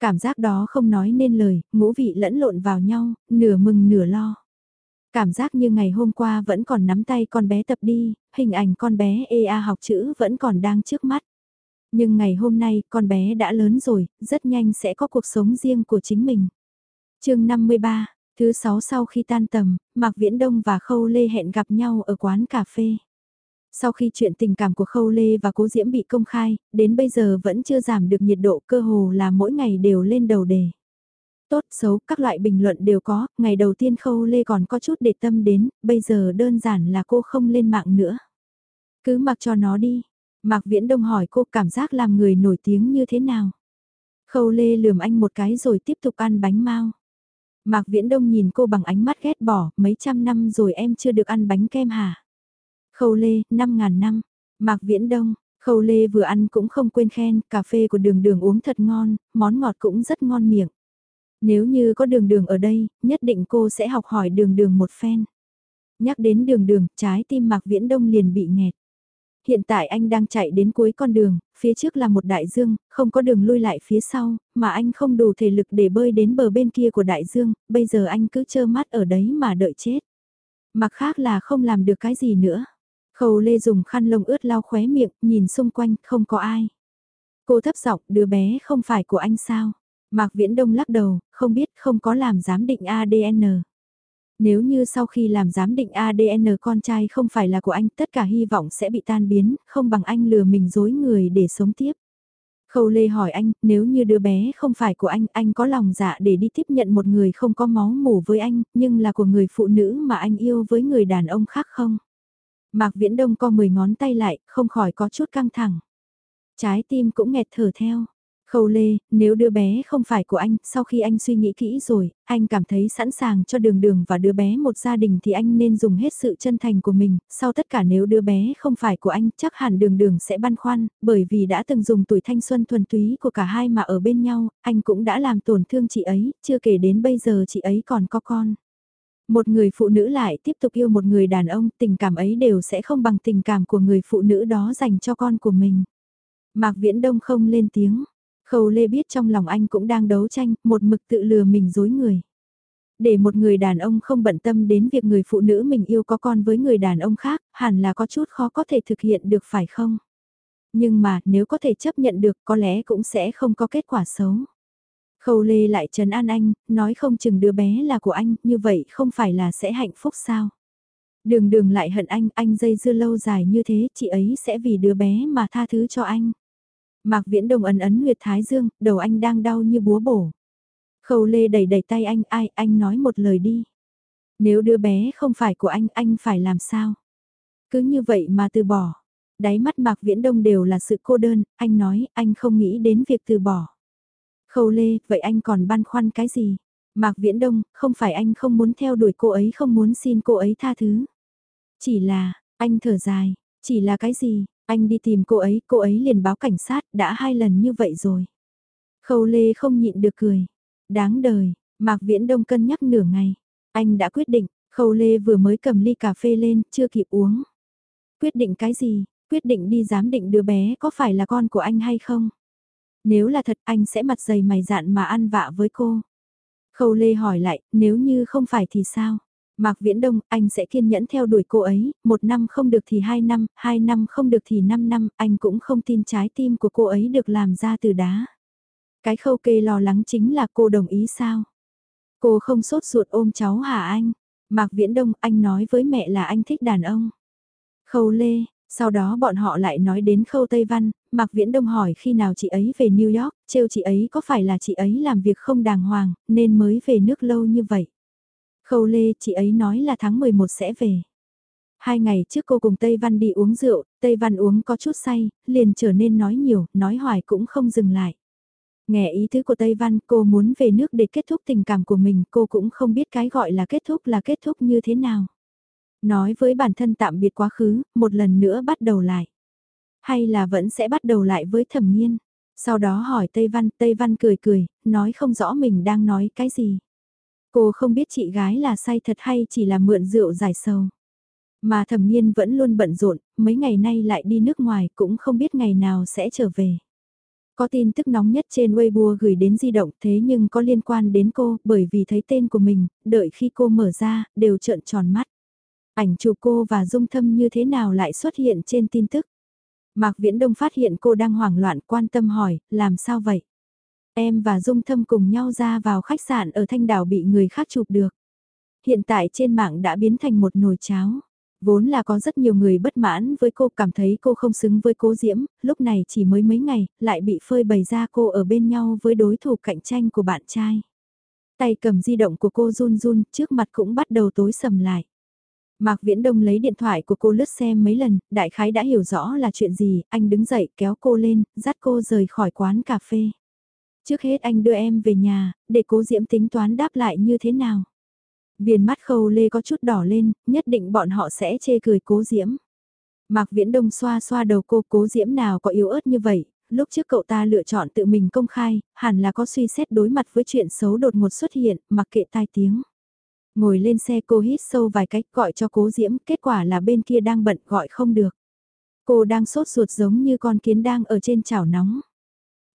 Cảm giác đó không nói nên lời, ngũ vị lẫn lộn vào nhau, nửa mừng nửa lo. Cảm giác như ngày hôm qua vẫn còn nắm tay con bé tập đi, hình ảnh con bé EA học chữ vẫn còn đang trước mắt. Nhưng ngày hôm nay con bé đã lớn rồi, rất nhanh sẽ có cuộc sống riêng của chính mình. chương 53, Thứ sáu sau khi tan tầm, Mạc Viễn Đông và Khâu Lê hẹn gặp nhau ở quán cà phê. Sau khi chuyện tình cảm của Khâu Lê và Cố Diễm bị công khai, đến bây giờ vẫn chưa giảm được nhiệt độ cơ hồ là mỗi ngày đều lên đầu đề. Tốt xấu, các loại bình luận đều có, ngày đầu tiên Khâu Lê còn có chút để tâm đến, bây giờ đơn giản là cô không lên mạng nữa. Cứ mặc cho nó đi. Mạc Viễn Đông hỏi cô cảm giác làm người nổi tiếng như thế nào. Khâu Lê lườm anh một cái rồi tiếp tục ăn bánh mau. Mạc Viễn Đông nhìn cô bằng ánh mắt ghét bỏ, mấy trăm năm rồi em chưa được ăn bánh kem hả? Khâu Lê, năm ngàn năm. Mạc Viễn Đông, Khâu Lê vừa ăn cũng không quên khen, cà phê của đường đường uống thật ngon, món ngọt cũng rất ngon miệng. Nếu như có đường đường ở đây, nhất định cô sẽ học hỏi đường đường một phen. Nhắc đến đường đường, trái tim Mạc Viễn Đông liền bị nghẹt. Hiện tại anh đang chạy đến cuối con đường, phía trước là một đại dương, không có đường lui lại phía sau, mà anh không đủ thể lực để bơi đến bờ bên kia của đại dương, bây giờ anh cứ trơ mắt ở đấy mà đợi chết. Mặc khác là không làm được cái gì nữa. Khâu Lê dùng khăn lông ướt lau khóe miệng, nhìn xung quanh, không có ai. Cô thấp giọng, đứa bé không phải của anh sao? Mạc Viễn Đông lắc đầu, không biết không có làm giám định ADN. Nếu như sau khi làm giám định ADN con trai không phải là của anh, tất cả hy vọng sẽ bị tan biến, không bằng anh lừa mình dối người để sống tiếp. Khâu Lê hỏi anh, nếu như đứa bé không phải của anh, anh có lòng dạ để đi tiếp nhận một người không có máu mủ với anh, nhưng là của người phụ nữ mà anh yêu với người đàn ông khác không? Mạc Viễn Đông co 10 ngón tay lại, không khỏi có chút căng thẳng. Trái tim cũng nghẹt thở theo. Khâu Lê, nếu đứa bé không phải của anh, sau khi anh suy nghĩ kỹ rồi, anh cảm thấy sẵn sàng cho đường đường và đứa bé một gia đình thì anh nên dùng hết sự chân thành của mình, sau tất cả nếu đứa bé không phải của anh, chắc hẳn đường đường sẽ băn khoăn, bởi vì đã từng dùng tuổi thanh xuân thuần túy của cả hai mà ở bên nhau, anh cũng đã làm tổn thương chị ấy, chưa kể đến bây giờ chị ấy còn có con. Một người phụ nữ lại tiếp tục yêu một người đàn ông, tình cảm ấy đều sẽ không bằng tình cảm của người phụ nữ đó dành cho con của mình. Mạc Viễn Đông không lên tiếng. Khâu Lê biết trong lòng anh cũng đang đấu tranh, một mực tự lừa mình dối người. Để một người đàn ông không bận tâm đến việc người phụ nữ mình yêu có con với người đàn ông khác, hẳn là có chút khó có thể thực hiện được phải không? Nhưng mà nếu có thể chấp nhận được có lẽ cũng sẽ không có kết quả xấu. Khâu Lê lại trấn an anh, nói không chừng đứa bé là của anh, như vậy không phải là sẽ hạnh phúc sao? Đường đường lại hận anh, anh dây dưa lâu dài như thế, chị ấy sẽ vì đứa bé mà tha thứ cho anh. Mạc Viễn Đông ấn ấn huyệt thái dương, đầu anh đang đau như búa bổ. Khâu Lê đẩy đẩy tay anh, ai, anh nói một lời đi. Nếu đứa bé không phải của anh, anh phải làm sao? Cứ như vậy mà từ bỏ. Đáy mắt Mạc Viễn Đông đều là sự cô đơn, anh nói, anh không nghĩ đến việc từ bỏ. Khâu Lê, vậy anh còn băn khoăn cái gì? Mạc Viễn Đông, không phải anh không muốn theo đuổi cô ấy không muốn xin cô ấy tha thứ. Chỉ là, anh thở dài, chỉ là cái gì, anh đi tìm cô ấy, cô ấy liền báo cảnh sát, đã hai lần như vậy rồi. Khâu Lê không nhịn được cười. Đáng đời, Mạc Viễn Đông cân nhắc nửa ngày. Anh đã quyết định, Khâu Lê vừa mới cầm ly cà phê lên, chưa kịp uống. Quyết định cái gì? Quyết định đi giám định đứa bé có phải là con của anh hay không? Nếu là thật anh sẽ mặt dày mày dạn mà ăn vạ với cô. Khâu Lê hỏi lại, nếu như không phải thì sao? Mạc Viễn Đông, anh sẽ kiên nhẫn theo đuổi cô ấy, một năm không được thì hai năm, hai năm không được thì năm năm, anh cũng không tin trái tim của cô ấy được làm ra từ đá. Cái khâu kê lo lắng chính là cô đồng ý sao? Cô không sốt ruột ôm cháu hả anh? Mạc Viễn Đông, anh nói với mẹ là anh thích đàn ông. Khâu Lê, sau đó bọn họ lại nói đến khâu Tây Văn, Mạc Viễn Đông hỏi khi nào chị ấy về New York, trêu chị ấy có phải là chị ấy làm việc không đàng hoàng, nên mới về nước lâu như vậy. Khâu Lê, chị ấy nói là tháng 11 sẽ về. Hai ngày trước cô cùng Tây Văn đi uống rượu, Tây Văn uống có chút say, liền trở nên nói nhiều, nói hoài cũng không dừng lại. Nghe ý tứ của Tây Văn, cô muốn về nước để kết thúc tình cảm của mình, cô cũng không biết cái gọi là kết thúc là kết thúc như thế nào. Nói với bản thân tạm biệt quá khứ, một lần nữa bắt đầu lại. Hay là vẫn sẽ bắt đầu lại với thẩm nhiên. Sau đó hỏi Tây Văn, Tây Văn cười cười, nói không rõ mình đang nói cái gì. Cô không biết chị gái là say thật hay chỉ là mượn rượu giải sầu. Mà thẩm nhiên vẫn luôn bận rộn, mấy ngày nay lại đi nước ngoài cũng không biết ngày nào sẽ trở về. Có tin tức nóng nhất trên Weibo gửi đến di động thế nhưng có liên quan đến cô bởi vì thấy tên của mình, đợi khi cô mở ra, đều trợn tròn mắt. Ảnh chụp cô và dung thâm như thế nào lại xuất hiện trên tin tức. Mạc Viễn Đông phát hiện cô đang hoảng loạn quan tâm hỏi, làm sao vậy? Em và Dung Thâm cùng nhau ra vào khách sạn ở Thanh Đảo bị người khác chụp được. Hiện tại trên mạng đã biến thành một nồi cháo. Vốn là có rất nhiều người bất mãn với cô cảm thấy cô không xứng với cố Diễm, lúc này chỉ mới mấy ngày, lại bị phơi bày ra cô ở bên nhau với đối thủ cạnh tranh của bạn trai. Tay cầm di động của cô run run, trước mặt cũng bắt đầu tối sầm lại. Mạc Viễn Đông lấy điện thoại của cô lướt xem mấy lần, đại khái đã hiểu rõ là chuyện gì, anh đứng dậy kéo cô lên, dắt cô rời khỏi quán cà phê. Trước hết anh đưa em về nhà, để cố Diễm tính toán đáp lại như thế nào. Viền mắt khâu lê có chút đỏ lên, nhất định bọn họ sẽ chê cười cố Diễm. Mạc Viễn Đông xoa xoa đầu cô cố Diễm nào có yếu ớt như vậy, lúc trước cậu ta lựa chọn tự mình công khai, hẳn là có suy xét đối mặt với chuyện xấu đột ngột xuất hiện, mặc kệ tai tiếng. Ngồi lên xe cô hít sâu vài cách gọi cho cố Diễm, kết quả là bên kia đang bận gọi không được. Cô đang sốt ruột giống như con kiến đang ở trên chảo nóng.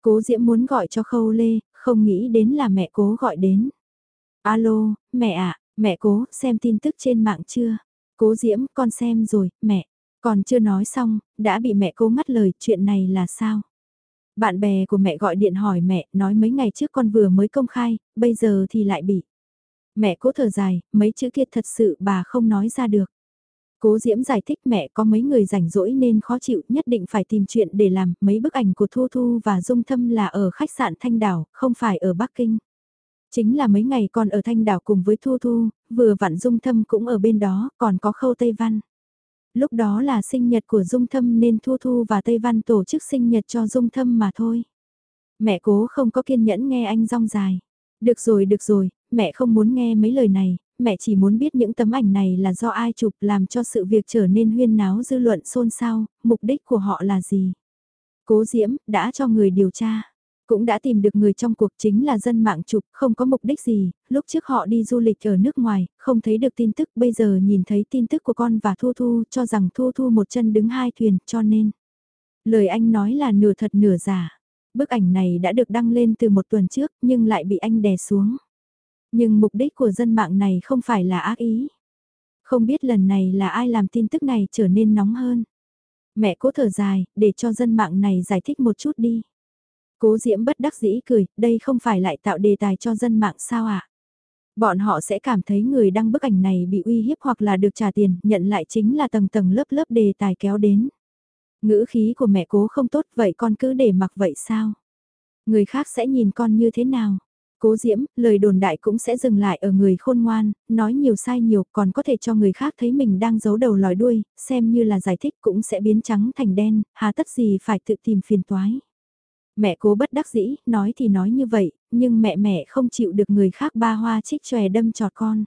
Cố Diễm muốn gọi cho Khâu Lê, không nghĩ đến là mẹ cố gọi đến. Alo, mẹ ạ, mẹ cố, xem tin tức trên mạng chưa? Cố Diễm, con xem rồi, mẹ. Còn chưa nói xong, đã bị mẹ cố ngắt lời, chuyện này là sao? Bạn bè của mẹ gọi điện hỏi mẹ, nói mấy ngày trước con vừa mới công khai, bây giờ thì lại bị. Mẹ cố thở dài, mấy chữ kia thật sự bà không nói ra được. Cố Diễm giải thích mẹ có mấy người rảnh rỗi nên khó chịu nhất định phải tìm chuyện để làm, mấy bức ảnh của Thu Thu và Dung Thâm là ở khách sạn Thanh Đảo, không phải ở Bắc Kinh. Chính là mấy ngày con ở Thanh Đảo cùng với Thu Thu, vừa vặn Dung Thâm cũng ở bên đó, còn có khâu Tây Văn. Lúc đó là sinh nhật của Dung Thâm nên Thu Thu và Tây Văn tổ chức sinh nhật cho Dung Thâm mà thôi. Mẹ cố không có kiên nhẫn nghe anh rong dài. Được rồi được rồi, mẹ không muốn nghe mấy lời này, mẹ chỉ muốn biết những tấm ảnh này là do ai chụp làm cho sự việc trở nên huyên náo dư luận xôn xao, mục đích của họ là gì. Cố Diễm đã cho người điều tra, cũng đã tìm được người trong cuộc chính là dân mạng chụp, không có mục đích gì, lúc trước họ đi du lịch ở nước ngoài, không thấy được tin tức, bây giờ nhìn thấy tin tức của con và Thu Thu cho rằng Thu Thu một chân đứng hai thuyền, cho nên. Lời anh nói là nửa thật nửa giả. Bức ảnh này đã được đăng lên từ một tuần trước nhưng lại bị anh đè xuống. Nhưng mục đích của dân mạng này không phải là ác ý. Không biết lần này là ai làm tin tức này trở nên nóng hơn. Mẹ cố thở dài, để cho dân mạng này giải thích một chút đi. Cố Diễm bất đắc dĩ cười, đây không phải lại tạo đề tài cho dân mạng sao ạ? À? Bọn họ sẽ cảm thấy người đăng bức ảnh này bị uy hiếp hoặc là được trả tiền, nhận lại chính là tầng tầng lớp lớp đề tài kéo đến. Ngữ khí của mẹ cố không tốt vậy con cứ để mặc vậy sao? Người khác sẽ nhìn con như thế nào? Cố Diễm, lời đồn đại cũng sẽ dừng lại ở người khôn ngoan, nói nhiều sai nhiều còn có thể cho người khác thấy mình đang giấu đầu lòi đuôi, xem như là giải thích cũng sẽ biến trắng thành đen, hà tất gì phải tự tìm phiền toái. Mẹ cố bất đắc dĩ, nói thì nói như vậy, nhưng mẹ mẹ không chịu được người khác ba hoa trích chòe đâm trọt con.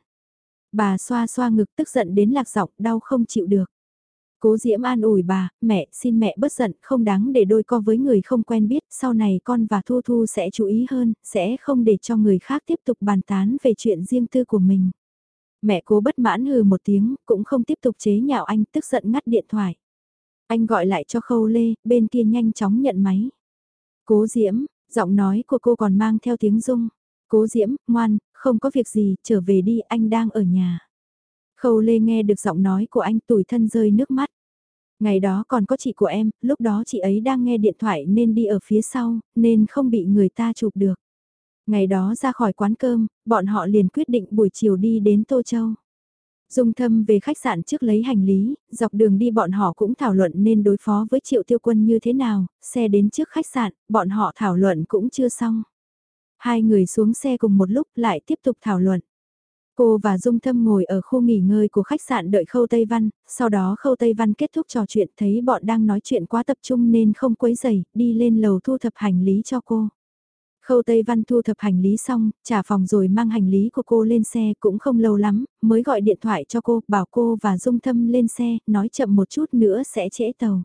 Bà xoa xoa ngực tức giận đến lạc giọng, đau không chịu được. Cố Diễm an ủi bà, mẹ, xin mẹ bớt giận, không đáng để đôi co với người không quen biết, sau này con và Thu Thu sẽ chú ý hơn, sẽ không để cho người khác tiếp tục bàn tán về chuyện riêng tư của mình. Mẹ cố bất mãn hừ một tiếng, cũng không tiếp tục chế nhạo anh, tức giận ngắt điện thoại. Anh gọi lại cho Khâu Lê, bên kia nhanh chóng nhận máy. Cố Diễm, giọng nói của cô còn mang theo tiếng rung. Cố Diễm, ngoan, không có việc gì, trở về đi, anh đang ở nhà. Khâu Lê nghe được giọng nói của anh tủi thân rơi nước mắt. Ngày đó còn có chị của em, lúc đó chị ấy đang nghe điện thoại nên đi ở phía sau, nên không bị người ta chụp được. Ngày đó ra khỏi quán cơm, bọn họ liền quyết định buổi chiều đi đến Tô Châu. Dung thâm về khách sạn trước lấy hành lý, dọc đường đi bọn họ cũng thảo luận nên đối phó với triệu tiêu quân như thế nào, xe đến trước khách sạn, bọn họ thảo luận cũng chưa xong. Hai người xuống xe cùng một lúc lại tiếp tục thảo luận. Cô và Dung Thâm ngồi ở khu nghỉ ngơi của khách sạn đợi Khâu Tây Văn, sau đó Khâu Tây Văn kết thúc trò chuyện thấy bọn đang nói chuyện quá tập trung nên không quấy giày, đi lên lầu thu thập hành lý cho cô. Khâu Tây Văn thu thập hành lý xong, trả phòng rồi mang hành lý của cô lên xe cũng không lâu lắm, mới gọi điện thoại cho cô, bảo cô và Dung Thâm lên xe, nói chậm một chút nữa sẽ trễ tàu.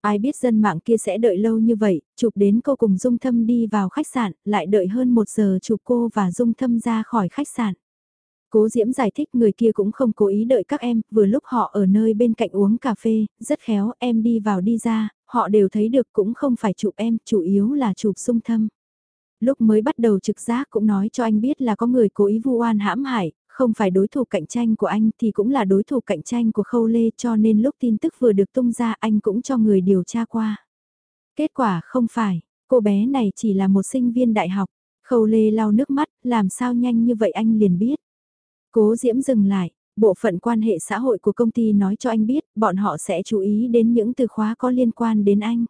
Ai biết dân mạng kia sẽ đợi lâu như vậy, chụp đến cô cùng Dung Thâm đi vào khách sạn, lại đợi hơn một giờ chụp cô và Dung Thâm ra khỏi khách sạn. Cố Diễm giải thích người kia cũng không cố ý đợi các em, vừa lúc họ ở nơi bên cạnh uống cà phê, rất khéo, em đi vào đi ra, họ đều thấy được cũng không phải chụp em, chủ yếu là chụp sung thâm. Lúc mới bắt đầu trực giác cũng nói cho anh biết là có người cố ý vu oan hãm hại, không phải đối thủ cạnh tranh của anh thì cũng là đối thủ cạnh tranh của Khâu Lê cho nên lúc tin tức vừa được tung ra anh cũng cho người điều tra qua. Kết quả không phải, cô bé này chỉ là một sinh viên đại học. Khâu Lê lau nước mắt, làm sao nhanh như vậy anh liền biết. Cố Diễm dừng lại, bộ phận quan hệ xã hội của công ty nói cho anh biết, bọn họ sẽ chú ý đến những từ khóa có liên quan đến anh.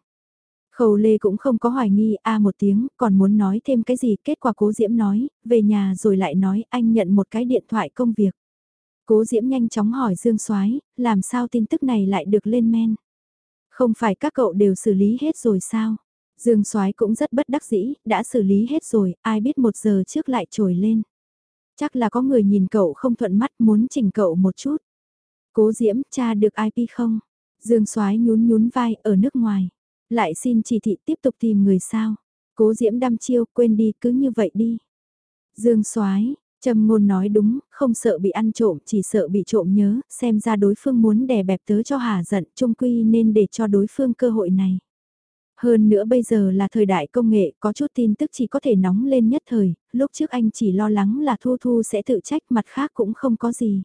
Khâu Lê cũng không có hoài nghi a một tiếng, còn muốn nói thêm cái gì, kết quả Cố Diễm nói, về nhà rồi lại nói anh nhận một cái điện thoại công việc. Cố Diễm nhanh chóng hỏi Dương Soái, làm sao tin tức này lại được lên men? Không phải các cậu đều xử lý hết rồi sao? Dương Soái cũng rất bất đắc dĩ, đã xử lý hết rồi, ai biết một giờ trước lại trồi lên. Chắc là có người nhìn cậu không thuận mắt muốn chỉnh cậu một chút. Cố Diễm, cha được IP không? Dương Soái nhún nhún vai ở nước ngoài. Lại xin chỉ thị tiếp tục tìm người sao? Cố Diễm đăm chiêu, quên đi, cứ như vậy đi. Dương Soái, Trầm ngôn nói đúng, không sợ bị ăn trộm, chỉ sợ bị trộm nhớ, xem ra đối phương muốn đè bẹp tớ cho hà giận, trung quy nên để cho đối phương cơ hội này. Hơn nữa bây giờ là thời đại công nghệ, có chút tin tức chỉ có thể nóng lên nhất thời, lúc trước anh chỉ lo lắng là Thu Thu sẽ tự trách mặt khác cũng không có gì.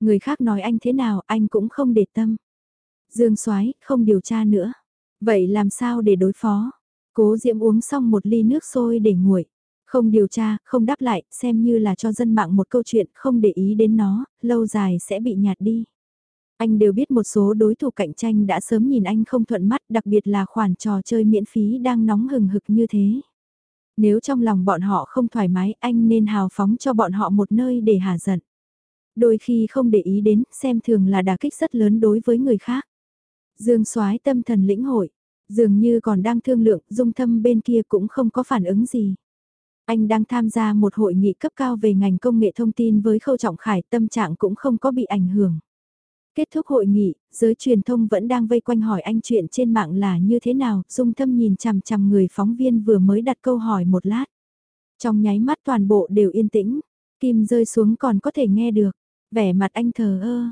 Người khác nói anh thế nào anh cũng không để tâm. Dương Soái không điều tra nữa. Vậy làm sao để đối phó? Cố Diễm uống xong một ly nước sôi để nguội. Không điều tra, không đáp lại, xem như là cho dân mạng một câu chuyện, không để ý đến nó, lâu dài sẽ bị nhạt đi. Anh đều biết một số đối thủ cạnh tranh đã sớm nhìn anh không thuận mắt, đặc biệt là khoản trò chơi miễn phí đang nóng hừng hực như thế. Nếu trong lòng bọn họ không thoải mái, anh nên hào phóng cho bọn họ một nơi để hà giận. Đôi khi không để ý đến, xem thường là đả kích rất lớn đối với người khác. Dương Soái tâm thần lĩnh hội, dường như còn đang thương lượng, dung thâm bên kia cũng không có phản ứng gì. Anh đang tham gia một hội nghị cấp cao về ngành công nghệ thông tin với Khâu Trọng Khải, tâm trạng cũng không có bị ảnh hưởng. Kết thúc hội nghị, giới truyền thông vẫn đang vây quanh hỏi anh chuyện trên mạng là như thế nào, dung thâm nhìn chằm chằm người phóng viên vừa mới đặt câu hỏi một lát. Trong nháy mắt toàn bộ đều yên tĩnh, kim rơi xuống còn có thể nghe được, vẻ mặt anh thờ ơ,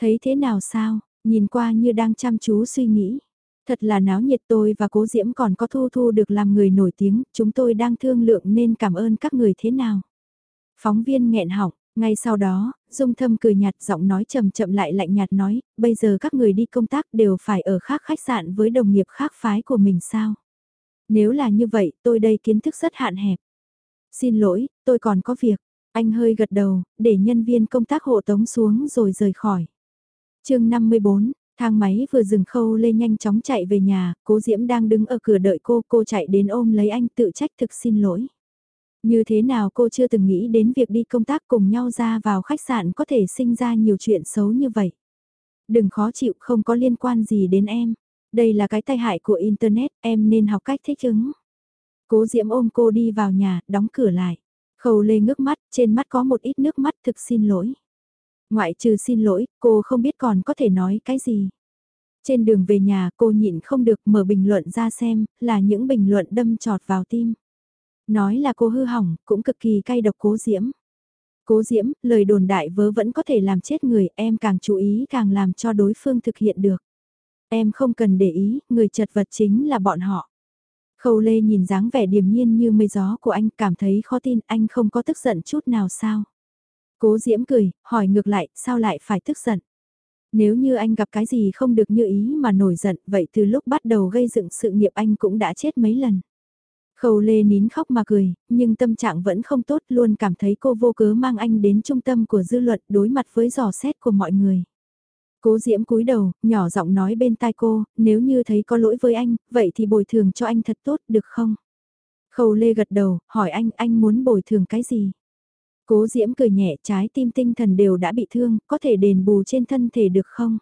thấy thế nào sao, nhìn qua như đang chăm chú suy nghĩ. Thật là náo nhiệt tôi và cố diễm còn có thu thu được làm người nổi tiếng, chúng tôi đang thương lượng nên cảm ơn các người thế nào. Phóng viên nghẹn họng, ngay sau đó, Dung Thâm cười nhạt giọng nói chậm chậm lại lạnh nhạt nói, bây giờ các người đi công tác đều phải ở khác khách sạn với đồng nghiệp khác phái của mình sao? Nếu là như vậy, tôi đây kiến thức rất hạn hẹp. Xin lỗi, tôi còn có việc. Anh hơi gật đầu, để nhân viên công tác hộ tống xuống rồi rời khỏi. chương 54, thang máy vừa dừng khâu lê nhanh chóng chạy về nhà, cố Diễm đang đứng ở cửa đợi cô, cô chạy đến ôm lấy anh tự trách thực xin lỗi. Như thế nào cô chưa từng nghĩ đến việc đi công tác cùng nhau ra vào khách sạn có thể sinh ra nhiều chuyện xấu như vậy. Đừng khó chịu không có liên quan gì đến em. Đây là cái tai hại của Internet, em nên học cách thích ứng. Cố Diễm ôm cô đi vào nhà, đóng cửa lại. Khâu Lê ngước mắt, trên mắt có một ít nước mắt thực xin lỗi. Ngoại trừ xin lỗi, cô không biết còn có thể nói cái gì. Trên đường về nhà cô nhịn không được mở bình luận ra xem, là những bình luận đâm trọt vào tim. Nói là cô hư hỏng, cũng cực kỳ cay độc cố diễm. Cố diễm, lời đồn đại vớ vẫn có thể làm chết người, em càng chú ý càng làm cho đối phương thực hiện được. Em không cần để ý, người chật vật chính là bọn họ. Khâu Lê nhìn dáng vẻ điềm nhiên như mây gió của anh cảm thấy khó tin anh không có tức giận chút nào sao. Cố Diễm cười, hỏi ngược lại, sao lại phải tức giận? Nếu như anh gặp cái gì không được như ý mà nổi giận, vậy từ lúc bắt đầu gây dựng sự nghiệp anh cũng đã chết mấy lần. Khâu Lê nín khóc mà cười, nhưng tâm trạng vẫn không tốt luôn cảm thấy cô vô cớ mang anh đến trung tâm của dư luận đối mặt với giò xét của mọi người. Cố Diễm cúi đầu, nhỏ giọng nói bên tai cô, nếu như thấy có lỗi với anh, vậy thì bồi thường cho anh thật tốt, được không? Khâu Lê gật đầu, hỏi anh, anh muốn bồi thường cái gì? Cố Diễm cười nhẹ, trái tim tinh thần đều đã bị thương, có thể đền bù trên thân thể được không?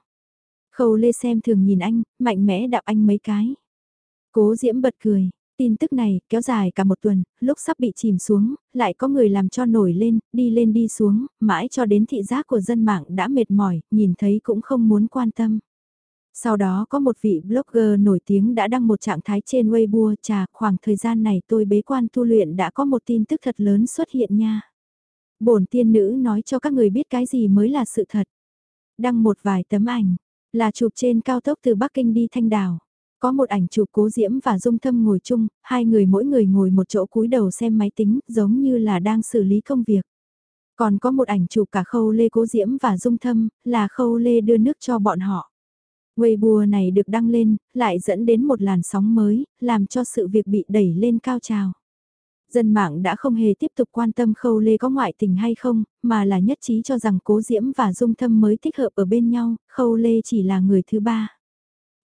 Khâu Lê xem thường nhìn anh, mạnh mẽ đạp anh mấy cái. Cố Diễm bật cười, Tin tức này kéo dài cả một tuần, lúc sắp bị chìm xuống, lại có người làm cho nổi lên, đi lên đi xuống, mãi cho đến thị giác của dân mạng đã mệt mỏi, nhìn thấy cũng không muốn quan tâm. Sau đó có một vị blogger nổi tiếng đã đăng một trạng thái trên Weibo trà khoảng thời gian này tôi bế quan tu luyện đã có một tin tức thật lớn xuất hiện nha. bổn tiên nữ nói cho các người biết cái gì mới là sự thật. Đăng một vài tấm ảnh, là chụp trên cao tốc từ Bắc Kinh đi Thanh Đảo. Có một ảnh chụp cố diễm và dung thâm ngồi chung, hai người mỗi người ngồi một chỗ cúi đầu xem máy tính, giống như là đang xử lý công việc. Còn có một ảnh chụp cả khâu lê cố diễm và dung thâm, là khâu lê đưa nước cho bọn họ. Weibo này được đăng lên, lại dẫn đến một làn sóng mới, làm cho sự việc bị đẩy lên cao trào. Dân mạng đã không hề tiếp tục quan tâm khâu lê có ngoại tình hay không, mà là nhất trí cho rằng cố diễm và dung thâm mới thích hợp ở bên nhau, khâu lê chỉ là người thứ ba.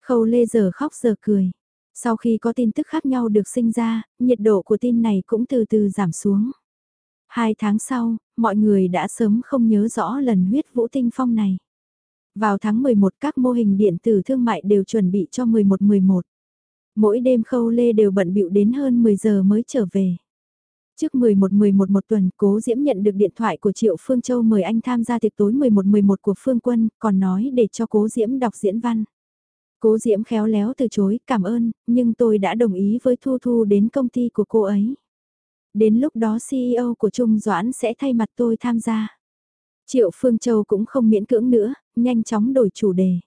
Khâu Lê giờ khóc giờ cười. Sau khi có tin tức khác nhau được sinh ra, nhiệt độ của tin này cũng từ từ giảm xuống. Hai tháng sau, mọi người đã sớm không nhớ rõ lần huyết vũ tinh phong này. Vào tháng 11 các mô hình điện tử thương mại đều chuẩn bị cho 11-11. Mỗi đêm khâu lê đều bận bịu đến hơn 10 giờ mới trở về. Trước 11-11 một tuần, Cố Diễm nhận được điện thoại của Triệu Phương Châu mời anh tham gia tiệc tối 11-11 của Phương Quân, còn nói để cho Cố Diễm đọc diễn văn. Cố Diễm khéo léo từ chối, cảm ơn, nhưng tôi đã đồng ý với Thu Thu đến công ty của cô ấy. Đến lúc đó CEO của Trung Doãn sẽ thay mặt tôi tham gia. Triệu Phương Châu cũng không miễn cưỡng nữa, nhanh chóng đổi chủ đề.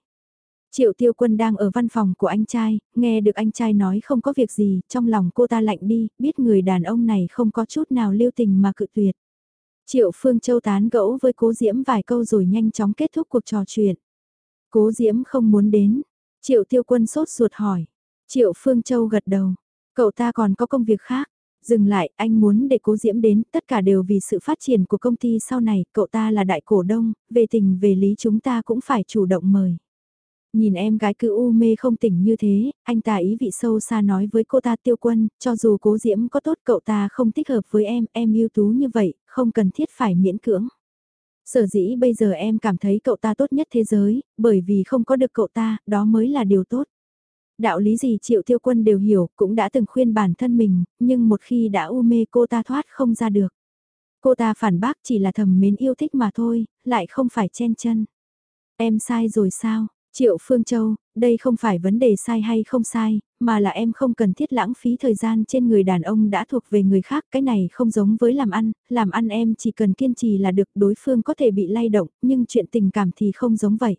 Triệu Tiêu Quân đang ở văn phòng của anh trai, nghe được anh trai nói không có việc gì, trong lòng cô ta lạnh đi, biết người đàn ông này không có chút nào lưu tình mà cự tuyệt. Triệu Phương Châu tán gẫu với Cố Diễm vài câu rồi nhanh chóng kết thúc cuộc trò chuyện. Cố Diễm không muốn đến, Triệu tiêu quân sốt ruột hỏi. Triệu Phương Châu gật đầu. Cậu ta còn có công việc khác. Dừng lại, anh muốn để cố diễm đến, tất cả đều vì sự phát triển của công ty sau này, cậu ta là đại cổ đông, về tình về lý chúng ta cũng phải chủ động mời. Nhìn em gái cứ u mê không tỉnh như thế, anh ta ý vị sâu xa nói với cô ta tiêu quân, cho dù cố diễm có tốt cậu ta không thích hợp với em, em ưu tú như vậy, không cần thiết phải miễn cưỡng. Sở dĩ bây giờ em cảm thấy cậu ta tốt nhất thế giới, bởi vì không có được cậu ta, đó mới là điều tốt. Đạo lý gì triệu tiêu quân đều hiểu, cũng đã từng khuyên bản thân mình, nhưng một khi đã u mê cô ta thoát không ra được. Cô ta phản bác chỉ là thầm mến yêu thích mà thôi, lại không phải chen chân. Em sai rồi sao? Triệu Phương Châu, đây không phải vấn đề sai hay không sai, mà là em không cần thiết lãng phí thời gian trên người đàn ông đã thuộc về người khác, cái này không giống với làm ăn, làm ăn em chỉ cần kiên trì là được đối phương có thể bị lay động, nhưng chuyện tình cảm thì không giống vậy.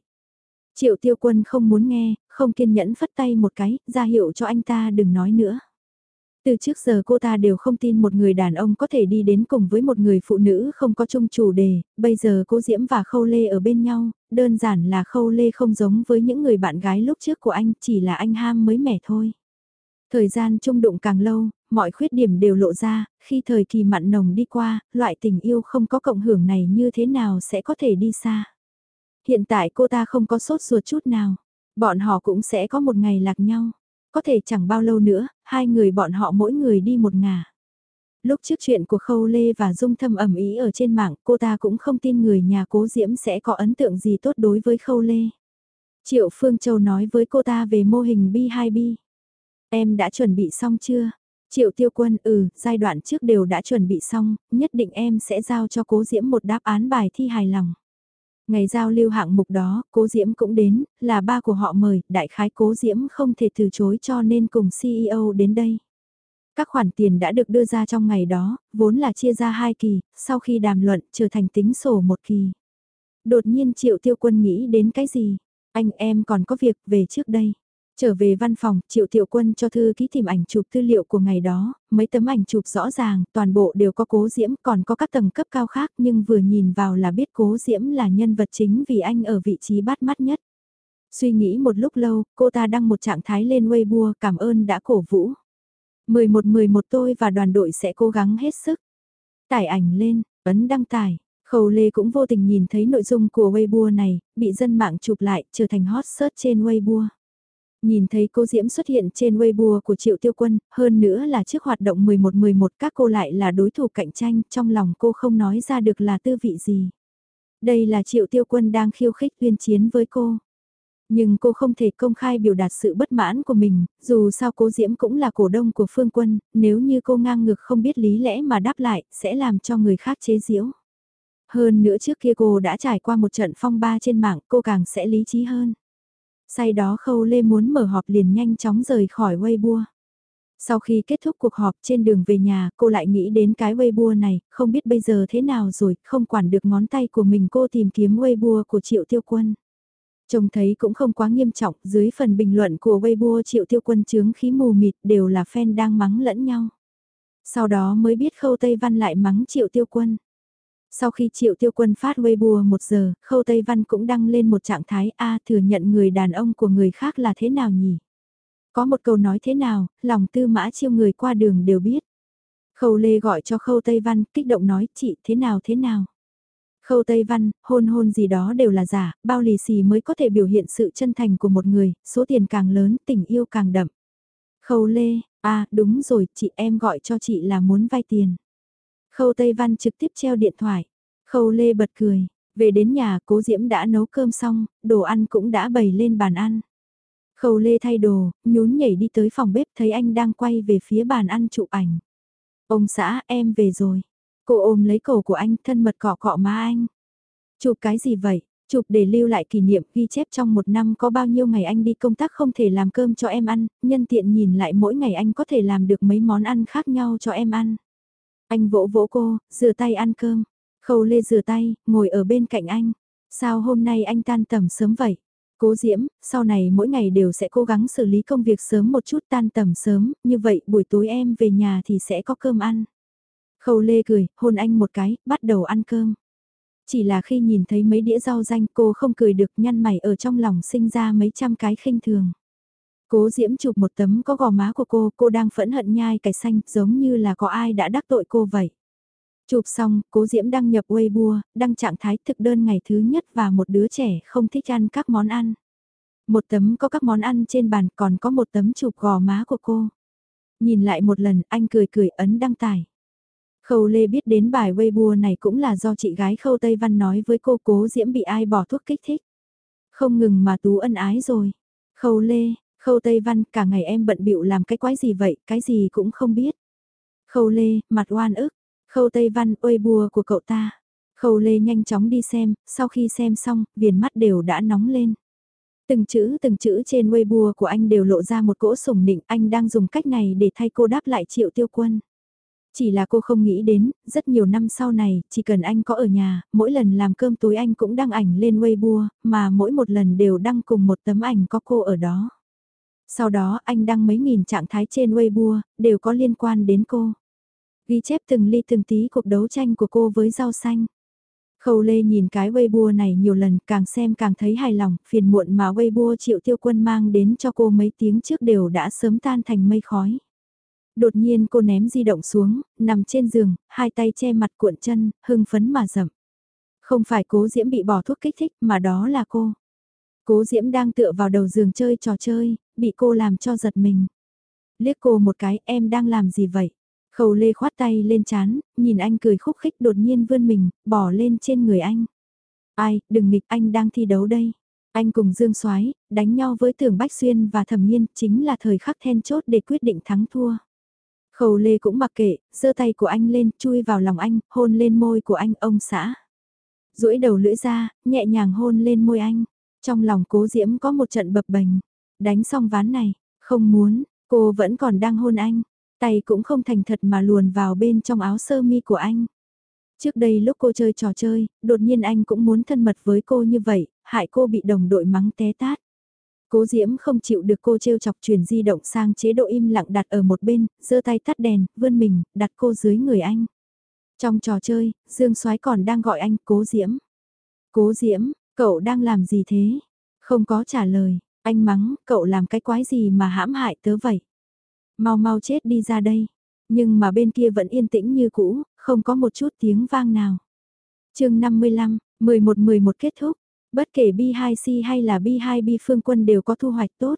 Triệu tiêu quân không muốn nghe, không kiên nhẫn phất tay một cái, ra hiệu cho anh ta đừng nói nữa. Từ trước giờ cô ta đều không tin một người đàn ông có thể đi đến cùng với một người phụ nữ không có chung chủ đề, bây giờ cô Diễm và Khâu Lê ở bên nhau, đơn giản là Khâu Lê không giống với những người bạn gái lúc trước của anh, chỉ là anh ham mới mẻ thôi. Thời gian chung đụng càng lâu, mọi khuyết điểm đều lộ ra, khi thời kỳ mặn nồng đi qua, loại tình yêu không có cộng hưởng này như thế nào sẽ có thể đi xa. Hiện tại cô ta không có sốt ruột chút nào, bọn họ cũng sẽ có một ngày lạc nhau. Có thể chẳng bao lâu nữa, hai người bọn họ mỗi người đi một ngả. Lúc trước chuyện của Khâu Lê và Dung Thâm ẩm ý ở trên mạng, cô ta cũng không tin người nhà cố Diễm sẽ có ấn tượng gì tốt đối với Khâu Lê. Triệu Phương Châu nói với cô ta về mô hình B2B. Em đã chuẩn bị xong chưa? Triệu Tiêu Quân, ừ, giai đoạn trước đều đã chuẩn bị xong, nhất định em sẽ giao cho cố Diễm một đáp án bài thi hài lòng. Ngày giao lưu hạng mục đó, cố Diễm cũng đến, là ba của họ mời, đại khái cố Diễm không thể từ chối cho nên cùng CEO đến đây. Các khoản tiền đã được đưa ra trong ngày đó, vốn là chia ra hai kỳ, sau khi đàm luận trở thành tính sổ một kỳ. Đột nhiên Triệu Tiêu Quân nghĩ đến cái gì? Anh em còn có việc về trước đây. Trở về văn phòng, Triệu Tiểu Quân cho thư ký tìm ảnh chụp tư liệu của ngày đó, mấy tấm ảnh chụp rõ ràng, toàn bộ đều có cố diễm, còn có các tầng cấp cao khác nhưng vừa nhìn vào là biết cố diễm là nhân vật chính vì anh ở vị trí bắt mắt nhất. Suy nghĩ một lúc lâu, cô ta đăng một trạng thái lên Weibo cảm ơn đã cổ vũ. 11-11 tôi và đoàn đội sẽ cố gắng hết sức. Tải ảnh lên, ấn đăng tải. Khâu Lê cũng vô tình nhìn thấy nội dung của Weibo này, bị dân mạng chụp lại, trở thành hot search trên Weibo. Nhìn thấy cô Diễm xuất hiện trên Weibo của Triệu Tiêu Quân, hơn nữa là trước hoạt động 11-11 các cô lại là đối thủ cạnh tranh, trong lòng cô không nói ra được là tư vị gì. Đây là Triệu Tiêu Quân đang khiêu khích tuyên chiến với cô. Nhưng cô không thể công khai biểu đạt sự bất mãn của mình, dù sao cô Diễm cũng là cổ đông của Phương Quân, nếu như cô ngang ngược không biết lý lẽ mà đáp lại, sẽ làm cho người khác chế giễu. Hơn nữa trước kia cô đã trải qua một trận phong ba trên mạng, cô càng sẽ lý trí hơn. Say đó Khâu Lê muốn mở họp liền nhanh chóng rời khỏi Weibo. Sau khi kết thúc cuộc họp trên đường về nhà, cô lại nghĩ đến cái Weibo này, không biết bây giờ thế nào rồi, không quản được ngón tay của mình cô tìm kiếm Weibo của Triệu Tiêu Quân. Trông thấy cũng không quá nghiêm trọng, dưới phần bình luận của Weibo Triệu Tiêu Quân chướng khí mù mịt đều là fan đang mắng lẫn nhau. Sau đó mới biết Khâu Tây Văn lại mắng Triệu Tiêu Quân. Sau khi Triệu Tiêu Quân phát Weibo một giờ, Khâu Tây Văn cũng đăng lên một trạng thái A thừa nhận người đàn ông của người khác là thế nào nhỉ? Có một câu nói thế nào, lòng tư mã chiêu người qua đường đều biết. Khâu Lê gọi cho Khâu Tây Văn, kích động nói, chị thế nào thế nào? Khâu Tây Văn, hôn hôn gì đó đều là giả, bao lì xì mới có thể biểu hiện sự chân thành của một người, số tiền càng lớn, tình yêu càng đậm. Khâu Lê, à đúng rồi, chị em gọi cho chị là muốn vay tiền. Khâu Tây Văn trực tiếp treo điện thoại. Khâu Lê bật cười. Về đến nhà cố Diễm đã nấu cơm xong, đồ ăn cũng đã bày lên bàn ăn. Khâu Lê thay đồ, nhún nhảy đi tới phòng bếp thấy anh đang quay về phía bàn ăn chụp ảnh. Ông xã em về rồi. Cô ôm lấy cổ của anh thân mật cọ cọ má anh. Chụp cái gì vậy? Chụp để lưu lại kỷ niệm ghi chép trong một năm có bao nhiêu ngày anh đi công tác không thể làm cơm cho em ăn, nhân tiện nhìn lại mỗi ngày anh có thể làm được mấy món ăn khác nhau cho em ăn. Anh vỗ vỗ cô, rửa tay ăn cơm. Khâu lê rửa tay, ngồi ở bên cạnh anh. Sao hôm nay anh tan tầm sớm vậy? Cố Diễm, sau này mỗi ngày đều sẽ cố gắng xử lý công việc sớm một chút tan tầm sớm, như vậy buổi tối em về nhà thì sẽ có cơm ăn. Khâu Lê cười, hôn anh một cái, bắt đầu ăn cơm. Chỉ là khi nhìn thấy mấy đĩa rau xanh cô không cười được nhăn mày ở trong lòng sinh ra mấy trăm cái khinh thường. Cố Diễm chụp một tấm có gò má của cô, cô đang phẫn hận nhai cải xanh, giống như là có ai đã đắc tội cô vậy. Chụp xong, cố Diễm đăng nhập Weibo, đăng trạng thái thực đơn ngày thứ nhất và một đứa trẻ không thích ăn các món ăn. Một tấm có các món ăn trên bàn, còn có một tấm chụp gò má của cô. Nhìn lại một lần, anh cười cười ấn đăng tải. Khâu Lê biết đến bài Weibo này cũng là do chị gái Khâu Tây Văn nói với cô cố Diễm bị ai bỏ thuốc kích thích. Không ngừng mà tú ân ái rồi. Khâu Lê, Khâu Tây Văn, cả ngày em bận bịu làm cái quái gì vậy, cái gì cũng không biết. Khâu Lê, mặt oan ức. Khâu Tây Văn, ôi bùa của cậu ta. Khâu Lê nhanh chóng đi xem, sau khi xem xong, viền mắt đều đã nóng lên. Từng chữ từng chữ trên Weibo của anh đều lộ ra một cỗ sủng nịnh, anh đang dùng cách này để thay cô đáp lại triệu tiêu quân. Chỉ là cô không nghĩ đến, rất nhiều năm sau này, chỉ cần anh có ở nhà, mỗi lần làm cơm tối anh cũng đăng ảnh lên Weibo, mà mỗi một lần đều đăng cùng một tấm ảnh có cô ở đó. Sau đó anh đăng mấy nghìn trạng thái trên Weibo, đều có liên quan đến cô. Ghi chép từng ly từng tí cuộc đấu tranh của cô với rau xanh. Khâu Lê nhìn cái Weibo này nhiều lần càng xem càng thấy hài lòng, phiền muộn mà Weibo triệu tiêu quân mang đến cho cô mấy tiếng trước đều đã sớm tan thành mây khói. Đột nhiên cô ném di động xuống, nằm trên giường, hai tay che mặt cuộn chân, hưng phấn mà rậm. Không phải cố diễm bị bỏ thuốc kích thích mà đó là cô. Cố Diễm đang tựa vào đầu giường chơi trò chơi, bị cô làm cho giật mình. Liếc cô một cái, em đang làm gì vậy? Khâu lê khoát tay lên chán, nhìn anh cười khúc khích đột nhiên vươn mình, bỏ lên trên người anh. Ai, đừng nghịch anh đang thi đấu đây. Anh cùng Dương Soái đánh nhau với Tưởng Bách Xuyên và Thẩm Nhiên chính là thời khắc then chốt để quyết định thắng thua. Khâu Lê cũng mặc kệ, giơ tay của anh lên, chui vào lòng anh, hôn lên môi của anh, ông xã. duỗi đầu lưỡi ra, nhẹ nhàng hôn lên môi anh. Trong lòng cố diễm có một trận bập bềnh. Đánh xong ván này, không muốn, cô vẫn còn đang hôn anh. Tay cũng không thành thật mà luồn vào bên trong áo sơ mi của anh. Trước đây lúc cô chơi trò chơi, đột nhiên anh cũng muốn thân mật với cô như vậy, hại cô bị đồng đội mắng té tát. Cố Diễm không chịu được cô trêu chọc chuyển di động sang chế độ im lặng đặt ở một bên, giơ tay tắt đèn, vươn mình, đặt cô dưới người anh. Trong trò chơi, Dương Soái còn đang gọi anh Cố Diễm. Cố Diễm, cậu đang làm gì thế? Không có trả lời, anh mắng, cậu làm cái quái gì mà hãm hại tớ vậy? Mau mau chết đi ra đây. Nhưng mà bên kia vẫn yên tĩnh như cũ, không có một chút tiếng vang nào. chương 55, 11-11 kết thúc, bất kể B2C hay là B2B phương quân đều có thu hoạch tốt.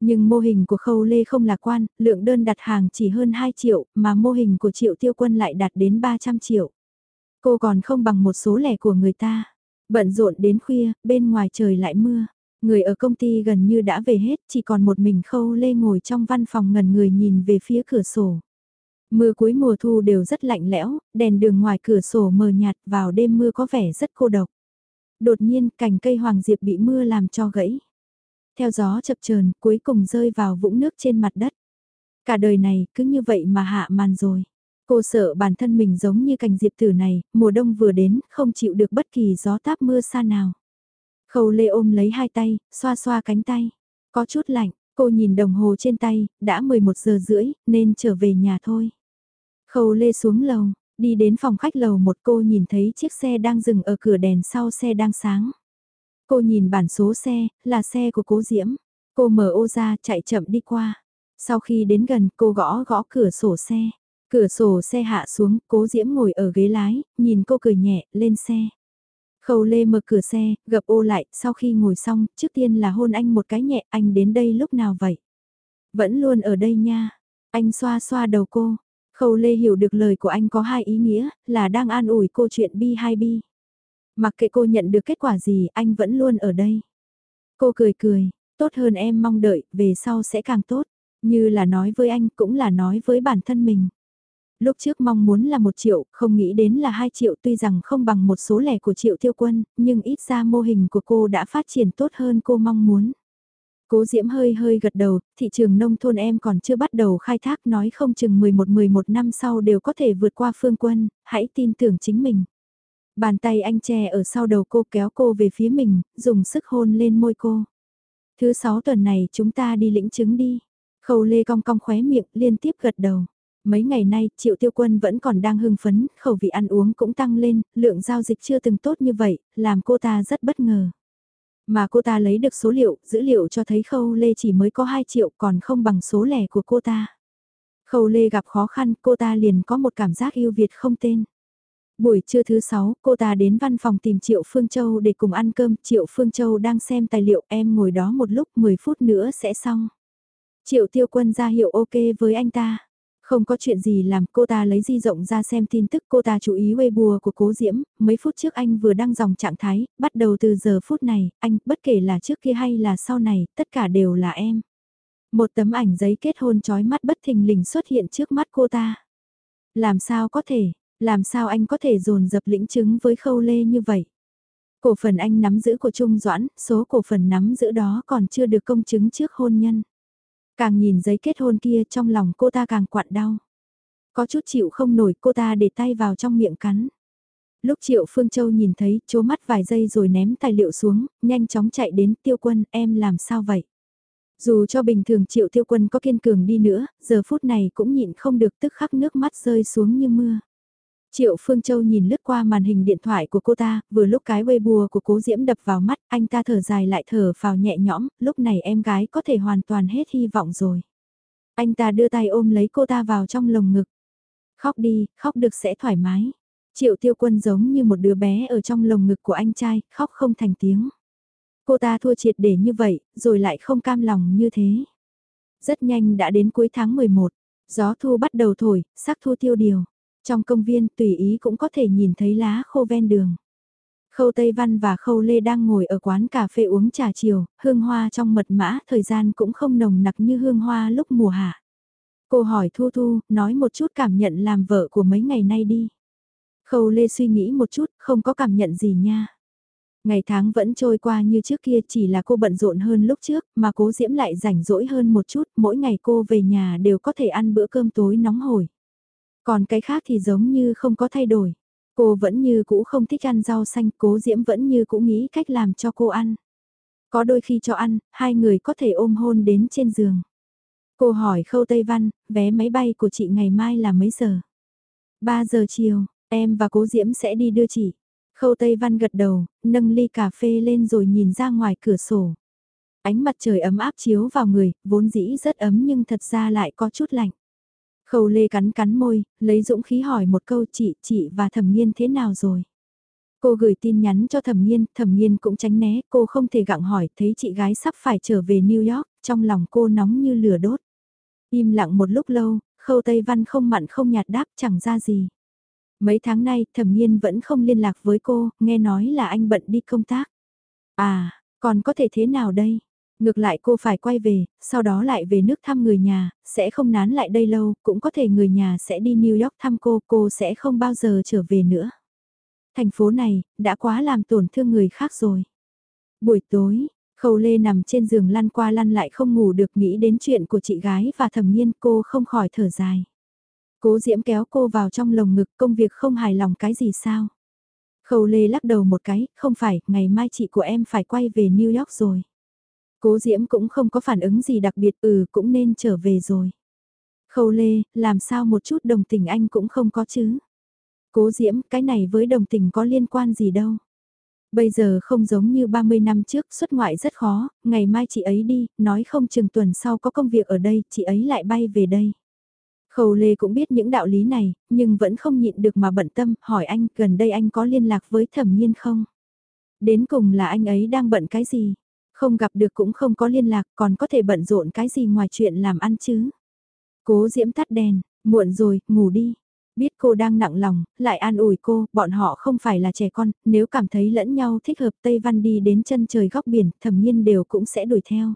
Nhưng mô hình của khâu lê không lạc quan, lượng đơn đặt hàng chỉ hơn 2 triệu, mà mô hình của triệu tiêu quân lại đạt đến 300 triệu. Cô còn không bằng một số lẻ của người ta. Bận rộn đến khuya, bên ngoài trời lại mưa. Người ở công ty gần như đã về hết, chỉ còn một mình khâu lê ngồi trong văn phòng ngần người nhìn về phía cửa sổ. Mưa cuối mùa thu đều rất lạnh lẽo, đèn đường ngoài cửa sổ mờ nhạt vào đêm mưa có vẻ rất cô độc. Đột nhiên cành cây hoàng diệp bị mưa làm cho gãy. Theo gió chập chờn cuối cùng rơi vào vũng nước trên mặt đất. Cả đời này cứ như vậy mà hạ màn rồi. Cô sợ bản thân mình giống như cành diệp tử này, mùa đông vừa đến, không chịu được bất kỳ gió táp mưa xa nào. Khâu lê ôm lấy hai tay, xoa xoa cánh tay. Có chút lạnh, cô nhìn đồng hồ trên tay, đã 11 giờ rưỡi, nên trở về nhà thôi. Khâu lê xuống lầu, đi đến phòng khách lầu một cô nhìn thấy chiếc xe đang dừng ở cửa đèn sau xe đang sáng. Cô nhìn bản số xe, là xe của cố Diễm. Cô mở ô ra chạy chậm đi qua. Sau khi đến gần cô gõ gõ cửa sổ xe. Cửa sổ xe hạ xuống, cố Diễm ngồi ở ghế lái, nhìn cô cười nhẹ, lên xe. Khâu Lê mở cửa xe, gập ô lại, sau khi ngồi xong, trước tiên là hôn anh một cái nhẹ, anh đến đây lúc nào vậy? Vẫn luôn ở đây nha. Anh xoa xoa đầu cô, Khâu Lê hiểu được lời của anh có hai ý nghĩa, là đang an ủi cô chuyện bi hai bi. Mặc kệ cô nhận được kết quả gì, anh vẫn luôn ở đây. Cô cười cười, tốt hơn em mong đợi, về sau sẽ càng tốt. Như là nói với anh, cũng là nói với bản thân mình. Lúc trước mong muốn là một triệu, không nghĩ đến là hai triệu tuy rằng không bằng một số lẻ của triệu tiêu quân, nhưng ít ra mô hình của cô đã phát triển tốt hơn cô mong muốn. Cố Diễm hơi hơi gật đầu, thị trường nông thôn em còn chưa bắt đầu khai thác nói không chừng 11-11 năm sau đều có thể vượt qua phương quân, hãy tin tưởng chính mình. Bàn tay anh che ở sau đầu cô kéo cô về phía mình, dùng sức hôn lên môi cô. Thứ sáu tuần này chúng ta đi lĩnh chứng đi. Khâu lê cong cong khóe miệng liên tiếp gật đầu. Mấy ngày nay, triệu tiêu quân vẫn còn đang hưng phấn, khẩu vị ăn uống cũng tăng lên, lượng giao dịch chưa từng tốt như vậy, làm cô ta rất bất ngờ. Mà cô ta lấy được số liệu, dữ liệu cho thấy Khâu Lê chỉ mới có 2 triệu còn không bằng số lẻ của cô ta. Khâu Lê gặp khó khăn, cô ta liền có một cảm giác yêu Việt không tên. Buổi trưa thứ 6, cô ta đến văn phòng tìm Triệu Phương Châu để cùng ăn cơm. Triệu Phương Châu đang xem tài liệu em ngồi đó một lúc 10 phút nữa sẽ xong. Triệu Tiêu Quân ra hiệu ok với anh ta. Không có chuyện gì làm cô ta lấy di rộng ra xem tin tức cô ta chú ý Weibo của cố Diễm, mấy phút trước anh vừa đăng dòng trạng thái, bắt đầu từ giờ phút này, anh, bất kể là trước kia hay là sau này, tất cả đều là em. Một tấm ảnh giấy kết hôn trói mắt bất thình lình xuất hiện trước mắt cô ta. Làm sao có thể, làm sao anh có thể dồn dập lĩnh chứng với khâu lê như vậy? Cổ phần anh nắm giữ của Trung Doãn, số cổ phần nắm giữ đó còn chưa được công chứng trước hôn nhân. Càng nhìn giấy kết hôn kia trong lòng cô ta càng quặn đau. Có chút chịu không nổi cô ta để tay vào trong miệng cắn. Lúc Triệu Phương Châu nhìn thấy, chố mắt vài giây rồi ném tài liệu xuống, nhanh chóng chạy đến tiêu quân, em làm sao vậy? Dù cho bình thường Triệu Tiêu Quân có kiên cường đi nữa, giờ phút này cũng nhịn không được tức khắc nước mắt rơi xuống như mưa. Triệu Phương Châu nhìn lướt qua màn hình điện thoại của cô ta, vừa lúc cái Weibo của cố Diễm đập vào mắt, anh ta thở dài lại thở vào nhẹ nhõm, lúc này em gái có thể hoàn toàn hết hy vọng rồi. Anh ta đưa tay ôm lấy cô ta vào trong lồng ngực. Khóc đi, khóc được sẽ thoải mái. Triệu tiêu quân giống như một đứa bé ở trong lồng ngực của anh trai, khóc không thành tiếng. Cô ta thua triệt để như vậy, rồi lại không cam lòng như thế. Rất nhanh đã đến cuối tháng 11. Gió thu bắt đầu thổi, sắc thu tiêu điều. Trong công viên tùy ý cũng có thể nhìn thấy lá khô ven đường. Khâu Tây Văn và Khâu Lê đang ngồi ở quán cà phê uống trà chiều, hương hoa trong mật mã thời gian cũng không nồng nặc như hương hoa lúc mùa hạ. Cô hỏi Thu Thu, nói một chút cảm nhận làm vợ của mấy ngày nay đi. Khâu Lê suy nghĩ một chút, không có cảm nhận gì nha. Ngày tháng vẫn trôi qua như trước kia chỉ là cô bận rộn hơn lúc trước, mà cố Diễm lại rảnh rỗi hơn một chút, mỗi ngày cô về nhà đều có thể ăn bữa cơm tối nóng hổi. Còn cái khác thì giống như không có thay đổi. Cô vẫn như cũ không thích ăn rau xanh, cố Diễm vẫn như cũ nghĩ cách làm cho cô ăn. Có đôi khi cho ăn, hai người có thể ôm hôn đến trên giường. Cô hỏi Khâu Tây Văn, vé máy bay của chị ngày mai là mấy giờ? 3 giờ chiều, em và cố Diễm sẽ đi đưa chị. Khâu Tây Văn gật đầu, nâng ly cà phê lên rồi nhìn ra ngoài cửa sổ. Ánh mặt trời ấm áp chiếu vào người, vốn dĩ rất ấm nhưng thật ra lại có chút lạnh. Khâu Lê cắn cắn môi, lấy dũng khí hỏi một câu chị, chị và thẩm nghiên thế nào rồi? Cô gửi tin nhắn cho thẩm nghiên, thẩm nghiên cũng tránh né, cô không thể gặng hỏi, thấy chị gái sắp phải trở về New York, trong lòng cô nóng như lửa đốt. Im lặng một lúc lâu, khâu Tây Văn không mặn không nhạt đáp chẳng ra gì. Mấy tháng nay, thẩm nhiên vẫn không liên lạc với cô, nghe nói là anh bận đi công tác. À, còn có thể thế nào đây? Ngược lại cô phải quay về, sau đó lại về nước thăm người nhà, sẽ không nán lại đây lâu, cũng có thể người nhà sẽ đi New York thăm cô, cô sẽ không bao giờ trở về nữa. Thành phố này, đã quá làm tổn thương người khác rồi. Buổi tối, Khâu Lê nằm trên giường lăn qua lăn lại không ngủ được nghĩ đến chuyện của chị gái và thẩm nhiên cô không khỏi thở dài. Cố Diễm kéo cô vào trong lồng ngực công việc không hài lòng cái gì sao? Khâu Lê lắc đầu một cái, không phải, ngày mai chị của em phải quay về New York rồi. Cố Diễm cũng không có phản ứng gì đặc biệt, ừ cũng nên trở về rồi. Khâu Lê, làm sao một chút đồng tình anh cũng không có chứ? Cố Diễm, cái này với đồng tình có liên quan gì đâu. Bây giờ không giống như 30 năm trước, xuất ngoại rất khó, ngày mai chị ấy đi, nói không chừng tuần sau có công việc ở đây, chị ấy lại bay về đây. Khâu Lê cũng biết những đạo lý này, nhưng vẫn không nhịn được mà bận tâm, hỏi anh, gần đây anh có liên lạc với thẩm nhiên không? Đến cùng là anh ấy đang bận cái gì? Không gặp được cũng không có liên lạc, còn có thể bận rộn cái gì ngoài chuyện làm ăn chứ? Cố Diễm tắt đèn, muộn rồi, ngủ đi. Biết cô đang nặng lòng, lại an ủi cô, bọn họ không phải là trẻ con, nếu cảm thấy lẫn nhau thích hợp Tây Văn đi đến chân trời góc biển, thẩm nhiên đều cũng sẽ đuổi theo.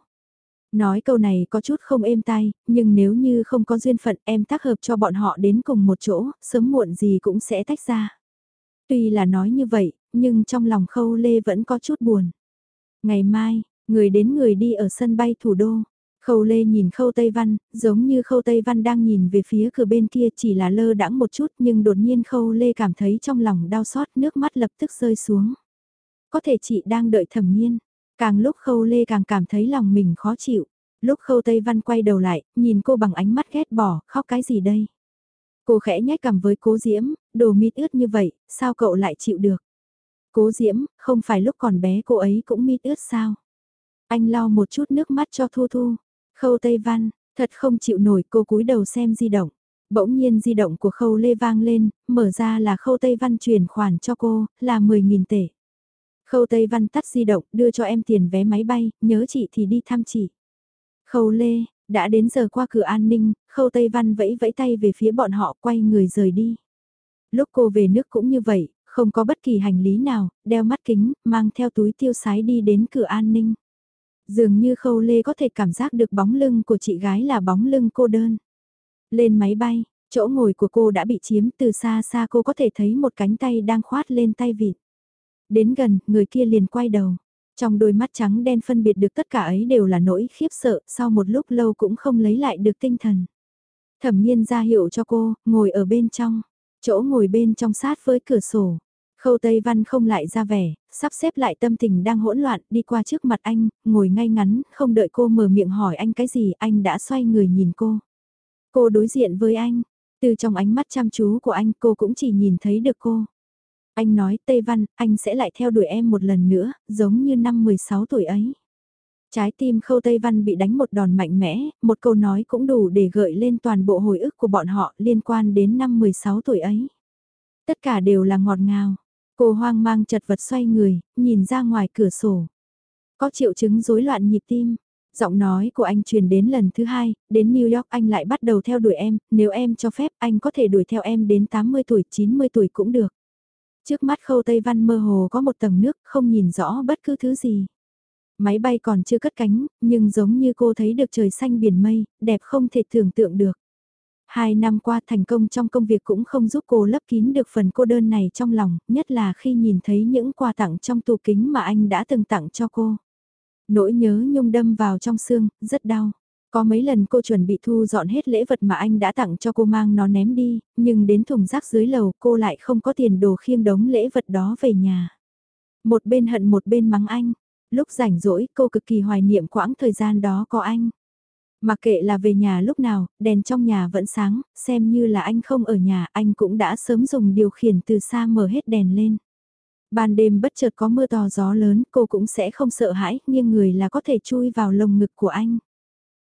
Nói câu này có chút không êm tai, nhưng nếu như không có duyên phận em tác hợp cho bọn họ đến cùng một chỗ, sớm muộn gì cũng sẽ tách ra. Tuy là nói như vậy, nhưng trong lòng khâu lê vẫn có chút buồn. Ngày mai, người đến người đi ở sân bay thủ đô. Khâu Lê nhìn Khâu Tây Văn, giống như Khâu Tây Văn đang nhìn về phía cửa bên kia chỉ là lơ đãng một chút nhưng đột nhiên Khâu Lê cảm thấy trong lòng đau xót nước mắt lập tức rơi xuống. Có thể chị đang đợi thẩm nhiên, càng lúc Khâu Lê càng cảm thấy lòng mình khó chịu. Lúc Khâu Tây Văn quay đầu lại, nhìn cô bằng ánh mắt ghét bỏ, khóc cái gì đây? Cô khẽ nhếch cằm với cố Diễm, đồ mít ướt như vậy, sao cậu lại chịu được? Cố Diễm, không phải lúc còn bé cô ấy cũng mít ướt sao? Anh lau một chút nước mắt cho Thu Thu. Khâu Tây Văn, thật không chịu nổi cô cúi đầu xem di động. Bỗng nhiên di động của Khâu Lê vang lên, mở ra là Khâu Tây Văn chuyển khoản cho cô, là 10.000 tệ. Khâu Tây Văn tắt di động, đưa cho em tiền vé máy bay, nhớ chị thì đi thăm chị. Khâu Lê, đã đến giờ qua cửa an ninh, Khâu Tây Văn vẫy vẫy tay về phía bọn họ quay người rời đi. Lúc cô về nước cũng như vậy, không có bất kỳ hành lý nào, đeo mắt kính, mang theo túi tiêu sái đi đến cửa an ninh. Dường như khâu lê có thể cảm giác được bóng lưng của chị gái là bóng lưng cô đơn. Lên máy bay, chỗ ngồi của cô đã bị chiếm từ xa xa cô có thể thấy một cánh tay đang khoát lên tay vịt. Đến gần, người kia liền quay đầu. Trong đôi mắt trắng đen phân biệt được tất cả ấy đều là nỗi khiếp sợ, sau một lúc lâu cũng không lấy lại được tinh thần. Thẩm nhiên ra hiệu cho cô, ngồi ở bên trong, chỗ ngồi bên trong sát với cửa sổ. Khâu Tây Văn không lại ra vẻ, sắp xếp lại tâm tình đang hỗn loạn, đi qua trước mặt anh, ngồi ngay ngắn, không đợi cô mở miệng hỏi anh cái gì, anh đã xoay người nhìn cô. Cô đối diện với anh, từ trong ánh mắt chăm chú của anh cô cũng chỉ nhìn thấy được cô. Anh nói Tây Văn, anh sẽ lại theo đuổi em một lần nữa, giống như năm 16 tuổi ấy. Trái tim khâu Tây Văn bị đánh một đòn mạnh mẽ, một câu nói cũng đủ để gợi lên toàn bộ hồi ức của bọn họ liên quan đến năm 16 tuổi ấy. Tất cả đều là ngọt ngào. Cô hoang mang chật vật xoay người, nhìn ra ngoài cửa sổ. Có triệu chứng rối loạn nhịp tim. Giọng nói của anh truyền đến lần thứ hai, đến New York anh lại bắt đầu theo đuổi em, nếu em cho phép anh có thể đuổi theo em đến 80 tuổi, 90 tuổi cũng được. Trước mắt khâu Tây Văn mơ hồ có một tầng nước, không nhìn rõ bất cứ thứ gì. Máy bay còn chưa cất cánh, nhưng giống như cô thấy được trời xanh biển mây, đẹp không thể tưởng tượng được. Hai năm qua thành công trong công việc cũng không giúp cô lấp kín được phần cô đơn này trong lòng, nhất là khi nhìn thấy những quà tặng trong tủ kính mà anh đã từng tặng cho cô. Nỗi nhớ nhung đâm vào trong xương, rất đau. Có mấy lần cô chuẩn bị thu dọn hết lễ vật mà anh đã tặng cho cô mang nó ném đi, nhưng đến thùng rác dưới lầu cô lại không có tiền đồ khiêng đống lễ vật đó về nhà. Một bên hận một bên mắng anh. Lúc rảnh rỗi cô cực kỳ hoài niệm quãng thời gian đó có anh. Mặc kệ là về nhà lúc nào, đèn trong nhà vẫn sáng, xem như là anh không ở nhà, anh cũng đã sớm dùng điều khiển từ xa mở hết đèn lên. Ban đêm bất chợt có mưa to gió lớn, cô cũng sẽ không sợ hãi, nhưng người là có thể chui vào lồng ngực của anh.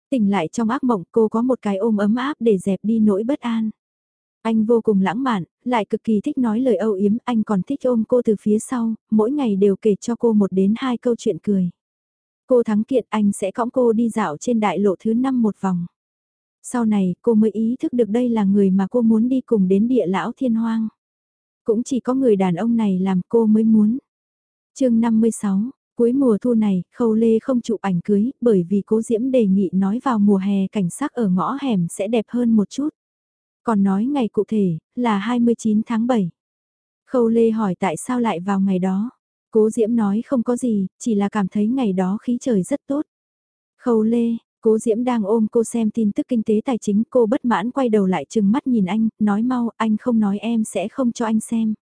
Tỉnh lại trong ác mộng cô có một cái ôm ấm áp để dẹp đi nỗi bất an. Anh vô cùng lãng mạn, lại cực kỳ thích nói lời âu yếm, anh còn thích ôm cô từ phía sau, mỗi ngày đều kể cho cô một đến hai câu chuyện cười. Cô thắng kiện anh sẽ cõng cô đi dạo trên đại lộ thứ năm một vòng. Sau này cô mới ý thức được đây là người mà cô muốn đi cùng đến địa lão thiên hoang. Cũng chỉ có người đàn ông này làm cô mới muốn. chương 56, cuối mùa thu này, Khâu Lê không chụp ảnh cưới bởi vì cố Diễm đề nghị nói vào mùa hè cảnh sắc ở ngõ hẻm sẽ đẹp hơn một chút. Còn nói ngày cụ thể là 29 tháng 7. Khâu Lê hỏi tại sao lại vào ngày đó. Cố Diễm nói không có gì, chỉ là cảm thấy ngày đó khí trời rất tốt. Khâu Lê, Cố Diễm đang ôm cô xem tin tức kinh tế tài chính, cô bất mãn quay đầu lại chừng mắt nhìn anh, nói mau, anh không nói em sẽ không cho anh xem.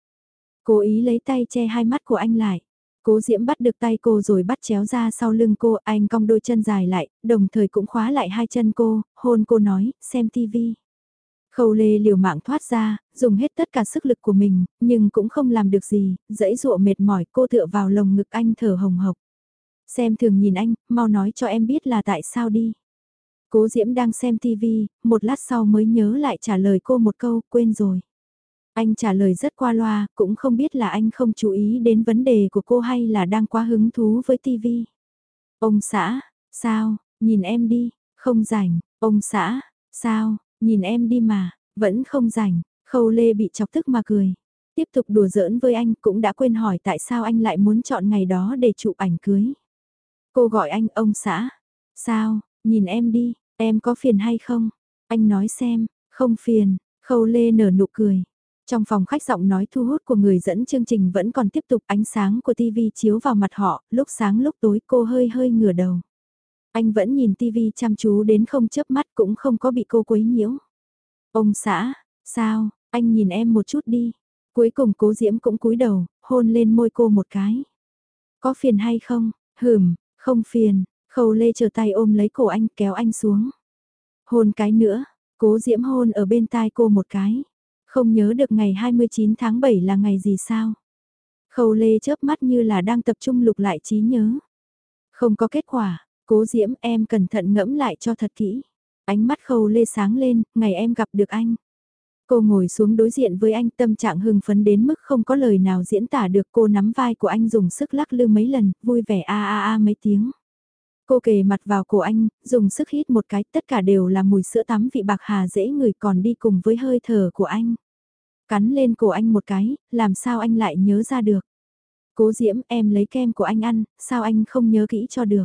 Cố ý lấy tay che hai mắt của anh lại. Cố Diễm bắt được tay cô rồi bắt chéo ra sau lưng cô, anh cong đôi chân dài lại, đồng thời cũng khóa lại hai chân cô, hôn cô nói, xem tivi. Khâu lê liều mạng thoát ra, dùng hết tất cả sức lực của mình, nhưng cũng không làm được gì, dẫy dụa mệt mỏi cô tựa vào lồng ngực anh thở hồng hộc. Xem thường nhìn anh, mau nói cho em biết là tại sao đi. Cố Diễm đang xem TV, một lát sau mới nhớ lại trả lời cô một câu, quên rồi. Anh trả lời rất qua loa, cũng không biết là anh không chú ý đến vấn đề của cô hay là đang quá hứng thú với TV. Ông xã, sao, nhìn em đi, không rảnh, ông xã, sao, nhìn em đi mà, vẫn không rảnh, khâu lê bị chọc tức mà cười. Tiếp tục đùa giỡn với anh cũng đã quên hỏi tại sao anh lại muốn chọn ngày đó để chụp ảnh cưới. Cô gọi anh ông xã. Sao, nhìn em đi, em có phiền hay không? Anh nói xem, không phiền, khâu lê nở nụ cười. Trong phòng khách giọng nói thu hút của người dẫn chương trình vẫn còn tiếp tục ánh sáng của TV chiếu vào mặt họ, lúc sáng lúc tối cô hơi hơi ngửa đầu. Anh vẫn nhìn TV chăm chú đến không chớp mắt cũng không có bị cô quấy nhiễu. Ông xã, sao, anh nhìn em một chút đi. Cuối cùng cố diễm cũng cúi đầu, hôn lên môi cô một cái. Có phiền hay không? Hửm, không phiền, khâu lê chờ tay ôm lấy cổ anh kéo anh xuống. Hôn cái nữa, cố diễm hôn ở bên tai cô một cái. Không nhớ được ngày 29 tháng 7 là ngày gì sao? Khâu lê chớp mắt như là đang tập trung lục lại trí nhớ. Không có kết quả, cố diễm em cẩn thận ngẫm lại cho thật kỹ. Ánh mắt khâu lê sáng lên, ngày em gặp được anh. Cô ngồi xuống đối diện với anh tâm trạng hưng phấn đến mức không có lời nào diễn tả được cô nắm vai của anh dùng sức lắc lư mấy lần, vui vẻ a a a mấy tiếng. Cô kề mặt vào cổ anh, dùng sức hít một cái, tất cả đều là mùi sữa tắm vị bạc hà dễ ngửi còn đi cùng với hơi thở của anh. Cắn lên cổ anh một cái, làm sao anh lại nhớ ra được. Cố diễm em lấy kem của anh ăn, sao anh không nhớ kỹ cho được.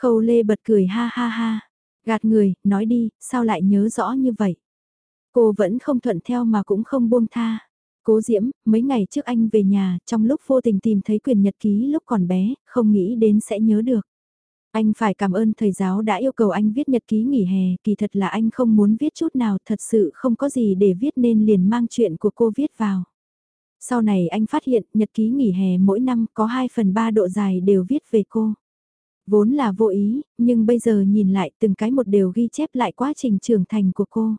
Khâu lê bật cười ha ha ha, gạt người, nói đi, sao lại nhớ rõ như vậy. Cô vẫn không thuận theo mà cũng không buông tha. Cố Diễm, mấy ngày trước anh về nhà, trong lúc vô tình tìm thấy quyền nhật ký lúc còn bé, không nghĩ đến sẽ nhớ được. Anh phải cảm ơn thầy giáo đã yêu cầu anh viết nhật ký nghỉ hè, kỳ thật là anh không muốn viết chút nào, thật sự không có gì để viết nên liền mang chuyện của cô viết vào. Sau này anh phát hiện nhật ký nghỉ hè mỗi năm có 2 phần 3 độ dài đều viết về cô. Vốn là vô ý, nhưng bây giờ nhìn lại từng cái một đều ghi chép lại quá trình trưởng thành của cô.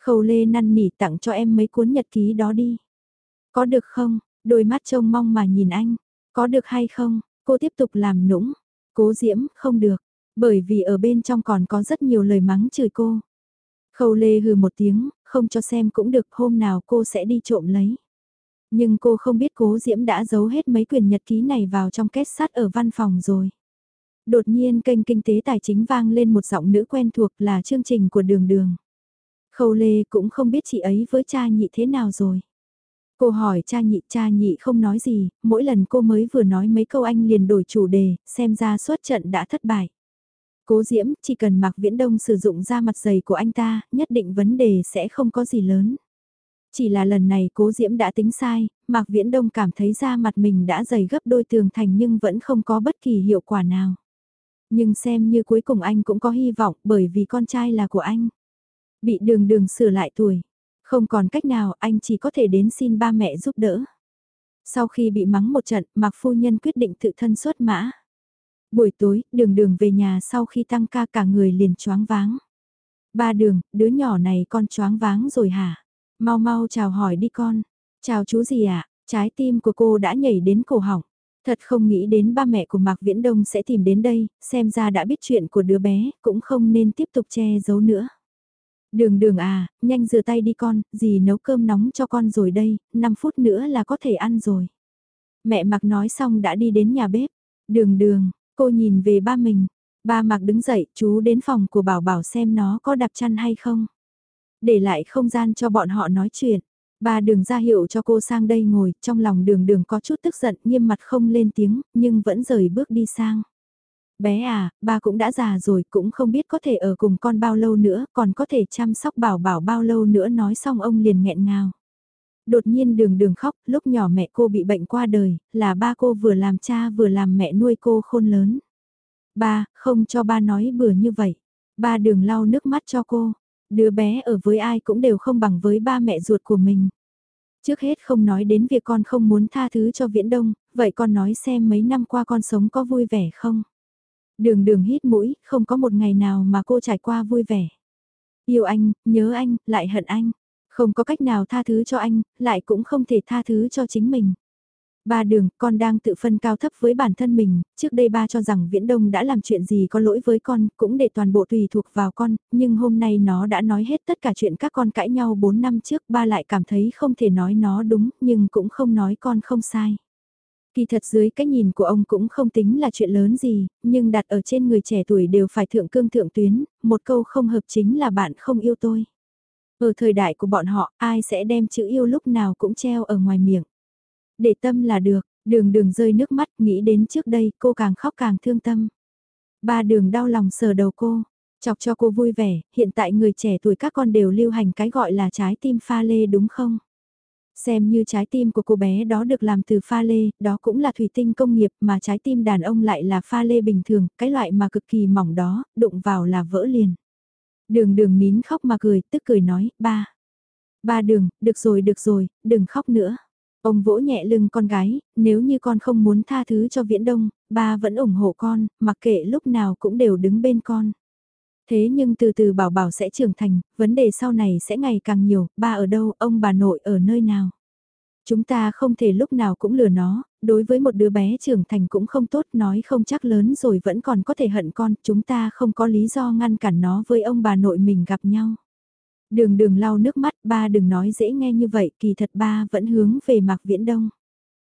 Khâu lê năn nỉ tặng cho em mấy cuốn nhật ký đó đi. Có được không? Đôi mắt trông mong mà nhìn anh. Có được hay không? Cô tiếp tục làm nũng. Cố diễm, không được. Bởi vì ở bên trong còn có rất nhiều lời mắng chửi cô. Khâu lê hừ một tiếng, không cho xem cũng được hôm nào cô sẽ đi trộm lấy. Nhưng cô không biết cố diễm đã giấu hết mấy quyền nhật ký này vào trong kết sắt ở văn phòng rồi. Đột nhiên kênh kinh tế tài chính vang lên một giọng nữ quen thuộc là chương trình của đường đường. Khâu Lê cũng không biết chị ấy với cha nhị thế nào rồi. Cô hỏi cha nhị, cha nhị không nói gì, mỗi lần cô mới vừa nói mấy câu anh liền đổi chủ đề, xem ra suốt trận đã thất bại. Cố Diễm, chỉ cần Mạc Viễn Đông sử dụng da mặt dày của anh ta, nhất định vấn đề sẽ không có gì lớn. Chỉ là lần này Cố Diễm đã tính sai, Mạc Viễn Đông cảm thấy da mặt mình đã dày gấp đôi tường thành nhưng vẫn không có bất kỳ hiệu quả nào. Nhưng xem như cuối cùng anh cũng có hy vọng bởi vì con trai là của anh. Bị đường đường sửa lại tuổi. Không còn cách nào anh chỉ có thể đến xin ba mẹ giúp đỡ. Sau khi bị mắng một trận, Mạc Phu Nhân quyết định tự thân xuất mã. Buổi tối, đường đường về nhà sau khi tăng ca cả người liền choáng váng. Ba đường, đứa nhỏ này con choáng váng rồi hả? Mau mau chào hỏi đi con. Chào chú gì ạ? À? Trái tim của cô đã nhảy đến cổ họng. Thật không nghĩ đến ba mẹ của Mạc Viễn Đông sẽ tìm đến đây, xem ra đã biết chuyện của đứa bé, cũng không nên tiếp tục che giấu nữa. Đường đường à, nhanh rửa tay đi con, dì nấu cơm nóng cho con rồi đây, 5 phút nữa là có thể ăn rồi. Mẹ Mạc nói xong đã đi đến nhà bếp. Đường đường, cô nhìn về ba mình. Ba Mạc đứng dậy, chú đến phòng của Bảo Bảo xem nó có đạp chăn hay không. Để lại không gian cho bọn họ nói chuyện. Ba đường ra hiệu cho cô sang đây ngồi, trong lòng đường đường có chút tức giận, nghiêm mặt không lên tiếng, nhưng vẫn rời bước đi sang. Bé à, ba cũng đã già rồi, cũng không biết có thể ở cùng con bao lâu nữa, còn có thể chăm sóc bảo bảo bao lâu nữa nói xong ông liền nghẹn ngào. Đột nhiên đường đường khóc, lúc nhỏ mẹ cô bị bệnh qua đời, là ba cô vừa làm cha vừa làm mẹ nuôi cô khôn lớn. Ba, không cho ba nói bừa như vậy. Ba đường lau nước mắt cho cô, Đứa bé ở với ai cũng đều không bằng với ba mẹ ruột của mình. Trước hết không nói đến việc con không muốn tha thứ cho Viễn Đông, vậy con nói xem mấy năm qua con sống có vui vẻ không? Đường đường hít mũi, không có một ngày nào mà cô trải qua vui vẻ. Yêu anh, nhớ anh, lại hận anh. Không có cách nào tha thứ cho anh, lại cũng không thể tha thứ cho chính mình. Ba đường, con đang tự phân cao thấp với bản thân mình, trước đây ba cho rằng Viễn Đông đã làm chuyện gì có lỗi với con, cũng để toàn bộ tùy thuộc vào con, nhưng hôm nay nó đã nói hết tất cả chuyện các con cãi nhau 4 năm trước, ba lại cảm thấy không thể nói nó đúng, nhưng cũng không nói con không sai. Kỳ thật dưới cái nhìn của ông cũng không tính là chuyện lớn gì, nhưng đặt ở trên người trẻ tuổi đều phải thượng cương thượng tuyến, một câu không hợp chính là bạn không yêu tôi. Ở thời đại của bọn họ, ai sẽ đem chữ yêu lúc nào cũng treo ở ngoài miệng. Để tâm là được, đường đường rơi nước mắt nghĩ đến trước đây cô càng khóc càng thương tâm. Ba đường đau lòng sờ đầu cô, chọc cho cô vui vẻ, hiện tại người trẻ tuổi các con đều lưu hành cái gọi là trái tim pha lê đúng không? Xem như trái tim của cô bé đó được làm từ pha lê, đó cũng là thủy tinh công nghiệp mà trái tim đàn ông lại là pha lê bình thường, cái loại mà cực kỳ mỏng đó, đụng vào là vỡ liền. Đường đường nín khóc mà cười, tức cười nói, ba. Ba đường, được rồi được rồi, đừng khóc nữa. Ông vỗ nhẹ lưng con gái, nếu như con không muốn tha thứ cho Viễn Đông, ba vẫn ủng hộ con, mặc kệ lúc nào cũng đều đứng bên con. Thế nhưng từ từ bảo bảo sẽ trưởng thành, vấn đề sau này sẽ ngày càng nhiều, ba ở đâu, ông bà nội ở nơi nào. Chúng ta không thể lúc nào cũng lừa nó, đối với một đứa bé trưởng thành cũng không tốt nói không chắc lớn rồi vẫn còn có thể hận con, chúng ta không có lý do ngăn cản nó với ông bà nội mình gặp nhau. Đường đường lau nước mắt, ba đừng nói dễ nghe như vậy, kỳ thật ba vẫn hướng về Mạc Viễn Đông.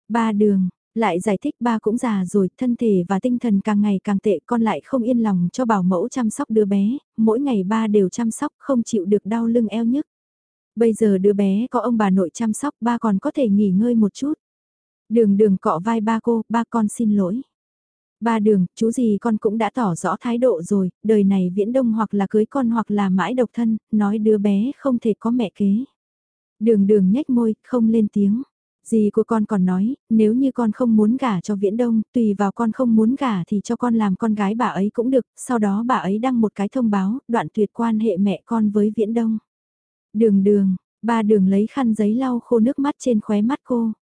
Ba đường, lại giải thích ba cũng già rồi, thân thể và tinh thần càng ngày càng tệ con lại không yên lòng cho bảo mẫu chăm sóc đứa bé, mỗi ngày ba đều chăm sóc không chịu được đau lưng eo nhức. Bây giờ đứa bé có ông bà nội chăm sóc ba còn có thể nghỉ ngơi một chút. Đường đường cọ vai ba cô, ba con xin lỗi. Ba đường, chú gì con cũng đã tỏ rõ thái độ rồi, đời này viễn đông hoặc là cưới con hoặc là mãi độc thân, nói đứa bé không thể có mẹ kế. Đường đường nhếch môi, không lên tiếng. Dì của con còn nói, nếu như con không muốn gả cho viễn đông, tùy vào con không muốn gả thì cho con làm con gái bà ấy cũng được, sau đó bà ấy đăng một cái thông báo, đoạn tuyệt quan hệ mẹ con với viễn đông. Đường đường, ba đường lấy khăn giấy lau khô nước mắt trên khóe mắt cô.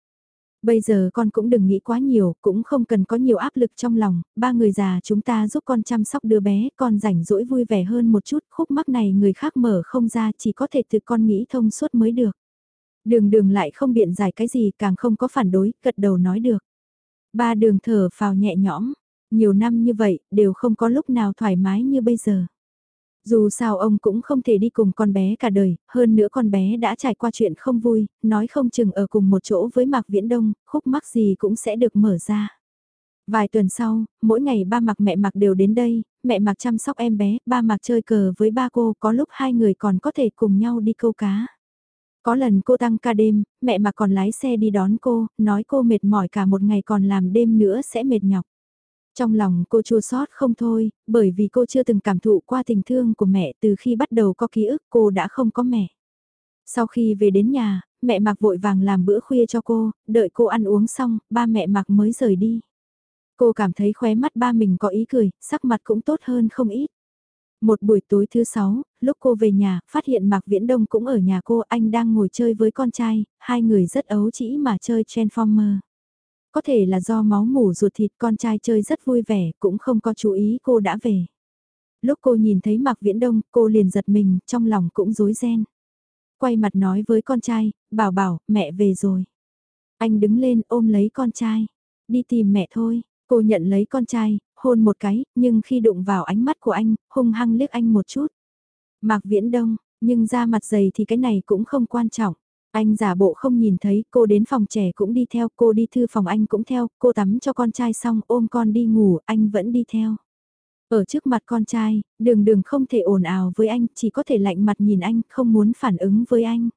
Bây giờ con cũng đừng nghĩ quá nhiều, cũng không cần có nhiều áp lực trong lòng, ba người già chúng ta giúp con chăm sóc đứa bé, con rảnh rỗi vui vẻ hơn một chút, khúc mắc này người khác mở không ra chỉ có thể tự con nghĩ thông suốt mới được. Đường đường lại không biện giải cái gì càng không có phản đối, gật đầu nói được. Ba đường thở phào nhẹ nhõm, nhiều năm như vậy, đều không có lúc nào thoải mái như bây giờ. Dù sao ông cũng không thể đi cùng con bé cả đời, hơn nữa con bé đã trải qua chuyện không vui, nói không chừng ở cùng một chỗ với Mạc Viễn Đông, khúc mắc gì cũng sẽ được mở ra. Vài tuần sau, mỗi ngày ba mạc mẹ mạc đều đến đây, mẹ mạc chăm sóc em bé, ba mạc chơi cờ với ba cô, có lúc hai người còn có thể cùng nhau đi câu cá. Có lần cô tăng ca đêm, mẹ mạc còn lái xe đi đón cô, nói cô mệt mỏi cả một ngày còn làm đêm nữa sẽ mệt nhọc. Trong lòng cô chua xót không thôi, bởi vì cô chưa từng cảm thụ qua tình thương của mẹ từ khi bắt đầu có ký ức cô đã không có mẹ. Sau khi về đến nhà, mẹ mạc vội vàng làm bữa khuya cho cô, đợi cô ăn uống xong, ba mẹ mạc mới rời đi. Cô cảm thấy khóe mắt ba mình có ý cười, sắc mặt cũng tốt hơn không ít. Một buổi tối thứ sáu, lúc cô về nhà, phát hiện Mạc Viễn Đông cũng ở nhà cô, anh đang ngồi chơi với con trai, hai người rất ấu chỉ mà chơi Transformer. Có thể là do máu mủ ruột thịt con trai chơi rất vui vẻ, cũng không có chú ý cô đã về. Lúc cô nhìn thấy Mạc Viễn Đông, cô liền giật mình, trong lòng cũng rối ren. Quay mặt nói với con trai, bảo bảo, mẹ về rồi. Anh đứng lên ôm lấy con trai, đi tìm mẹ thôi, cô nhận lấy con trai, hôn một cái, nhưng khi đụng vào ánh mắt của anh, hung hăng liếc anh một chút. Mạc Viễn Đông, nhưng ra mặt dày thì cái này cũng không quan trọng. Anh giả bộ không nhìn thấy, cô đến phòng trẻ cũng đi theo, cô đi thư phòng anh cũng theo, cô tắm cho con trai xong ôm con đi ngủ, anh vẫn đi theo. Ở trước mặt con trai, đường đường không thể ồn ào với anh, chỉ có thể lạnh mặt nhìn anh, không muốn phản ứng với anh.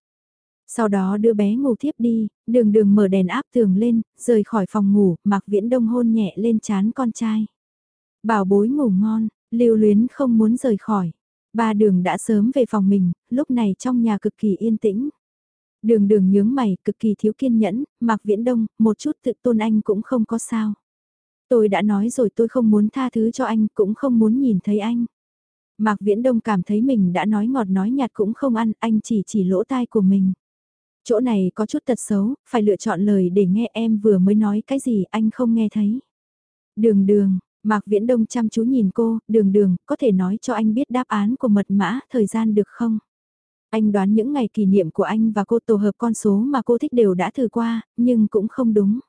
Sau đó đưa bé ngủ thiếp đi, đường đường mở đèn áp tường lên, rời khỏi phòng ngủ, mặc viễn đông hôn nhẹ lên chán con trai. Bảo bối ngủ ngon, lưu luyến không muốn rời khỏi. Ba đường đã sớm về phòng mình, lúc này trong nhà cực kỳ yên tĩnh. Đường đường nhướng mày, cực kỳ thiếu kiên nhẫn, Mạc Viễn Đông, một chút tự tôn anh cũng không có sao. Tôi đã nói rồi tôi không muốn tha thứ cho anh, cũng không muốn nhìn thấy anh. Mạc Viễn Đông cảm thấy mình đã nói ngọt nói nhạt cũng không ăn, anh chỉ chỉ lỗ tai của mình. Chỗ này có chút tật xấu, phải lựa chọn lời để nghe em vừa mới nói cái gì anh không nghe thấy. Đường đường, Mạc Viễn Đông chăm chú nhìn cô, đường đường, có thể nói cho anh biết đáp án của mật mã thời gian được không? Anh đoán những ngày kỷ niệm của anh và cô tổ hợp con số mà cô thích đều đã thử qua, nhưng cũng không đúng.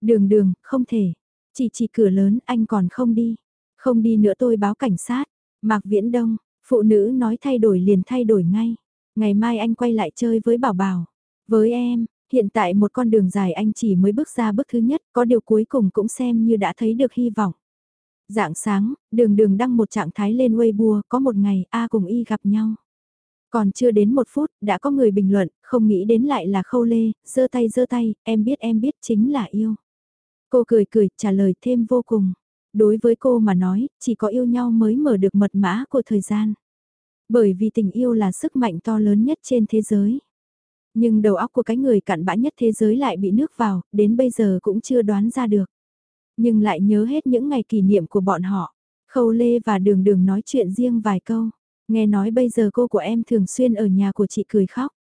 Đường đường, không thể. Chỉ chỉ cửa lớn, anh còn không đi. Không đi nữa tôi báo cảnh sát. Mạc Viễn Đông, phụ nữ nói thay đổi liền thay đổi ngay. Ngày mai anh quay lại chơi với Bảo Bảo. Với em, hiện tại một con đường dài anh chỉ mới bước ra bước thứ nhất, có điều cuối cùng cũng xem như đã thấy được hy vọng. Dạng sáng, đường đường đăng một trạng thái lên Weibo, có một ngày A cùng Y gặp nhau. Còn chưa đến một phút, đã có người bình luận, không nghĩ đến lại là khâu lê, giơ tay giơ tay, em biết em biết chính là yêu. Cô cười cười, trả lời thêm vô cùng. Đối với cô mà nói, chỉ có yêu nhau mới mở được mật mã của thời gian. Bởi vì tình yêu là sức mạnh to lớn nhất trên thế giới. Nhưng đầu óc của cái người cặn bã nhất thế giới lại bị nước vào, đến bây giờ cũng chưa đoán ra được. Nhưng lại nhớ hết những ngày kỷ niệm của bọn họ. Khâu Lê và Đường Đường nói chuyện riêng vài câu. Nghe nói bây giờ cô của em thường xuyên ở nhà của chị cười khóc.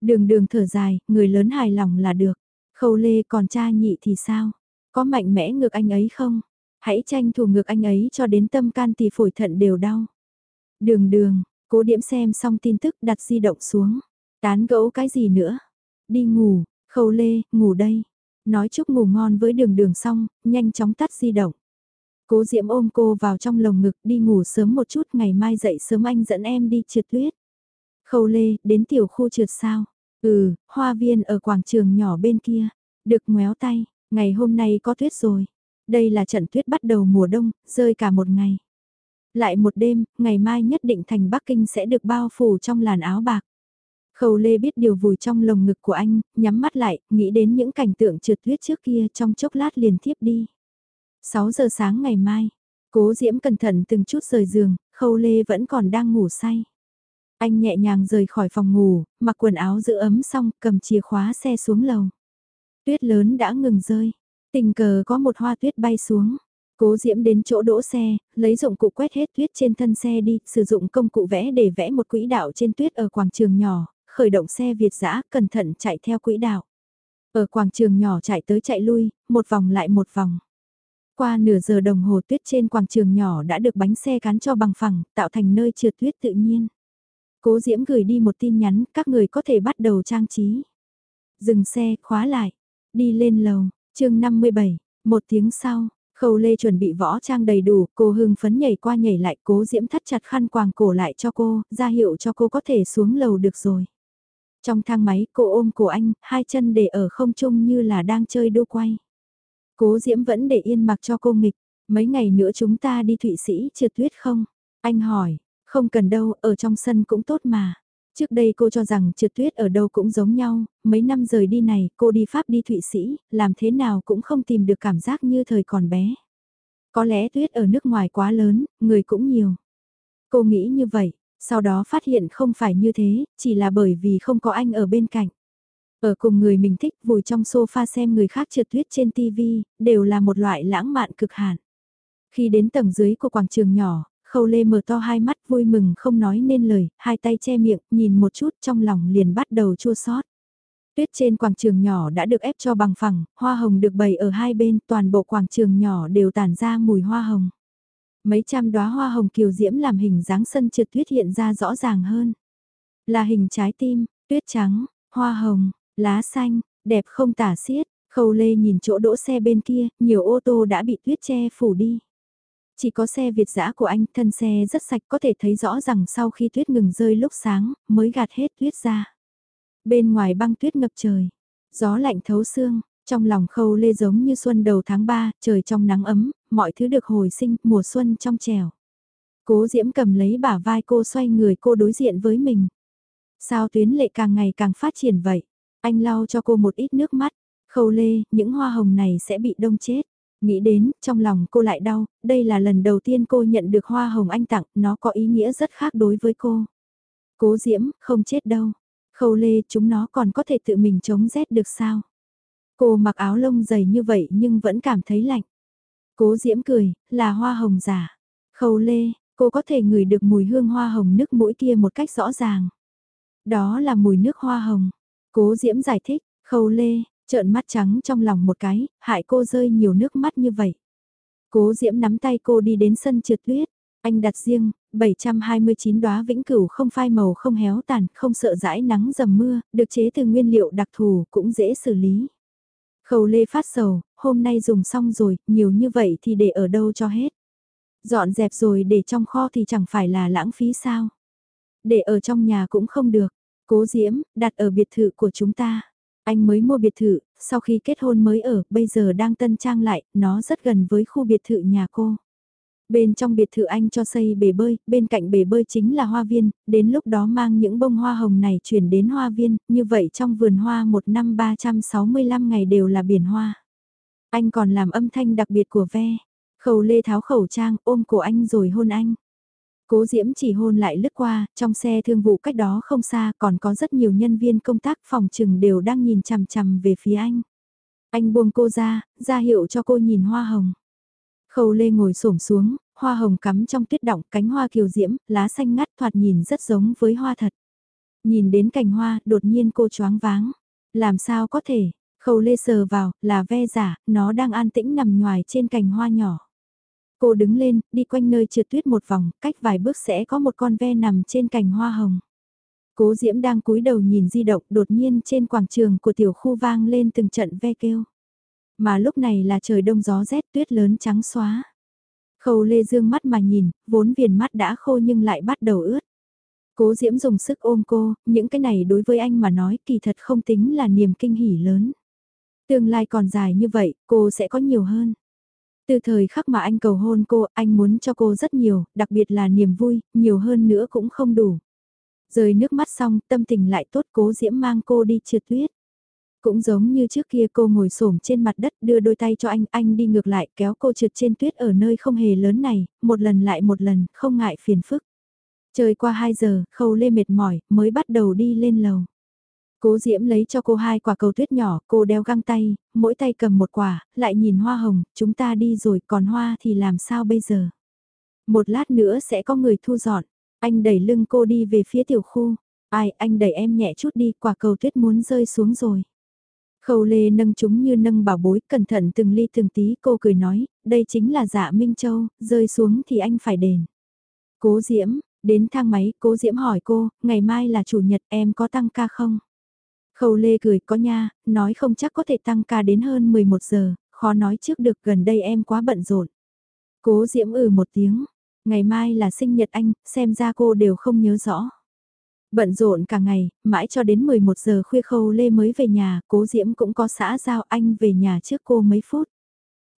Đường đường thở dài, người lớn hài lòng là được. Khâu Lê còn cha nhị thì sao? Có mạnh mẽ ngược anh ấy không? Hãy tranh thủ ngược anh ấy cho đến tâm can thì phổi thận đều đau. Đường đường, cố điểm xem xong tin tức đặt di động xuống. Tán gẫu cái gì nữa? Đi ngủ, khâu lê, ngủ đây. Nói chúc ngủ ngon với đường đường xong, nhanh chóng tắt di động. Cố Diễm ôm cô vào trong lồng ngực đi ngủ sớm một chút ngày mai dậy sớm anh dẫn em đi trượt tuyết. Khâu lê, đến tiểu khu trượt sao? Ừ, hoa viên ở quảng trường nhỏ bên kia. Được ngoéo tay, ngày hôm nay có tuyết rồi. Đây là trận tuyết bắt đầu mùa đông, rơi cả một ngày. Lại một đêm, ngày mai nhất định thành Bắc Kinh sẽ được bao phủ trong làn áo bạc. Khâu Lê biết điều vùi trong lồng ngực của anh, nhắm mắt lại, nghĩ đến những cảnh tượng trượt tuyết trước kia trong chốc lát liền tiếp đi. 6 giờ sáng ngày mai, cố diễm cẩn thận từng chút rời giường, Khâu Lê vẫn còn đang ngủ say. Anh nhẹ nhàng rời khỏi phòng ngủ, mặc quần áo giữ ấm xong, cầm chìa khóa xe xuống lầu. Tuyết lớn đã ngừng rơi, tình cờ có một hoa tuyết bay xuống. Cố Diễm đến chỗ đỗ xe, lấy dụng cụ quét hết tuyết trên thân xe đi, sử dụng công cụ vẽ để vẽ một quỹ đạo trên tuyết ở quảng trường nhỏ, khởi động xe Việt dã cẩn thận chạy theo quỹ đạo. Ở quảng trường nhỏ chạy tới chạy lui, một vòng lại một vòng. Qua nửa giờ đồng hồ tuyết trên quảng trường nhỏ đã được bánh xe cán cho bằng phẳng, tạo thành nơi trượt tuyết tự nhiên. Cố Diễm gửi đi một tin nhắn, các người có thể bắt đầu trang trí. Dừng xe, khóa lại, đi lên lầu, chương 57, một tiếng sau, Khâu Lê chuẩn bị võ trang đầy đủ, cô hưng phấn nhảy qua nhảy lại, cố Diễm thắt chặt khăn quàng cổ lại cho cô, ra hiệu cho cô có thể xuống lầu được rồi. Trong thang máy, cô ôm cổ anh, hai chân để ở không trung như là đang chơi đu quay. Cố Diễm vẫn để yên mặc cho cô nghịch. Mấy ngày nữa chúng ta đi Thụy Sĩ trượt tuyết không? Anh hỏi, không cần đâu, ở trong sân cũng tốt mà. Trước đây cô cho rằng trượt tuyết ở đâu cũng giống nhau, mấy năm rời đi này cô đi Pháp đi Thụy Sĩ, làm thế nào cũng không tìm được cảm giác như thời còn bé. Có lẽ tuyết ở nước ngoài quá lớn, người cũng nhiều. Cô nghĩ như vậy, sau đó phát hiện không phải như thế, chỉ là bởi vì không có anh ở bên cạnh. Ở cùng người mình thích vùi trong sofa xem người khác trượt tuyết trên TV, đều là một loại lãng mạn cực hạn. Khi đến tầng dưới của quảng trường nhỏ, Khâu Lê mở to hai mắt vui mừng không nói nên lời, hai tay che miệng, nhìn một chút trong lòng liền bắt đầu chua xót. Tuyết trên quảng trường nhỏ đã được ép cho bằng phẳng, hoa hồng được bày ở hai bên, toàn bộ quảng trường nhỏ đều tản ra mùi hoa hồng. Mấy trăm đóa hoa hồng kiều diễm làm hình dáng sân trượt tuyết hiện ra rõ ràng hơn. Là hình trái tim, tuyết trắng, hoa hồng, lá xanh, đẹp không tả xiết, khâu lê nhìn chỗ đỗ xe bên kia, nhiều ô tô đã bị tuyết che phủ đi. Chỉ có xe Việt dã của anh, thân xe rất sạch có thể thấy rõ rằng sau khi tuyết ngừng rơi lúc sáng, mới gạt hết tuyết ra. Bên ngoài băng tuyết ngập trời, gió lạnh thấu xương, trong lòng khâu lê giống như xuân đầu tháng 3, trời trong nắng ấm, mọi thứ được hồi sinh, mùa xuân trong trèo. Cố diễm cầm lấy bả vai cô xoay người cô đối diện với mình. Sao tuyến lệ càng ngày càng phát triển vậy? Anh lau cho cô một ít nước mắt. Khâu lê, những hoa hồng này sẽ bị đông chết. Nghĩ đến, trong lòng cô lại đau, đây là lần đầu tiên cô nhận được hoa hồng anh tặng, nó có ý nghĩa rất khác đối với cô. Cố diễm, không chết đâu. Khâu lê, chúng nó còn có thể tự mình chống rét được sao? Cô mặc áo lông dày như vậy nhưng vẫn cảm thấy lạnh. Cố diễm cười, là hoa hồng giả. Khâu lê, cô có thể ngửi được mùi hương hoa hồng nước mũi kia một cách rõ ràng. Đó là mùi nước hoa hồng. Cố diễm giải thích, khâu lê, trợn mắt trắng trong lòng một cái, hại cô rơi nhiều nước mắt như vậy. Cố diễm nắm tay cô đi đến sân trượt tuyết. Anh đặt riêng, 729 đóa vĩnh cửu không phai màu không héo tàn, không sợ dãi nắng dầm mưa, được chế từ nguyên liệu đặc thù cũng dễ xử lý. Khâu lê phát sầu, hôm nay dùng xong rồi, nhiều như vậy thì để ở đâu cho hết. Dọn dẹp rồi để trong kho thì chẳng phải là lãng phí sao. Để ở trong nhà cũng không được. Cố Diễm, đặt ở biệt thự của chúng ta. Anh mới mua biệt thự, sau khi kết hôn mới ở, bây giờ đang tân trang lại, nó rất gần với khu biệt thự nhà cô. Bên trong biệt thự anh cho xây bể bơi, bên cạnh bể bơi chính là hoa viên, đến lúc đó mang những bông hoa hồng này chuyển đến hoa viên, như vậy trong vườn hoa một năm 365 ngày đều là biển hoa. Anh còn làm âm thanh đặc biệt của ve, khẩu lê tháo khẩu trang ôm cổ anh rồi hôn anh. Cố Diễm chỉ hôn lại lướt qua, trong xe thương vụ cách đó không xa còn có rất nhiều nhân viên công tác phòng trừng đều đang nhìn chằm chằm về phía anh. Anh buông cô ra, ra hiệu cho cô nhìn hoa hồng. Khâu Lê ngồi xổm xuống, hoa hồng cắm trong tuyết động, cánh hoa kiều diễm, lá xanh ngắt thoạt nhìn rất giống với hoa thật. Nhìn đến cành hoa, đột nhiên cô choáng váng. Làm sao có thể, khâu lê sờ vào, là ve giả, nó đang an tĩnh nằm ngoài trên cành hoa nhỏ. Cô đứng lên, đi quanh nơi trượt tuyết một vòng, cách vài bước sẽ có một con ve nằm trên cành hoa hồng. Cố Diễm đang cúi đầu nhìn di động, đột nhiên trên quảng trường của tiểu khu vang lên từng trận ve kêu. Mà lúc này là trời đông gió rét tuyết lớn trắng xóa. Khâu Lê Dương mắt mà nhìn, vốn viền mắt đã khô nhưng lại bắt đầu ướt. Cố Diễm dùng sức ôm cô, những cái này đối với anh mà nói kỳ thật không tính là niềm kinh hỉ lớn. Tương lai còn dài như vậy, cô sẽ có nhiều hơn. Từ thời khắc mà anh cầu hôn cô, anh muốn cho cô rất nhiều, đặc biệt là niềm vui, nhiều hơn nữa cũng không đủ. Rời nước mắt xong, tâm tình lại tốt cố Diễm mang cô đi trượt tuyết. Cũng giống như trước kia cô ngồi xổm trên mặt đất đưa đôi tay cho anh, anh đi ngược lại kéo cô trượt trên tuyết ở nơi không hề lớn này, một lần lại một lần, không ngại phiền phức. Trời qua 2 giờ, khâu lê mệt mỏi, mới bắt đầu đi lên lầu. Cố Diễm lấy cho cô hai quả cầu tuyết nhỏ, cô đeo găng tay, mỗi tay cầm một quả, lại nhìn hoa hồng, chúng ta đi rồi, còn hoa thì làm sao bây giờ? Một lát nữa sẽ có người thu dọn. Anh đẩy lưng cô đi về phía tiểu khu. Ai, anh đẩy em nhẹ chút đi, quả cầu tuyết muốn rơi xuống rồi. Khâu lê nâng chúng như nâng bảo bối, cẩn thận từng ly từng tí, cô cười nói, đây chính là dạ Minh Châu, rơi xuống thì anh phải đền. Cố Diễm, đến thang máy, cố Diễm hỏi cô, ngày mai là chủ nhật em có tăng ca không? Khâu Lê cười có nha, nói không chắc có thể tăng ca đến hơn 11 giờ, khó nói trước được gần đây em quá bận rộn. Cố Diễm ừ một tiếng, ngày mai là sinh nhật anh, xem ra cô đều không nhớ rõ. Bận rộn cả ngày, mãi cho đến 11 giờ khuya Khâu Lê mới về nhà, Cố Diễm cũng có xã giao anh về nhà trước cô mấy phút.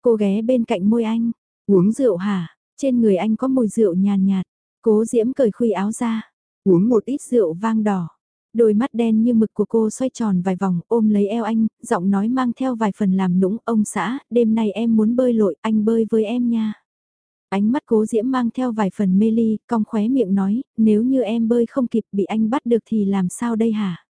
Cô ghé bên cạnh môi anh, uống rượu hả? Trên người anh có mùi rượu nhàn nhạt, cố diễm cởi khuy áo ra, uống một ít rượu vang đỏ. Đôi mắt đen như mực của cô xoay tròn vài vòng ôm lấy eo anh, giọng nói mang theo vài phần làm nũng ông xã, đêm nay em muốn bơi lội, anh bơi với em nha. Ánh mắt cố diễm mang theo vài phần mê ly, cong khóe miệng nói, nếu như em bơi không kịp bị anh bắt được thì làm sao đây hả?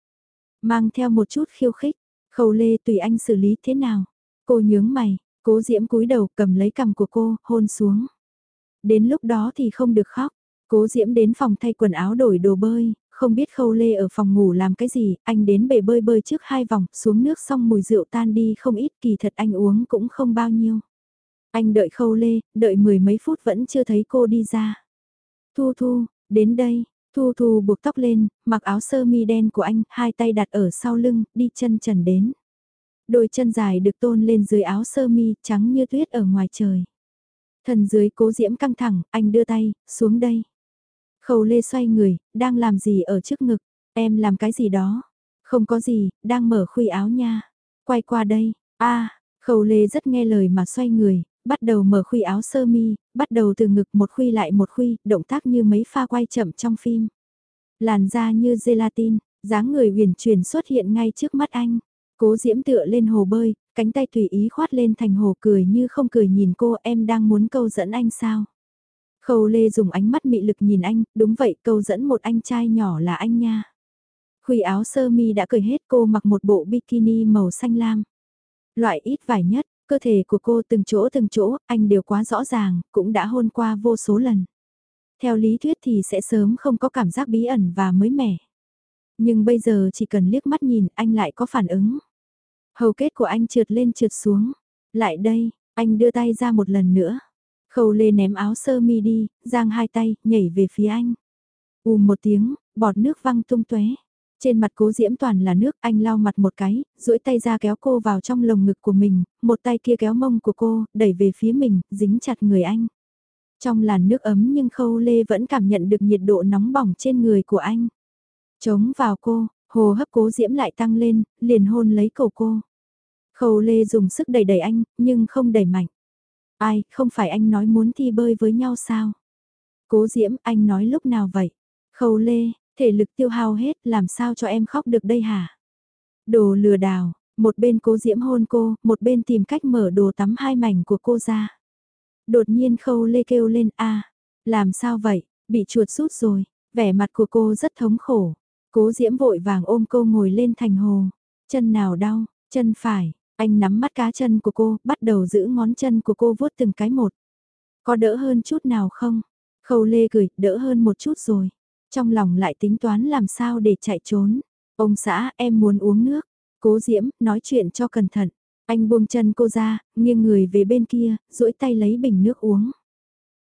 Mang theo một chút khiêu khích, khâu lê tùy anh xử lý thế nào? Cô nhướng mày, cố diễm cúi đầu cầm lấy cằm của cô, hôn xuống. Đến lúc đó thì không được khóc, cố diễm đến phòng thay quần áo đổi đồ bơi, không biết khâu lê ở phòng ngủ làm cái gì, anh đến bể bơi bơi trước hai vòng, xuống nước xong mùi rượu tan đi không ít, kỳ thật anh uống cũng không bao nhiêu. Anh đợi khâu lê, đợi mười mấy phút vẫn chưa thấy cô đi ra. Thu Thu, đến đây, Thu Thu buộc tóc lên, mặc áo sơ mi đen của anh, hai tay đặt ở sau lưng, đi chân trần đến. Đôi chân dài được tôn lên dưới áo sơ mi, trắng như tuyết ở ngoài trời. Thần dưới cố diễm căng thẳng, anh đưa tay, xuống đây. Khâu lê xoay người, đang làm gì ở trước ngực, em làm cái gì đó. Không có gì, đang mở khuy áo nha. Quay qua đây, a khâu lê rất nghe lời mà xoay người, bắt đầu mở khuy áo sơ mi, bắt đầu từ ngực một khuy lại một khuy, động tác như mấy pha quay chậm trong phim. Làn da như gelatin, dáng người huyền chuyển xuất hiện ngay trước mắt anh. Cố diễm tựa lên hồ bơi, cánh tay tùy ý khoát lên thành hồ cười như không cười nhìn cô em đang muốn câu dẫn anh sao. Khâu Lê dùng ánh mắt mị lực nhìn anh, đúng vậy câu dẫn một anh trai nhỏ là anh nha. Khuy áo sơ mi đã cởi hết cô mặc một bộ bikini màu xanh lam. Loại ít vải nhất, cơ thể của cô từng chỗ từng chỗ, anh đều quá rõ ràng, cũng đã hôn qua vô số lần. Theo lý thuyết thì sẽ sớm không có cảm giác bí ẩn và mới mẻ. Nhưng bây giờ chỉ cần liếc mắt nhìn anh lại có phản ứng. Hầu kết của anh trượt lên trượt xuống. Lại đây, anh đưa tay ra một lần nữa. Khâu lê ném áo sơ mi đi, giang hai tay, nhảy về phía anh. ù một tiếng, bọt nước văng tung tóe. Trên mặt cố diễm toàn là nước, anh lau mặt một cái, duỗi tay ra kéo cô vào trong lồng ngực của mình, một tay kia kéo mông của cô, đẩy về phía mình, dính chặt người anh. Trong làn nước ấm nhưng khâu lê vẫn cảm nhận được nhiệt độ nóng bỏng trên người của anh. Chống vào cô, hồ hấp cố diễm lại tăng lên, liền hôn lấy cổ cô. Khâu lê dùng sức đẩy đẩy anh, nhưng không đẩy mạnh. Ai, không phải anh nói muốn thi bơi với nhau sao? Cố Diễm, anh nói lúc nào vậy? Khâu Lê, thể lực tiêu hao hết, làm sao cho em khóc được đây hả? Đồ lừa đảo, một bên cố Diễm hôn cô, một bên tìm cách mở đồ tắm hai mảnh của cô ra. Đột nhiên Khâu Lê kêu lên a, làm sao vậy? Bị chuột rút rồi, vẻ mặt của cô rất thống khổ. Cố Diễm vội vàng ôm cô ngồi lên thành hồ. Chân nào đau, chân phải, anh nắm mắt cá chân của cô, bắt đầu giữ ngón chân của cô vuốt từng cái một. Có đỡ hơn chút nào không? Khâu Lê cười, đỡ hơn một chút rồi. Trong lòng lại tính toán làm sao để chạy trốn. Ông xã, em muốn uống nước. Cố Diễm, nói chuyện cho cẩn thận. Anh buông chân cô ra, nghiêng người về bên kia, duỗi tay lấy bình nước uống.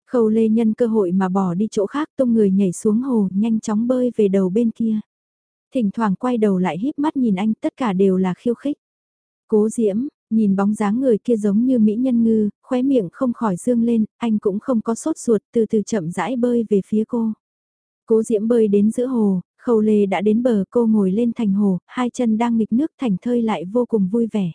Khâu Lê nhân cơ hội mà bỏ đi chỗ khác tung người nhảy xuống hồ, nhanh chóng bơi về đầu bên kia. Thỉnh thoảng quay đầu lại híp mắt nhìn anh, tất cả đều là khiêu khích. Cố Diễm, nhìn bóng dáng người kia giống như mỹ nhân ngư, khóe miệng không khỏi dương lên, anh cũng không có sốt ruột từ từ chậm rãi bơi về phía cô. Cố Diễm bơi đến giữa hồ, Khâu Lê đã đến bờ cô ngồi lên thành hồ, hai chân đang nghịch nước thành thơi lại vô cùng vui vẻ.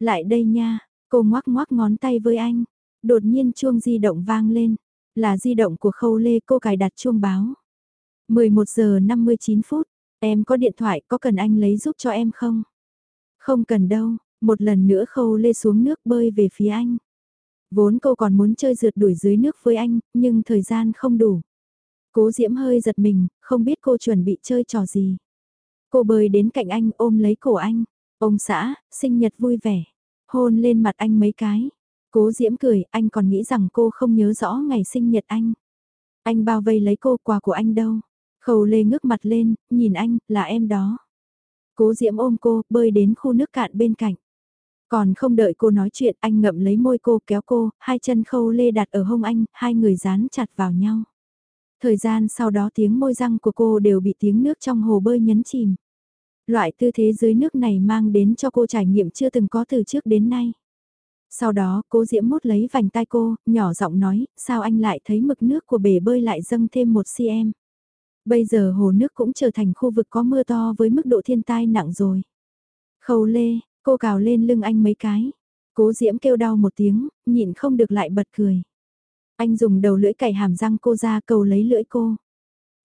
Lại đây nha, cô ngoác ngoác ngón tay với anh. Đột nhiên chuông di động vang lên, là di động của Khâu Lê cô cài đặt chuông báo. 11 giờ 59 phút, em có điện thoại có cần anh lấy giúp cho em không? Không cần đâu, một lần nữa khâu lê xuống nước bơi về phía anh. Vốn cô còn muốn chơi rượt đuổi dưới nước với anh, nhưng thời gian không đủ. Cố Diễm hơi giật mình, không biết cô chuẩn bị chơi trò gì. Cô bơi đến cạnh anh ôm lấy cổ anh. Ông xã, sinh nhật vui vẻ. Hôn lên mặt anh mấy cái. Cố Diễm cười, anh còn nghĩ rằng cô không nhớ rõ ngày sinh nhật anh. Anh bao vây lấy cô quà của anh đâu. Khâu lê ngước mặt lên, nhìn anh, là em đó. Cố Diễm ôm cô, bơi đến khu nước cạn bên cạnh. Còn không đợi cô nói chuyện, anh ngậm lấy môi cô kéo cô, hai chân khâu lê đặt ở hông anh, hai người dán chặt vào nhau. Thời gian sau đó tiếng môi răng của cô đều bị tiếng nước trong hồ bơi nhấn chìm. Loại tư thế dưới nước này mang đến cho cô trải nghiệm chưa từng có từ trước đến nay. Sau đó, cô Diễm mốt lấy vành tai cô, nhỏ giọng nói, sao anh lại thấy mực nước của bể bơi lại dâng thêm một cm. Bây giờ hồ nước cũng trở thành khu vực có mưa to với mức độ thiên tai nặng rồi. Khâu lê, cô cào lên lưng anh mấy cái. Cố Diễm kêu đau một tiếng, nhịn không được lại bật cười. Anh dùng đầu lưỡi cày hàm răng cô ra cầu lấy lưỡi cô.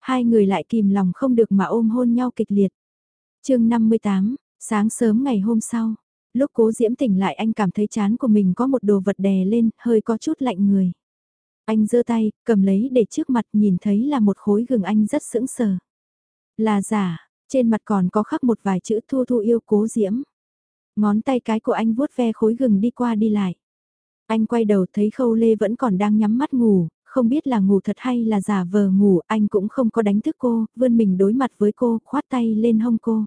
Hai người lại kìm lòng không được mà ôm hôn nhau kịch liệt. chương 58, sáng sớm ngày hôm sau, lúc cố Diễm tỉnh lại anh cảm thấy chán của mình có một đồ vật đè lên, hơi có chút lạnh người. Anh giơ tay, cầm lấy để trước mặt nhìn thấy là một khối gừng anh rất sững sờ. Là giả, trên mặt còn có khắc một vài chữ thu thu yêu cố Diễm. Ngón tay cái của anh vuốt ve khối gừng đi qua đi lại. Anh quay đầu thấy khâu lê vẫn còn đang nhắm mắt ngủ, không biết là ngủ thật hay là giả vờ ngủ, anh cũng không có đánh thức cô, vươn mình đối mặt với cô, khoát tay lên hông cô.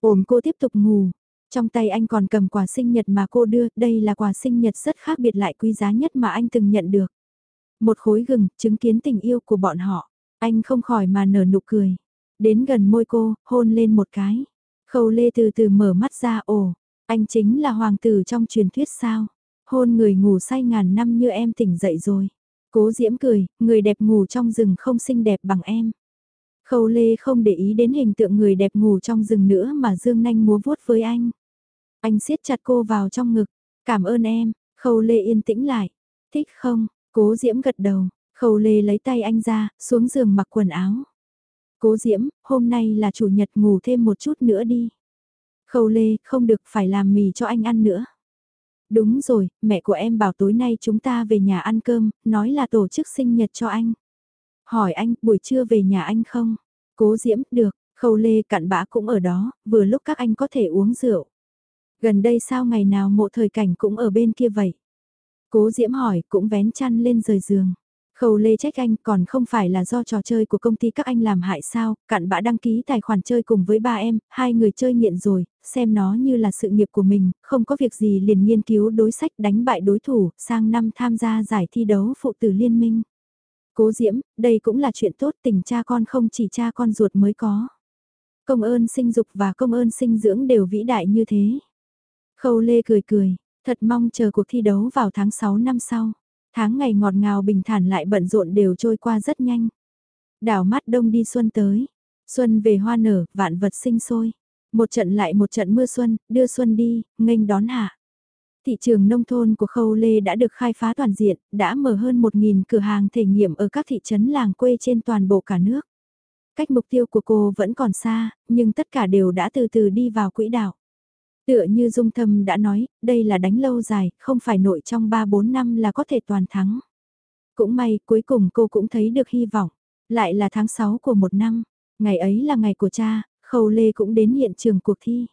Ôm cô tiếp tục ngủ, trong tay anh còn cầm quà sinh nhật mà cô đưa, đây là quà sinh nhật rất khác biệt lại quý giá nhất mà anh từng nhận được. Một khối gừng, chứng kiến tình yêu của bọn họ, anh không khỏi mà nở nụ cười. Đến gần môi cô, hôn lên một cái. Khâu lê từ từ mở mắt ra, ồ, anh chính là hoàng tử trong truyền thuyết sao? Hôn người ngủ say ngàn năm như em tỉnh dậy rồi. Cố diễm cười, người đẹp ngủ trong rừng không xinh đẹp bằng em. Khâu Lê không để ý đến hình tượng người đẹp ngủ trong rừng nữa mà dương nanh múa vuốt với anh. Anh siết chặt cô vào trong ngực, cảm ơn em, Khâu Lê yên tĩnh lại. Thích không, cố diễm gật đầu, Khâu Lê lấy tay anh ra, xuống giường mặc quần áo. Cố diễm, hôm nay là chủ nhật ngủ thêm một chút nữa đi. Khâu Lê, không được phải làm mì cho anh ăn nữa. Đúng rồi, mẹ của em bảo tối nay chúng ta về nhà ăn cơm, nói là tổ chức sinh nhật cho anh. Hỏi anh, buổi trưa về nhà anh không? Cố Diễm, được, Khâu Lê cặn bã cũng ở đó, vừa lúc các anh có thể uống rượu. Gần đây sao ngày nào mộ thời cảnh cũng ở bên kia vậy? Cố Diễm hỏi, cũng vén chăn lên rời giường. Khâu lê trách anh còn không phải là do trò chơi của công ty các anh làm hại sao, cặn bã đăng ký tài khoản chơi cùng với ba em, hai người chơi nghiện rồi, xem nó như là sự nghiệp của mình, không có việc gì liền nghiên cứu đối sách đánh bại đối thủ, sang năm tham gia giải thi đấu phụ tử liên minh. Cố Diễm, đây cũng là chuyện tốt tình cha con không chỉ cha con ruột mới có. Công ơn sinh dục và công ơn sinh dưỡng đều vĩ đại như thế. Khâu Lê cười cười, thật mong chờ cuộc thi đấu vào tháng 6 năm sau. Tháng ngày ngọt ngào bình thản lại bận rộn đều trôi qua rất nhanh. Đảo mắt đông đi xuân tới. Xuân về hoa nở, vạn vật sinh sôi. Một trận lại một trận mưa xuân, đưa xuân đi, nghênh đón hạ. Thị trường nông thôn của Khâu Lê đã được khai phá toàn diện, đã mở hơn 1.000 cửa hàng thể nghiệm ở các thị trấn làng quê trên toàn bộ cả nước. Cách mục tiêu của cô vẫn còn xa, nhưng tất cả đều đã từ từ đi vào quỹ đạo. Tựa như Dung Thâm đã nói, đây là đánh lâu dài, không phải nội trong 3-4 năm là có thể toàn thắng. Cũng may, cuối cùng cô cũng thấy được hy vọng. Lại là tháng 6 của một năm, ngày ấy là ngày của cha, Khâu Lê cũng đến hiện trường cuộc thi.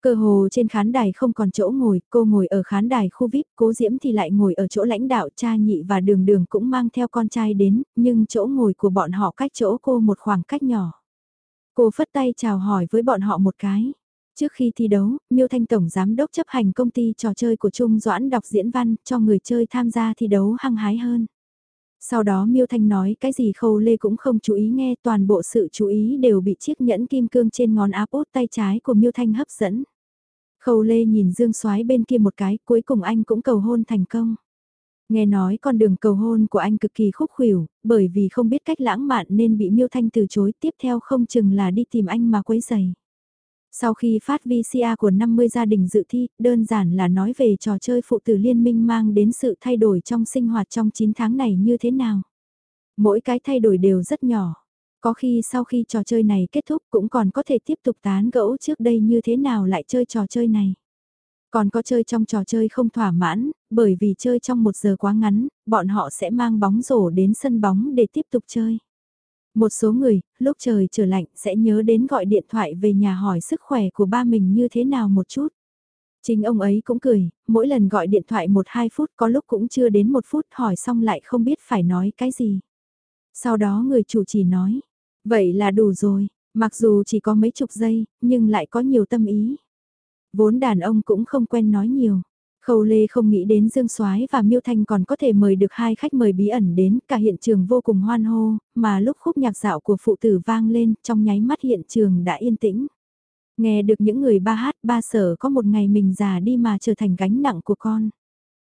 Cơ hồ trên khán đài không còn chỗ ngồi, cô ngồi ở khán đài khu VIP, cố Diễm thì lại ngồi ở chỗ lãnh đạo cha nhị và đường đường cũng mang theo con trai đến, nhưng chỗ ngồi của bọn họ cách chỗ cô một khoảng cách nhỏ. Cô phất tay chào hỏi với bọn họ một cái. Trước khi thi đấu, Miêu Thanh Tổng Giám đốc chấp hành công ty trò chơi của Trung Doãn đọc diễn văn cho người chơi tham gia thi đấu hăng hái hơn. Sau đó Miêu Thanh nói cái gì Khâu Lê cũng không chú ý nghe toàn bộ sự chú ý đều bị chiếc nhẫn kim cương trên ngón áp út tay trái của Miêu Thanh hấp dẫn. Khâu Lê nhìn Dương Soái bên kia một cái cuối cùng anh cũng cầu hôn thành công. Nghe nói con đường cầu hôn của anh cực kỳ khúc khuỷu, bởi vì không biết cách lãng mạn nên bị Miêu Thanh từ chối tiếp theo không chừng là đi tìm anh mà quấy giày. Sau khi phát VCA của 50 gia đình dự thi, đơn giản là nói về trò chơi phụ tử liên minh mang đến sự thay đổi trong sinh hoạt trong 9 tháng này như thế nào. Mỗi cái thay đổi đều rất nhỏ. Có khi sau khi trò chơi này kết thúc cũng còn có thể tiếp tục tán gẫu trước đây như thế nào lại chơi trò chơi này. Còn có chơi trong trò chơi không thỏa mãn, bởi vì chơi trong một giờ quá ngắn, bọn họ sẽ mang bóng rổ đến sân bóng để tiếp tục chơi. Một số người, lúc trời trở lạnh sẽ nhớ đến gọi điện thoại về nhà hỏi sức khỏe của ba mình như thế nào một chút. Chính ông ấy cũng cười, mỗi lần gọi điện thoại 1-2 phút có lúc cũng chưa đến một phút hỏi xong lại không biết phải nói cái gì. Sau đó người chủ chỉ nói, vậy là đủ rồi, mặc dù chỉ có mấy chục giây, nhưng lại có nhiều tâm ý. Vốn đàn ông cũng không quen nói nhiều. Khâu Lê không nghĩ đến Dương Soái và Miêu Thanh còn có thể mời được hai khách mời bí ẩn đến, cả hiện trường vô cùng hoan hô, mà lúc khúc nhạc dạo của phụ tử vang lên, trong nháy mắt hiện trường đã yên tĩnh. Nghe được những người ba hát, ba sở có một ngày mình già đi mà trở thành gánh nặng của con.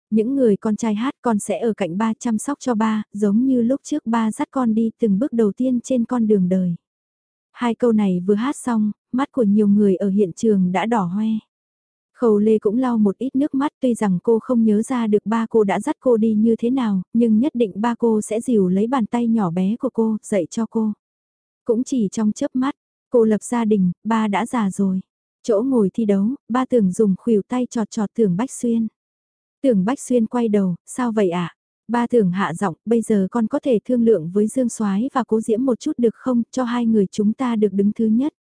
Những người con trai hát con sẽ ở cạnh ba chăm sóc cho ba, giống như lúc trước ba dắt con đi từng bước đầu tiên trên con đường đời. Hai câu này vừa hát xong, mắt của nhiều người ở hiện trường đã đỏ hoe. Khâu Lê cũng lau một ít nước mắt tuy rằng cô không nhớ ra được ba cô đã dắt cô đi như thế nào, nhưng nhất định ba cô sẽ dìu lấy bàn tay nhỏ bé của cô, dạy cho cô. Cũng chỉ trong chớp mắt, cô lập gia đình, ba đã già rồi. Chỗ ngồi thi đấu, ba tưởng dùng khuỷu tay trọt trọt tưởng Bách Xuyên. Tưởng Bách Xuyên quay đầu, sao vậy ạ? À? Ba tưởng hạ giọng, bây giờ con có thể thương lượng với Dương Soái và Cố Diễm một chút được không, cho hai người chúng ta được đứng thứ nhất.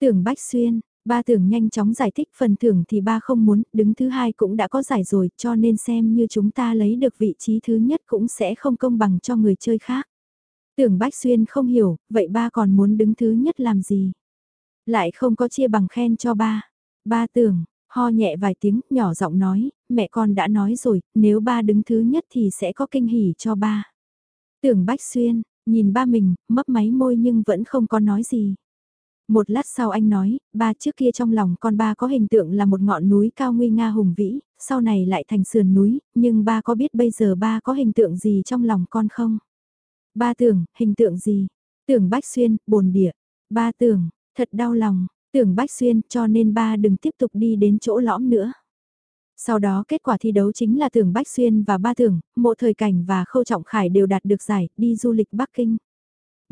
Tưởng Bách Xuyên, ba tưởng nhanh chóng giải thích phần thưởng thì ba không muốn, đứng thứ hai cũng đã có giải rồi, cho nên xem như chúng ta lấy được vị trí thứ nhất cũng sẽ không công bằng cho người chơi khác. Tưởng Bách Xuyên không hiểu, vậy ba còn muốn đứng thứ nhất làm gì? Lại không có chia bằng khen cho ba. Ba tưởng, ho nhẹ vài tiếng, nhỏ giọng nói, mẹ con đã nói rồi, nếu ba đứng thứ nhất thì sẽ có kinh hỉ cho ba. Tưởng Bách Xuyên, nhìn ba mình, mấp máy môi nhưng vẫn không có nói gì. Một lát sau anh nói, ba trước kia trong lòng con ba có hình tượng là một ngọn núi cao nguy nga hùng vĩ, sau này lại thành sườn núi, nhưng ba có biết bây giờ ba có hình tượng gì trong lòng con không? Ba tưởng, hình tượng gì? Tưởng Bách Xuyên, bồn địa. Ba tưởng, thật đau lòng, tưởng Bách Xuyên cho nên ba đừng tiếp tục đi đến chỗ lõm nữa. Sau đó kết quả thi đấu chính là tưởng Bách Xuyên và ba tưởng, mộ thời cảnh và khâu trọng khải đều đạt được giải, đi du lịch Bắc Kinh.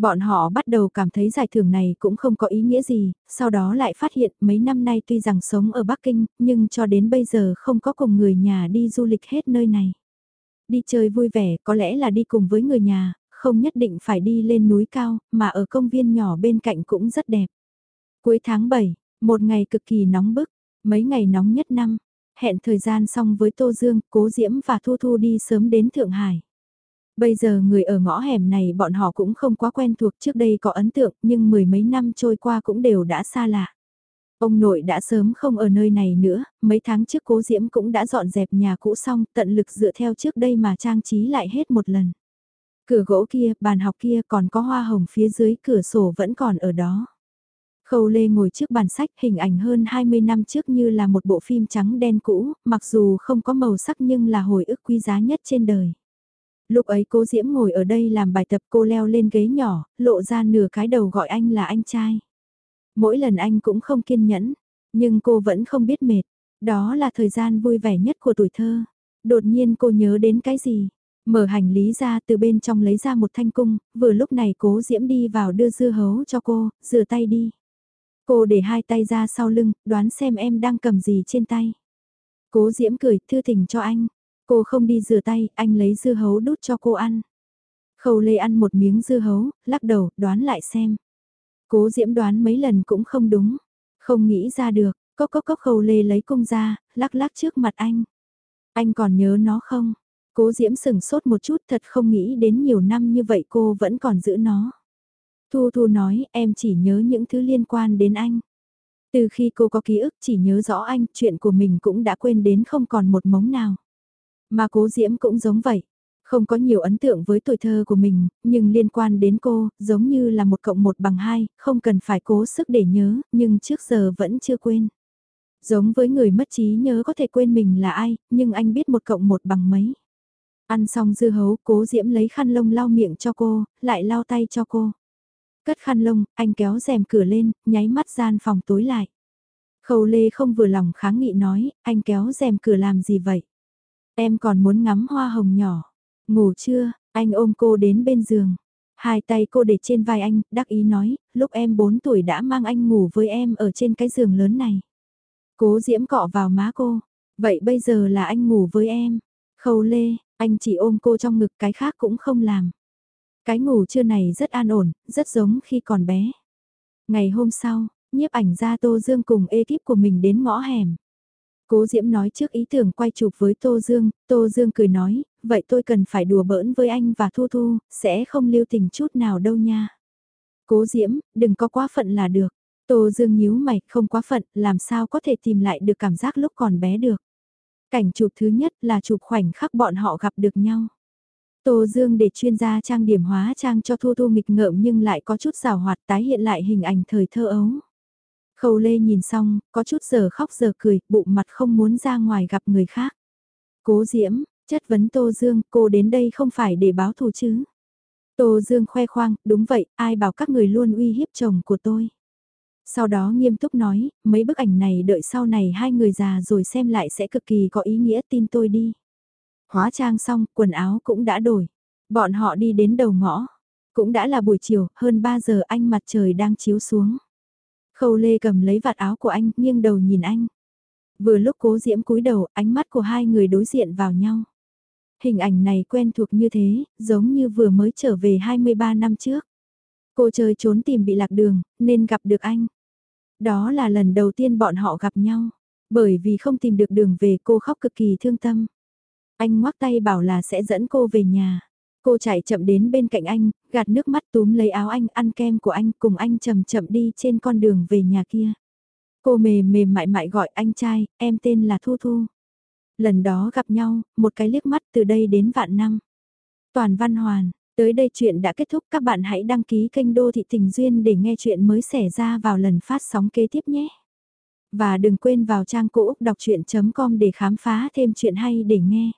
Bọn họ bắt đầu cảm thấy giải thưởng này cũng không có ý nghĩa gì, sau đó lại phát hiện mấy năm nay tuy rằng sống ở Bắc Kinh, nhưng cho đến bây giờ không có cùng người nhà đi du lịch hết nơi này. Đi chơi vui vẻ có lẽ là đi cùng với người nhà, không nhất định phải đi lên núi cao, mà ở công viên nhỏ bên cạnh cũng rất đẹp. Cuối tháng 7, một ngày cực kỳ nóng bức, mấy ngày nóng nhất năm, hẹn thời gian xong với Tô Dương, Cố Diễm và Thu Thu đi sớm đến Thượng Hải. Bây giờ người ở ngõ hẻm này bọn họ cũng không quá quen thuộc trước đây có ấn tượng nhưng mười mấy năm trôi qua cũng đều đã xa lạ. Ông nội đã sớm không ở nơi này nữa, mấy tháng trước cố diễm cũng đã dọn dẹp nhà cũ xong tận lực dựa theo trước đây mà trang trí lại hết một lần. Cửa gỗ kia, bàn học kia còn có hoa hồng phía dưới cửa sổ vẫn còn ở đó. Khâu Lê ngồi trước bàn sách hình ảnh hơn 20 năm trước như là một bộ phim trắng đen cũ, mặc dù không có màu sắc nhưng là hồi ức quý giá nhất trên đời. Lúc ấy cô Diễm ngồi ở đây làm bài tập cô leo lên ghế nhỏ, lộ ra nửa cái đầu gọi anh là anh trai. Mỗi lần anh cũng không kiên nhẫn, nhưng cô vẫn không biết mệt. Đó là thời gian vui vẻ nhất của tuổi thơ. Đột nhiên cô nhớ đến cái gì? Mở hành lý ra từ bên trong lấy ra một thanh cung, vừa lúc này cố Diễm đi vào đưa dưa hấu cho cô, rửa tay đi. Cô để hai tay ra sau lưng, đoán xem em đang cầm gì trên tay. Cố Diễm cười, thư thỉnh cho anh. Cô không đi rửa tay, anh lấy dưa hấu đút cho cô ăn. Khâu Lê ăn một miếng dưa hấu, lắc đầu, đoán lại xem. Cố Diễm đoán mấy lần cũng không đúng. Không nghĩ ra được, cốc cốc cốc Khâu Lê lấy cung ra, lắc lắc trước mặt anh. Anh còn nhớ nó không? Cố Diễm sừng sốt một chút thật không nghĩ đến nhiều năm như vậy cô vẫn còn giữ nó. Thu Thu nói em chỉ nhớ những thứ liên quan đến anh. Từ khi cô có ký ức chỉ nhớ rõ anh, chuyện của mình cũng đã quên đến không còn một mống nào. Mà cố Diễm cũng giống vậy. Không có nhiều ấn tượng với tuổi thơ của mình, nhưng liên quan đến cô, giống như là một cộng một bằng hai, không cần phải cố sức để nhớ, nhưng trước giờ vẫn chưa quên. Giống với người mất trí nhớ có thể quên mình là ai, nhưng anh biết một cộng một bằng mấy. Ăn xong dưa hấu, cố Diễm lấy khăn lông lau miệng cho cô, lại lau tay cho cô. Cất khăn lông, anh kéo rèm cửa lên, nháy mắt gian phòng tối lại. Khâu Lê không vừa lòng kháng nghị nói, anh kéo rèm cửa làm gì vậy? Em còn muốn ngắm hoa hồng nhỏ. Ngủ chưa, anh ôm cô đến bên giường. Hai tay cô để trên vai anh, đắc ý nói, lúc em 4 tuổi đã mang anh ngủ với em ở trên cái giường lớn này. Cố diễm cọ vào má cô. Vậy bây giờ là anh ngủ với em. Khâu lê, anh chỉ ôm cô trong ngực cái khác cũng không làm. Cái ngủ trưa này rất an ổn, rất giống khi còn bé. Ngày hôm sau, nhiếp ảnh ra Tô Dương cùng ekip của mình đến ngõ hẻm. Cố Diễm nói trước ý tưởng quay chụp với Tô Dương, Tô Dương cười nói, vậy tôi cần phải đùa bỡn với anh và Thu Thu, sẽ không lưu tình chút nào đâu nha. Cố Diễm, đừng có quá phận là được. Tô Dương nhíu mày, không quá phận, làm sao có thể tìm lại được cảm giác lúc còn bé được. Cảnh chụp thứ nhất là chụp khoảnh khắc bọn họ gặp được nhau. Tô Dương để chuyên gia trang điểm hóa trang cho Thu Thu nghịch ngợm nhưng lại có chút rào hoạt tái hiện lại hình ảnh thời thơ ấu. Khâu Lê nhìn xong, có chút giờ khóc giờ cười, bụng mặt không muốn ra ngoài gặp người khác. Cố Diễm, chất vấn Tô Dương, cô đến đây không phải để báo thù chứ. Tô Dương khoe khoang, đúng vậy, ai bảo các người luôn uy hiếp chồng của tôi. Sau đó nghiêm túc nói, mấy bức ảnh này đợi sau này hai người già rồi xem lại sẽ cực kỳ có ý nghĩa tin tôi đi. Hóa trang xong, quần áo cũng đã đổi. Bọn họ đi đến đầu ngõ. Cũng đã là buổi chiều, hơn 3 giờ anh mặt trời đang chiếu xuống. Khâu Lê cầm lấy vạt áo của anh, nghiêng đầu nhìn anh. Vừa lúc cố diễm cúi đầu, ánh mắt của hai người đối diện vào nhau. Hình ảnh này quen thuộc như thế, giống như vừa mới trở về 23 năm trước. Cô chơi trốn tìm bị lạc đường, nên gặp được anh. Đó là lần đầu tiên bọn họ gặp nhau. Bởi vì không tìm được đường về cô khóc cực kỳ thương tâm. Anh ngoắc tay bảo là sẽ dẫn cô về nhà. Cô chạy chậm đến bên cạnh anh, gạt nước mắt túm lấy áo anh ăn kem của anh cùng anh chậm chậm đi trên con đường về nhà kia. Cô mềm mềm mại mại gọi anh trai, em tên là Thu Thu. Lần đó gặp nhau, một cái liếc mắt từ đây đến vạn năm. Toàn Văn Hoàn, tới đây chuyện đã kết thúc các bạn hãy đăng ký kênh Đô Thị Tình Duyên để nghe chuyện mới xảy ra vào lần phát sóng kế tiếp nhé. Và đừng quên vào trang cũ đọc chuyện.com để khám phá thêm chuyện hay để nghe.